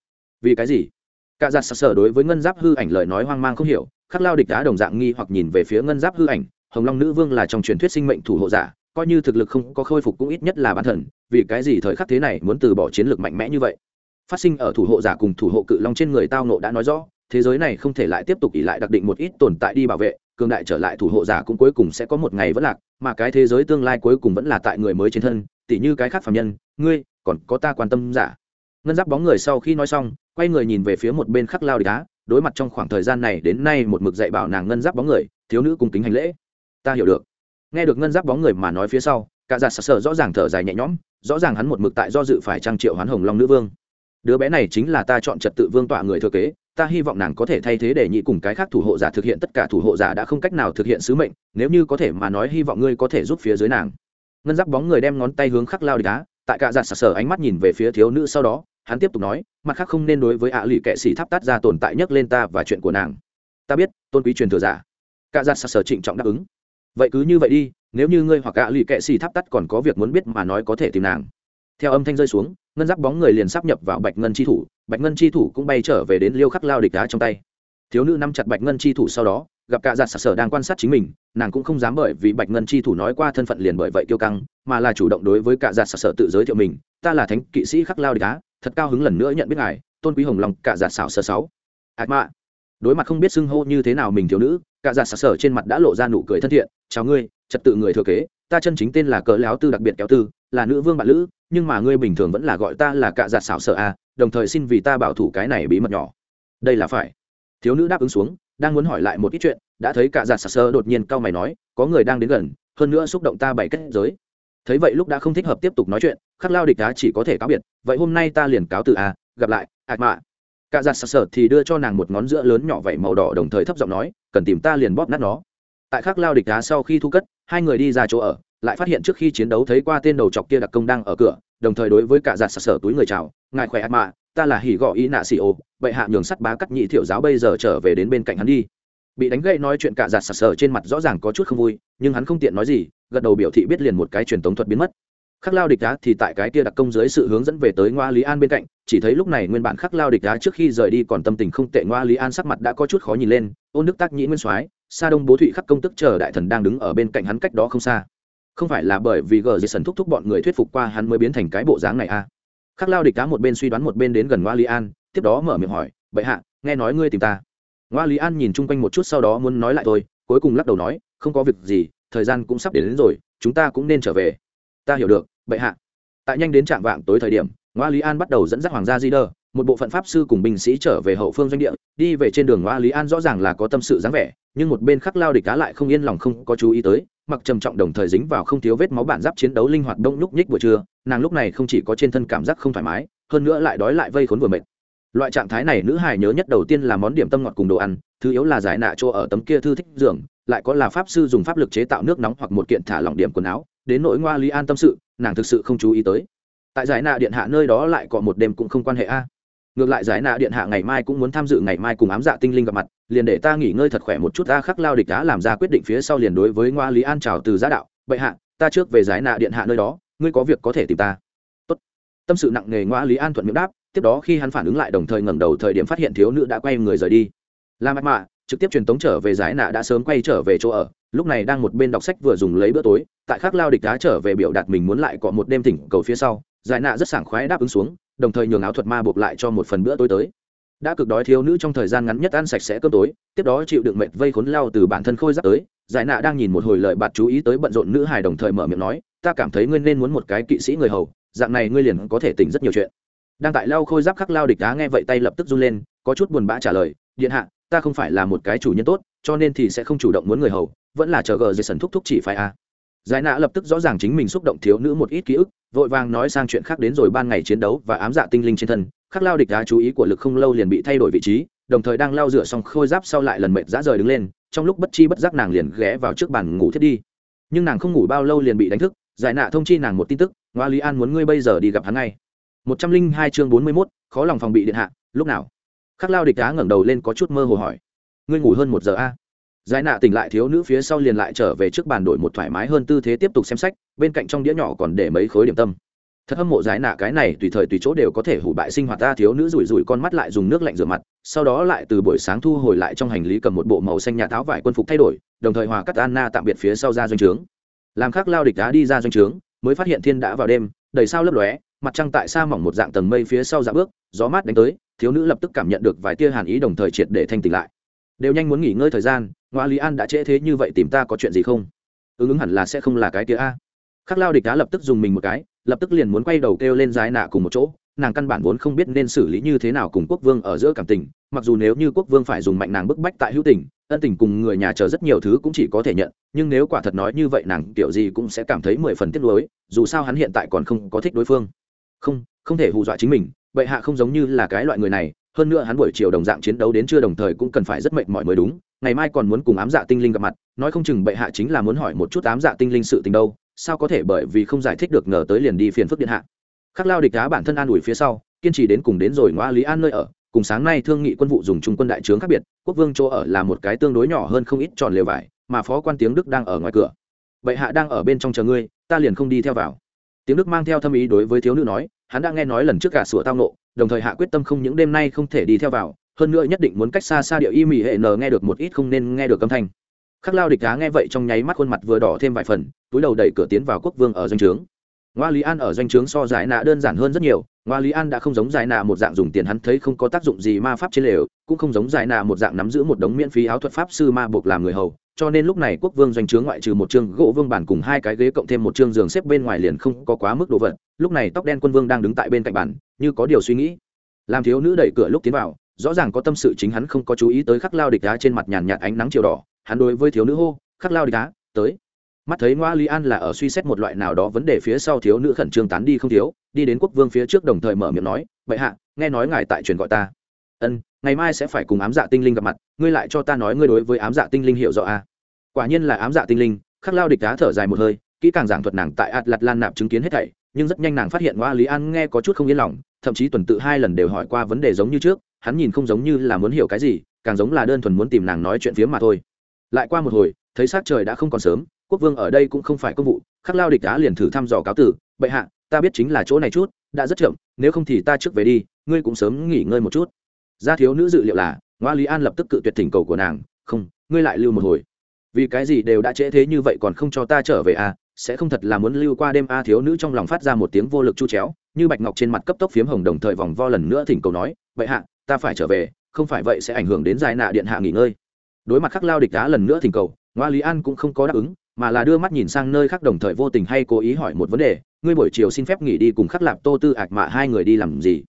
vì cái gì? Cả giặt sặc sở đối với ngân giáp hư ảnh lời nói hoang mang không hiểu, khắc lao địch đá đồng dạng nghi hoặc nhìn về phía ngân giáp hư ảnh, hồng long nữ vương là trong truyền thuyết sinh mệnh thủ hộ giả, coi như thực lực không có khôi phục cũng ít nhất là bán thần, vì cái gì thời khắc thế này muốn từ bỏ chiến lược mạnh mẽ như vậy? Phát sinh ở thủ hộ giả cùng thủ hộ cự long trên người tao nộ đã nói rõ, thế giới này không thể lại tiếp tục ỉ lại đặc định một ít tồn tại đi bảo vệ, cường đại trở lại thủ hộ giả cũng cuối cùng sẽ có một ngày vẫn lạc, mà cái thế giới tương lai cuối cùng vẫn là tại người mới trên thân, tỉ như cái khác phạm nhân, ngươi còn có ta quan tâm giả ngân giáp bóng người sau khi nói xong, quay người nhìn về phía một bên khắc lao địch á, đối mặt trong khoảng thời gian này đến nay một mực dạy bảo nàng ngân giáp bóng người, thiếu nữ cung kính hành lễ. Ta hiểu được. Nghe được ngân giáp bóng người mà nói phía sau, cả giặt sờ rõ ràng thở dài nhẹ nhõm, rõ ràng hắn một mực tại do dự phải trang triệu hoán hồng long nữ vương. Đứa bé này chính là ta chọn trật tự vương tọa người thừa kế, ta hy vọng nàng có thể thay thế để nhị cùng cái khác thủ hộ giả thực hiện tất cả thủ hộ giả đã không cách nào thực hiện sứ mệnh, nếu như có thể mà nói hy vọng ngươi có thể giúp phía dưới nàng. Ngân giáp bóng người đem ngón tay hướng khắc lao địch á, tại cả giặt sờ ánh mắt nhìn về phía thiếu nữ sau đó hắn tiếp tục nói, mặt khác không nên đối với ạ à lụy kệ sĩ tháp tát ra tồn tại nhất lên ta và chuyện của nàng. Ta biết, tôn quý truyền thừa giả. Cả giặt sờ trịnh trọng đáp ứng. Vậy cứ như vậy đi, nếu như ngươi hoặc ạ à lụy kệ sĩ tháp tắt còn có việc muốn biết mà nói có thể tìm nàng. Theo âm thanh rơi xuống, ngân giáp bóng người liền sắp nhập vào bạch ngân chi thủ, bạch ngân chi thủ cũng bay trở về đến liêu khắc lao địch đá trong tay. Thiếu nữ nắm chặt bạch ngân chi thủ sau đó, gặp cả giặt sở đang quan sát chính mình, nàng cũng không dám bởi vì bạch ngân chi thủ nói qua thân phận liền bởi vậy kiêu căng, mà là chủ động đối với cả giặt sở tự giới thiệu mình, ta là thánh kỵ sĩ khắc lao địch đá thật cao hứng lần nữa nhận biết ngài, tôn quý hồng lòng cả giặt xảo sơ sáu. Ạc mạ. Đối mặt không biết xưng hô như thế nào mình thiếu nữ cả giặt sở trên mặt đã lộ ra nụ cười thân thiện, chào ngươi, trật tự người thừa kế, ta chân chính tên là cỡ láo tư đặc biệt kéo tư, là nữ vương bạn lữ, nhưng mà ngươi bình thường vẫn là gọi ta là cạ giặt xảo sợ a, đồng thời xin vì ta bảo thủ cái này bí mật nhỏ. Đây là phải. Thiếu nữ đáp ứng xuống, đang muốn hỏi lại một ít chuyện, đã thấy cạ giặt xảo sơ đột nhiên cau mày nói, có người đang đến gần, hơn nữa xúc động ta bày kết giới thấy vậy lúc đã không thích hợp tiếp tục nói chuyện, khắc lao địch đá chỉ có thể cáo biệt, vậy hôm nay ta liền cáo từ a, gặp lại, ạc mạ. Cạ giặt sặc sơ thì đưa cho nàng một ngón giữa lớn nhỏ vảy màu đỏ đồng thời thấp giọng nói, cần tìm ta liền bóp nát nó. Tại khắc lao địch đá sau khi thu cất, hai người đi ra chỗ ở, lại phát hiện trước khi chiến đấu thấy qua tên đầu chọc kia đặc công đang ở cửa, đồng thời đối với cả giặt sặc sở túi người chào, ngài khỏe ác mạ, ta là hỉ gọ ý nạ xì ô vậy hạ nhường sắt bá cắt nhị thiểu giáo bây giờ trở về đến bên cạnh hắn đi bị đánh gậy nói chuyện cả giạt sặc sờ trên mặt rõ ràng có chút không vui, nhưng hắn không tiện nói gì, gật đầu biểu thị biết liền một cái truyền tống thuật biến mất. Khắc lao địch đá thì tại cái kia đặc công dưới sự hướng dẫn về tới ngoa lý an bên cạnh, chỉ thấy lúc này nguyên bản khắc lao địch đá trước khi rời đi còn tâm tình không tệ ngoa lý an sắc mặt đã có chút khó nhìn lên, ôn đức tác nhĩ nguyên soái xa đông bố thụy khắc công tức chờ đại thần đang đứng ở bên cạnh hắn cách đó không xa. Không phải là bởi vì gờ dây sần thúc thúc bọn người thuyết phục qua hắn mới biến thành cái bộ dáng này à? Khắc lao địch đá một bên suy đoán một bên đến gần ngoa lý an, tiếp đó mở miệng hỏi, bệ hạ, nghe nói ngươi tìm ta ngoa lý an nhìn chung quanh một chút sau đó muốn nói lại thôi cuối cùng lắc đầu nói không có việc gì thời gian cũng sắp đến, đến rồi chúng ta cũng nên trở về. Ta hiểu được bệ hạ. Tại nhanh đến trạm vạng tối thời điểm ngoa lý an bắt đầu dẫn dắt hoàng gia di đơ một bộ phận pháp sư cùng binh sĩ trở về hậu phương doanh địa đi về trên đường ngoa lý an rõ ràng là có tâm sự dáng vẻ nhưng một bên khắc lao địch cá lại không yên lòng không có chú ý tới mặc trầm trọng đồng thời dính vào không thiếu vết máu bản giáp chiến đấu linh hoạt đông lúc nhích buổi trưa nàng lúc này không chỉ có trên thân cảm giác không thoải mái hơn nữa lại đói lại vây khốn vừa mệt loại trạng thái này nữ hài nhớ nhất đầu tiên là món điểm tâm ngọt cùng đồ ăn, thứ yếu là giải nạ chỗ ở tấm kia thư thích giường, lại có là pháp sư dùng pháp lực chế tạo nước nóng hoặc một kiện thả lỏng điểm quần áo, đến nỗi ngoa lý an tâm sự, nàng thực sự không chú ý tới. Tại giải nạ điện hạ nơi đó lại có một đêm cũng không quan hệ a. Ngược lại giải nạ điện hạ ngày mai cũng muốn tham dự ngày mai cùng ám dạ tinh linh gặp mặt, liền để ta nghỉ ngơi thật khỏe một chút, ta khắc lao địch đã làm ra quyết định phía sau liền đối với ngoa lý an trào từ giá đạo, bệ hạ, ta trước về giải nạ điện hạ nơi đó, ngươi có việc có thể tìm ta. Tốt. tâm sự nặng nề ngoa lý an thuận miệng đáp tiếp đó khi hắn phản ứng lại đồng thời ngẩng đầu thời điểm phát hiện thiếu nữ đã quay người rời đi. La mạch mạ, trực tiếp truyền tống trở về giải nạ đã sớm quay trở về chỗ ở, lúc này đang một bên đọc sách vừa dùng lấy bữa tối, tại khắc lao địch đã trở về biểu đạt mình muốn lại cọ một đêm thỉnh cầu phía sau, giải nạ rất sảng khoái đáp ứng xuống, đồng thời nhường áo thuật ma buộc lại cho một phần bữa tối tới. Đã cực đói thiếu nữ trong thời gian ngắn nhất ăn sạch sẽ cơm tối, tiếp đó chịu đựng mệt vây khốn lao từ bản thân khôi giáp tới, giải nạ đang nhìn một hồi lời bạt chú ý tới bận rộn nữ hài đồng thời mở miệng nói, ta cảm thấy ngươi nên muốn một cái kỵ sĩ người hầu, dạng này ngươi liền có thể tỉnh rất nhiều chuyện đang tại lao khôi giáp khắc lao địch đá nghe vậy tay lập tức run lên, có chút buồn bã trả lời, điện hạ, ta không phải là một cái chủ nhân tốt, cho nên thì sẽ không chủ động muốn người hầu, vẫn là chờ gờ dây sần thúc thúc chỉ phải a à. giải nạ lập tức rõ ràng chính mình xúc động thiếu nữ một ít ký ức, vội vàng nói sang chuyện khác đến rồi ban ngày chiến đấu và ám dạ tinh linh trên thân, khắc lao địch đá chú ý của lực không lâu liền bị thay đổi vị trí, đồng thời đang lao rửa xong khôi giáp sau lại lần mệt dã rời đứng lên, trong lúc bất chi bất giác nàng liền ghé vào trước bàn ngủ thiết đi nhưng nàng không ngủ bao lâu liền bị đánh thức, giải nạ thông chi nàng một tin tức, ngoa lý an muốn ngươi bây giờ đi gặp hắn ngay một trăm linh hai chương bốn mươi mốt, khó lòng phòng bị điện hạ, lúc nào? Khắc lao địch đá ngẩng đầu lên có chút mơ hồ hỏi. Ngươi ngủ hơn một giờ a giải nạ tỉnh lại thiếu nữ phía sau liền lại trở về trước bàn đổi một thoải mái hơn tư thế tiếp tục xem sách, bên cạnh trong đĩa nhỏ còn để mấy khối điểm tâm. Thật hâm mộ giải nạ cái này, tùy thời tùy chỗ đều có thể hủ bại sinh hoạt ta thiếu nữ rủi rủi con mắt lại dùng nước lạnh rửa mặt, sau đó lại từ buổi sáng thu hồi lại trong hành lý cầm một bộ màu xanh nhà táo vải quân phục thay đổi, đồng thời hòa cắt anna tạm biệt phía sau ra doanh trướng. Làm khắc lao địch đá đi ra doanh trướng, mới phát hiện thiên đã vào đêm, đầy sao lấp lóe mặt trăng tại xa mỏng một dạng tầng mây phía sau dạng bước, gió mát đánh tới, thiếu nữ lập tức cảm nhận được vài tia hàn ý đồng thời triệt để thanh tỉnh lại. Đều nhanh muốn nghỉ ngơi thời gian, ngoa lý an đã trễ thế như vậy tìm ta có chuyện gì không? Ứng ứng hẳn là sẽ không là cái tia a. Khắc lao địch đá lập tức dùng mình một cái, lập tức liền muốn quay đầu kêu lên dài nạ cùng một chỗ, nàng căn bản vốn không biết nên xử lý như thế nào cùng quốc vương ở giữa cảm tình, mặc dù nếu như quốc vương phải dùng mạnh nàng bức bách tại hữu tình, ân tình cùng người nhà chờ rất nhiều thứ cũng chỉ có thể nhận, nhưng nếu quả thật nói như vậy nàng kiểu gì cũng sẽ cảm thấy mười phần tiếc nuối, dù sao hắn hiện tại còn không có thích đối phương không không thể hù dọa chính mình, bệ hạ không giống như là cái loại người này, hơn nữa hắn buổi chiều đồng dạng chiến đấu đến chưa đồng thời cũng cần phải rất mệt mỏi mới đúng, ngày mai còn muốn cùng ám dạ tinh linh gặp mặt, nói không chừng bệ hạ chính là muốn hỏi một chút ám dạ tinh linh sự tình đâu, sao có thể bởi vì không giải thích được ngờ tới liền đi phiền phức điện hạ. Khắc lao địch đá bản thân an ủi phía sau, kiên trì đến cùng đến rồi ngoa lý an nơi ở, cùng sáng nay thương nghị quân vụ dùng trung quân đại trướng khác biệt, quốc vương chỗ ở là một cái tương đối nhỏ hơn không ít tròn lều vải, mà phó quan tiếng đức đang ở ngoài cửa. Bệ hạ đang ở bên trong chờ ngươi, ta liền không đi theo vào tiếng đức mang theo thâm ý đối với thiếu nữ nói, hắn đã nghe nói lần trước cả sủa tao nộ đồng thời hạ quyết tâm không những đêm nay không thể đi theo vào, hơn nữa nhất định muốn cách xa xa địa y mỹ hệ n nghe được một ít không nên nghe được âm thanh. Khắc lao địch đá nghe vậy trong nháy mắt khuôn mặt vừa đỏ thêm vài phần, túi đầu đẩy cửa tiến vào quốc vương ở doanh trướng. Ngoa lý an ở doanh trướng so giải nạ đơn giản hơn rất nhiều ngoa lý an đã không giống giải nạ một dạng dùng tiền hắn thấy không có tác dụng gì ma pháp trên lều, cũng không giống giải nạ một dạng nắm giữ một đống miễn phí áo thuật pháp sư ma buộc làm người hầu, cho nên lúc này quốc vương doanh trướng ngoại trừ một chương gỗ vương bản cùng hai cái ghế cộng thêm một chương giường xếp bên ngoài liền không có quá mức đồ vật, lúc này tóc đen quân vương đang đứng tại bên cạnh bản như có điều suy nghĩ. Làm thiếu nữ đẩy cửa lúc tiến vào, rõ ràng có tâm sự chính hắn không có chú ý tới khắc lao địch đá trên mặt nhàn nhạt ánh nắng chiều đỏ, hắn đối với thiếu nữ hô, khắc lao địch đá, tới mắt thấy ngoa lý an là ở suy xét một loại nào đó vấn đề phía sau thiếu nữ khẩn trương tán đi không thiếu, đi đến quốc vương phía trước đồng thời mở miệng nói vậy hạ, nghe nói ngài tại truyền gọi ta ân, ngày mai sẽ phải cùng ám dạ tinh linh gặp mặt, ngươi lại cho ta nói ngươi đối với ám dạ tinh linh hiểu rõ a à? quả nhiên là ám dạ tinh linh, khắc lao địch đá thở dài một hơi, kỹ càng giảng thuật nàng tại atlas lan nạp chứng kiến hết thảy, nhưng rất nhanh nàng phát hiện ngoa lý an nghe có chút không yên lòng, thậm chí tuần tự hai lần đều hỏi qua vấn đề giống như trước, hắn nhìn không giống như là muốn hiểu cái gì, càng giống là đơn thuần muốn tìm nàng nói chuyện phía mà thôi lại qua một hồi, thấy sát trời đã không còn sớm quốc vương ở đây cũng không phải công vụ, khắc lao địch đá liền thử thăm dò cáo tử, bệ hạ, ta biết chính là chỗ này chút, đã rất chậm, nếu không thì ta trước về đi, ngươi cũng sớm nghỉ ngơi một chút. Gia thiếu nữ dự liệu là, ngoa lý an lập tức cự tuyệt thỉnh cầu của nàng, không, ngươi lại lưu một hồi. Vì cái gì đều đã trễ thế như vậy còn không cho ta trở về à? Sẽ không thật là muốn lưu qua đêm a thiếu nữ trong lòng phát ra một tiếng vô lực chu chéo, như bạch ngọc trên mặt cấp tốc phiếm hồng đồng thời vòng vo lần nữa thỉnh cầu nói vậy hạ, ta phải trở về, không phải vậy sẽ ảnh hưởng đến dài nạ điện hạ nghỉ ngơi. Đối mặt khắc lao địch đá lần nữa thỉnh cầu, ngoa lý an cũng không có đáp ứng mà là đưa mắt nhìn sang nơi khác đồng thời vô tình hay cố ý hỏi một vấn đề, ngươi buổi chiều xin phép nghỉ đi cùng khắc lạp tô tư ạc mạ hai người đi làm gì?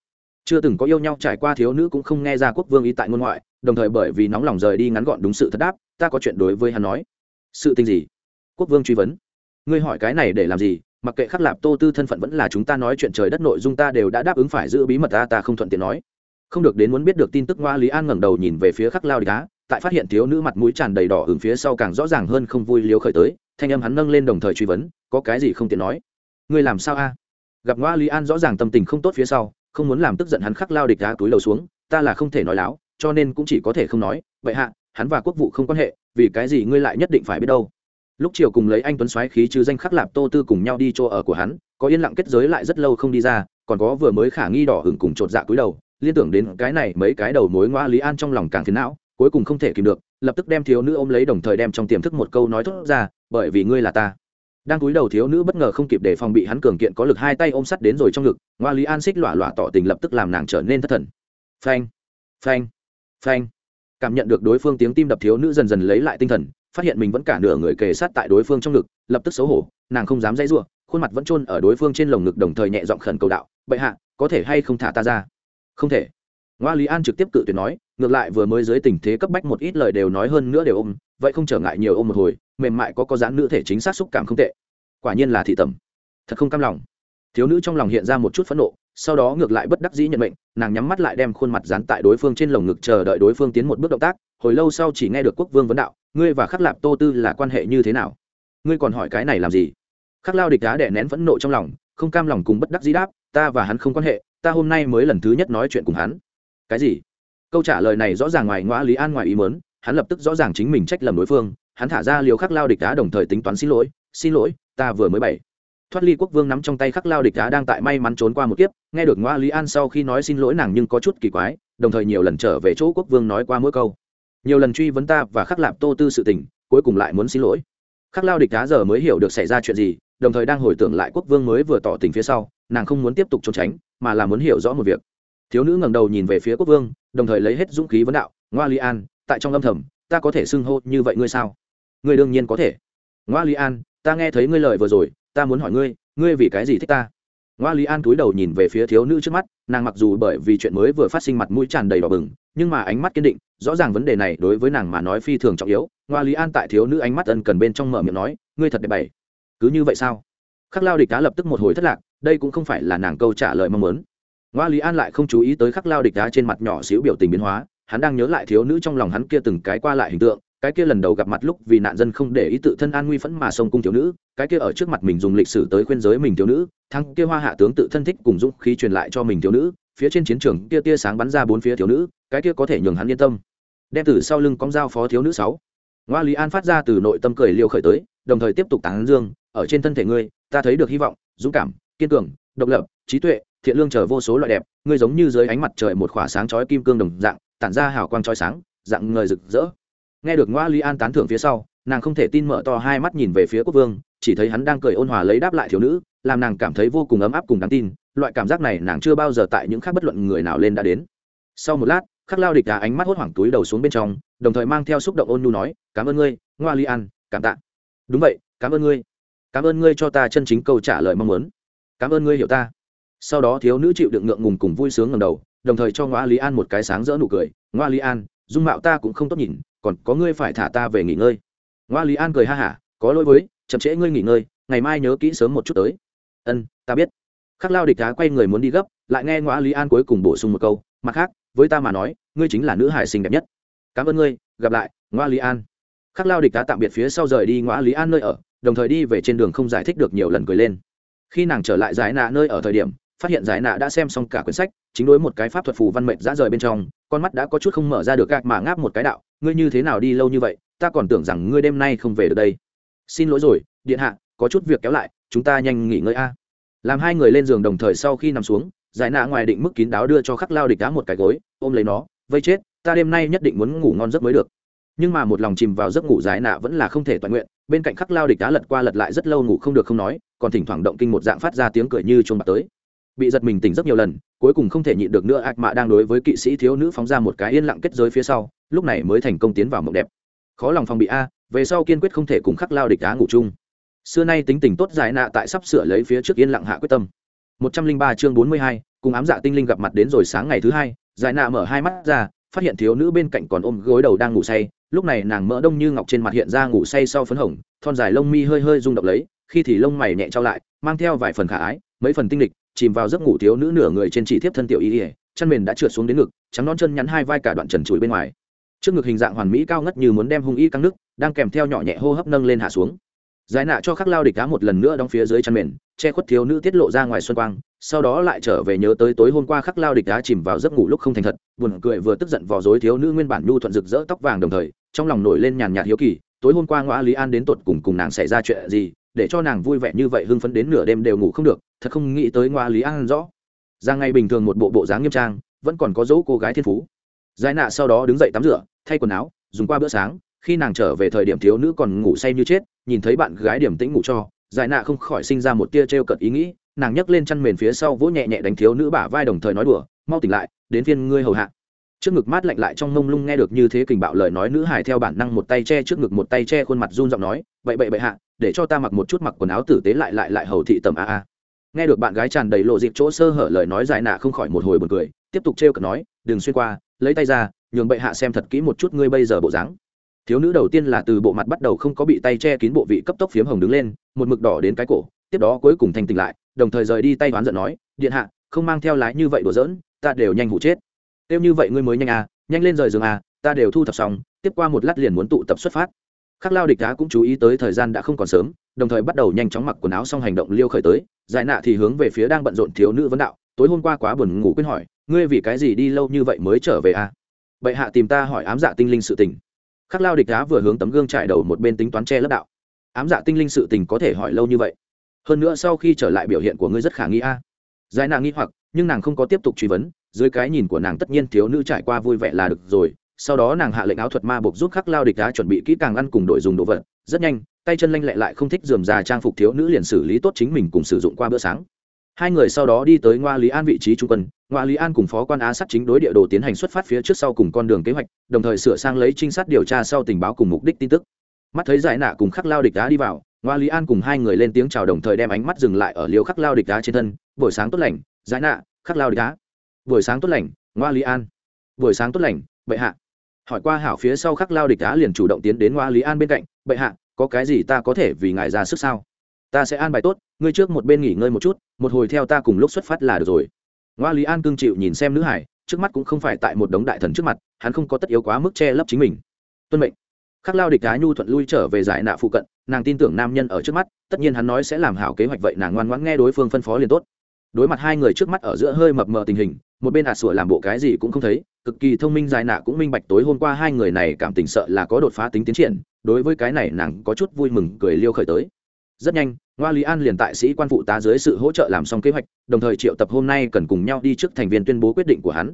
Chưa từng có yêu nhau trải qua thiếu nữ cũng không nghe ra quốc vương ý tại ngôn ngoại, đồng thời bởi vì nóng lòng rời đi ngắn gọn đúng sự thật đáp, ta có chuyện đối với hắn nói. Sự tình gì? Quốc vương truy vấn. Ngươi hỏi cái này để làm gì? Mặc kệ khắc lạp tô tư thân phận vẫn là chúng ta nói chuyện trời đất nội dung ta đều đã đáp ứng phải giữ bí mật ta ta không thuận tiện nói. Không được đến muốn biết được tin tức ngoa lý an ngẩng đầu nhìn về phía khắc lao địch đá tại phát hiện thiếu nữ mặt mũi tràn đầy đỏ hưởng phía sau càng rõ ràng hơn không vui liếu khởi tới, thanh âm hắn nâng lên đồng thời truy vấn, có cái gì không tiện nói? Ngươi làm sao a? Gặp ngoa lý an rõ ràng tâm tình không tốt phía sau, không muốn làm tức giận hắn khắc lao địch đá túi lầu xuống, ta là không thể nói láo, cho nên cũng chỉ có thể không nói, vậy hạ, hắn và quốc vụ không quan hệ, vì cái gì ngươi lại nhất định phải biết đâu? Lúc chiều cùng lấy anh tuấn xoáy khí chứ danh khắc lạp tô tư cùng nhau đi chỗ ở của hắn, có yên lặng kết giới lại rất lâu không đi ra, còn có vừa mới khả nghi đỏ hừng cùng chột dạ cúi đầu, liên tưởng đến cái này mấy cái đầu mối ngoa lý an trong lòng càng phiền não cuối cùng không thể kìm được, lập tức đem thiếu nữ ôm lấy đồng thời đem trong tiềm thức một câu nói thốt ra, bởi vì ngươi là ta. Đang cúi đầu thiếu nữ bất ngờ không kịp để phòng bị hắn cường kiện có lực hai tay ôm sắt đến rồi trong ngực, ngoa lý an xích lỏa lỏa tỏ tình lập tức làm nàng trở nên thất thần. Phanh phanh phanh. Cảm nhận được đối phương tiếng tim đập thiếu nữ dần dần lấy lại tinh thần, phát hiện mình vẫn cả nửa người kề sát tại đối phương trong ngực, lập tức xấu hổ, nàng không dám dãy giụa, khuôn mặt vẫn chôn ở đối phương trên lồng ngực đồng thời nhẹ giọng khẩn cầu đạo, bệ hạ, có thể hay không thả ta ra? Không thể ngoa lý an trực tiếp cự tuyệt nói, ngược lại vừa mới dưới tình thế cấp bách một ít lời đều nói hơn nữa đều ôm, vậy không trở ngại nhiều ôm một hồi, mềm mại có có dáng nữ thể chính xác xúc cảm không tệ. Quả nhiên là thị tẩm. Thật không cam lòng. Thiếu nữ trong lòng hiện ra một chút phẫn nộ, sau đó ngược lại bất đắc dĩ nhận mệnh, nàng nhắm mắt lại đem khuôn mặt dán tại đối phương trên lồng ngực chờ đợi đối phương tiến một bước động tác, hồi lâu sau chỉ nghe được quốc vương vấn đạo, ngươi và khắc lạp tô tư là quan hệ như thế nào? Ngươi còn hỏi cái này làm gì? Khắc lao địch đá đẻ nén phẫn nộ trong lòng, không cam lòng cùng bất đắc dĩ đáp, ta và hắn không quan hệ, ta hôm nay mới lần thứ nhất nói chuyện cùng hắn cái gì? Câu trả lời này rõ ràng ngoài ngoã lý an ngoài ý mớn hắn lập tức rõ ràng chính mình trách lầm đối phương, hắn thả ra liều khắc lao địch đá đồng thời tính toán xin lỗi xin lỗi, ta vừa mới bảy thoát ly quốc vương nắm trong tay khắc lao địch đá đang tại may mắn trốn qua một kiếp, nghe được ngoa lý an sau khi nói xin lỗi nàng nhưng có chút kỳ quái, đồng thời nhiều lần trở về chỗ quốc vương nói qua mỗi câu. Nhiều lần truy vấn ta và khắc lạp tô tư sự tình, cuối cùng lại muốn xin lỗi. Khắc lao địch đá giờ mới hiểu được xảy ra chuyện gì, đồng thời đang hồi tưởng lại quốc vương mới vừa tỏ tình phía sau, nàng không muốn tiếp tục trốn tránh, mà là muốn hiểu rõ một việc thiếu nữ ngẩng đầu nhìn về phía quốc vương, đồng thời lấy hết dũng khí vấn đạo, ngoa li an, tại trong âm thầm, ta có thể xưng hô như vậy ngươi sao? Ngươi đương nhiên có thể. Ngoa li an, ta nghe thấy ngươi lời vừa rồi, ta muốn hỏi ngươi ngươi vì cái gì thích ta? Ngoa lý an cúi đầu nhìn về phía thiếu nữ trước mắt, nàng mặc dù bởi vì chuyện mới vừa phát sinh mặt mũi tràn đầy đỏ bừng, nhưng mà ánh mắt kiên định, rõ ràng vấn đề này đối với nàng mà nói phi thường trọng yếu. Ngoa lý an tại thiếu nữ ánh mắt ân cần bên trong mở miệng nói, ngươi thật đẹp bày cứ như vậy sao? Khắc lao địch cá lập tức một hồi thất lạc, đây cũng không phải là nàng câu trả lời mong muốn ngoa lý an lại không chú ý tới khắc lao địch đá trên mặt nhỏ xíu biểu tình biến hóa, hắn đang nhớ lại thiếu nữ trong lòng hắn kia từng cái qua lại hình tượng, cái kia lần đầu gặp mặt lúc vì nạn dân không để ý tự thân an nguy phẫn mà sông cung thiếu nữ, cái kia ở trước mặt mình dùng lịch sử tới khuyên giới mình thiếu nữ, thăng kia hoa hạ tướng tự thân thích cùng dũng khí truyền lại cho mình thiếu nữ, phía trên chiến trường kia tia sáng bắn ra bốn phía thiếu nữ, cái kia có thể nhường hắn yên tâm. Đem từ sau lưng cong dao phó thiếu nữ sáu. Ngoa lý an phát ra từ nội tâm cười liêu khởi tới, đồng thời tiếp tục tán dương, ở trên thân thể ngươi, ta thấy được hy vọng, dũng cảm, kiên cường, độc lập, trí tuệ thiện lương chờ vô số loại đẹp, ngươi giống như dưới ánh mặt trời một khỏa sáng chói kim cương đồng dạng, tản ra hào quang chói sáng, dạng người rực rỡ. Nghe được ngoa ly an tán thưởng phía sau, nàng không thể tin mở to hai mắt nhìn về phía quốc vương, chỉ thấy hắn đang cười ôn hòa lấy đáp lại thiếu nữ, làm nàng cảm thấy vô cùng ấm áp cùng đáng tin, loại cảm giác này nàng chưa bao giờ tại những khác bất luận người nào lên đã đến. Sau một lát, khắc lao địch đá ánh mắt hốt hoảng túi đầu xuống bên trong, đồng thời mang theo xúc động ôn nhu nói, cảm ơn ngươi, ngoa li an, cảm tạ. Đúng vậy, cảm ơn ngươi. Cảm ơn ngươi cho ta chân chính câu trả lời mong muốn. Cảm ơn ngươi hiểu ta sau đó thiếu nữ chịu đựng ngượng ngùng cùng vui sướng ngầm đầu, đồng thời cho ngoa lý an một cái sáng rỡ nụ cười. Ngoa lý an, dung mạo ta cũng không tốt nhìn, còn có ngươi phải thả ta về nghỉ ngơi. Ngoa lý an cười ha hả, có lỗi với, chậm trễ ngươi nghỉ ngơi, ngày mai nhớ kỹ sớm một chút tới. Ân, ta biết. Khắc lao địch đá quay người muốn đi gấp, lại nghe ngoa lý an cuối cùng bổ sung một câu, mặt khác, với ta mà nói, ngươi chính là nữ hải xinh đẹp nhất. Cảm ơn ngươi, gặp lại, ngoa lý an. Khắc lao địch đá tạm biệt phía sau rời đi ngoa lý an nơi ở, đồng thời đi về trên đường không giải thích được nhiều lần cười lên. Khi nàng trở lại giải nạ nơi ở thời điểm phát hiện giải nạ đã xem xong cả quyển sách, chính đối một cái pháp thuật phù văn mệnh ra rời bên trong, con mắt đã có chút không mở ra được gạc mà ngáp một cái đạo, ngươi như thế nào đi lâu như vậy, ta còn tưởng rằng ngươi đêm nay không về được đây. Xin lỗi rồi, điện hạ, có chút việc kéo lại, chúng ta nhanh nghỉ ngơi a. Làm hai người lên giường đồng thời sau khi nằm xuống, giải nạ ngoài định mức kín đáo đưa cho khắc lao địch đá một cái gối, ôm lấy nó, vây chết, ta đêm nay nhất định muốn ngủ ngon giấc mới được. Nhưng mà một lòng chìm vào giấc ngủ giải nạ vẫn là không thể toàn nguyện, bên cạnh khắc lao địch đá lật qua lật lại rất lâu ngủ không được không nói, còn thỉnh thoảng động kinh một dạng phát ra tiếng cười như chuông bạc tới bị giật mình tỉnh rất nhiều lần, cuối cùng không thể nhịn được nữa, ác mạ đang đối với kỵ sĩ thiếu nữ phóng ra một cái yên lặng kết giới phía sau, lúc này mới thành công tiến vào mộng đẹp. Khó lòng phòng bị a, về sau kiên quyết không thể cùng khắc lao địch đá ngủ chung. Xưa nay tính tình tốt giải nạ tại sắp sửa lấy phía trước yên lặng hạ quyết tâm. Một trăm linh ba chương bốn mươi hai, cùng ám dạ tinh linh gặp mặt đến rồi sáng ngày thứ hai, giải nạ mở hai mắt ra, phát hiện thiếu nữ bên cạnh còn ôm gối đầu đang ngủ say, lúc này nàng mỡ đông như ngọc trên mặt hiện ra ngủ say sau phấn hồng, thon dài lông mi hơi hơi rung động lấy, khi thì lông mày nhẹ trao lại, mang theo vài phần khả ái, mấy phần tinh lịch chìm vào giấc ngủ thiếu nữ nửa người trên chỉ thiếp thân tiểu y ỉa, chân mền đã trượt xuống đến ngực, trắng non chân nhắn hai vai cả đoạn trần trụi bên ngoài. Trước ngực hình dạng hoàn mỹ cao ngất như muốn đem hung y căng nước, đang kèm theo nhỏ nhẹ hô hấp nâng lên hạ xuống. Giải nạ cho khắc lao địch đá một lần nữa đóng phía dưới chân mền che khuất thiếu nữ tiết lộ ra ngoài xuân quang, sau đó lại trở về nhớ tới tối hôm qua khắc lao địch đá chìm vào giấc ngủ lúc không thành thật, buồn cười vừa tức giận vò dối thiếu nữ nguyên bản nhu thuận rực rỡ tóc vàng đồng thời, trong lòng nổi lên nhàn nhạt hiếu kỳ, tối hôm qua ngoã lý an đến tột cùng cùng nàng xảy ra chuyện gì để cho nàng vui vẻ như vậy hưng phấn đến nửa đêm đều ngủ không được, thật không nghĩ tới ngoa lý an rõ. Ra ngày bình thường một bộ bộ dáng nghiêm trang, vẫn còn có dấu cô gái thiên phú. Giải nạ sau đó đứng dậy tắm rửa, thay quần áo, dùng qua bữa sáng, khi nàng trở về thời điểm thiếu nữ còn ngủ say như chết, nhìn thấy bạn gái điểm tĩnh ngủ cho, giải nạ không khỏi sinh ra một tia t r e o cận ý nghĩ, nàng nhấc lên chăn mền phía sau vỗ nhẹ nhẹ đánh thiếu nữ bả vai đồng thời nói đùa, mau tỉnh lại, đến phiên ngươi hầu hạ. Trước ngực mát lạnh lại trong mông lung nghe được như thế kình bạo lời nói, nữ hải theo bản năng một tay che trước ngực một tay che khuôn mặt run giọng nói vậy bậy bậy hạ để cho ta mặc một chút mặc quần áo tử tế lại lại lại hầu thị tầm a a. Nghe được bạn gái tràn đầy lộ dịp chỗ sơ hở lời nói dài nạ không khỏi một hồi buồn cười, tiếp tục trêu cợt nói, đừng xuyên qua, lấy tay ra, nhường bệ hạ xem thật kỹ một chút ngươi bây giờ bộ dáng. Thiếu nữ đầu tiên là từ bộ mặt bắt đầu không có bị tay che kín bộ vị cấp tốc phiếm hồng đứng lên, một mực đỏ đến cái cổ, tiếp đó cuối cùng thành tỉnh lại, đồng thời rời đi tay đoán giận nói, điện hạ, không mang theo lái như vậy đùa giỡn, ta đều nhanh hụ chết. Kêu như vậy ngươi mới nhanh à nhanh lên rời giường à ta đều thu thập xong, tiếp qua một lát liền muốn tụ tập xuất phát khắc lao địch đá cũng chú ý tới thời gian đã không còn sớm, đồng thời bắt đầu nhanh chóng mặc quần áo xong hành động liêu khởi tới giải nạ thì hướng về phía đang bận rộn thiếu nữ vấn đạo, tối hôm qua quá buồn ngủ quên hỏi, ngươi vì cái gì đi lâu như vậy mới trở về à? bệ hạ tìm ta hỏi ám dạ tinh linh sự tình khắc lao địch đá vừa hướng tấm gương trải đầu một bên tính toán che lấp đạo, ám dạ tinh linh sự tình có thể hỏi lâu như vậy hơn nữa sau khi trở lại biểu hiện của ngươi rất khả nghi a à. giải nạ nghi hoặc, nhưng nàng không có tiếp tục truy vấn, dưới cái nhìn của nàng tất nhiên thiếu nữ trải qua vui vẻ là được rồi sau đó nàng hạ lệnh áo thuật ma buộc giúp khắc lao địch đá chuẩn bị kỹ càng ăn cùng đội dùng đồ vật. Rất nhanh, tay chân lanh lẹ lại không thích dườm già trang phục thiếu nữ liền xử lý tốt chính mình cùng sử dụng qua bữa sáng. Hai người sau đó đi tới ngoa lý an vị trí trung quân. Ngoa lý an cùng phó quan á sát chính đối địa đồ tiến hành xuất phát phía trước sau cùng con đường kế hoạch, đồng thời sửa sang lấy trinh sát điều tra sau tình báo cùng mục đích tin tức. Mắt thấy giải nạ cùng khắc lao địch đá đi vào, ngoa lý an cùng hai người lên tiếng chào đồng thời đem ánh mắt dừng lại ở liều khắc lao địch đá trên thân. Buổi sáng tốt lành, giải nạ, khắc lao địch đá. Buổi sáng tốt lành, ngoa lý an. Buổi sáng tốt lành, bệ hạ hỏi qua hảo phía sau khắc lao địch đá liền chủ động tiến đến ngoa lý an bên cạnh, bệ hạ, có cái gì ta có thể vì ngài ra sức sao? Ta sẽ an bài tốt, ngươi trước một bên nghỉ ngơi một chút, một hồi theo ta cùng lúc xuất phát là được rồi. Ngoa lý an cương chịu nhìn xem nữ hải, trước mắt cũng không phải tại một đống đại thần trước mặt, hắn không có tất yếu quá mức che lấp chính mình. Tuân mệnh. Khắc lao địch đá nhu thuận lui trở về giải nạ phụ cận, nàng tin tưởng nam nhân ở trước mắt, tất nhiên hắn nói sẽ làm hảo kế hoạch vậy nàng ngoan ngoãn nghe đối phương phân phó liền tốt. Đối mặt hai người trước mắt ở giữa hơi mập mờ tình hình, một bên ạt sủa làm bộ cái gì cũng không thấy cực kỳ thông minh dài nạ cũng minh bạch tối hôm qua hai người này cảm tình sợ là có đột phá tính tiến triển, đối với cái này nàng có chút vui mừng, cười liêu khởi tới. Rất nhanh, ngoa lý an liền tại sĩ quan phụ tá dưới sự hỗ trợ làm xong kế hoạch, đồng thời triệu tập hôm nay cần cùng nhau đi trước thành viên tuyên bố quyết định của hắn.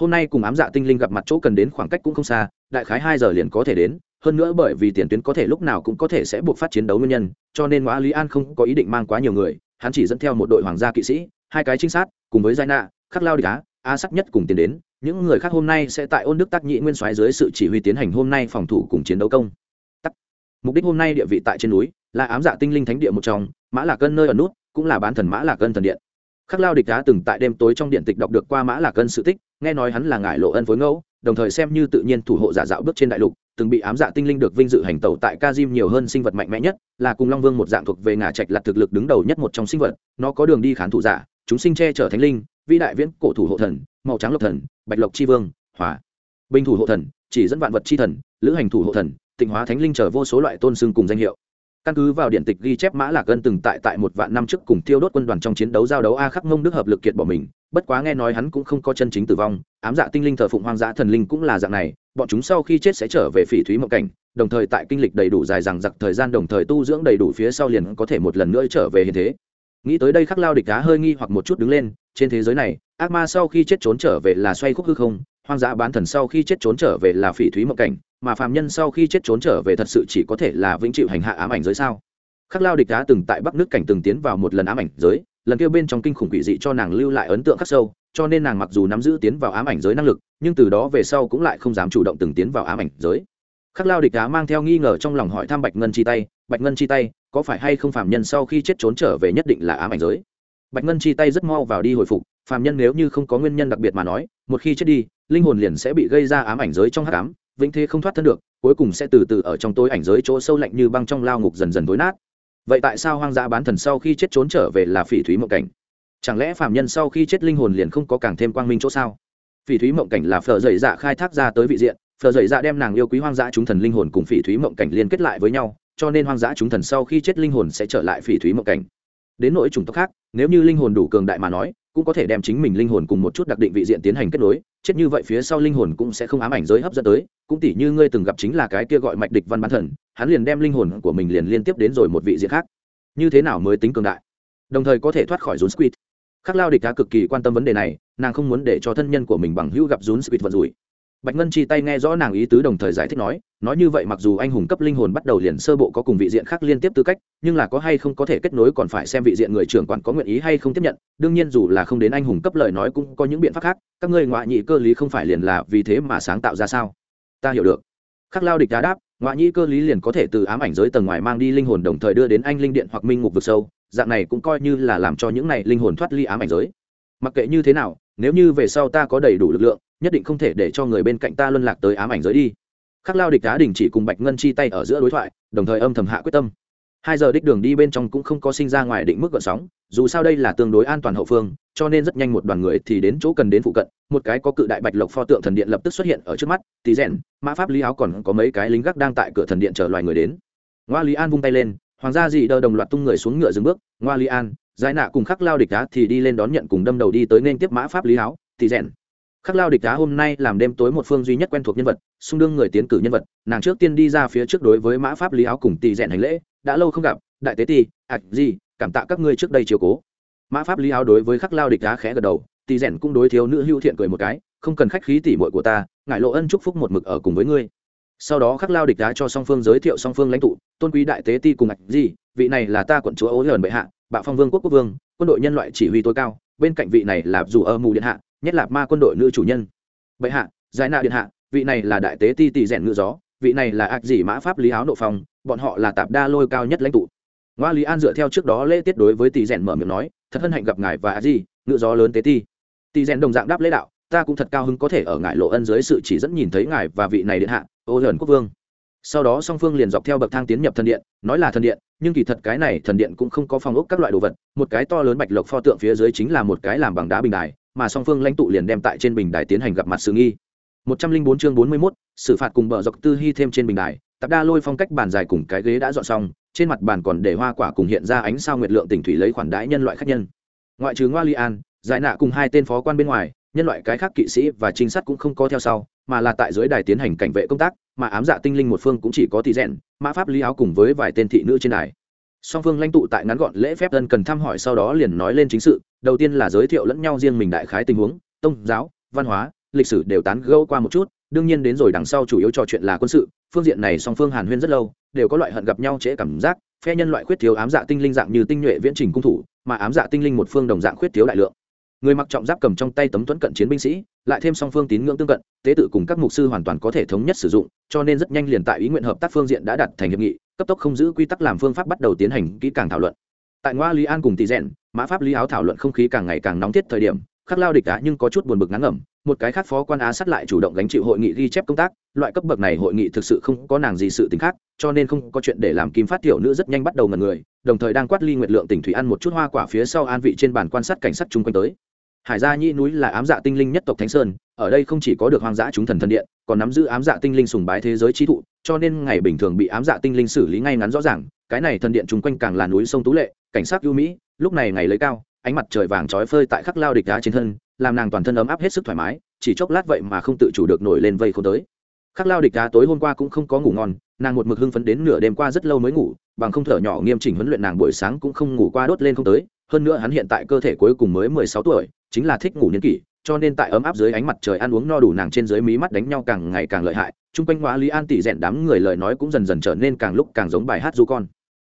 Hôm nay cùng ám dạ tinh linh gặp mặt chỗ cần đến khoảng cách cũng không xa, đại khái hai giờ liền có thể đến, hơn nữa bởi vì tiền tuyến có thể lúc nào cũng có thể sẽ buộc phát chiến đấu nguyên nhân, cho nên ngoa lý an không có ý định mang quá nhiều người, hắn chỉ dẫn theo một đội hoàng gia kỵ sĩ, hai cái trinh sát, cùng với giai nạ, khắc lao địch á, a sắc nhất cùng tiến đến những người khác hôm nay sẽ tại ôn đức tác nhị nguyên soái dưới sự chỉ huy tiến hành hôm nay phòng thủ cùng chiến đấu công. Tắc. Mục đích hôm nay địa vị tại trên núi, là ám dạ tinh linh thánh địa một trong, mã lạc cân nơi ở nút, cũng là bán thần mã lạc cân thần điện. Khắc lao địch đá từng tại đêm tối trong điện tịch đọc được qua mã lạc cân sự tích, nghe nói hắn là ngải lộ ân phối ngẫu, đồng thời xem như tự nhiên thủ hộ giả dạo bước trên đại lục, từng bị ám dạ tinh linh được vinh dự hành tẩu tại ca diêm nhiều hơn sinh vật mạnh mẽ nhất, là cùng long vương một dạng thuộc về ngả trạch lặt thực lực đứng đầu nhất một trong sinh vật, nó có đường đi khán thủ giả chúng sinh che chở thánh linh, vĩ đại viễn cổ thủ hộ thần, màu trắng lộc thần, bạch lộc chi vương, hỏa. Binh thủ hộ thần, chỉ dẫn vạn vật chi thần, lữ hành thủ hộ thần, tịnh hóa thánh linh chở vô số loại tôn xưng cùng danh hiệu. Căn cứ vào điện tịch ghi chép mã lạc gân từng tại tại một vạn năm trước cùng tiêu đốt quân đoàn trong chiến đấu giao đấu a khắc mông đức hợp lực kiệt bỏ mình, bất quá nghe nói hắn cũng không có chân chính tử vong, ám dạ tinh linh thờ phụng hoang dã thần linh cũng là dạng này, bọn chúng sau khi chết sẽ trở về phỉ thúy mộng cảnh, đồng thời tại kinh lịch đầy đủ dài rằng giặc thời gian đồng thời tu dưỡng đầy đủ phía sau liền có thể một lần nữa trở về hiện thế nghĩ tới đây khắc lao địch đá hơi nghi hoặc một chút đứng lên, trên thế giới này, ác ma sau khi chết trốn trở về là xoay khúc hư không, hoang dã bán thần sau khi chết trốn trở về là phỉ thúy mộng cảnh, mà phàm nhân sau khi chết trốn trở về thật sự chỉ có thể là vĩnh chịu hành hạ ám ảnh giới sao? Khắc lao địch đá từng tại bắc nước cảnh từng tiến vào một lần ám ảnh giới, lần kia bên trong kinh khủng quỷ dị cho nàng lưu lại ấn tượng khắc sâu, cho nên nàng mặc dù nắm giữ tiến vào ám ảnh giới năng lực, nhưng từ đó về sau cũng lại không dám chủ động từng tiến vào ám ảnh giới khắc lao địch đá mang theo nghi ngờ trong lòng hỏi thăm bạch ngân chi tay, bạch ngân chi tay, có phải hay không phạm nhân sau khi chết trốn trở về nhất định là ám ảnh giới? Bạch ngân chi tay rất mau vào đi hồi phục phạm nhân nếu như không có nguyên nhân đặc biệt mà nói, một khi chết đi, linh hồn liền sẽ bị gây ra ám ảnh giới trong hắc ám, vĩnh thế không thoát thân được, cuối cùng sẽ từ từ ở trong tối ảnh giới chỗ sâu lạnh như băng trong lao ngục dần dần tối nát. Vậy tại sao hoang dã bán thần sau khi chết trốn trở về là phỉ thúy mộng cảnh? Chẳng lẽ phạm nhân sau khi chết linh hồn liền không có càng thêm quang minh chỗ sao? Phỉ thúy mộng cảnh là phở dày dạ khai thác ra tới vị diện phở dậy dạ đem nàng yêu quý hoang dã chúng thần linh hồn cùng phỉ thúy mộng cảnh liên kết lại với nhau, cho nên hoang dã chúng thần sau khi chết linh hồn sẽ trở lại phỉ thúy mộng cảnh. Đến nỗi chủng tộc khác, nếu như linh hồn đủ cường đại mà nói, cũng có thể đem chính mình linh hồn cùng một chút đặc định vị diện tiến hành kết nối, chết như vậy phía sau linh hồn cũng sẽ không ám ảnh giới hấp dẫn tới, cũng tỉ như ngươi từng gặp chính là cái kia gọi mạch địch văn bán thần, hắn liền đem linh hồn của mình liền liên tiếp đến rồi một vị diện khác. Như thế nào mới tính cường đại? Đồng thời có thể thoát khỏi rốn squid khắc lao địch đã cực kỳ quan tâm vấn đề này, nàng không muốn để cho thân nhân của mình bằng hữu gặp rốn squid vận rủi bạch ngân chi tay nghe rõ nàng ý tứ đồng thời giải thích nói nói như vậy mặc dù anh hùng cấp linh hồn bắt đầu liền sơ bộ có cùng vị diện khác liên tiếp tư cách, nhưng là có hay không có thể kết nối còn phải xem vị diện người trưởng quản có nguyện ý hay không tiếp nhận, đương nhiên dù là không đến anh hùng cấp lời nói cũng có những biện pháp khác, các ngươi ngoại nhị cơ lý không phải liền là vì thế mà sáng tạo ra sao? Ta hiểu được. Khắc lao địch đá đáp, ngoại nhị cơ lý liền có thể từ ám ảnh giới tầng ngoài mang đi linh hồn đồng thời đưa đến anh linh điện hoặc minh ngục vực sâu, dạng này cũng coi như là làm cho những này linh hồn thoát ly ám ảnh giới. Mặc kệ như thế nào, nếu như về sau ta có đầy đủ lực lượng nhất định không thể để cho người bên cạnh ta luân lạc tới ám ảnh giới đi. Khắc lao địch đá đình chỉ cùng bạch ngân chi tay ở giữa đối thoại, đồng thời âm thầm hạ quyết tâm. Hai giờ đích đường đi bên trong cũng không có sinh ra ngoài định mức gợn sóng, dù sao đây là tương đối an toàn hậu phương, cho nên rất nhanh một đoàn người thì đến chỗ cần đến phụ cận, một cái có cự đại bạch lộc pho tượng thần điện lập tức xuất hiện ở trước mắt tí rèn, mã pháp lý áo còn có mấy cái lính gác đang tại cửa thần điện chờ loài người đến. Ngoa lý an vung tay lên, hoàng gia dị đờ đồng loạt tung người xuống ngựa dừng bước, ngoa lý an, giải nạ cùng khắc lao địch đá thì đi lên đón nhận cùng đâm đầu đi tới nên tiếp mã pháp lý áo tí rèn khắc lao địch đá hôm nay làm đêm tối một phương duy nhất quen thuộc nhân vật, xung đương người tiến cử nhân vật, nàng trước tiên đi ra phía trước đối với mã pháp lý áo cùng tỳ rèn hành lễ, đã lâu không gặp, đại tế ti, ạch gì cảm tạ các ngươi trước đây chiều cố. Mã pháp lý áo đối với khắc lao địch đá khẽ gật đầu tỳ rèn cũng đối thiếu nữ hữu thiện cười một cái, không cần khách khí tỉ mội của ta ngại lộ ân chúc phúc một mực ở cùng với ngươi. Sau đó khắc lao địch đá cho song phương giới thiệu song phương lãnh tụ, tôn quý đại tế ti cùng ạch gì vị này là ta quận chúa ố hờn bệ hạ, bạo phong vương quốc quốc vương, quân đội nhân loại chỉ huy tối cao, bên cạnh vị này là dù ơ mù điện hạ nhất là ma quân đội nữ chủ nhân. Bệ hạ, giải nạ điện hạ, vị này là đại tế ti tỷ rèn ngựa gió, vị này là ác dỉ mã pháp lý áo nộ phong, bọn họ là tạp đa lôi cao nhất lãnh tụ. Ngoa lý an dựa theo trước đó lễ tiết đối với tỷ rèn mở miệng nói, thật hân hạnh gặp ngài và ác dỉ ngựa gió lớn tế ti. Tỷ rèn đồng dạng đáp lễ đạo, ta cũng thật cao hứng có thể ở ngài lộ ân dưới sự chỉ dẫn nhìn thấy ngài và vị này điện hạ, ô hờn quốc vương. Sau đó song phương liền dọc theo bậc thang tiến nhập thần điện, nói là thần điện, nhưng kỳ thật cái này thần điện cũng không có phòng ốc các loại đồ vật, một cái to lớn bạch lộc pho tượng phía dưới chính là một cái làm bằng đá bình đài mà song phương lãnh tụ liền đem tại trên bình đài tiến hành gặp mặt sự nghi. Một trăm linh bốn chương bốn mươi 41, xử phạt cùng bờ dọc tư hy thêm trên bình đài tập đa lôi phong cách bàn dài cùng cái ghế đã dọn xong trên mặt bàn còn để hoa quả cùng hiện ra ánh sao nguyệt lượng tỉnh thủy lấy khoản đãi nhân loại khách nhân. Ngoại trừ ngoa li an giải nạ cùng hai tên phó quan bên ngoài nhân loại cái khác kỵ sĩ và trinh sát cũng không có theo sau mà là tại dưới đài tiến hành cảnh vệ công tác mà ám dạ tinh linh một phương cũng chỉ có tỷ rèn mã pháp lý áo cùng với vài tên thị nữ trên đài. Song phương lãnh tụ tại ngắn gọn lễ phép dân cần thăm hỏi sau đó liền nói lên chính sự đầu tiên là giới thiệu lẫn nhau riêng mình đại khái tình huống tôn giáo, văn hóa, lịch sử đều tán gẫu qua một chút. Đương nhiên đến rồi đằng sau chủ yếu trò chuyện là quân sự. Phương diện này song phương hàn huyên rất lâu, đều có loại hận gặp nhau trễ cảm giác. Phe nhân loại khuyết thiếu ám dạ tinh linh dạng như tinh nhuệ viễn trình cung thủ, mà ám dạ tinh linh một phương đồng dạng khuyết thiếu đại lượng. Người mặc trọng giáp cầm trong tay tấm tuấn cận chiến binh sĩ, lại thêm song phương tín ngưỡng tương cận, tế tự cùng các mục sư hoàn toàn có thể thống nhất sử dụng, cho nên rất nhanh liền tại ý nguyện hợp tác phương diện đã đặt thành hiệp nghị, cấp tốc không giữ quy tắc làm phương pháp bắt đầu tiến hành kỹ càng thảo luận tại ngoa lý an cùng tỷ rèn, mã pháp lý áo thảo luận không khí càng ngày càng nóng thiết thời điểm, khắc lao địch đã nhưng có chút buồn bực ngắn ngẩm, một cái khác phó quan á sát lại chủ động gánh chịu hội nghị ghi chép công tác, loại cấp bậc này hội nghị thực sự không có nàng gì sự t khác, cho nên không có chuyện để làm kim phát tiểu nữ rất nhanh bắt đầu ngần người, đồng thời đang quát ly nguyệt lượng tỉnh thủy ăn một chút hoa quả phía sau an vị trên bàn quan sát cảnh sát chung quanh tới. Hải gia nhĩ núi là ám dạ tinh linh nhất tộc thánh sơn, ở đây không chỉ có được hoang dã chúng thần thần điện, còn nắm giữ ám dạ tinh linh sùng bái thế giới trí thụ, cho nên ngày bình thường bị ám dạ tinh linh xử lý ngay ngắn rõ ràng, cái này thần điện chung quanh càng là núi sông tú lệ cảnh sát ưu mỹ, lúc này ngày lấy cao, ánh mặt trời vàng trói phơi tại khắc lao địch đá trên thân, làm nàng toàn thân ấm áp hết sức thoải mái, chỉ chốc lát vậy mà không tự chủ được nổi lên vây không tới. Khắc lao địch đá tối hôm qua cũng không có ngủ ngon, nàng một mực hưng phấn đến nửa đêm qua rất lâu mới ngủ, bằng không thở nhỏ nghiêm chỉnh huấn luyện nàng buổi sáng cũng không ngủ qua đốt lên không tới, hơn nữa hắn hiện tại cơ thể cuối cùng mới mười sáu tuổi, chính là thích ngủ niên kỷ, cho nên tại ấm áp dưới ánh mặt trời ăn uống no đủ nàng trên dưới mí mắt đánh nhau càng ngày càng lợi hại, chung quanh hóa lý an tỷ rèn đám người lời nói cũng dần dần trở nên càng lúc càng giống bài hát du con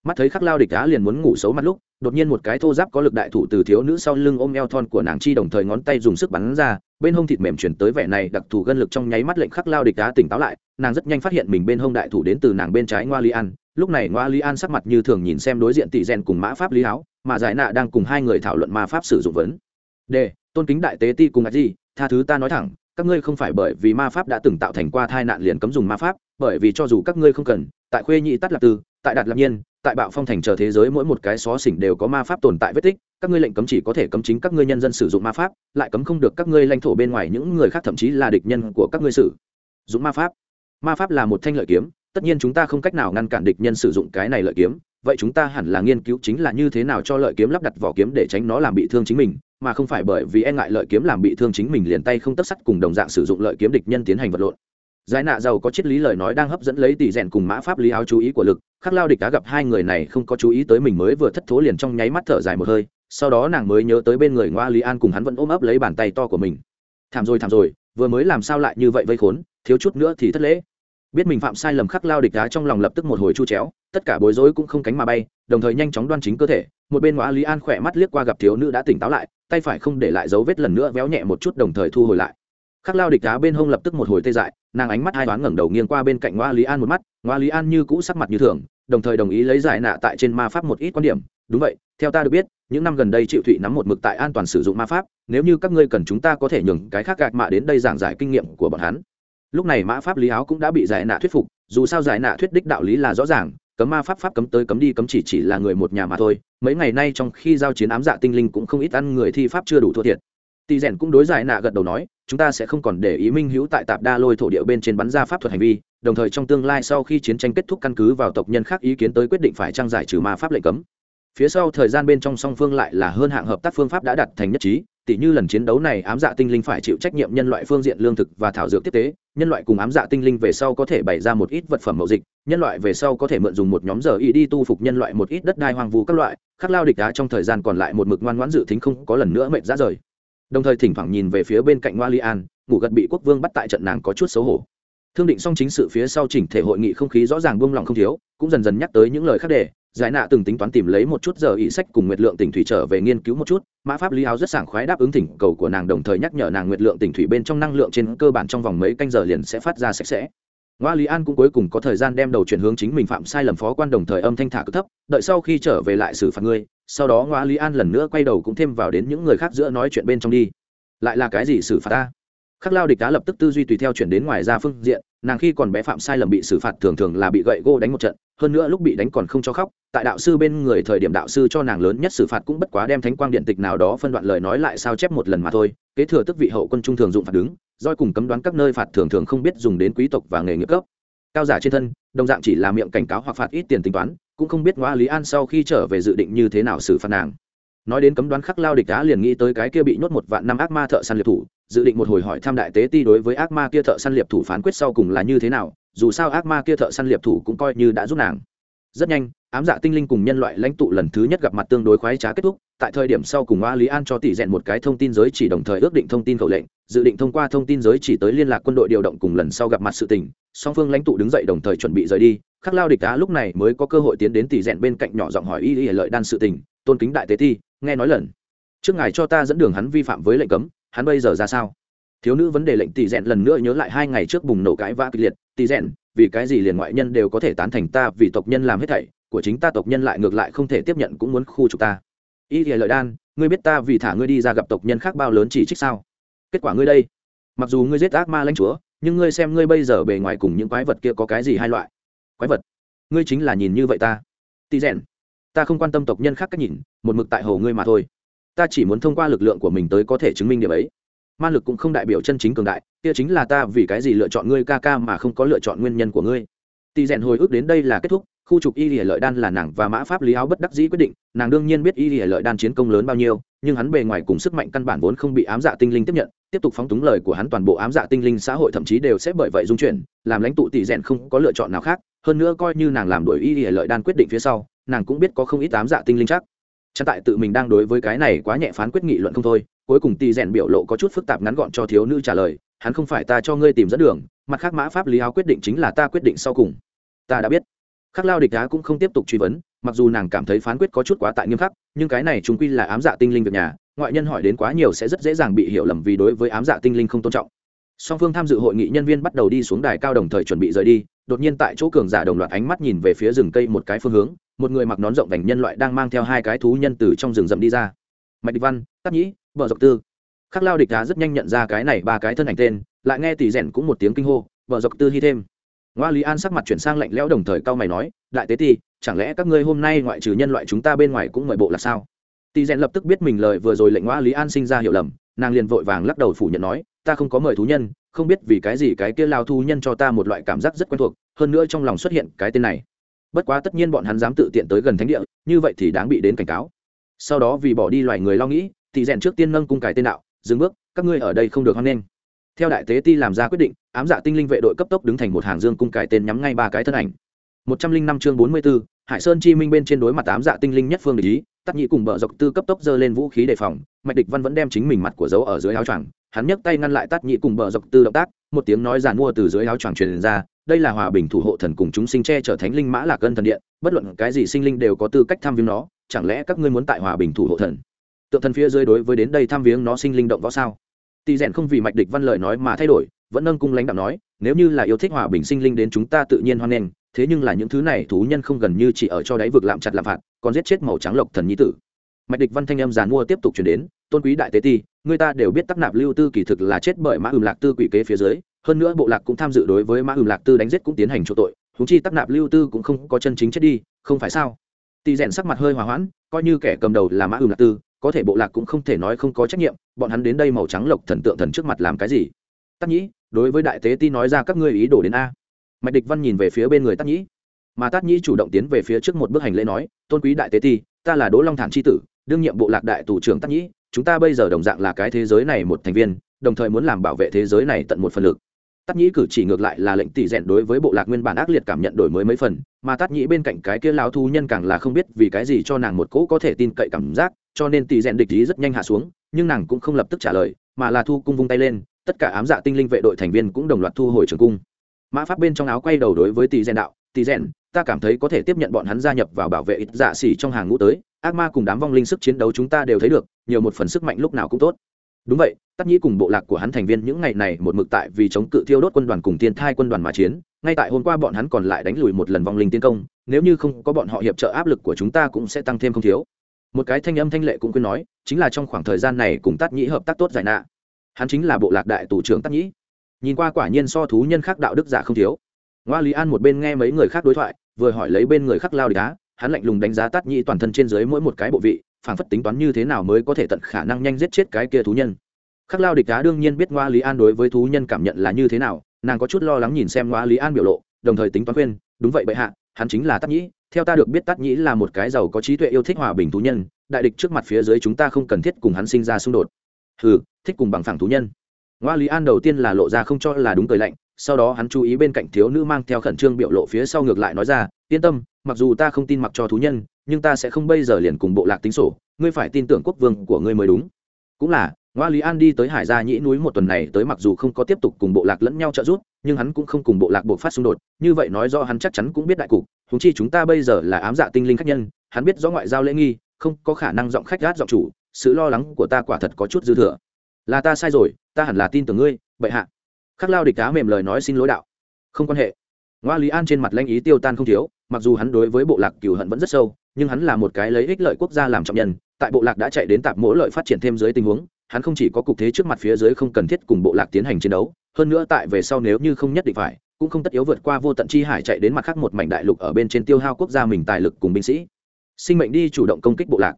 mắt thấy khắc lao địch đá liền muốn ngủ xấu mắt lúc, đột nhiên một cái thô giáp có lực đại thủ từ thiếu nữ sau lưng ôm eo thon của nàng chi đồng thời ngón tay dùng sức bắn ra, bên hông thịt mềm chuyển tới vẻ này đặc thù gân lực trong nháy mắt lệnh khắc lao địch đá tỉnh táo lại, nàng rất nhanh phát hiện mình bên hông đại thủ đến từ nàng bên trái ngoa li an. Lúc này ngoa li an sắc mặt như thường nhìn xem đối diện tỷ gen cùng mã pháp lý áo mà giải nạ đang cùng hai người thảo luận ma pháp sử dụng vấn. Đề tôn kính đại tế ti cùng ngạc gì, tha thứ ta nói thẳng, các ngươi không phải bởi vì ma pháp đã từng tạo thành qua thai nạn liền cấm dùng ma pháp, bởi vì cho dù các ngươi không cần, tại khuê nhị tắt lạc tư tại đạt lạc nhiên, tại bạo phong thành chờ thế giới mỗi một cái xó xỉnh đều có ma pháp tồn tại vết tích, các ngươi lệnh cấm chỉ có thể cấm chính các ngươi nhân dân sử dụng ma pháp, lại cấm không được các ngươi lãnh thổ bên ngoài những người khác, thậm chí là địch nhân của các ngươi sử dụng ma pháp. Ma pháp là một thanh lợi kiếm, tất nhiên chúng ta không cách nào ngăn cản địch nhân sử dụng cái này lợi kiếm, vậy chúng ta hẳn là nghiên cứu chính là như thế nào cho lợi kiếm lắp đặt vỏ kiếm để tránh nó làm bị thương chính mình, mà không phải bởi vì e ngại lợi kiếm làm bị thương chính mình liền tay không tất sắt cùng đồng dạng sử dụng lợi kiếm địch nhân tiến hành vật lộn giải nạ giàu có triết lý lời nói đang hấp dẫn lấy tỷ rèn cùng mã pháp lý áo chú ý của lực, khắc lao địch đã gặp hai người này không có chú ý tới mình mới vừa thất thố liền trong nháy mắt thở dài một hơi, sau đó nàng mới nhớ tới bên người ngoa lý an cùng hắn vẫn ôm ấp lấy bàn tay to của mình. Thảm rồi thảm rồi, vừa mới làm sao lại như vậy vây khốn, thiếu chút nữa thì thất lễ. Biết mình phạm sai lầm, khắc lao địch đá trong lòng lập tức một hồi chu chéo, tất cả bối rối cũng không cánh mà bay, đồng thời nhanh chóng đoan chính cơ thể, một bên ngoa lý an khỏe mắt liếc qua gặp thiếu nữ đã tỉnh táo lại, tay phải không để lại dấu vết lần nữa véo nhẹ một chút đồng thời thu hồi lại khắc lao địch đá bên hông lập tức một hồi tê dại, nàng ánh mắt hai toán ngẩng đầu nghiêng qua bên cạnh ngoa lý an một mắt, ngoa lý an như cũ sắc mặt như thường, đồng thời đồng ý lấy giải nạ tại trên ma pháp một ít quan điểm. Đúng vậy, theo ta được biết, những năm gần đây triệu thụy nắm một mực tại an toàn sử dụng ma pháp, nếu như các ngươi cần chúng ta có thể nhường cái khác gạt mạ đến đây giảng giải kinh nghiệm của bọn hắn. Lúc này mã pháp lý áo cũng đã bị giải nạ thuyết phục, dù sao giải nạ thuyết đích đạo lý là rõ ràng, cấm ma pháp pháp cấm tới cấm đi cấm chỉ chỉ là người một nhà mà thôi. Mấy ngày nay trong khi giao chiến ám dạ tinh linh cũng không ít ăn người thi pháp chưa đủ thua thiệt. Tỷ rèn cũng đối giải nạ gật đầu nói chúng ta sẽ không còn để ý minh hữu tại tạp đa lôi thổ địa bên trên bắn ra pháp thuật hành vi, đồng thời trong tương lai sau khi chiến tranh kết thúc căn cứ vào tộc nhân khác ý kiến tới quyết định phải trang giải trừ ma pháp lệnh cấm. Phía sau thời gian bên trong song phương lại là hơn hạng hợp tác phương pháp đã đặt thành nhất trí, tỉ như lần chiến đấu này ám dạ tinh linh phải chịu trách nhiệm nhân loại phương diện lương thực và thảo dược tiếp tế, nhân loại cùng ám dạ tinh linh về sau có thể bày ra một ít vật phẩm mậu dịch, nhân loại về sau có thể mượn dùng một nhóm giờ y đi tu phục nhân loại một ít đất đai hoang vu các loại, khắc lao địch đá trong thời gian còn lại một mực ngoan ngoãn dự tính không có lần nữa mệnh ra rời đồng thời thỉnh thoảng nhìn về phía bên cạnh ngoa li an, ngủ gật bị quốc vương bắt tại trận nàng có chút xấu hổ. Thương định xong chính sự phía sau chỉnh thể hội nghị không khí rõ ràng buông lỏng không thiếu, cũng dần dần nhắc tới những lời khác đề giải nạ từng tính toán tìm lấy một chút giờ ý sách cùng nguyệt lượng tỉnh thủy trở về nghiên cứu một chút, mã pháp lý áo rất sảng khoái đáp ứng thỉnh cầu của nàng đồng thời nhắc nhở nàng nguyệt lượng tỉnh thủy bên trong năng lượng trên cơ bản trong vòng mấy canh giờ liền sẽ phát ra sạch sẽ. Ngoa lý an cũng cuối cùng có thời gian đem đầu chuyển hướng chính mình phạm sai lầm phó quan đồng thời âm thanh thả cực thấp, đợi sau khi trở về lại xử phạt ngươi sau đó ngoa lý an lần nữa quay đầu cũng thêm vào đến những người khác giữa nói chuyện bên trong đi. Lại là cái gì xử phạt ta? Khắc lao địch đá lập tức tư duy tùy theo chuyển đến ngoài ra phương diện, nàng khi còn bé phạm sai lầm bị xử phạt thường thường là bị gậy gô đánh một trận, hơn nữa lúc bị đánh còn không cho khóc, tại đạo sư bên người thời điểm đạo sư cho nàng lớn nhất xử phạt cũng bất quá đem thánh quang điện tịch nào đó phân đoạn lời nói lại sao chép một lần mà thôi, kế thừa tức vị hậu quân trung thường dụng phạt đứng doi cùng cấm đoán các nơi phạt thường thường không biết dùng đến quý tộc và nghề nghiệp cấp cao giả trên thân, đồng dạng chỉ là miệng cảnh cáo hoặc phạt ít tiền tính toán, cũng không biết ngoa lý an sau khi trở về dự định như thế nào xử phạt nàng. Nói đến cấm đoán khắc lao địch đá liền nghĩ tới cái kia bị nhốt một vạn năm ác ma thợ săn liệp thủ, dự định một hồi hỏi thăm đại tế ti đối với ác ma kia thợ săn liệp thủ phán quyết sau cùng là như thế nào, dù sao ác ma kia thợ săn liệp thủ cũng coi như đã giúp nàng. Rất nhanh, ám dạ tinh linh cùng nhân loại lãnh tụ lần thứ nhất gặp mặt tương đối khoái trá kết thúc, tại thời điểm sau cùng ngoa lý an cho tỷ rèn một cái thông tin giới chỉ đồng thời ước định thông tin khẩu lệnh dự định thông qua thông tin giới chỉ tới liên lạc quân đội điều động cùng lần sau gặp mặt sự tình, song phương lãnh tụ đứng dậy đồng thời chuẩn bị rời đi. Khắc lao địch đá lúc này mới có cơ hội tiến đến tỷ rèn bên cạnh nhỏ giọng hỏi y y lợi đan sự tình, tôn kính đại tế ti nghe nói lần. Trước ngài cho ta dẫn đường hắn vi phạm với lệnh cấm, hắn bây giờ ra sao? Thiếu nữ vấn đề lệnh tỷ rèn lần nữa nhớ lại hai ngày trước bùng nổ cãi vã kịch liệt. Tỷ rèn, vì cái gì liền ngoại nhân đều có thể tán thành ta vì tộc nhân làm hết thảy, của chính ta tộc nhân lại ngược lại không thể tiếp nhận cũng muốn khu trục ta. Y y lợi đan, ngươi biết ta vì thả ngươi đi ra gặp tộc nhân khác bao lớn chỉ trích sao? Kết quả ngươi đây. Mặc dù ngươi giết ác ma lãnh chúa, nhưng ngươi xem ngươi bây giờ bề ngoài cùng những quái vật kia có cái gì hai loại? Quái vật? Ngươi chính là nhìn như vậy ta. Tỷ rèn, ta không quan tâm tộc nhân khác cách nhìn, một mực tại hồ ngươi mà thôi. Ta chỉ muốn thông qua lực lượng của mình tới có thể chứng minh điểm ấy. Ma lực cũng không đại biểu chân chính cường đại, kia chính là ta vì cái gì lựa chọn ngươi ca ca mà không có lựa chọn nguyên nhân của ngươi. Tỳ rèn hồi ức đến đây là kết thúc, khu trục y lìa lợi đan là nàng và mã pháp lý áo bất đắc dĩ quyết định, nàng đương nhiên biết y lìa lợi đan chiến công lớn bao nhiêu, nhưng hắn bề ngoài cùng sức mạnh căn bản vốn không bị ám dạ tinh linh tiếp nhận tiếp tục phóng túng lời của hắn toàn bộ ám dạ tinh linh xã hội thậm chí đều sẽ bởi vậy dung chuyển, làm lãnh tụ tỷ rèn không có lựa chọn nào khác, hơn nữa coi như nàng làm đổi y lìa lợi đan quyết định phía sau, nàng cũng biết có không ít ám dạ tinh linh chắc. Chắc tại tự mình đang đối với cái này quá nhẹ phán quyết nghị luận không thôi, cuối cùng tỷ rèn biểu lộ có chút phức tạp ngắn gọn cho thiếu nữ trả lời, hắn không phải ta cho ngươi tìm dẫn đường, mặt khác mã pháp lý áo quyết định chính là ta quyết định sau cùng. Ta đã biết. Khắc lao địch đá cũng không tiếp tục truy vấn, mặc dù nàng cảm thấy phán quyết có chút quá tại nghiêm khắc, nhưng cái này chúng quy là ám dạ tinh linh việc nhà ngoại nhân hỏi đến quá nhiều sẽ rất dễ dàng bị hiểu lầm vì đối với ám dạ tinh linh không tôn trọng. Song phương tham dự hội nghị nhân viên bắt đầu đi xuống đài cao đồng thời chuẩn bị rời đi, đột nhiên tại chỗ cường giả đồng loạt ánh mắt nhìn về phía rừng cây một cái phương hướng, một người mặc nón rộng vành nhân loại đang mang theo hai cái thú nhân từ trong rừng rậm đi ra. Mạch địch văn, tắc nhĩ, vợ dọc tư. Khắc lao địch đá rất nhanh nhận ra cái này ba cái thân ảnh tên, lại nghe tỷ rèn cũng một tiếng kinh hô, vợ dọc tư hy thêm. Ngoa lý an sắc mặt chuyển sang lạnh lẽo đồng thời cao mày nói, đại tế ti, chẳng lẽ các ngươi hôm nay ngoại trừ nhân loại chúng ta bên ngoài cũng mời bộ là sao? Tỷ rèn lập tức biết mình lời vừa rồi lệnh ngoa lý an sinh ra hiểu lầm nàng liền vội vàng lắc đầu phủ nhận nói ta không có mời thú nhân không biết vì cái gì cái kia lao thú nhân cho ta một loại cảm giác rất quen thuộc hơn nữa trong lòng xuất hiện cái tên này. Bất quá tất nhiên bọn hắn dám tự tiện tới gần thánh địa như vậy thì đáng bị đến cảnh cáo. Sau đó vì bỏ đi loài người lo nghĩ Tỷ rèn trước tiên nâng cung cải tên đạo dừng bước các ngươi ở đây không được hoan nghênh. Theo đại tế ti làm ra quyết định ám dạ tinh linh vệ đội cấp tốc đứng thành một hàng dương cung cải tên nhắm ngay ba cái thân ảnh. Một trăm linh năm chương bốn mươi 44, hải sơn chi minh bên trên đối mặt tám dạ tinh linh nhất phương địch ý, tắc nhị cùng bờ dọc tư cấp tốc dơ lên vũ khí đề phòng, mạch địch văn vẫn đem chính mình mặt của dấu ở dưới áo choàng, hắn nhấc tay ngăn lại tắc nhị cùng bờ dọc tư động tác, một tiếng nói giàn mua từ dưới áo choàng truyền ra, đây là hòa bình thủ hộ thần cùng chúng sinh che trở thánh linh mã lạc ân thần điện, bất luận cái gì sinh linh đều có tư cách tham viếng nó, chẳng lẽ các ngươi muốn tại hòa bình thủ hộ thần? Tượng thần phía dưới đối với đến đây tham viếng nó sinh linh động võ sao? Tỳ rèn không vì mạch địch văn lời nói mà thay đổi, vẫn nâng cung lãnh đạo nói, nếu như là yêu thích hòa bình sinh linh đến chúng ta tự nhiên hoan nghênh thế nhưng là những thứ này thú nhân không gần như chỉ ở cho đáy vực lạm chặt lạm phạt, còn giết chết màu trắng lộc thần nhi tử. Mạch địch văn thanh em giàn mua tiếp tục chuyển đến, tôn quý đại tế ti, người ta đều biết tắc nạp lưu tư kỳ thực là chết bởi mã ừm lạc tư quỷ kế phía dưới, hơn nữa bộ lạc cũng tham dự đối với mã ừm lạc tư đánh giết cũng tiến hành chỗ tội húng chi tắc nạp lưu tư cũng không có chân chính chết đi, không phải sao? Tỳ rèn sắc mặt hơi hòa hoãn, coi như kẻ cầm đầu là mã ừm lạc tư, có thể bộ lạc cũng không thể nói không có trách nhiệm, bọn hắn đến đây màu trắng lộc thần tượng thần trước mặt làm cái gì? Tắc nhĩ, đối với đại tế ti nói ra các ngươi ý đồ đến a mạch địch văn nhìn về phía bên người Tát nhĩ. Mà Tát nhĩ chủ động tiến về phía trước một bước hành lễ nói, tôn quý đại tế ti, ta là đỗ long thản tri tử, đương nhiệm bộ lạc đại tù trưởng Tát nhĩ, chúng ta bây giờ đồng dạng là cái thế giới này một thành viên, đồng thời muốn làm bảo vệ thế giới này tận một phần lực. Tát nhĩ cử chỉ ngược lại là lệnh tỷ rèn đối với bộ lạc nguyên bản ác liệt cảm nhận đổi mới mấy phần, mà Tát nhĩ bên cạnh cái kia lao thu nhân càng là không biết vì cái gì cho nàng một cỗ có thể tin cậy cảm giác, cho nên tỷ rèn địch ý rất nhanh hạ xuống, nhưng nàng cũng không lập tức trả lời, mà là thu cung vung tay lên, tất cả ám dạ tinh linh vệ đội thành viên cũng đồng loạt thu hồi trường cung mã pháp bên trong áo quay đầu đối với tỷ rèn đạo tỷ rèn, ta cảm thấy có thể tiếp nhận bọn hắn gia nhập vào bảo vệ ít dạ xỉ trong hàng ngũ tới, ác ma cùng đám vong linh sức chiến đấu chúng ta đều thấy được, nhiều một phần sức mạnh lúc nào cũng tốt. Đúng vậy, tắc nhĩ cùng bộ lạc của hắn thành viên những ngày này một mực tại vì chống cự thiêu đốt quân đoàn cùng tiên thai quân đoàn mà chiến, ngay tại hôm qua bọn hắn còn lại đánh lùi một lần vong linh tiến công, nếu như không có bọn họ hiệp trợ áp lực của chúng ta cũng sẽ tăng thêm không thiếu. Một cái thanh âm thanh lệ cũng khuyên nói, chính là trong khoảng thời gian này cùng tát nhĩ hợp tác tốt giải nạ. Hắn chính là bộ lạc đại tù trưởng tát nhĩ nhìn qua quả nhiên so thú nhân khác đạo đức giả không thiếu. Ngoa lý an một bên nghe mấy người khác đối thoại, vừa hỏi lấy bên người khác lao địch á hắn lạnh lùng đánh giá tát nhĩ toàn thân trên dưới mỗi một cái bộ vị, phảng phất tính toán như thế nào mới có thể tận khả năng nhanh giết chết cái kia thú nhân. Khắc lao địch đá đương nhiên biết ngoa lý an đối với thú nhân cảm nhận là như thế nào, nàng có chút lo lắng nhìn xem ngoa lý an biểu lộ, đồng thời tính toán khuyên, đúng vậy bệ hạ, hắn chính là tát nhĩ, theo ta được biết tát nhĩ là một cái giàu có trí tuệ yêu thích hòa bình thú nhân, đại địch trước mặt phía dưới chúng ta không cần thiết cùng hắn sinh ra xung đột. Hừ, thích cùng bằng phẳng thú nhân ngoa lý an đầu tiên là lộ ra không cho là đúng cười lạnh, sau đó hắn chú ý bên cạnh thiếu nữ mang theo khẩn trương biểu lộ phía sau ngược lại nói ra, yên tâm, mặc dù ta không tin mặc cho thú nhân, nhưng ta sẽ không bây giờ liền cùng bộ lạc tính sổ, ngươi phải tin tưởng quốc vương của ngươi mới đúng. Cũng là, ngoa lý an đi tới hải gia nhĩ núi một tuần này tới mặc dù không có tiếp tục cùng bộ lạc lẫn nhau trợ giúp, nhưng hắn cũng không cùng bộ lạc buộc phát xung đột, như vậy nói do hắn chắc chắn cũng biết đại cục húng chi chúng ta bây giờ là ám dạ tinh linh khách nhân, hắn biết rõ ngoại giao lễ nghi, không có khả năng giọng khách gát giọng chủ, sự lo lắng của ta quả thật có chút dư thừa. Là ta sai rồi ta hẳn là tin tưởng ngươi, bệ hạ. Khắc lao địch cá mềm lời nói xin lỗi đạo. Không quan hệ. Ngoa lý an trên mặt lanh ý tiêu tan không thiếu, mặc dù hắn đối với bộ lạc cửu hận vẫn rất sâu, nhưng hắn là một cái lấy ích lợi quốc gia làm trọng nhân, tại bộ lạc đã chạy đến tạp mỗi lợi phát triển thêm dưới tình huống, hắn không chỉ có cục thế trước mặt phía dưới không cần thiết cùng bộ lạc tiến hành chiến đấu, hơn nữa tại về sau nếu như không nhất định phải, cũng không tất yếu vượt qua vô tận chi hải chạy đến mặt khác một mảnh đại lục ở bên trên tiêu hao quốc gia mình tài lực cùng binh sĩ. Sinh mệnh đi chủ động công kích bộ lạc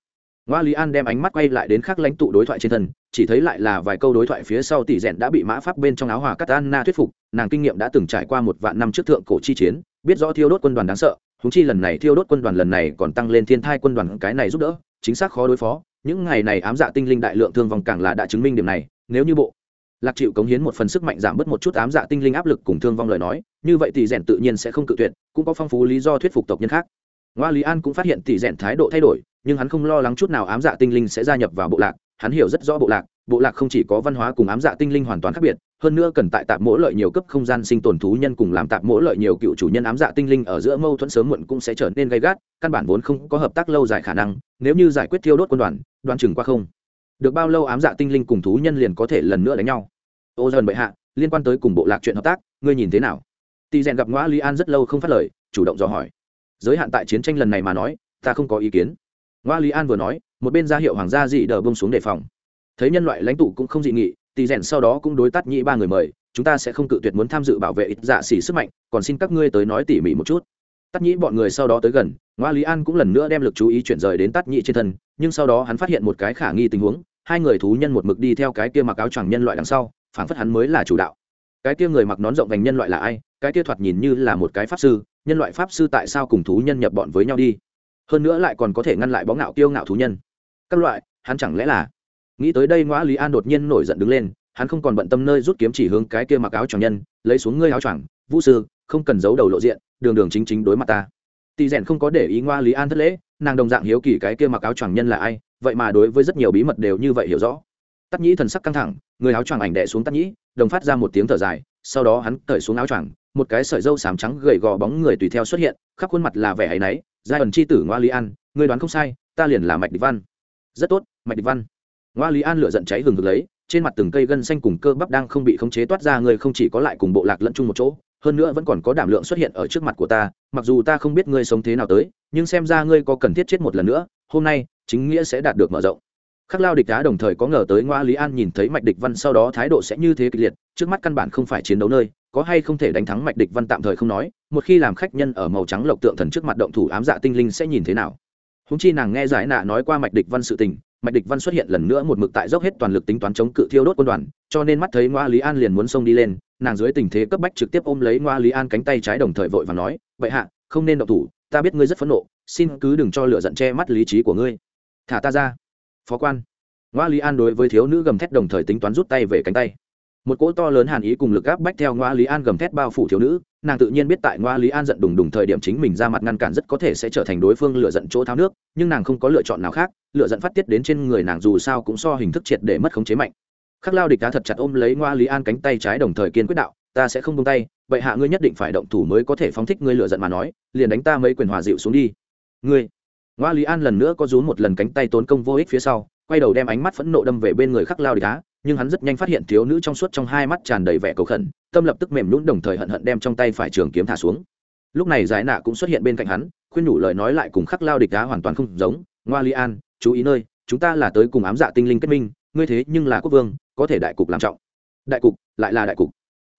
ngoa lý an đem ánh mắt quay lại đến khắc lãnh tụ đối thoại trên thân, chỉ thấy lại là vài câu đối thoại phía sau tỷ rèn đã bị mã pháp bên trong áo hòa cắt anna thuyết phục, nàng kinh nghiệm đã từng trải qua một vạn năm trước thượng cổ chi chiến, biết rõ thiêu đốt quân đoàn đáng sợ húng chi lần này thiêu đốt quân đoàn lần này còn tăng lên thiên thai quân đoàn, cái này giúp đỡ, chính xác khó đối phó, những ngày này ám dạ tinh linh đại lượng thương vong càng là đã chứng minh điểm này, nếu như bộ lạc chịu cống hiến một phần sức mạnh giảm bớt một chút ám dạ tinh linh áp lực cùng thương vong lời nói, như vậy tỷ rèn tự nhiên sẽ không cự tuyệt, cũng có phong phú lý do thuyết phục tộc nhân khác. Ngoa lý an cũng phát hiện tỷ rèn thái độ thay đổi nhưng hắn không lo lắng chút nào ám dạ tinh linh sẽ gia nhập vào bộ lạc, hắn hiểu rất rõ bộ lạc bộ lạc không chỉ có văn hóa cùng ám dạ tinh linh hoàn toàn khác biệt, hơn nữa cần tại tạp mỗi lợi nhiều cấp không gian sinh tồn thú nhân cùng làm tạp mỗi lợi nhiều cựu chủ nhân ám dạ tinh linh ở giữa mâu thuẫn sớm muộn cũng sẽ trở nên gay gắt, căn bản vốn không có hợp tác lâu dài khả năng, nếu như giải quyết thiêu đốt quân đoàn đoàn chừng qua không. Được bao lâu ám dạ tinh linh cùng thú nhân liền có thể lần nữa đánh nhau. Ô dần bệ hạ, liên quan tới cùng bộ lạc chuyện hợp tác, ngươi nhìn thế nào? Tỳ rèn gặp ngoã lý an rất lâu không phát lời, chủ động dò hỏi. Giới hạn tại chiến tranh lần này mà nói, ta không có ý kiến ngoa lý an vừa nói, một bên ra hiệu hoàng gia dị đờ bông xuống đề phòng. Thấy nhân loại lãnh tụ cũng không dị nghị tỳ rèn sau đó cũng đối tắt nhĩ ba người mời, chúng ta sẽ không cự tuyệt muốn tham dự bảo vệ ít dạ xỉ sức mạnh, còn xin các ngươi tới nói tỉ mỉ một chút. Tắt nhĩ bọn người sau đó tới gần, ngoa lý an cũng lần nữa đem lực chú ý chuyển rời đến tắt nhĩ trên thân, nhưng sau đó hắn phát hiện một cái khả nghi tình huống, hai người thú nhân một mực đi theo cái kia mặc áo choàng nhân loại đằng sau phản phất hắn mới là chủ đạo. Cái kia người mặc nón rộng vành nhân loại là ai? Cái kia thoạt nhìn như là một cái pháp sư, nhân loại pháp sư tại sao cùng thú nhân nhập bọn với nhau đi? Hơn nữa lại còn có thể ngăn lại bóng ngạo kiêu ngạo thú nhân. Các loại, hắn chẳng lẽ là? Nghĩ tới đây ngoã lý an đột nhiên nổi giận đứng lên, hắn không còn bận tâm nơi rút kiếm chỉ hướng cái kia mặc áo choàng nhân, lấy xuống ngươi áo choàng, vũ sư, không cần giấu đầu lộ diện, đường đường chính chính đối mặt ta. Tỳ rèn không có để ý ngoa lý an thất lễ, nàng đồng dạng hiếu kỳ cái kia mặc áo choàng nhân là ai, vậy mà đối với rất nhiều bí mật đều như vậy hiểu rõ. Tắc nhĩ thần sắc căng thẳng, người áo choàng ảnh đẻ xuống tắc nhĩ, đồng phát ra một tiếng thở dài, sau đó hắn cởi xuống áo choàng, một cái sợi dâu sám trắng gầy gò bóng người tùy theo xuất hiện, khắp khuôn mặt là vẻ áy náy giai ẩn c h i tử ngoa lý an người đoán không sai, ta liền là mạch địch văn. Rất tốt, mạch địch văn. Ngoa lý an lửa giận cháy hừng hực lấy, trên mặt từng cây gân xanh cùng cơ bắp đang không bị khống chế toát ra người không chỉ có lại cùng bộ lạc lẫn chung một chỗ, hơn nữa vẫn còn có đảm lượng xuất hiện ở trước mặt của ta, mặc dù ta không biết ngươi sống thế nào tới, nhưng xem ra ngươi có cần thiết chết một lần nữa, hôm nay, chính nghĩa sẽ đạt được mở rộng. Khắc lao địch đá đồng thời có ngờ tới ngoa lý an nhìn thấy mạch địch văn sau đó thái độ sẽ như thế kịch liệt, trước mắt căn bản không phải chiến đấu nơi có hay không thể đánh thắng mạch địch văn tạm thời không nói, một khi làm khách nhân ở màu trắng lộc tượng thần trước mặt động thủ ám dạ tinh linh sẽ nhìn thế nào? Húng chi nàng nghe giải nạ nói qua mạch địch văn sự tình, mạch địch văn xuất hiện lần nữa một mực tại dốc hết toàn lực tính toán chống cự thiêu đốt quân đoàn, cho nên mắt thấy ngoa lý an liền muốn xông đi lên, nàng dưới tình thế cấp bách trực tiếp ôm lấy ngoa lý an cánh tay trái đồng thời vội và nói vậy hạ, không nên động thủ, ta biết ngươi rất phẫn nộ, xin cứ đừng cho lửa giận che mắt lý trí của ngươi. Thả ta ra. Phó quan. Ngoa lý an đối với thiếu nữ gầm thét đồng thời tính toán rút tay về cánh tay một cỗ to lớn hàn ý cùng lực gáp bách theo ngoa lý an gầm thét bao phủ thiếu nữ, nàng tự nhiên biết tại ngoa lý an giận đùng đùng thời điểm chính mình ra mặt ngăn cản rất có thể sẽ trở thành đối phương lựa giận chỗ tháo nước, nhưng nàng không có lựa chọn nào khác lựa giận phát tiết đến trên người nàng dù sao cũng so hình thức triệt để mất khống chế mạnh. Khắc lao địch đá thật chặt ôm lấy ngoa lý an cánh tay trái đồng thời kiên quyết đạo, ta sẽ không buông tay vậy hạ ngươi nhất định phải động thủ mới có thể phóng thích ngươi lựa giận mà nói, liền đánh ta mấy quyền hòa dịu xuống đi. Ngươi? Ngoa lý an lần nữa có rú một lần cánh tay tốn công vô ích phía sau, quay đầu đem ánh mắt phẫn nộ đâm về bên người khắc lao địch á nhưng hắn rất nhanh phát hiện thiếu nữ trong suốt trong hai mắt tràn đầy vẻ cầu khẩn, tâm lập tức mềm nhún đồng thời hận hận đem trong tay phải trường kiếm thả xuống. Lúc này giải nạ cũng xuất hiện bên cạnh hắn, khuyên nhủ lời nói lại cùng khắc lao địch đá hoàn toàn không giống, ngoa lý an, chú ý nơi, chúng ta là tới cùng ám dạ tinh linh kết minh, ngươi thế nhưng là quốc vương, có thể đại cục làm trọng. Đại cục, lại là đại cục.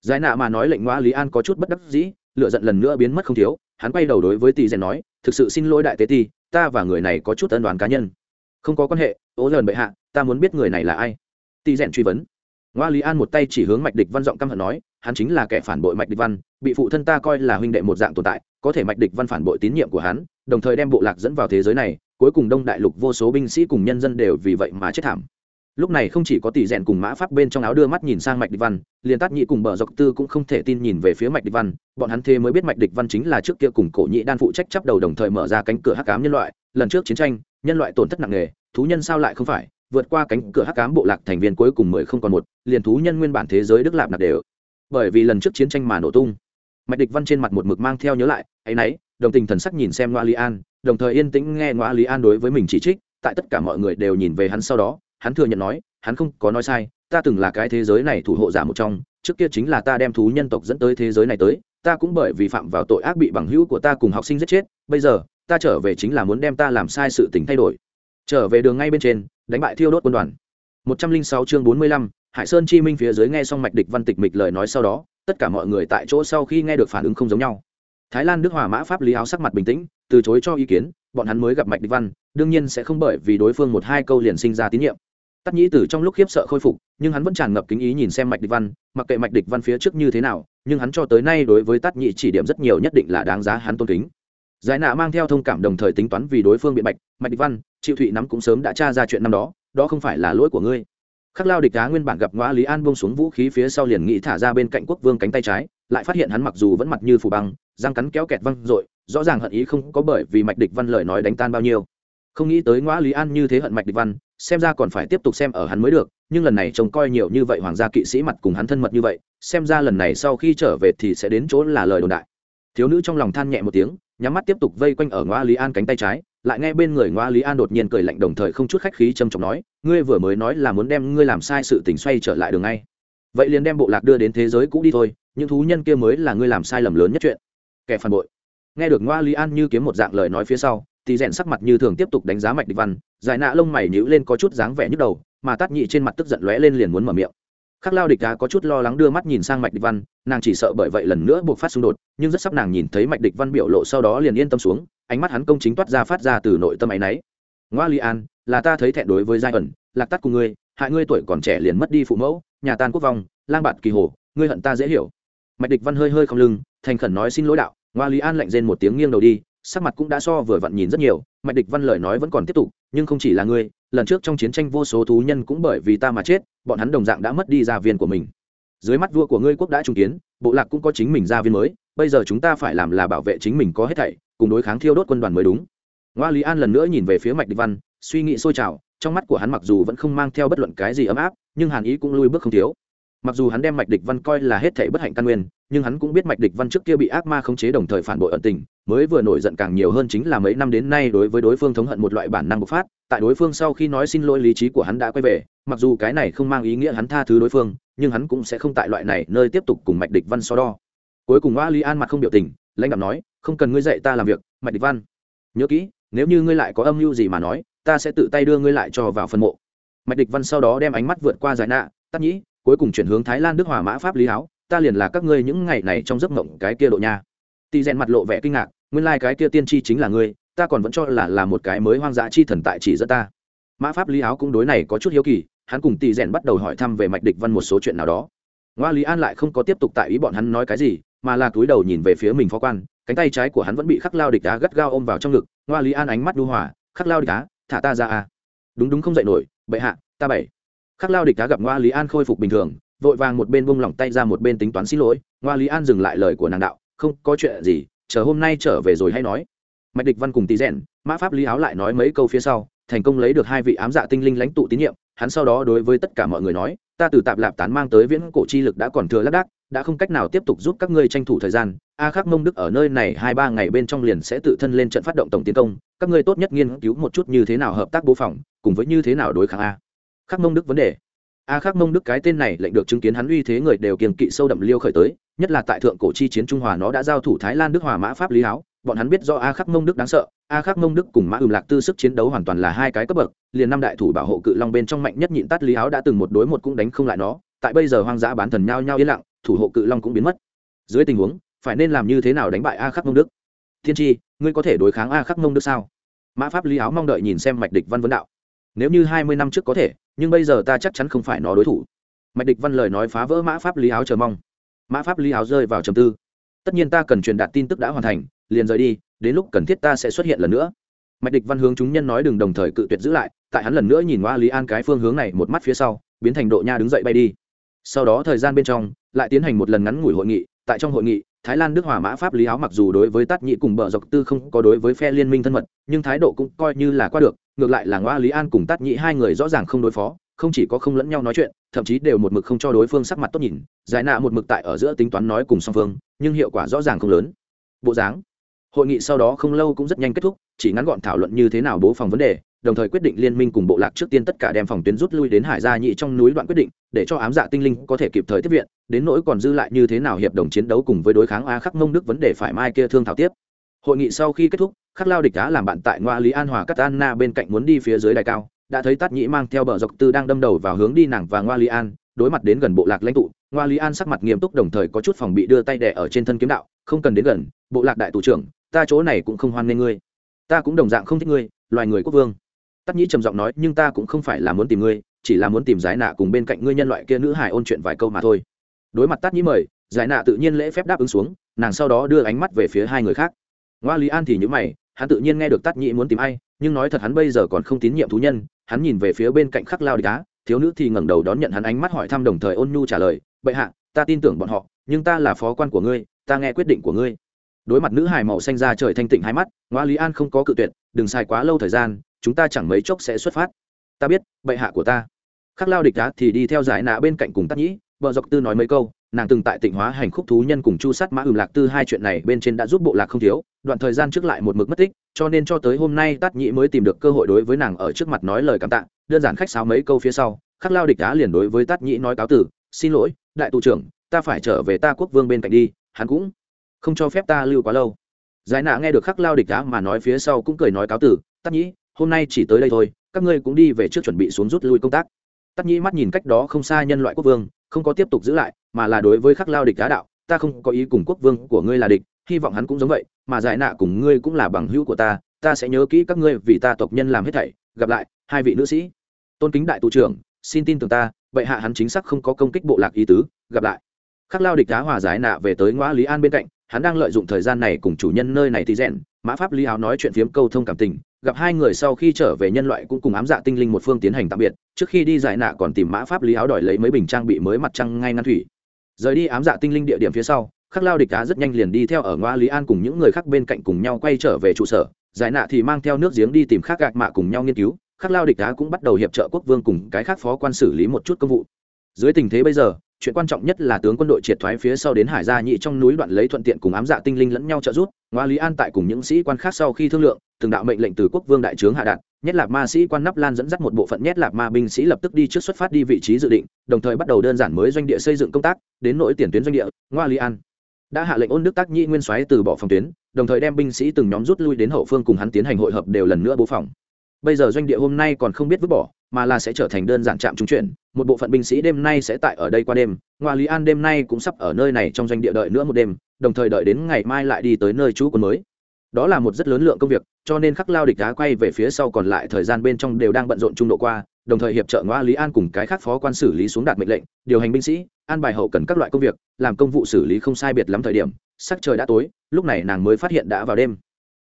Giải nạ mà nói lệnh ngoa lý an có chút bất đắc dĩ lựa giận lần nữa biến mất không thiếu, hắn quay đầu đối với tỷ rèn nói, thực sự xin lỗi đại tế ti, ta và người này có chút ân đoán cá nhân. Không có quan hệ ố lần bệ hạ, ta muốn biết người này là ai tỷ rèn truy vấn. Ngoa lý an một tay chỉ hướng mạch địch văn giọng căm hận nói, hắn chính là kẻ phản bội mạch địch văn, bị phụ thân ta coi là huynh đệ một dạng tồn tại, có thể mạch địch văn phản bội tín nhiệm của hắn, đồng thời đem bộ lạc dẫn vào thế giới này, cuối cùng đông đại lục vô số binh sĩ cùng nhân dân đều vì vậy mà chết thảm. Lúc này không chỉ có tỷ rèn cùng mã pháp bên trong áo đưa mắt nhìn sang mạch địch văn, liền tát nhị cùng bờ dọc tư cũng không thể tin nhìn về phía mạch địch văn, bọn hắn thế mới biết mạch địch văn chính là trước kia cùng cổ nhị đan phụ trách chấp đầu đồng thời mở ra cánh cửa hắc cám nhân loại, lần trước chiến tranh, nhân loại tổn thất nặng nề, thú nhân sao lại không phải? Vượt qua cánh cửa hắc cám bộ lạc thành viên cuối cùng mười không còn một, liền thú nhân nguyên bản thế giới đức lạp nạp đều. Bởi vì lần trước chiến tranh mà nổ tung, mạch địch văn trên mặt một mực mang theo nhớ lại, ấy nấy, đồng tình thần sắc nhìn xem ngoa lý an, đồng thời yên tĩnh nghe ngoa lý an đối với mình chỉ trích, tại tất cả mọi người đều nhìn về hắn sau đó, hắn thừa nhận nói, hắn không có nói sai, ta từng là cái thế giới này thủ hộ giả một trong, trước kia chính là ta đem thú nhân tộc dẫn tới thế giới này tới, ta cũng bởi vì phạm vào tội ác bị bằng hữu của ta cùng học sinh giết chết, bây giờ, ta trở về chính là muốn đem ta làm sai sự tình thay đổi. Trở về đường ngay bên trên đánh bại thiêu đốt quân đoàn. Một trăm linh sáu chương bốn mươi lăm, hải sơn chi minh phía dưới nghe xong mạch địch văn tịch mịch lời nói sau đó, tất cả mọi người tại chỗ sau khi nghe được phản ứng không giống nhau. Thái lan đức hòa mã pháp lý áo sắc mặt bình tĩnh, từ chối cho ý kiến, bọn hắn mới gặp mạch địch văn, đương nhiên sẽ không bởi vì đối phương một hai câu liền sinh ra tín nhiệm. Tắc nhĩ tử trong lúc khiếp sợ khôi phục, nhưng hắn vẫn tràn ngập kính ý nhìn xem mạch địch văn, mặc kệ mạch địch văn phía trước như thế nào, nhưng hắn cho tới nay đối với tắc nhĩ chỉ điểm rất nhiều nhất định là đáng giá hắn tôn kính giải nạ mang theo thông cảm đồng thời tính toán vì đối phương biện bạch, mạch địch văn, triệu thụy nắm cũng sớm đã tra ra chuyện năm đó đó không phải là lỗi của ngươi. Khắc lao địch đá nguyên bản gặp ngõ lý an bông xuống vũ khí phía sau liền nghĩ thả ra bên cạnh quốc vương cánh tay trái, lại phát hiện hắn mặc dù vẫn mặt như phủ băng, răng cắn kéo kẹt văng r rõ ràng hận ý không có bởi vì mạch địch văn lời nói đánh tan bao nhiêu. Không nghĩ tới ngõ lý an như thế hận mạch địch văn, xem ra còn phải tiếp tục xem ở hắn mới được, nhưng lần này trông coi nhiều như vậy hoàng gia kỵ sĩ mặt cùng hắn thân mật như vậy, xem ra lần này sau khi trở về thì sẽ đến chỗ là lời đồn đại. Thiếu nữ trong lòng than nhẹ một tiếng nhắm mắt tiếp tục vây quanh ở ngoa lý an cánh tay trái, lại nghe bên người ngoa lý an đột nhiên cười lạnh đồng thời không chút khách khí trầm trọng nói, ngươi vừa mới nói là muốn đem ngươi làm sai sự tình xoay trở lại đường ngay. Vậy liền đem bộ lạc đưa đến thế giới cũ đi thôi, những thú nhân kia mới là ngươi làm sai lầm lớn nhất chuyện. Kẻ phản bội. Nghe được ngoa lý an như kiếm một dạng lời nói phía sau thì rèn sắc mặt như thường tiếp tục đánh giá mạch địch văn, giải nạ lông mày nhíu lên có chút dáng vẻ nhức đầu, mà tát nhị trên mặt tức giận lóe lên liền muốn mở miệng khắc lao địch đá có chút lo lắng đưa mắt nhìn sang mạch địch văn, nàng chỉ sợ bởi vậy lần nữa buộc phát xung đột, nhưng rất sắp nàng nhìn thấy mạch địch văn biểu lộ sau đó liền yên tâm xuống, ánh mắt hắn công chính toát ra phát ra từ nội tâm áy náy. Ngoa li an, là ta thấy thẹn đối với giai ẩn, lạc tắt cùng ngươi, hại ngươi tuổi còn trẻ liền mất đi phụ mẫu, nhà tan quốc vong, lang bạt kỳ hồ, ngươi hận ta dễ hiểu. Mạch địch văn hơi hơi không lưng, thành khẩn nói xin lỗi đạo, ngoa lý an lạnh rên một tiếng nghiêng đầu đi, sắc mặt cũng đã so vừa vặn nhìn rất nhiều, mạch địch văn lời nói vẫn còn tiếp tục, nhưng không chỉ là ngươi, lần trước trong chiến tranh vô số thú nhân cũng bởi vì ta mà chết bọn hắn đồng dạng đã mất đi gia viên của mình. Dưới mắt vua của ngươi quốc đã trung kiến, bộ lạc cũng có chính mình gia viên mới, bây giờ chúng ta phải làm là bảo vệ chính mình có hết thảy, cùng đối kháng thiêu đốt quân đoàn mới đúng. Ngoa lý an lần nữa nhìn về phía mạch địch văn, suy nghĩ sôi trào, trong mắt của hắn mặc dù vẫn không mang theo bất luận cái gì ấm áp, nhưng hàn ý cũng lui bước không thiếu mặc dù hắn đem mạch địch văn coi là hết thảy bất hạnh căn nguyên, nhưng hắn cũng biết mạch địch văn trước kia bị ác ma khống chế đồng thời phản bội ẩn tình, mới vừa nổi giận càng nhiều hơn chính là mấy năm đến nay đối với đối phương thống hận một loại bản năng bộc phát, tại đối phương sau khi nói xin lỗi lý trí của hắn đã quay về, mặc dù cái này không mang ý nghĩa hắn tha thứ đối phương, nhưng hắn cũng sẽ không tại loại này nơi tiếp tục cùng mạch địch văn so đo. Cuối cùng a lý an mặt không biểu tình, lãnh đạo nói, không cần ngươi dạy ta làm việc, mạch địch văn. Nhớ kỹ, nếu như ngươi lại có âm mưu gì mà nói, ta sẽ tự tay đưa ngươi lại cho vào phân mộ. Mạch địch văn sau đó đem ánh mắt vượt qua giải nạ, tắc nhĩ cuối cùng chuyển hướng thái lan đức hòa mã pháp lý áo ta liền là các ngươi những ngày này trong giấc mộng cái kia độ nha. Tỳ rèn mặt lộ vẻ kinh ngạc, nguyên lai、like、cái kia tiên tri chính là ngươi, ta còn vẫn cho là là một cái mới hoang dã chi thần tại chỉ dẫn ta. Mã pháp lý áo cũng đối này có chút hiếu kỳ, hắn cùng tỳ rèn bắt đầu hỏi thăm về mạch địch văn một số chuyện nào đó. Ngoa lý an lại không có tiếp tục tại ý bọn hắn nói cái gì, mà là túi đầu nhìn về phía mình phó quan, cánh tay trái của hắn vẫn bị khắc lao địch đá gắt gao ôm vào trong ngực. Ngoa lý an ánh mắt đu hỏa khắc lao địch đá, thả ta ra à? đúng đúng, không dậy nổi, bệ hạ, ta bảy khắc lao địch đã gặp ngoa lý an khôi phục bình thường, vội vàng một bên bông lỏng tay ra một bên tính toán xin lỗi, ngoa lý an dừng lại lời của nàng đạo, không có chuyện gì, chờ hôm nay trở về rồi hay nói. Mạch địch văn cùng tí rèn, mã pháp lý áo lại nói mấy câu phía sau, thành công lấy được hai vị ám dạ tinh linh lãnh tụ tín nhiệm, hắn sau đó đối với tất cả mọi người nói, ta từ tạp lạp tán mang tới viễn cổ chi lực đã còn thừa lác đác, đã không cách nào tiếp tục giúp các ngươi tranh thủ thời gian, a khắc mông đức ở nơi này hai ba ngày bên trong liền sẽ tự thân lên trận phát động tổng tiến công, các ngươi tốt nhất nghiên cứu một chút như thế nào hợp tác bố phòng, cùng với như thế nào đối kháng a khắc mông đức vấn đề. A khắc mông đức cái tên này lệnh được chứng kiến hắn uy thế người đều kiềm kỵ sâu đậm liêu khởi tới, nhất là tại thượng cổ chi chiến trung hòa nó đã giao thủ thái lan đức hòa mã pháp lý háo, bọn hắn biết do a khắc mông đức đáng sợ, a khắc mông đức cùng mã ừm lạc tư sức chiến đấu hoàn toàn là hai cái cấp bậc, liền năm đại thủ bảo hộ cự long bên trong mạnh nhất nhịn tắt lý háo đã từng một đối một cũng đánh không lại nó, tại bây giờ hoang dã bán thần nhao nhao yên lặng, thủ hộ cự long cũng biến mất. Dưới tình huống, phải nên làm như thế nào đánh bại a khắc mông đức? Thiên tri ngươi có thể đối kháng a khắc mông đức sao? Mã pháp lý áo mong đợi nhìn xem mạch địch văn vấn đạo. Nếu như hai mươi năm trước có thể nhưng bây giờ ta chắc chắn không phải nó đối thủ. Mạch địch văn lời nói phá vỡ mã pháp lý áo chờ mong. Mã pháp lý áo rơi vào trầm tư. Tất nhiên ta cần truyền đạt tin tức đã hoàn thành, liền rời đi, đến lúc cần thiết ta sẽ xuất hiện lần nữa. Mạch địch văn hướng chúng nhân nói đừng đồng thời cự tuyệt giữ lại, tại hắn lần nữa nhìn qua lý an cái phương hướng này một mắt phía sau, biến thành độ nha đứng dậy bay đi. Sau đó thời gian bên trong, lại tiến hành một lần ngắn ngủi hội nghị, tại trong hội nghị thái lan đức hòa mã pháp lý áo mặc dù đối với tát nhị cùng bờ dọc tư không có đối với phe liên minh thân mật, nhưng thái độ cũng coi như là qua được, ngược lại là ngoa lý an cùng tát nhị hai người rõ ràng không đối phó, không chỉ có không lẫn nhau nói chuyện, thậm chí đều một mực không cho đối phương sắc mặt tốt nhìn, giải nạ một mực tại ở giữa tính toán nói cùng song phương, nhưng hiệu quả rõ ràng không lớn. Bộ dáng. Hội nghị sau đó không lâu cũng rất nhanh kết thúc, chỉ ngắn gọn thảo luận như thế nào bố phòng vấn đề đồng thời quyết định liên minh cùng bộ lạc trước tiên tất cả đem phòng tuyến rút lui đến hải gia nhị trong núi đoạn quyết định, để cho ám dạ tinh linh có thể kịp thời tiếp viện, đến nỗi còn dư lại như thế nào hiệp đồng chiến đấu cùng với đối kháng a khắc mông đức vấn đề phải mai kia thương thảo tiếp. Hội nghị sau khi kết thúc, khắc lao địch đã làm bạn tại ngoa lý an hòa cắt an na bên cạnh muốn đi phía dưới đài cao, đã thấy tát nhĩ mang theo bờ dọc tư đang đâm đầu vào hướng đi nàng và ngoa lý an, đối mặt đến gần bộ lạc lãnh tụ ngoa lý an sắc mặt nghiêm túc đồng thời có chút phòng bị đưa tay đẻ ở trên thân kiếm đạo, không cần đến gần, bộ lạc đại tù trưởng, ta chỗ này cũng không hoan nghê ngươi. Ta cũng đồng dạng không thích ngươi, loài người quốc vương tắc nhĩ trầm giọng nói, nhưng ta cũng không phải là muốn tìm ngươi, chỉ là muốn tìm giải nạ cùng bên cạnh ngươi nhân loại kia nữ hải ôn chuyện vài câu mà thôi. Đối mặt tắc nhĩ mời, giải nạ tự nhiên lễ phép đáp ứng xuống, nàng sau đó đưa ánh mắt về phía hai người khác. Ngoa lý an thì nhữ mày, hắn tự nhiên nghe được tắc nhĩ muốn tìm ai, nhưng nói thật hắn bây giờ còn không tín nhiệm thú nhân, hắn nhìn về phía bên cạnh khắc lao địch á, thiếu nữ thì ngẩng đầu đón nhận hắn ánh mắt hỏi thăm đồng thời ôn nhu trả lời, bệ hạ, ta tin tưởng bọn họ, nhưng ta là phó quan của ngươi, ta nghe quyết định của ngươi đối mặt nữ hài màu xanh ra trời thanh tịnh hai mắt, ngoa lý an không có cự tuyệt, đừng xài quá lâu thời gian, chúng ta chẳng mấy chốc sẽ xuất phát. Ta biết, bệ hạ của ta. Khắc lao địch đá thì đi theo giải nạ bên cạnh cùng tắc nhĩ, vợ dọc tư nói mấy câu, nàng từng tại tịnh hóa hành khúc thú nhân cùng chu sát mã ừm lạc tư hai chuyện này bên trên đã giúp bộ lạc không thiếu, đoạn thời gian trước lại một mực mất tích, cho nên cho tới hôm nay tát nhĩ mới tìm được cơ hội đối với nàng ở trước mặt nói lời cảm tạ, đơn giản khách sáo mấy câu phía sau, khắc lao địch đá liền đối với tát nhĩ nói cáo tử xin lỗi, đại tù trưởng, ta phải trở về ta quốc vương bên cạnh đi, hắn cũng không cho phép ta lưu quá lâu. Giải nạ nghe được khắc lao địch đá mà nói phía sau cũng cười nói cáo tử tát nhĩ, hôm nay chỉ tới đây thôi, các ngươi cũng đi về trước chuẩn bị xuống rút lui công tác. Tắc nhĩ mắt nhìn cách đó không xa nhân loại quốc vương, không có tiếp tục giữ lại, mà là đối với khắc lao địch đá đạo, ta không có ý cùng quốc vương của ngươi là địch, hy vọng hắn cũng giống vậy, mà giải nạ cùng ngươi cũng là bằng hữu của ta ta sẽ nhớ kỹ các ngươi vì ta tộc nhân làm hết thảy, gặp lại, hai vị nữ sĩ. Tôn kính đại tù trưởng, xin tin tưởng ta vậy hạ hắn chính xác không có công kích bộ lạc ý tứ, gặp lại. Khắc lao địch đá hòa giải nạ về tới ngõ lý an bên cạnh hắn đang lợi dụng thời gian này cùng chủ nhân nơi này thì rèn, mã pháp lý áo nói chuyện phiếm câu thông cảm tình, gặp hai người sau khi trở về nhân loại cũng cùng ám dạ tinh linh một phương tiến hành tạm biệt, trước khi đi giải nạ còn tìm mã pháp lý áo đòi lấy mấy bình trang bị mới mặt trăng ngay ngăn thủy. Rời đi ám dạ tinh linh địa điểm phía sau, khắc lao địch cá rất nhanh liền đi theo ở ngoa lý an cùng những người khác bên cạnh cùng nhau quay trở về trụ sở, giải nạ thì mang theo nước giếng đi tìm khắc gạc mạ cùng nhau nghiên cứu, khắc lao địch cá cũng bắt đầu hiệp trợ quốc vương cùng cái khác phó quan xử lý một chút công vụ. Dưới tình thế bây giờ chuyện quan trọng nhất là tướng quân đội triệt thoái phía sau đến hải gia nhị trong núi đoạn lấy thuận tiện cùng ám dạ tinh linh lẫn nhau trợ giúp, ngoa lý an tại cùng những sĩ quan khác sau khi thương lượng, từng đạo mệnh lệnh từ quốc vương đại trướng hạ đạt, nhất là ma sĩ quan nắp lan dẫn dắt một bộ phận nhất là ma binh sĩ lập tức đi trước xuất phát đi vị trí dự định, đồng thời bắt đầu đơn giản mới doanh địa xây dựng công tác, đến nỗi tiền tuyến doanh địa, ngoa lý an đã hạ lệnh ôn đức tác nhị nguyên soái từ bỏ phòng tuyến, đồng thời đem binh sĩ từng nhóm rút lui đến hậu phương cùng hắn tiến hành hội hợp đều lần nữa bố phòng. Bây giờ doanh địa hôm nay còn không biết vứt bỏ mà là sẽ trở thành đơn giản trạm trung chuyển. Một bộ phận binh sĩ đêm nay sẽ tại ở đây qua đêm. Ngoa lý an đêm nay cũng sắp ở nơi này trong doanh địa đợi nữa một đêm, đồng thời đợi đến ngày mai lại đi tới nơi trú quân mới. Đó là một rất lớn lượng công việc, cho nên khắc lao địch đá quay về phía sau còn lại thời gian bên trong đều đang bận rộn trung độ qua, đồng thời hiệp trợ ngoa lý an cùng cái khác phó quan xử lý xuống đạt mệnh lệnh, điều hành binh sĩ, an bài hậu cần các loại công việc, làm công vụ xử lý không sai biệt lắm thời điểm, sắc trời đã tối, lúc này nàng mới phát hiện đã vào đêm.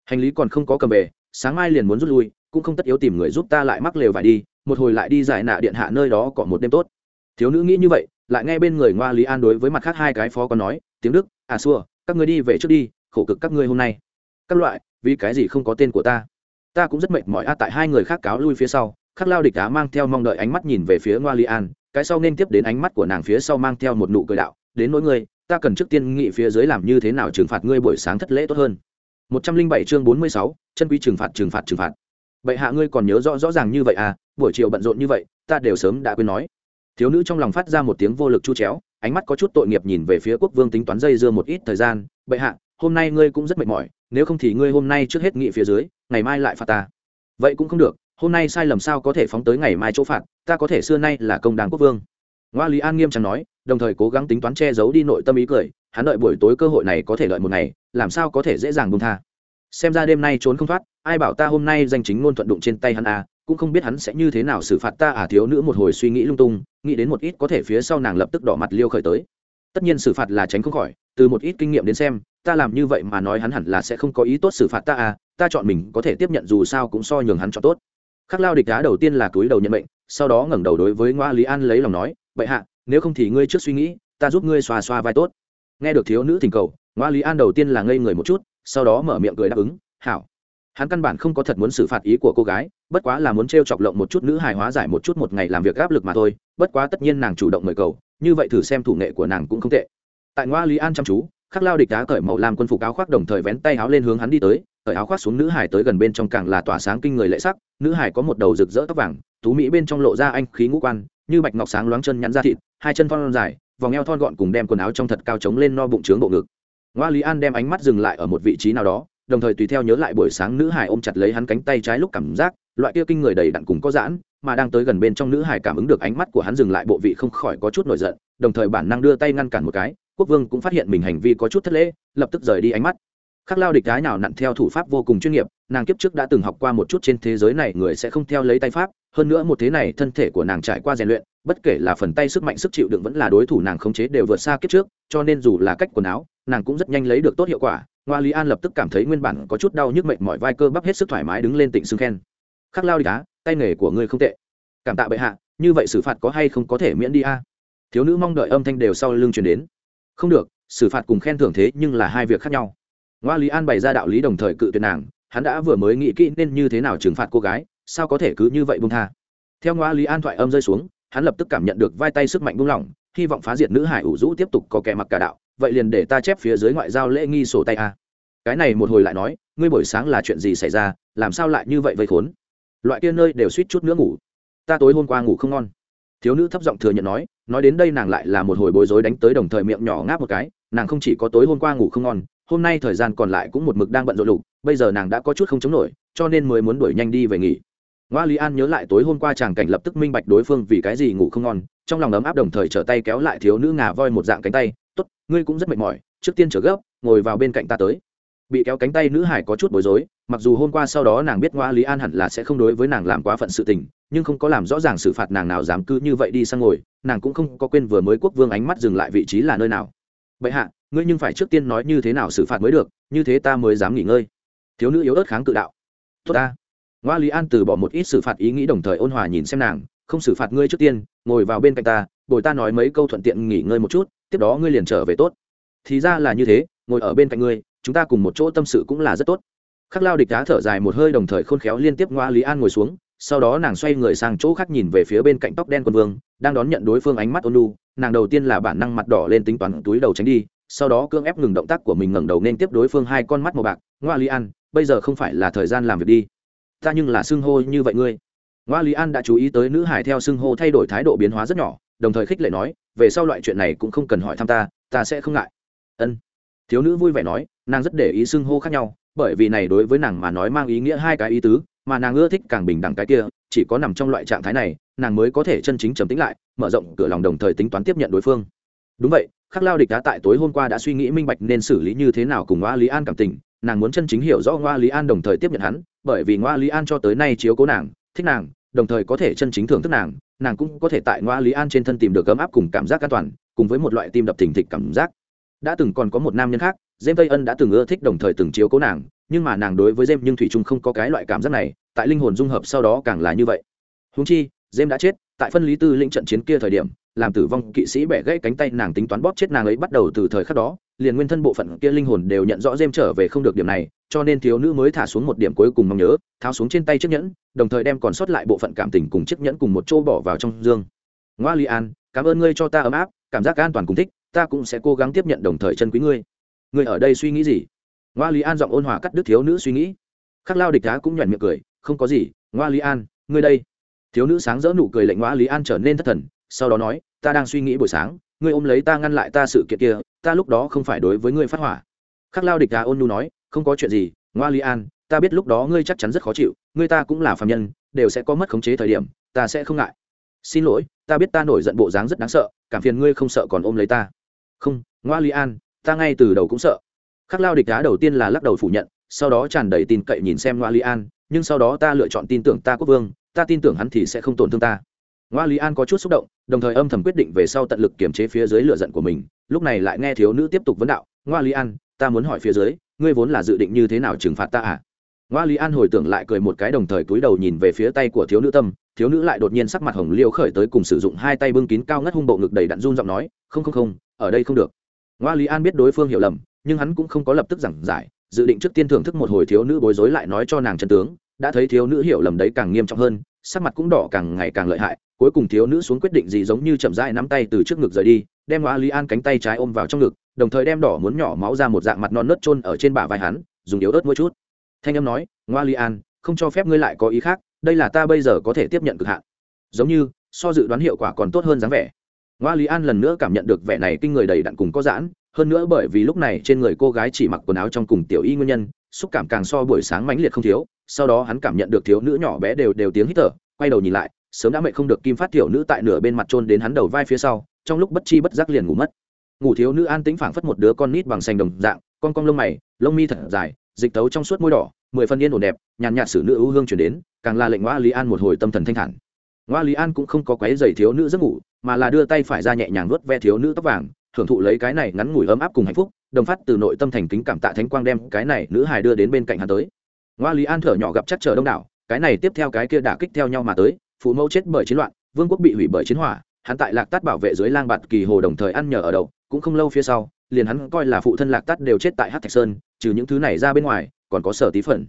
Hành lý còn không có cầm bề sáng mai liền muốn rút lui, cũng không tất yếu tìm người giúp ta lại mắc lều vải đi một hồi lại đi giải nạ điện hạ nơi đó có một đêm tốt. Thiếu nữ nghĩ như vậy, lại nghe bên người ngoa lý an đối với mặt khác hai cái phó có nói, tiếng đức à xua, các người đi về trước đi, khổ cực các ngươi hôm nay. Các loại, vì cái gì không có tên của ta? Ta cũng rất mệt mỏi a, tại hai người khác cáo lui phía sau, khắc lao địch cá mang theo mong đợi ánh mắt nhìn về phía ngoa lý an, cái sau nên tiếp đến ánh mắt của nàng phía sau mang theo một nụ cười đạo, đến nỗi ngươi, ta cần trước tiên nghị phía dưới làm như thế nào trừng phạt ngươi buổi sáng thất lễ tốt hơn. Một trăm linh bảy chương bốn mươi sáu, chân quý trừng phạt trừng phạt trừng phạt vậy hạ ngươi còn nhớ rõ rõ ràng như vậy à buổi chiều bận rộn như vậy, ta đều sớm đã quên nói. Thiếu nữ trong lòng phát ra một tiếng vô lực chu chéo, ánh mắt có chút tội nghiệp nhìn về phía quốc vương tính toán dây dưa một ít thời gian, bệ hạ, hôm nay ngươi cũng rất mệt mỏi, nếu không thì ngươi hôm nay trước hết nghị phía dưới, ngày mai lại phạt ta. Vậy cũng không được, hôm nay sai lầm sao có thể phóng tới ngày mai chỗ phạt, ta có thể xưa nay là công đảng quốc vương. Ngoa lý an nghiêm trọng nói, đồng thời cố gắng tính toán che giấu đi nội tâm ý cười, hắn đợi buổi tối cơ hội này có thể đợi một ngày, làm sao có thể dễ dàng buông tha xem ra đêm nay trốn không thoát, ai bảo ta hôm nay danh chính ngôn thuận đụng trên tay hắn à cũng không biết hắn sẽ như thế nào xử phạt ta à thiếu nữ một hồi suy nghĩ lung tung, nghĩ đến một ít có thể phía sau nàng lập tức đỏ mặt liêu khởi tới. Tất nhiên xử phạt là tránh không khỏi, từ một ít kinh nghiệm đến xem, ta làm như vậy mà nói hắn hẳn là sẽ không có ý tốt xử phạt ta à ta chọn mình có thể tiếp nhận dù sao cũng so nhường hắn cho tốt. Khắc lao địch đá đầu tiên là túi đầu nhận mệnh, sau đó ngẩng đầu đối với ngoa lý an lấy lòng nói vậy hạ, nếu không thì ngươi trước suy nghĩ, ta giúp ngươi xoa xoa vai tốt. Nghe được thiếu nữ thỉnh cầu, ngoa lý an đầu tiên là ngây người một chút sau đó mở miệng cười đáp ứng, hảo. Hắn căn bản không có thật muốn xử phạt ý của cô gái, bất quá là muốn t r e o chọc lộng một chút nữ hài hóa giải một chút một ngày làm việc áp lực mà thôi, bất quá tất nhiên nàng chủ động mời cầu, như vậy thử xem thủ nghệ của nàng cũng không tệ. Tại ngoa lý an chăm chú, khắc lao địch đá cởi màu làm quân phục áo khoác đồng thời vén tay áo lên hướng hắn đi tới, cởi áo khoác xuống nữ hải tới gần bên trong càng là tỏa sáng kinh người lệ sắc, nữ hải có một đầu rực rỡ tóc vàng, tú mỹ bên trong lộ ra anh khí ngũ quan, như bạch ngọc sáng loáng chân nhắn ra thịt, hai chân thon dài, vòng eo thon gọn cùng đem quần áo trong thật cao trống lên no bụng trướng bộ ngực ngoa lý an đem ánh mắt dừng lại ở một vị trí nào đó, đồng thời tùy theo nhớ lại buổi sáng nữ hải ôm chặt lấy hắn cánh tay trái lúc cảm giác, loại kia kinh người đầy đặn cùng có giãn, mà đang tới gần bên trong nữ hải cảm ứng được ánh mắt của hắn dừng lại bộ vị không khỏi có chút nổi giận, đồng thời bản năng đưa tay ngăn cản một cái, quốc vương cũng phát hiện mình hành vi có chút thất lễ, lập tức rời đi ánh mắt. Khắc lao địch cái nào nặn theo thủ pháp vô cùng chuyên nghiệp, nàng kiếp trước đã từng học qua một chút trên thế giới này, người sẽ không theo lấy tay pháp, hơn nữa một thế này thân thể của nàng trải qua rèn luyện, bất kể là phần tay sức mạnh sức chịu đựng vẫn là đối thủ nàng khống chế đều vượt xa kiếp trước, cho nên dù là cách quần áo nàng cũng rất nhanh lấy được tốt hiệu quả, ngoa lý an lập tức cảm thấy nguyên bản có chút đau nhức mệnh mọi vai cơ bắp hết sức thoải mái đứng lên tỉnh xưng khen. Khắc lao đi cá tay nghề của ngươi không tệ. Cảm tạ bệ hạ, như vậy xử phạt có hay không có thể miễn đi a? Thiếu nữ mong đợi âm thanh đều sau lưng truyền đến. Không được, xử phạt cùng khen thưởng thế nhưng là hai việc khác nhau. Ngoa lý an bày ra đạo lý đồng thời cự tuyệt nàng, hắn đã vừa mới nghĩ kỹ nên như thế nào trừng phạt cô gái, sao có thể cứ như vậy bung tha. Theo ngoa lý an thoại âm rơi xuống, hắn lập tức cảm nhận được vai tay sức mạnh buông lỏng, hy vọng phá diệt nữ hải ủ rũ tiếp tục có kẻ mặc cả đạo vậy liền để ta chép phía dưới ngoại giao lễ nghi sổ tay a. Cái này một hồi lại nói, ngươi buổi sáng là chuyện gì xảy ra, làm sao lại như vậy vây khốn? Loại kia nơi đều suýt chút nữa ngủ. Ta tối hôm qua ngủ không ngon. Thiếu nữ thấp giọng thừa nhận nói nói đến đây nàng lại là một hồi bối rối đánh tới đồng thời miệng nhỏ ngáp một cái, nàng không chỉ có tối hôm qua ngủ không ngon, hôm nay thời gian còn lại cũng một mực đang bận rộn lục, bây giờ nàng đã có chút không chống nổi, cho nên mới muốn đuổi nhanh đi về nghỉ. Ngoa lý an nhớ lại tối hôm qua chàng cảnh lập tức minh bạch đối phương vì cái gì ngủ không ngon, trong lòng ấm áp đồng thời trở tay kéo lại thiếu nữ ngà voi một dạng cánh tay tốt, ngươi cũng rất mệt mỏi, trước tiên trở gấp, ngồi vào bên cạnh ta tới. Bị kéo cánh tay nữ hải có chút bối rối, mặc dù hôm qua sau đó nàng biết ngoa lý an hẳn là sẽ không đối với nàng làm quá phận sự tình, nhưng không có làm rõ ràng xử phạt nàng nào dám cứ như vậy đi sang ngồi, nàng cũng không có quên vừa mới quốc vương ánh mắt dừng lại vị trí là nơi nào. Bệ hạ, ngươi nhưng phải trước tiên nói như thế nào xử phạt mới được, như thế ta mới dám nghỉ ngơi. Thiếu nữ yếu ớt kháng cự đạo. Tốt ta. Ngoa lý an từ bỏ một ít xử phạt ý nghĩ đồng thời ôn hòa nhìn xem nàng, không xử phạt ngươi trước tiên, ngồi vào bên cạnh ta, bồi ta nói mấy câu thuận tiện nghỉ ngơi một chút tiếp đó ngươi liền trở về tốt. Thì ra là như thế, ngồi ở bên cạnh ngươi, chúng ta cùng một chỗ tâm sự cũng là rất tốt. Khắc lao địch đá thở dài một hơi đồng thời khôn khéo liên tiếp ngoa lý an ngồi xuống, sau đó nàng xoay người sang chỗ khác nhìn về phía bên cạnh tóc đen quân vương, đang đón nhận đối phương ánh mắt ôn lu nàng đầu tiên là bản năng mặt đỏ lên tính toán túi đầu tránh đi, sau đó cưỡng ép ngừng động tác của mình ngẩng đầu nên tiếp đối phương hai con mắt màu bạc, ngoa lý an, bây giờ không phải là thời gian làm việc đi. Ta nhưng là xưng hô như vậy ngươi. Ngoa lý an đã chú ý tới nữ hải theo xưng hô thay đổi thái độ biến hóa rất nhỏ đồng thời khích lệ nói, về sau loại chuyện này cũng không cần hỏi thăm ta ta sẽ không ngại. Ân. Thiếu nữ vui vẻ nói, nàng rất để ý xưng hô khác nhau, bởi vì này đối với nàng mà nói mang ý nghĩa hai cái ý tứ, mà nàng ưa thích càng bình đẳng cái kia, chỉ có nằm trong loại trạng thái này, nàng mới có thể chân chính trầm tính lại, mở rộng cửa lòng đồng thời tính toán tiếp nhận đối phương. Đúng vậy, khắc lao địch đã tại tối hôm qua đã suy nghĩ minh bạch nên xử lý như thế nào cùng ngoa lý an cảm tình, nàng muốn chân chính hiểu rõ ngoa lý an đồng thời tiếp nhận hắn, bởi vì ngoa lý an cho tới nay chiếu cố nàng, thích nàng đồng thời có thể chân chính thưởng thức nàng nàng cũng có thể tại ngoa lý an trên thân tìm được ấm áp cùng cảm giác an toàn, cùng với một loại tim đập thình thịch cảm giác. Đã từng còn có một nam nhân khác dêm tây ân đã từng ưa thích đồng thời từng chiếu cố nàng, nhưng mà nàng đối với dêm nhưng thủy trung không có cái loại cảm giác này, tại linh hồn dung hợp sau đó càng là như vậy. Húng chi dêm đã chết, tại phân lý tư lĩnh trận chiến kia thời điểm, làm tử vong kỵ sĩ bẻ gãy cánh tay nàng tính toán bóp chết nàng ấy bắt đầu từ thời khắc đó liền nguyên thân bộ phận kia linh hồn đều nhận rõ dêm trở về không được điểm này, cho nên thiếu nữ mới thả xuống một điểm cuối cùng mong nhớ, tháo xuống trên tay chiếc nhẫn, đồng thời đem còn sót lại bộ phận cảm tình cùng chiếc nhẫn cùng một chỗ bỏ vào trong dương. Ngoa li an, cảm ơn ngươi cho ta ấm áp, cảm giác an toàn cùng thích, ta cũng sẽ cố gắng tiếp nhận đồng thời chân quý ngươi. Ngươi ở đây suy nghĩ gì? Ngoa lý an giọng ôn hòa cắt đứt thiếu nữ suy nghĩ. Khắc lao địch đá cũng nhoẻn miệng cười, không có gì, ngoa lý an, ngươi đây. Thiếu nữ sáng rỡ nụ cười lệnh ngoa lý an trở nên thất thần, sau đó nói, ta đang suy nghĩ buổi sáng, ngươi ôm lấy ta ngăn lại ta sự kiện kia ta lúc đó không phải đối với ngươi phát hỏa. Khắc lao địch đà ôn nu nói, không có chuyện gì, ngoa li an, ta biết lúc đó ngươi chắc chắn rất khó chịu, ngươi ta cũng là phạm nhân, đều sẽ có mất khống chế thời điểm, ta sẽ không ngại. Xin lỗi, ta biết ta nổi giận bộ dáng rất đáng sợ, cảm phiền ngươi không sợ còn ôm lấy ta. Không, ngoa li an, ta ngay từ đầu cũng sợ. Khắc lao địch đá đầu tiên là lắc đầu phủ nhận, sau đó tràn đầy tin cậy nhìn xem ngoa li an, nhưng sau đó ta lựa chọn tin tưởng ta quốc vương, ta tin tưởng hắn thì sẽ không tổn thương ta ngoa lý an có chút xúc động, đồng thời âm thầm quyết định về sau tận lực kiềm chế phía dưới lựa giận của mình, lúc này lại nghe thiếu nữ tiếp tục vấn đạo, ngoa lý an, ta muốn hỏi phía dưới, ngươi vốn là dự định như thế nào trừng phạt ta à? Ngoa lý an hồi tưởng lại cười một cái đồng thời cúi đầu nhìn về phía tay của thiếu nữ tâm, thiếu nữ lại đột nhiên sắc mặt hồng liêu khởi tới cùng sử dụng hai tay bưng kín cao ngất hung bộ ngực đầy đặn run giọng nói, không không không, ở đây không được. Ngoa lý an biết đối phương hiểu lầm, nhưng hắn cũng không có lập tức giảng giải, dự định trước tiên thưởng thức một hồi thiếu nữ bối rối lại nói cho nàng chân tướng, đã thấy thiếu nữ hiểu lầm đấy càng nghiêm trọng hơn sắc mặt cũng đỏ càng ngày càng lợi hại, cuối cùng thiếu nữ xuống quyết định gì giống như chậm rãi nắm tay từ trước ngực rời đi, đem ngoa lý an cánh tay trái ôm vào trong ngực, đồng thời đem đỏ muốn nhỏ máu ra một dạng mặt non nớt trôn ở trên bả vai hắn, dùng yếu ớt mỗi chút. Thanh âm nói ngoa li an, không cho phép ngươi lại có ý khác, đây là ta bây giờ có thể tiếp nhận cực hạn. Giống như, so dự đoán hiệu quả còn tốt hơn dáng vẻ. Ngoa lý an lần nữa cảm nhận được vẻ này kinh người đầy đặn cùng có giãn, hơn nữa bởi vì lúc này trên người cô gái chỉ mặc quần áo trong cùng tiểu y nguyên nhân xúc cảm càng so buổi sáng mãnh liệt không thiếu, sau đó hắn cảm nhận được thiếu nữ nhỏ bé đều đều tiếng hít thở, quay đầu nhìn lại, sớm đã mệnh không được kim phát tiểu nữ tại nửa bên mặt trôn đến hắn đầu vai phía sau, trong lúc bất chi bất giác liền ngủ mất. Ngủ thiếu nữ an tĩnh phảng phất một đứa con nít bằng xanh đồng dạng, con cong lông mày, lông mi thật dài, dịch tấu trong suốt môi đỏ, mười phân yên ổn đẹp, nhàn nhạt sử nữ ưu hương chuyển đến, càng là lệnh ngoa lý an một hồi tâm thần thanh thản. Ngoa lý an cũng không có quấy giày thiếu nữ giấc ngủ, mà là đưa tay phải ra nhẹ nhàng vuốt ve thiếu nữ tóc vàng thưởng thụ lấy cái này ngắn ngủi ấm áp cùng hạnh phúc đồng phát từ nội tâm thành kính cảm tạ thánh quang đem cái này nữ hài đưa đến bên cạnh hắn tới. Ngoa lý an thở nhỏ gặp chắc chờ đông đảo, cái này tiếp theo cái kia đả kích theo nhau mà tới, phụ mẫu chết bởi chiến loạn, vương quốc bị hủy bởi chiến hỏa, hắn tại lạc tát bảo vệ dưới lang bạt kỳ hồ đồng thời ăn nhờ ở đậu, cũng không lâu phía sau, liền hắn coi là phụ thân lạc tát đều chết tại hát thạch sơn, trừ những thứ này ra bên ngoài, còn có sở tí phần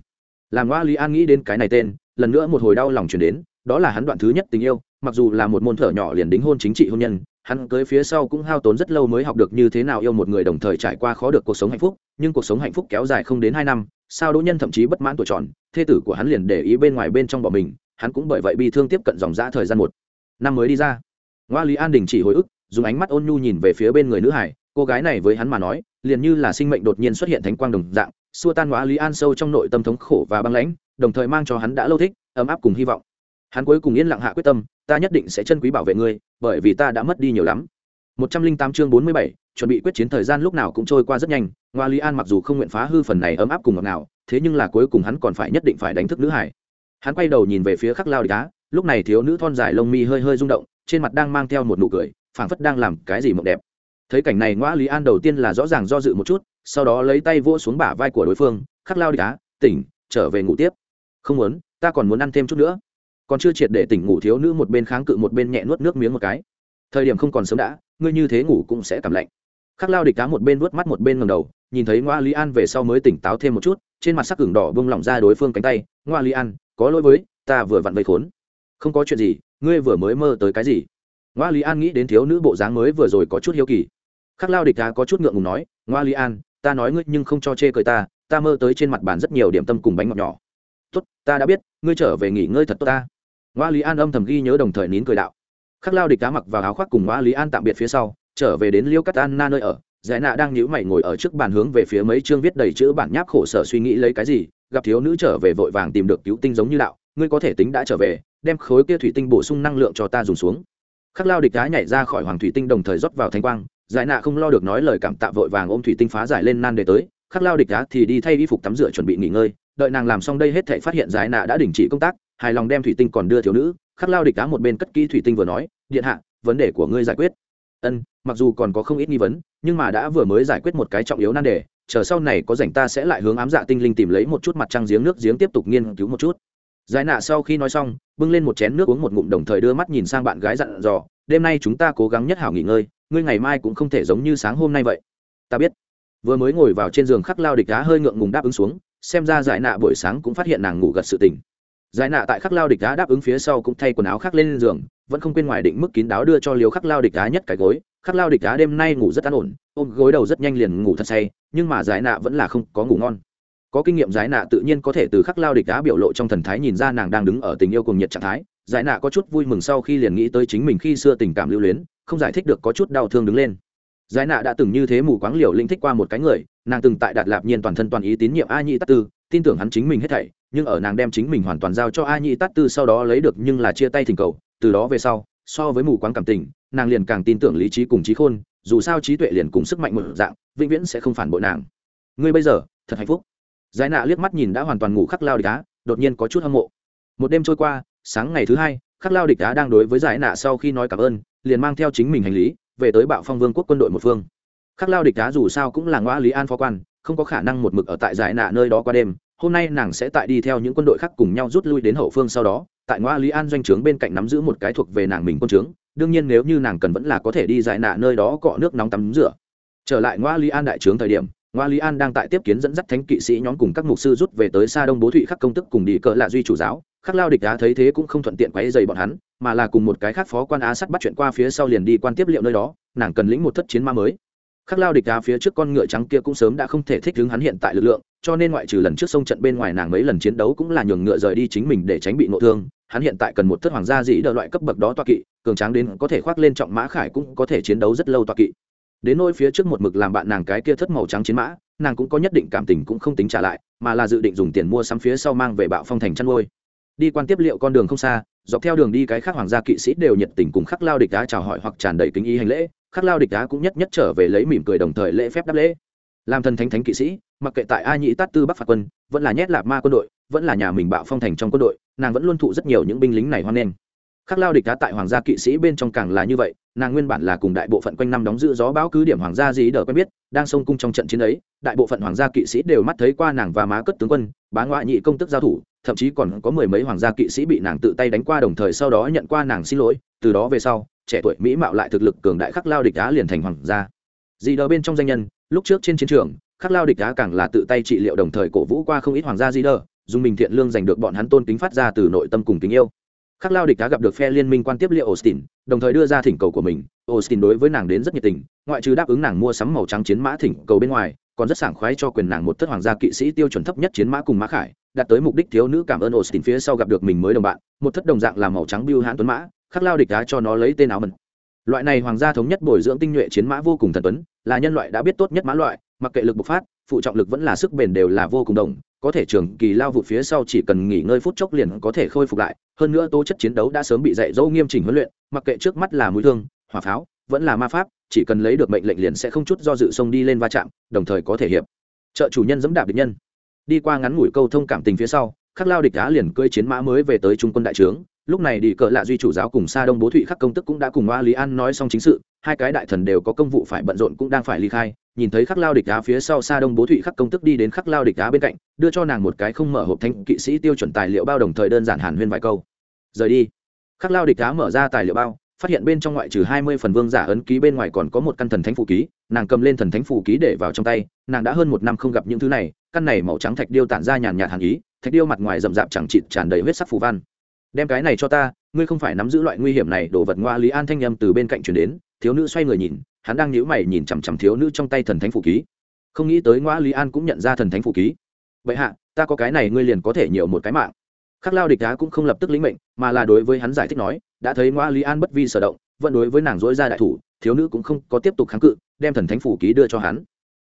làm ngoa lý an nghĩ đến cái này tên, lần nữa một hồi đau lòng chuyển đến, đó là hắn đoạn thứ nhất tình yêu mặc dù là một môn thở nhỏ liền đính hôn chính trị hôn nhân, hắn cưới phía sau cũng hao tốn rất lâu mới học được như thế nào yêu một người đồng thời trải qua khó được cuộc sống hạnh phúc, nhưng cuộc sống hạnh phúc kéo dài không đến hai năm, sao đỗ nhân thậm chí bất mãn tuổi tròn, thê tử của hắn liền để ý bên ngoài bên trong bỏ mình, hắn cũng bởi vậy bị thương tiếp cận dòng dã thời gian một năm mới đi ra. Ngoa lý an đình chỉ hồi ức, dùng ánh mắt ôn nhu nhìn về phía bên người nữ hải, cô gái này với hắn mà nói, liền như là sinh mệnh đột nhiên xuất hiện thánh quang đồng dạng, xua tan ngoa lý an sâu trong nội tâm thống khổ và băng lãnh, đồng thời mang cho hắn đã lâu thích, ấm áp cùng hy vọng hắn cuối cùng yên lặng hạ quyết tâm, ta nhất định sẽ chân quý bảo vệ ngươi, bởi vì ta đã mất đi nhiều lắm. Một trăm linh tám chương bốn mươi bảy, chuẩn bị quyết chiến thời gian lúc nào cũng trôi qua rất nhanh, ngoa lý an mặc dù không nguyện phá hư phần này ấm áp cùng ngọt nào thế nhưng là cuối cùng hắn còn phải nhất định phải đánh thức nữ hải. Hắn quay đầu nhìn về phía khắc lao địch đá lúc này thiếu nữ thon dài lông mi hơi hơi rung động, trên mặt đang mang theo một nụ cười, phảng phất đang làm cái gì mộng đẹp. Thấy cảnh này, ngoa lý an đầu tiên là rõ ràng do dự một chút, sau đó lấy tay vỗ xuống bả vai của đối phương, khắc lao đi đá tỉnh, trở về ngủ tiếp. Không muốn, ta còn muốn ăn thêm chút nữa còn chưa triệt để tỉnh ngủ thiếu nữ một bên kháng cự một bên nhẹ nuốt nước miếng một cái. Thời điểm không còn sớm đã, ngươi như thế ngủ cũng sẽ cảm lạnh. Khắc lao địch cá một bên vuốt mắt một bên ngầm đầu, nhìn thấy ngoa lý an về sau mới tỉnh táo thêm một chút, trên mặt sắc cửng đỏ bông lỏng ra đối phương cánh tay, ngoa lý an, có lỗi với, ta vừa vặn vây khốn. Không có chuyện gì, ngươi vừa mới mơ tới cái gì? Ngoa lý an nghĩ đến thiếu nữ bộ dáng mới vừa rồi có chút hiếu kỳ. Khắc lao địch cá có chút ngượng ngùng nói, ngoa lý an, ta nói ngươi nhưng không cho chê cười ta ta mơ tới trên mặt bàn rất nhiều điểm tâm cùng bánh ngọt nhỏ. Tốt, ta đã biết, ngươi trở về nghỉ ngơi thật tốt ta ngoa lý an âm thầm ghi nhớ đồng thời nín cười đạo. Khắc lao địch cá mặc vào áo khoác cùng ngoa lý an tạm biệt phía sau, trở về đến liêu cắt an na nơi ở. Giải nạ đang nhíu mày ngồi ở trước bàn hướng về phía mấy chương viết đầy chữ bản nháp khổ sở suy nghĩ lấy cái gì, gặp thiếu nữ trở về vội vàng tìm được cứu tinh giống như đạo, ngươi có thể tính đã trở về, đem khối kia thủy tinh bổ sung năng lượng cho ta dùng xuống. Khắc lao địch cá nhảy ra khỏi hoàng thủy tinh đồng thời rót vào thanh quang, giải nạ không lo được nói lời cảm tạ vội vàng ôm thủy tinh phá giải lên nan để tới, khắc lao địch đá thì đi thay y phục tắm rửa chuẩn bị nghỉ ngơi, đợi nàng làm xong đây hết thể phát hiện giải nạ đã đình chỉ công tác hài lòng đem thủy tinh còn đưa thiếu nữ, khắc lao địch đá một bên cất kỹ thủy tinh vừa nói, điện hạ, vấn đề của ngươi giải quyết. Ân, mặc dù còn có không ít nghi vấn, nhưng mà đã vừa mới giải quyết một cái trọng yếu nan đề, chờ sau này có rảnh ta sẽ lại hướng ám dạ tinh linh tìm lấy một chút mặt trăng giếng nước giếng tiếp tục nghiên cứu một chút. Giải nạ sau khi nói xong, bưng lên một chén nước uống một ngụm đồng thời đưa mắt nhìn sang bạn gái dặn dò, đêm nay chúng ta cố gắng nhất hảo nghỉ ngơi, ngươi ngày mai cũng không thể giống như sáng hôm nay vậy. Ta biết. Vừa mới ngồi vào trên giường khắc lao địch đá hơi ngượng ngùng đáp ứng xuống, xem ra giải nạ buổi sáng cũng phát hiện nàng ngủ gật sự tình giải nạ tại khắc lao địch đá đáp ứng phía sau cũng thay quần áo khác lên giường, vẫn không quên ngoài định mức kín đáo đưa cho liều khắc lao địch đá nhất cái gối. Khắc lao địch đá đêm nay ngủ rất an ổn, ôm gối đầu rất nhanh liền ngủ thật say, nhưng mà giải nạ vẫn là không có ngủ ngon. Có kinh nghiệm giải nạ tự nhiên có thể từ khắc lao địch đá biểu lộ trong thần thái nhìn ra nàng đang đứng ở tình yêu cùng nhiệt trạng thái. Giải nạ có chút vui mừng sau khi liền nghĩ tới chính mình khi xưa tình cảm lưu luyến, không giải thích được có chút đau thương đứng lên. Giải nạ đã từng như thế mù quáng liều linh thích qua một cái người, nàng từng tại đạt lạp nhiên toàn thân toàn ý tín nhiệm a nhị tắc tư, tin tưởng hắn chính mình hết thảy nhưng ở nàng đem chính mình hoàn toàn giao cho a nhị tát tư sau đó lấy được nhưng là chia tay thỉnh cầu, từ đó về sau, so với mù quáng cảm tình, nàng liền càng tin tưởng lý trí cùng trí khôn, dù sao trí tuệ liền cùng sức mạnh một dạng, vĩnh viễn sẽ không phản bội nàng. Ngươi bây giờ, thật hạnh phúc. Giải nạ liếc mắt nhìn đã hoàn toàn ngủ khắc lao địch á, đột nhiên có chút hâm mộ. Một đêm trôi qua, sáng ngày thứ hai, khắc lao địch á đang đối với giải nạ sau khi nói cảm ơn, liền mang theo chính mình hành lý, về tới bạo phong vương quốc quân đội một phương. Khắc lao địch á dù sao cũng là ngoã lý an phó quan, không có khả năng một mực ở tại giải nạ nơi đó qua đêm hôm nay nàng sẽ tại đi theo những quân đội khác cùng nhau rút lui đến hậu phương sau đó, tại ngoa lý an doanh trướng bên cạnh nắm giữ một cái thuộc về nàng mình quân trướng, đương nhiên nếu như nàng cần vẫn là có thể đi giải nạ nơi đó cọ nước nóng tắm rửa. Trở lại ngoa lý an đại trướng thời điểm, ngoa lý an đang tại tiếp kiến dẫn dắt thánh kỵ sĩ nhóm cùng các mục sư rút về tới xa đông bố thụy khắc công tức cùng đi cỡ lạ duy chủ giáo. Khắc lao địch á thấy thế cũng không thuận tiện quấy dày bọn hắn, mà là cùng một cái khác phó quan á sắt bắt chuyện qua phía sau liền đi quan tiếp liệu nơi đó, nàng cần lĩnh một thất chiến ma mới. Khắc lao địch á phía trước con ngựa trắng kia cũng sớm đã không thể thích ứng hắn hiện tại lực lượng cho nên ngoại trừ lần trước sông trận bên ngoài nàng mấy lần chiến đấu cũng là nhường ngựa rời đi chính mình để tránh bị nội thương, hắn hiện tại cần một thất hoàng gia dĩ đỡ loại cấp bậc đó toa kỵ, cường tráng đến có thể khoác lên trọng mã khải cũng có thể chiến đấu rất lâu toa kỵ. Đến nôi phía trước một mực làm bạn nàng cái kia thất màu trắng chiến mã, nàng cũng có nhất định cảm tình cũng không tính trả lại, mà là dự định dùng tiền mua sắm phía sau mang về bạo phong thành chăn nuôi. Đi quan tiếp liệu con đường không xa, dọc theo đường đi cái khác hoàng gia kỵ sĩ đều nhiệt tình cùng khắc lao địch đá chào hỏi hoặc tràn đầy kính ý hành lễ, khắc lao địch đá cũng nhất nhất trở về lấy mỉm cười đồng thời lễ phép đáp lễ. Làm thần thánh thánh kỵ sĩ mặc kệ tại a nhĩ tát tư bắc phạt quân, vẫn là nhét lạp ma quân đội, vẫn là nhà mình bạo phong thành trong quân đội, nàng vẫn luôn thụ rất nhiều những binh lính này hoan nghênh. Khắc lao địch đá tại hoàng gia kỵ sĩ bên trong càng là như vậy, nàng nguyên bản là cùng đại bộ phận quanh năm đóng giữ gió bão cứ điểm hoàng gia gì đờ quen biết, đang sông cung trong trận chiến ấy, đại bộ phận hoàng gia kỵ sĩ đều mắt thấy qua nàng và má cất tướng quân, bá ngoại nhị công tức giao thủ, thậm chí còn có mười mấy hoàng gia kỵ sĩ bị nàng tự tay đánh qua đồng thời sau đó nhận qua nàng xin lỗi, từ đó về sau, trẻ tuổi mỹ mạo lại thực lực cường đại khắc lao địch đá liền thành hoàng gia. Gì đờ bên trong danh nhân, lúc trước trên chiến trường khắc lao địch đá càng là tự tay trị liệu đồng thời cổ vũ qua không ít hoàng gia di đờ dùng mình thiện lương giành được bọn hắn tôn kính phát ra từ nội tâm cùng kính yêu. Khắc lao địch đá gặp được phe liên minh quan tiếp liệu austin, đồng thời đưa ra thỉnh cầu của mình. Austin đối với nàng đến rất nhiệt tình, ngoại trừ đáp ứng nàng mua sắm màu trắng chiến mã thỉnh cầu bên ngoài, còn rất sảng khoái cho quyền nàng một thất hoàng gia kỵ sĩ tiêu chuẩn thấp nhất chiến mã cùng mã khải, đạt tới mục đích thiếu nữ cảm ơn austin phía sau gặp được mình mới đồng bạn, một thất đồng dạng là màu trắng biêu hãn tuấn mã, khắc lao địch đá cho nó lấy tên áo mần loại này hoàng gia thống nhất bồi dưỡng tinh nhuệ chiến mã vô cùng thần tuấn, là nhân loại đã biết tốt nhất mã loại mặc kệ lực bộc phát, phụ trọng lực vẫn là sức bền đều là vô cùng đồng, có thể trường kỳ lao vụt phía sau chỉ cần nghỉ ngơi phút chốc liền có thể khôi phục lại, hơn nữa tố chất chiến đấu đã sớm bị dạy dỗ nghiêm chỉnh huấn luyện, mặc kệ trước mắt là mũi thương, hỏa pháo, vẫn là ma pháp, chỉ cần lấy được mệnh lệnh liền sẽ không chút do dự xông đi lên va chạm, đồng thời có thể hiệp. Trợ chủ nhân dẫm đạp địch nhân. Đi qua ngắn ngủi câu thông cảm tình phía sau, khắc lao địch đá liền cơi chiến mã mới về tới trung quân đại trướng lúc này đi cờ lạ duy chủ giáo cùng sa đông bố thụy khắc công tức cũng đã cùng hoa lý an nói xong chính sự, hai cái đại thần đều có công vụ phải bận rộn cũng đang phải ly khai, nhìn thấy khắc lao địch đá phía sau sa đông bố thụy khắc công tức đi đến khắc lao địch đá bên cạnh, đưa cho nàng một cái không mở hộp thanh kỵ sĩ tiêu chuẩn tài liệu bao đồng thời đơn giản hàn huyên vài câu. Rời đi. Khắc lao địch đá mở ra tài liệu bao, phát hiện bên trong ngoại trừ hai mươi phần vương giả ấn ký bên ngoài còn có một căn thần thánh phù ký, nàng cầm lên thần thánh phù ký để vào trong tay, nàng đã hơn một năm không gặp những thứ này, căn này màu trắng thạch điêu tản ra nhàn nhạt hàn ý, thạch điêu mặt ngoài rậm rạp chẳng chịt tràn đầy huyết sắc phù văn đem cái này cho ta, ngươi không phải nắm giữ loại nguy hiểm này, đồ vật ngoa lý an thanh â m từ bên cạnh chuyển đến, thiếu nữ xoay người nhìn, hắn đang nhíu mày nhìn chằm chằm thiếu nữ trong tay thần thánh phủ ký. Không nghĩ tới ngoa lý an cũng nhận ra thần thánh phủ ký. Vậy hạ, ta có cái này, ngươi liền có thể nhiều một cái mạng. Khắc lao địch đá cũng không lập tức lĩnh mệnh, mà là đối với hắn giải thích nói, đã thấy ngoa lý an bất vi sở động, vẫn đối với nàng dỗi ra đại thủ, thiếu nữ cũng không có tiếp tục kháng cự, đem thần thánh phủ ký đưa cho hắn.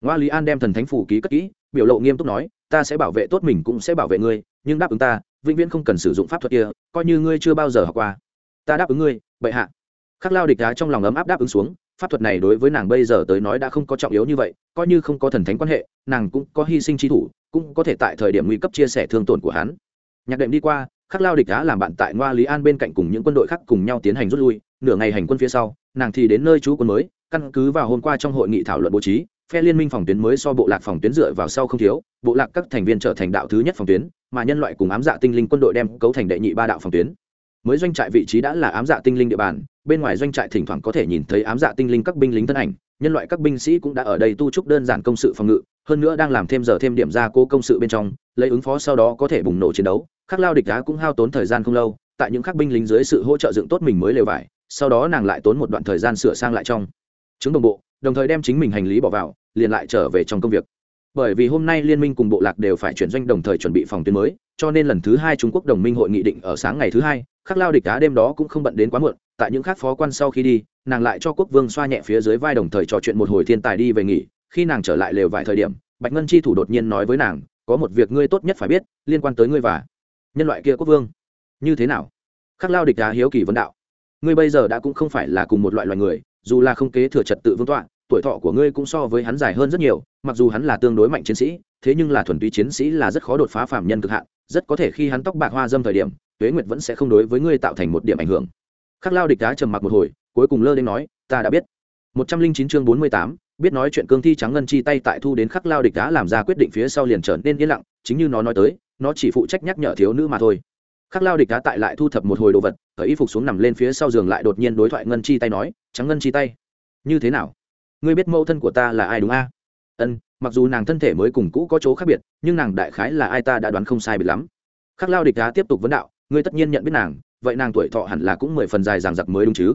Ngoa lý an đem thần thánh phủ ký cất kỹ, biểu lộ nghiêm túc nói, ta sẽ bảo vệ tốt mình cũng sẽ bảo vệ ngươi, nhưng đáp ứng ta vĩnh viễn không cần sử dụng pháp thuật kia, coi như ngươi chưa bao giờ học qua. Ta đáp ứng ngươi, bệ hạ. Khắc lao địch đá trong lòng ấm áp đáp ứng xuống, pháp thuật này đối với nàng bây giờ tới nói đã không có trọng yếu như vậy, coi như không có thần thánh quan hệ, nàng cũng có hy sinh trí thủ, cũng có thể tại thời điểm nguy cấp chia sẻ thương tổn của hắn. Nhạc đệm đi qua, khắc lao địch đá làm bạn tại ngoa lý an bên cạnh cùng những quân đội khác cùng nhau tiến hành rút lui. Nửa ngày hành quân phía sau, nàng thì đến nơi trú quân mới, căn cứ vào hôm qua trong hội nghị thảo luận bố trí phe liên minh phòng tuyến mới so bộ lạc phòng tuyến dựa vào sau không thiếu, bộ lạc các thành viên trở thành đạo thứ nhất phòng tuyến, mà nhân loại cùng ám dạ tinh linh quân đội đem cấu thành đệ nhị ba đạo phòng tuyến. Mới doanh trại vị trí đã là ám dạ tinh linh địa bàn, bên ngoài doanh trại thỉnh thoảng có thể nhìn thấy ám dạ tinh linh các binh lính thân ảnh, nhân loại các binh sĩ cũng đã ở đây tu trúc đơn giản công sự phòng ngự, hơn nữa đang làm thêm giờ thêm điểm ra cố công sự bên trong, lấy ứng phó sau đó có thể bùng nổ chiến đấu, khắc lao địch đá cũng hao tốn thời gian không lâu, tại những khắc binh lính dưới sự hỗ trợ dựng tốt mình mới lều vải, sau đó nàng lại tốn một đoạn thời gian sửa sang lại trong. Chứng đồng bộ, đồng thời đem chính mình hành lý bỏ vào liền lại trở về trong công việc. Bởi vì hôm nay liên minh cùng bộ lạc đều phải chuyển doanh đồng thời chuẩn bị phòng tuyến mới, cho nên lần thứ hai trung quốc đồng minh hội nghị định ở sáng ngày thứ hai, khắc lao địch cá đêm đó cũng không bận đến quá muộn, tại những khác phó quan sau khi đi, nàng lại cho quốc vương xoa nhẹ phía dưới vai đồng thời trò chuyện một hồi thiên tài đi về nghỉ, khi nàng trở lại lều vài thời điểm, bạch ngân chi thủ đột nhiên nói với nàng, có một việc ngươi tốt nhất phải biết, liên quan tới ngươi và nhân loại kia quốc vương. Như thế nào? Khắc lao địch cá hiếu kỳ vấn đạo. Ngươi bây giờ đã cũng không phải là cùng một loại loài người, dù là không kế thừa trật tự vương tọa tuổi thọ của ngươi cũng so với hắn dài hơn rất nhiều, mặc dù hắn là tương đối mạnh chiến sĩ, thế nhưng là thuần túy chiến sĩ là rất khó đột phá phạm nhân cực hạn, rất có thể khi hắn tóc bạc hoa dâm thời điểm, tuế nguyệt vẫn sẽ không đối với ngươi tạo thành một điểm ảnh hưởng. Khắc lao địch đá trầm mặc một hồi, cuối cùng lơ đến nói, ta đã biết. Một trăm linh chín chương bốn mươi tám, biết nói chuyện cương thi trắng ngân chi tay tại thu đến khắc lao địch đá làm ra quyết định phía sau liền trở nên yên lặng, chính như nó nói tới, nó chỉ phụ trách nhắc nhở thiếu nữ mà thôi. Khắc lao địch đá tại lại thu thập một hồi đồ vật ở y phục xuống nằm lên phía sau giường lại đột nhiên đối thoại ngân chi tay nói, trắng ngân chi tay, như thế nào? Ngươi biết mẫu thân của ta là ai đúng a? Ân, mặc dù nàng thân thể mới cùng cũ có chỗ khác biệt, nhưng nàng đại khái là ai ta đã đoán không sai biệt lắm. Khắc lao địch đá tiếp tục vấn đạo, ngươi tất nhiên nhận biết nàng, vậy nàng tuổi thọ hẳn là cũng mười phần dài ràng giặc mới đúng chứ?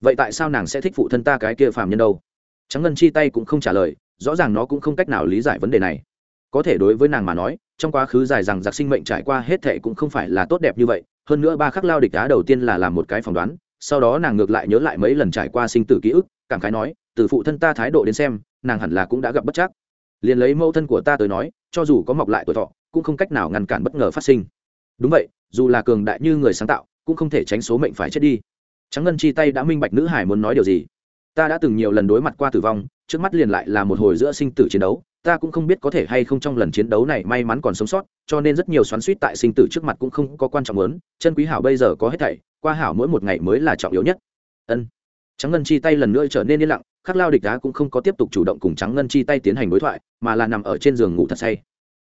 Vậy tại sao nàng sẽ thích phụ thân ta cái kia phàm nhân đâu? Trắng ngân chi tay cũng không trả lời, rõ ràng nó cũng không cách nào lý giải vấn đề này. Có thể đối với nàng mà nói, trong quá khứ dài rằng giặc sinh mệnh trải qua hết thệ cũng không phải là tốt đẹp như vậy. Hơn nữa ba khắc lao địch đá đầu tiên là làm một cái phỏng đoán, sau đó nàng ngược lại nhớ lại mấy lần trải qua sinh tử ký ức, cảm khái nói từ phụ thân ta thái độ đến xem, nàng hẳn là cũng đã gặp bất chắc. Liền lấy mẫu thân của ta tới nói, cho dù có mọc lại tuổi thọ, cũng không cách nào ngăn cản bất ngờ phát sinh. Đúng vậy, dù là cường đại như người sáng tạo, cũng không thể tránh số mệnh phải chết đi. Trắng ngân chi tay đã minh bạch nữ hải muốn nói điều gì. Ta đã từng nhiều lần đối mặt qua tử vong, trước mắt liền lại là một hồi giữa sinh tử chiến đấu, ta cũng không biết có thể hay không trong lần chiến đấu này may mắn còn sống sót, cho nên rất nhiều xoắn suýt tại sinh tử trước mặt cũng không có quan trọng lớn, chân quý hảo bây giờ có hết thảy, qua hảo mỗi một ngày mới là trọng yếu nhất. Ân. Trắng ngân chi tay lần nữa trở nên yên lặng khắc lao địch đá cũng không có tiếp tục chủ động cùng trắng ngân chi tay tiến hành đối thoại, mà là nằm ở trên giường ngủ thật say.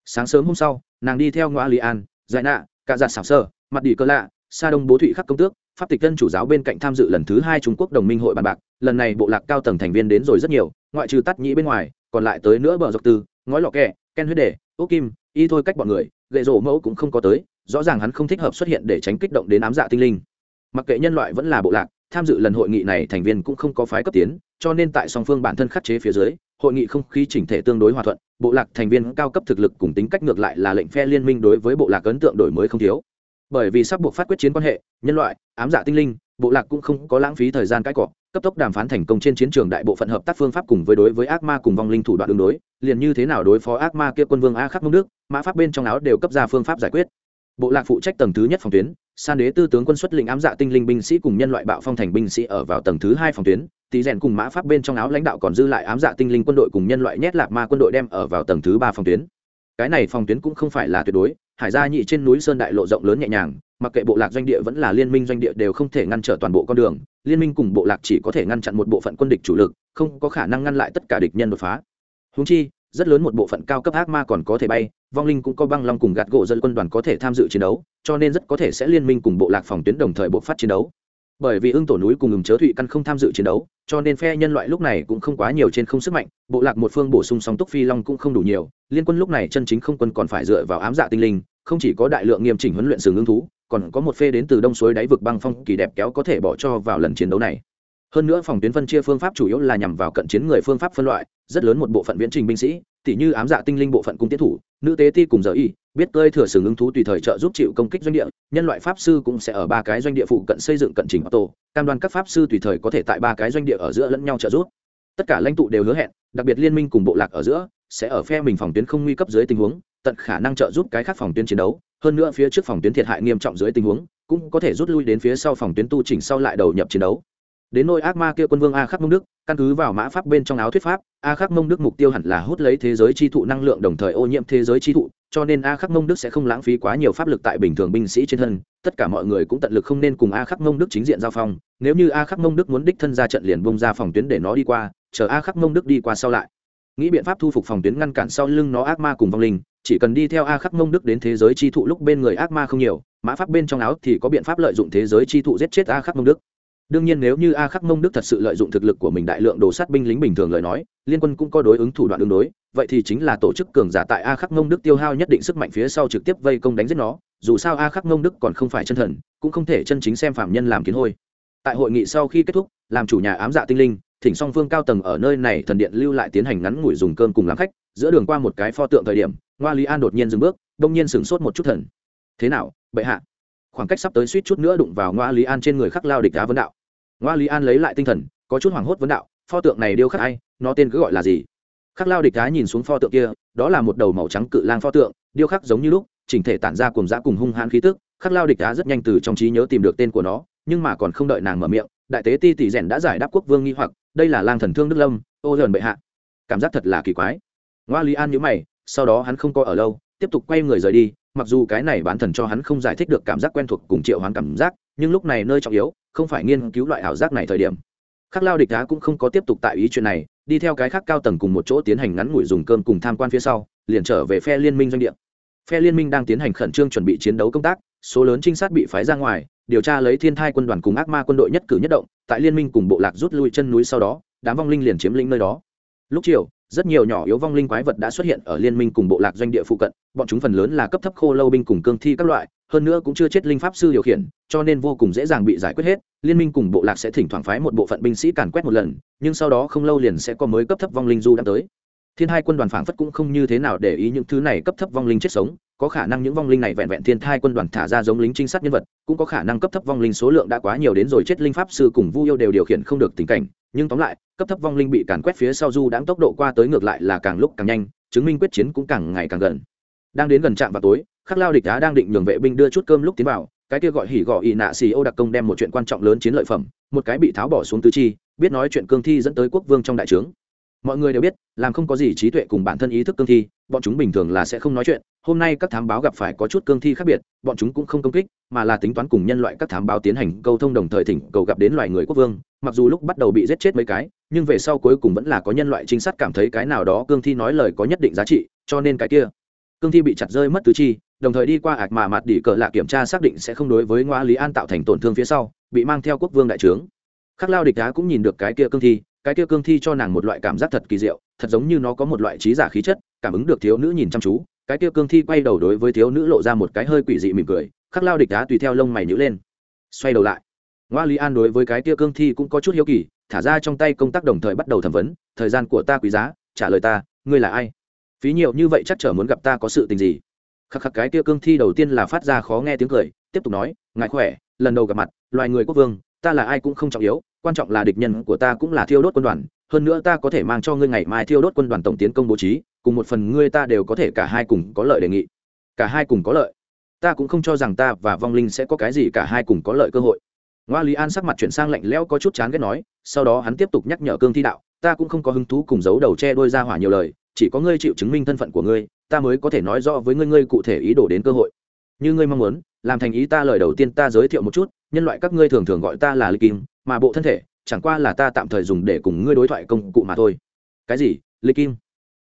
Sáng sớm hôm sau, nàng đi theo ngoa li an, giải nạ, cạ giặt xảo sơ, mặt đi cơ lạ, sa đông bố thụy khắc công tước, pháp tịch tân chủ giáo bên cạnh tham dự lần thứ hai trung quốc đồng minh hội bàn bạc. Lần này bộ lạc cao tầng thành viên đến rồi rất nhiều, ngoại trừ tắt nhĩ bên ngoài, còn lại tới nữa bờ dọc tư ngói lọ kẹ, ken huyết đề ốc kim, y thôi cách bọn người gậy rổ mẫu cũng không có tới, rõ ràng hắn không thích hợp xuất hiện để tránh kích động đến ám dạ tinh linh. Mặc kệ nhân loại vẫn là bộ lạc, tham dự lần hội nghị này thành viên cũng không có phái cấp tiến cho nên tại song phương bản thân khắc chế phía dưới, hội nghị không khí chỉnh thể tương đối hòa thuận, bộ lạc thành viên cao cấp thực lực cùng tính cách ngược lại là lệnh phe liên minh đối với bộ lạc ấn tượng đổi mới không thiếu. Bởi vì sắp buộc phát quyết chiến quan hệ, nhân loại, ám dạ tinh linh, bộ lạc cũng không có lãng phí thời gian cãi cọ, cấp tốc đàm phán thành công trên chiến trường đại bộ phận hợp tác phương pháp cùng với đối với ác ma cùng vong linh thủ đoạn đường đối, liền như thế nào đối phó ác ma kia quân vương a khắc mông nước mã pháp bên trong áo đều cấp ra phương pháp giải quyết bộ lạc phụ trách tầng thứ nhất phòng tuyến, san đế tư tướng quân xuất lĩnh ám dạ tinh linh binh sĩ cùng nhân loại bạo phong thành binh sĩ ở vào tầng thứ hai phòng tuyến tỷ rèn cùng mã pháp bên trong áo lãnh đạo còn dư lại ám dạ tinh linh quân đội cùng nhân loại nhét lạc ma quân đội đem ở vào tầng thứ ba phòng tuyến. Cái này phòng tuyến cũng không phải là tuyệt đối, hải gia nhị trên núi sơn đại lộ rộng lớn nhẹ nhàng, mặc kệ bộ lạc doanh địa vẫn là liên minh doanh địa đều không thể ngăn trở toàn bộ con đường, liên minh cùng bộ lạc chỉ có thể ngăn chặn một bộ phận quân địch chủ lực, không có khả năng ngăn lại tất cả địch nhân đột phá. Húng chi rất lớn một bộ phận cao cấp ác ma còn có thể bay, vong linh cũng có băng long cùng gạt gỗ dân quân đoàn có thể tham dự chiến đấu, cho nên rất có thể sẽ liên minh cùng bộ lạc phòng tuyến đồng thời bộ phát chiến đấu. Bởi vì ưng tổ núi cùng ngừng chớ thụy căn không tham dự chiến đấu, cho nên phe nhân loại lúc này cũng không quá nhiều trên không sức mạnh, bộ lạc một phương bổ sung song túc phi long cũng không đủ nhiều, liên quân lúc này chân chính không quân còn phải dựa vào ám dạ tinh linh, không chỉ có đại lượng nghiêm chỉnh huấn luyện sừng ưng thú, còn có một phê đến từ đông suối đáy vực băng phong kỳ đẹp kéo có thể bỏ cho vào lần chiến đấu này hơn nữa phòng tuyến phân chia phương pháp chủ yếu là nhằm vào cận chiến người phương pháp phân loại, rất lớn một bộ phận viễn trình binh sĩ, tỉ như ám dạ tinh linh bộ phận cung tiến thủ, nữ tế ti cùng giờ y, biết cơi thừa sừng ứng thú tùy thời trợ giúp chịu công kích doanh địa, nhân loại pháp sư cũng sẽ ở ba cái doanh địa phụ cận xây dựng cận trình ô tô cam đoan các pháp sư tùy thời có thể tại ba cái doanh địa ở giữa lẫn nhau trợ giúp. Tất cả lãnh tụ đều hứa hẹn, đặc biệt liên minh cùng bộ lạc ở giữa, sẽ ở phe mình phòng tuyến không nguy cấp dưới tình huống, tận khả năng trợ giúp cái khác phòng tuyến chiến đấu. Hơn nữa phía trước phòng tuyến thiệt hại nghiêm trọng dưới tình huống, cũng có thể rút lui đến phía sau phòng tuyến tu chỉnh sau lại đầu nhập chiến đấu đến nôi ác ma kia quân vương a khắc mông đức, căn cứ vào mã pháp bên trong áo thuyết pháp, a khắc mông đức mục tiêu hẳn là hút lấy thế giới chi thụ năng lượng đồng thời ô nhiễm thế giới chi thụ, cho nên a khắc mông đức sẽ không lãng phí quá nhiều pháp lực tại bình thường binh sĩ trên thân, tất cả mọi người cũng tận lực không nên cùng a khắc mông đức chính diện giao phong, nếu như a khắc mông đức muốn đích thân ra trận liền bông ra phòng tuyến để nó đi qua, chờ a khắc mông đức đi qua sau lại. Nghĩ biện pháp thu phục phòng tuyến ngăn cản sau lưng nó ác ma cùng vong linh, chỉ cần đi theo a khắc mông đức đến thế giới chi thụ lúc bên người ác ma không nhiều, mã pháp bên trong áo thì có biện pháp lợi dụng thế giới chi thụ giết chết a khắc mông đức đương nhiên nếu như a khắc mông đức thật sự lợi dụng thực lực của mình đại lượng đồ sát binh lính bình thường lời nói, liên quân cũng có đối ứng thủ đoạn ứng đối, vậy thì chính là tổ chức cường giả tại a khắc mông đức tiêu hao nhất định sức mạnh phía sau trực tiếp vây công đánh giết nó, dù sao a khắc mông đức còn không phải chân thần, cũng không thể chân chính xem phạm nhân làm kiến hôi. Tại hội nghị sau khi kết thúc, làm chủ nhà ám dạ tinh linh, thỉnh song phương cao tầng ở nơi này thần điện lưu lại tiến hành ngắn ngủi dùng cơm cùng làm khách, giữa đường qua một cái pho tượng thời điểm, ngoa lý an đột nhiên dừng bước, đông nhiên sửng sốt một chút thần. Thế nào, bệ hạ? Khoảng cách sắp tới suýt chút nữa đụng vào ngoa lý an trên người khắc lao địch đá vấn đạo. Ngoa lý an lấy lại tinh thần, có chút hoảng hốt vấn đạo, pho tượng này điêu khắc ai, nó tên cứ gọi là gì? Khắc lao địch đá nhìn xuống pho tượng kia, đó là một đầu màu trắng cự lang pho tượng, điêu khắc giống như lúc, chỉnh thể tản ra cùng dã cùng hung hãn khí tức, khắc lao địch đá rất nhanh từ trong trí nhớ tìm được tên của nó, nhưng mà còn không đợi nàng mở miệng, đại tế ti tỷ rèn đã giải đáp quốc vương nghi hoặc, đây là lang thần thương đức lâm, ô dần bệ hạ. Cảm giác thật là kỳ quái. Ngoa lý an nhữ mày, sau đó hắn không có ở lâu, tiếp tục quay người rời đi mặc dù cái này bán thần cho hắn không giải thích được cảm giác quen thuộc cùng triệu hoán cảm giác, nhưng lúc này nơi trọng yếu, không phải nghiên cứu loại ảo giác này thời điểm. Khắc lao địch đá cũng không có tiếp tục tại ý chuyện này, đi theo cái khác cao tầng cùng một chỗ tiến hành ngắn ngủi dùng cơm cùng tham quan phía sau, liền trở về phe liên minh doanh địa. Phe liên minh đang tiến hành khẩn trương chuẩn bị chiến đấu công tác, số lớn trinh sát bị phái ra ngoài, điều tra lấy thiên thai quân đoàn cùng ác ma quân đội nhất cử nhất động, tại liên minh cùng bộ lạc rút lui chân núi sau đó, đám vong linh liền chiếm lĩnh nơi đó. Lúc chiều rất nhiều nhỏ yếu vong linh quái vật đã xuất hiện ở liên minh cùng bộ lạc doanh địa phụ cận, bọn chúng phần lớn là cấp thấp khô lâu binh cùng cương thi các loại, hơn nữa cũng chưa chết linh pháp sư điều khiển, cho nên vô cùng dễ dàng bị giải quyết hết. Liên minh cùng bộ lạc sẽ thỉnh thoảng phái một bộ phận binh sĩ càn quét một lần, nhưng sau đó không lâu liền sẽ có mới cấp thấp vong linh du đã tới. Thiên hai quân đoàn phảng phất cũng không như thế nào để ý những thứ này cấp thấp vong linh chết sống, có khả năng những vong linh này vẹn vẹn thiên thai quân đoàn thả ra giống lính trinh sát nhân vật, cũng có khả năng cấp thấp vong linh số lượng đã quá nhiều đến rồi chết linh pháp sư cùng vu yêu đều điều khiển không được tình cảnh nhưng tóm lại, cấp thấp vong linh bị càn quét phía sau du đãng tốc độ qua tới ngược lại là càng lúc càng nhanh, chứng minh quyết chiến cũng càng ngày càng gần. Đang đến gần trạm vào tối, khắc lao địch đá đang định nhường vệ binh đưa chút cơm lúc tiến vào, cái kia gọi hỉ gọ ị nạ xì ô đặc công đem một chuyện quan trọng lớn chiến lợi phẩm, một cái bị tháo bỏ xuống tứ chi, biết nói chuyện cương thi dẫn tới quốc vương trong đại trướng mọi người đều biết, làm không có gì trí tuệ cùng bản thân ý thức cương thi, bọn chúng bình thường là sẽ không nói chuyện. Hôm nay các thám báo gặp phải có chút cương thi khác biệt, bọn chúng cũng không công kích, mà là tính toán cùng nhân loại các thám báo tiến hành câu thông đồng thời thỉnh cầu gặp đến loài người quốc vương. Mặc dù lúc bắt đầu bị giết chết mấy cái, nhưng về sau cuối cùng vẫn là có nhân loại trinh sát cảm thấy cái nào đó cương thi nói lời có nhất định giá trị, cho nên cái kia, cương thi bị chặt rơi mất tứ chi, đồng thời đi qua ạc mà mặt đỉ cờ lạ kiểm tra xác định sẽ không đối với ngoa lý an tạo thành tổn thương phía sau, bị mang theo quốc vương đại trướng. Khắc lao địch đá cũng nhìn được cái kia cương thi cái kia cương thi cho nàng một loại cảm giác thật kỳ diệu, thật giống như nó có một loại trí giả khí chất, cảm ứng được thiếu nữ nhìn chăm chú, cái kia cương thi quay đầu đối với thiếu nữ lộ ra một cái hơi quỷ dị mỉm cười, khắc lao địch đá tùy theo lông mày nhữ lên. Xoay đầu lại, ngoa lý an đối với cái kia cương thi cũng có chút hiếu kỳ, thả ra trong tay công tác đồng thời bắt đầu thẩm vấn, thời gian của ta quý giá, trả lời ta, ngươi là ai? Phí nhiều như vậy chắc chở muốn gặp ta có sự tình gì? Khắc khắc cái kia cương thi đầu tiên là phát ra khó nghe tiếng cười, tiếp tục nói ngại khỏe, lần đầu gặp mặt, loài người quốc vương ta là ai cũng không trọng yếu, quan trọng là địch nhân của ta cũng là thiêu đốt quân đoàn, hơn nữa ta có thể mang cho ngươi ngày mai thiêu đốt quân đoàn tổng tiến công bố trí, cùng một phần ngươi ta đều có thể cả hai cùng có lợi đề nghị. Cả hai cùng có lợi. Ta cũng không cho rằng ta và vong linh sẽ có cái gì cả hai cùng có lợi cơ hội. Ngoa lý an sắc mặt chuyển sang lạnh lẽo có chút chán ghét nói, sau đó hắn tiếp tục nhắc nhở cương thi đạo, ta cũng không có hứng thú cùng giấu đầu che đôi ra hỏa nhiều lời, chỉ có ngươi chịu chứng minh thân phận của ngươi, ta mới có thể nói rõ với ngươi ngươi cụ thể ý đồ đến cơ hội. Như ngươi mong muốn, làm thành ý ta lời đầu tiên ta giới thiệu một chút nhân loại các ngươi thường thường gọi ta là lịch kim, mà bộ thân thể, chẳng qua là ta tạm thời dùng để cùng ngươi đối thoại công cụ mà thôi. Cái gì? Lịch kim?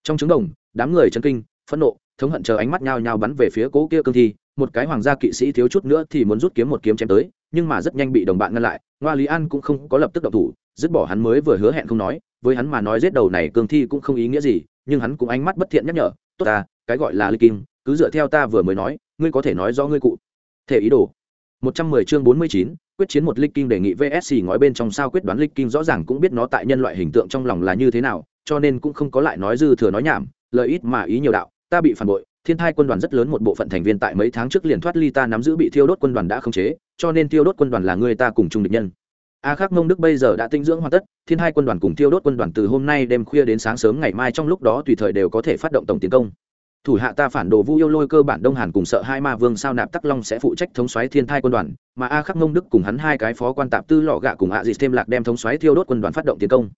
Trong trứng đồng, đám người chân kinh, phẫn nộ, thống hận chờ ánh mắt nhao nhao bắn về phía cố kia cương thi, một cái hoàng gia kỵ sĩ thiếu chút nữa thì muốn rút kiếm một kiếm chém tới, nhưng mà rất nhanh bị đồng bạn ngăn lại, ngoa lý an cũng không có lập tức độc thủ, dứt bỏ hắn mới vừa hứa hẹn không nói, với hắn mà nói giết đầu này cương thi cũng không ý nghĩa gì, nhưng hắn cũng ánh mắt bất thiện nhắc nhở, tốt ta, cái gọi là lịch kim, cứ dựa theo ta vừa mới nói, ngươi có thể nói rõ ngươi cụ thể ý đồ. 110 chương 49, quyết chiến một lịch kim đề nghị VSC ngói bên trong sao quyết đoán lịch kim rõ ràng cũng biết nó tại nhân loại hình tượng trong lòng là như thế nào, cho nên cũng không có lại nói dư thừa nói nhảm, lời ít mà ý nhiều đạo, ta bị phản bội, thiên thai quân đoàn rất lớn một bộ phận thành viên tại mấy tháng trước liền thoát ly ta nắm giữ bị thiêu đốt quân đoàn đã khống chế, cho nên thiêu đốt quân đoàn là người ta cùng chung địch nhân. A Khắc ngông Đức bây giờ đã tinh dưỡng hoàn tất, Thiên Hai quân đoàn cùng Tiêu Đốt quân đoàn từ hôm nay đêm khuya đến sáng sớm ngày mai trong lúc đó tùy thời đều có thể phát động tổng tiến công. Thủ hạ ta phản đồ Vu Yêu Lôi cơ bản Đông Hàn cùng sợ hai ma vương sao nạp Tắc Long sẽ phụ trách thống xoáy Thiên Thai quân đoàn, mà A Khắc Nông Đức cùng hắn hai cái phó quan tạp tư lọ gạ cùng ạ dịt thêm lạc đem thống xoáy thiêu Đốt quân đoàn phát động tiến công.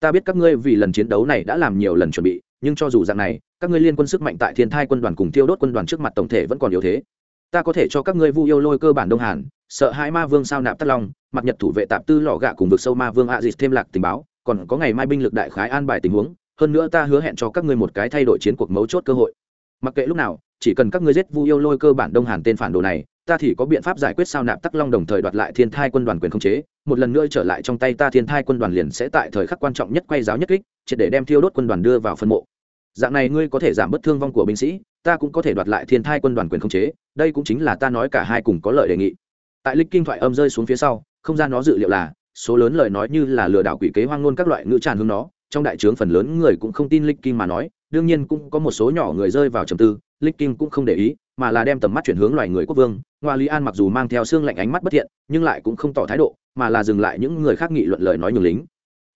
Ta biết các ngươi vì lần chiến đấu này đã làm nhiều lần chuẩn bị, nhưng cho dù dạng này, các ngươi liên quân sức mạnh tại Thiên Thai quân đoàn cùng Thiêu Đốt quân đoàn trước mặt tổng thể vẫn còn yếu thế. Ta có thể cho các ngươi Vu Yêu Lôi cơ bản Đông Hàn, sợ hai ma vương sao nạp Tắc Long, mặc nhật thủ vệ tạp tư lọ gạ cùng vực sâu ma vương ạ dịt thêm lạc tình báo còn có ngày mai binh lực đại khái an bài tình huống hơn nữa ta hứa hẹn cho các ngươi một cái thay đổi chiến cuộc mấu chốt cơ hội mặc kệ lúc nào, chỉ cần các ngươi giết vu yêu lôi cơ bản đông hàn tên phản đồ này, ta thì có biện pháp giải quyết sao nạp tắc long đồng thời đoạt lại thiên thai quân đoàn quyền khống chế. Một lần nữa trở lại trong tay ta thiên thai quân đoàn liền sẽ tại thời khắc quan trọng nhất quay giáo nhất kích, triệt để đem thiêu đốt quân đoàn đưa vào phân mộ. Dạng này ngươi có thể giảm bớt thương vong của binh sĩ, ta cũng có thể đoạt lại thiên thai quân đoàn quyền khống chế. Đây cũng chính là ta nói cả hai cùng có lợi đề nghị. Tại lịch kinh thoại âm rơi xuống phía sau, không gian nó dự liệu là, số lớn lời nói như là lừa đảo quỷ kế hoang ngôn các loại ngữ tràn hướng nó. Trong đại trướng phần lớn người cũng không tin lịch kim mà nói đương nhiên cũng có một số nhỏ người rơi vào trầm tư linh kim cũng không để ý, mà là đem tầm mắt chuyển hướng loài người quốc vương. Ngoa lý an mặc dù mang theo xương lạnh ánh mắt bất thiện, nhưng lại cũng không tỏ thái độ, mà là dừng lại những người khác nghị luận lời nói nhường lính.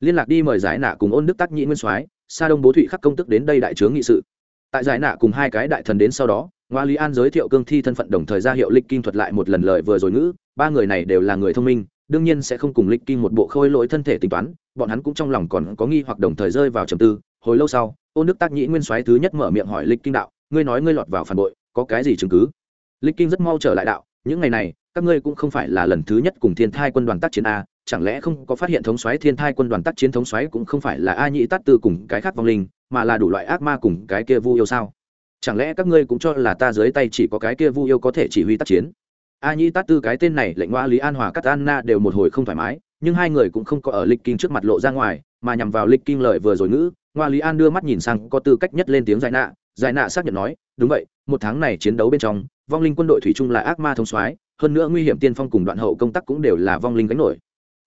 Liên lạc đi mời giải nạ cùng ôn đức tác nhị nguyên soái, sa đông bố thụy khắc công tức đến đây đại trướng nghị sự. Tại giải nạ cùng hai cái đại thần đến sau đó, ngoa lý an giới thiệu cương thi thân phận đồng thời ra hiệu lịch kim thuật lại một lần lời vừa rồi ngữ, ba người này đều là người thông minh, đương nhiên sẽ không cùng lịch kim một bộ khôi lỗi thân thể tính toán, bọn hắn cũng trong lòng còn có nghi hoặc đồng thời rơi vào trầm tư hồi lâu sau ôn đức tác nhĩ nguyên soái thứ nhất mở miệng hỏi lịch kinh đạo, ngươi nói ngươi lọt vào phản bội, có cái gì chứng cứ? Lịch kinh rất mau trở lại đạo, những ngày này, các ngươi cũng không phải là lần thứ nhất cùng thiên thai quân đoàn tác chiến a, chẳng lẽ không có phát hiện thống soái thiên thai quân đoàn tác chiến thống soái cũng không phải là a nhĩ tát tư cùng cái khác vong linh, mà là đủ loại ác ma cùng cái kia vu yêu sao? Chẳng lẽ các ngươi cũng cho là ta dưới tay chỉ có cái kia vu yêu có thể chỉ huy tác chiến? A nhĩ tát tư cái tên này lệnh ngoa lý an hòa cắt anna đều một hồi không thoải mái, nhưng hai người cũng không có ở lịch kinh trước mặt lộ ra ngoài, mà nhằm vào lịch kinh lời vừa rồi ngữ ngoa lý an đưa mắt nhìn sang có tư cách nhất lên tiếng giải nạ. Giải nạ xác nhận nói, đúng vậy, một tháng này chiến đấu bên trong, vong linh quân đội thủy chung là ác ma thông soái, hơn nữa nguy hiểm tiên phong cùng đoạn hậu công tác cũng đều là vong linh gánh nổi.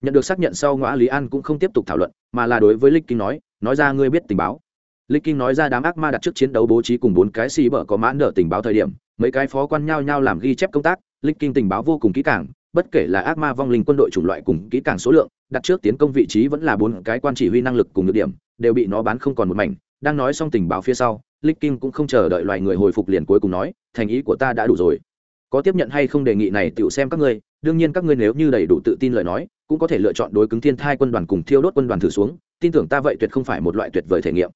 Nhận được xác nhận sau ngõ lý an cũng không tiếp tục thảo luận, mà là đối với lịch kinh nói nói ra ngươi biết tình báo. Lịch kinh nói ra đám ác ma đặt trước chiến đấu bố trí cùng bốn cái xì bở có mãn nợ tình báo thời điểm, mấy cái phó quan nhao nhao làm ghi chép công tác, lịch kinh tình báo vô cùng kỹ càng, bất kể là ác ma vong linh quân đội chủng loại cùng kỹ càng số lượng đặt trước tiến công vị trí vẫn là bốn cái quan chỉ huy năng lực cùng nhược điểm, đều bị nó bán không còn một mảnh. Đang nói xong tình báo phía sau, lịch kim cũng không chờ đợi loài người hồi phục liền cuối cùng nói, thành ý của ta đã đủ rồi. Có tiếp nhận hay không đề nghị này tự xem các ngươi, đương nhiên các ngươi nếu như đầy đủ tự tin lời nói, cũng có thể lựa chọn đối cứng thiên thai quân đoàn cùng thiêu đốt quân đoàn thử xuống, tin tưởng ta vậy tuyệt không phải một loại tuyệt vời thể nghiệm.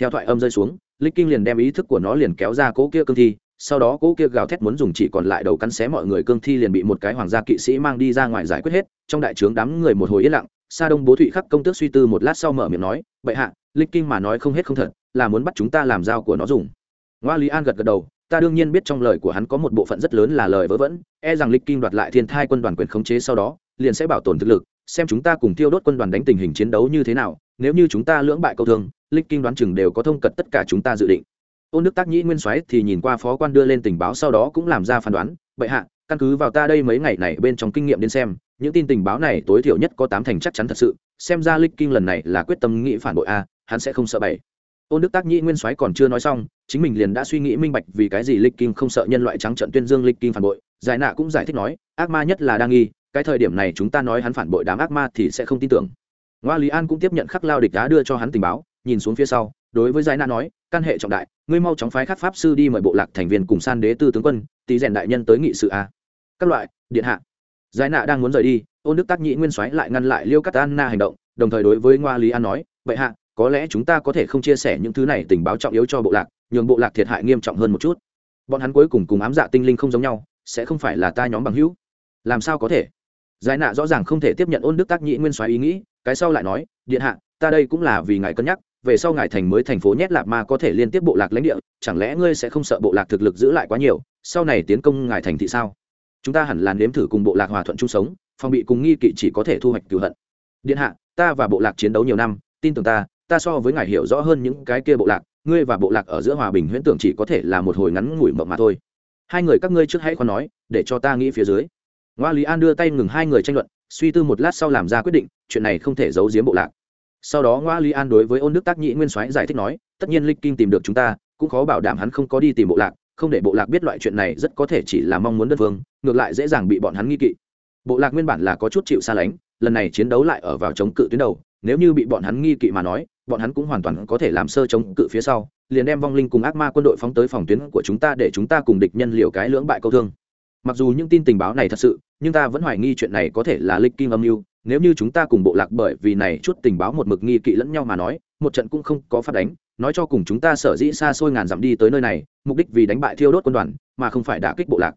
Theo thoại âm rơi xuống, lịch kim liền đem ý thức của nó liền kéo ra cỗ kia cương thi sau đó cỗ kia gào thét muốn dùng chỉ còn lại đầu cắn xé mọi người cương thi liền bị một cái hoàng gia kỵ sĩ mang đi ra ngoài giải quyết hết. Trong đại trướng đám người một hồi yên lặng, sa đông bố thụy khắc công tước suy tư một lát sau mở miệng nói, bệ hạ linh kinh mà nói không hết không thật, là muốn bắt chúng ta làm dao của nó dùng. Ngoa lý an gật gật đầu, ta đương nhiên biết trong lời của hắn có một bộ phận rất lớn là lời vớ vẩn e rằng lịch kinh đoạt lại thiên thai quân đoàn quyền khống chế sau đó, liền sẽ bảo tồn thực lực, xem chúng ta cùng tiêu đốt quân đoàn đánh tình hình chiến đấu như thế nào, nếu như chúng ta lưỡng bại câu thương, lịch kinh đoán chừng đều có thông cật tất cả chúng ta dự định ôn đức tác nhĩ nguyên soái thì nhìn qua phó quan đưa lên tình báo sau đó cũng làm ra phán đoán, bệ hạ, căn cứ vào ta đây mấy ngày này bên trong kinh nghiệm đến xem, những tin tình báo này tối thiểu nhất có tám thành chắc chắn thật sự, xem ra lịch kinh lần này là quyết tâm nghĩ phản bội a, hắn sẽ không sợ bảy ôn đức tác nhĩ nguyên soái còn chưa nói xong, chính mình liền đã suy nghĩ minh bạch vì cái gì lịch kinh không sợ nhân loại trắng trận tuyên dương lịch kinh phản bội, giải nạ cũng giải thích nói, ác ma nhất là đa nghi, cái thời điểm này chúng ta nói hắn phản bội đám ác ma thì sẽ không tin tưởng. Ngoa lý an cũng tiếp nhận khắc lao địch đá đưa cho hắn tình báo, nhìn xuống phía sau, đối với giải nạ nói can hệ trọng đại, ngươi mau chóng phái khắc pháp sư đi mời bộ lạc thành viên cùng san đế tư tướng quân tý rèn đại nhân tới nghị sự a. Các loại, điện hạ. Giải nạ đang muốn rời đi, ôn đức tác nhị nguyên soái lại ngăn lại liêu cắt anna hành động, đồng thời đối với ngoa lý an nói, vậy hạ, có lẽ chúng ta có thể không chia sẻ những thứ này tình báo trọng yếu cho bộ lạc, nhường bộ lạc thiệt hại nghiêm trọng hơn một chút. Bọn hắn cuối cùng cùng ám dạ tinh linh không giống nhau, sẽ không phải là ta nhóm bằng hữu. Làm sao có thể? Giải nạ rõ ràng không thể tiếp nhận ôn đức tác nhị nguyên soái ý nghĩ, cái sau lại nói, điện hạ, ta đây cũng là vì ngài cân nhắc về sau ngài thành mới thành phố nhét lạc ma có thể liên tiếp bộ lạc lãnh địa, chẳng lẽ ngươi sẽ không sợ bộ lạc thực lực giữ lại quá nhiều, sau này tiến công ngài thành thị sao? Chúng ta hẳn là nếm thử cùng bộ lạc hòa thuận chung sống, phòng bị cùng nghi kỵ chỉ có thể thu hoạch cửu hận. Điện hạ, ta và bộ lạc chiến đấu nhiều năm, tin tưởng ta ta so với ngài hiểu rõ hơn những cái kia bộ lạc, ngươi và bộ lạc ở giữa hòa bình huyễn tưởng chỉ có thể là một hồi ngắn ngủi mộng mà thôi. Hai người các ngươi trước hãy còn nói, để cho ta nghĩ phía dưới. Ngoa lý an đưa tay ngừng hai người tranh luận, suy tư một lát sau làm ra quyết định, chuyện này không thể giấu giếm bộ lạc sau đó ngoa lý an đối với ôn đức tác nhĩ nguyên soái giải thích nói, tất nhiên linh kim tìm được chúng ta, cũng khó bảo đảm hắn không có đi tìm bộ lạc, không để bộ lạc biết loại chuyện này rất có thể chỉ là mong muốn đơn phương, ngược lại dễ dàng bị bọn hắn nghi kỵ. Bộ lạc nguyên bản là có chút chịu xa lánh, lần này chiến đấu lại ở vào chống cự tuyến đầu, nếu như bị bọn hắn nghi kỵ mà nói, bọn hắn cũng hoàn toàn có thể làm sơ chống cự phía sau, liền đem vong linh cùng ác ma quân đội phóng tới phòng tuyến của chúng ta để chúng ta cùng địch nhân liều cái lưỡng bại câu thương. Mặc dù những tin tình báo này thật sự, nhưng ta vẫn hoài nghi chuyện này có thể là lịch kim âm mưu nếu như chúng ta cùng bộ lạc bởi vì này chút tình báo một mực nghi kỵ lẫn nhau mà nói, một trận cũng không có phát đánh, nói cho cùng chúng ta sở dĩ xa xôi ngàn dặm đi tới nơi này, mục đích vì đánh bại thiêu đốt quân đoàn, mà không phải đả kích bộ lạc.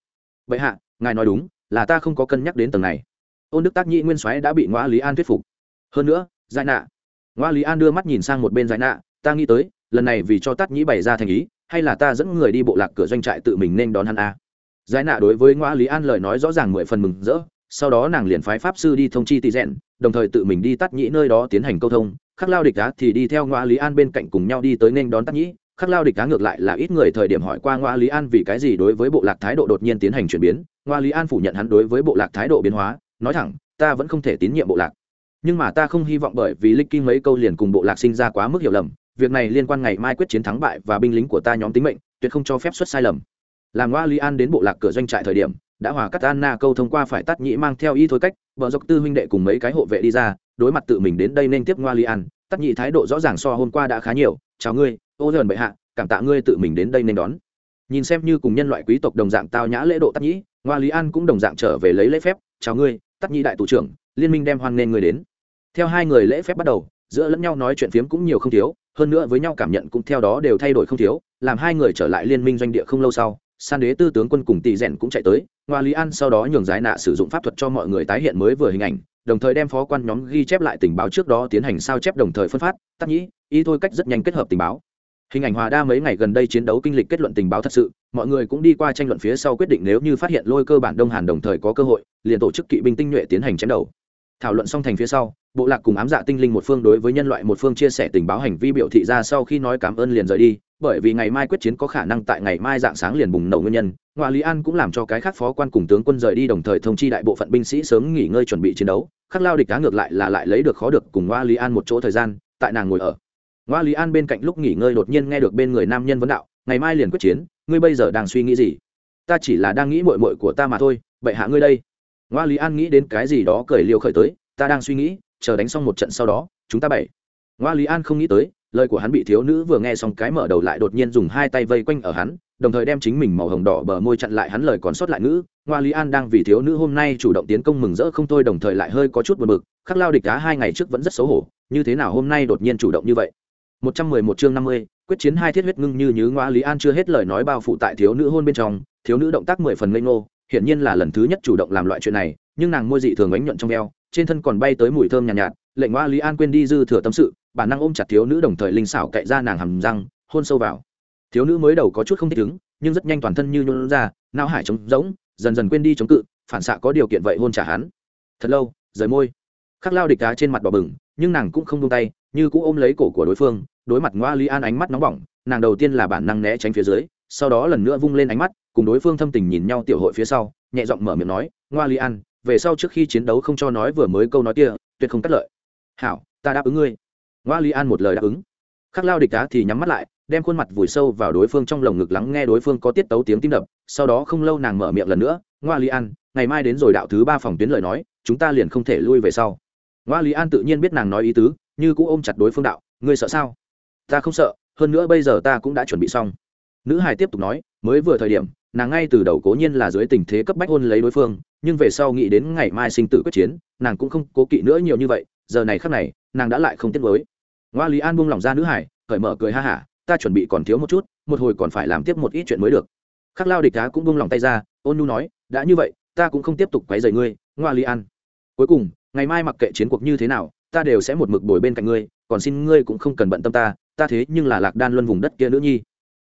Vậy hạ, ngài nói đúng, là ta không có cân nhắc đến tầng này. Ôn đức tác nhĩ nguyên soái đã bị ngoa lý an thuyết phục. Hơn nữa, giải nạ. Ngoa lý an đưa mắt nhìn sang một bên giải nạ, ta nghĩ tới, lần này vì cho tác nhĩ bày ra thành ý, hay là ta dẫn người đi bộ lạc cửa doanh trại tự mình nên đón hắn a? Giải nạ đối với ngoa lý an lời nói rõ ràng mười phần mừng rỡ sau đó nàng liền phái pháp sư đi thông chi tỷ rèn đồng thời tự mình đi tắt nhĩ nơi đó tiến hành câu thông. Khắc lao địch đá thì đi theo ngoa lý an bên cạnh cùng nhau đi tới nên đón tắt nhĩ. Khắc lao địch đá ngược lại là ít người thời điểm hỏi qua ngoa lý an vì cái gì đối với bộ lạc thái độ đột nhiên tiến hành chuyển biến. Ngoa lý an phủ nhận hắn đối với bộ lạc thái độ biến hóa, nói thẳng, ta vẫn không thể tín nhiệm bộ lạc. Nhưng mà ta không hy vọng bởi vì lịch kim mấy câu liền cùng bộ lạc sinh ra quá mức hiểu lầm. Việc này liên quan ngày mai quyết chiến thắng bại và binh lính của ta nhóm tính mệnh, tuyệt không cho phép xuất sai lầm. Làm ngoa lý an đến bộ lạc cửa doanh trại thời điểm đã hòa cắt anna câu thông qua phải tắt nhĩ mang theo y thôi cách, vợ dọc tư huynh đệ cùng mấy cái hộ vệ đi ra, đối mặt tự mình đến đây nên tiếp ngoa lý an. Tắt nhĩ thái độ rõ ràng so hôm qua đã khá nhiều, chào ngươi, ô dần bệ hạ, cảm tạ ngươi tự mình đến đây nên đón. Nhìn xem như cùng nhân loại quý tộc đồng dạng tao nhã lễ độ tắt nhĩ, ngoa lý an cũng đồng dạng trở về lấy lễ phép, chào ngươi, tắt nhĩ đại tù trưởng, liên minh đem hoan nghênh người đến. Theo hai người lễ phép bắt đầu, giữa lẫn nhau nói chuyện phiếm cũng nhiều không thiếu, hơn nữa với nhau cảm nhận cũng theo đó đều thay đổi không thiếu, làm hai người trở lại liên minh doanh địa không lâu sau, san đế tư tướng quân cùng tỷ rèn cũng chạy tới ngoa lý an sau đó nhường giải nạ sử dụng pháp thuật cho mọi người tái hiện mới vừa hình ảnh, đồng thời đem phó quan nhóm ghi chép lại tình báo trước đó tiến hành sao chép đồng thời phân phát. Tắc nhĩ, y thôi cách rất nhanh kết hợp tình báo. Hình ảnh hòa đa mấy ngày gần đây chiến đấu kinh lịch kết luận tình báo thật sự, mọi người cũng đi qua tranh luận phía sau quyết định nếu như phát hiện lôi cơ bản đông hàn đồng thời có cơ hội, liền tổ chức kỵ binh tinh nhuệ tiến hành chém đầu. Thảo luận xong thành phía sau bộ lạc cùng ám dạ tinh linh một phương đối với nhân loại một phương chia sẻ tình báo hành vi biểu thị ra sau khi nói cảm ơn liền rời đi, bởi vì ngày mai quyết chiến có khả năng tại ngày mai dạng sáng liền bùng nổ nguyên nhân. Ngoại lý an cũng làm cho cái khác phó quan cùng tướng quân rời đi đồng thời thông chi đại bộ phận binh sĩ sớm nghỉ ngơi chuẩn bị chiến đấu. Khắc lao địch cá ngược lại là lại lấy được khó được cùng ngoại lý an một chỗ thời gian, tại nàng ngồi ở. Ngoại lý an bên cạnh lúc nghỉ ngơi đột nhiên nghe được bên người nam nhân vấn đạo, ngày mai liền quyết chiến, ngươi bây giờ đang suy nghĩ gì? Ta chỉ là đang nghĩ mội mội của ta mà thôi vậy hạ ngươi đây. Ngoa lý an nghĩ đến cái gì đó cười liều khởi tới, ta đang suy nghĩ chờ đánh xong một trận sau đó, chúng ta bảy. Ngoa lý an không nghĩ tới, lời của hắn bị thiếu nữ vừa nghe xong cái mở đầu lại đột nhiên dùng hai tay vây quanh ở hắn, đồng thời đem chính mình màu hồng đỏ bờ môi chặn lại hắn lời còn sót lại ngữ. Ngoa lý an đang vì thiếu nữ hôm nay chủ động tiến công mừng rỡ không thôi đồng thời lại hơi có chút buồn bực, khắc lao địch cá hai ngày trước vẫn rất xấu hổ, như thế nào hôm nay đột nhiên chủ động như vậy? Một trăm mười một chương năm mươi, quyết chiến hai thiết huyết ngưng như như ngoa lý an chưa hết lời nói bao phụ tại thiếu nữ hôn bên trong, thiếu nữ động tác mười phần ngây ngô, hiển nhiên là lần thứ nhất chủ động làm loại chuyện này nhưng nàng môi dị thường ánh nhuận trong eo trên thân còn bay tới mùi thơm nhàn nhạt, nhạt lệnh ngoa lý an quên đi dư thừa tâm sự bản năng ôm chặt thiếu nữ đồng thời linh xảo cậy ra nàng hầm răng hôn sâu vào. Thiếu nữ mới đầu có chút không thích ứng nhưng rất nhanh toàn thân như nhuôn ra não hải trống rỗng dần dần quên đi chống cự phản xạ có điều kiện vậy hôn trả hắn. Thật lâu rời môi. Khắc lao địch cá trên mặt đỏ bừng nhưng nàng cũng không buông tay như cũ ôm lấy cổ của đối phương đối mặt ngoa lý an ánh mắt nóng bỏng nàng đầu tiên là bản năng né tránh phía dưới sau đó lần nữa vung lên ánh mắt cùng đối phương thâm tình nhìn nhau tiểu hội phía sau nhẹ giọng mở miệng nói ngoa lý an về sau trước khi chiến đấu không cho nói vừa mới câu nói kia, tuyệt không cắt lợi. Hảo, ta đáp ứng ngươi. Ngoa li an một lời đáp ứng. Khắc lao địch đá thì nhắm mắt lại, đem khuôn mặt vùi sâu vào đối phương trong lồng ngực lắng nghe đối phương có tiết tấu tiếng tim đập, sau đó không lâu nàng mở miệng lần nữa, ngoa li an, ngày mai đến rồi đạo thứ ba phòng tuyến lời nói, chúng ta liền không thể lui về sau. Ngoa li an tự nhiên biết nàng nói ý tứ, như cũng ôm chặt đối phương đạo, ngươi sợ sao? Ta không sợ, hơn nữa bây giờ ta cũng đã chuẩn bị xong. Nữ hải tiếp tục nói, mới vừa thời điểm nàng ngay từ đầu cố nhiên là dưới tình thế cấp bách hôn lấy đối phương, nhưng về sau nghĩ đến ngày mai sinh tử quyết chiến, nàng cũng không cố kỵ nữa nhiều như vậy, giờ này khắc này, nàng đã lại không tiếc với ngoa lý an buông lỏng ra nữ hải, cởi mở cười ha hả, ta chuẩn bị còn thiếu một chút, một hồi còn phải làm tiếp một ít chuyện mới được. Khắc lao địch đá cũng buông lỏng tay ra, ôn nu nói, đã như vậy, ta cũng không tiếp tục quấy rầy ngươi, ngoa lý an. Cuối cùng, ngày mai mặc kệ chiến cuộc như thế nào, ta đều sẽ một mực bồi bên cạnh ngươi, còn xin ngươi cũng không cần bận tâm ta ta thế nhưng là lạc đan luân vùng đất kia nữ nhi.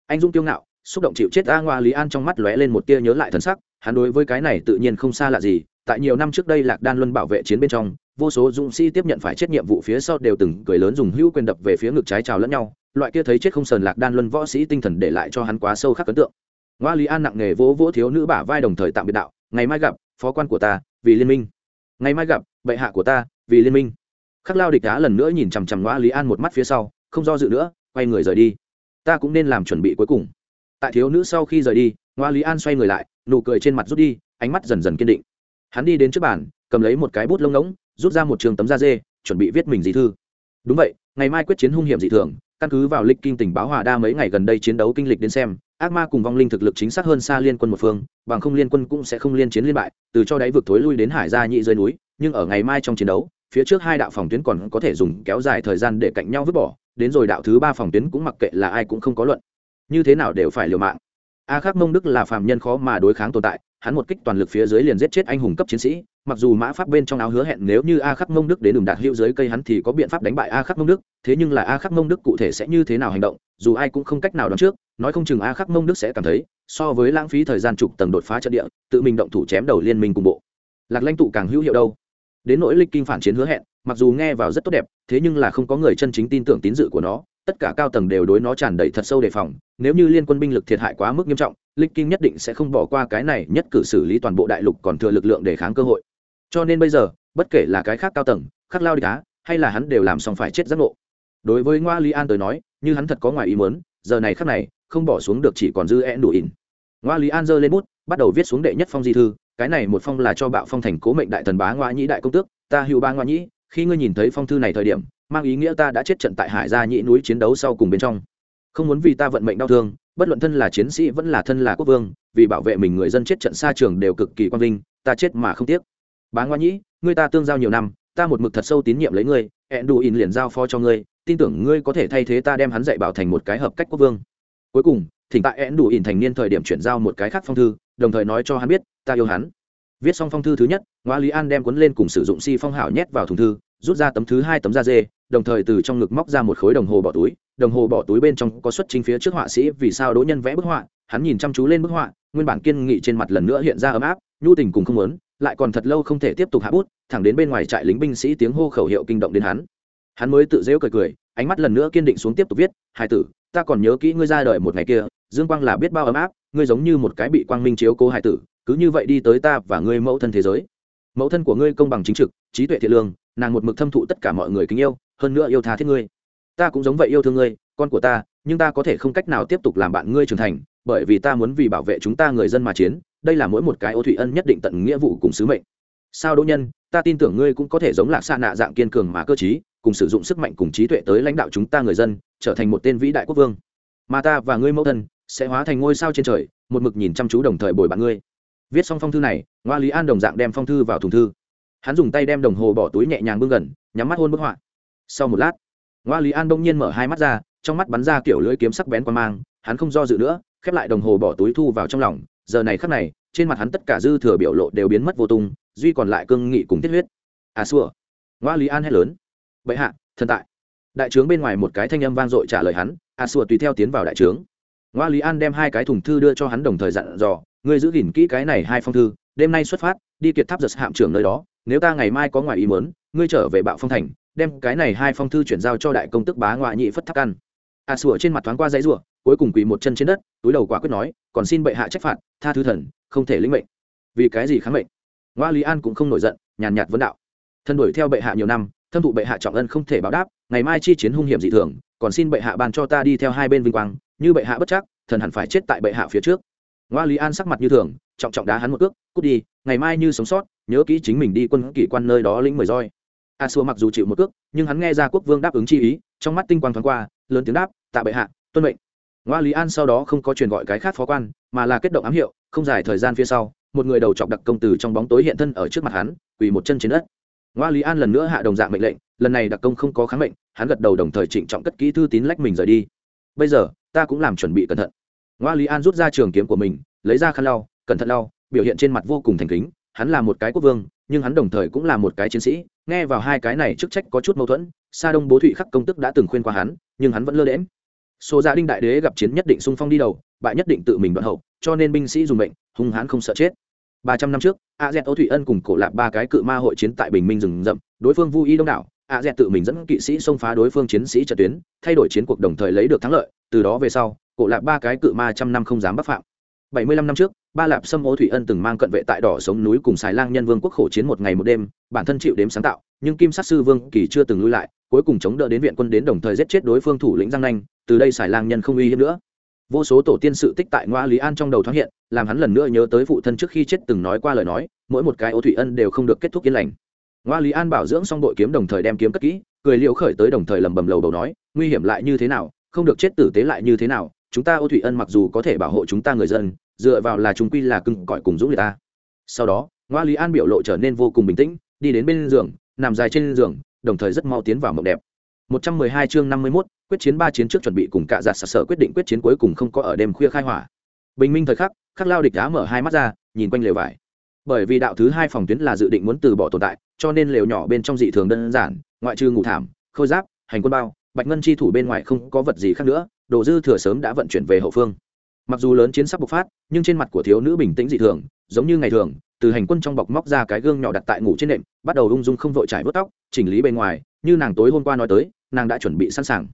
Anh dũng tiêu ngạo xúc động chịu chết a ngoa lý an trong mắt lóe lên một tia nhớ lại thần sắc, hắn đối với cái này tự nhiên không xa lạ gì, tại nhiều năm trước đây lạc đan luân bảo vệ chiến bên trong, vô số dũng sĩ tiếp nhận phải chết nhiệm vụ phía sau đều từng cười lớn dùng hữu quyền đập về phía ngực trái trào lẫn nhau, loại kia thấy chết không sờn lạc đan luân võ sĩ tinh thần để lại cho hắn quá sâu khắc ấn tượng. Ngoa lý an nặng nghề vỗ vỗ thiếu nữ bả vai đồng thời tạm biệt đạo, ngày mai gặp, phó quan của ta, vì liên minh. Ngày mai gặp, bệ hạ của ta, vì liên minh. Khắc lao địch đá lần nữa nhìn chằm chằm ngoa lý an một mắt phía sau, không do dự nữa, quay người rời đi. Ta cũng nên làm chuẩn bị cuối cùng tại thiếu nữ sau khi rời đi, ngoa lý an xoay người lại, nụ cười trên mặt rút đi, ánh mắt dần dần kiên định. Hắn đi đến trước bàn, cầm lấy một cái bút lông ngỗng, rút ra một trường tấm da dê, chuẩn bị viết mình dị thư. Đúng vậy, ngày mai quyết chiến hung hiểm dị thường, căn cứ vào lịch kinh tình báo hòa đa mấy ngày gần đây chiến đấu kinh lịch đến xem, ác ma cùng vong linh thực lực chính xác hơn xa liên quân một phương, bằng không liên quân cũng sẽ không liên chiến liên bại, từ cho đáy vực thối lui đến hải gia nhị rơi núi, nhưng ở ngày mai trong chiến đấu, phía trước hai đạo phòng tuyến còn có thể dùng kéo dài thời gian để cạnh nhau vứt bỏ, đến rồi đạo thứ ba phòng tuyến cũng mặc kệ là ai cũng không có luận như thế nào đều phải liều mạng. A khắc mông đức là phàm nhân khó mà đối kháng tồn tại, hắn một kích toàn lực phía dưới liền giết chết anh hùng cấp chiến sĩ, mặc dù mã pháp bên trong áo hứa hẹn nếu như a khắc mông đức đến đường đạt hữu dưới cây hắn thì có biện pháp đánh bại a khắc mông đức, thế nhưng là a khắc mông đức cụ thể sẽ như thế nào hành động, dù ai cũng không cách nào đoán trước, nói không chừng a khắc mông đức sẽ cảm thấy, so với lãng phí thời gian chục tầng đột phá trận địa, tự mình động thủ chém đầu liên minh cùng bộ. Lạc lãnh tụ càng hữu hiệu đâu? Đến nỗi lịch kinh phản chiến hứa hẹn, mặc dù nghe vào rất tốt đẹp, thế nhưng là không có người chân chính tin tưởng tín dự của nó tất cả cao tầng đều đối nó tràn đầy thật sâu đề phòng, nếu như liên quân binh lực thiệt hại quá mức nghiêm trọng, lịch kinh nhất định sẽ không bỏ qua cái này nhất cử xử lý toàn bộ đại lục còn thừa lực lượng để kháng cơ hội. Cho nên bây giờ, bất kể là cái khác cao tầng khắc lao đi cá hay là hắn đều làm xong phải chết giác ngộ. Đối với ngoa lý an tới nói, như hắn thật có ngoài ý muốn, giờ này khắc này, không bỏ xuống được chỉ còn dư e đủ ỉn. Ngoa lý an giơ lên bút, bắt đầu viết xuống đệ nhất phong di thư, cái này một phong là cho bạo phong thành cố mệnh đại thần bá ngoa nhĩ đại công tước, ta hữu ba ngoa nhĩ, khi ngươi nhìn thấy phong thư này thời điểm mang ý nghĩa ta đã chết trận tại hải gia nhĩ núi chiến đấu sau cùng bên trong. Không muốn vì ta vận mệnh đau thương, bất luận thân là chiến sĩ vẫn là thân là quốc vương, vì bảo vệ mình người dân chết trận xa trường đều cực kỳ quang vinh, ta chết mà không tiếc. Bá ngoa nhĩ, ngươi ta tương giao nhiều năm, ta một mực thật sâu tín nhiệm lấy ngươi hẹn đủ in liền giao phó cho ngươi, tin tưởng ngươi có thể thay thế ta đem hắn dạy bảo thành một cái hợp cách quốc vương. Cuối cùng, thỉnh tại hẹn đủ in thành niên thời điểm chuyển giao một cái khác phong thư, đồng thời nói cho hắn biết, ta yêu hắn viết xong phong thư thứ nhất, ngoa lý an đem cuốn lên cùng sử dụng si phong hảo nhét vào thùng thư, rút ra tấm thứ hai tấm da dê, đồng thời từ trong ngực móc ra một khối đồng hồ bỏ túi. Đồng hồ bỏ túi bên trong có xuất chính phía trước họa sĩ vì sao đỗ nhân vẽ bức họa, hắn nhìn chăm chú lên bức họa, nguyên bản kiên nghị trên mặt lần nữa hiện ra ấm áp, nhu tình cùng không muốn, lại còn thật lâu không thể tiếp tục hạ bút, thẳng đến bên ngoài trại lính binh sĩ tiếng hô khẩu hiệu kinh động đến hắn. Hắn mới tự dễu cười cười, ánh mắt lần nữa kiên định xuống tiếp tục viết hai tử, ta còn nhớ kỹ ngươi ra đời một ngày kia, dương quang là biết bao ấm áp, ngươi giống như một cái bị quang minh chiếu cố hai tử cứ như vậy đi tới ta và ngươi mẫu thân thế giới. Mẫu thân của ngươi công bằng chính trực, trí tuệ thiện lương, nàng một mực thâm thụ tất cả mọi người kính yêu, hơn nữa yêu tha thiết ngươi. Ta cũng giống vậy yêu thương ngươi, con của ta, nhưng ta có thể không cách nào tiếp tục làm bạn ngươi trưởng thành, bởi vì ta muốn vì bảo vệ chúng ta người dân mà chiến, đây là mỗi một cái ô thủy ân nhất định tận nghĩa vụ cùng sứ mệnh. Sao đỗ nhân, ta tin tưởng ngươi cũng có thể giống lạc xa nạ dạng kiên cường mà cơ chí cùng sử dụng sức mạnh cùng trí tuệ tới lãnh đạo chúng ta người dân, trở thành một tên vĩ đại quốc vương. Mà ta và ngươi mẫu thân sẽ hóa thành ngôi sao trên trời, một mực nhìn chăm chú đồng thời bồi bạn ngươi viết xong phong thư này, ngoa lý an đồng dạng đem phong thư vào thùng thư. Hắn dùng tay đem đồng hồ bỏ túi nhẹ nhàng bưng gần, nhắm mắt hôn bức họa. Sau một lát, ngoa lý an bỗng nhiên mở hai mắt ra, trong mắt bắn ra kiểu lưỡi kiếm sắc bén qua mang, hắn không do dự nữa, khép lại đồng hồ bỏ túi thu vào trong lòng. Giờ này khắc này, trên mặt hắn tất cả dư thừa biểu lộ đều biến mất vô tung, duy còn lại cương nghị cùng tiết huyết. À xua. Ngoa lý an hét lớn. Bệ hạ, thần tại. Đại trướng bên ngoài một cái thanh âm vang dội trả lời hắn. À xua tùy theo tiến vào đại trướng. Ngoa lý an đem hai cái thùng thư đưa cho hắn đồng thời dặn dò ngươi giữ gìn kỹ cái này hai phong thư đêm nay xuất phát đi kiệt tháp giật hạm trưởng nơi đó nếu ta ngày mai có ngoài ý muốn ngươi trở về bạo phong thành đem cái này hai phong thư chuyển giao cho đại công tức bá ngoại nhị phất tháp căn. A à, sủa trên mặt thoáng qua dãy rủa cuối cùng quỳ một chân trên đất túi đầu quả quyết nói còn xin bệ hạ trách phạt tha thứ thần không thể lĩnh mệnh. Vì cái gì kháng mệnh? Ngoa lý an cũng không nổi giận nhàn nhạt vấn đạo. Thân đuổi theo bệ hạ nhiều năm thâm thụ bệ hạ trọng ân không thể báo đáp ngày mai chi chiến hung hiểm dị thường còn xin bệ hạ ban cho ta đi theo hai bên vinh quang như bệ hạ bất chắc thần hẳn phải chết tại bệ hạ phía trước ngoa lý an sắc mặt như thường, trọng trọng đá hắn một cước, cút đi, ngày mai như sống sót, nhớ kỹ chính mình đi quân kỷ quan nơi đó lĩnh mười roi. A xua mặc dù chịu một cước, nhưng hắn nghe ra quốc vương đáp ứng chi ý, trong mắt tinh quang thoáng qua, lớn tiếng đáp, tạ bệ hạ, tuân mệnh. Ngoa lý an sau đó không có truyền gọi cái khác phó quan, mà là kết động ám hiệu, không dài thời gian phía sau, một người đầu chọc đặc công tử trong bóng tối hiện thân ở trước mặt hắn, quỳ một chân trên đất. Ngoa lý an lần nữa hạ đồng dạng mệnh lệnh, lần này đặc công không có kháng mệnh, hắn gật đầu đồng thời trịnh trọng cất kỹ thư tín lách mình rời đi. Bây giờ, ta cũng làm chuẩn bị cẩn thận ngoa lý an rút ra trường kiếm của mình, lấy ra khăn lau, cẩn thận lau, biểu hiện trên mặt vô cùng thành kính. Hắn là một cái quốc vương, nhưng hắn đồng thời cũng là một cái chiến sĩ. Nghe vào hai cái này chức trách có chút mâu thuẫn, sa đông bố thụy khắc công tức đã từng khuyên qua hắn, nhưng hắn vẫn lơ lẽm số gia đinh đại đế gặp chiến nhất định xung phong đi đầu, bại nhất định tự mình đoạn hậu, cho nên binh sĩ dùng mệnh, hung hãn không sợ chết. Ba trăm năm trước, a z ô thụy ân cùng cổ lạc ba cái cự ma hội chiến tại bình minh rừng rậm, đối phương vu y đông đảo. A z tự mình dẫn kỵ sĩ xông phá đối phương chiến sĩ trận tuyến, thay đổi chiến cuộc đồng thời lấy được thắng lợi, từ đó về sau cổ lạc ba cái cự ma trăm năm không dám bắc phạm. Bảy mươi lăm năm trước, ba lạp sâm ô thủy ân từng mang cận vệ tại đỏ sống núi cùng xài lang nhân vương quốc khổ chiến một ngày một đêm, bản thân chịu đếm sáng tạo, nhưng kim sát sư vương kỳ chưa từng lui lại, cuối cùng chống đỡ đến viện quân đến đồng thời giết chết đối phương thủ lĩnh giang nanh, từ đây xài lang nhân không uy hiếp nữa. Vô số tổ tiên sự tích tại ngoa lý an trong đầu thoáng hiện, làm hắn lần nữa nhớ tới phụ thân trước khi chết từng nói qua lời nói, mỗi một cái ô thủy ân đều không được kết thúc yên lành. Ngoa lý an bảo dưỡng xong đội kiếm đồng thời đem kiếm cất kỹ, cười liễu khởi tới đồng thời lầm bầm lầu đầu nói, nguy hiểm lại như thế nào? Không được chết tử tế lại như thế nào? Chúng ta ô thủy ân mặc dù có thể bảo hộ chúng ta người dân dựa vào là chúng quy là cưng cõi cùng dũng người ta. Sau đó ngoa lý an biểu lộ trở nên vô cùng bình tĩnh đi đến bên giường nằm dài trên giường đồng thời rất mau tiến vào mộng đẹp. 112 chương 51, quyết chiến ba chiến trước chuẩn bị cùng cả giặt sở sở quyết định quyết chiến cuối cùng không có ở đêm khuya khai hỏa. Bình minh thời khắc khắc lao địch đá mở hai mắt ra nhìn quanh lều vải. Bởi vì đạo thứ hai phòng tuyến là dự định muốn từ bỏ tồn tại cho nên lều nhỏ bên trong dị thường đơn giản ngoại trừ ngủ thảm khôi giáp hành quân bao bạch ngân chi thủ bên ngoài không có vật gì khác nữa đồ dư thừa sớm đã vận chuyển về hậu phương. Mặc dù lớn chiến sắp bộc phát, nhưng trên mặt của thiếu nữ bình tĩnh dị thường, giống như ngày thường, từ hành quân trong bọc móc ra cái gương nhỏ đặt tại ngủ trên nệm, bắt đầu ung dung không vội trải vớt tóc, chỉnh lý bên ngoài, như nàng tối hôm qua nói tới, nàng đã chuẩn bị sẵn sàng.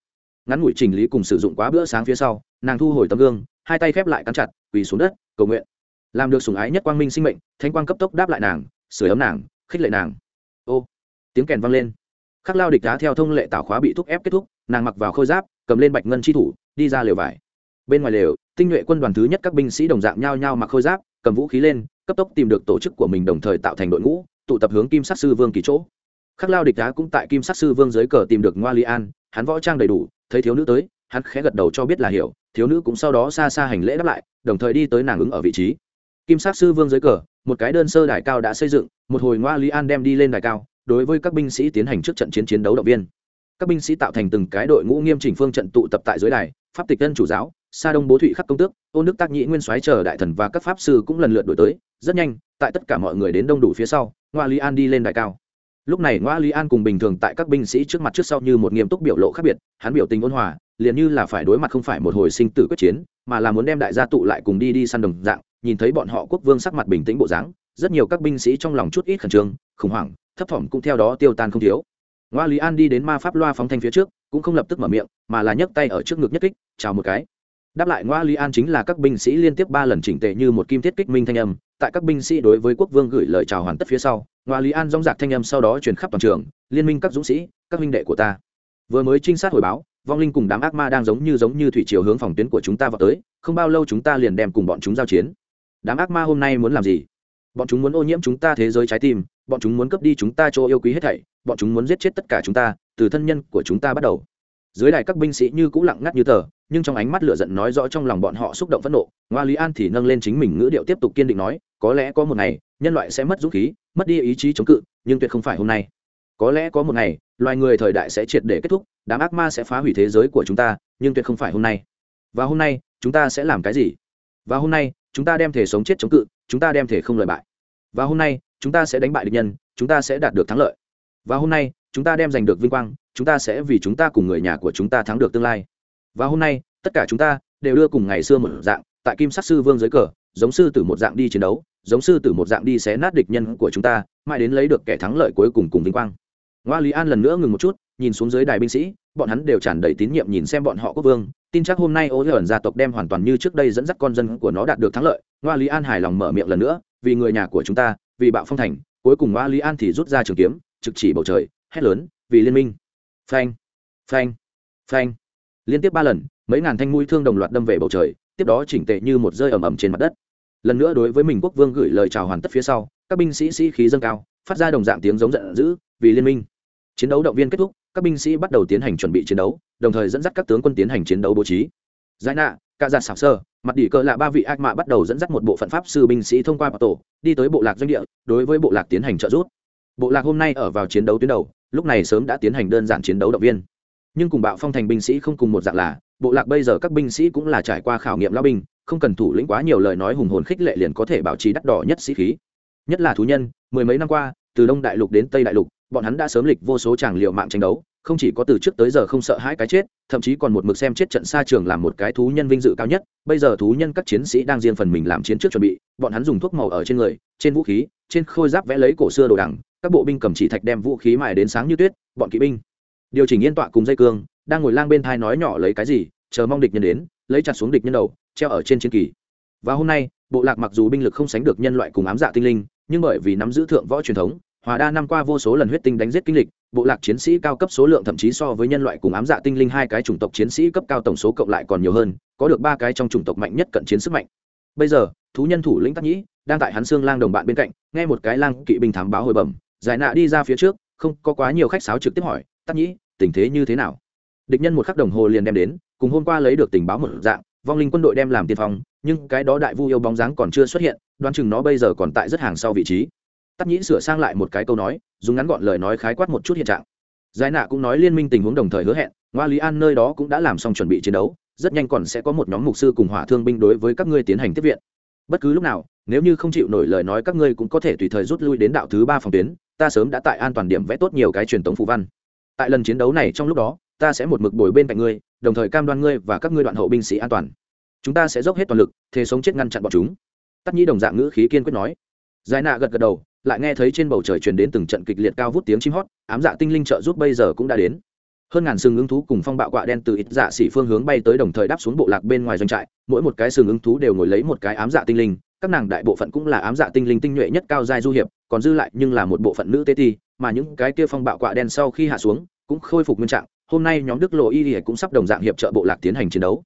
Ngắn ngủi chỉnh lý cùng sử dụng quá bữa sáng phía sau, nàng thu hồi tấm gương, hai tay khép lại cắn chặt, quỳ xuống đất, cầu nguyện. Làm được sủng ái nhất quang minh sinh mệnh thanh quang cấp tốc đáp lại nàng sửa ấm nàng, khích lệ nàng. Ô, tiếng kèn vang lên. Khắc lao địch đá theo thông lệ tảo khóa bị thúc ép kết thúc, nàng mặc vào khôi giáp cầm lên bạch ngân chi thủ, đi ra lều vải. Bên ngoài lều, tinh nhuệ quân đoàn thứ nhất các binh sĩ đồng dạng nhao nhao mặc khôi giáp, cầm vũ khí lên, cấp tốc tìm được tổ chức của mình đồng thời tạo thành đội ngũ, tụ tập hướng kim sát sư vương kỳ chỗ. Khắc lao địch đá cũng tại kim sát sư vương dưới cờ tìm được ngoa li an, hắn võ trang đầy đủ, thấy thiếu nữ tới, hắn khẽ gật đầu cho biết là hiểu, thiếu nữ cũng sau đó xa xa hành lễ đáp lại, đồng thời đi tới nàng ứng ở vị trí. Kim sát sư vương dưới cờ, một cái đơn sơ đài cao đã xây dựng, một hồi ngoa li an đem đi lên đài cao, đối với các binh sĩ tiến hành trước trận chiến chiến đấu động viên các binh sĩ tạo thành từng cái đội ngũ nghiêm chỉnh phương trận tụ tập tại dưới đài, pháp tịch dân chủ giáo, sa đông bố thụy khắc công tước ôn đức tác nhĩ nguyên soái chờ đại thần và các pháp sư cũng lần lượt đổi tới, rất nhanh, tại tất cả mọi người đến đông đủ phía sau, ngoa lý an đi lên đài cao. Lúc này ngoa lý an cùng bình thường tại các binh sĩ trước mặt trước sau như một nghiêm túc biểu lộ khác biệt, hắn biểu tình ôn hòa, liền như là phải đối mặt không phải một hồi sinh tử quyết chiến, mà là muốn đem đại gia tụ lại cùng đi đi săn đồng dạng, nhìn thấy bọn họ quốc vương sắc mặt bình tĩnh bộ dáng, rất nhiều các binh sĩ trong lòng chút ít khẩn trương, khủng hoảng, thấp thỏm cũng theo đó tiêu tan không thiếu ngoa lý an đi đến ma pháp loa phóng thanh phía trước, cũng không lập tức mở miệng, mà là nhấc tay ở trước ngực nhất kích, chào một cái. Đáp lại ngoa lý an chính là các binh sĩ liên tiếp ba lần chỉnh tệ như một kim thiết kích minh thanh âm, tại các binh sĩ đối với quốc vương gửi lời chào hoàn tất phía sau, ngoa lý an dong dạc thanh âm sau đó truyền khắp toàn trường, liên minh các dũng sĩ, các minh đệ của ta. Vừa mới trinh sát hồi báo, vong linh cùng đám ác ma đang giống như giống như thủy chiều hướng phòng tuyến của chúng ta vào tới, không bao lâu chúng ta liền đem cùng bọn chúng giao chiến. Đám ác ma hôm nay muốn làm gì? Bọn chúng muốn ô nhiễm chúng ta thế giới trái tim, bọn chúng muốn cướp đi chúng ta chỗ yêu quý hết thảy, bọn chúng muốn giết chết tất cả chúng ta, từ thân nhân của chúng ta bắt đầu. Dưới đài các binh sĩ như cũ lặng ngắt như tờ, nhưng trong ánh mắt lửa giận nói rõ trong lòng bọn họ xúc động phẫn nộ, ngoa lý an thì nâng lên chính mình ngữ điệu tiếp tục kiên định nói, có lẽ có một ngày, nhân loại sẽ mất dũng khí, mất đi ý chí chống cự, nhưng tuyệt không phải hôm nay. Có lẽ có một ngày, loài người thời đại sẽ triệt để kết thúc, đám ác ma sẽ phá hủy thế giới của chúng ta, nhưng tuyệt không phải hôm nay. Và hôm nay, chúng ta sẽ làm cái gì? Và hôm nay chúng ta đem thể sống chết chống cự, chúng ta đem thể không lợi bại. Và hôm nay, chúng ta sẽ đánh bại địch nhân, chúng ta sẽ đạt được thắng lợi. Và hôm nay, chúng ta đem giành được vinh quang, chúng ta sẽ vì chúng ta cùng người nhà của chúng ta thắng được tương lai. Và hôm nay, tất cả chúng ta đều đưa cùng ngày xưa một dạng, tại kim sắc sư vương dưới cờ, giống sư tử một dạng đi chiến đấu, giống sư tử một dạng đi xé nát địch nhân của chúng ta, mãi đến lấy được kẻ thắng lợi cuối cùng cùng vinh quang. Ngoa lý an lần nữa ngừng một chút, nhìn xuống dưới đài binh sĩ bọn hắn đều tràn đầy tín nhiệm nhìn xem bọn họ quốc vương, tin chắc hôm nay ô ẩn gia tộc đem hoàn toàn như trước đây dẫn dắt con dân của nó đạt được thắng lợi, ngoa lý an hài lòng mở miệng lần nữa, vì người nhà của chúng ta, vì bạo phong thành, cuối cùng ngoa lý an thì rút ra trường kiếm, trực chỉ bầu trời, hét lớn, vì liên minh. Phanh phanh phanh. Liên tiếp ba lần, mấy ngàn thanh mũi thương đồng loạt đâm về bầu trời, tiếp đó chỉnh tệ như một rơi ầm ầm trên mặt đất. Lần nữa đối với mình quốc vương gửi lời chào hoàn tất phía sau, các binh sĩ sĩ khí dâng cao, phát ra đồng dạng tiếng giống giận dữ, vì liên minh. Chiến đấu động viên kết thúc các binh sĩ bắt đầu tiến hành chuẩn bị chiến đấu, đồng thời dẫn dắt các tướng quân tiến hành chiến đấu bố trí. Giải nạ, cả giặt xảo sơ mặt đỉ cờ là ba vị ác mạ bắt đầu dẫn dắt một bộ phận pháp sư binh sĩ thông qua bảo tổ, đi tới bộ lạc doanh địa, đối với bộ lạc tiến hành trợ giúp. Bộ lạc hôm nay ở vào chiến đấu tuyến đầu, lúc này sớm đã tiến hành đơn giản chiến đấu động viên. Nhưng cùng bạo phong thành binh sĩ không cùng một dạng là, bộ lạc bây giờ các binh sĩ cũng là trải qua khảo nghiệm lao binh, không cần thủ lĩnh quá nhiều lời nói hùng hồn khích lệ liền có thể bảo trì đắt đỏ nhất sĩ khí. Nhất là thú nhân, mười mấy năm qua từ đông đại lục đến tây đại lục, bọn hắn đã sớm lịch vô số tràng liệu mạng tranh đấu, không chỉ có từ trước tới giờ không sợ hãi cái chết, thậm chí còn một mực xem chết trận xa trường làm một cái thú nhân vinh dự cao nhất. Bây giờ thú nhân các chiến sĩ đang riêng phần mình làm chiến trước chuẩn bị, bọn hắn dùng thuốc màu ở trên người, trên vũ khí, trên khôi giáp vẽ lấy cổ xưa đồ đằng, các bộ binh cầm chỉ thạch đem vũ khí mài đến sáng như tuyết, bọn kỵ binh. Điều chỉnh yên tọa cùng dây cương, đang ngồi lang bên thai nói nhỏ lấy cái gì, chờ mong địch nhân đến, lấy chặt xuống địch nhân đầu, treo ở trên chiến kỳ. Và hôm nay, bộ lạc mặc dù binh lực không sánh được nhân loại cùng ám dạ tinh linh nhưng bởi vì nắm giữ thượng võ truyền thống, hòa đa năm qua vô số lần huyết tinh đánh giết kinh lịch, bộ lạc chiến sĩ cao cấp số lượng thậm chí so với nhân loại cùng ám dạ tinh linh hai cái chủng tộc chiến sĩ cấp cao tổng số cộng lại còn nhiều hơn, có được ba cái trong chủng tộc mạnh nhất cận chiến sức mạnh. Bây giờ, thú nhân thủ lĩnh tắc nhĩ đang tại hắn xương lang đồng bạn bên cạnh, nghe một cái lang kỵ binh thám báo hồi bẩm, giải nạ đi ra phía trước, không có quá nhiều khách sáo trực tiếp hỏi, tắc nhĩ, tình thế như thế nào? Địch nhân một khắc đồng hồ liền đem đến, cùng hôm qua lấy được tình báo một dạng, vong linh quân đội đem làm tiên phong nhưng cái đó đại vu yêu bóng dáng còn chưa xuất hiện, đoán chừng nó bây giờ còn tại rất hàng sau vị trí. Tắc nhĩ sửa sang lại một cái câu nói, dùng ngắn gọn lời nói khái quát một chút hiện trạng. Giải nạ cũng nói liên minh tình huống đồng thời hứa hẹn, ngoa lý an nơi đó cũng đã làm xong chuẩn bị chiến đấu, rất nhanh còn sẽ có một nhóm mục sư cùng hỏa thương binh đối với các ngươi tiến hành tiếp viện. Bất cứ lúc nào, nếu như không chịu nổi lời nói các ngươi cũng có thể tùy thời rút lui đến đạo thứ ba phòng tuyến, ta sớm đã tại an toàn điểm vẽ tốt nhiều cái truyền thống phụ văn. Tại lần chiến đấu này trong lúc đó, ta sẽ một mực bồi bên cạnh ngươi, đồng thời cam đoan ngươi và các ngươi đoạn hậu binh sĩ an toàn chúng ta sẽ dốc hết toàn lực thế sống chết ngăn chặn bọn chúng. Tắc nhi đồng dạng ngữ khí kiên quyết nói. Giải nạ gật gật đầu, lại nghe thấy trên bầu trời truyền đến từng trận kịch liệt cao vút tiếng chim hót, ám dạ tinh linh trợ giúp bây giờ cũng đã đến. Hơn ngàn sừng ứng thú cùng phong bạo quạ đen từ ít dạ xỉ phương hướng bay tới đồng thời đáp xuống bộ lạc bên ngoài doanh trại, mỗi một cái sừng ứng thú đều ngồi lấy một cái ám dạ tinh linh, các nàng đại bộ phận cũng là ám dạ tinh linh tinh nhuệ nhất cao giai du hiệp, còn dư lại nhưng là một bộ phận nữ tê ti, mà những cái kia phong bạo quạ đen sau khi hạ xuống, cũng khôi phục nguyên trạng, hôm nay nhóm đức lộ y cũng sắp đồng dạng hiệp trợ bộ lạc tiến hành chiến đấu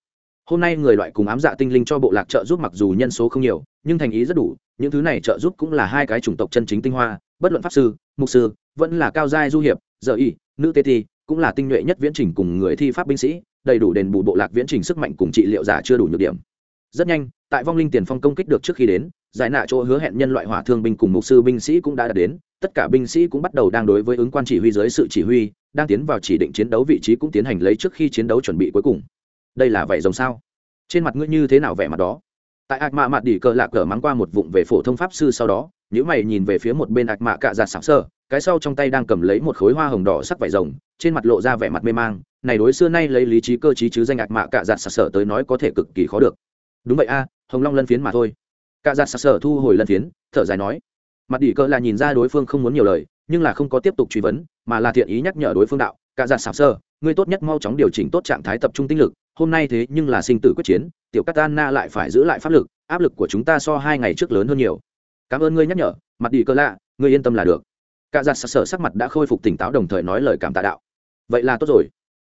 hôm nay người loại cùng ám dạ tinh linh cho bộ lạc trợ giúp mặc dù nhân số không nhiều, nhưng thành ý rất đủ, những thứ này trợ giúp cũng là hai cái chủng tộc chân chính tinh hoa, bất luận pháp sư, mục sư, vẫn là cao giai du hiệp, giờ y, nữ tê ti cũng là tinh nhuệ nhất viễn trình cùng người thi pháp binh sĩ, đầy đủ đền bù bộ lạc viễn trình sức mạnh cùng trị liệu giả chưa đủ nhược điểm. Rất nhanh, tại vong linh tiền phong công kích được trước khi đến, giải nạ chỗ hứa hẹn nhân loại hỏa thương binh cùng mục sư binh sĩ cũng đã đạt đến, tất cả binh sĩ cũng bắt đầu đang đối với ứng quan chỉ huy dưới sự chỉ huy, đang tiến vào chỉ định chiến đấu vị trí cũng tiến hành lấy trước khi chiến đấu chuẩn bị cuối cùng đây là vậy rồng sao? Trên mặt ngươi như thế nào vẻ mặt đó? Tại ạc mạ mặt đỉ cờ lạc cờ mắng qua một vụng về phổ thông pháp sư sau đó những mày nhìn về phía một bên ạc mạ cạ giạt sảng sơ cái sau trong tay đang cầm lấy một khối hoa hồng đỏ sắc vải rồng, trên mặt lộ ra vẻ mặt mê mang. Này đối xưa nay lấy lý trí cơ trí chứ danh ạc mạ cạ giạt sảng sơ tới nói có thể cực kỳ khó được. Đúng vậy a, hồng long lân phiến mà thôi. Cạ giạt sảng sơ thu hồi lân phiến, thở dài nói. Mặt đỉ cờ là nhìn ra đối phương không muốn nhiều lời, nhưng là không có tiếp tục truy vấn, mà là thiện ý nhắc nhở đối phương đạo cả giả sạp sơ, ngươi tốt nhất mau chóng điều chỉnh tốt trạng thái tập trung tinh lực, hôm nay thế nhưng là sinh tử quyết chiến, tiểu cát na lại phải giữ lại pháp lực, áp lực của chúng ta so hai ngày trước lớn hơn nhiều. Cảm ơn ngươi nhắc nhở, mặt đi cơ lạ, ngươi yên tâm là được. Cả già sạp sơ sắc mặt đã khôi phục tỉnh táo đồng thời nói lời cảm tạ đạo. Vậy là tốt rồi.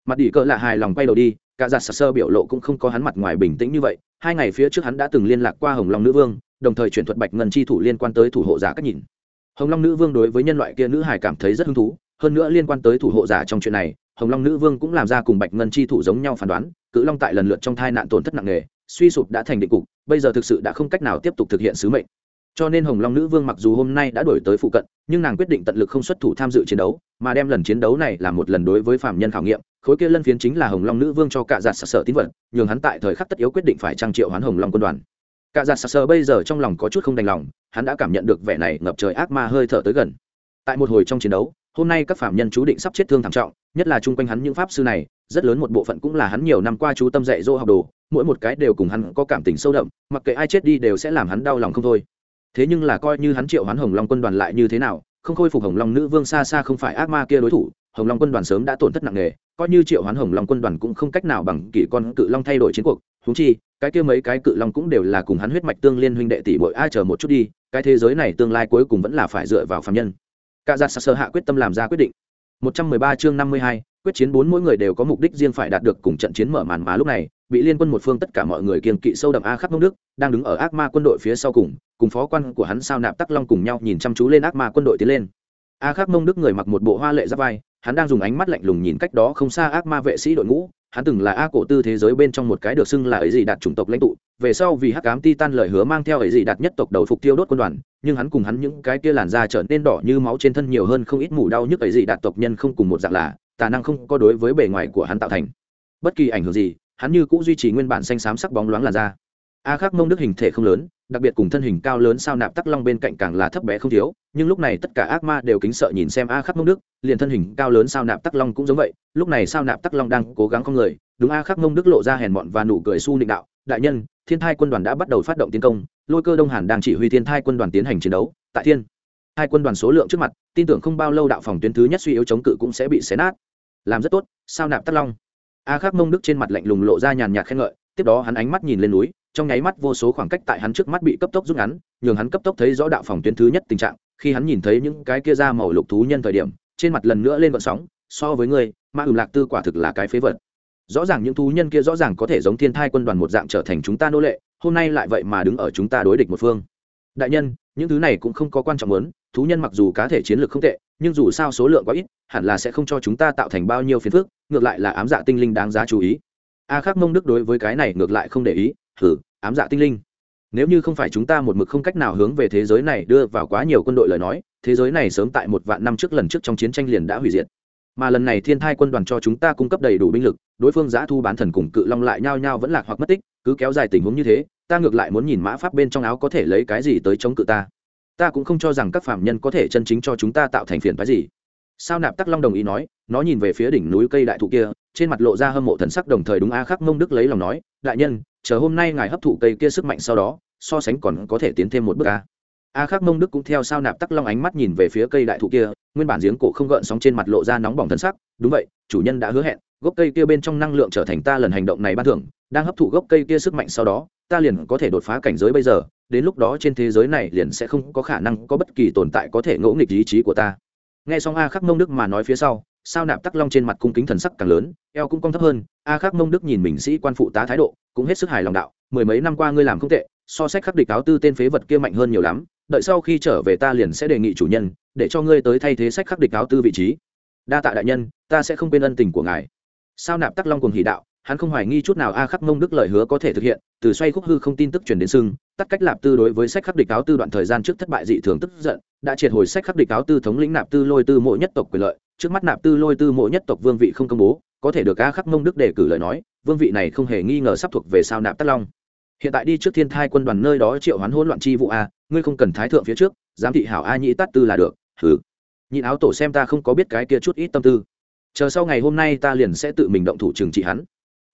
Mặt đi cơ lạ hài lòng quay đầu đi, cả giặt sơ biểu lộ cũng không có hắn mặt ngoài bình tĩnh như vậy, hai ngày phía trước hắn đã từng liên lạc qua hồng long nữ vương, đồng thời chuyển thuật bạch ngân chi thủ liên quan tới thủ hộ giả cách nhìn. Hồng long nữ vương đối với nhân loại kia nữ hài cảm thấy rất hứng thú hơn nữa liên quan tới thủ hộ giả trong chuyện này, hồng long nữ vương cũng làm ra cùng bạch ngân chi thủ giống nhau phán đoán, cự long tại lần lượt trong thai nạn tổn thất nặng nề, suy sụp đã thành định cục, bây giờ thực sự đã không cách nào tiếp tục thực hiện sứ mệnh. Cho nên hồng long nữ vương mặc dù hôm nay đã đổi tới phụ cận, nhưng nàng quyết định tận lực không xuất thủ tham dự chiến đấu, mà đem lần chiến đấu này là một lần đối với phạm nhân khảo nghiệm, khối kia lân phiến chính là hồng long nữ vương cho cả giặt sặc sở tín vật, nhường hắn tại thời khắc tất yếu quyết định phải trang triệu hoán hồng long quân đoàn. Cả giặt sặc sở bây giờ trong lòng có chút không đành lòng, hắn đã cảm nhận được vẻ này ngập trời ác ma hơi thở tới gần. Tại một hồi trong chiến đấu hôm nay các phạm nhân chú định sắp chết thương thảm trọng, nhất là chung quanh hắn những pháp sư này, rất lớn một bộ phận cũng là hắn nhiều năm qua chú tâm dạy dỗ học đồ, mỗi một cái đều cùng hắn có cảm tình sâu đậm, mặc kệ ai chết đi đều sẽ làm hắn đau lòng không thôi. Thế nhưng là coi như hắn triệu hắn hồng long quân đoàn lại như thế nào, không khôi phục hồng long nữ vương xa xa không phải ác ma kia đối thủ, hồng long quân đoàn sớm đã tổn thất nặng nề, coi như triệu hoán hồng long quân đoàn cũng không cách nào bằng kỷ con cự long thay đổi chiến cuộc húng chi, cái kia mấy cái cự long cũng đều là cùng hắn huyết mạch tương liên huynh đệ tỷ bội ai chờ một chút đi, cái thế giới này tương lai cuối cùng vẫn là phải dựa vào phạm nhân cả giặt sơ hạ quyết tâm làm ra quyết định. 113 chương 52, quyết chiến bốn mỗi người đều có mục đích riêng phải đạt được cùng trận chiến mở màn mà lúc này bị liên quân một phương tất cả mọi người kiên kỵ sâu đậm a khắc mông đức đang đứng ở ác ma quân đội phía sau cùng cùng phó quan của hắn sao nạp tắc long cùng nhau nhìn chăm chú lên ác ma quân đội tiến lên. A khắc mông đức người mặc một bộ hoa lệ giáp vai hắn đang dùng ánh mắt lạnh lùng nhìn cách đó không xa ác ma vệ sĩ đội ngũ hắn từng là a cổ tư thế giới bên trong một cái được xưng là ấy gì đạt chủng tộc lãnh tụ, về sau vì hắc ám titan lời hứa mang theo ấy gì đạt nhất tộc đầu phục tiêu đốt quân đoàn, nhưng hắn cùng hắn những cái kia làn da trở nên đỏ như máu trên thân nhiều hơn không ít mù đau nhức ấy gì đạt tộc nhân không cùng một dạng là, tà năng không có đối với bề ngoài của hắn tạo thành. Bất kỳ ảnh hưởng gì, hắn như cũng duy trì nguyên bản xanh xám sắc bóng loáng làn da. A khắc mông đức hình thể không lớn đặc biệt cùng thân hình cao lớn sao nạp tắc long bên cạnh càng là thấp bé không thiếu, nhưng lúc này tất cả ác ma đều kính sợ nhìn xem a khắc mông đức, liền thân hình cao lớn sao nạp tắc long cũng giống vậy, lúc này sao nạp tắc long đang cố gắng không người đúng a khắc mông đức lộ ra hèn mọn và nụ cười su nịnh đạo, đại nhân, thiên thai quân đoàn đã bắt đầu phát động tiến công, lôi cơ đông hàn đang chỉ huy thiên thai quân đoàn tiến hành chiến đấu, tại thiên hai quân đoàn số lượng trước mặt, tin tưởng không bao lâu đạo phòng tuyến thứ nhất suy yếu chống cự cũng sẽ bị xé nát. Làm rất tốt, sao nạp tắc long? A khắc mông đức trên mặt lạnh lùng lộ ra nhàn nhạt khen ngợi, tiếp đó hắn ánh mắt nhìn lên núi trong nháy mắt vô số khoảng cách tại hắn trước mắt bị cấp tốc rút ngắn, nhường hắn cấp tốc thấy rõ đạo phòng tuyến thứ nhất tình trạng, khi hắn nhìn thấy những cái kia ra màu lục thú nhân thời điểm, trên mặt lần nữa lên vận sóng, so với người ma ừm lạc tư quả thực là cái phế vật. Rõ ràng những thú nhân kia rõ ràng có thể giống thiên thai quân đoàn một dạng trở thành chúng ta nô lệ, hôm nay lại vậy mà đứng ở chúng ta đối địch một phương. Đại nhân, những thứ này cũng không có quan trọng lớn thú nhân mặc dù cá thể chiến lược không tệ, nhưng dù sao số lượng quá ít, hẳn là sẽ không cho chúng ta tạo thành bao nhiêu phiền phức, ngược lại là ám dạ tinh linh đáng giá chú ý. A khắc mông đức đối với cái này ngược lại không để ý thử ám dạ tinh linh. Nếu như không phải chúng ta một mực không cách nào hướng về thế giới này đưa vào quá nhiều quân đội lời nói, thế giới này sớm tại một vạn năm trước lần trước trong chiến tranh liền đã hủy diệt. Mà lần này thiên thai quân đoàn cho chúng ta cung cấp đầy đủ binh lực, đối phương giã thu bán thần cùng cự long lại nhao nhao vẫn lạc hoặc mất tích, cứ kéo dài tình huống như thế, ta ngược lại muốn nhìn mã pháp bên trong áo có thể lấy cái gì tới chống cự ta. Ta cũng không cho rằng các phạm nhân có thể chân chính cho chúng ta tạo thành phiền phái gì. Sao nạp tắc long đồng ý nói, nó nhìn về phía đỉnh núi cây đại thụ kia, trên mặt lộ ra hâm mộ thần sắc đồng thời đúng a khắc mông đức lấy lòng nói, đại nhân chờ hôm nay ngài hấp thụ cây kia sức mạnh sau đó, so sánh còn có thể tiến thêm một bước a a khắc mông đức cũng theo sao nạp tắc long ánh mắt nhìn về phía cây đại thụ kia, nguyên bản giếng cổ không gợn sóng trên mặt lộ ra nóng bỏng thân sắc, đúng vậy, chủ nhân đã hứa hẹn, gốc cây kia bên trong năng lượng trở thành ta lần hành động này ban thưởng, đang hấp thụ gốc cây kia sức mạnh sau đó, ta liền có thể đột phá cảnh giới bây giờ, đến lúc đó trên thế giới này liền sẽ không có khả năng có bất kỳ tồn tại có thể ngỗ nghịch ý chí của ta. Nghe xong a khắc mông đức mà nói phía sau sao nạp tắc long trên mặt cung kính thần sắc càng lớn, eo cũng cong thấp hơn, a khắc mông đức nhìn mình sĩ quan phụ tá thái độ, cũng hết sức hài lòng đạo, mười mấy năm qua ngươi làm không tệ, so sách khắc địch cáo tư tên phế vật kia mạnh hơn nhiều lắm, đợi sau khi trở về ta liền sẽ đề nghị chủ nhân, để cho ngươi tới thay thế sách khắc địch cáo tư vị trí. Đa tạ đại nhân, ta sẽ không quên ân tình của ngài. Sao nạp tắc long cùng hỷ đạo, hắn không hoài nghi chút nào a khắc mông đức lời hứa có thể thực hiện, từ xoay khúc hư không tin tức truyền đến sưng, tắt cách lạp tư đối với sách khắc địch cáo tư đoạn thời gian trước thất bại dị thường tức giận, đã triệt hồi sách khắc địch cáo tư thống lĩnh nạp tư lôi tư mỗi nhất tộc quyền lợi trước mắt nạp tư lôi tư mộ nhất tộc vương vị không công bố, có thể được a khắc mông đức đề cử lời nói, vương vị này không hề nghi ngờ sắp thuộc về sao nạp tắc long. Hiện tại đi trước thiên thai quân đoàn nơi đó triệu hoán hỗn loạn chi vụ a, ngươi không cần thái thượng phía trước, giám thị hảo a nhĩ tát tư là được thử nhịn áo tổ xem ta không có biết cái kia chút ít tâm tư. Chờ sau ngày hôm nay ta liền sẽ tự mình động thủ trừng trị hắn.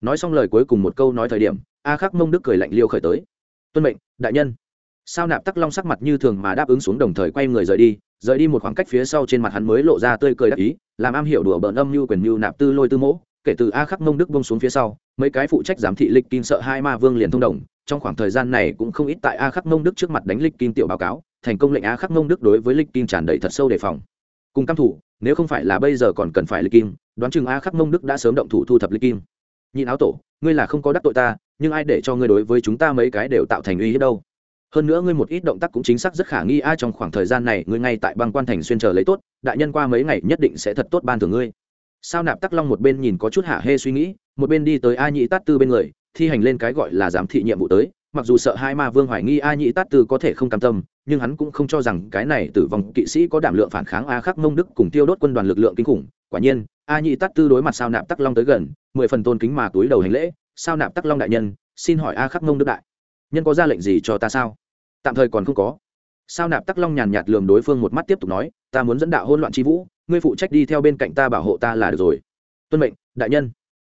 Nói xong lời cuối cùng một câu nói thời điểm, a khắc mông đức cười lạnh liêu khởi tới. Tuân mệnh, đại nhân sao nạp tắc long sắc mặt như thường mà đáp ứng xuống đồng thời quay người rời đi rời đi một khoảng cách phía sau trên mặt hắn mới lộ ra tươi cười đắc ý, làm am hiểu đùa bỡn âm như quyền mưu nạp tư lôi tư mỗ, kể từ a khắc mông đức bông xuống phía sau, mấy cái phụ trách giám thị lịch kim sợ hai ma vương liền thông đồng, trong khoảng thời gian này cũng không ít tại a khắc mông đức trước mặt đánh lịch kim tiểu báo cáo, thành công lệnh a khắc mông đức đối với lịch kim tràn đầy thật sâu đề phòng. Cùng căm thủ, nếu không phải là bây giờ còn cần phải lịch kim, đoán chừng a khắc mông đức đã sớm động thủ thu thập lịch kim. Nhịn áo tổ, ngươi là không có đắc tội ta, nhưng ai để cho ngươi đối với chúng ta mấy cái đều tạo thành uy hiếp đâu? Hơn nữa ngươi một ít động tác cũng chính xác rất khả nghi, ai trong khoảng thời gian này ngươi ngay tại băng quan thành xuyên chờ lấy tốt, đại nhân qua mấy ngày nhất định sẽ thật tốt ban thưởng ngươi. Sao nạp tắc long một bên nhìn có chút hạ hê suy nghĩ, một bên đi tới a nhị tát tư bên người, thi hành lên cái gọi là giám thị nhiệm vụ tới. Mặc dù sợ hai ma vương hoài nghi a nhị tát tư có thể không cam tâm, nhưng hắn cũng không cho rằng cái này tử vong kỵ sĩ có đảm lượng phản kháng a khắc mông đức cùng tiêu đốt quân đoàn lực lượng kinh khủng. Quả nhiên, a nhị tát tư đối mặt sao nạp tắc long tới gần, mười phần tôn kính mà túi đầu hành lễ. Sao nạp tắc long đại nhân, xin hỏi a khắc mông đức đại nhân có ra lệnh gì cho ta sao? Tạm thời còn không có. Sao nạp tắc long nhàn nhạt lườm đối phương một mắt tiếp tục nói, ta muốn dẫn đạo hôn loạn c vũ, ngươi phụ trách đi theo bên cạnh ta bảo hộ ta là được rồi. Tuân mệnh, đại nhân.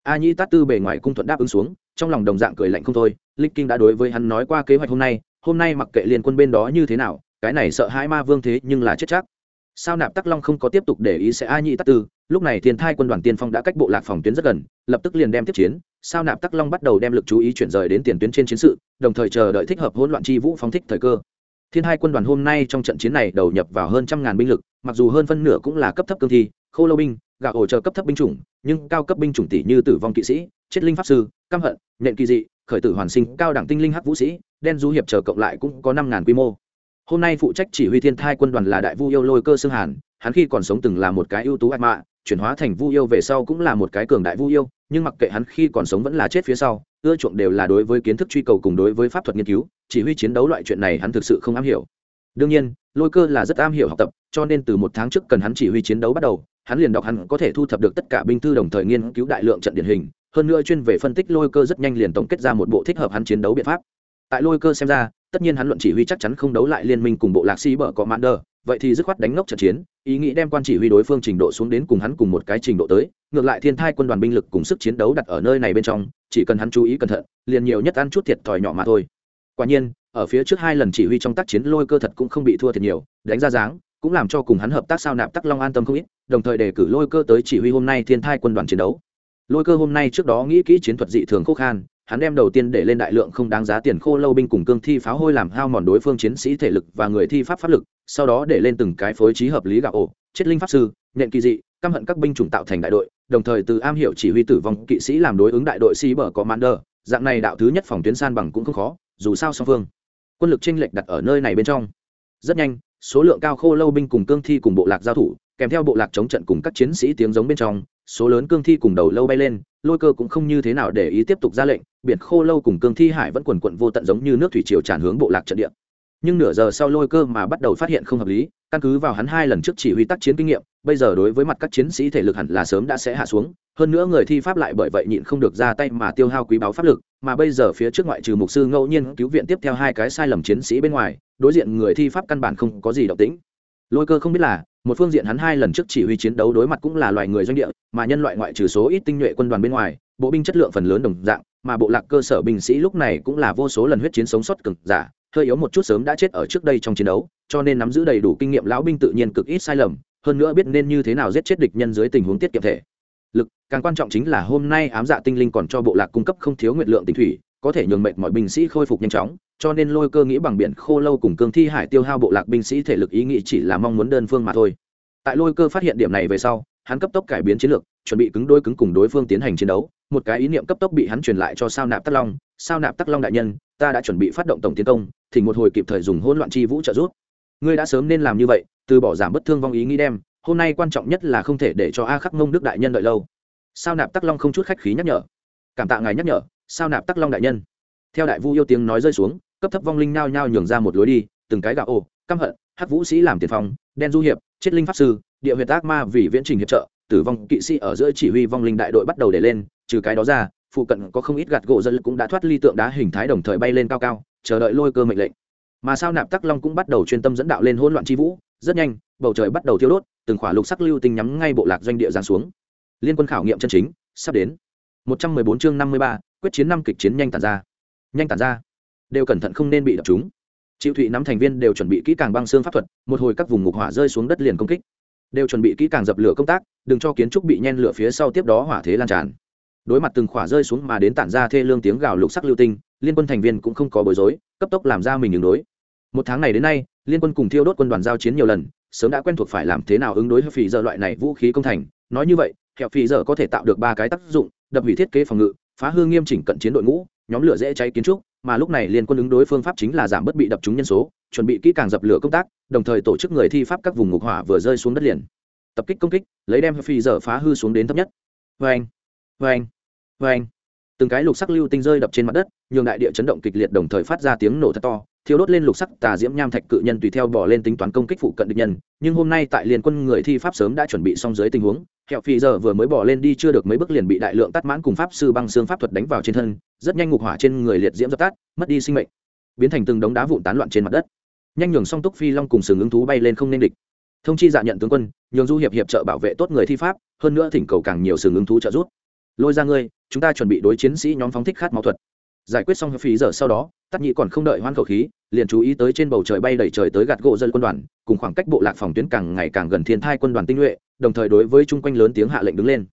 A nhĩ tát tư bề ngoài cung thuận đáp ứng xuống, trong lòng đồng dạng cười lạnh không thôi linh kinh đã đối với hắn nói qua kế hoạch hôm nay hôm nay mặc kệ liên quân bên đó như thế nào, cái này sợ hai ma vương thế nhưng là chết chắc. Sao nạp tắc long không có tiếp tục để ý sẽ a nhĩ tát tư, lúc này thiên thai quân đoàn tiên phong đã cách bộ lạc phòng tuyến rất gần, lập tức liền đem tiếp chiến sao nạp tắc long bắt đầu đem lực chú ý chuyển rời đến tiền tuyến trên chiến sự, đồng thời chờ đợi thích hợp hỗn loạn chi vũ phóng thích thời cơ. Thiên hai quân đoàn hôm nay trong trận chiến này đầu nhập vào hơn trăm ngàn binh lực, mặc dù hơn phân nửa cũng là cấp thấp cương thi, khô lâu binh, gạo ổ chờ cấp thấp binh chủng, nhưng cao cấp binh chủng tỷ như tử vong kỵ sĩ, chết linh pháp sư, căm hận nhện kỳ dị, khởi tử hoàn sinh, cao đẳng tinh linh hắc vũ sĩ, đen du hiệp chờ cộng lại cũng có năm ngàn quy mô. Hôm nay phụ trách chỉ huy thiên thai quân đoàn là đại vu yêu lôi cơ xương hàn, hắn khi còn sống từng là một cái ưu tú ác mạ, chuyển hóa thành vu yêu về sau cũng là một cái cường đại vu yêu nhưng mặc kệ hắn khi còn sống vẫn là chết phía sau, ưa chuộng đều là đối với kiến thức truy cầu cùng đối với pháp thuật nghiên cứu, chỉ huy chiến đấu loại chuyện này hắn thực sự không am hiểu. Đương nhiên, lôi cơ là rất am hiểu học tập, cho nên từ một tháng trước cần hắn chỉ huy chiến đấu bắt đầu, hắn liền đọc hắn có thể thu thập được tất cả binh thư đồng thời nghiên cứu đại lượng trận điển hình, hơn nữa chuyên về phân tích lôi cơ rất nhanh liền tổng kết ra một bộ thích hợp hắn chiến đấu biện pháp. Tại lôi cơ xem ra, tất nhiên hắn luận chỉ huy chắc chắn không đấu lại liên minh cùng bộ lạc sĩ bờ có mãn đờ vậy thì dứt khoát đánh ngốc trận chiến, ý nghĩ đem quan chỉ huy đối phương trình độ xuống đến cùng hắn cùng một cái trình độ tới, ngược lại thiên thai quân đoàn binh lực cùng sức chiến đấu đặt ở nơi này bên trong, chỉ cần hắn chú ý cẩn thận, liền nhiều nhất ăn chút thiệt thòi nhỏ mà thôi. Quả nhiên, ở phía trước hai lần chỉ huy trong tác chiến lôi cơ thật cũng không bị thua thiệt nhiều, đánh ra dáng, cũng làm cho cùng hắn hợp tác sao nạp tắc long an tâm không ít, đồng thời đề cử lôi cơ tới chỉ huy hôm nay thiên thai quân đoàn chiến đấu. Lôi cơ hôm nay trước đó nghĩ kỹ chiến thuật dị thường khô khan, hắn đem đầu tiên để lên đại lượng không đáng giá tiền khô lâu binh cùng cương thi pháo hôi làm hao mòn đối phương chiến sĩ thể lực và người thi pháp pháp lực sau đó để lên từng cái phối trí hợp lý gạo ổ, chết linh pháp sư nện kỳ dị, căm hận các binh chủng tạo thành đại đội, đồng thời từ am hiểu chỉ huy tử vong kỵ sĩ làm đối ứng đại đội sĩ bờ có commander dạng này đạo thứ nhất phòng tuyến san bằng cũng không khó, dù sao song phương quân lực chênh lệch đặt ở nơi này bên trong. Rất nhanh, số lượng cao khô lâu binh cùng cương thi cùng bộ lạc giao thủ, kèm theo bộ lạc chống trận cùng các chiến sĩ tiếng giống bên trong, số lớn cương thi cùng đầu lâu bay lên, lôi cơ cũng không như thế nào để ý tiếp tục ra lệnh, biển khô lâu cùng cương thi hải vẫn quần quận vô tận giống như nước thủy triều tràn hướng bộ lạc trận địa nhưng nửa giờ sau lôi cơ mà bắt đầu phát hiện không hợp lý, căn cứ vào hắn hai lần trước chỉ huy tác chiến kinh nghiệm, bây giờ đối với mặt các chiến sĩ thể lực hẳn là sớm đã sẽ hạ xuống, hơn nữa người thi pháp lại bởi vậy nhịn không được ra tay mà tiêu hao quý báo pháp lực, mà bây giờ phía trước ngoại trừ mục sư ngẫu nhiên cứu viện tiếp theo hai cái sai lầm chiến sĩ bên ngoài, đối diện người thi pháp căn bản không có gì động tĩnh. Lôi cơ không biết là, một phương diện hắn hai lần trước chỉ huy chiến đấu đối mặt cũng là loài người doanh địa, mà nhân loại ngoại trừ số ít tinh nhuệ quân đoàn bên ngoài, bộ binh chất lượng phần lớn đồng dạng, mà bộ lạc cơ sở binh sĩ lúc này cũng là vô số lần huyết chiến sống sót cực giả hơi yếu một chút sớm đã chết ở trước đây trong chiến đấu, cho nên nắm giữ đầy đủ kinh nghiệm lão binh tự nhiên cực ít sai lầm, hơn nữa biết nên như thế nào giết chết địch nhân dưới tình huống tiết kiệm thể. Lực, càng quan trọng chính là hôm nay ám dạ tinh linh còn cho bộ lạc cung cấp không thiếu nguyệt lượng tinh thủy, có thể nhường mệnh mọi binh sĩ khôi phục nhanh chóng, cho nên lôi cơ nghĩ bằng biển khô lâu cùng cương thi hải tiêu hao bộ lạc binh sĩ thể lực ý nghĩ chỉ là mong muốn đơn phương mà thôi. Tại lôi cơ phát hiện điểm này về sau, hắn cấp tốc cải biến chiến lược, chuẩn bị cứng đôi cứng cùng đối phương tiến hành chiến đấu, một cái ý niệm cấp tốc bị hắn truyền lại cho sao nạp tắc long. Sao nạp tắc long đại nhân, ta đã chuẩn bị phát động tổng tiến công thì một hồi kịp thời dùng hỗn loạn chi vũ trợ giúp. Ngươi đã sớm nên làm như vậy, từ bỏ giảm bất thương vong ý nghĩ đem, hôm nay quan trọng nhất là không thể để cho a khắc ngông đức đại nhân đợi lâu. Sao nạp tắc long không chút khách khí nhắc nhở? Cảm tạ ngài nhắc nhở, sao nạp tắc long đại nhân? Theo đại vu yêu tiếng nói rơi xuống, cấp thấp vong linh nao nhao nhường ra một lối đi, từng cái gạo ô, căm hận, hắc vũ sĩ làm tiền phòng đen du hiệp, chết linh pháp sư, địa huyệt ác ma vì viễn trình hiệp trợ, tử vong kỵ sĩ ở giữa chỉ huy vong linh đại đội bắt đầu để lên, trừ cái đó ra, phụ cận có không ít gạt gỗ dân cũng đã thoát ly tượng đá hình thái đồng thời bay lên cao cao chờ đợi lôi cơ mệnh lệnh. Mà sao nạp tắc long cũng bắt đầu chuyên tâm dẫn đạo lên hỗn loạn chi vũ rất nhanh bầu trời bắt đầu thiêu đốt từng khỏa lục sắc lưu tinh nhắm ngay bộ lạc doanh địa giáng xuống. Liên quân khảo nghiệm chân chính sắp đến. 114 chương 53, quyết chiến năm kịch chiến nhanh tản ra. Nhanh tản ra. Đều cẩn thận không nên bị đập chúng. Chịu thụy nắm thành viên đều chuẩn bị kỹ càng băng xương pháp thuật một hồi các vùng ngục hỏa rơi xuống đất liền công kích. Đều chuẩn bị kỹ càng dập lửa công tác đừng cho kiến trúc bị nhen lửa phía sau tiếp đó hỏa thế lan tràn. Đối mặt từng khỏa rơi xuống mà đến tản ra thê lương tiếng gào lục sắc lưu tinh liên quân thành viên cũng không có bối rối, cấp tốc làm ra mình ứng đối. Một tháng này đến nay, liên quân cùng thiêu đốt quân đoàn giao chiến nhiều lần, sớm đã quen thuộc phải làm thế nào ứng đối phì giờ loại này vũ khí công thành. Nói như vậy, hẹo phì giờ có thể tạo được ba cái tác dụng, đập hủy thiết kế phòng ngự, phá hư nghiêm chỉnh cận chiến đội ngũ, nhóm lửa dễ cháy kiến trúc, mà lúc này liên quân ứng đối phương pháp chính là giảm bất bị đập trúng nhân số, chuẩn bị kỹ càng dập lửa công tác, đồng thời tổ chức người thi pháp các vùng ngục hỏa vừa rơi xuống đất liền. Tập kích công kích, lấy đem phi giờ phá hư xuống đến thấp nhất. Vê anh vê anh vê anh từng cái lục sắc lưu tinh rơi đập trên mặt đất, nhường đại địa chấn động kịch liệt đồng thời phát ra tiếng nổ thật to thiếu đốt lên lục sắc tà diễm nham thạch cự nhân tùy theo bỏ lên tính toán công kích phụ cận địch nhân. Nhưng hôm nay tại liên quân người thi pháp sớm đã chuẩn bị xong dưới tình huống, hẹo phi giờ vừa mới bỏ lên đi chưa được mấy bước liền bị đại lượng tắt mãn cùng pháp sư băng xương pháp thuật đánh vào trên thân, rất nhanh ngục hỏa trên người liệt diễm dập tắt, mất đi sinh mệnh. Biến thành từng đống đá vụn tán loạn trên mặt đất. Nhanh nhường song túc phi long cùng sừng ứng thú bay lên không nên địch. Thông chi dạ nhận tướng quân, nhường du hiệp hiệp trợ bảo vệ tốt người thi pháp, hơn nữa thỉnh cầu càng nhiều sừng ứng thú trợ giúp. Lôi ra ngươi chúng ta chuẩn bị đối chiến sĩ nhóm phóng thích khát máu thuật. Giải quyết xong phí giờ sau đó, tắt nhị còn không đợi hoan khẩu khí, liền chú ý tới trên bầu trời bay đẩy trời tới gạt gỗ dân quân đoàn, cùng khoảng cách bộ lạc phòng tuyến càng ngày càng gần thiên thai quân đoàn tinh nhuệ, đồng thời đối với chung quanh lớn tiếng hạ lệnh đứng lên.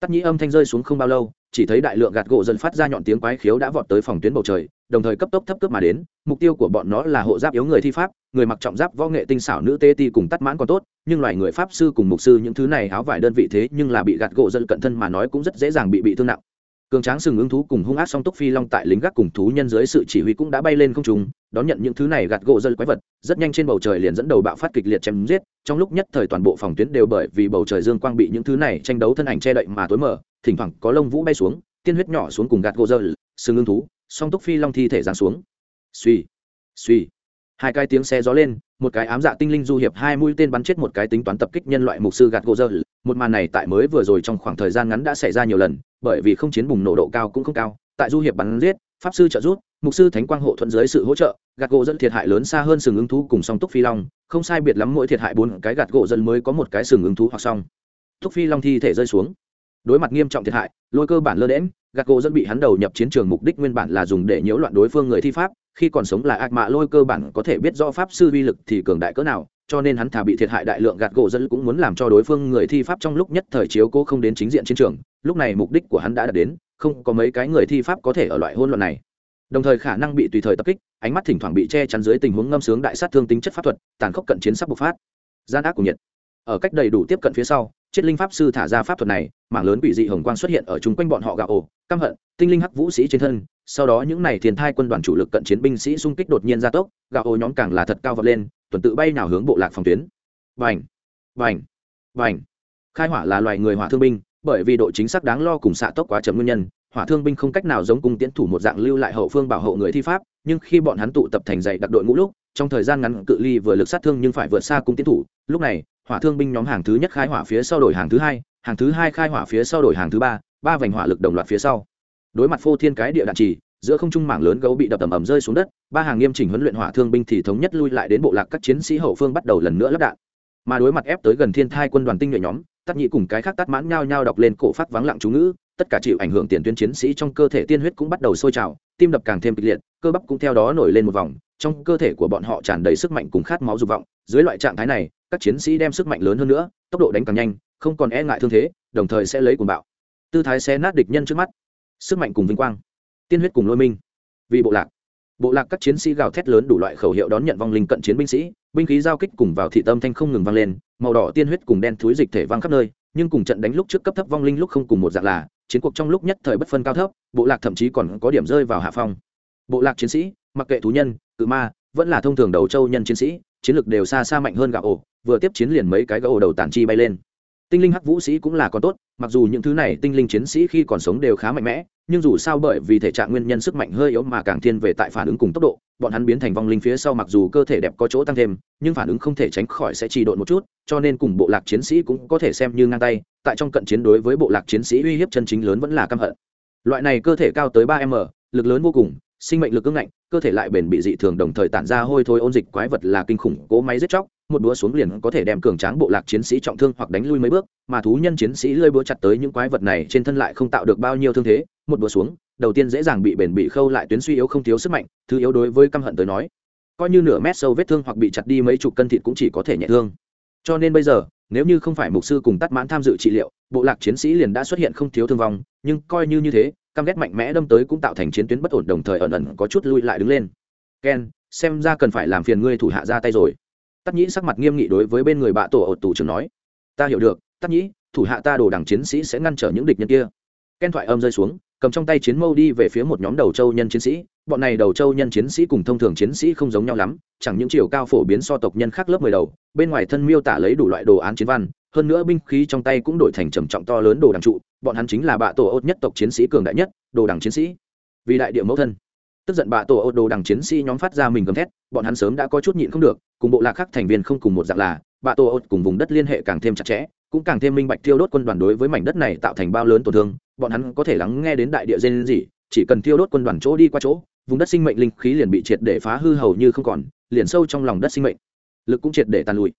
Tắt nhĩ âm thanh rơi xuống không bao lâu, chỉ thấy đại lượng gạt gỗ dân phát ra nhọn tiếng quái khiếu đã vọt tới phòng tuyến bầu trời, đồng thời cấp tốc thấp cướp mà đến, mục tiêu của bọn nó là hộ giáp yếu người thi pháp, người mặc trọng giáp võ nghệ tinh xảo nữ tê ti cùng tắt mãn còn tốt, nhưng loài người pháp sư cùng mục sư những thứ này háo vải đơn vị thế nhưng là bị gạt gỗ dân cận thân mà nói cũng rất dễ dàng bị bị thương nặng cường tráng sừng ứng thú cùng hung ác song túc phi long tại lính gác cùng thú nhân dưới sự chỉ huy cũng đã bay lên không trung, đón nhận những thứ này gạt gỗ rơi quái vật, rất nhanh trên bầu trời liền dẫn đầu bạo phát kịch liệt chém giết, trong lúc nhất thời toàn bộ phòng tuyến đều bởi vì bầu trời dương quang bị những thứ này tranh đấu thân ảnh che đậy mà tối mở thỉnh thoảng có lông vũ bay xuống, tiên huyết nhỏ xuống cùng gạt gỗ rơi, sừng ứng thú, song túc phi long thi thể giáng xuống. Suy suy hai cái tiếng xe gió lên, một cái ám dạ tinh linh du hiệp hai mũi tên bắn chết một cái tính toán tập kích nhân loại mục sư gạt gỗ dơ một màn này tại mới vừa rồi trong khoảng thời gian ngắn đã xảy ra nhiều lần bởi vì không chiến bùng nổ độ cao cũng không cao, tại du hiệp bắn giết, pháp sư trợ giúp, mục sư thánh quang hộ thuận dưới sự hỗ trợ, gạt gỗ dẫn thiệt hại lớn xa hơn sừng ứng thú cùng song túc phi long, không sai biệt lắm mỗi thiệt hại bốn cái gạt gỗ dẫn mới có một cái sừng ứng thú hoặc song. Túc phi long thi thể rơi xuống. Đối mặt nghiêm trọng thiệt hại, lôi cơ bản lơ đễm gạt gỗ dẫn bị hắn đầu nhập chiến trường mục đích nguyên bản là dùng để nhiễu loạn đối phương người thi pháp, khi còn sống là ác mạ lôi cơ bản có thể biết rõ pháp sư uy lực thì cường đại cỡ nào, cho nên hắn thà bị thiệt hại đại lượng gạt gỗ dẫn cũng muốn làm cho đối phương người thi pháp trong lúc nhất thời chiếu cố không đến chính diện chiến trường lúc này mục đích của hắn đã đạt đến, không có mấy cái người thi pháp có thể ở loại hôn luận này. Đồng thời khả năng bị tùy thời tập kích, ánh mắt thỉnh thoảng bị che chắn dưới tình huống ngâm sướng đại sát thương tính chất pháp thuật, tàn khốc cận chiến sắp bộc phát. Gian ác của nhiệt ở cách đầy đủ tiếp cận phía sau, triết linh pháp sư thả ra pháp thuật này, mảng lớn bị dị hồng quang xuất hiện ở chung quanh bọn họ gạo ổ, căm hận, tinh linh hắc vũ sĩ trên thân. Sau đó những này thiền thai quân đoàn chủ lực cận chiến binh sĩ xung kích đột nhiên gia tốc, gạo ổ nhóm càng là thật cao vọt lên, tuần tự bay nào hướng bộ lạc phòng tuyến. Vành vành vành khai hỏa là loài người hỏa thương binh bởi vì độ chính xác đáng lo cùng xạ tốc quá chậm nguyên nhân, hỏa thương binh không cách nào giống cung tiến thủ một dạng lưu lại hậu phương bảo hộ người thi pháp, nhưng khi bọn hắn tụ tập thành dạy đặc đội ngũ lúc, trong thời gian ngắn cự ly vừa lực sát thương nhưng phải vượt xa cung tiến thủ. Lúc này, hỏa thương binh nhóm hàng thứ nhất khai hỏa phía sau đổi hàng thứ hai, hàng thứ hai khai hỏa phía sau đổi hàng thứ ba ba vành hỏa lực đồng loạt phía sau. Đối mặt phô thiên cái địa đạn trì, giữa không trung mảng lớn gấu bị đập tầm ầm rơi xuống đất, ba hàng nghiêm chỉnh huấn luyện hỏa thương binh thì thống nhất lui lại đến bộ lạc các chiến sĩ hậu phương bắt đầu lần nữa lắp đạn. Mà đối mặt ép tới gần thiên thai quân đoàn tinh nhuệ nhóm tắt nhị cùng cái khác tắt mãn nhao nhao đọc lên cổ phát vắng lặng chú ngữ, tất cả chịu ảnh hưởng tiền tuyến chiến sĩ trong cơ thể tiên huyết cũng bắt đầu sôi trào, tim đập càng thêm kịch liệt, cơ bắp cũng theo đó nổi lên một vòng, trong cơ thể của bọn họ tràn đầy sức mạnh cùng khát máu dục vọng, dưới loại trạng thái này, các chiến sĩ đem sức mạnh lớn hơn nữa, tốc độ đánh càng nhanh, không còn e ngại thương thế, đồng thời sẽ lấy cuồng bạo. Tư thái xe nát địch nhân trước mắt, sức mạnh cùng vinh quang, tiên huyết cùng lôi minh. Vì bộ lạc bộ lạc các chiến sĩ gào thét lớn đủ loại khẩu hiệu đón nhận vong linh cận chiến binh sĩ, binh khí giao kích cùng vào thị tâm thanh không ngừng vang lên màu đỏ tiên huyết cùng đen thúi dịch thể văng khắp nơi, nhưng cùng trận đánh lúc trước cấp thấp vong linh lúc không cùng một dạng là, chiến cuộc trong lúc nhất thời bất phân cao thấp, bộ lạc thậm chí còn có điểm rơi vào hạ phong. Bộ lạc chiến sĩ, mặc kệ thú nhân, cự ma, vẫn là thông thường đầu châu nhân chiến sĩ, chiến lược đều xa xa mạnh hơn gạo ổ, vừa tiếp chiến liền mấy cái gạo ổ đầu tản chi bay lên. Tinh linh hắc vũ sĩ cũng là con tốt mặc dù những thứ này tinh linh chiến sĩ khi còn sống đều khá mạnh mẽ, nhưng dù sao bởi vì thể trạng nguyên nhân sức mạnh hơi yếu mà càng thiên về tại phản ứng cùng tốc độ, bọn hắn biến thành vong linh phía sau mặc dù cơ thể đẹp có chỗ tăng thêm, nhưng phản ứng không thể tránh khỏi sẽ trì độn một chút, cho nên cùng bộ lạc chiến sĩ cũng có thể xem như ngang tay, tại trong cận chiến đối với bộ lạc chiến sĩ uy hiếp chân chính lớn vẫn là căm hận. Loại này cơ thể cao tới ba m, lực lớn vô cùng, sinh mệnh lực ưng ngạnh, cơ thể lại bền bị dị thường đồng thời tản ra hôi thối ôn dịch quái vật là kinh khủng cố máy giết chóc một búa xuống liền có thể đem cường tráng bộ lạc chiến sĩ trọng thương hoặc đánh lui mấy bước, mà thú nhân chiến sĩ lơi búa chặt tới những quái vật này trên thân lại không tạo được bao nhiêu thương thế, một búa xuống, đầu tiên dễ dàng bị bền bị khâu lại tuyến suy yếu không thiếu sức mạnh, thứ yếu đối với căm hận tới nói, coi như nửa mét sâu vết thương hoặc bị chặt đi mấy chục cân thịt cũng chỉ có thể nhẹ thương. Cho nên bây giờ, nếu như không phải mục sư cùng tắt mãn tham dự trị liệu, bộ lạc chiến sĩ liền đã xuất hiện không thiếu thương vong, nhưng coi như như thế, căm ghét mạnh mẽ đâm tới cũng tạo thành chiến tuyến bất ổn, đồng thời ẩn ẩn có chút lui lại đứng lên. Ken, xem ra cần phải làm phiền ngươi thủ hạ ra tay rồi tắc nhĩ sắc mặt nghiêm nghị đối với bên người bạ tổ ột tù trưởng nói, ta hiểu được, tắc nhĩ, thủ hạ ta đồ đảng chiến sĩ sẽ ngăn trở những địch nhân kia. Ken thoại âm rơi xuống, cầm trong tay chiến mâu đi về phía một nhóm đầu châu nhân chiến sĩ. Bọn này đầu châu nhân chiến sĩ cùng thông thường chiến sĩ không giống nhau lắm, chẳng những chiều cao phổ biến so tộc nhân khác lớp mười đầu, bên ngoài thân miêu tả lấy đủ loại đồ án chiến văn, hơn nữa binh khí trong tay cũng đổi thành trầm trọng to lớn đồ đằng trụ. Bọn hắn chính là bạ tổ ốt nhất tộc chiến sĩ cường đại nhất, đồ đằng chiến sĩ. Vì đại địa mẫu thân tức giận bạ tổ ô đồ đằng chiến sĩ nhóm phát ra mình gầm thét, bọn hắn sớm đã có chút nhịn không được, cùng bộ lạc khác thành viên không cùng một dạng là, bạ tổ ô cùng vùng đất liên hệ càng thêm chặt chẽ, cũng càng thêm minh bạch thiêu đốt quân đoàn đối với mảnh đất này tạo thành bao lớn tổn thương, bọn hắn có thể lắng nghe đến đại địa dên gì chỉ cần thiêu đốt quân đoàn chỗ đi qua chỗ, vùng đất sinh mệnh linh khí liền bị triệt để phá hư hầu như không còn, liền sâu trong lòng đất sinh mệnh. Lực cũng triệt để tàn lụi.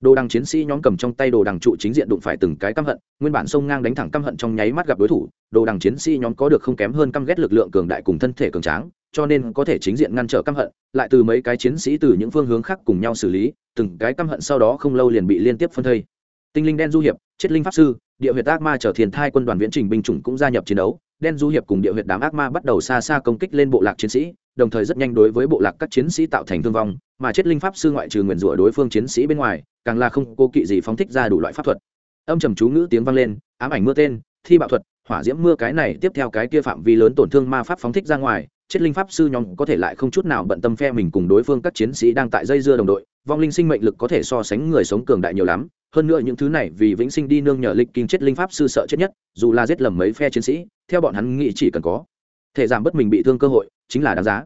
Đồ đằng chiến sĩ nhóm cầm trong tay đồ đằng trụ chính diện đụng phải từng cái căm hận, nguyên bản sông ngang đánh thẳng căm hận trong nháy mắt gặp đối thủ, đồ đằng chiến sĩ nhóm có được không kém hơn căm ghét lực lượng cường đại cùng thân thể cường tráng cho nên có thể chính diện ngăn trở căm hận, lại từ mấy cái chiến sĩ từ những phương hướng khác cùng nhau xử lý, từng cái căm hận sau đó không lâu liền bị liên tiếp phân thây. Tinh linh đen du hiệp, chết linh pháp sư, địa huyệt ác ma trở thiền thai quân đoàn viễn trình binh chủng cũng gia nhập chiến đấu. Đen du hiệp cùng địa huyệt đám ác ma bắt đầu xa xa công kích lên bộ lạc chiến sĩ, đồng thời rất nhanh đối với bộ lạc các chiến sĩ tạo thành thương vong, mà chết linh pháp sư ngoại trừ nguyền rủa đối phương chiến sĩ bên ngoài, càng là không cố kỵ gì phóng thích ra đủ loại pháp thuật. Âm trầm chú ngữ tiếng vang lên, ám ảnh mưa tên, thi bạo thuật, hỏa diễm mưa cái này tiếp theo cái kia phạm vi lớn tổn thương ma pháp phóng thích ra ngoài chết linh pháp sư nhóm có thể lại không chút nào bận tâm phe mình cùng đối phương các chiến sĩ đang tại dây dưa đồng đội, vong linh sinh mệnh lực có thể so sánh người sống cường đại nhiều lắm. Hơn nữa những thứ này vì vĩnh sinh đi nương nhờ lịch kinh chết linh pháp sư sợ chết nhất, dù là giết lầm mấy phe chiến sĩ, theo bọn hắn nghĩ chỉ cần có thể giảm bớt mình bị thương cơ hội, chính là đáng giá.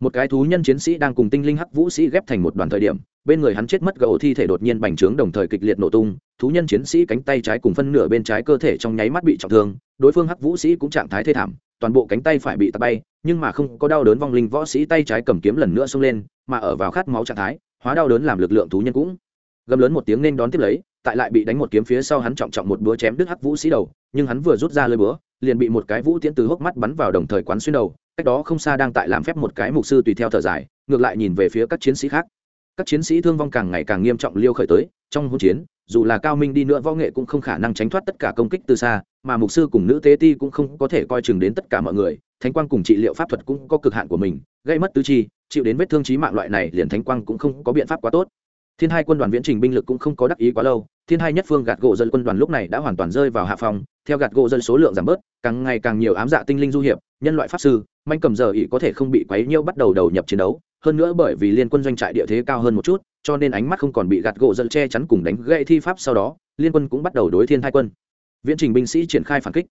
Một cái thú nhân chiến sĩ đang cùng tinh linh hắc vũ sĩ ghép thành một đoàn thời điểm, bên người hắn chết mất gầu thi thể đột nhiên bành trướng đồng thời kịch liệt nổ tung, thú nhân chiến sĩ cánh tay trái cùng phân nửa bên trái cơ thể trong nháy mắt bị trọng thương, đối phương hắc vũ sĩ cũng trạng thái thê thảm toàn bộ cánh tay phải bị tạt bay, nhưng mà không có đau đớn vong linh võ sĩ tay trái cầm kiếm lần nữa xông lên, mà ở vào khát máu trạng thái, hóa đau đớn làm lực lượng thú nhân cũng gầm lớn một tiếng nên đón tiếp lấy, tại lại bị đánh một kiếm phía sau hắn trọng trọng một búa chém đứt hắc vũ sĩ đầu, nhưng hắn vừa rút ra lơi búa, liền bị một cái vũ tiễn từ hốc mắt bắn vào đồng thời quán xuyên đầu, cách đó không xa đang tại làm phép một cái mục sư tùy theo thở dài, ngược lại nhìn về phía các chiến sĩ khác. Các chiến sĩ thương vong càng ngày càng nghiêm trọng liêu khởi tới, trong hỗn chiến dù là cao minh đi nữa võ nghệ cũng không khả năng tránh thoát tất cả công kích từ xa, mà mục sư cùng nữ tế ti cũng không có thể coi chừng đến tất cả mọi người, thánh quang cùng trị liệu pháp thuật cũng có cực hạn của mình, gây mất tứ chi, chịu đến vết thương trí mạng loại này liền thánh quang cũng không có biện pháp quá tốt. Thiên hai quân đoàn viễn trình binh lực cũng không có đắc ý quá lâu, thiên hai nhất phương gạt gỗ dân quân đoàn lúc này đã hoàn toàn rơi vào hạ phòng theo gạt gỗ dân số lượng giảm bớt, càng ngày càng nhiều ám dạ tinh linh du hiệp, nhân loại pháp sư, manh cầm giờ ỉ có thể không bị quấy nhiễu bắt đầu đầu nhập chiến đấu hơn nữa bởi vì liên quân doanh trại địa thế cao hơn một chút cho nên ánh mắt không còn bị gạt gỗ dân che chắn cùng đánh gậy thi pháp sau đó liên quân cũng bắt đầu đối thiên hai quân viễn trình binh sĩ triển khai phản kích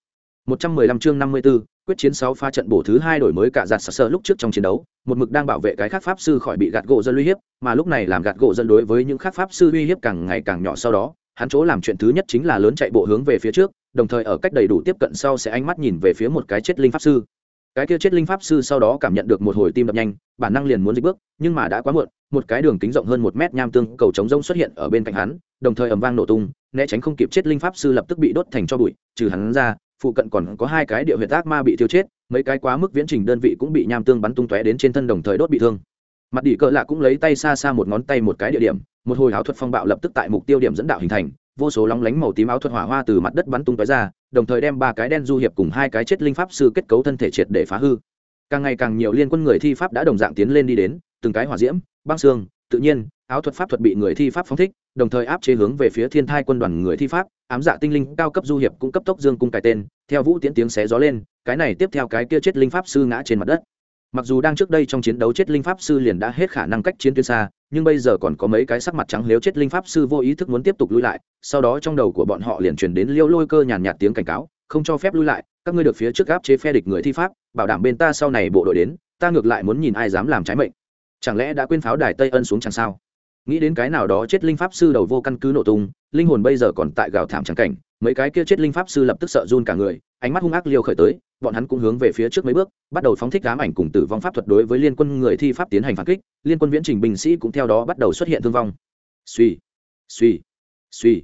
115 chương 54, quyết chiến 6 pha trận bổ thứ hai đổi mới cả giặt sờ sờ lúc trước trong chiến đấu, một mực đang bảo vệ cái khác pháp sư khỏi bị gạt gỗ dân uy hiếp, mà lúc này làm gạt gỗ dân đối với những khác pháp sư uy hiếp càng ngày càng nhỏ sau đó, hắn chỗ làm chuyện thứ nhất chính là lớn chạy bộ hướng về phía trước, đồng thời ở cách đầy đủ tiếp cận sau sẽ ánh mắt nhìn về phía một cái chết linh pháp sư. Cái kia chết linh pháp sư sau đó cảm nhận được một hồi tim đập nhanh, bản năng liền muốn dịch bước, nhưng mà đã quá muộn, một cái đường kính rộng hơn một mét nham tương cầu chống rông xuất hiện ở bên cạnh hắn, đồng thời ầm vang nổ tung, né tránh không kịp chết linh pháp sư lập tức bị đốt thành cho bụi, trừ hắn ra, phụ cận còn có hai cái địa huyệt ác ma bị tiêu chết mấy cái quá mức viễn trình đơn vị cũng bị nham tương bắn tung tóe đến trên thân đồng thời đốt bị thương. Mặt đỉ cỡ lạ cũng lấy tay xa xa một ngón tay một cái địa điểm một hồi áo thuật phong bạo lập tức tại mục tiêu điểm dẫn đạo hình thành vô số lóng lánh màu tím áo thuật hỏa hoa từ mặt đất bắn tung tóe ra, đồng thời đem ba cái đen du hiệp cùng hai cái chết linh pháp sư kết cấu thân thể triệt để phá hư. Càng ngày càng nhiều liên quân người thi pháp đã đồng dạng tiến lên đi đến, từng cái hỏa diễm, băng xương, tự nhiên, áo thuật pháp thuật bị người thi pháp phóng thích, đồng thời áp chế hướng về phía thiên thai quân đoàn người thi pháp, ám dạ tinh linh cao cấp du hiệp cũng cấp tốc dương cung cái tên, theo vũ tiễn tiếng xé gió lên, cái này tiếp theo cái kia chết linh pháp sư ngã trên mặt đất mặc dù đang trước đây trong chiến đấu chết linh pháp sư liền đã hết khả năng cách chiến tuyến xa, nhưng bây giờ còn có mấy cái sắc mặt trắng nếu chết linh pháp sư vô ý thức muốn tiếp tục lui lại, sau đó trong đầu của bọn họ liền truyền đến liêu lôi cơ nhàn nhạt tiếng cảnh cáo, không cho phép lui lại, các ngươi được phía trước áp chế phe địch người thi pháp, bảo đảm bên ta sau này bộ đội đến, ta ngược lại muốn nhìn ai dám làm trái mệnh. Chẳng lẽ đã quên pháo đài tây ân xuống chẳng sao? Nghĩ đến cái nào đó chết linh pháp sư đầu vô căn cứ nổ tung, linh hồn bây giờ còn tại gào thảm trắng cảnh, mấy cái kia chết linh pháp sư lập tức sợ run cả người, ánh mắt hung ác liêu khởi tới bọn hắn cũng hướng về phía trước mấy bước, bắt đầu phóng thích ám ảnh cùng tử vong pháp thuật đối với liên quân người thi pháp tiến hành phản kích, liên quân viễn trình binh sĩ cũng theo đó bắt đầu xuất hiện thương vong. Suy suy suy.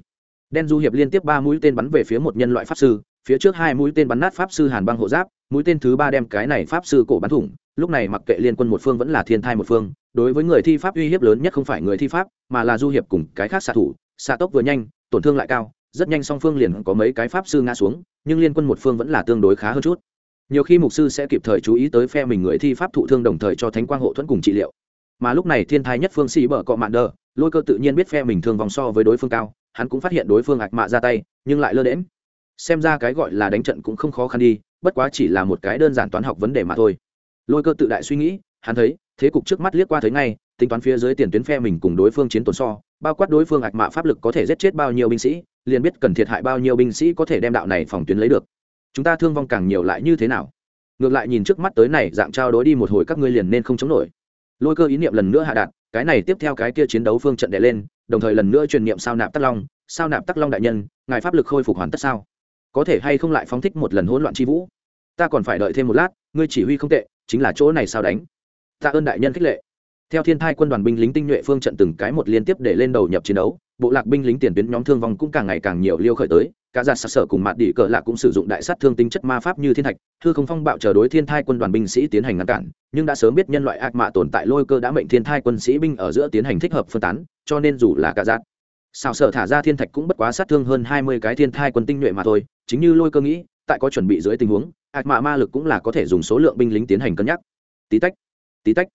Đen du hiệp liên tiếp ba mũi tên bắn về phía một nhân loại pháp sư, phía trước hai mũi tên bắn nát pháp sư hàn băng hộ giáp, mũi tên thứ ba đem cái này pháp sư cổ bắn thủng, lúc này mặc kệ liên quân một phương vẫn là thiên thai một phương, đối với người thi pháp uy hiếp lớn nhất không phải người thi pháp, mà là du hiệp cùng cái khác xạ thủ, xạ tốc vừa nhanh, tổn thương lại cao, rất nhanh song phương liền có mấy cái pháp sư ngã xuống, nhưng liên quân một phương vẫn là tương đối khá hơn chút nhiều khi mục sư sẽ kịp thời chú ý tới phe mình người thi pháp thụ thương đồng thời cho thánh quang hộ thuẫn cùng trị liệu. Mà lúc này thiên thai nhất phương sĩ bở cọ mạn đờ, lôi cơ tự nhiên biết phe mình thương vòng so với đối phương cao, hắn cũng phát hiện đối phương ạc mạ ra tay, nhưng lại lơ đễm xem ra cái gọi là đánh trận cũng không khó khăn đi, bất quá chỉ là một cái đơn giản toán học vấn đề mà thôi. Lôi cơ tự đại suy nghĩ, hắn thấy, thế cục trước mắt liếc qua thấy ngay, tính toán phía dưới tiền tuyến phe mình cùng đối phương chiến tồn so, bao quát đối phương ạc mạ pháp lực có thể giết chết bao nhiêu binh sĩ, liền biết cần thiệt hại bao nhiêu binh sĩ có thể đem đạo này phòng tuyến lấy được chúng ta thương vong càng nhiều lại như thế nào? Ngược lại nhìn trước mắt tới này, dạng trao đối đi một hồi các ngươi liền nên không chống nổi. Lôi cơ ý niệm lần nữa hạ đạt, cái này tiếp theo cái kia chiến đấu phương trận đệ lên, đồng thời lần nữa truyền niệm sao nạp tắc long, sao nạp tắc long đại nhân, ngài pháp lực khôi phục hoàn tất sao? Có thể hay không lại phóng thích một lần hỗn loạn chi vũ? Ta còn phải đợi thêm một lát, ngươi chỉ huy không tệ, chính là chỗ này sao đánh? Tạ ơn đại nhân khích lệ. Theo thiên thai quân đoàn binh lính tinh nhuệ phương trận từng cái một liên tiếp để lên đầu nhập chiến đấu, bộ lạc binh lính tiền tuyến nhóm thương vong cũng càng ngày càng nhiều liêu khởi tới cả giả sặc sở cùng mặt đỉ cờ lạ cũng sử dụng đại sát thương tính chất ma pháp như thiên thạch, thư không phong bạo chờ đối thiên thai quân đoàn binh sĩ tiến hành ngăn cản, nhưng đã sớm biết nhân loại ác mạ tồn tại lôi cơ đã mệnh thiên thai quân sĩ binh ở giữa tiến hành thích hợp phân tán, cho nên dù là cả giặt xào sở thả ra thiên thạch cũng bất quá sát thương hơn hai mươi cái thiên thai quân tinh nhuệ mà thôi, chính như lôi cơ nghĩ, tại có chuẩn bị dưới tình huống, ác mạ ma lực cũng là có thể dùng số lượng binh lính tiến hành cân nhắc. Tí tách tí tách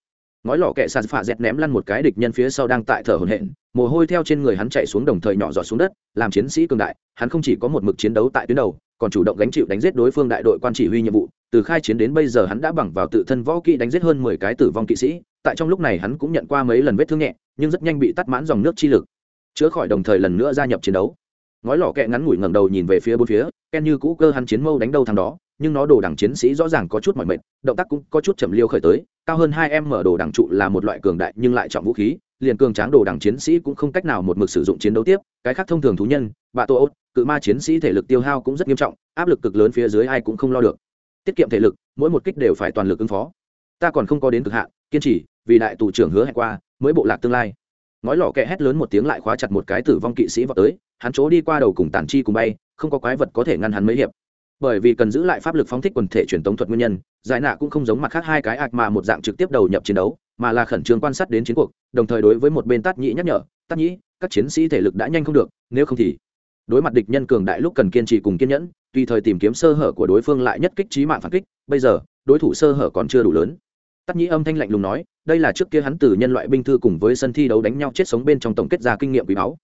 ngói lọ kẹ sạt phạ dẹt ném lăn một cái địch nhân phía sau đang tại thở hổn hển, mồ hôi theo trên người hắn chạy xuống đồng thời nhỏ giọt xuống đất, làm chiến sĩ cường đại, hắn không chỉ có một mực chiến đấu tại tuyến đầu, còn chủ động gánh chịu đánh giết đối phương đại đội quan chỉ huy nhiệm vụ, từ khai chiến đến bây giờ hắn đã bằng vào tự thân võ kỹ đánh giết hơn mười cái tử vong kỵ sĩ, tại trong lúc này hắn cũng nhận qua mấy lần vết thương nhẹ, nhưng rất nhanh bị tắt mãn dòng nước chi lực, chữa khỏi đồng thời lần nữa gia nhập chiến đấu. Ngói lọ kẹ ngắn ngủi ngẩng đầu nhìn về phía bốn phía, ken như cũ cơ hắn chiến mâu đánh đâu thằng đó nhưng nó đồ đẳng chiến sĩ rõ ràng có chút mỏi mệt, động tác cũng có chút chậm liêu khởi tới, cao hơn hai em mở đồ đẳng trụ là một loại cường đại nhưng lại trọng vũ khí, liền cường tráng đồ đẳng chiến sĩ cũng không cách nào một mực sử dụng chiến đấu tiếp, cái khác thông thường thú nhân, bạ tô ốt, cự ma chiến sĩ thể lực tiêu hao cũng rất nghiêm trọng, áp lực cực lớn phía dưới ai cũng không lo được. Tiết kiệm thể lực, mỗi một kích đều phải toàn lực ứng phó. Ta còn không có đến cực hạn, kiên trì, vì đại tù trưởng hứa hẹn qua, mới bộ lạc tương lai. Nói lò kẹ hét lớn một tiếng lại khóa chặt một cái tử vong kỵ sĩ vào tới, hắn chỗ đi qua đầu cùng tản chi cùng bay, không có quái vật có thể ngăn hắn mấy hiệp bởi vì cần giữ lại pháp lực phóng thích quần thể truyền tống thuật nguyên nhân, giải nạ cũng không giống mặt khác hai cái ạc mà một dạng trực tiếp đầu nhập chiến đấu, mà là khẩn trương quan sát đến chiến cuộc, đồng thời đối với một bên tát nhĩ nhắc nhở, tát nhĩ, các chiến sĩ thể lực đã nhanh không được, nếu không thì đối mặt địch nhân cường đại lúc cần kiên trì cùng kiên nhẫn, tùy thời tìm kiếm sơ hở của đối phương lại nhất kích trí mạng phản kích, bây giờ, đối thủ sơ hở còn chưa đủ lớn. Tát nhĩ âm thanh lạnh lùng nói, đây là trước kia hắn từ nhân loại binh thư cùng với sân thi đấu đánh nhau chết sống bên trong tổng kết ra kinh nghiệm quý báu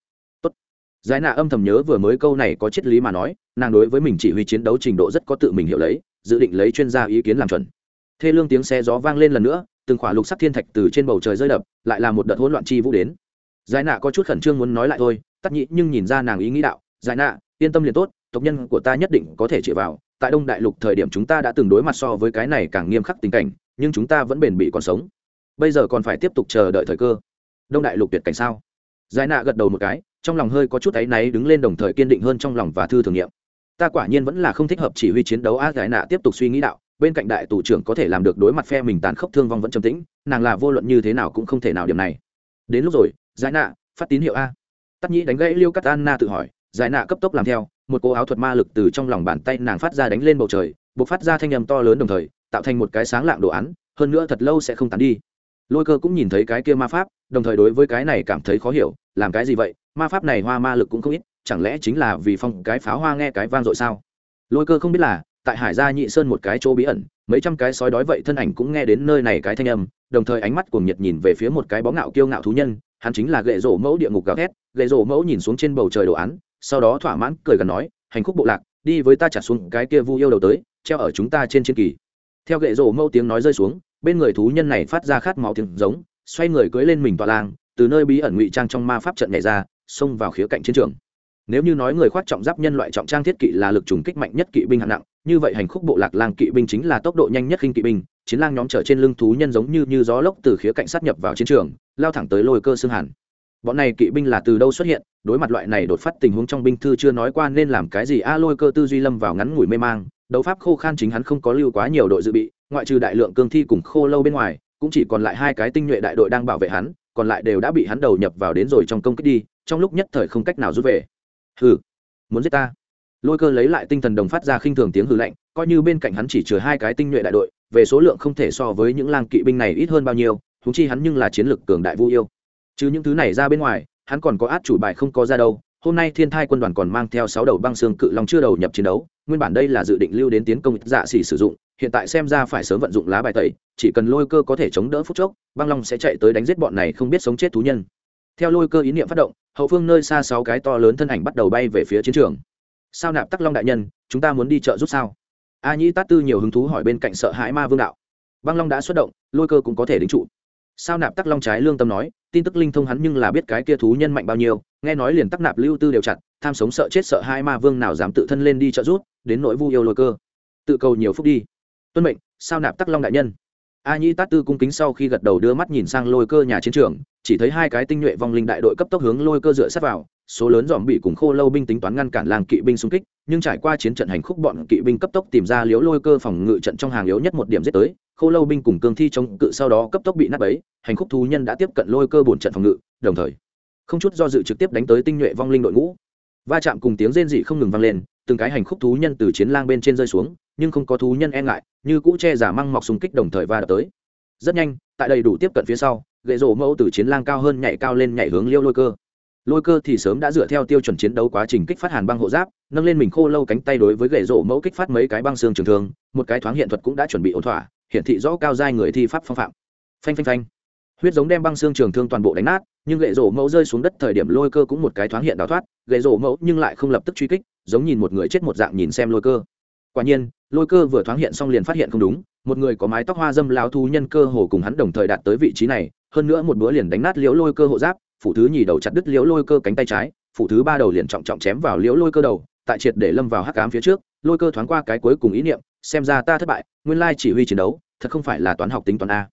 giải nạ âm thầm nhớ vừa mới câu này có triết lý mà nói, nàng đối với mình chỉ huy chiến đấu trình độ rất có tự mình hiểu lấy, dự định lấy chuyên gia ý kiến làm chuẩn. Thê lương tiếng xe gió vang lên lần nữa, từng khỏa lục sắc thiên thạch từ trên bầu trời rơi đập, lại là một đợt hỗn loạn chi vũ đến. Giải nạ có chút khẩn trương muốn nói lại thôi, tắt nhị nhưng nhìn ra nàng ý nghĩ đạo, giải nạ, yên tâm liền tốt, tộc nhân của ta nhất định có thể chịu vào, tại đông đại lục thời điểm chúng ta đã từng đối mặt so với cái này càng nghiêm khắc tình cảnh, nhưng chúng ta vẫn bền bỉ còn sống. Bây giờ còn phải tiếp tục chờ đợi thời cơ. Đông đại lục tuyệt cảnh sao? Giải nạ gật đầu một cái trong lòng hơi có chút áy náy đứng lên đồng thời kiên định hơn trong lòng và thư thường nghiệm ta quả nhiên vẫn là không thích hợp chỉ huy chiến đấu a giải nạ tiếp tục suy nghĩ đạo, bên cạnh đại tù trưởng có thể làm được đối mặt phe mình tàn khốc thương vong vẫn trầm tĩnh, nàng là vô luận như thế nào cũng không thể nào điểm này. Đến lúc rồi, giải nạ, phát tín hiệu a. Tắc nhĩ đánh gãy liêu cắt anna tự hỏi, giải nạ cấp tốc làm theo, một cô áo thuật ma lực từ trong lòng bàn tay nàng phát ra đánh lên bầu trời, buộc phát ra thanh âm to lớn đồng thời, tạo thành một cái sáng lạng đồ án, hơn nữa thật lâu sẽ không tán đi. Lôi cơ cũng nhìn thấy cái kia ma pháp, đồng thời đối với cái này cảm thấy khó hiểu, làm cái gì vậy? Ma pháp này hoa ma lực cũng không ít, chẳng lẽ chính là vì phong cái pháo hoa nghe cái vang dội sao? Lôi cơ không biết là, tại hải gia nhị sơn một cái chỗ bí ẩn, mấy trăm cái sói đói vậy thân ảnh cũng nghe đến nơi này cái thanh âm, đồng thời ánh mắt cuồng nhiệt nhìn về phía một cái bóng ngạo kiêu ngạo thú nhân, hắn chính là gậy rổ mẫu địa ngục gào thét. Gậy rổ mẫu nhìn xuống trên bầu trời đồ án, sau đó thỏa mãn cười gần nói, hành khúc bộ lạc, đi với ta trả xuống cái kia vu yêu đầu tới, treo ở chúng ta trên chiến kỳ. Theo gậy rổ mẫu tiếng nói rơi xuống, bên người thú nhân này phát ra khát máu tiếng giống, xoay người cưỡi lên mình tọa lang, từ nơi bí ẩn ngụy trang trong ma pháp trận nhảy ra xông vào khía cạnh chiến trường. Nếu như nói người khoác trọng giáp nhân loại trọng trang thiết kỵ là lực trùng kích mạnh nhất kỵ binh hạng nặng, như vậy hành khúc bộ lạc lang kỵ binh chính là tốc độ nhanh nhất khinh kỵ binh, chiến lang nhóm trở trên lưng thú nhân giống như như gió lốc từ khía cạnh sát nhập vào chiến trường, lao thẳng tới lôi cơ xương hàn. Bọn này kỵ binh là từ đâu xuất hiện? Đối mặt loại này đột phát tình huống trong binh thư chưa nói qua nên làm cái gì? A, lôi cơ tư duy lâm vào ngắn ngủi mê mang, đấu pháp khô khan chính hắn không có lưu quá nhiều đội dự bị, ngoại trừ đại lượng cương thi cùng khô lâu bên ngoài, cũng chỉ còn lại hai cái tinh nhuệ đại đội đang bảo vệ hắn, còn lại đều đã bị hắn đầu nhập vào đến rồi trong công kích đi trong lúc nhất thời không cách nào rút về. Hừ, muốn giết ta. Lôi cơ lấy lại tinh thần đồng phát ra khinh thường tiếng hư lạnh, coi như bên cạnh hắn chỉ chứa hai cái tinh nhuệ đại đội, về số lượng không thể so với những lang kỵ binh này ít hơn bao nhiêu húng chi hắn nhưng là chiến lược cường đại vu yêu. Chứ những thứ này ra bên ngoài, hắn còn có át chủ bài không có ra đâu, hôm nay thiên thai quân đoàn còn mang theo sáu đầu băng xương cự long chưa đầu nhập chiến đấu, nguyên bản đây là dự định lưu đến tiến công dạ xỉ sử dụng, hiện tại xem ra phải sớm vận dụng lá bài tẩy, chỉ cần lôi cơ có thể chống đỡ phút chốc, băng long sẽ chạy tới đánh giết bọn này không biết sống chết thú nhân theo lôi cơ ý niệm phát động, hậu phương nơi xa sáu cái to lớn thân ảnh bắt đầu bay về phía chiến trường. Sao nạp tắc long đại nhân, chúng ta muốn đi chợ rút sao? A nhĩ tát tư nhiều hứng thú hỏi bên cạnh sợ hãi ma vương đạo. Băng long đã xuất động, lôi cơ cũng có thể đính trụ. Sao nạp tắc long trái lương tâm nói, tin tức linh thông hắn nhưng là biết cái kia thú nhân mạnh bao nhiêu, nghe nói liền tắc nạp lưu tư đều chặt, tham sống sợ chết sợ hai ma vương nào dám tự thân lên đi trợ rút đến nỗi vu yêu lôi cơ. Tự cầu nhiều phúc đi. Tuân mệnh, sao nạp tắc long đại nhân. A nhĩ tát tư cung kính sau khi gật đầu đưa mắt nhìn sang lôi cơ nhà chiến trường chỉ thấy hai cái tinh nhuệ vong linh đại đội cấp tốc hướng lôi cơ dựa sát vào, số lớn dòm bị cùng khô lâu binh tính toán ngăn cản làng kỵ binh xung kích, nhưng trải qua chiến trận hành khúc bọn kỵ binh cấp tốc tìm ra liếu lôi cơ phòng ngự trận trong hàng yếu nhất một điểm giết tới, khô lâu binh cùng cương thi chống cự sau đó cấp tốc bị nát bấy, hành khúc thú nhân đã tiếp cận lôi cơ bổn trận phòng ngự, đồng thời, không chút do dự trực tiếp đánh tới tinh nhuệ vong linh đội ngũ. Va chạm cùng tiếng rên dị không ngừng vang lên, từng cái hành khúc thú nhân từ chiến lang bên trên rơi xuống, nhưng không có thú nhân e ngại, như cũ che giả măng mọc xung kích đồng thời va đập tới. Rất nhanh, tại đầy đủ tiếp cận phía sau gậy rổ mẫu từ chiến lang cao hơn nhảy cao lên nhảy hướng liêu lôi cơ. Lôi cơ thì sớm đã dựa theo tiêu chuẩn chiến đấu quá trình kích phát hàn băng hộ giáp, nâng lên mình khô lâu cánh tay đối với gậy rổ mẫu kích phát mấy cái băng xương trường thương, một cái thoáng hiện thuật cũng đã chuẩn bị ổn thỏa, hiển thị rõ cao giai người thi pháp phong phạm. Phanh phanh phanh. Huyết giống đem băng xương trường thương toàn bộ đánh nát, nhưng gậy rổ mẫu rơi xuống đất thời điểm lôi cơ cũng một cái thoáng hiện đào thoát, gậy rổ mẫu nhưng lại không lập tức truy kích, giống nhìn một người chết một dạng nhìn xem lôi cơ quả nhiên, lôi cơ vừa thoáng hiện xong liền phát hiện không đúng, một người có mái tóc hoa dâm lao thu nhân cơ hồ cùng hắn đồng thời đạt tới vị trí này, hơn nữa một bữa liền đánh nát liễu lôi cơ hộ giáp, phủ thứ nhì đầu chặt đứt liễu lôi cơ cánh tay trái, phủ thứ ba đầu liền trọng trọng chém vào liễu lôi cơ đầu, tại triệt để lâm vào hắc cám phía trước, lôi cơ thoáng qua cái cuối cùng ý niệm, xem ra ta thất bại, nguyên lai chỉ huy chiến đấu, thật không phải là toán học tính toán a.